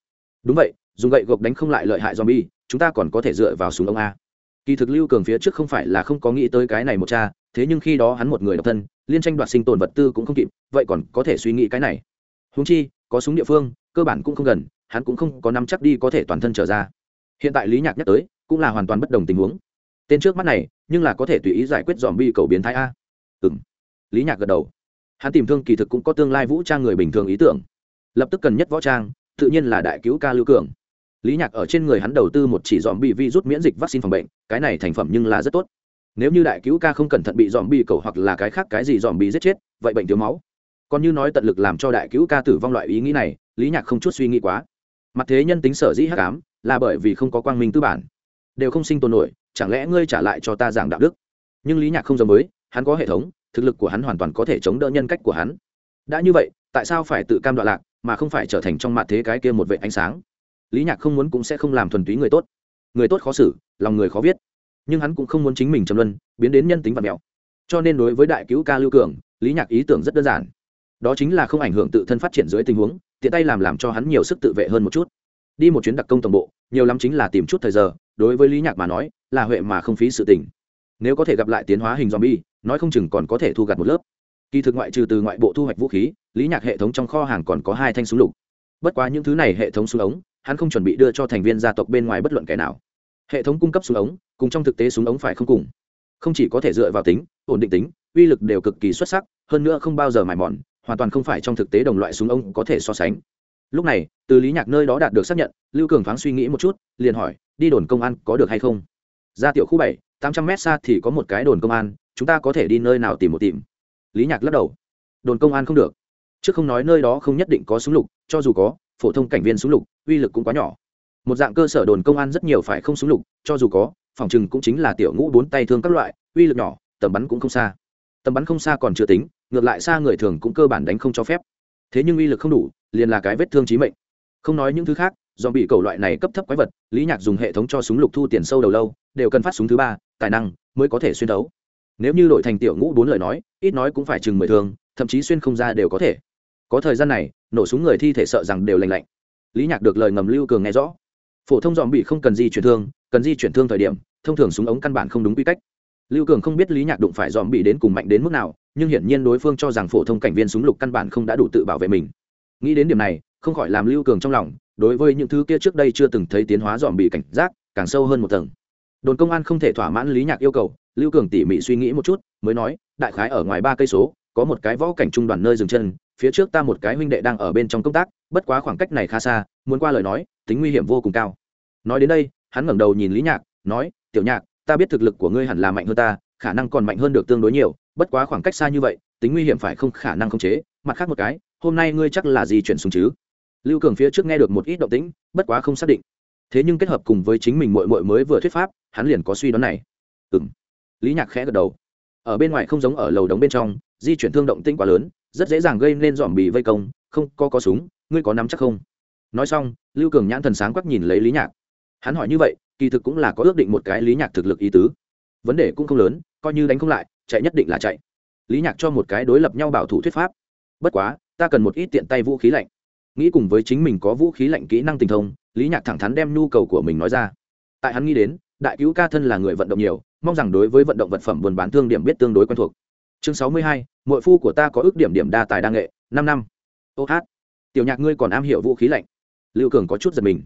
Đúng vậy, dùng gậy gộc đánh không lại lợi hại zombie, chúng ta còn có thể dựa vào súng ống a. Kỳ thực lưu cường phía trước không phải là không có nghĩ tới cái này một cha, thế nhưng khi đó hắn một người độc thân, liên tranh đoạt sinh tồn vật tư cũng không kịp, vậy còn có thể suy nghĩ cái này. Húng chi, có súng địa phương, cơ bản cũng không gần, hắn cũng không có nắm chắc đi có thể toàn thân trở ra. Hiện tại lý nhạc nhắc tới, cũng là hoàn toàn bất đồng tình huống tên trước mắt này, nhưng là có thể tùy ý giải quyết dòm bi cầu biến thái a. Ừ m lý nhạc gật đầu. Hắn tìm thương kỳ thực cũng có tương lai vũ trang người bình thường ý tưởng. Lập tức cần nhất võ trang, tự nhiên là đại cứu ca lưu cường. Lý nhạc ở trên người hắn đầu tư một chỉ dòm bị vi rút miễn dịch vaccine phòng bệnh, cái này thành phẩm nhưng là rất tốt. Nếu như đại cứu ca không cẩn thận bị dòm bị cầu hoặc là cái khác cái gì dòm bị giết chết, vậy bệnh thiếu máu. Còn như nói tận lực làm cho đại cứu ca tử vong loại ý nghĩ này, lý nhạc không chút suy nghĩ quá. Mặt thế nhân tính sở dĩ hắc ám, là bởi vì không có quang minh tư bản. Đều không sinh tồn nổi chẳng lẽ ngươi trả lại cho ta giảng đạo đức? Nhưng lý nhạc không giống với, hắn có hệ thống, thực lực của hắn hoàn toàn có thể chống đỡ nhân cách của hắn. Đã như vậy, tại sao phải tự cam đoạn lạc, mà không phải trở thành trong mặt thế cái kia một vệ ánh sáng? Lý nhạc không muốn cũng sẽ không làm thuần túy người tốt. Người tốt khó xử, lòng người khó viết. Nhưng hắn cũng không muốn chính mình trầm luân, biến đến nhân tính vật mèo. Cho nên đối với đại cứu ca lưu cường, lý nhạc ý tưởng rất đơn giản. Đó chính là không ảnh hưởng tự thân phát triển dưới tình huống, tiện tay làm làm cho hắn nhiều sức tự vệ hơn một chút. Đi một chuyến đặc công tổng bộ, nhiều lắm chính là tìm chút thời giờ, đối với lý nhạc mà nói là huệ mà không phí sự tình. Nếu có thể gặp lại tiến hóa hình zombie, nói không chừng còn có thể thu gặt một lớp. Kỳ thực ngoại trừ từ ngoại bộ thu hoạch vũ khí, lý nhạc hệ thống trong kho hàng còn có hai thanh súng lục. Bất quá những thứ này hệ thống súng ống, hắn không chuẩn bị đưa cho thành viên gia tộc bên ngoài bất luận kẻ nào. Hệ thống cung cấp súng ống, cùng trong thực tế súng ống phải không cùng. Không chỉ có thể dựa vào tính, ổn định tính, uy lực đều cực kỳ xuất sắc, hơn nữa không bao giờ mài mòn, hoàn toàn không phải trong thực tế đồng loại súng ống có thể so sánh. Lúc này, từ lý nhạc nơi đó đạt được xác nhận, lưu cường thoáng suy nghĩ một chút, liền hỏi, đi đồn công an có được hay không? Ra tiểu khu bảy, tám trăm mét xa thì có một cái đồn công an, chúng ta có thể đi nơi nào tìm một tìm. Lý nhạc lắc đầu. Đồn công an không được. Chứ không nói nơi đó không nhất định có súng lục, cho dù có, phổ thông cảnh viên súng lục, uy lực cũng quá nhỏ. Một dạng cơ sở đồn công an rất nhiều phải không súng lục, cho dù có, phòng chừng cũng chính là tiểu ngũ bốn tay thương các loại, uy lực nhỏ, tầm bắn cũng không xa. Tầm bắn không xa còn chưa tính, ngược lại xa người thường cũng cơ bản đánh không cho phép. Thế nhưng uy lực không đủ, liền là cái vết thương trí mệnh. Không nói những thứ khác do bị cầu loại này cấp thấp quái vật, lý nhạc dùng hệ thống cho súng lục thu tiền sâu đầu lâu đều cần phát súng thứ ba, tài năng mới có thể xuyên đấu nếu như đội thành tiểu ngũ bốn lời nói, ít nói cũng phải chừng mười thương thậm chí xuyên không ra đều có thể. Có thời gian này, nổ súng người thi thể sợ rằng đều lành lạnh. Lý nhạc được lời ngầm lưu cường nghe rõ. Phổ thông dòm bị không cần di chuyển thương, cần di chuyển thương thời điểm, thông thường súng ống căn bản không đúng quy cách. Lưu cường không biết lý nhạc đụng phải dòm bị đến cùng mạnh đến mức nào, nhưng hiển nhiên đối phương cho rằng phổ thông cảnh viên súng lục căn bản không đã đủ tự bảo vệ mình. Nghĩ đến điểm này, không khỏi làm lưu cường trong lòng, đối với những thứ kia trước đây chưa từng thấy tiến hóa dòm bị cảnh giác, càng sâu hơn một tầng đồn công an không thể thỏa mãn lý nhạc yêu cầu, lưu cường tỉ mỉ suy nghĩ một chút, mới nói, đại khái ở ngoài ba cây số, có một cái võ cảnh trung đoàn nơi dừng chân, phía trước ta một cái huynh đệ đang ở bên trong công tác, bất quá khoảng cách này khá xa, muốn qua lời nói, tính nguy hiểm vô cùng cao. Nói đến đây, hắn ngẩng đầu nhìn lý nhạc, nói, tiểu nhạc, ta biết thực lực của ngươi hẳn là mạnh hơn ta, khả năng còn mạnh hơn được tương đối nhiều, bất quá khoảng cách xa như vậy, tính nguy hiểm phải không khả năng khống chế, mặt khác một cái, hôm nay ngươi chắc là gì chuyển xuống chứ? Lưu cường phía trước nghe được một ít động tĩnh, bất quá không xác định thế nhưng kết hợp cùng với chính mình mội mội mới vừa thuyết pháp, hắn liền có suy đoán này. Ừ m lý nhạc khẽ gật đầu. Ở bên ngoài không giống ở lầu đống bên trong, di chuyển thương động tinh quá lớn, rất dễ dàng gây nên dòm bị vây công, không có có súng, ngươi có nắm chắc không? Nói xong, lưu cường nhãn thần sáng quắc nhìn lấy lý nhạc. Hắn hỏi như vậy, kỳ thực cũng là có ước định một cái lý nhạc thực lực ý tứ. Vấn đề cũng không lớn, coi như đánh không lại, chạy nhất định là chạy. Lý nhạc cho một cái đối lập nhau bảo thủ thuyết pháp. Bất quá, ta cần một ít tiện tay vũ khí lạnh. Nghĩ cùng với chính mình có vũ khí lạnh kỹ năng tình thông lý nhạc thẳng thắn đem nhu cầu của mình nói ra. Tại hắn nghĩ đến, đại cứu ca thân là người vận động nhiều, mong rằng đối với vận động vật phẩm buôn bán thương điểm biết tương đối quen thuộc. Chương sáu mươi hai mỗi phu của ta có ước điểm điểm đa tài đa nghệ, năm năm. Ô hát. Tiểu nhạc ngươi còn am hiểu vũ khí lạnh. Lưu cường có chút giật mình.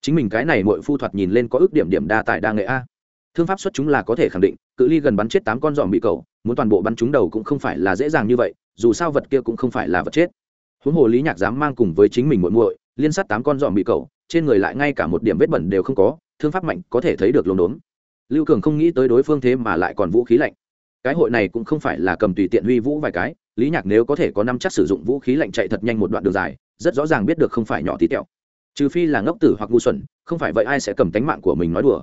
Chính mình cái này mỗi phu thoạt nhìn lên có ước điểm điểm đa tài đa nghệ a. Thương pháp xuất chúng là có thể khẳng định, cự ly gần bắn chết tám con giòm bị cầu muốn toàn bộ bắn trúng đầu cũng không phải là dễ dàng như vậy, dù sao vật kia cũng không phải là vật chết. Huống hồ lý nhạc dám mang cùng với chính mình muội muội liên sát tám con giòm bị cậu, trên người lại ngay cả một điểm vết bẩn đều không có, thương pháp mạnh có thể thấy được lồn đốn lưu cường không nghĩ tới đối phương thế mà lại còn vũ khí lạnh. Cái hội này cũng không phải là cầm tùy tiện huy vũ vài cái, lý nhạc nếu có thể có năm chắc sử dụng vũ khí lạnh chạy thật nhanh một đoạn đường dài, rất rõ ràng biết được không phải nhỏ tí tẹo. Trừ phi là ngốc tử hoặc ngu xuẩn, không phải vậy ai sẽ cầm tánh mạng của mình nói đùa.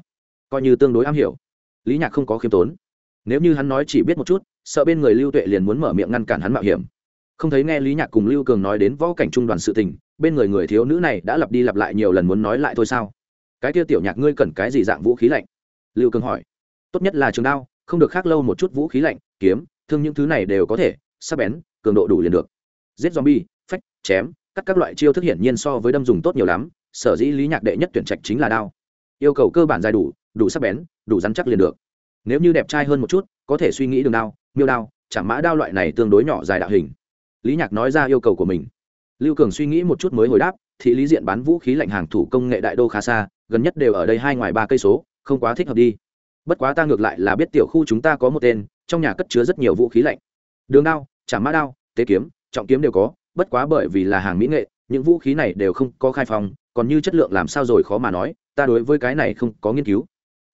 Coi như tương đối am hiểu. Lý nhạc không có khiêm tốn. Nếu như hắn nói chỉ biết một chút, sợ bên người lưu tuệ liền muốn mở miệng ngăn cản hắn mạo hiểm. Không thấy nghe lý nhạc cùng lưu cường nói đến võ cảnh trung đoàn sự tình bên người người thiếu nữ này đã lặp đi lặp lại nhiều lần muốn nói lại thôi sao? Cái kia tiểu nhạc ngươi cần cái gì dạng vũ khí lạnh? Lưu cường hỏi. Tốt nhất là trường đao, không được khác lâu một chút vũ khí lạnh, kiếm, thương những thứ này đều có thể, sắc bén, cường độ đủ liền được. Giết zombie, phách, chém, cắt các loại chiêu thức hiển nhiên so với đâm dùng tốt nhiều lắm, sở dĩ lý nhạc đệ nhất tuyển trạch chính là đao. Yêu cầu cơ bản dài đủ đủ sắc bén, đủ rắn chắc liền được. Nếu như đẹp trai hơn một chút, có thể suy nghĩ đường đao, miêu đao, chạm mã đao loại này tương đối nhỏ dài đạo hình. Lý nhạc nói ra yêu cầu của mình lưu cường suy nghĩ một chút mới hồi đáp, thị lý diện bán vũ khí lạnh hàng thủ công nghệ đại đô khá xa, gần nhất đều ở đây hai ngoài ba cây số, không quá thích hợp đi. Bất quá ta ngược lại là biết tiểu khu chúng ta có một tên, trong nhà cất chứa rất nhiều vũ khí lạnh. Đường đao chả mã đao, tế kiếm, trọng kiếm đều có, bất quá bởi vì là hàng mỹ nghệ, những vũ khí này đều không có khai phòng còn như chất lượng làm sao rồi khó mà nói, ta đối với cái này không có nghiên cứu.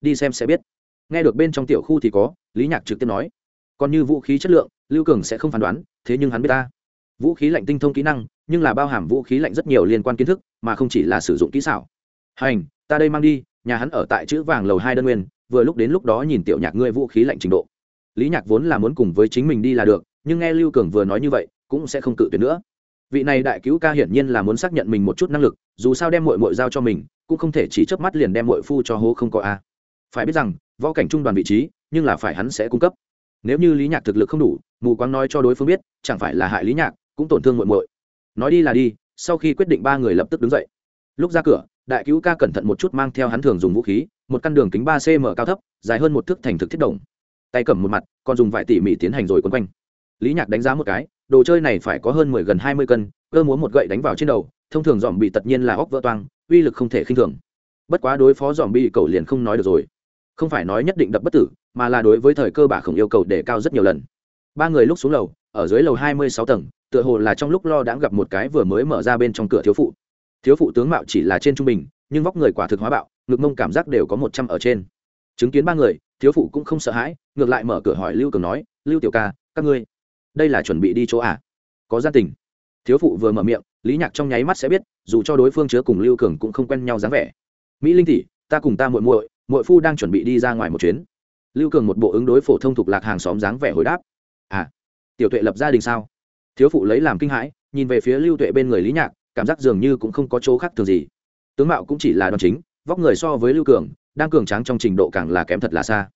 Đi xem sẽ biết. Nghe được bên trong tiểu khu thì có, lý nhạc trực tiếp nói, còn như vũ khí chất lượng, lưu cường sẽ không phán đoán, thế nhưng hắn biết ta vũ khí lạnh tinh thông kỹ năng, nhưng là bao hàm vũ khí lạnh rất nhiều liên quan kiến thức, mà không chỉ là sử dụng kỹ xảo. Hành, ta đây mang đi, nhà hắn ở tại chữ vàng lầu hai đơn nguyên, vừa lúc đến lúc đó nhìn tiểu nhạc ngươi vũ khí lạnh trình độ. Lý nhạc vốn là muốn cùng với chính mình đi là được, nhưng nghe lưu cường vừa nói như vậy, cũng sẽ không cự tuyệt nữa. Vị này đại cứu ca hiển nhiên là muốn xác nhận mình một chút năng lực, dù sao đem mội mội giao cho mình, cũng không thể chỉ chớp mắt liền đem mội phu cho hố không có a. Phải biết rằng, võ cảnh trung đoàn vị trí, nhưng là phải hắn sẽ cung cấp. Nếu như lý nhạc thực lực không đủ, mù quáng nói cho đối phương biết, chẳng phải là hại lý nhạc cũng tổn thương muội muội. Nói đi là đi, sau khi quyết định ba người lập tức đứng dậy. Lúc ra cửa, đại cứu ca cẩn thận một chút mang theo hắn thường dùng vũ khí, một căn đường kính ba cm cao thấp, dài hơn một thước thành thực thiết đồng. Tay cầm một mặt, còn dùng vải tỉ mỉ tiến hành rồi quấn quanh. Lý nhạc đánh giá một cái, đồ chơi này phải có hơn mười gần hai mươi cân, cơ múa một gậy đánh vào trên đầu, thông thường dòm bị tất nhiên là óc vỡ toang, uy lực không thể khinh thường. Bất quá đối phó dòm bị cầu liền không nói được rồi. Không phải nói nhất định đập bất tử, mà là đối với thời cơ bà khổng yêu cầu để cao rất nhiều lần. Ba người lúc xuống lầu ở dưới lầu hai mươi sáu tầng, tựa hồ là trong lúc lo đã gặp một cái vừa mới mở ra bên trong cửa thiếu phụ. Thiếu phụ tướng mạo chỉ là trên trung bình, nhưng vóc người quả thực hóa bạo, ngực mông cảm giác đều có một trăm ở trên. Chứng kiến ba người, thiếu phụ cũng không sợ hãi, ngược lại mở cửa hỏi lưu cường nói, lưu tiểu ca, các ngươi, đây là chuẩn bị đi chỗ à? Có gia tình. Thiếu phụ vừa mở miệng, lý nhạc trong nháy mắt sẽ biết, dù cho đối phương chứa cùng lưu cường cũng không quen nhau dáng vẻ. Mỹ linh tỷ, ta cùng ta muội muội muội phu đang chuẩn bị đi ra ngoài một chuyến. Lưu cường một bộ ứng đối phổ thông thuộc lạc hàng xóm dáng vẻ hồi đáp tiểu tuệ lập gia đình sao? Thiếu phụ lấy làm kinh hãi, nhìn về phía lưu tuệ bên người lý nhạc, cảm giác dường như cũng không có chỗ khác thường gì. Tướng mạo cũng chỉ là đòn chính, vóc người so với lưu cường, đang cường tráng trong trình độ càng là kém thật là xa.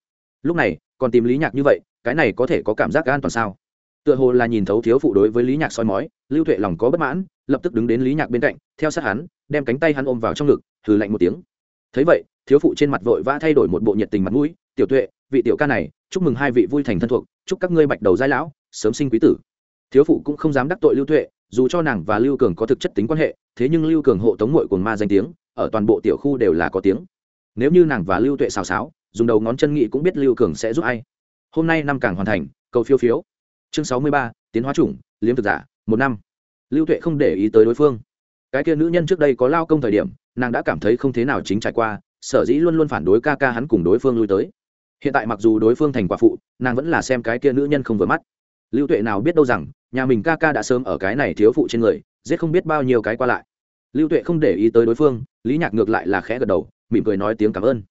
Lúc này, còn tìm lý nhạc như vậy, cái này có thể có cảm giác an toàn sao? Tựa hồ là nhìn thấu thiếu phụ đối với lý nhạc soi mói, lưu tuệ lòng có bất mãn, lập tức đứng đến lý nhạc bên cạnh, theo sát hắn, đem cánh tay hắn ôm vào trong ngực thử lạnh một tiếng. Thấy vậy, thiếu phụ trên mặt vội vã thay đổi một bộ nhiệt tình mặt mũi, tiểu tuệ, vị tiểu ca này, chúc mừng hai vị vui thành thân thuộc, chúc các ngươi bạch đầu giai lão sớm sinh quý tử. Thiếu phụ cũng không dám đắc tội lưu tuệ, dù cho nàng và lưu cường có thực chất tính quan hệ, thế nhưng lưu cường hộ tống mội cồn ma danh tiếng, ở toàn bộ tiểu khu đều là có tiếng. Nếu như nàng và lưu tuệ xào xáo, dùng đầu ngón chân nghị cũng biết lưu cường sẽ giúp ai. Hôm nay năm càng hoàn thành, cầu phiêu phiếu. Chương sáu mươi ba, tiến hóa chủng, liếm thực giả, một năm. Lưu tuệ không để ý tới đối phương. Cái kia nữ nhân trước đây có lao công thời điểm, nàng đã cảm thấy không thế nào chính trải qua, sở dĩ luôn luôn phản đối ca ca hắn cùng đối phương lui tới. Hiện tại mặc dù đối phương thành quả phụ, nàng vẫn là xem cái kia nữ nhân không vừa mắt lưu tuệ nào biết đâu rằng, nhà mình ca ca đã sớm ở cái này thiếu phụ trên người, giết không biết bao nhiêu cái qua lại. Lưu tuệ không để ý tới đối phương, lý nhạc ngược lại là khẽ gật đầu, mỉm cười nói tiếng cảm ơn.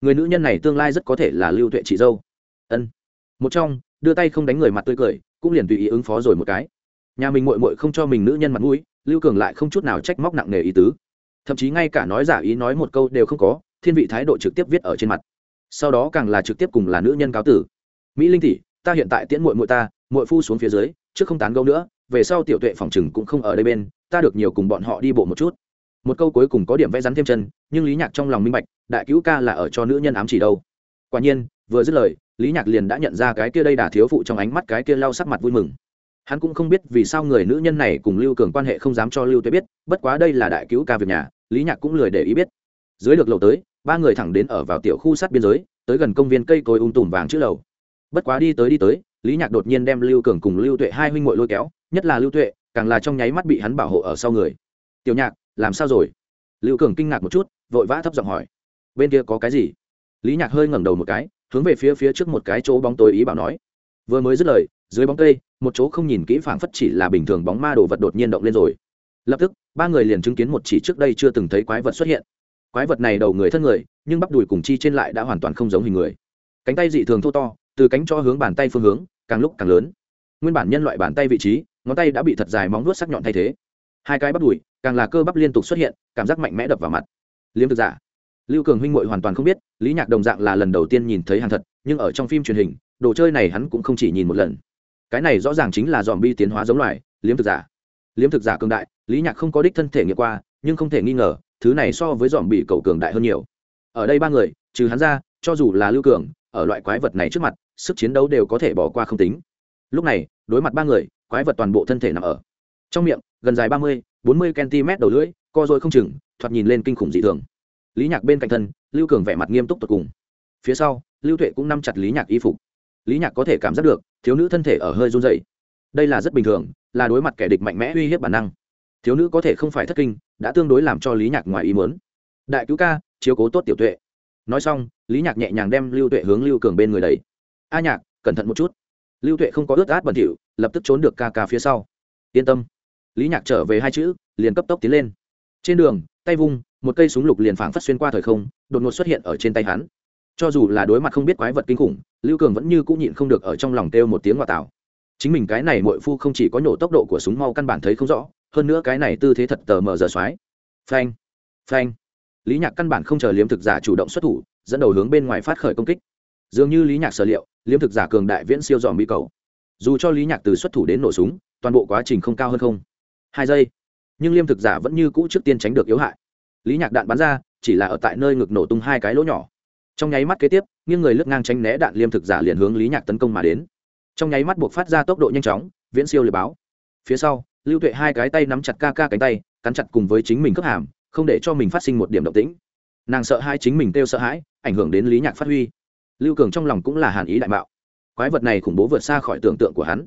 Người nữ nhân này tương lai rất có thể là lưu tuệ chị dâu. Ân. Một trong, đưa tay không đánh người mặt tươi cười, cũng liền tùy ý ứng phó rồi một cái. Nhà mình mội mội không cho mình nữ nhân mặt mũi, lưu cường lại không chút nào trách móc nặng nề ý tứ. Thậm chí ngay cả nói giả ý nói một câu đều không có, thiên vị thái độ trực tiếp viết ở trên mặt. Sau đó càng là trực tiếp cùng là nữ nhân cáo tử. Mỹ linh tỷ, ta hiện tại tiễn mội mội ta muội phu xuống phía dưới, trước không tán gẫu nữa, về sau tiểu tuệ phòng chừng cũng không ở đây bên, ta được nhiều cùng bọn họ đi bộ một chút. Một câu cuối cùng có điểm vẽ rắn thêm chân, nhưng lý nhạc trong lòng minh bạch, đại cứu ca là ở cho nữ nhân ám chỉ đâu. Quả nhiên, vừa dứt lời, lý nhạc liền đã nhận ra cái kia đây đà thiếu phụ trong ánh mắt cái kia lau sắc mặt vui mừng. Hắn cũng không biết vì sao người nữ nhân này cùng lưu cường quan hệ không dám cho lưu tuệ biết, bất quá đây là đại cứu ca việc nhà, lý nhạc cũng lười để ý biết. Dưới được lầu tới, ba người thẳng đến ở vào tiểu khu sát biên giới, tới gần công viên cây cối ung tùm vàng chữ lầu. Bất quá đi tới đi tới lý nhạc đột nhiên đem lưu cường cùng lưu tuệ hai huynh ngội lôi kéo, nhất là lưu tuệ, càng là trong nháy mắt bị hắn bảo hộ ở sau người. Tiểu nhạc, làm sao rồi? Lưu cường kinh ngạc một chút, vội vã thấp giọng hỏi. Bên kia có cái gì? Lý nhạc hơi ngẩng đầu một cái, hướng về phía phía trước một cái chỗ bóng tối ý bảo nói. Vừa mới dứt lời, dưới bóng cây, một chỗ không nhìn kỹ phảng phất chỉ là bình thường bóng ma đồ vật đột nhiên động lên rồi. Lập tức, ba người liền chứng kiến một chỉ trước đây chưa từng thấy quái vật xuất hiện. Quái vật này đầu người thân người, nhưng bắp đùi cùng chi trên lại đã hoàn toàn không giống hình người. Cánh tay dị thường thô to từ cánh cho hướng bàn tay phương hướng, càng lúc càng lớn. Nguyên bản nhân loại bàn tay vị trí, ngón tay đã bị thật dài móng vuốt sắc nhọn thay thế. Hai cái bắp đùi, càng là cơ bắp liên tục xuất hiện, cảm giác mạnh mẽ đập vào mặt. Liếm thực giả. Lưu cường huynh muội hoàn toàn không biết, lý nhạc đồng dạng là lần đầu tiên nhìn thấy hàng thật, nhưng ở trong phim truyền hình, đồ chơi này hắn cũng không chỉ nhìn một lần. Cái này rõ ràng chính là dòm bi tiến hóa giống loài, liếm thực giả. Liếm thực giả cường đại, lý nhạc không có đích thân thể nghiệm qua, nhưng không thể nghi ngờ, thứ này so với dòm bị cầu cường đại hơn nhiều. Ở đây ba người, trừ hắn ra, cho dù là lưu cường, ở loại quái vật này trước mặt sức chiến đấu đều có thể bỏ qua không tính. Lúc này, đối mặt ba người, quái vật toàn bộ thân thể nằm ở trong miệng, gần dài ba mươi, bốn mươi cm đầu lưỡi, co dôi không chừng, thoạt nhìn lên kinh khủng dị thường. Lý nhạc bên cạnh thân, lưu cường vẻ mặt nghiêm túc tột cùng. Phía sau, lưu tuệ cũng nắm chặt lý nhạc y phục. Lý nhạc có thể cảm giác được, thiếu nữ thân thể ở hơi run dày đây là rất bình thường, là đối mặt kẻ địch mạnh mẽ uy hiếp bản năng. Thiếu nữ có thể không phải thất kinh, đã tương đối làm cho lý nhạc ngoài ý muốn. Đại cứu ca, chiếu cố tốt tiểu tuệ. Nói xong, lý nhạc nhẹ nhàng đem lưu tuệ hướng lưu cường bên người đầy a nhạc, cẩn thận một chút. Lưu tuệ không có ướt át bẩn thỉu, lập tức trốn được ca ca phía sau. Yên tâm. Lý nhạc trở về hai chữ, liền cấp tốc tiến lên. Trên đường, tay vung, một cây súng lục liền phảng phất xuyên qua thời không, đột ngột xuất hiện ở trên tay hắn. Cho dù là đối mặt không biết quái vật kinh khủng, lưu cường vẫn như cũng nhịn không được ở trong lòng kêu một tiếng ngoại tảo. Chính mình cái này mội phu không chỉ có nhổ tốc độ của súng mau căn bản thấy không rõ, hơn nữa cái này tư thế thật tờ mờ giờ xoái. Phanh phanh. Lý nhạc căn bản không chờ liếm thực giả chủ động xuất thủ, dẫn đầu hướng bên ngoài phát khởi công kích. Dường như lý nhạc sở liệu liếm thực giả cường đại viễn siêu dòm bị cầu. Dù cho lý nhạc từ xuất thủ đến nổ súng, toàn bộ quá trình không cao hơn không. Hai giây. Nhưng liêm thực giả vẫn như cũ trước tiên tránh được yếu hại. Lý nhạc đạn bắn ra, chỉ là ở tại nơi ngực nổ tung hai cái lỗ nhỏ. Trong nháy mắt kế tiếp, nghiêng người lướt ngang tránh né đạn liêm thực giả liền hướng lý nhạc tấn công mà đến. Trong nháy mắt buộc phát ra tốc độ nhanh chóng, viễn siêu lời báo. Phía sau, lưu tuệ hai cái tay nắm chặt ca ca cánh tay, cắn chặt cùng với chính mình cướp hàm, không để cho mình phát sinh một điểm động tĩnh. Nàng sợ hai chính mình kêu sợ hãi, ảnh hưởng đến lý nhạc phát huy lưu cường trong lòng cũng là hàn ý đại mạo. Quái vật này khủng bố vượt xa khỏi tưởng tượng của hắn.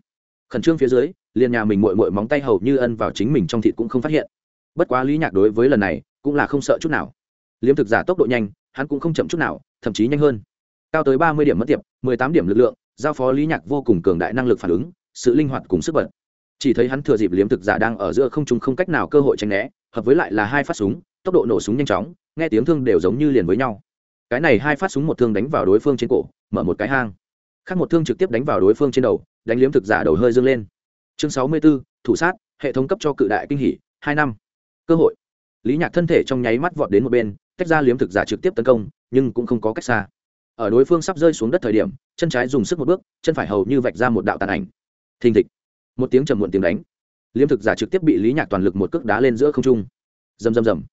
Khẩn trương phía dưới, liền nhà mình mội mội móng tay hầu như ân vào chính mình trong thịt cũng không phát hiện. Bất quá lý nhạc đối với lần này, cũng là không sợ chút nào. Liếm thực giả tốc độ nhanh, hắn cũng không chậm chút nào, thậm chí nhanh hơn. Cao tới ba mươi điểm mất tiệp, mười tám điểm lực lượng, giao phó lý nhạc vô cùng cường đại năng lực phản ứng, sự linh hoạt cùng sức bật. Chỉ thấy hắn thừa dịp liếm thực giả đang ở giữa không trung không cách nào cơ hội tránh né, hợp với lại là hai phát súng, tốc độ nổ súng nhanh chóng, nghe tiếng thương đều giống như liền với nhau cái này hai phát súng một thương đánh vào đối phương trên cổ, mở một cái hang. Khác một thương trực tiếp đánh vào đối phương trên đầu, đánh liếm thực giả đầu hơi dâng lên. Chương sáu mươi b ố thủ sát, hệ thống cấp cho cự đại kinh hỷ hai năm. Cơ hội. Lý nhạc thân thể trong nháy mắt vọt đến một bên, tách ra liếm thực giả trực tiếp tấn công, nhưng cũng không có cách xa. Ở đối phương sắp rơi xuống đất thời điểm, chân trái dùng sức một bước, chân phải hầu như vạch ra một đạo tàn ảnh. Thình thịch. Một tiếng trầm muộn tiếng đánh. Liếm thực giả trực tiếp bị lý nhạc toàn lực một cước đá lên giữa không trung. Rầm rầm rầm.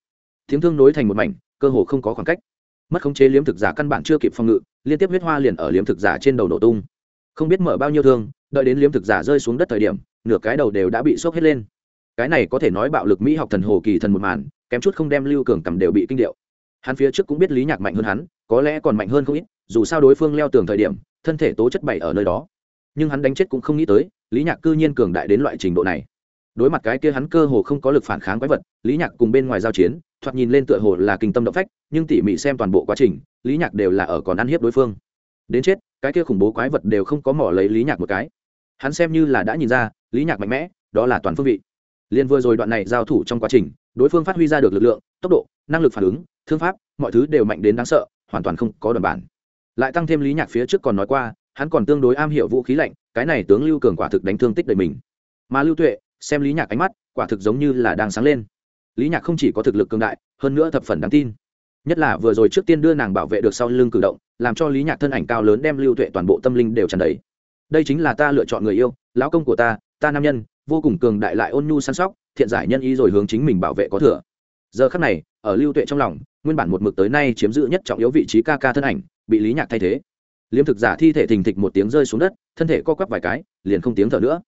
Tiếng thương nối thành một mảnh, cơ hồ không có khoảng cách mất khống chế liếm thực giả căn bản chưa kịp phòng ngự, liên tiếp huyết hoa liền ở liếm thực giả trên đầu nổ tung. Không biết mở bao nhiêu thương, đợi đến liếm thực giả rơi xuống đất thời điểm, nửa cái đầu đều đã bị sốc hết lên. Cái này có thể nói bạo lực mỹ học thần hồ kỳ thần một màn, kém chút không đem lưu cường cầm đều bị kinh điệu. Hắn phía trước cũng biết lý nhạc mạnh hơn hắn, có lẽ còn mạnh hơn không ít, dù sao đối phương leo tường thời điểm, thân thể tố chất bảy ở nơi đó. Nhưng hắn đánh chết cũng không nghĩ tới, lý nhạc cư nhiên cường đại đến loại trình độ này. Đối mặt cái kia hắn cơ hồ không có lực phản kháng quái vật, lý nhạc cùng bên ngoài giao chiến thoạt nhìn lên tựa hồ là kinh tâm động phách, nhưng tỉ mỉ xem toàn bộ quá trình, lý nhạc đều là ở còn ăn hiếp đối phương. Đến chết, cái kia khủng bố quái vật đều không có mỏ lấy lý nhạc một cái. Hắn xem như là đã nhìn ra, lý nhạc mạnh mẽ, đó là toàn phương vị. Liên vừa rồi đoạn này giao thủ trong quá trình, đối phương phát huy ra được lực lượng, tốc độ, năng lực phản ứng, thương pháp, mọi thứ đều mạnh đến đáng sợ, hoàn toàn không có đoàn bản. Lại tăng thêm lý nhạc phía trước còn nói qua, hắn còn tương đối am hiểu vũ khí lạnh, cái này tướng lưu cường quả thực đánh thương tích đời mình. Mà lưu tuệ, xem lý nhạc ánh mắt, quả thực giống như là đang sáng lên lý nhạc không chỉ có thực lực cường đại, hơn nữa thập phần đáng tin. Nhất là vừa rồi trước tiên đưa nàng bảo vệ được sau lưng cử động, làm cho lý nhạc thân ảnh cao lớn đem lưu tuệ toàn bộ tâm linh đều tràn đầy. Đây chính là ta lựa chọn người yêu, lão công của ta ta nam nhân, vô cùng cường đại lại ôn nhu săn sóc, thiện giải nhân ý rồi hướng chính mình bảo vệ có thừa. Giờ khắc này, ở lưu tuệ trong lòng, nguyên bản một mực tới nay chiếm giữ nhất trọng yếu vị trí ca ca thân ảnh, bị lý nhạc thay thế. Liếm thực giả thi thể thình thịch một tiếng rơi xuống đất, thân thể co quắp vài cái, liền không tiếng thở nữa.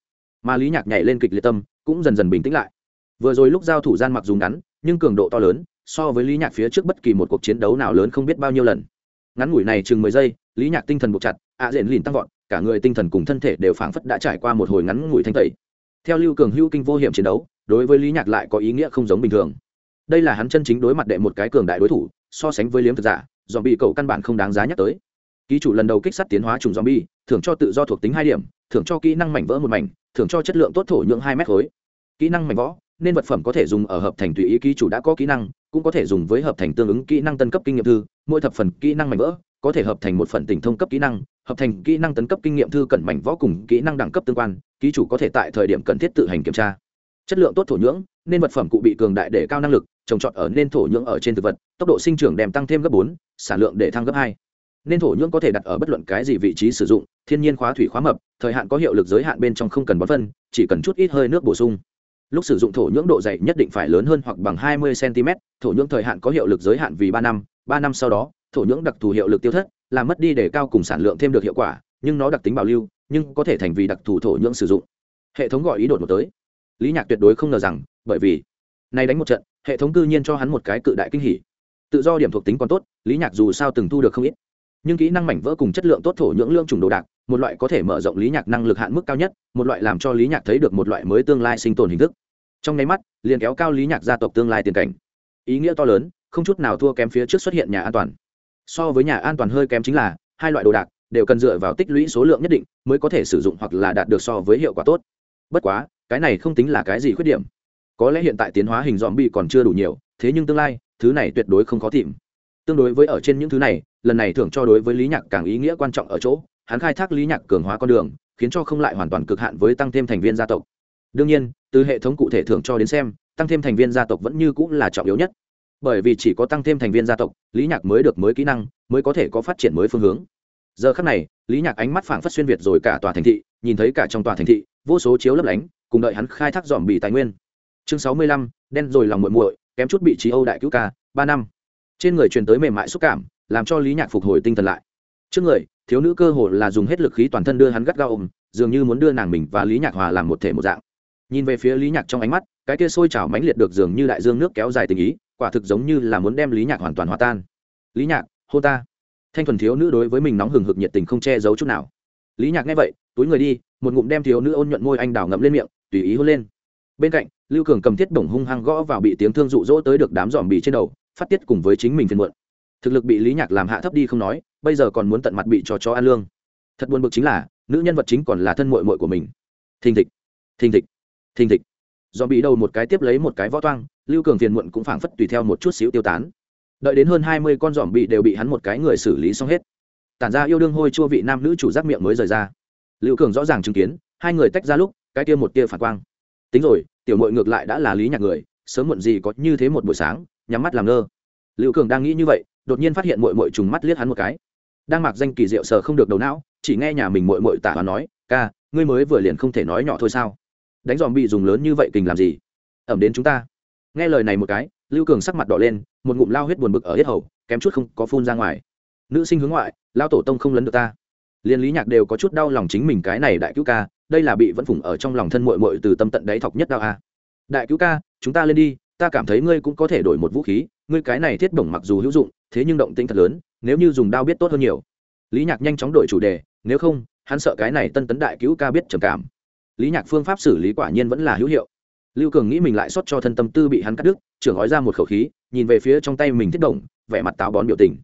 Mà lý nhạc nhảy lên kịch liệt tâm, cũng dần dần bình tĩnh lại vừa rồi lúc giao thủ gian mặc dù ngắn, nhưng cường độ to lớn, so với lý nhạc phía trước bất kỳ một cuộc chiến đấu nào lớn không biết bao nhiêu lần. Ngắn ngủi này chừng mười giây, lý nhạc tinh thần buộc chặt, ạ à diện lìn tăng vọt, cả người tinh thần cùng thân thể đều phảng phất đã trải qua một hồi ngắn ngủi thanh tẩy. Theo lưu cường hữu kinh vô hiểm chiến đấu, đối với lý nhạc lại có ý nghĩa không giống bình thường. Đây là hắn chân chính đối mặt đệ một cái cường đại đối thủ, so sánh với liếm thực giả dòm bị cậu căn bản không đáng giá nhắc tới. Ký chủ lần đầu kích sát tiến hóa trùng dòm bi thưởng cho tự do thuộc tính hai điểm, thưởng cho kỹ năng mảnh vỡ một mảnh, thưởng cho chất lượng tốt thổ nhượng hai mét khối. Kỹ năng mảnh võ nên vật phẩm có thể dùng ở hợp thành tùy ý ký chủ đã có kỹ năng, cũng có thể dùng với hợp thành tương ứng kỹ năng tân cấp kinh nghiệm thư, mỗi thập phần kỹ năng mảnh vỡ, có thể hợp thành một phần tỉnh thông cấp kỹ năng, hợp thành kỹ năng tấn cấp kinh nghiệm thư cẩn mảnh võ cùng kỹ năng đẳng cấp tương quan, ký chủ có thể tại thời điểm cần thiết tự hành kiểm tra. Chất lượng tốt thổ nhưỡng, nên vật phẩm cụ bị cường đại để cao năng lực, trồng trọt ở nên thổ nhưỡng ở trên thực vật, tốc độ sinh trưởng đem tăng thêm gấp bốn, sản lượng để thăng gấp hai. Nên thổ nhưỡng có thể đặt ở bất luận cái gì vị trí sử dụng, thiên nhiên khóa thủy khóa mập, thời hạn có hiệu lực giới hạn bên trong không cần bón phân, chỉ cần chút ít hơi nước bổ sung lúc sử dụng thổ nhưỡng độ dày nhất định phải lớn hơn hoặc bằng 20 cm thổ nhưỡng thời hạn có hiệu lực giới hạn vì ba năm ba năm sau đó, thổ nhưỡng đặc thù hiệu lực tiêu thất, làm mất đi để cao cùng sản lượng thêm được hiệu quả, nhưng nó đặc tính bảo lưu, nhưng có thể thành vì đặc thù thổ nhưỡng sử dụng. Hệ thống gọi ý đột một tới. Lý nhạc tuyệt đối không ngờ rằng, bởi vì nay đánh một trận, hệ thống cư nhiên cho hắn một cái cự đại kinh hỉ. Tự do điểm thuộc tính còn tốt, lý nhạc dù sao từng thu được không ít nhưng kỹ năng mảnh vỡ cùng chất lượng tốt thổ nhưỡng lương trùng đồ đạc, một loại có thể mở rộng lý nhạc năng lực hạn mức cao nhất, một loại làm cho lý nhạc thấy được một loại mới tương lai sinh tồn hình thức. Trong nháy mắt, liền kéo cao lý nhạc gia tộc tương lai tiền cảnh. Ý nghĩa to lớn, không chút nào thua kém phía trước xuất hiện nhà an toàn. So với nhà an toàn hơi kém chính là, hai loại đồ đạc đều cần dựa vào tích lũy số lượng nhất định mới có thể sử dụng hoặc là đạt được so với hiệu quả tốt. Bất quá, cái này không tính là cái gì khuyết điểm. Có lẽ hiện tại tiến hóa hình dòm bi còn chưa đủ nhiều, thế nhưng tương lai, thứ này tuyệt đối không khó tìm. Tương đối với ở trên những thứ này lần này thưởng cho đối với lý nhạc càng ý nghĩa quan trọng ở chỗ, hắn khai thác lý nhạc cường hóa con đường, khiến cho không lại hoàn toàn cực hạn với tăng thêm thành viên gia tộc. Đương nhiên, từ hệ thống cụ thể thưởng cho đến xem, tăng thêm thành viên gia tộc vẫn như cũng là trọng yếu nhất. Bởi vì chỉ có tăng thêm thành viên gia tộc, lý nhạc mới được mới kỹ năng, mới có thể có phát triển mới phương hướng. Giờ khắc này, lý nhạc ánh mắt phảng phất xuyên việt rồi cả tòa thành thị, nhìn thấy cả trong tòa thành thị, vô số chiếu lấp lánh, cùng đợi hắn khai thác dòm bị tài nguyên. Chương sáu mươi lăm, đen rồi lòng muội muội, kém chút bị trí âu đại cứu ca, ba năm. Trên người truyền tới mềm mại xúc cảm làm cho lý nhạc phục hồi tinh thần lại. Trước người, thiếu nữ cơ hồ là dùng hết lực khí toàn thân đưa hắn gắt gao ôm, dường như muốn đưa nàng mình và lý nhạc hòa làm một thể một dạng. Nhìn về phía lý nhạc trong ánh mắt, cái kia sôi trào mãnh liệt được dường như đại dương nước kéo dài tình ý, quả thực giống như là muốn đem lý nhạc hoàn toàn hòa tan. Lý nhạc hô ta. Thanh thuần thiếu nữ đối với mình nóng hừng hực nhiệt tình không che giấu chút nào. Lý nhạc nghe vậy, túi người đi, một ngụm đem thiếu nữ ôn nhuận môi anh đào ngậm lên miệng, tùy ý hôn lên. Bên cạnh, lưu cường cầm thiết bổng hung hăng gõ vào bị tiếng thương rụ rỗ tới được đám dòm bì trên đầu, phát tiết cùng với chính mình phiền muộn thực lực bị lý nhạc làm hạ thấp đi không nói, bây giờ còn muốn tận mặt bị cho chó ăn lương. Thật buồn bực chính là, nữ nhân vật chính còn là thân mội mội của mình. Thình thịch thình thịch thình thịch. Do bị đầu một cái tiếp lấy một cái võ toang, lưu cường phiền muộn cũng phảng phất tùy theo một chút xíu tiêu tán. Đợi đến hơn hai mươi con dòm bị đều bị hắn một cái người xử lý xong hết. Tản ra yêu đương hôi chua vị nam nữ chủ giác miệng mới rời ra. Lưu cường rõ ràng chứng kiến, hai người tách ra lúc, cái tia một tia phản quang. Tính rồi, tiểu mội ngược lại đã là lý nhạc người, sớm muộn gì có như thế một buổi sáng, nhắm mắt làm ngơ. Lưu cường đang nghĩ như vậy đột nhiên phát hiện mội mội trùng mắt liếc hắn một cái. Đang mặc danh kỳ diệu sờ không được đầu não, chỉ nghe nhà mình mội mội tả và nói, ca, ngươi mới vừa liền không thể nói nhỏ thôi sao? Đánh dòm bị dùng lớn như vậy kình làm gì? Ẩm đến chúng ta. Nghe lời này một cái, lưu cường sắc mặt đỏ lên, một ngụm lao huyết buồn bực ở hết hầu, kém chút không có phun ra ngoài. Nữ sinh hướng ngoại, lao tổ tông không lấn được ta. Liên lý nhạc đều có chút đau lòng chính mình cái này đại cứu ca, đây là bị vẫn phủng ở trong lòng thân mội mội từ tâm tận đáy thọc nhất đạo a. Đại cứu ca, chúng ta lên đi, ta cảm thấy ngươi cũng có thể đổi một vũ khí ngươi cái này thiết bổng mặc dù hữu dụng, thế nhưng động tính thật lớn, nếu như dùng đao biết tốt hơn nhiều. Lý nhạc nhanh chóng đổi chủ đề, nếu không, hắn sợ cái này tân tấn đại cứu ca biết trầm cảm. Lý nhạc phương pháp xử lý quả nhiên vẫn là hữu hiệu. Lưu cường nghĩ mình lại xót cho thân tâm tư bị hắn cắt đứt, trưởng gói ra một khẩu khí, nhìn về phía trong tay mình thiết động vẻ mặt táo bón biểu tình.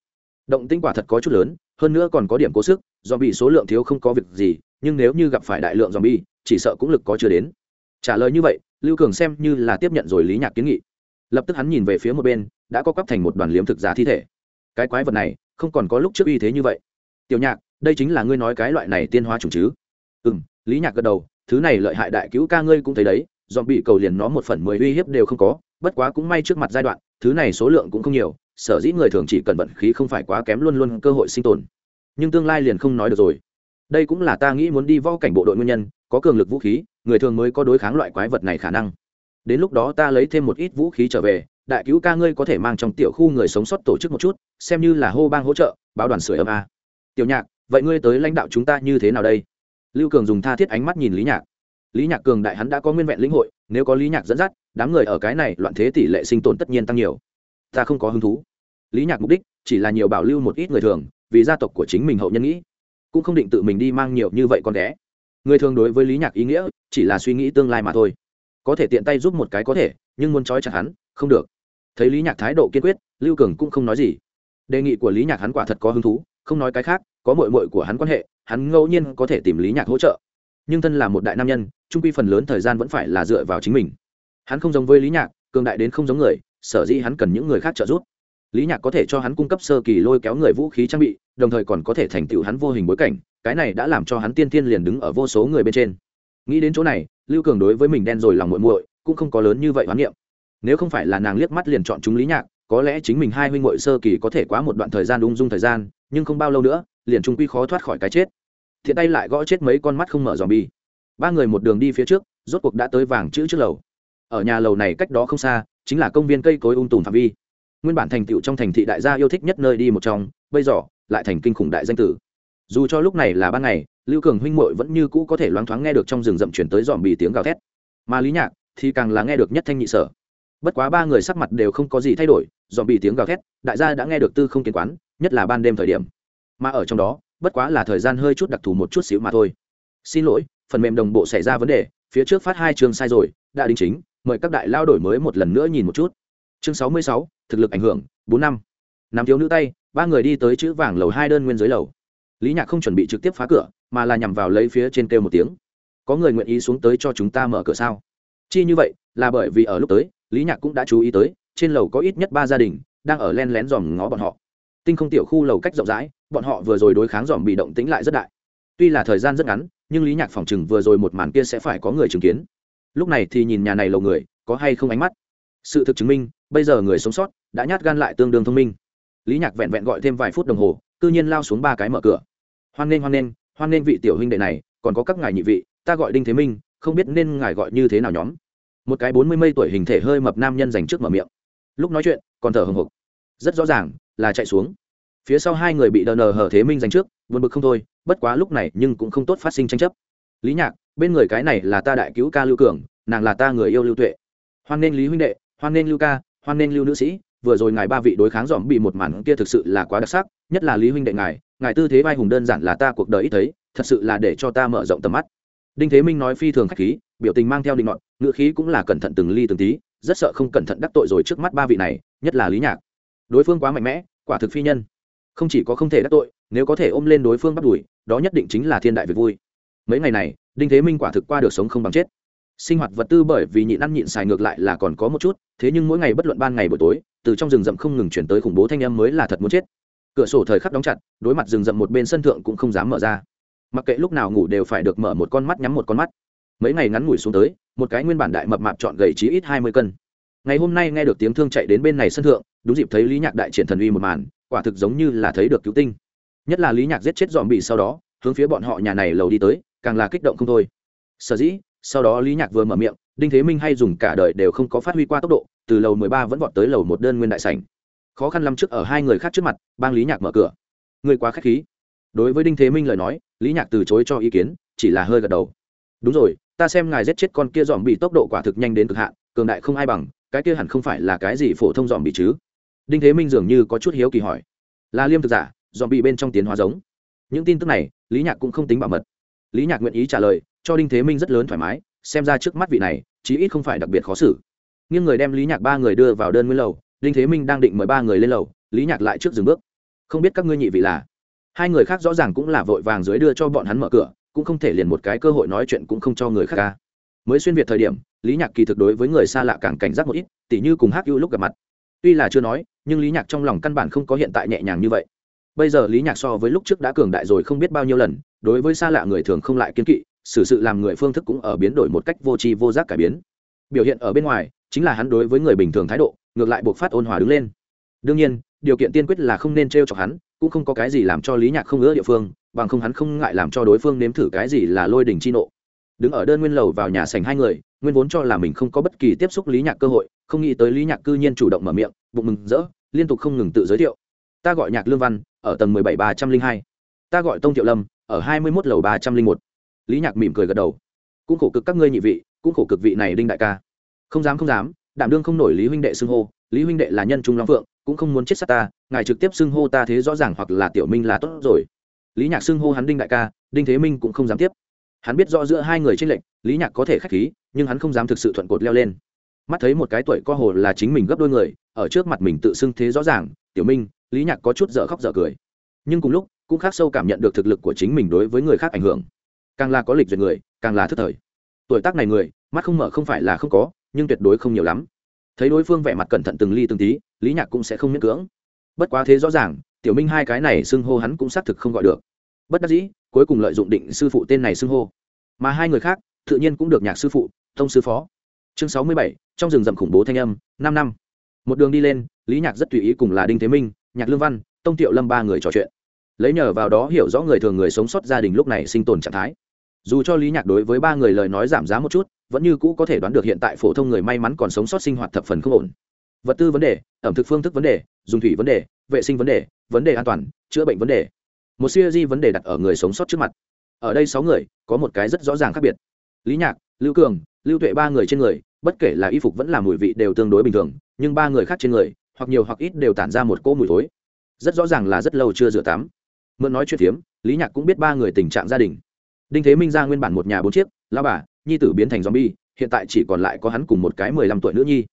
Động tinh quả thật có chút lớn, hơn nữa còn có điểm cố sức do bị số lượng thiếu không có việc gì, nhưng nếu như gặp phải đại lượng zombie, chỉ sợ cũng lực có chưa đến. Trả lời như vậy, lưu cường xem như là tiếp nhận rồi lý nhạc kiến nghị. Lập tức hắn nhìn về phía một bên đã có cắp thành một đoàn liếm thực giả thi thể. Cái quái vật này, không còn có lúc trước uy thế như vậy. Tiểu nhạc, đây chính là ngươi nói cái loại này tiên hóa chủng chứ? Ừ m lý nhạc gật đầu, thứ này lợi hại đại cứu ca ngươi cũng thấy đấy dọn bị cầu liền nó một phần mười uy hiếp đều không có, bất quá cũng may trước mặt giai đoạn, thứ này số lượng cũng không nhiều, sở dĩ người thường chỉ cần vận khí không phải quá kém luôn luôn cơ hội sinh tồn. Nhưng tương lai liền không nói được rồi. Đây cũng là ta nghĩ muốn đi vo cảnh bộ đội nguyên nhân, có cường lực vũ khí, người thường mới có đối kháng loại quái vật này khả năng. Đến lúc đó ta lấy thêm một ít vũ khí trở về đại cứu ca ngươi có thể mang trong tiểu khu người sống sót tổ chức một chút, xem như là hô bang hỗ trợ, báo đoàn sửa ấm a. Tiểu nhạc, vậy ngươi tới lãnh đạo chúng ta như thế nào đây? Lưu cường dùng tha thiết ánh mắt nhìn lý nhạc. Lý nhạc cường đại hắn đã có nguyên vẹn lĩnh hội, nếu có lý nhạc dẫn dắt, đám người ở cái này loạn thế tỷ lệ sinh tồn tất nhiên tăng nhiều. Ta không có hứng thú. Lý nhạc mục đích chỉ là nhiều bảo lưu một ít người thường, vì gia tộc của chính mình hậu nhân nghĩ. Cũng không định tự mình đi mang nhiều như vậy con ghé. Người thường đối với lý nhạc ý nghĩa chỉ là suy nghĩ tương lai mà thôi. Có thể tiện tay giúp một cái có thể, nhưng muốn trói chặt hắn, không được thấy lý nhạc thái độ kiên quyết, lưu cường cũng không nói gì. Đề nghị của lý nhạc hắn quả thật có hứng thú, không nói cái khác, có mội mội của hắn quan hệ, hắn ngẫu nhiên có thể tìm lý nhạc hỗ trợ. Nhưng thân là một đại nam nhân, trung quy phần lớn thời gian vẫn phải là dựa vào chính mình. Hắn không giống với lý nhạc, cường đại đến không giống người, sở dĩ hắn cần những người khác trợ giúp. Lý nhạc có thể cho hắn cung cấp sơ kỳ lôi kéo người vũ khí trang bị, đồng thời còn có thể thành tựu hắn vô hình bối cảnh, cái này đã làm cho hắn tiên tiên liền đứng ở vô số người bên trên. Nghĩ đến chỗ này, lưu cường đối với mình đen rồi lòng muội muội, cũng không có lớn như vậy hoán niệm nếu không phải là nàng liếc mắt liền chọn chúng lý nhạc, có lẽ chính mình hai huynh muội sơ kỳ có thể quá một đoạn thời gian ung dung thời gian, nhưng không bao lâu nữa, liền trung quy khó thoát khỏi cái chết. Thiện tay lại gõ chết mấy con mắt không mở dòm bi. Ba người một đường đi phía trước, rốt cuộc đã tới vàng chữ trước lầu. Ở nhà lầu này cách đó không xa, chính là công viên cây cối ung tùm phạm vi. Nguyên bản thành tựu trong thành thị đại gia yêu thích nhất nơi đi một trong, bây giờ, lại thành kinh khủng đại danh tử. Dù cho lúc này là ban ngày, lưu cường huynh muội vẫn như cũ có thể loáng thoáng nghe được trong rừng rậm chuyển tới dòm bì tiếng gào thét. Mà lý nhạc thì càng là nghe được nhất thanh nhị sở bất quá ba người sắc mặt đều không có gì thay đổi dòm bị tiếng gào thét, đại gia đã nghe được tư không kiến quán, nhất là ban đêm thời điểm. Mà ở trong đó, bất quá là thời gian hơi chút đặc thù một chút xíu mà thôi. Xin lỗi, phần mềm đồng bộ xảy ra vấn đề, phía trước phát hai chương sai rồi, đã đính chính, mời các đại lao đổi mới một lần nữa nhìn một chút. Chương sáu mươi sáu, thực lực ảnh hưởng, bốn năm. Năm thiếu nữ tay, ba người đi tới chữ vàng lầu hai đơn nguyên dưới lầu. Lý nhạc không chuẩn bị trực tiếp phá cửa, mà là nhằm vào lấy phía trên kêu một tiếng. Có người nguyện ý xuống tới cho chúng ta mở cửa sao? Chi như vậy, là bởi vì ở lúc tới, lý nhạc cũng đã chú ý tới, trên lầu có ít nhất ba gia đình đang ở len lén dòm ngó bọn họ. Tinh không tiểu khu lầu cách rộng rãi, bọn họ vừa rồi đối kháng dòm bị động tính lại rất đại. Tuy là thời gian rất ngắn, nhưng lý nhạc phòng chừng vừa rồi một màn kia sẽ phải có người chứng kiến. Lúc này thì nhìn nhà này lầu người, có hay không ánh mắt? Sự thực chứng minh, bây giờ người sống sót đã nhát gan lại tương đương thông minh. Lý nhạc vẹn vẹn gọi thêm vài phút đồng hồ, cư nhiên lao xuống ba cái mở cửa. Hoan nghênh hoan nghênh hoan nghênh vị tiểu huynh đệ này, còn có các ngài nhị vị, ta gọi đinh thế minh không biết nên ngài gọi như thế nào nhóm. Một cái bốn mươi mây tuổi hình thể hơi mập nam nhân dành trước mở miệng. Lúc nói chuyện, còn thở hồng hộc. Rất rõ ràng, là chạy xuống. Phía sau hai người bị đờ nờ hở thế minh dành trước, buồn bực không thôi, bất quá lúc này nhưng cũng không tốt phát sinh tranh chấp. Lý nhạc, bên người cái này là ta đại cứu ca lưu cường, nàng là ta người yêu lưu tuệ. Hoan nên lý huynh đệ, hoan nên lưu ca, hoan nên lưu nữ sĩ, vừa rồi ngài ba vị đối kháng dòm bị một màn kia thực sự là quá đặc sắc, nhất là lý huynh đệ ngài ngài tư thế vai hùng đơn giản là ta cuộc đời ít thấy, thật sự là để cho ta mở rộng tầm mắt đinh thế minh nói phi thường khách khí, biểu tình mang theo định ngọn ngữ khí cũng là cẩn thận từng ly từng tí, rất sợ không cẩn thận đắc tội rồi trước mắt ba vị này, nhất là lý nhạc. Đối phương quá mạnh mẽ, quả thực phi nhân. Không chỉ có không thể đắc tội, nếu có thể ôm lên đối phương bắt đuổi, đó nhất định chính là thiên đại việc vui. Mấy ngày này, đinh thế minh quả thực qua được sống không bằng chết. Sinh hoạt vật tư bởi vì nhịn ăn nhịn xài ngược lại là còn có một chút, thế nhưng mỗi ngày bất luận ban ngày buổi tối, từ trong rừng rậm không ngừng chuyển tới khủng bố thanh âm mới là thật muốn chết. Cửa sổ thời khắc đóng chặt, đối mặt rừng rậm một bên sân thượng cũng không dám mở ra mặc kệ lúc nào ngủ đều phải được mở một con mắt nhắm một con mắt. Mấy ngày ngắn ngủi xuống tới, một cái nguyên bản đại mập mạp chọn gầy chí ít hai mươi cân. Ngày hôm nay nghe được tiếng thương chạy đến bên này sân thượng, đúng dịp thấy lý nhạc đại triển thần uy một màn, quả thực giống như là thấy được cứu tinh. Nhất là lý nhạc giết chết dòm bị sau đó, hướng phía bọn họ nhà này lầu đi tới, càng là kích động không thôi. Sở dĩ, sau đó lý nhạc vừa mở miệng, đinh thế minh hay dùng cả đời đều không có phát huy qua tốc độ, từ lầu mười ba vẫn vọt tới lầu một đơn nguyên đại sảnh. Khó khăn lắm trước ở hai người khác trước mặt, bang lý nhạc mở cửa. Người quá k h á c h khí đối với đinh thế minh lời nói, lý nhạc từ chối cho ý kiến, chỉ là hơi gật đầu. Đúng rồi, ta xem ngài giết chết con kia dòm bị tốc độ quả thực nhanh đến cực hạn, cường đại không ai bằng, cái kia hẳn không phải là cái gì phổ thông dòm bị chứ? Đinh thế minh dường như có chút hiếu kỳ hỏi. Là liêm thực giả, dòm bị bên trong tiến hóa giống. Những tin tức này, lý nhạc cũng không tính bảo mật. Lý nhạc nguyện ý trả lời, cho đinh thế minh rất lớn thoải mái, xem ra trước mắt vị này, chí ít không phải đặc biệt khó xử. Nhưng người đem lý nhạc ba người đưa vào đơn nguyên lầu, đinh thế minh đang định mời ba người lên lầu, lý nhạc lại trước dừng bước. Không biết các ngươi nhị vị là? Hai người khác rõ ràng cũng là vội vàng dưới đưa cho bọn hắn mở cửa, cũng không thể liền một cái cơ hội nói chuyện cũng không cho người khác ca mới xuyên việt thời điểm, lý nhạc kỳ thực đối với người xa lạ càng cảnh giác một ít, tỉ như cùng hát ưu lúc gặp mặt. Tuy là chưa nói, nhưng lý nhạc trong lòng căn bản không có hiện tại nhẹ nhàng như vậy. Bây giờ lý nhạc so với lúc trước đã cường đại rồi không biết bao nhiêu lần, đối với xa lạ người thường không lại kiên kỵ, xử sự làm người phương thức cũng ở biến đổi một cách vô tri vô giác cải biến. Biểu hiện ở bên ngoài, chính là hắn đối với người bình thường thái độ, ngược lại buộc phát ôn hòa đứng lên. Đương nhiên, điều kiện tiên quyết là không nên t r e o chọc hắn cũng không có cái gì làm cho lý nhạc không ngỡ địa phương, bằng không hắn không ngại làm cho đối phương nếm thử cái gì là lôi đình chi nộ. Đứng ở đơn nguyên lầu vào nhà sành hai người, nguyên vốn cho là mình không có bất kỳ tiếp xúc lý nhạc cơ hội, không nghĩ tới lý nhạc cư nhiên chủ động mở miệng, bụng mừng rỡ, liên tục không ngừng tự giới thiệu. Ta gọi nhạc lương văn, ở tầng mười bảy ba trăm linh hai. Ta gọi tông thiệu lâm, ở hai mươi mốt lầu ba trăm linh một. Lý nhạc mỉm cười gật đầu. Cũng khổ cực các ngươi nhị vị, cũng khổ cực vị này đinh đại ca. Không dám không dám, đảm đương không nổi lý huynh đệ xưng hô, lý huynh đệ là nhân trung long phượng cũng không muốn chết sát ta ngài trực tiếp xưng hô ta thế rõ ràng hoặc là tiểu minh là tốt rồi. Lý nhạc xưng hô hắn đinh đại ca đinh thế minh cũng không dám tiếp. Hắn biết rõ giữa hai người tranh lệnh, lý nhạc có thể k h á c h khí nhưng hắn không dám thực sự thuận cột leo lên. Mắt thấy một cái tuổi co hồ là chính mình gấp đôi người ở trước mặt mình tự xưng thế rõ ràng tiểu minh lý nhạc có chút dở khóc dở cười. Nhưng cùng lúc cũng khác sâu cảm nhận được thực lực của chính mình đối với người khác ảnh hưởng. Càng là có lịch duyệt người càng là thức thời. Tuổi tác này người mắt không mở không phải là không có nhưng tuyệt đối không nhiều lắm thấy đối phương vẻ mặt cẩn thận từng ly từng tí, lý nhạc cũng sẽ không miễn cưỡng. Bất quá thế rõ ràng, tiểu minh hai cái này xưng hô hắn cũng xác thực không gọi được. Bất đắc dĩ, cuối cùng lợi dụng định sư phụ tên này xưng hô. Mà hai người khác, tự nhiên cũng được nhạc sư phụ thông sư phó. Chương sáu mươi bảy, trong rừng rậm khủng bố thanh âm, năm năm. Một đường đi lên, lý nhạc rất tùy ý cùng là đinh thế minh, nhạc lương văn, tông tiệu lâm ba người trò chuyện. Lấy nhờ vào đó hiểu rõ người thường người sống sót gia đình lúc này sinh tồn trạng thái dù cho lý nhạc đối với ba người lời nói giảm giá một chút, vẫn như cũ có thể đoán được hiện tại phổ thông người may mắn còn sống sót sinh hoạt thập phần không ổn. Vật tư vấn đề, ẩm thực phương thức vấn đề, dùng thủy vấn đề, vệ sinh vấn đề vấn đề an toàn, chữa bệnh vấn đề. Một siêu di vấn đề đặt ở người sống sót trước mặt. Ở đây sáu người, có một cái rất rõ ràng khác biệt. Lý nhạc, lưu cường, lưu tuệ ba người trên người, bất kể là y phục vẫn là mùi vị đều tương đối bình thường, nhưng ba người khác trên người, hoặc nhiều hoặc ít đều tản ra một cỗ mùi thối. Rất rõ ràng là rất lâu chưa rửa tắm. Mượn nói chuyện phiếm, lý nhạc cũng biết ba người tình trạng gia đình đinh thế minh ra nguyên bản một nhà bốn chiếc lao bà, nhi tử biến thành zombie, hiện tại chỉ còn lại có hắn cùng một cái mười lăm tuổi nữ nhi.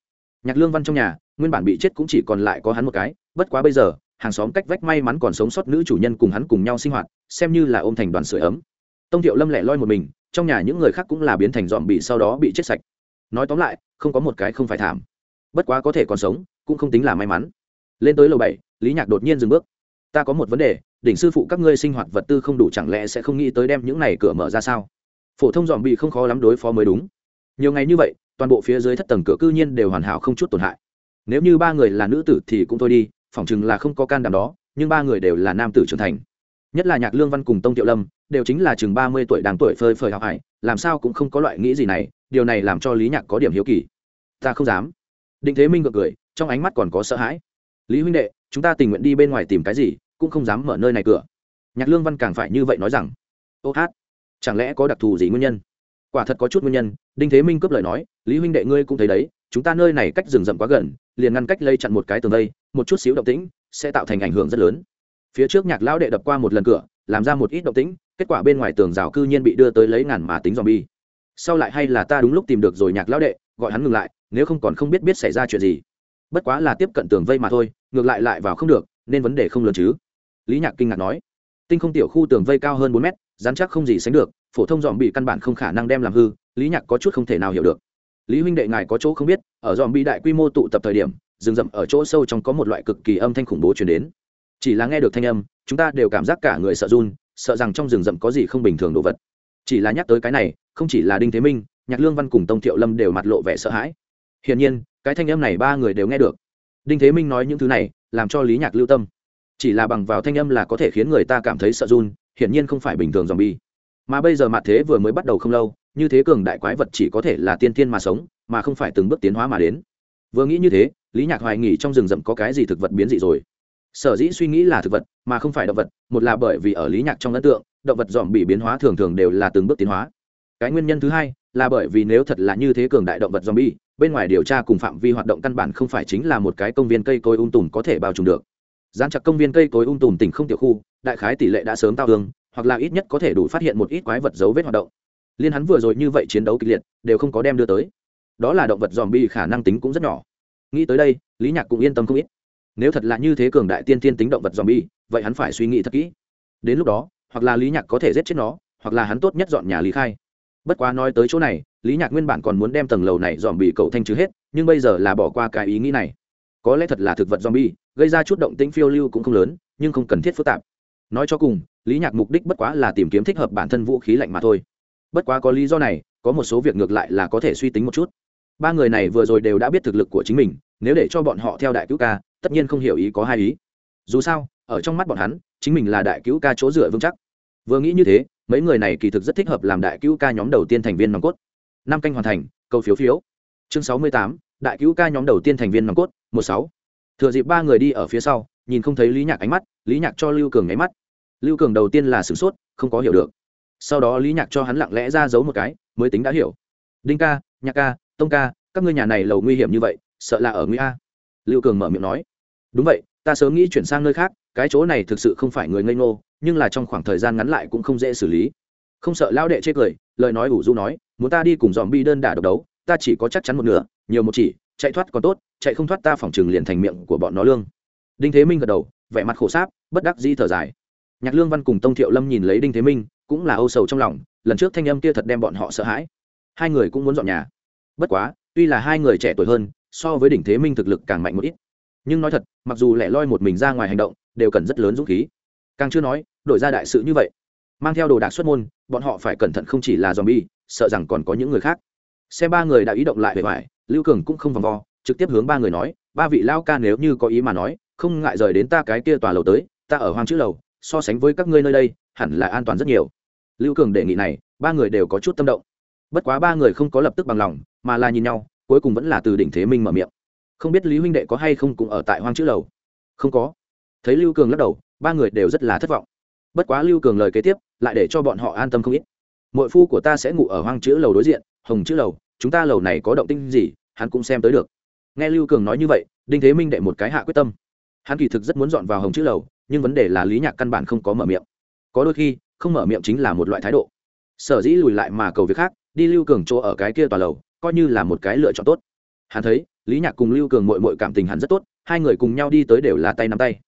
Nhạc lương văn trong nhà, nguyên bản bị chết cũng chỉ còn lại có hắn một cái, bất quá bây giờ, hàng xóm cách vách may mắn còn sống sót nữ chủ nhân cùng hắn cùng nhau sinh hoạt, xem như là ôm thành đoàn sửa ấm. Tông thiệu lâm lẻ loi một mình, trong nhà những người khác cũng là biến thành dòm bị sau đó bị chết sạch. Nói tóm lại, không có một cái không phải thảm. Bất quá có thể còn sống, cũng không tính là may mắn. Lên tới lầu bảy, lý nhạc đột nhiên dừng bước. Ta có một vấn đề đỉnh sư phụ các ngươi sinh hoạt vật tư không đủ chẳng lẽ sẽ không nghĩ tới đem những này cửa mở ra sao? Phổ thông dòm bị không khó lắm đối phó mới đúng. Nhiều ngày như vậy, toàn bộ phía dưới thất tầng cửa cư nhiên đều hoàn hảo không chút tổn hại. Nếu như ba người là nữ tử thì cũng thôi đi, phỏng chừng là không có can đảm đó, nhưng ba người đều là nam tử trưởng thành. Nhất là nhạc lương văn cùng tông tiệu lâm, đều chính là chừng ba mươi tuổi đáng tuổi phơi phơi học hải làm sao cũng không có loại nghĩ gì này, điều này làm cho lý nhạc có điểm hiếu kỳ. Ta không dám. Định thế minh gượng cười, trong ánh mắt còn có sợ hãi. Lý huynh đệ, chúng ta tình nguyện đi bên ngoài tìm cái gì? Cũng không dám mở nơi này cửa. Nhạc lương văn càng phải như vậy nói rằng, ô hát, chẳng lẽ có đặc thù gì nguyên nhân? Quả thật có chút nguyên nhân, đinh thế minh cướp lời nói, lý huynh đệ ngươi cũng thấy đấy, chúng ta nơi này cách rừng rậm quá gần, liền ngăn cách lây chặn một cái tường đây, một chút xíu động tĩnh sẽ tạo thành ảnh hưởng rất lớn. Phía trước nhạc lão đệ đập qua một lần cửa, làm ra một ít động tĩnh, kết quả bên ngoài tường rào cư nhiên bị đưa tới lấy ngàn mà tính dòm bi sau lại hay là ta đúng lúc tìm được rồi nhạc lão đệ, gọi hắn ngừng lại, nếu không còn không biết biết xảy ra chuyện gì. Bất quá là tiếp cận tường vây mà thôi, ngược lại lại vào không được, nên vấn đề không lớn chứ lý nhạc kinh ngạc nói, tinh không tiểu khu tường vây cao hơn bốn mét dán chắc không gì sánh được, phổ thông dòm bị căn bản không khả năng đem làm hư, lý nhạc có chút không thể nào hiểu được. Lý huynh đệ ngài có chỗ không biết, ở dòm bị đại quy mô tụ tập thời điểm, rừng rậm ở chỗ sâu trong có một loại cực kỳ âm thanh khủng bố chuyển đến. Chỉ là nghe được thanh âm, chúng ta đều cảm giác cả người sợ run, sợ rằng trong rừng rậm có gì không bình thường đồ vật. Chỉ là nhắc tới cái này, không chỉ là đinh thế minh, nhạc lương văn cùng tông thiệu lâm đều mặt lộ vẻ sợ hãi. Hiển nhiên, cái thanh âm này ba người đều nghe được. Đinh thế minh nói những thứ này, làm cho lý nhạc lưu tâm chỉ là bằng vào thanh âm là có thể khiến người ta cảm thấy sợ run hiển nhiên không phải bình thường dòm bi mà bây giờ mặt thế vừa mới bắt đầu không lâu như thế cường đại quái vật chỉ có thể là tiên tiên mà sống mà không phải từng bước tiến hóa mà đến. Vừa nghĩ như thế lý nhạc hoài nghỉ trong rừng rậm có cái gì thực vật biến dị rồi. Sở dĩ suy nghĩ là thực vật mà không phải động vật một là bởi vì ở lý nhạc trong ấn tượng động vật dòm bị biến hóa thường thường đều là từng bước tiến hóa. Cái nguyên nhân thứ hai là bởi vì nếu thật là như thế cường đại động vật zombie, bi bên ngoài điều tra cùng phạm vi hoạt động căn bản không phải chính là một cái công viên cây cối um tùm có thể bao trùm được dán chặt công viên cây cối ung tùm tỉnh không tiểu khu, đại khái tỷ lệ đã sớm tao hương, hoặc là ít nhất có thể đủ phát hiện một ít quái vật dấu vết hoạt động. Liên hắn vừa rồi như vậy chiến đấu kịch liệt, đều không có đem đưa tới. Đó là động vật dòm bi khả năng tính cũng rất nhỏ. Nghĩ tới đây, lý nhạc cũng yên tâm không ít. Nếu thật là như thế cường đại tiên tiên tính động vật dòm bi vậy hắn phải suy nghĩ thật kỹ. Đến lúc đó, hoặc là lý nhạc có thể giết chết nó, hoặc là hắn tốt nhất dọn nhà lý khai. Bất quá nói tới chỗ này, lý nhạc nguyên bản còn muốn đem tầng lầu này dòm bị cậu thanh trừ hết, nhưng bây giờ là bỏ qua cái ý nghĩ này có lẽ thật là thực vật zombie, gây ra chút động tĩnh phiêu lưu cũng không lớn, nhưng không cần thiết phức tạp. Nói cho cùng, lý nhạc mục đích bất quá là tìm kiếm thích hợp bản thân vũ khí lạnh mà thôi. Bất quá có lý do này, có một số việc ngược lại là có thể suy tính một chút. Ba người này vừa rồi đều đã biết thực lực của chính mình, nếu để cho bọn họ theo đại cứu ca, tất nhiên không hiểu ý có hai ý. Dù sao, ở trong mắt bọn hắn, chính mình là đại cứu ca chỗ dựa vững chắc. Vừa nghĩ như thế, mấy người này kỳ thực rất thích hợp làm đại cứu ca nhóm đầu tiên thành viên nòng cốt. Năm canh hoàn thành, câu phiếu phiếu. Chương sáu mươi tám, đại cứu ca nhóm đầu tiên thành viên nòng cốt một sáu. Thừa dịp ba người đi ở phía sau, nhìn không thấy lý nhạc ánh mắt, lý nhạc cho lưu cường nháy mắt. Lưu cường đầu tiên là sửng sốt, không có hiểu được. Sau đó lý nhạc cho hắn lặng lẽ ra giấu một cái, mới tính đã hiểu. Đinh ca, nhạc ca, tông ca, các ngươi nhà này lầu nguy hiểm như vậy, sợ là ở nguy a. Lưu cường mở miệng nói. Đúng vậy, ta sớm nghĩ chuyển sang nơi khác, cái chỗ này thực sự không phải người ngây ngô, nhưng là trong khoảng thời gian ngắn lại cũng không dễ xử lý. Không sợ lao đệ chê cười, lời nói ủ du nói, muốn ta đi cùng dòm bi đơn đả độc đấu, ta chỉ có chắc chắn một nửa, nhiều một chỉ chạy thoát còn tốt, chạy không thoát ta phỏng chừng liền thành miệng của bọn nó lương. Đinh thế minh gật đầu, vẻ mặt khổ sáp, bất đắc dĩ thở dài. Nhạc lương văn cùng tông thiệu lâm nhìn lấy đinh thế minh, cũng là âu sầu trong lòng, lần trước thanh âm kia thật đem bọn họ sợ hãi. Hai người cũng muốn dọn nhà. Bất quá, tuy là hai người trẻ tuổi hơn, so với đỉnh thế minh thực lực càng mạnh một ít. Nhưng nói thật, mặc dù lẻ loi một mình ra ngoài hành động, đều cần rất lớn dũng khí. Càng chưa nói, đổi ra đại sự như vậy, mang theo đồ đạc xuất môn, bọn họ phải cẩn thận không chỉ là dòm bi sợ rằng còn có những người khác. Xem ba người đã ý động lại về ngoài lưu cường cũng không vòng vo, trực tiếp hướng ba người nói, ba vị lao ca nếu như có ý mà nói, không ngại rời đến ta cái kia tòa lầu tới, ta ở hoang chữ lầu, so sánh với các ngươi nơi đây, hẳn là an toàn rất nhiều. Lưu cường đề nghị này, ba người đều có chút tâm động. Bất quá ba người không có lập tức bằng lòng, mà là nhìn nhau, cuối cùng vẫn là từ đỉnh thế minh mở miệng. Không biết lý huynh đệ có hay không cũng ở tại hoang chữ lầu? Không có. Thấy lưu cường lắc đầu, ba người đều rất là thất vọng. Bất quá lưu cường lời kế tiếp, lại để cho bọn họ an tâm không ít. Mỗi phu của ta sẽ ngủ ở hoang chữ lầu đối diện, hồng chữ lầu, chúng ta lầu này có động tinh gì hắn cũng xem tới được. Nghe lưu cường nói như vậy, đinh thế minh đệ một cái hạ quyết tâm. Hắn kỳ thực rất muốn dọn vào hồng chữ lầu, nhưng vấn đề là lý nhạc căn bản không có mở miệng. Có đôi khi, không mở miệng chính là một loại thái độ. Sở dĩ lùi lại mà cầu việc khác, đi lưu cường chỗ ở cái kia tòa lầu, coi như là một cái lựa chọn tốt. Hắn thấy, lý nhạc cùng lưu cường mội mội cảm tình hắn rất tốt, hai người cùng nhau đi tới đều là tay nắm tay.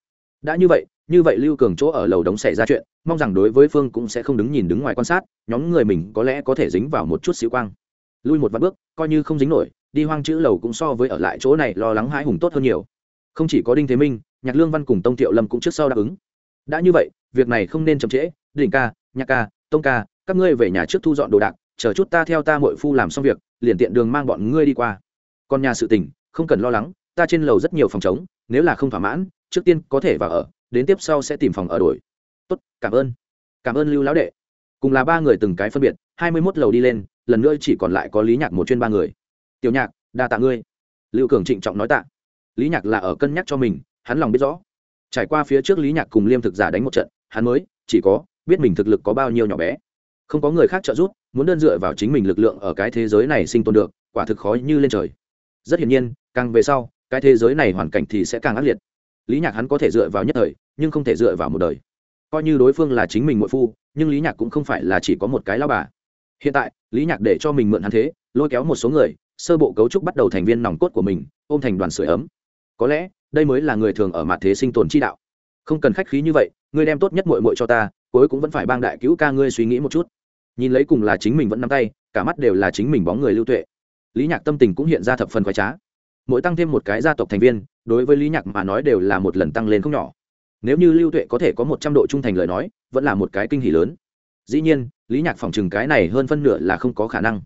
Đã như vậy như vậy lưu cường chỗ ở lầu đống xảy ra chuyện, mong rằng đối với phương cũng sẽ không đứng nhìn đứng ngoài quan sát, nhóm người mình có lẽ có thể dính vào một chút xíu quang. Lui một vài bước, coi như không dính nổi đi hoang chữ lầu cũng so với ở lại chỗ này lo lắng hãi hùng tốt hơn nhiều. Không chỉ có đinh thế minh nhạc lương văn cùng tông thiệu lâm cũng trước sau đáp ứng. Đã như vậy việc này không nên chậm trễ. Đỉnh ca nhạc ca tông ca các ngươi về nhà trước thu dọn đồ đạc chờ chút ta theo ta mội phu làm xong việc liền tiện đường mang bọn ngươi đi qua. Còn nhà sự tình không cần lo lắng ta trên lầu rất nhiều phòng trống, nếu là không thỏa mãn trước tiên có thể vào ở đến tiếp sau sẽ tìm phòng ở đổi. Tốt cảm ơn. Cảm ơn lưu lão đệ. Cùng là ba người từng cái phân biệt hai mươi mốt lầu đi lên lần nữa chỉ còn lại có lý nhạc một chuyên ba người tiểu nhạc, đa tạ ngươi. Lưu cường trịnh trọng nói tạ. Lý nhạc là ở cân nhắc cho mình, hắn lòng biết rõ. Trải qua phía trước lý nhạc cùng liêm thực giả đánh một trận, hắn mới, chỉ có, biết mình thực lực có bao nhiêu nhỏ bé. Không có người khác trợ giúp, muốn đơn dựa vào chính mình lực lượng ở cái thế giới này sinh tồn được, quả thực khó như lên trời. Rất hiển nhiên, càng về sau, cái thế giới này hoàn cảnh thì sẽ càng ác liệt. Lý nhạc hắn có thể dựa vào nhất thời, nhưng không thể dựa vào một đời. Coi như đối phương là chính mình muội phu, nhưng lý nhạc cũng không phải là chỉ có một cái lao bà. Hiện tại, lý nhạc để cho mình mượn hắn thế, lôi kéo một số người sơ bộ cấu trúc bắt đầu thành viên nòng cốt của mình, ôm thành đoàn sửa ấm. Có lẽ, đây mới là người thường ở mặt thế sinh tồn chi đạo. Không cần khách khí như vậy, ngươi đem tốt nhất mội mội cho ta, cuối cũng vẫn phải bang đại cứu ca ngươi suy nghĩ một chút. Nhìn lấy cùng là chính mình vẫn nắm tay, cả mắt đều là chính mình bóng người lưu tuệ. Lý nhạc tâm tình cũng hiện ra thập phần khoái trá. Mỗi tăng thêm một cái gia tộc thành viên, đối với lý nhạc mà nói đều là một lần tăng lên không nhỏ. Nếu như lưu tuệ có thể có một trăm độ trung thành lời nói, vẫn là một cái kinh hỷ lớn. Dĩ nhiên, lý nhạc phòng chừng cái này hơn phân nửa là không có khả năng.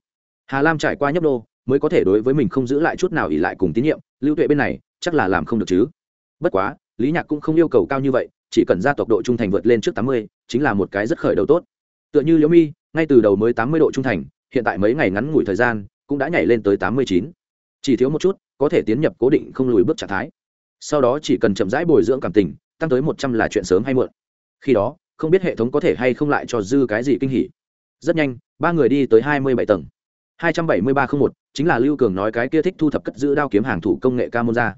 Hà lam trải qua nhấp đô mới có thể đối với mình không giữ lại chút nào ỉ lại cùng tín nhiệm, lưu tuệ bên này, chắc là làm không được chứ. Bất quá, lý nhạc cũng không yêu cầu cao như vậy, chỉ cần gia tộc độ trung thành vượt lên trước tám mươi, chính là một cái rất khởi đầu tốt. Tựa như liễu mi, ngay từ đầu mới tám mươi độ trung thành, hiện tại mấy ngày ngắn ngủi thời gian, cũng đã nhảy lên tới tám mươi chín. Chỉ thiếu một chút, có thể tiến nhập cố định không lùi bước trạng thái. Sau đó chỉ cần chậm rãi bồi dưỡng cảm tình, tăng tới một trăm là chuyện sớm hay muộn. Khi đó, không biết hệ thống có thể hay không lại cho dư cái gì kinh hỉ. Rất nhanh, ba người đi tới hai mươi bảy tầng hai trăm bảy mươi ba không một, chính là lưu cường nói cái kia thích thu thập cất giữ đao kiếm hàng thủ công nghệ ca môn ra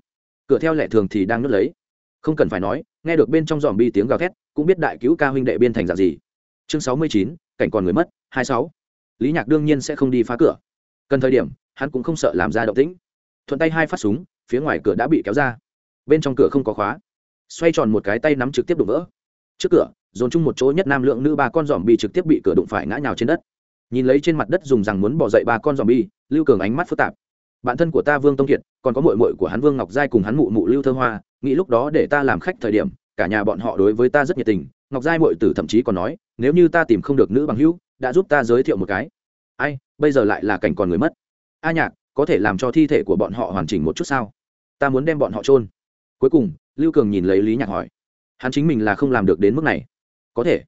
cửa theo lệ thường thì đang nuốt lấy. Không cần phải nói, nghe được bên trong dòm bi tiếng gào thét, cũng biết đại cứu ca huynh đệ biên thành dạng gì. Chương sáu mươi chín, cảnh còn người mất, hai sáu. Lý nhạc đương nhiên sẽ không đi phá cửa. Cần thời điểm, hắn cũng không sợ làm ra động tĩnh. Thuận tay hai phát súng, phía ngoài cửa đã bị kéo ra. Bên trong cửa không có khóa. Xoay tròn một cái tay nắm trực tiếp đụng vỡ. Trước cửa, dồn chung một chỗ nhất nam lượng nữ ba con dòm bi trực tiếp bị cửa đụng phải ngã nhào trên đất nhìn lấy trên mặt đất dùng rằng muốn bỏ dậy ba con zombie, bi lưu cường ánh mắt phức tạp. Bạn thân của ta vương tông kiệt còn có mội mội của hắn vương ngọc giai cùng hắn mụ mụ lưu thơ hoa nghĩ lúc đó để ta làm khách thời điểm cả nhà bọn họ đối với ta rất nhiệt tình. Ngọc giai mội tử thậm chí còn nói nếu như ta tìm không được nữ bằng hữu đã giúp ta giới thiệu một cái. Ai bây giờ lại là cảnh còn người mất. A nhạc có thể làm cho thi thể của bọn họ hoàn chỉnh một chút sao? Ta muốn đem bọn họ chôn. Cuối cùng lưu cường nhìn lấy lý nhạc hỏi. Hắn chính mình là không làm được đến mức này. Có thể.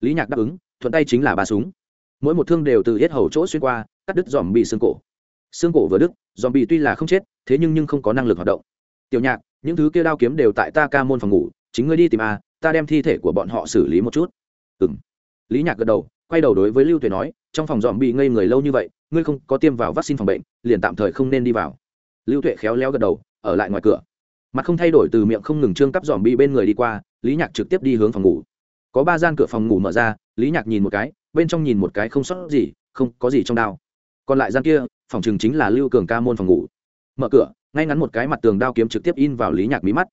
Lý nhạc đáp ứng thuận tay chính là ba súng mỗi một thương đều từ hết hầu chỗ xuyên qua, cắt đứt dòm bị xương cổ. Xương cổ vừa đứt dòm bị tuy là không chết, thế nhưng nhưng không có năng lực hoạt động. Tiểu nhạc, những thứ kia đao kiếm đều tại ta ca môn phòng ngủ, chính ngươi đi tìm a ta đem thi thể của bọn họ xử lý một chút. Ừ m lý nhạc gật đầu, quay đầu đối với lưu tuệ nói, trong phòng dòm bị ngây người lâu như vậy, ngươi không có tiêm vào vaccine phòng bệnh, liền tạm thời không nên đi vào. Lưu tuệ khéo léo gật đầu, ở lại ngoài cửa. Mặt không thay đổi từ miệng không ngừng trương cắp dòm bị bên người đi qua, lý nhạc trực tiếp đi hướng phòng ngủ có ba gian cửa phòng ngủ mở ra, lý nhạc nhìn một cái, bên trong nhìn một cái không sót gì, không có gì trong đao. Còn lại gian kia, phòng chừng chính là lưu cường ca môn phòng ngủ. Mở cửa, ngay ngắn một cái mặt tường đao kiếm trực tiếp in vào lý nhạc mí mắt.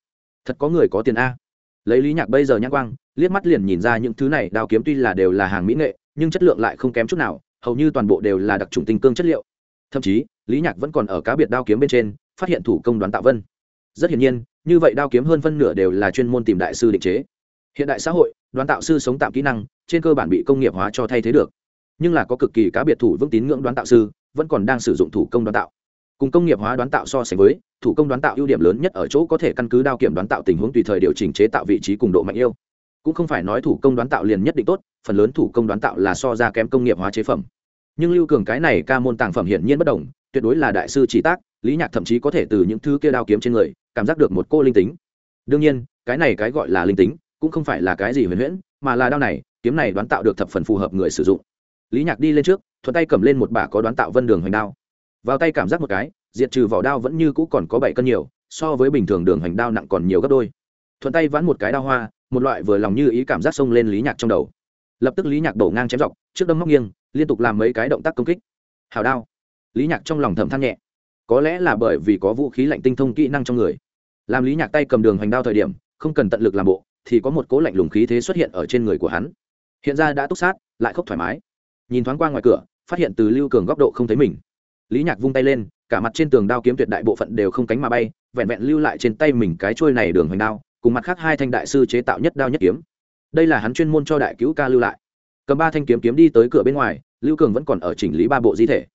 Thật có người có tiền a. Lấy lý nhạc bây giờ nhãn quang, liếc mắt liền nhìn ra những thứ này, đao kiếm tuy là đều là hàng mỹ nghệ, nhưng chất lượng lại không kém chút nào, hầu như toàn bộ đều là đặc trùng tinh cương chất liệu. Thậm chí, lý nhạc vẫn còn ở cá biệt đao kiếm bên trên, phát hiện thủ công đoán tạo vân. Rất hiển nhiên, như vậy đao kiếm hơn phân nửa đều là chuyên môn tìm đại sư định chế. Hiện đại xã hội đoán tạo sư sống tạm kỹ năng, trên cơ bản bị công nghiệp hóa cho thay thế được. Nhưng là có cực kỳ cá biệt thủ vững tín ngưỡng đoán tạo sư, vẫn còn đang sử dụng thủ công đoán tạo. Cùng công nghiệp hóa đoán tạo so sánh với, thủ công đoán tạo ưu điểm lớn nhất ở chỗ có thể căn cứ đao kiểm đoán tạo tình huống tùy thời điều chỉnh chế tạo vị trí cùng độ mạnh yêu. Cũng không phải nói thủ công đoán tạo liền nhất định tốt, phần lớn thủ công đoán tạo là so ra kém công nghiệp hóa chế phẩm. Nhưng lưu cường cái này ca môn tàng phẩm hiển nhiên bất đồng, tuyệt đối là đại sư chỉ tác, lý nhạc thậm chí có thể từ những thứ kia đao kiếm trên người, cảm giác được một cô linh tính. Đương nhiên, cái này cái gọi là linh tính cũng không phải là cái gì huyền huyễn, mà là đao này, kiếm này đoán tạo được thập phần phù hợp người sử dụng. Lý nhạc đi lên trước, thuận tay cầm lên một bả có đoán tạo vân đường hoành đao. Vào tay cảm giác một cái, diệt trừ vỏ đao vẫn như cũ còn có bảy cân nhiều, so với bình thường đường hoành đao nặng còn nhiều gấp đôi. Thuận tay vãn một cái đao hoa, một loại vừa lòng như ý cảm giác xông lên lý nhạc trong đầu. Lập tức lý nhạc đổ ngang chém dọc, trước đâm móc nghiêng, liên tục làm mấy cái động tác công kích. Hào đao. Lý nhạc trong lòng thầm than nhẹ. Có lẽ là bởi vì có vũ khí lạnh tinh thông kỹ năng trong người. Làm lý nhạc tay cầm đường hoành đao thời điểm, không cần tận lực làm bộ thì có một cố lạnh lùng khí thế xuất hiện ở trên người của hắn. Hiện ra đã túc sát, lại khóc thoải mái. Nhìn thoáng qua ngoài cửa, phát hiện từ lưu cường góc độ không thấy mình. Lý nhạc vung tay lên, cả mặt trên tường đao kiếm tuyệt đại bộ phận đều không cánh mà bay, vẹn vẹn lưu lại trên tay mình cái trôi này đường hoành đao, cùng mặt khác hai thanh đại sư chế tạo nhất đao nhất kiếm. Đây là hắn chuyên môn cho đại cứu ca lưu lại. Cầm ba thanh kiếm kiếm đi tới cửa bên ngoài, lưu cường vẫn còn ở chỉnh lý ba bộ di thể.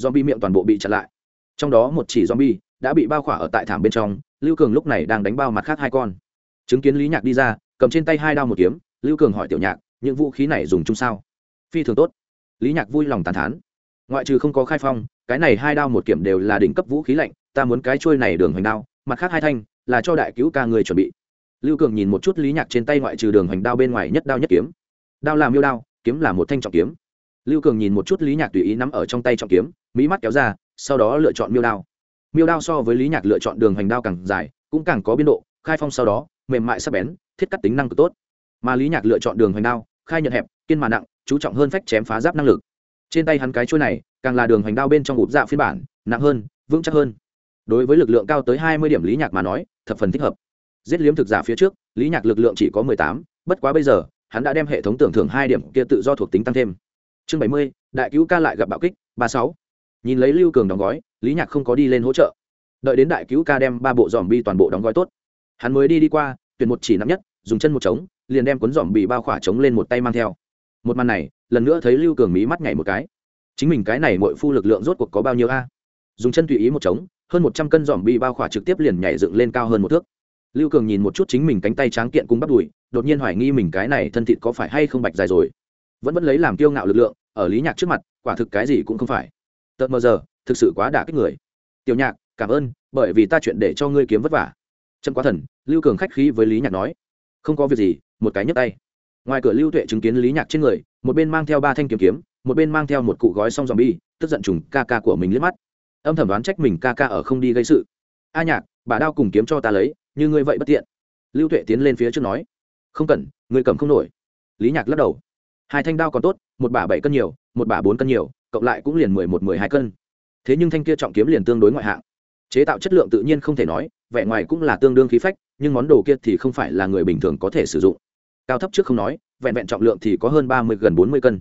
Zombie miệng toàn bộ bị chặn lại. Trong đó một chỉ zombie đã bị bao khỏa ở tại thảm bên trong, lưu cường lúc này đang đánh bao mặt khác hai con chứng kiến lý nhạc đi ra, cầm trên tay hai đao một kiếm, lưu cường hỏi tiểu nhạc, những vũ khí này dùng chung sao? Phi thường tốt. Lý nhạc vui lòng tàn thán. Ngoại trừ không có khai phong, cái này hai đao một kiểm đều là đỉnh cấp vũ khí lạnh, ta muốn cái trôi này đường hoành đao, mặt khác hai thanh, là cho đại cứu ca người chuẩn bị. Lưu cường nhìn một chút lý nhạc trên tay ngoại trừ đường hoành đao bên ngoài nhất đao nhất kiếm. Đao là miêu đao, kiếm là một thanh trọng kiếm. Lưu cường nhìn một chút lý nhạc tùy ý nắm ở trong tay trọng kiếm, mỹ mắt kéo ra, sau đó lựa chọn miêu đao. Miêu đao so với lý nhạc lựa chọn đường hoành đao càng dài, cũng càng có biên độ, khai phong sau đó mềm mại sắc bén, thiết cắt tính năng cực tốt. Mà lý nhạc lựa chọn đường hoành đao, khai nhận hẹp, kiên mà nặng, chú trọng hơn phách chém phá giáp năng lực. Trên tay hắn cái chuôi này, càng là đường hoành đao bên trong ụp dạ phiên bản, nặng hơn, vững chắc hơn. Đối với lực lượng cao tới hai mươi điểm lý nhạc mà nói, thập phần thích hợp. Giết liếm thực giả phía trước, lý nhạc lực lượng chỉ có mười tám, bất quá bây giờ, hắn đã đem hệ thống tưởng thưởng hai điểm kia tự do thuộc tính tăng thêm. Chương bảy mươi, đại cứu ca lại gặp bạo kích, ba sáu. Nhìn lấy lưu cường đóng gói, lý nhạc không có đi lên hỗ trợ. Đợi đến đại cứu ca đem ba bộ dòm bi toàn bộ đóng gói tốt. Hắn mới đi đi qua tuyển một chỉ nắm nhất, dùng chân một trống, liền đem cuốn dòm bị bao khỏa trống lên một tay mang theo. Một màn này, lần nữa thấy lưu cường mỹ mắt nhảy một cái. Chính mình cái này mỗi phu lực lượng rốt cuộc có bao nhiêu a? Dùng chân tùy ý một trống, hơn một trăm cân dòm bị bao khỏa trực tiếp liền nhảy dựng lên cao hơn một thước. Lưu cường nhìn một chút chính mình cánh tay tráng kiện cùng bắt đùi, đột nhiên hoài nghi mình cái này thân thịt có phải hay không bạch dài rồi. Vẫn vẫn lấy làm kiêu ngạo lực lượng, ở lý nhạc trước mặt, quả thực cái gì cũng không phải. Tợt mờ giờ, thực sự quá đả kích người. Tiểu nhạc, cảm ơn, bởi vì ta chuyện để cho ngươi kiếm vất vả trâm quá thần, lưu cường khách khí với lý nhạc nói, không có việc gì, một cái nhấp tay. Ngoài cửa lưu tuệ chứng kiến lý nhạc trên người, một bên mang theo ba thanh kiếm kiếm, một bên mang theo một cụ gói song dòm bi tức giận trùng ca ca của mình liếc mắt. Âm thầm đoán trách mình ca ca ở không đi gây sự. A nhạc, bà đao cùng kiếm cho ta lấy, như ngươi vậy bất tiện. Lưu tuệ tiến lên phía trước nói, không cần, ngươi cầm không nổi. Lý nhạc lắc đầu, hai thanh đao còn tốt, một bả bảy cân nhiều, một bả bốn cân nhiều, cộng lại cũng liền mười một, mười hai cân. Thế nhưng thanh kia trọng kiếm liền tương đối ngoại hạng. Chế tạo chất lượng tự nhiên không thể nói vẻ ngoài cũng là tương đương khí phách, nhưng món đồ kia thì không phải là người bình thường có thể sử dụng. Cao thấp trước không nói, vẹn vẹn trọng lượng thì có hơn ba mươi, gần bốn mươi cân.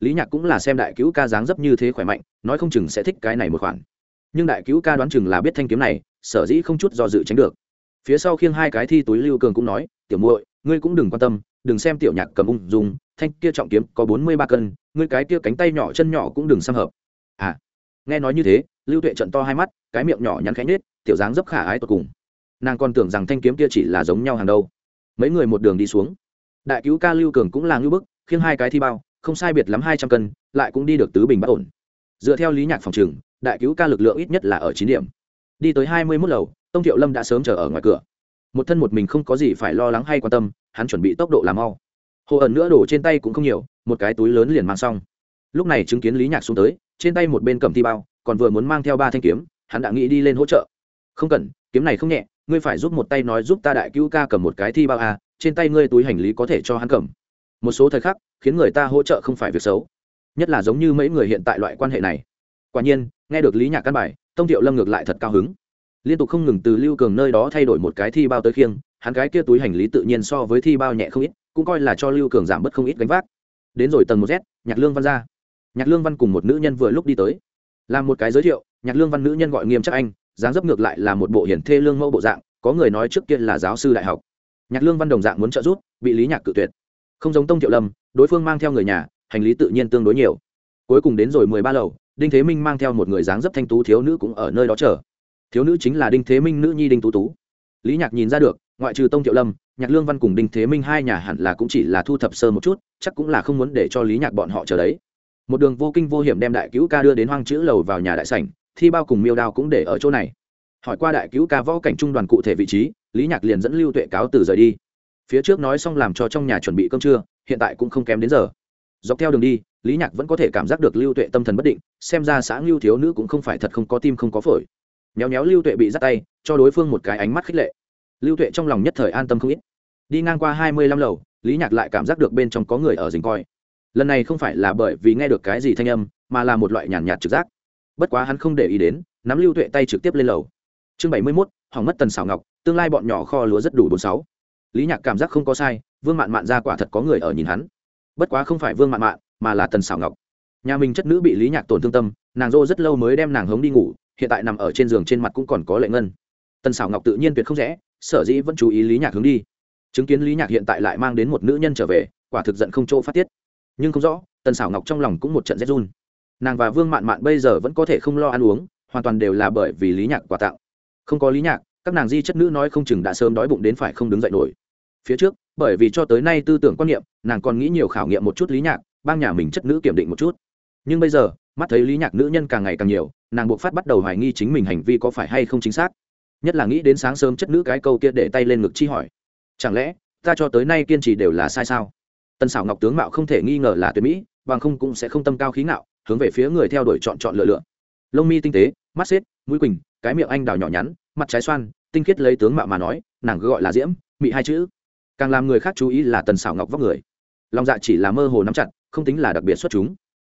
Lý nhạc cũng là xem đại cứu ca dáng dấp như thế khỏe mạnh, nói không chừng sẽ thích cái này một khoản. Nhưng đại cứu ca đoán chừng là biết thanh kiếm này, sở dĩ không chút do dự tránh được. Phía sau khiêng hai cái thi túi lưu cường cũng nói, tiểu muội, ngươi cũng đừng quan tâm, đừng xem tiểu nhạc cầm ung dùng thanh kia trọng kiếm có bốn mươi ba cân, ngươi cái kia cánh tay nhỏ chân nhỏ cũng đừng xăm hợp. À nghe nói như thế, lưu tuệ trận to hai mắt, cái miệng nhỏ nhắn khánh nết tiểu dáng dấp khả ái tột cùng. Nàng còn tưởng rằng thanh kiếm kia chỉ là giống nhau hàng đâu. Mấy người một đường đi xuống. Đại cứu ca lưu cường cũng là ngưỡng bức, khiêng hai cái thi bao, không sai biệt lắm hai trăm cân, lại cũng đi được tứ bình bất ổn. Dựa theo lý nhạc phòng trừng đại cứu ca lực lượng ít nhất là ở chín điểm. Đi tới hai mươi mốt lầu, tông thiệu lâm đã sớm chờ ở ngoài cửa. Một thân một mình không có gì phải lo lắng hay quan tâm, hắn chuẩn bị tốc độ làm mau. Hồ ẩn nữa đổ trên tay cũng không nhiều, một cái túi lớn liền mang xong. Lúc này chứng kiến lý nhạc xuống tới, trên tay một bên cầm thi bao, còn vừa muốn mang theo ba thanh kiếm, hắn đã nghĩ đi lên hỗ trợ không cần, kiếm này không nhẹ, ngươi phải giúp một tay nói giúp ta đại cứu ca cầm một cái thi bao a trên tay ngươi túi hành lý có thể cho hắn cầm. Một số thời khắc, khiến người ta hỗ trợ không phải việc xấu. Nhất là giống như mấy người hiện tại loại quan hệ này. Quả nhiên, nghe được lý nhạc căn bài, tông thiệu lâm ngược lại thật cao hứng. Liên tục không ngừng từ lưu cường nơi đó thay đổi một cái thi bao tới khiêng, hắn cái kia túi hành lý tự nhiên so với thi bao nhẹ không ít, cũng coi là cho lưu cường giảm bớt không ít gánh vác. Đến rồi tầng một z, nhạc lương văn ra. Nhạc lương văn cùng một nữ nhân vừa lúc đi tới. Làm một cái giới thiệu, nhạc lương văn nữ nhân gọi nghiêm chắc anh dáng dấp ngược lại là một bộ hiển thê lương mẫu bộ dạng, có người nói trước kia là giáo sư đại học. Nhạc lương văn đồng dạng muốn trợ giúp, bị lý nhạc cự tuyệt. Không giống tông thiệu lâm, đối phương mang theo người nhà, hành lý tự nhiên tương đối nhiều. Cuối cùng đến rồi mười ba lầu, đinh thế minh mang theo một người dáng dấp thanh tú thiếu nữ cũng ở nơi đó chờ. Thiếu nữ chính là đinh thế minh nữ nhi đinh tú tú. Lý nhạc nhìn ra được, ngoại trừ tông thiệu lâm, nhạc lương văn cùng đinh thế minh hai nhà hẳn là cũng chỉ là thu thập sơ một chút, chắc cũng là không muốn để cho lý nhạc bọn họ chờ đấy. Một đường vô kinh vô hiểm đem đại cứu ca đưa đến hoang chữ lầu vào nhà đại sảnh thi bao cùng miêu đao cũng để ở chỗ này. Hỏi qua đại cứu ca võ cảnh trung đoàn cụ thể vị trí lý nhạc liền dẫn lưu tuệ cáo từ rời đi. Phía trước nói xong làm cho trong nhà chuẩn bị cơm trưa hiện tại cũng không kém đến giờ. Dọc theo đường đi lý nhạc vẫn có thể cảm giác được lưu tuệ tâm thần bất định xem ra xã lưu thiếu nữ cũng không phải thật không có tim không có phổi. Nhéo nhéo lưu tuệ bị dắt tay cho đối phương một cái ánh mắt khích lệ. Lưu tuệ trong lòng nhất thời an tâm không ít. Đi ngang qua hai mươi lăm lầu lý nhạc lại cảm giác được bên trong có người ở dình coi. Lần này không phải là bởi vì nghe được cái gì thanh âm mà là một loại nhàn nhạt, nhạt trực giác bất quá hắn không để ý đến, nắm lưu tuệ tay trực tiếp lên lầu. Chương bảy mươi mốt, hỏng mất tần xảo ngọc, tương lai bọn nhỏ kho lúa rất đủ bốn sáu. Lý nhạc cảm giác không có sai, vương mạn mạn ra quả thật có người ở nhìn hắn. Bất quá không phải vương mạn mạn, mà là tần xảo ngọc. Nhà mình chất nữ bị lý nhạc tổn thương tâm, nàng rô rất lâu mới đem nàng hống đi ngủ, hiện tại nằm ở trên giường trên mặt cũng còn có lệ ngân. Tần xảo ngọc tự nhiên tuyệt không rẽ, sở dĩ vẫn chú ý lý nhạc hướng đi. Chứng kiến lý nhạc hiện tại lại mang đến một nữ nhân trở về, quả thực giận không chỗ phát tiết. Nhưng không rõ, tần xảo ngọc trong lòng cũng một trận rét run nàng và vương mạn mạn bây giờ vẫn có thể không lo ăn uống, hoàn toàn đều là bởi vì lý nhạc quà tặng. Không có lý nhạc, các nàng di chất nữ nói không chừng đã sớm đói bụng đến phải không đứng dậy nổi. Phía trước, bởi vì cho tới nay tư tưởng quan niệm, nàng còn nghĩ nhiều khảo nghiệm một chút lý nhạc, bang nhà mình chất nữ kiểm định một chút. Nhưng bây giờ, mắt thấy lý nhạc nữ nhân càng ngày càng nhiều, nàng buộc phát bắt đầu hoài nghi chính mình hành vi có phải hay không chính xác. Nhất là nghĩ đến sáng sớm chất nữ cái câu kia để tay lên ngực chi hỏi. Chẳng lẽ, ta cho tới nay kiên trì đều là sai sao? Tần xảo ngọc tướng mạo không thể nghi ngờ là tuyệt mỹ, bằng không cũng sẽ không tâm cao khí ngạo hướng về phía người theo đuổi chọn chọn lựa lựa. Lông mi tinh tế, mắt xếp, mũi quỳnh, cái miệng anh đào nhỏ nhắn, mặt trái xoan, tinh khiết lấy tướng mạo mà nói, nàng gọi là diễm, mị hai chữ. Càng làm người khác chú ý là tần xảo ngọc vóc người. Lòng dạ chỉ là mơ hồ nắm chặt, không tính là đặc biệt xuất chúng.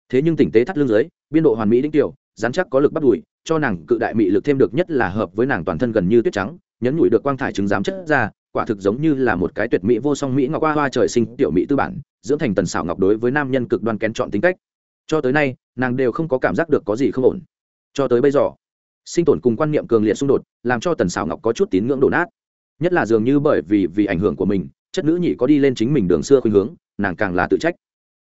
Thế nhưng tỉnh tế thắt lưng dưới, biên độ hoàn mỹ đĩnh tiểu dán chắc có lực bắt đùi, cho nàng cự đại mị lực thêm được nhất là hợp với nàng toàn thân gần như tuyết trắng, nhấn nhủi được quang thải trứng giám chất ra, quả thực giống như là một cái tuyệt mỹ vô song mỹ ngọc hoa hoa trời sinh tiểu mỹ tư bản, dưỡng thành tần xảo ngọc đối với nam nhân cực đoan kén chọn tính cách cho tới nay, nàng đều không có cảm giác được có gì không ổn. Cho tới bây giờ, sinh tồn cùng quan niệm cường liệt xung đột làm cho tần xảo ngọc có chút tín ngưỡng đổ nát. Nhất là dường như bởi vì vì ảnh hưởng của mình, chất nữ nhị có đi lên chính mình đường xưa khuynh hướng, nàng càng là tự trách.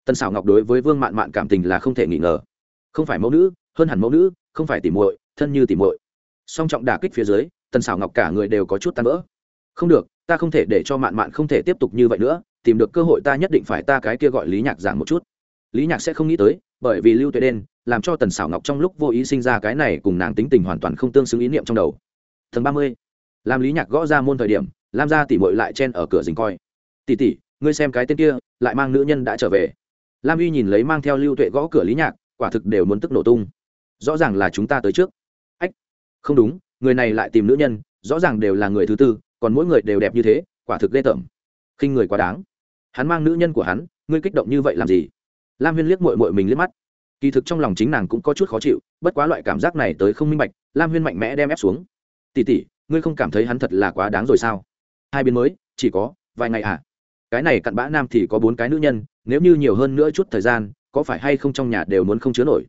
Tần xảo ngọc đối với vương mạn mạn cảm tình là không thể nghi ngờ. Không phải mẫu nữ, hơn hẳn mẫu nữ, không phải tỉ muội, thân như tỉ muội. Song trọng đả kích phía dưới, tần xảo ngọc cả người đều có chút tan vỡ. Không được, ta không thể để cho mạn mạn không thể tiếp tục như vậy nữa, tìm được cơ hội ta nhất định phải ta cái kia gọi lý nhạc giảng một chút. Lý nhạc sẽ không nghĩ tới bởi vì lưu tuệ đen làm cho tần xảo ngọc trong lúc vô ý sinh ra cái này cùng nàng tính tình hoàn toàn không tương xứng ý niệm trong đầu. Tầng ba mươi, làm lý nhạc gõ ra môn thời điểm, lam gia tỉ mội lại chen ở cửa dình coi. Tỉ tỉ ngươi xem cái tên kia, lại mang nữ nhân đã trở về. Lam uy nhìn lấy mang theo lưu tuệ gõ cửa lý nhạc, quả thực đều muốn tức nổ tung. Rõ ràng là chúng ta tới trước. Ách, không đúng, người này lại tìm nữ nhân, rõ ràng đều là người thứ tư, còn mỗi người đều đẹp như thế, quả thực ghê tởm. Khinh người quá đáng. Hắn mang nữ nhân của hắn, ngươi kích động như vậy làm gì? Lam huyên liếc mội mội mình liếc mắt. Kỳ thực trong lòng chính nàng cũng có chút khó chịu, bất quá loại cảm giác này tới không minh bạch, lam huyên mạnh mẽ đem ép xuống. Tỉ tỉ ngươi không cảm thấy hắn thật là quá đáng rồi sao? Hai biến mới, chỉ có vài ngày à? Cái này cặn bã nam thì có bốn cái nữ nhân, nếu như nhiều hơn nữa chút thời gian, có phải hay không trong nhà đều muốn không chứa nổi?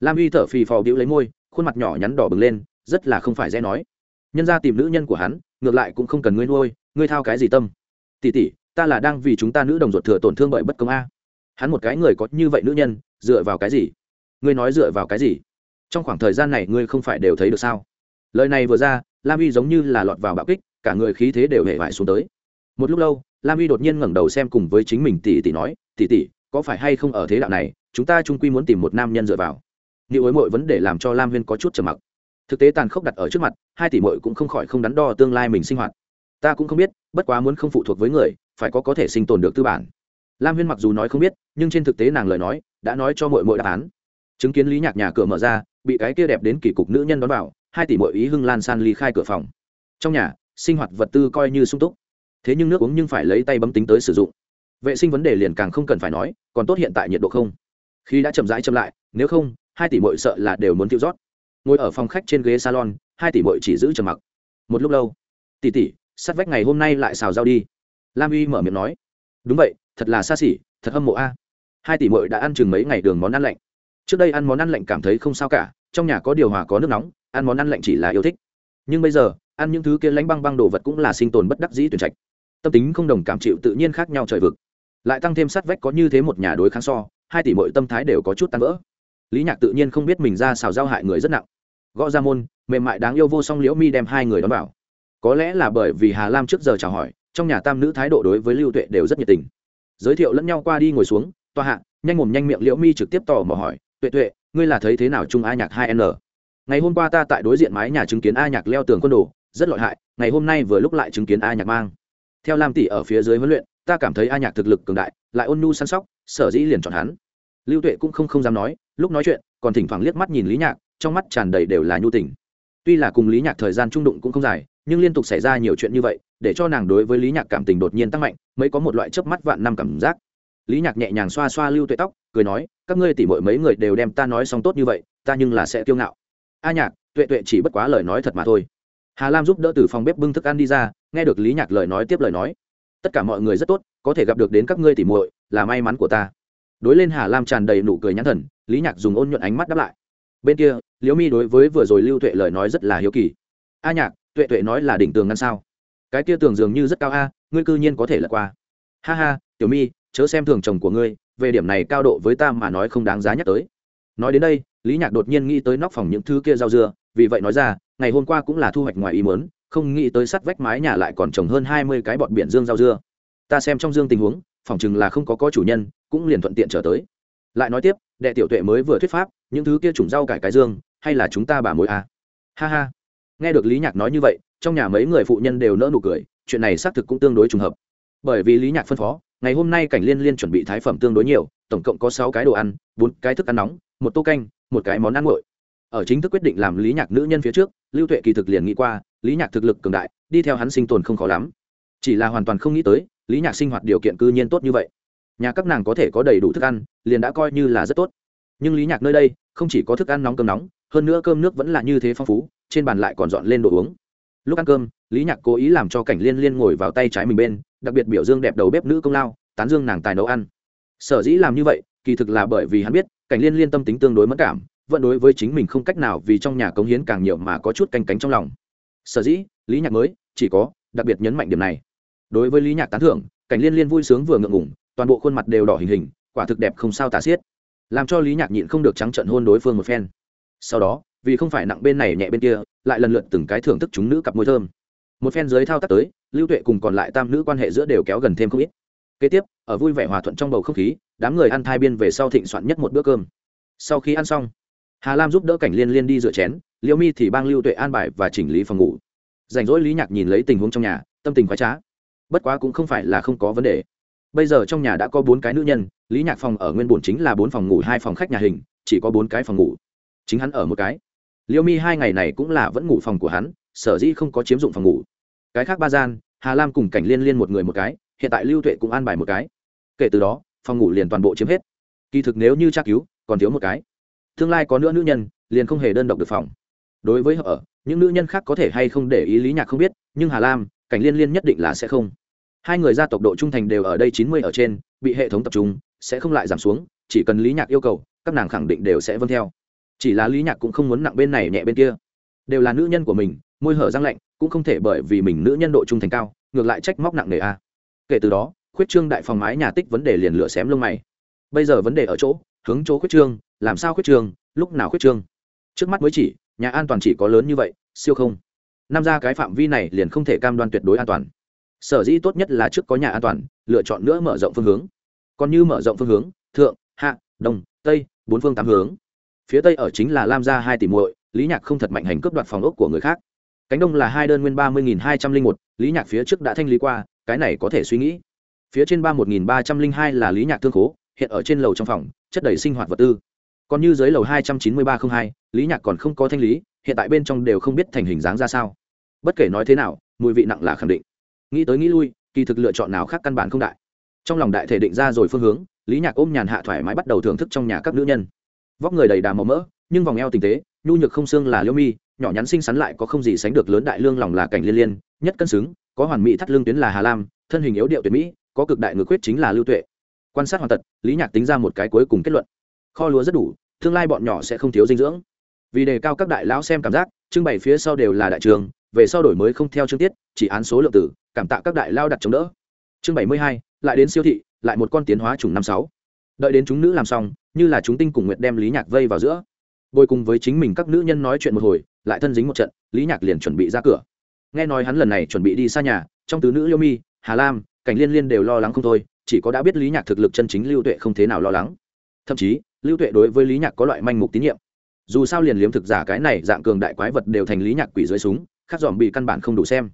Lam uy thở phì phò bĩu lấy môi, khuôn mặt nhỏ nhắn đỏ bừng lên, rất là không phải dễ nói. Nhân ra tìm nữ nhân của hắn, ngược lại cũng không cần ngươi nuôi, ngươi thao cái gì tâm? Tỉ tỉ ta là đang vì chúng ta nữ đồng ruột thừa tổn thương bởi bất công a hắn một cái người có như vậy nữ nhân, dựa vào cái gì? Ngươi nói dựa vào cái gì? Trong khoảng thời gian này ngươi không phải đều thấy được sao? Lời này vừa ra, lam uy giống như là lọt vào bạo kích, cả người khí thế đều hề vải xuống tới. Một lúc lâu, lam uy đột nhiên ngẩng đầu xem cùng với chính mình tỷ tỷ nói, tỷ tỷ, có phải hay không ở thế đạo này, chúng ta trung quy muốn tìm một nam nhân dựa vào? Liệu ối mội vấn đề làm cho lam huyên có chút trầm mặc. Thực tế tàn khốc đặt ở trước mặt, hai tỷ mội cũng không khỏi không đắn đo tương lai mình sinh hoạt. Ta cũng không biết, bất quá muốn không phụ thuộc với người, phải có có thể sinh tồn được tư bản lam huyên mặc dù nói không biết, nhưng trên thực tế nàng lời nói đã nói cho mọi mọi đáp án. Chứng kiến lý nhạc nhà cửa mở ra, bị cái kia đẹp đến kỳ cục nữ nhân đón vào, hai tỷ mọi ý hưng lan san ly khai cửa phòng. Trong nhà, sinh hoạt vật tư coi như sung túc. Thế nhưng nước uống nhưng phải lấy tay bấm tính tới sử dụng. Vệ sinh vấn đề liền càng không cần phải nói, còn tốt hiện tại nhiệt độ không. Khi đã chậm rãi chậm lại, nếu không, hai tỷ mội sợ là đều muốn tiêu rót ngồi ở phòng khách trên ghế salon, hai tỷ mội chỉ giữ trầm mặc. Một lúc lâu, tỷ tỷ, sắt vách ngày hôm nay lại xào rau đi. Lam uy mở miệng nói. Đúng vậy thật là xa xỉ, thật hâm mộ a. Hai tỷ mội đã ăn chừng mấy ngày đường món ăn lạnh. Trước đây ăn món ăn lạnh cảm thấy không sao cả, trong nhà có điều hòa có nước nóng, ăn món ăn lạnh chỉ là yêu thích. Nhưng bây giờ, ăn những thứ kia lánh băng băng đồ vật cũng là sinh tồn bất đắc dĩ tuyển trạch. Tâm tính không đồng cảm chịu tự nhiên khác nhau trời vực. Lại tăng thêm sát vách có như thế một nhà đối kháng so, hai tỷ mọi tâm thái đều có chút tan vỡ. Lý nhạc tự nhiên không biết mình ra xào giao hại người rất nặng. Gõ ra môn, mềm mại đáng yêu vô song liễu mi đem hai người đón vào. Có lẽ là bởi vì hà lam trước giờ chào hỏi, trong nhà tam nữ thái độ đối với lưu tuệ đều rất nhiệt tình giới thiệu lẫn nhau qua đi ngồi xuống, tòa hạ, nhanh mồm nhanh miệng liễu mi trực tiếp tò mò hỏi, tuệ tuệ, ngươi là thấy thế nào chung a nhạc hai n? Ngày hôm qua ta tại đối diện mái nhà chứng kiến a nhạc leo tường quân đồ, rất lợi hại, ngày hôm nay vừa lúc lại chứng kiến a nhạc mang. Theo lam tỷ ở phía dưới huấn luyện, ta cảm thấy a nhạc thực lực cường đại, lại ôn nhu săn sóc, sở dĩ liền chọn hắn. Lưu tuệ cũng không không dám nói, lúc nói chuyện, còn thỉnh thoảng liếc mắt nhìn lý nhạc, trong mắt tràn đầy đều là nhu tình. Tuy là cùng lý nhạc thời gian trung đụng cũng không dài nhưng liên tục xảy ra nhiều chuyện như vậy, để cho nàng đối với lý nhạc cảm tình đột nhiên tăng mạnh, mới có một loại chớp mắt vạn năm cảm giác. Lý nhạc nhẹ nhàng xoa xoa lưu tuệ tóc, cười nói, các ngươi tỉ mọi mấy người đều đem ta nói xong tốt như vậy, ta nhưng là sẽ kiêu ngạo. A nhạc, tuệ tuệ chỉ bất quá lời nói thật mà thôi. Hà lam giúp đỡ từ phòng bếp bưng thức ăn đi ra, nghe được lý nhạc lời nói tiếp lời nói, tất cả mọi người rất tốt, có thể gặp được đến các ngươi tỉ muội, là may mắn của ta. Đối lên hà lam tràn đầy nụ cười nhãn thần, lý nhạc dùng ôn nhuận ánh mắt đáp lại. Bên kia, liễu mi đối với vừa rồi lưu tuệ lời nói rất là hiếu kỳ. A nhạc tuệ tuệ nói là đỉnh tường ngăn sao? Cái kia tường dường như rất cao a, ngươi cư nhiên có thể lật qua. Ha ha, tiểu mi, chớ xem thường chồng của ngươi, về điểm này cao độ với ta mà nói không đáng giá nhắc tới. Nói đến đây, lý nhạc đột nhiên nghĩ tới nóc phòng những thứ kia rau dưa, vì vậy nói ra, ngày hôm qua cũng là thu hoạch ngoài ý mớn không nghĩ tới sắt vách mái nhà lại còn trồng hơn hai mươi cái bọt biển dương rau dưa. Ta xem trong dương tình huống, phòng chừng là không có có chủ nhân, cũng liền thuận tiện trở tới. Lại nói tiếp, đệ tiểu tuệ mới vừa thuyết pháp, những thứ kia trùng rau cải cái dương, hay là chúng ta bà mối à. ha ha nghe được lý nhạc nói như vậy, trong nhà mấy người phụ nhân đều nỡ nụ cười, chuyện này xác thực cũng tương đối trùng hợp. Bởi vì lý nhạc phân phó, ngày hôm nay cảnh liên liên chuẩn bị thái phẩm tương đối nhiều, tổng cộng có sáu cái đồ ăn, bốn cái thức ăn nóng, một tô canh, một cái món ăn nguội. Ở chính thức quyết định làm lý nhạc nữ nhân phía trước, lưu tuệ kỳ thực liền nghĩ qua, lý nhạc thực lực cường đại, đi theo hắn sinh tồn không khó lắm. Chỉ là hoàn toàn không nghĩ tới, lý nhạc sinh hoạt điều kiện cư nhiên tốt như vậy. Nhà các nàng có thể có đầy đủ thức ăn, liền đã coi như là rất tốt. Nhưng lý nhạc nơi đây, không chỉ có thức ăn nóng cơm nóng, hơn nữa cơm nước vẫn là như thế phong phú trên bàn lại còn dọn lên đồ uống. Lúc ăn cơm, lý nhạc cố ý làm cho cảnh liên liên ngồi vào tay trái mình bên, đặc biệt biểu dương đẹp đầu bếp nữ công lao, tán dương nàng tài nấu ăn. Sở dĩ làm như vậy, kỳ thực là bởi vì hắn biết, cảnh liên liên tâm tính tương đối mất cảm, vẫn đối với chính mình không cách nào vì trong nhà cống hiến càng nhiều mà có chút canh cánh trong lòng. Sở dĩ, lý nhạc mới, chỉ có, đặc biệt nhấn mạnh điểm này. Đối với lý nhạc tán thưởng, cảnh liên liên vui sướng vừa ngượng ngủng toàn bộ khuôn mặt đều đỏ hình hình, quả thực đẹp không sao tả xiết. Làm cho lý nhạc nhịn không được trắng trận hôn đối phương một phen. Sau đó vì không phải nặng bên này nhẹ bên kia, lại lần lượt từng cái thưởng thức chúng nữ cặp môi thơm. Một phen dưới thao tác tới, lưu tuệ cùng còn lại tam nữ quan hệ giữa đều kéo gần thêm không ít. Kế tiếp, ở vui vẻ hòa thuận trong bầu không khí, đám người ăn thai biên về sau thịnh soạn nhất một bữa cơm. Sau khi ăn xong, hà lam giúp đỡ cảnh liên liên đi rửa chén, liễu mi thì bang lưu tuệ an bài và chỉnh lý phòng ngủ. Rảnh rỗi lý nhạc nhìn lấy tình huống trong nhà, tâm tình khoái trá. Bất quá cũng không phải là không có vấn đề. Bây giờ trong nhà đã có bốn cái nữ nhân, lý nhạc phòng ở nguyên bổn chính là bốn phòng ngủ, hai phòng khách nhà hình, chỉ có bốn cái phòng ngủ. Chính hắn ở một cái. Liêu mi hai ngày này cũng là vẫn ngủ phòng của hắn, sở dĩ không có chiếm dụng phòng ngủ. Cái khác ba gian, hà lam cùng cảnh liên liên một người một cái, hiện tại lưu tuệ cũng an bài một cái. Kể từ đó, phòng ngủ liền toàn bộ chiếm hết. Kỳ thực nếu như tra cứu, còn thiếu một cái. Tương lai có nữa nữ nhân, liền không hề đơn độc được phòng. Đối với họ ở, những nữ nhân khác có thể hay không để ý lý nhạc không biết, nhưng hà lam, cảnh liên liên nhất định là sẽ không. Hai người gia tộc độ trung thành đều ở đây chín mươi ở trên, bị hệ thống tập trung, sẽ không lại giảm xuống, chỉ cần lý nhạc yêu cầu, các nàng khẳng định đều sẽ vâng theo chỉ là lý nhạc cũng không muốn nặng bên này nhẹ bên kia. Đều là nữ nhân của mình, môi hở răng lạnh, cũng không thể bởi vì mình nữ nhân độ trung thành cao, ngược lại trách móc nặng nề a. Kể từ đó, khuyết trương đại phòng mái nhà tích vấn đề liền lửa xém lông mày. Bây giờ vấn đề ở chỗ, hướng chỗ khuyết trương, làm sao khuyết trương, lúc nào khuyết trương? Trước mắt mới chỉ, nhà an toàn chỉ có lớn như vậy, siêu không? Năm ra cái phạm vi này liền không thể cam đoan tuyệt đối an toàn. Sở dĩ tốt nhất là trước có nhà an toàn, lựa chọn nữa mở rộng phương hướng. Còn như mở rộng phương hướng, thượng, hạ, đông, tây, bốn phương tám hướng phía tây ở chính là lam gia hai tỷ muội, lý nhạc không thật mạnh hành cướp đoạt phòng ốc của người khác. Cánh đông là hai đơn nguyên ba mươi nghìn hai trăm linh một, lý nhạc phía trước đã thanh lý qua, cái này có thể suy nghĩ. Phía trên ba một nghìn ba trăm linh hai là lý nhạc thương khố, hiện ở trên lầu trong phòng, chất đầy sinh hoạt vật tư. Còn như dưới lầu hai trăm chín mươi ba không hai, lý nhạc còn không có thanh lý, hiện tại bên trong đều không biết thành hình dáng ra sao. Bất kể nói thế nào, mùi vị nặng là khẳng định. Nghĩ tới nghĩ lui, kỳ thực lựa chọn nào khác căn bản không đại. Trong lòng đại thể định ra rồi phương hướng, lý nhạc ôm nhàn hạ thoải mái bắt đầu thưởng thức trong nhà các nữ nhân vóc người đầy đà màu mỡ, nhưng vòng eo tinh tế, nhu nhược không xương là liêu mi, nhỏ nhắn xinh xắn lại có không gì sánh được lớn đại lương lòng là cảnh liên liên, nhất cân xứng, có hoàn mỹ thắt lương tuyến là hà lam, thân hình yếu điệu tuyệt mỹ, có cực đại ngược quyết chính là lưu tuệ. Quan sát hoàn tật, lý nhạc tính ra một cái cuối cùng kết luận. Kho lúa rất đủ, tương lai bọn nhỏ sẽ không thiếu dinh dưỡng. Vì đề cao các đại lão xem cảm giác, trưng bày phía sau đều là đại trường, về sau đổi mới không theo chương tiết, chỉ án số lượng tử, cảm tạ các đại lao đặt chống đỡ. Chương bảy mươi hai, lại đến siêu thị, lại một con tiến hóa chủng năm sáu. Đợi đến chúng nữ làm xong như là chúng tinh cùng nguyện đem lý nhạc vây vào giữa bồi cùng với chính mình các nữ nhân nói chuyện một hồi lại thân dính một trận lý nhạc liền chuẩn bị ra cửa nghe nói hắn lần này chuẩn bị đi xa nhà trong tứ nữ liêu mi hà lam cảnh liên liên đều lo lắng không thôi chỉ có đã biết lý nhạc thực lực chân chính lưu tuệ không thế nào lo lắng thậm chí lưu tuệ đối với lý nhạc có loại manh mục tín nhiệm dù sao liền liếm thực giả cái này dạng cường đại quái vật đều thành lý nhạc quỷ dưới súng khác dòm bị căn bản không đủ xem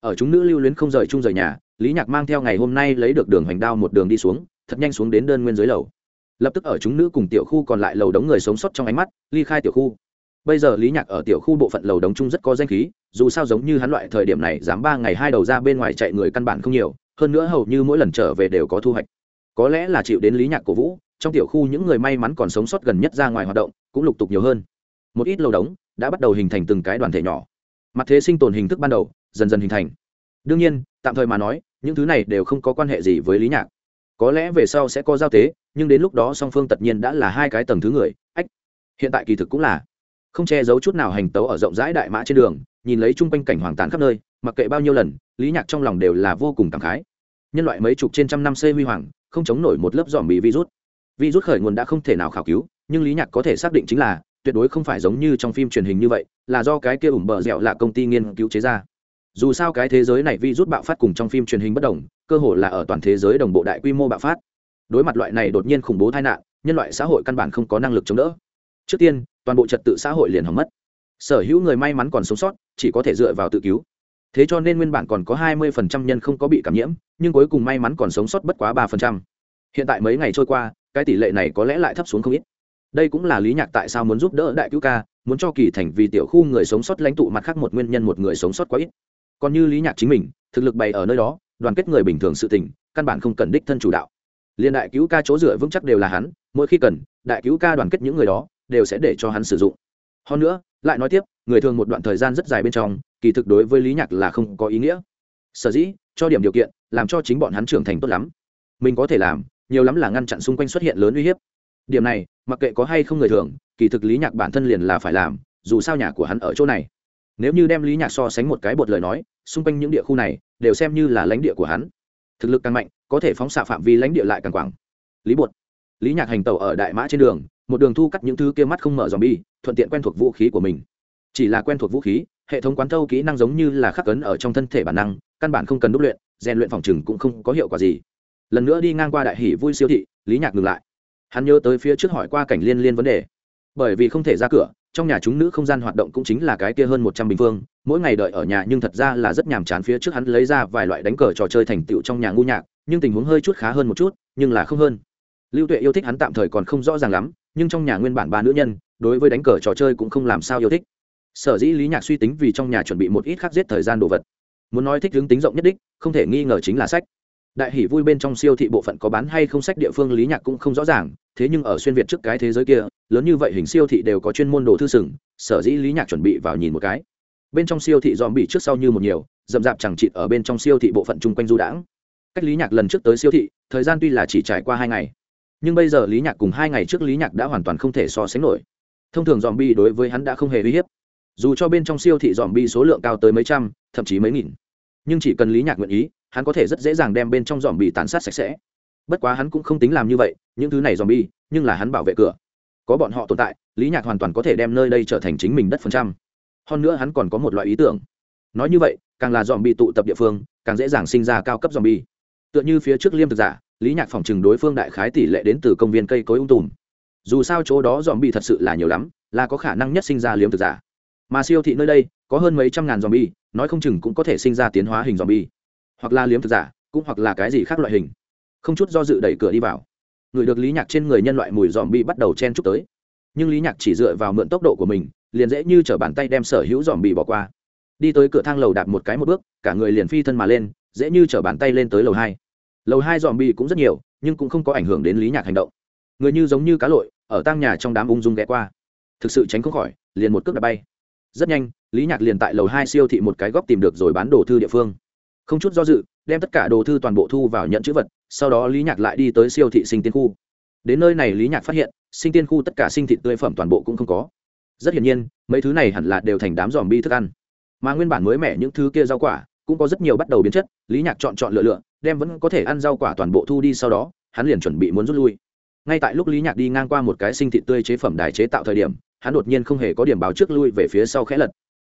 ở chúng nữ lưu luyến không rời chung rời nhà lý nhạc mang theo ngày hôm nay lấy được đường hoành đao một đường đi xuống thật nhanh xuống đến đơn nguyên dưới lầu lập tức ở chúng nữ cùng tiểu khu còn lại lầu đống người sống sót trong ánh mắt, ly khai tiểu khu. Bây giờ lý nhạc ở tiểu khu bộ phận lầu đống chung rất có danh khí, dù sao giống như hắn loại thời điểm này, dám ba ngày hai đầu ra bên ngoài chạy người căn bản không nhiều, hơn nữa hầu như mỗi lần trở về đều có thu hoạch. Có lẽ là chịu đến lý nhạc cổ vũ, trong tiểu khu những người may mắn còn sống sót gần nhất ra ngoài hoạt động, cũng lục tục nhiều hơn. Một ít lầu đống đã bắt đầu hình thành từng cái đoàn thể nhỏ. Mặt thế sinh tồn hình thức ban đầu dần dần hình thành. Đương nhiên, tạm thời mà nói, những thứ này đều không có quan hệ gì với lý nhạc. Có lẽ về sau sẽ có giao tế nhưng đến lúc đó song phương tất nhiên đã là hai cái tầng thứ người, ách, hiện tại kỳ thực cũng là không che giấu chút nào hành tấu ở rộng rãi đại mã trên đường, nhìn lấy chung quanh cảnh hoàng tàn khắp nơi, mặc kệ bao nhiêu lần, lý nhạc trong lòng đều là vô cùng cảm khái. Nhân loại mấy chục trên trăm năm xây huy hoàng, không chống nổi một lớp dòm bị virus. Virus khởi nguồn đã không thể nào khảo cứu, nhưng lý nhạc có thể xác định chính là, tuyệt đối không phải giống như trong phim truyền hình như vậy, là do cái kia ủng bờ dẻo là công ty nghiên cứu chế ra. Dù sao cái thế giới này virus bạo phát cùng trong phim truyền hình bất đồng, cơ hội là ở toàn thế giới đồng bộ đại quy mô bạo phát đối mặt loại này đột nhiên khủng bố tai nạn, nhân loại xã hội căn bản không có năng lực chống đỡ. Trước tiên, toàn bộ trật tự xã hội liền hỏng mất. Sở hữu người may mắn còn sống sót, chỉ có thể dựa vào tự cứu. Thế cho nên nguyên bản còn có hai mươi phần trăm nhân không có bị cảm nhiễm, nhưng cuối cùng may mắn còn sống sót bất quá ba phần trăm. Hiện tại mấy ngày trôi qua, cái tỷ lệ này có lẽ lại thấp xuống không ít. Đây cũng là lý nhạc tại sao muốn giúp đỡ đại cứu ca, muốn cho kỳ thành vì tiểu khu người sống sót lãnh tụ mặt khác một nguyên nhân một người sống sót quá ít. Còn như lý nhạc chính mình, thực lực bày ở nơi đó, đoàn kết người bình thường sự tình, căn bản không cần đích thân chủ đạo liên đại cứu ca chỗ dựa vững chắc đều là hắn, mỗi khi cần, đại cứu ca đoàn kết những người đó, đều sẽ để cho hắn sử dụng. Hơn nữa, lại nói tiếp, người thường một đoạn thời gian rất dài bên trong, kỳ thực đối với lý nhạc là không có ý nghĩa. Sở dĩ, cho điểm điều kiện, làm cho chính bọn hắn trưởng thành tốt lắm. Mình có thể làm, nhiều lắm là ngăn chặn xung quanh xuất hiện lớn uy hiếp. Điểm này, mặc kệ có hay không người thường, kỳ thực lý nhạc bản thân liền là phải làm, dù sao nhà của hắn ở chỗ này. Nếu như đem lý nhạc so sánh một cái bột lời nói, xung quanh những địa khu này, đều xem như là lãnh địa của hắn. Thực lực càng mạnh có thể phóng xạ phạm vi lãnh địa lại càng quảng. Lý bột, lý nhạc hành tàu ở đại mã trên đường, một đường thu cắt những thứ kia mắt không mở dòm bi thuận tiện quen thuộc vũ khí của mình. Chỉ là quen thuộc vũ khí, hệ thống quán thâu kỹ năng giống như là khắc cấn ở trong thân thể bản năng, căn bản không cần đúc luyện, rèn luyện phòng chừng cũng không có hiệu quả gì. Lần nữa đi ngang qua đại hỷ vui siêu thị, lý nhạc ngừng lại. Hắn nhớ tới phía trước hỏi qua cảnh liên liên vấn đề. Bởi vì không thể ra cửa, trong nhà chúng nữ không gian hoạt động cũng chính là cái kia hơn một trăm bình phương, mỗi ngày đợi ở nhà nhưng thật ra là rất nhàm chán phía trước hắn lấy ra vài loại đánh cờ trò chơi thành tựu trong nhà ngu nhạc nhưng tình huống hơi chút khá hơn một chút, nhưng là không hơn. Lưu tuệ yêu thích hắn tạm thời còn không rõ ràng lắm, nhưng trong nhà nguyên bản ba nữ nhân, đối với đánh cờ trò chơi cũng không làm sao yêu thích. Sở dĩ lý nhạc suy tính vì trong nhà chuẩn bị một ít khắc giết thời gian đồ vật. Muốn nói thích hướng tính rộng nhất đích, không thể nghi ngờ chính là sách. Đại hỷ vui bên trong siêu thị bộ phận có bán hay không sách địa phương lý nhạc cũng không rõ ràng, thế nhưng ở xuyên việt trước cái thế giới kia, lớn như vậy hình siêu thị đều có chuyên môn đồ thư sừng, sở dĩ lý nhạc chuẩn bị vào nhìn một cái. Bên trong siêu thị dòm bị trước sau như một nhiều, rậm rạp chẳng chịt ở bên trong siêu thị bộ phận chung quanh du đãng cách lý nhạc lần trước tới siêu thị, thời gian tuy là chỉ trải qua hai ngày, nhưng bây giờ lý nhạc cùng hai ngày trước lý nhạc đã hoàn toàn không thể so sánh nổi. Thông thường dòm bi đối với hắn đã không hề uy hiếp. Dù cho bên trong siêu thị dòm bi số lượng cao tới mấy trăm, thậm chí mấy nghìn, nhưng chỉ cần lý nhạc nguyện ý, hắn có thể rất dễ dàng đem bên trong dòm bi tàn sát sạch sẽ. Bất quá hắn cũng không tính làm như vậy, những thứ này dòm bi nhưng là hắn bảo vệ cửa. Có bọn họ tồn tại, lý nhạc hoàn toàn có thể đem nơi đây trở thành chính mình đất phần trăm. Hơn nữa hắn còn có một loại ý tưởng. Nói như vậy, càng là dòm bi tụ tập địa phương, càng dễ dàng sinh ra cao cấp dòm bi tựa như phía trước liêm thực giả, lý nhạc phòng chừng đối phương đại khái tỷ lệ đến từ công viên cây cối ung tùm. Dù sao chỗ đó dòm bi thật sự là nhiều lắm, là có khả năng nhất sinh ra liêm thực giả. Mà siêu thị nơi đây, có hơn mấy trăm ngàn dòm bi nói không chừng cũng có thể sinh ra tiến hóa hình dòm bi hoặc là liếm thực giả, cũng hoặc là cái gì khác loại hình. Không chút do dự đẩy cửa đi vào. Người được lý nhạc trên người nhân loại mùi dòm bi bắt đầu chen chúc tới. Nhưng lý nhạc chỉ dựa vào mượn tốc độ của mình, liền dễ như t bàn tay đem sở hữu dòm bi bỏ qua đi tới cửa thang lầu đạp một cái một bước, cả người liền phi thân mà lên, dễ như chở bàn tay lên tới lầu hai. Lầu hai dòm bi cũng rất nhiều, nhưng cũng không có ảnh hưởng đến lý nhạc hành động. Người như giống như cá lội, ở tang nhà trong đám ung dung ghé qua. Thực sự tránh không khỏi, liền một cước đạp bay. Rất nhanh, lý nhạc liền tại lầu hai siêu thị một cái góc tìm được rồi bán đồ thư địa phương. Không chút do dự, đem tất cả đồ thư toàn bộ thu vào nhận chữ vật, sau đó lý nhạc lại đi tới siêu thị sinh tiên khu. Đến nơi này lý nhạc phát hiện, sinh tiên khu tất cả sinh thịt tươi phẩm toàn bộ cũng không có. Rất hiển nhiên, mấy thứ này hẳn là đều thành đám dòm bi thức ăn mà nguyên bản mới mẻ những thứ kia rau quả cũng có rất nhiều bắt đầu biến chất, lý nhạc chọn chọn lựa lựa, đem vẫn có thể ăn rau quả toàn bộ thu đi sau đó, hắn liền chuẩn bị muốn rút lui. Ngay tại lúc lý nhạc đi ngang qua một cái sinh thị tươi chế phẩm đài chế tạo thời điểm, hắn đột nhiên không hề có điểm báo trước lui về phía sau khẽ lật.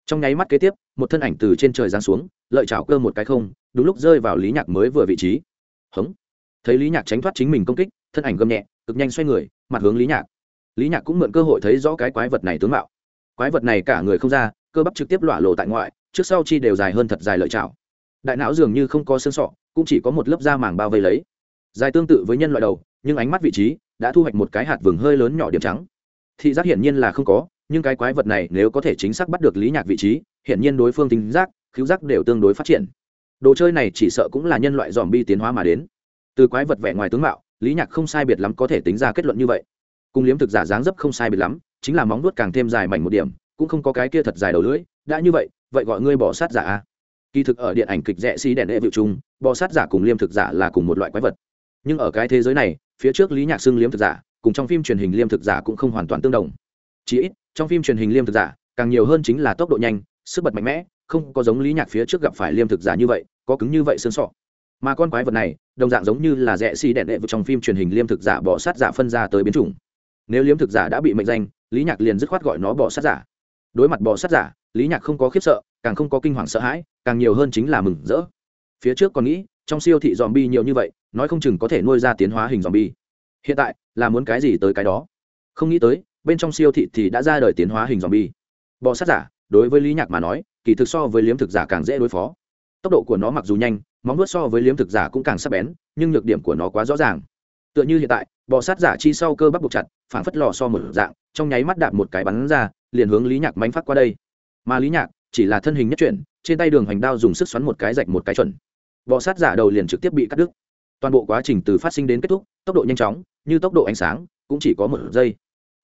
Trong nháy mắt kế tiếp, một thân ảnh từ trên trời giáng xuống, lợi chảo cơ một cái không, đúng lúc rơi vào lý nhạc mới vừa vị trí. Hống! Thấy lý nhạc tránh thoát chính mình công kích, thân ảnh gầm nhẹ, cực nhanh xoay người, mặt hướng lý nhạc. Lý nhạc cũng mượn cơ hội thấy rõ cái quái vật này tướng mạo. Quái vật này cả người không ra cơ bắp trực tiếp lọa lộ tại ngoại, trước sau chi đều dài hơn thật dài lợi chảo. Đại não dường như không có xương sọ, cũng chỉ có một lớp da màng bao vây lấy. Dài tương tự với nhân loại đầu, nhưng ánh mắt vị trí đã thu hoạch một cái hạt vừng hơi lớn nhỏ điểm trắng. Thị giác hiển nhiên là không có, nhưng cái quái vật này nếu có thể chính xác bắt được lý nhạc vị trí, hiển nhiên đối phương tính giác cứu giác đều tương đối phát triển. Đồ chơi này chỉ sợ cũng là nhân loại dòm bi tiến hóa mà đến. Từ quái vật vẻ ngoài tướng mạo, lý nhạc không sai biệt lắm có thể tính ra kết luận như vậy. Cùng liếm thực giả dáng dấp không sai biệt lắm, chính là móng nuốt càng thêm dài mảnh một điểm cũng không có cái kia thật dài đầu lưỡi, đã như vậy vậy gọi ngươi bỏ sát giả a kỳ thực ở điện ảnh kịch rẽ xí đèn đệ vịu chung bò sát giả cùng liêm thực giả là cùng một loại quái vật. Nhưng ở cái thế giới này, phía trước lý nhạc xưng liêm thực giả, cùng trong phim truyền hình liêm thực giả cũng không hoàn toàn tương đồng. Chỉ ít, trong phim truyền hình liêm thực giả, càng nhiều hơn chính là tốc độ nhanh, sức bật mạnh mẽ, không có giống lý nhạc phía trước gặp phải liêm thực giả như vậy, có cứng như vậy xương sọ. Mà con quái vật này, đồng dạng giống như là rẽ xi đèn đệ vịu trong phim truyền hình liêm thực giả bỏ sát giả phân ra tới biến chủng. Nếu liêm thực giả đã bị mệnh danh, lý nhạc liền dứt khoát gọi nó bỏ sát giả đối mặt bò sát giả, lý nhạc không có khiếp sợ, càng không có kinh hoàng sợ hãi, càng nhiều hơn chính là mừng rỡ. Phía trước còn nghĩ, trong siêu thị dòm bi nhiều như vậy, nói không chừng có thể nuôi ra tiến hóa hình dòm bi hiện tại, là muốn cái gì tới cái đó? Không nghĩ tới, bên trong siêu thị thì đã ra đời tiến hóa hình dòm bi bò sát giả, đối với lý nhạc mà nói, kỳ thực so với liếm thực giả càng dễ đối phó. Tốc độ của nó mặc dù nhanh, móng nuốt so với liếm thực giả cũng càng sắc bén, nhưng nhược điểm của nó quá rõ ràng. Tựa như hiện tại bò sát giả chi sau cơ bắp buộc chặt phản phất lò so một dạng, trong nháy mắt đạp một cái bắn ra liền hướng lý nhạc mánh phát qua đây. Mà lý nhạc chỉ là thân hình nhất chuyển, trên tay đường hoành đao dùng sức xoắn một cái rạch một cái chuẩn. Bọ sát giả đầu liền trực tiếp bị cắt đứt. Toàn bộ quá trình từ phát sinh đến kết thúc, tốc độ nhanh chóng, như tốc độ ánh sáng, cũng chỉ có một giây.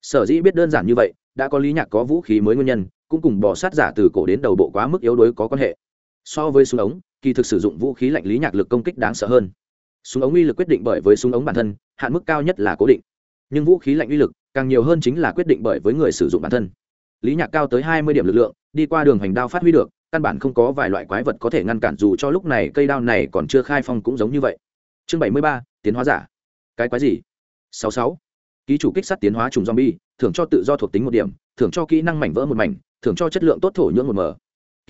Sở dĩ biết đơn giản như vậy, đã có lý nhạc có vũ khí mới nguyên nhân, cũng cùng bò sát giả từ cổ đến đầu bộ quá mức yếu đuối có quan hệ. So với súng ống, kỳ thực sử dụng vũ khí lạnh lý nhạc lực công kích đáng sợ hơn. Súng ống uy lực quyết định bởi với súng ống bản thân, hạn mức cao nhất là cố định. Nhưng vũ khí lạnh uy lực càng nhiều hơn chính là quyết định bởi với người sử dụng bản thân lý nhạc cao tới hai mươi điểm lực lượng, đi qua đường hành đao phát huy được, căn bản không có vài loại quái vật có thể ngăn cản, dù cho lúc này cây đao này còn chưa khai phong cũng giống như vậy. Chương bảy mươi ba, tiến hóa giả. Cái quái gì? Sáu sáu. Ký chủ kích sát tiến hóa trùng zombie, thưởng cho tự do thuộc tính một điểm, thưởng cho kỹ năng mảnh vỡ một mảnh, thưởng cho chất lượng tốt thổ nhưỡng một mở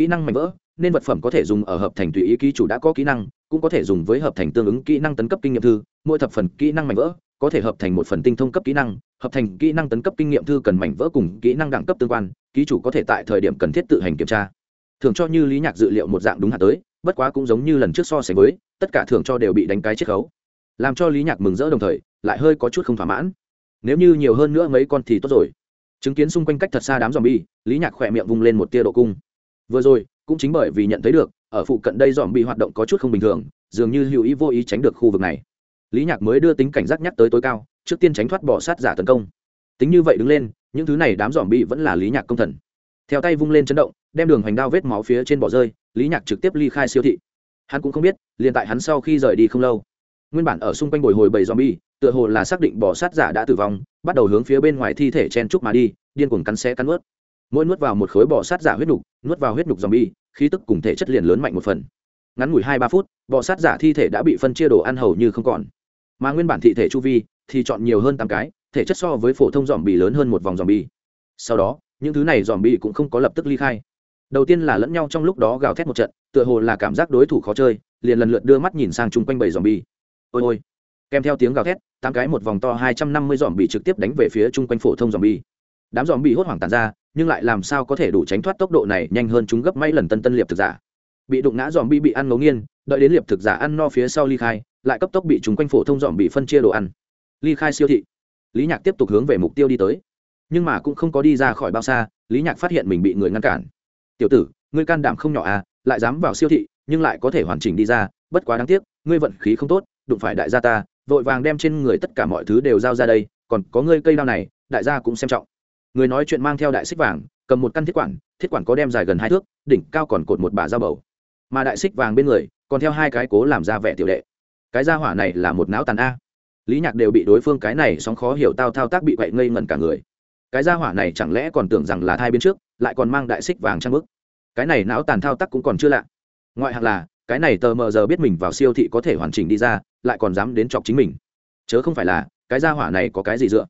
kỹ năng mảnh vỡ, nên vật phẩm có thể dùng ở hợp thành tùy ý ký chủ đã có kỹ năng, cũng có thể dùng với hợp thành tương ứng kỹ năng tấn cấp kinh nghiệm thư, mỗi thập phần kỹ năng mảnh vỡ có thể hợp thành một phần tinh thông cấp kỹ năng, hợp thành kỹ năng tấn cấp kinh nghiệm thư cần mảnh vỡ cùng kỹ năng đẳng cấp tương quan, ký chủ có thể tại thời điểm cần thiết tự hành kiểm tra. Thường cho như lý nhạc dự liệu một dạng đúng hạ tới, bất quá cũng giống như lần trước so sánh với, tất cả thường cho đều bị đánh cái chiết khấu. Làm cho lý nhạc mừng rỡ đồng thời, lại hơi có chút không thỏa mãn. Nếu như nhiều hơn nữa mấy con thì tốt rồi. Chứng kiến xung quanh cách thật xa đám dòm bi lý nhạc khỏe miệng vung lên một tia độ cung. Vừa rồi, cũng chính bởi vì nhận thấy được, ở phụ cận đây dòm bi hoạt động có chút không bình thường, dường như hữu ý vô ý tránh được khu vực này lý nhạc mới đưa tính cảnh giác nhắc tới tối cao, trước tiên tránh thoát bỏ sát giả tấn công. Tính như vậy đứng lên, những thứ này đám dòm bị vẫn là lý nhạc công thần. Theo tay vung lên chấn động, đem đường hoành đao vết máu phía trên bỏ rơi, lý nhạc trực tiếp ly khai siêu thị. Hắn cũng không biết, liền tại hắn sau khi rời đi không lâu, nguyên bản ở xung quanh bồi hồi bầy bi tựa hồ là xác định bỏ sát giả đã tử vong, bắt đầu hướng phía bên ngoài thi thể chen trúc mà đi, điên cuồng cắn xé cắn nuốt. Mỗi nuốt vào một khối bỏ sát giả huyết nục, nuốt vào huyết nục zombie, khí tức cùng thể chất liền lớn mạnh một phần. Ngắn ngủi hai ba phút, bỏ sát giả thi thể đã bị phân chia đồ ăn hầu như không còn mà nguyên bản thị thể chu vi thì chọn nhiều hơn tám cái, thể chất so với phổ thông dòm bì lớn hơn một vòng dòm bì sau đó, những thứ này dòm bì cũng không có lập tức ly khai. Đầu tiên là lẫn nhau trong lúc đó gào thét một trận, tựa hồ là cảm giác đối thủ khó chơi, liền lần lượt đưa mắt nhìn sang chung quanh bảy dòm bì ôi ôi. Kèm theo tiếng gào thét, tám cái một vòng to hai trăm năm mươi dòm bì trực tiếp đánh về phía chung quanh phổ thông dòm bì đám dòm bì hốt hoảng tàn ra, nhưng lại làm sao có thể đủ tránh thoát tốc độ này nhanh hơn chúng gấp mấy lần tân tân liệp thực giả. Bị đụng ngã dòm bì bị ăn ngấu nghiên đợi đến liệp thực giả ăn no phía sau ly khai lại cấp tốc bị chúng quanh phổ thông dòm bị phân chia đồ ăn. Ly khai siêu thị. Lý nhạc tiếp tục hướng về mục tiêu đi tới. Nhưng mà cũng không có đi ra khỏi bao xa, lý nhạc phát hiện mình bị người ngăn cản. Tiểu tử, ngươi can đảm không nhỏ à lại dám vào siêu thị, nhưng lại có thể hoàn chỉnh đi ra, bất quá đáng tiếc, ngươi vận khí không tốt, đụng phải đại gia ta, vội vàng đem trên người tất cả mọi thứ đều giao ra đây, còn có ngươi cây đao này, đại gia cũng xem trọng. Người nói chuyện mang theo đại xích vàng, cầm một căn thiết quản thiết quản có đem dài gần hai thước, đỉnh cao còn cột một bà dao bầu. Mà đại xích vàng bên người, còn theo hai cái cố làm ra vẻ tiểu đệ cái gia hỏa này là một não tàn a. Lý nhạc đều bị đối phương cái này sóng khó hiểu tao thao tác bị quậy ngây ngẩn cả người. Cái gia hỏa này chẳng lẽ còn tưởng rằng là thai biến trước, lại còn mang đại xích vàng trang bức? Cái này não tàn thao tác cũng còn chưa lạ. Ngoại hạng là, cái này tờ mờ giờ biết mình vào siêu thị có thể hoàn chỉnh đi ra, lại còn dám đến chọc chính mình. Chớ không phải là, cái gia hỏa này có cái gì dựa?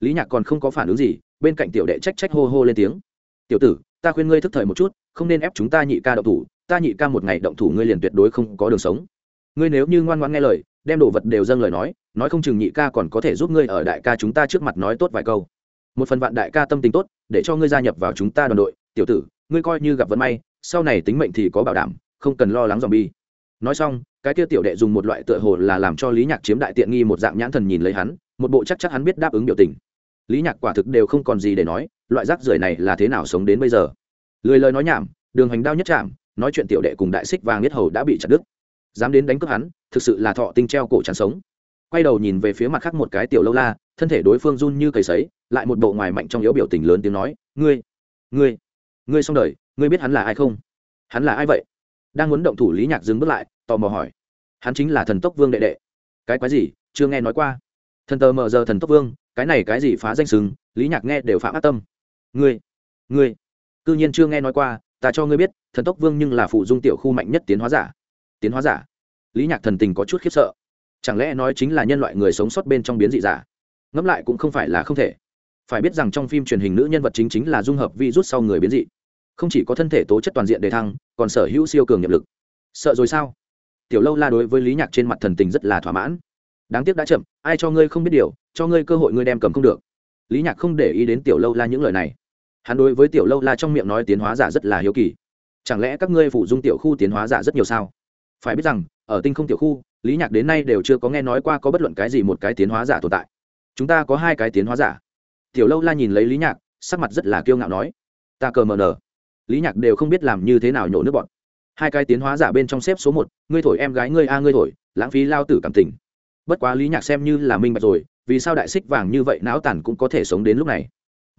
Lý nhạc còn không có phản ứng gì, bên cạnh tiểu đệ trách trách hô hô lên tiếng. Tiểu tử, ta khuyên ngươi thức thời một chút, không nên ép chúng ta nhị ca động thủ, ta nhị ca một ngày động thủ ngươi liền tuyệt đối không có đường sống ngươi nếu như ngoan ngoãn nghe lời, đem đồ vật đều dâng lời nói nói không chừng nhị ca còn có thể giúp ngươi ở đại ca chúng ta trước mặt nói tốt vài câu. Một phần vạn đại ca tâm tình tốt, để cho ngươi gia nhập vào chúng ta đoàn đội. Tiểu tử, ngươi coi như gặp vận may, sau này tính mệnh thì có bảo đảm, không cần lo lắng dòm bi nói xong, cái kia tiểu đệ dùng một loại tựa hồ là làm cho lý nhạc chiếm đại tiện nghi một dạng nhãn thần nhìn lấy hắn, một bộ chắc chắc hắn biết đáp ứng biểu tình. Lý nhạc quả thực đều không còn gì để nói, loại rác rưởi này là thế nào sống đến bây giờ? Lười lời nói nhảm, đường hành đao nhất chạm, nói chuyện tiểu đệ cùng đại xích vàng nhất hầu đã bị chặt đứt dám đến đánh cướp hắn, thực sự là thọ tinh treo cổ chắn sống. Quay đầu nhìn về phía mặt khác một cái tiểu lâu la, thân thể đối phương run như cầy sấy, lại một bộ ngoài mạnh trong yếu biểu tình lớn tiếng nói, ngươi ngươi ngươi xong đời, ngươi biết hắn là ai không? Hắn là ai vậy? Đang muốn động thủ lý nhạc dừng bước lại, tò mò hỏi, hắn chính là thần tốc vương đệ đệ. Cái quái gì? Chưa nghe nói qua. Thần tờ mờ giờ thần tốc vương, cái này cái gì phá danh sừng? Lý nhạc nghe đều phạm ác tâm. Ngươi ngươi, cư nhiên chưa nghe nói qua, ta cho ngươi biết, thần tốc vương nhưng là phụ dung tiểu khu mạnh nhất tiến hóa giả tiến hóa giả. Lý nhạc thần tình có chút khiếp sợ. Chẳng lẽ nói chính là nhân loại người sống sót bên trong biến dị giả? Ngẫm lại cũng không phải là không thể. Phải biết rằng trong phim truyền hình nữ nhân vật chính chính là dung hợp virus sau người biến dị. Không chỉ có thân thể tố chất toàn diện đề thăng, còn sở hữu siêu cường nhập lực. Sợ rồi sao? Tiểu lâu la đối với lý nhạc trên mặt thần tình rất là thỏa mãn. Đáng tiếc đã chậm, ai cho ngươi không biết điều, cho ngươi cơ hội ngươi đem cầm không được. Lý nhạc không để ý đến tiểu lâu la những lời này. Hắn đối với tiểu lâu la trong miệng nói tiến hóa giả rất là hiếu kỳ. Chẳng lẽ các ngươi phụ dung tiểu khu tiến hóa giả rất nhiều sao? Phải biết rằng, ở tinh không tiểu khu, lý nhạc đến nay đều chưa có nghe nói qua có bất luận cái gì một cái tiến hóa giả tồn tại. Chúng ta có hai cái tiến hóa giả. Tiểu lâu la nhìn lấy lý nhạc, sắc mặt rất là kiêu ngạo nói, ta cờ mờ nờ. Lý nhạc đều không biết làm như thế nào nhổ nước bọn hai cái tiến hóa giả bên trong xếp số một, ngươi thổi em gái ngươi a, ngươi thổi, lãng phí lao tử cảm tình. Bất quá lý nhạc xem như là minh bạch rồi, vì sao đại xích vàng như vậy não tàn cũng có thể sống đến lúc này?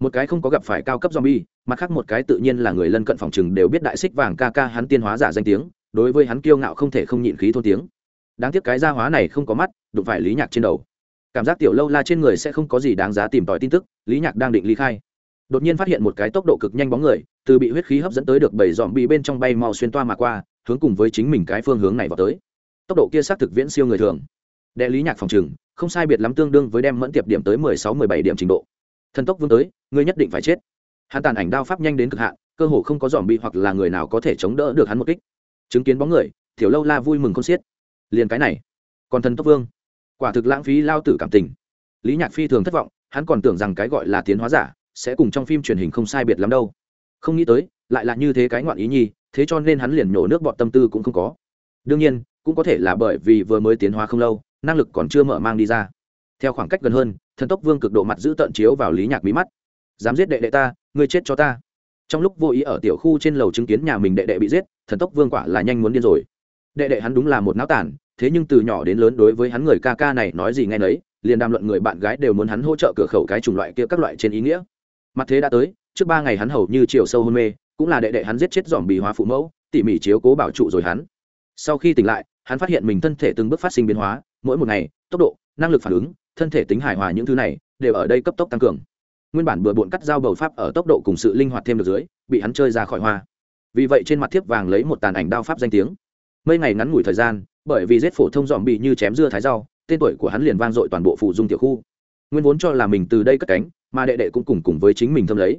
Một cái không có gặp phải cao cấp zombie, mặt khác một cái tự nhiên là người lân cận phòng chừng đều biết đại xích vàng ca ca hắn tiên hóa giả danh tiếng đối với hắn kiêu ngạo không thể không nhịn khí thôn tiếng. Đáng tiếc cái gia hóa này không có mắt, đụng phải lý nhạc trên đầu. Cảm giác tiểu lâu la trên người sẽ không có gì đáng giá tìm tòi tin tức, lý nhạc đang định ly khai. Đột nhiên phát hiện một cái tốc độ cực nhanh bóng người, từ bị huyết khí hấp dẫn tới được bảy dòm bị bên trong bay mau xuyên toa mà qua, hướng cùng với chính mình cái phương hướng này vào tới. Tốc độ kia xác thực viễn siêu người thường. Đệ lý nhạc phòng trừng, không sai biệt lắm tương đương với đem mẫn tiệp điểm tới mười sáu, mười bảy điểm trình độ. Thần tốc vương tới, ngươi nhất định phải chết. Hắn tàn ảnh đao pháp nhanh đến cực hạn, cơ hồ không có dòm bị hoặc là người nào có thể chống đỡ được hắn một kích chứng kiến bóng người, tiểu lâu la vui mừng con xiết. Liền cái này, còn thần tốc vương. Quả thực lãng phí lao tử cảm tình. Lý nhạc phi thường thất vọng, hắn còn tưởng rằng cái gọi là tiến hóa giả sẽ cùng trong phim truyền hình không sai biệt lắm đâu. Không nghĩ tới, lại là như thế cái ngoạn ý nhi, thế cho nên hắn liền nhổ nước bọn tâm tư cũng không có. Đương nhiên, cũng có thể là bởi vì vừa mới tiến hóa không lâu, năng lực còn chưa mở mang đi ra. Theo khoảng cách gần hơn, thần tốc vương cực độ mặt giữ tận chiếu vào lý nhạc bí mắt. Dám giết đệ đệ ta, ngươi chết cho ta. Trong lúc vô ý ở tiểu khu trên lầu chứng kiến nhà mình đệ đệ bị giết thần tốc vương quả là nhanh muốn điên rồi. Đệ đệ hắn đúng là một náo tản, thế nhưng từ nhỏ đến lớn đối với hắn người ca ca này nói gì nghe nấy, liền đàm luận người bạn gái đều muốn hắn hỗ trợ cửa khẩu cái chủng loại kia các loại trên ý nghĩa. Mặt thế đã tới, trước ba ngày hắn hầu như chiều sâu hôn mê, cũng là đệ đệ hắn giết chết dòm bì hóa phụ mẫu, tỉ mỉ chiếu cố bảo trụ rồi hắn. Sau khi tỉnh lại, hắn phát hiện mình thân thể từng bước phát sinh biến hóa, mỗi một ngày, tốc độ, năng lực phản ứng, thân thể tính hài hòa những thứ này, đều ở đây cấp tốc tăng cường. Nguyên bản bừa bộn cắt dao bầu pháp ở tốc độ cùng sự linh hoạt thêm được dưới, bị hắn chơi ra khỏi hoa vì vậy trên mặt thiếp vàng lấy một tàn ảnh đao pháp danh tiếng. Mấy ngày ngắn ngủi thời gian, bởi vì giết phổ thông dòm bị như chém dưa thái rau, tên tuổi của hắn liền vang dội toàn bộ phụ dung tiểu khu. Nguyên vốn cho là mình từ đây cất cánh, mà đệ đệ cũng cùng cùng với chính mình thâm lấy.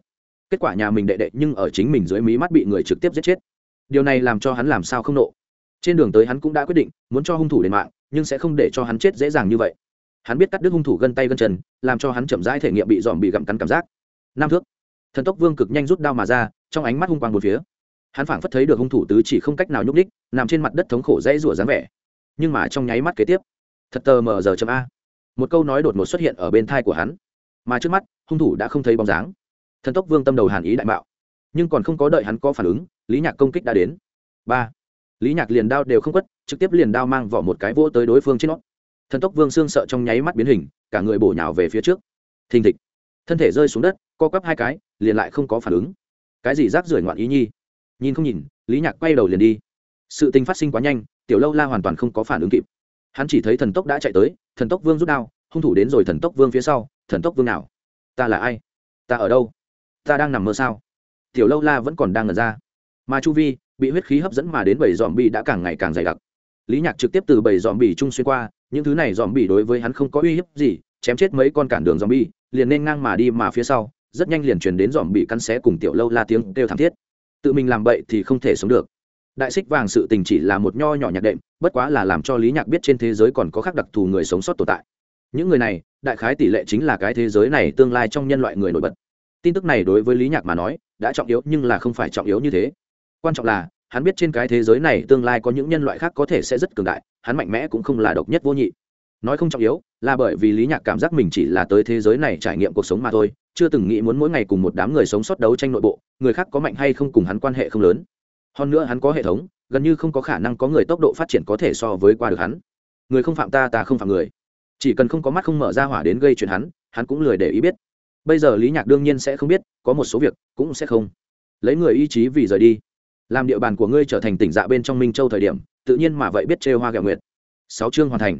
Kết quả nhà mình đệ đệ nhưng ở chính mình dưới mí mắt bị người trực tiếp giết chết. Điều này làm cho hắn làm sao không nộ. Trên đường tới hắn cũng đã quyết định muốn cho hung thủ đền mạng, nhưng sẽ không để cho hắn chết dễ dàng như vậy. Hắn biết cắt đứt hung thủ gân tay gân chân, làm cho hắn chậm rãi thể nghiệm bị dòm bị gặm cắn cảm giác. Nam thước, thần tốc vương cực nhanh rút đao mà ra, trong ánh mắt hung quang một phía hắn phảng phất thấy được hung thủ tứ chỉ không cách nào nhúc đích nằm trên mặt đất thống khổ dãy rủa dáng vẻ. Nhưng mà trong nháy mắt kế tiếp, thật tờ mờ giờ chấm a. Một câu nói đột ngột xuất hiện ở bên thai của hắn. Mà trước mắt, hung thủ đã không thấy bóng dáng. Thần tốc vương tâm đầu hàn ý đại mạo. Nhưng còn không có đợi hắn có phản ứng, lý nhạc công kích đã đến. Ba. Lý nhạc liền đao đều không quất, trực tiếp liền đao mang vỏ một cái vỗ tới đối phương trên nó. Thần tốc vương xương sợ trong nháy mắt biến hình, cả người bổ nhào về phía trước. Thình thịch. Thân thể rơi xuống đất, co quắp hai cái, liền lại không có phản ứng. Cái gì rác rưởi ngoạn ý nhi? Nhìn không nhìn, lý nhạc quay đầu liền đi. Sự tình phát sinh quá nhanh, tiểu lâu la hoàn toàn không có phản ứng kịp. Hắn chỉ thấy thần tốc đã chạy tới, thần tốc vương rút đao, hung thủ đến rồi thần tốc vương phía sau, thần tốc vương nào? Ta là ai? Ta ở đâu? Ta đang nằm mơ sao? Tiểu lâu la vẫn còn đang ngẩn ra. Mà chu vi, bị huyết khí hấp dẫn mà đến bảy dòm bị đã càng ngày càng dày đặc. Lý nhạc trực tiếp từ bảy dòm bì trung xuyên qua, những thứ này dòm bì đối với hắn không có uy hiếp gì, chém chết mấy con cản đường dòm bị liền nên ngang mà đi mà phía sau, rất nhanh liền truyền đến dòm bị cắn xé cùng tiểu lâu la tiếng kêu thảm thiết tự mình làm bậy thì không thể sống được. Đại xích vàng sự tình chỉ là một nho nhỏ nhạc đệm, bất quá là làm cho lý nhạc biết trên thế giới còn có khác đặc thù người sống sót tồn tại. Những người này, đại khái tỷ lệ chính là cái thế giới này tương lai trong nhân loại người nổi bật. Tin tức này đối với lý nhạc mà nói, đã trọng yếu nhưng là không phải trọng yếu như thế. Quan trọng là, hắn biết trên cái thế giới này tương lai có những nhân loại khác có thể sẽ rất cường đại, hắn mạnh mẽ cũng không là độc nhất vô nhị nói không trọng yếu, là bởi vì lý nhạc cảm giác mình chỉ là tới thế giới này trải nghiệm cuộc sống mà thôi, chưa từng nghĩ muốn mỗi ngày cùng một đám người sống sót đấu tranh nội bộ, người khác có mạnh hay không cùng hắn quan hệ không lớn. Hơn nữa hắn có hệ thống, gần như không có khả năng có người tốc độ phát triển có thể so với qua được hắn. Người không phạm ta ta không phạm người. Chỉ cần không có mắt không mở ra hỏa đến gây chuyện hắn hắn cũng lười để ý biết. Bây giờ lý nhạc đương nhiên sẽ không biết, có một số việc cũng sẽ không. Lấy người ý chí vì rời đi. Làm địa bàn của ngươi trở thành tỉnh dạ bên trong minh châu thời điểm, tự nhiên mà vậy biết chê hoa gạo nguyệt. Sáu chương hoàn thành.